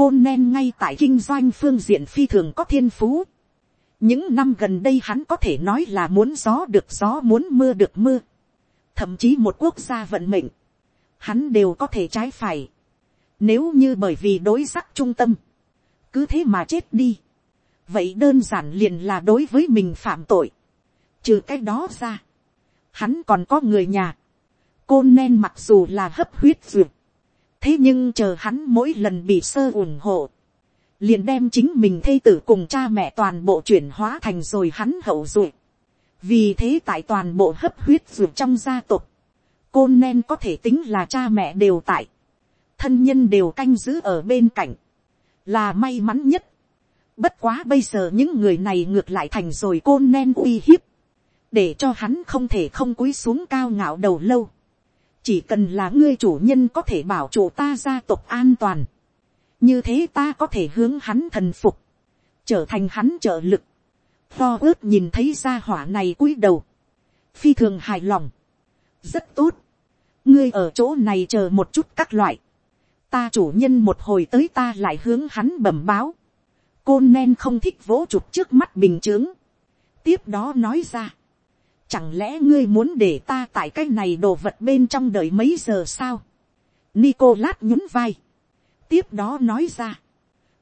[SPEAKER 1] côn nen ngay tại kinh doanh phương diện phi thường có thiên phú. những năm gần đây hắn có thể nói là muốn gió được gió muốn mưa được mưa. thậm chí một quốc gia vận mệnh, hắn đều có thể trái phải nếu như bởi vì đối sắc trung tâm, cứ thế mà chết đi. Vậy đơn giản liền là đối với mình phạm tội. Trừ cái đó ra, hắn còn có người nhà. Côn nen mặc dù là hấp huyết duyệt. Thế nhưng chờ hắn mỗi lần bị sơ ủng hộ. Liền đem chính mình thây tử cùng cha mẹ toàn bộ chuyển hóa thành rồi hắn hậu duệ. Vì thế tại toàn bộ hấp huyết ruột trong gia tộc. Côn nen có thể tính là cha mẹ đều tại thân nhân đều canh giữ ở bên cạnh, là may mắn nhất. Bất quá bây giờ những người này ngược lại thành rồi côn nen uy hiếp, để cho hắn không thể không cúi xuống cao ngạo đầu lâu chỉ cần là ngươi chủ nhân có thể bảo chủ ta gia tộc an toàn, như thế ta có thể hướng hắn thần phục, trở thành hắn trợ lực, Tho ướt nhìn thấy gia hỏa này cúi đầu, phi thường hài lòng, rất tốt, ngươi ở chỗ này chờ một chút các loại, ta chủ nhân một hồi tới ta lại hướng hắn bẩm báo, côn nen không thích vỗ chụp trước mắt bình t ư ớ n g tiếp đó nói ra, chẳng lẽ ngươi muốn để ta tại cái này đồ vật bên trong đợi mấy giờ sao, Nicolas nhún vai, tiếp đó nói ra,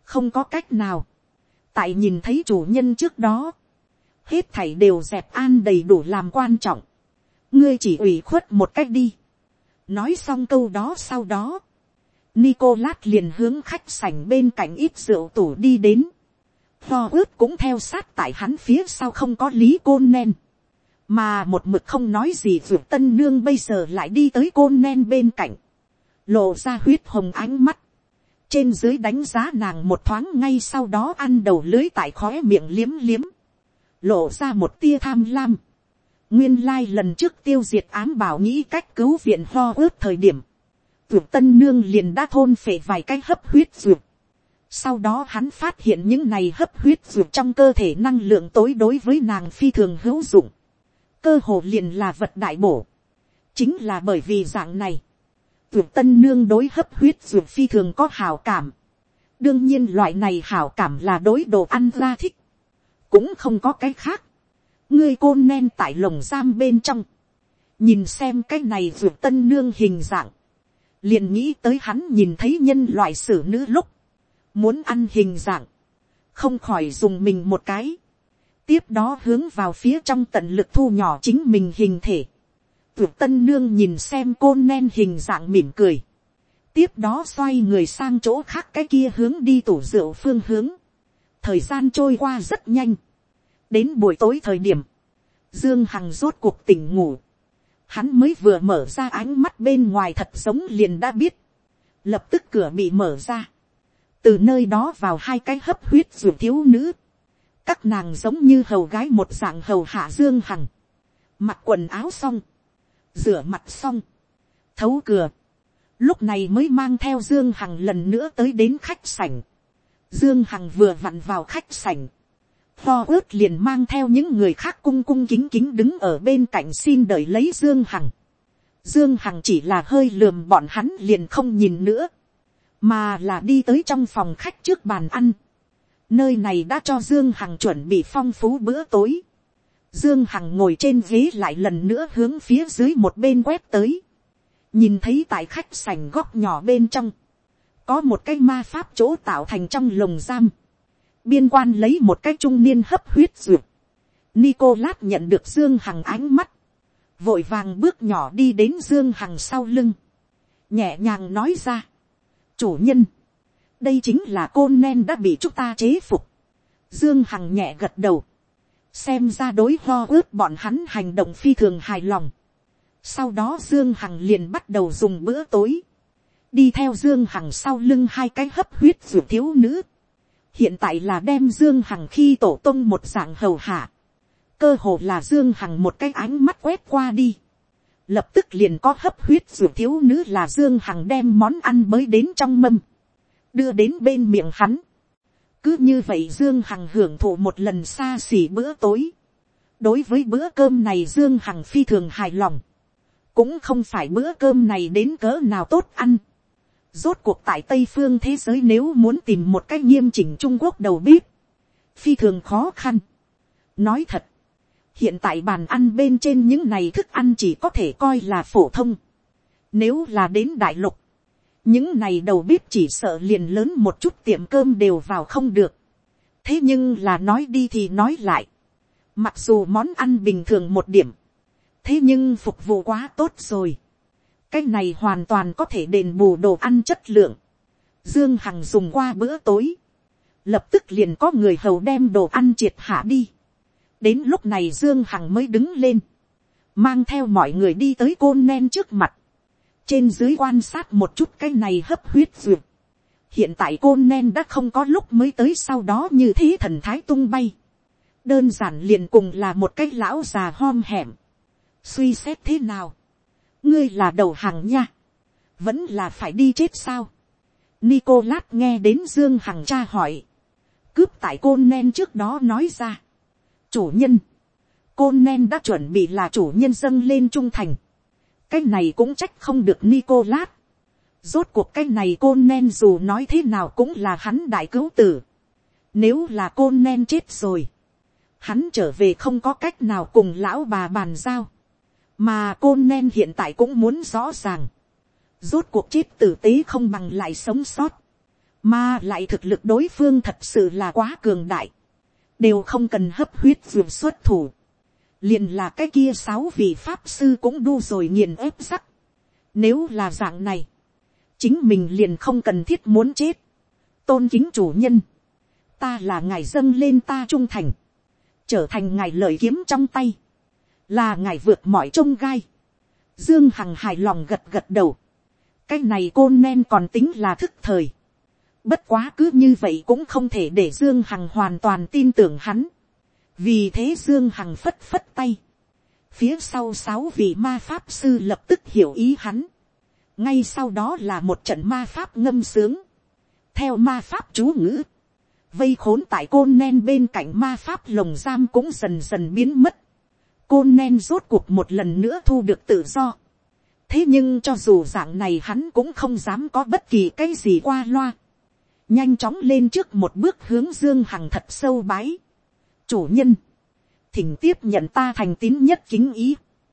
[SPEAKER 1] không có cách nào, tại nhìn thấy chủ nhân trước đó, hết thảy đều dẹp an đầy đủ làm quan trọng, ngươi chỉ ủy khuất một cách đi, nói xong câu đó sau đó, Nicolas liền hướng khách sảnh bên cạnh ít rượu tủ đi đến. Tho ướt cũng theo sát tại hắn phía sau không có lý côn nen. Mà một mực không nói gì ruột tân nương bây giờ lại đi tới côn nen bên cạnh. Lộ ra huyết hồng ánh mắt. Trên dưới đánh giá nàng một thoáng ngay sau đó ăn đầu lưới tại khóe miệng liếm liếm. Lộ ra một tia tham lam. Nguyên lai lần trước tiêu diệt ám bảo nghĩ cách cứu viện ho ướt thời điểm ruột tân nương liền đã thôn phể vài cái hấp huyết ruột Sau đó hắn phát hiện những này hấp huyết ruột trong cơ thể năng lượng tối đối với nàng phi thường hữu dụng. Cơ hồ liền là vật đại bổ. Chính là bởi vì dạng này. Vượt tân nương đối hấp huyết ruột phi thường có hào cảm. Đương nhiên loại này hào cảm là đối đồ ăn ra thích. Cũng không có cái khác. Ngươi côn nen tại lồng giam bên trong. Nhìn xem cái này ruột tân nương hình dạng liền nghĩ tới hắn nhìn thấy nhân loại xử nữ lúc, muốn ăn hình dạng, không khỏi dùng mình một cái, tiếp đó hướng vào phía trong tận lực thu nhỏ chính mình hình thể, tuyệt tân nương nhìn xem côn nen hình dạng mỉm cười, tiếp đó xoay người sang chỗ khác cái kia hướng đi tủ rượu phương hướng, thời gian trôi qua rất nhanh, đến buổi tối thời điểm, dương hằng rốt cuộc tỉnh ngủ, hắn mới vừa mở ra ánh mắt bên ngoài thật giống liền đã biết, lập tức cửa bị mở ra, từ nơi đó vào hai cái hấp huyết ruột thiếu nữ, các nàng giống như hầu gái một dạng hầu hạ dương hằng, mặc quần áo xong, rửa mặt xong, thấu cửa, lúc này mới mang theo dương hằng lần nữa tới đến khách sảnh, dương hằng vừa vặn vào khách sảnh, Pho ướt liền mang theo những người khác cung cung kính kính đứng ở bên cạnh xin đợi lấy Dương Hằng. Dương Hằng chỉ là hơi lườm bọn hắn liền không nhìn nữa. Mà là đi tới trong phòng khách trước bàn ăn. Nơi này đã cho Dương Hằng chuẩn bị phong phú bữa tối. Dương Hằng ngồi trên ghế lại lần nữa hướng phía dưới một bên quét tới. Nhìn thấy tại khách sảnh góc nhỏ bên trong. Có một cái ma pháp chỗ tạo thành trong lồng giam biên quan lấy một cái trung niên hấp huyết ruột. Nicolas nhận được Dương Hằng ánh mắt. Vội vàng bước nhỏ đi đến Dương Hằng sau lưng. Nhẹ nhàng nói ra. Chủ nhân. Đây chính là côn nen đã bị chúng ta chế phục. Dương Hằng nhẹ gật đầu. Xem ra đối ho ướt bọn hắn hành động phi thường hài lòng. Sau đó Dương Hằng liền bắt đầu dùng bữa tối. Đi theo Dương Hằng sau lưng hai cái hấp huyết ruột thiếu nữ hiện tại là đem dương hằng khi tổ tông một dạng hầu hạ, cơ hồ là dương hằng một cái ánh mắt quét qua đi, lập tức liền có hấp huyết ruột thiếu nữ là dương hằng đem món ăn mới đến trong mâm, đưa đến bên miệng hắn, cứ như vậy dương hằng hưởng thụ một lần xa xỉ bữa tối, đối với bữa cơm này dương hằng phi thường hài lòng, cũng không phải bữa cơm này đến cỡ nào tốt ăn, Rốt cuộc tại Tây phương thế giới nếu muốn tìm một cách nghiêm chỉnh Trung Quốc đầu bếp. Phi thường khó khăn. Nói thật. Hiện tại bàn ăn bên trên những này thức ăn chỉ có thể coi là phổ thông. Nếu là đến đại lục. Những này đầu bếp chỉ sợ liền lớn một chút tiệm cơm đều vào không được. Thế nhưng là nói đi thì nói lại. Mặc dù món ăn bình thường một điểm. Thế nhưng phục vụ quá tốt rồi cái này hoàn toàn có thể đền bù đồ ăn chất lượng. Dương Hằng dùng qua bữa tối. Lập tức liền có người hầu đem đồ ăn triệt hạ đi. Đến lúc này Dương Hằng mới đứng lên. Mang theo mọi người đi tới côn nen trước mặt. Trên dưới quan sát một chút cái này hấp huyết duyệt. Hiện tại côn nen đã không có lúc mới tới sau đó như thế thần thái tung bay. Đơn giản liền cùng là một cái lão già hom hẻm. Suy xét thế nào? ngươi là đầu hàng nha, vẫn là phải đi chết sao. Nicolas nghe đến Dương Hằng cha hỏi, cướp tại côn nen trước đó nói ra. chủ nhân, côn nen đã chuẩn bị là chủ nhân dâng lên trung thành cái này cũng trách không được Nicolas. rốt cuộc cái này côn nen dù nói thế nào cũng là hắn đại cứu tử. nếu là côn nen chết rồi, hắn trở về không có cách nào cùng lão bà bàn giao. mà côn nen hiện tại cũng muốn rõ ràng. rốt cuộc chết tử tế không bằng lại sống sót mà lại thực lực đối phương thật sự là quá cường đại, đều không cần hấp huyết vượt xuất thủ, liền là cái kia sáu vị pháp sư cũng đu rồi nghiền ép sắc. Nếu là dạng này, chính mình liền không cần thiết muốn chết. Tôn kính chủ nhân, ta là ngài dâng lên ta trung thành, trở thành ngài lợi kiếm trong tay, là ngài vượt mọi trông gai. Dương Hằng hài lòng gật gật đầu, cái này côn nen còn tính là thức thời Bất quá cứ như vậy cũng không thể để Dương Hằng hoàn toàn tin tưởng hắn. Vì thế Dương Hằng phất phất tay. Phía sau sáu vị ma pháp sư lập tức hiểu ý hắn. Ngay sau đó là một trận ma pháp ngâm sướng. Theo ma pháp chú ngữ. Vây khốn tại côn nen bên cạnh ma pháp lồng giam cũng dần dần biến mất. Côn nen rốt cuộc một lần nữa thu được tự do. Thế nhưng cho dù dạng này hắn cũng không dám có bất kỳ cái gì qua loa nhanh chóng lên trước một bước hướng dương hằng thật sâu bái chủ nhân, thỉnh tiếp nhận ta thành tín nhất kính ý.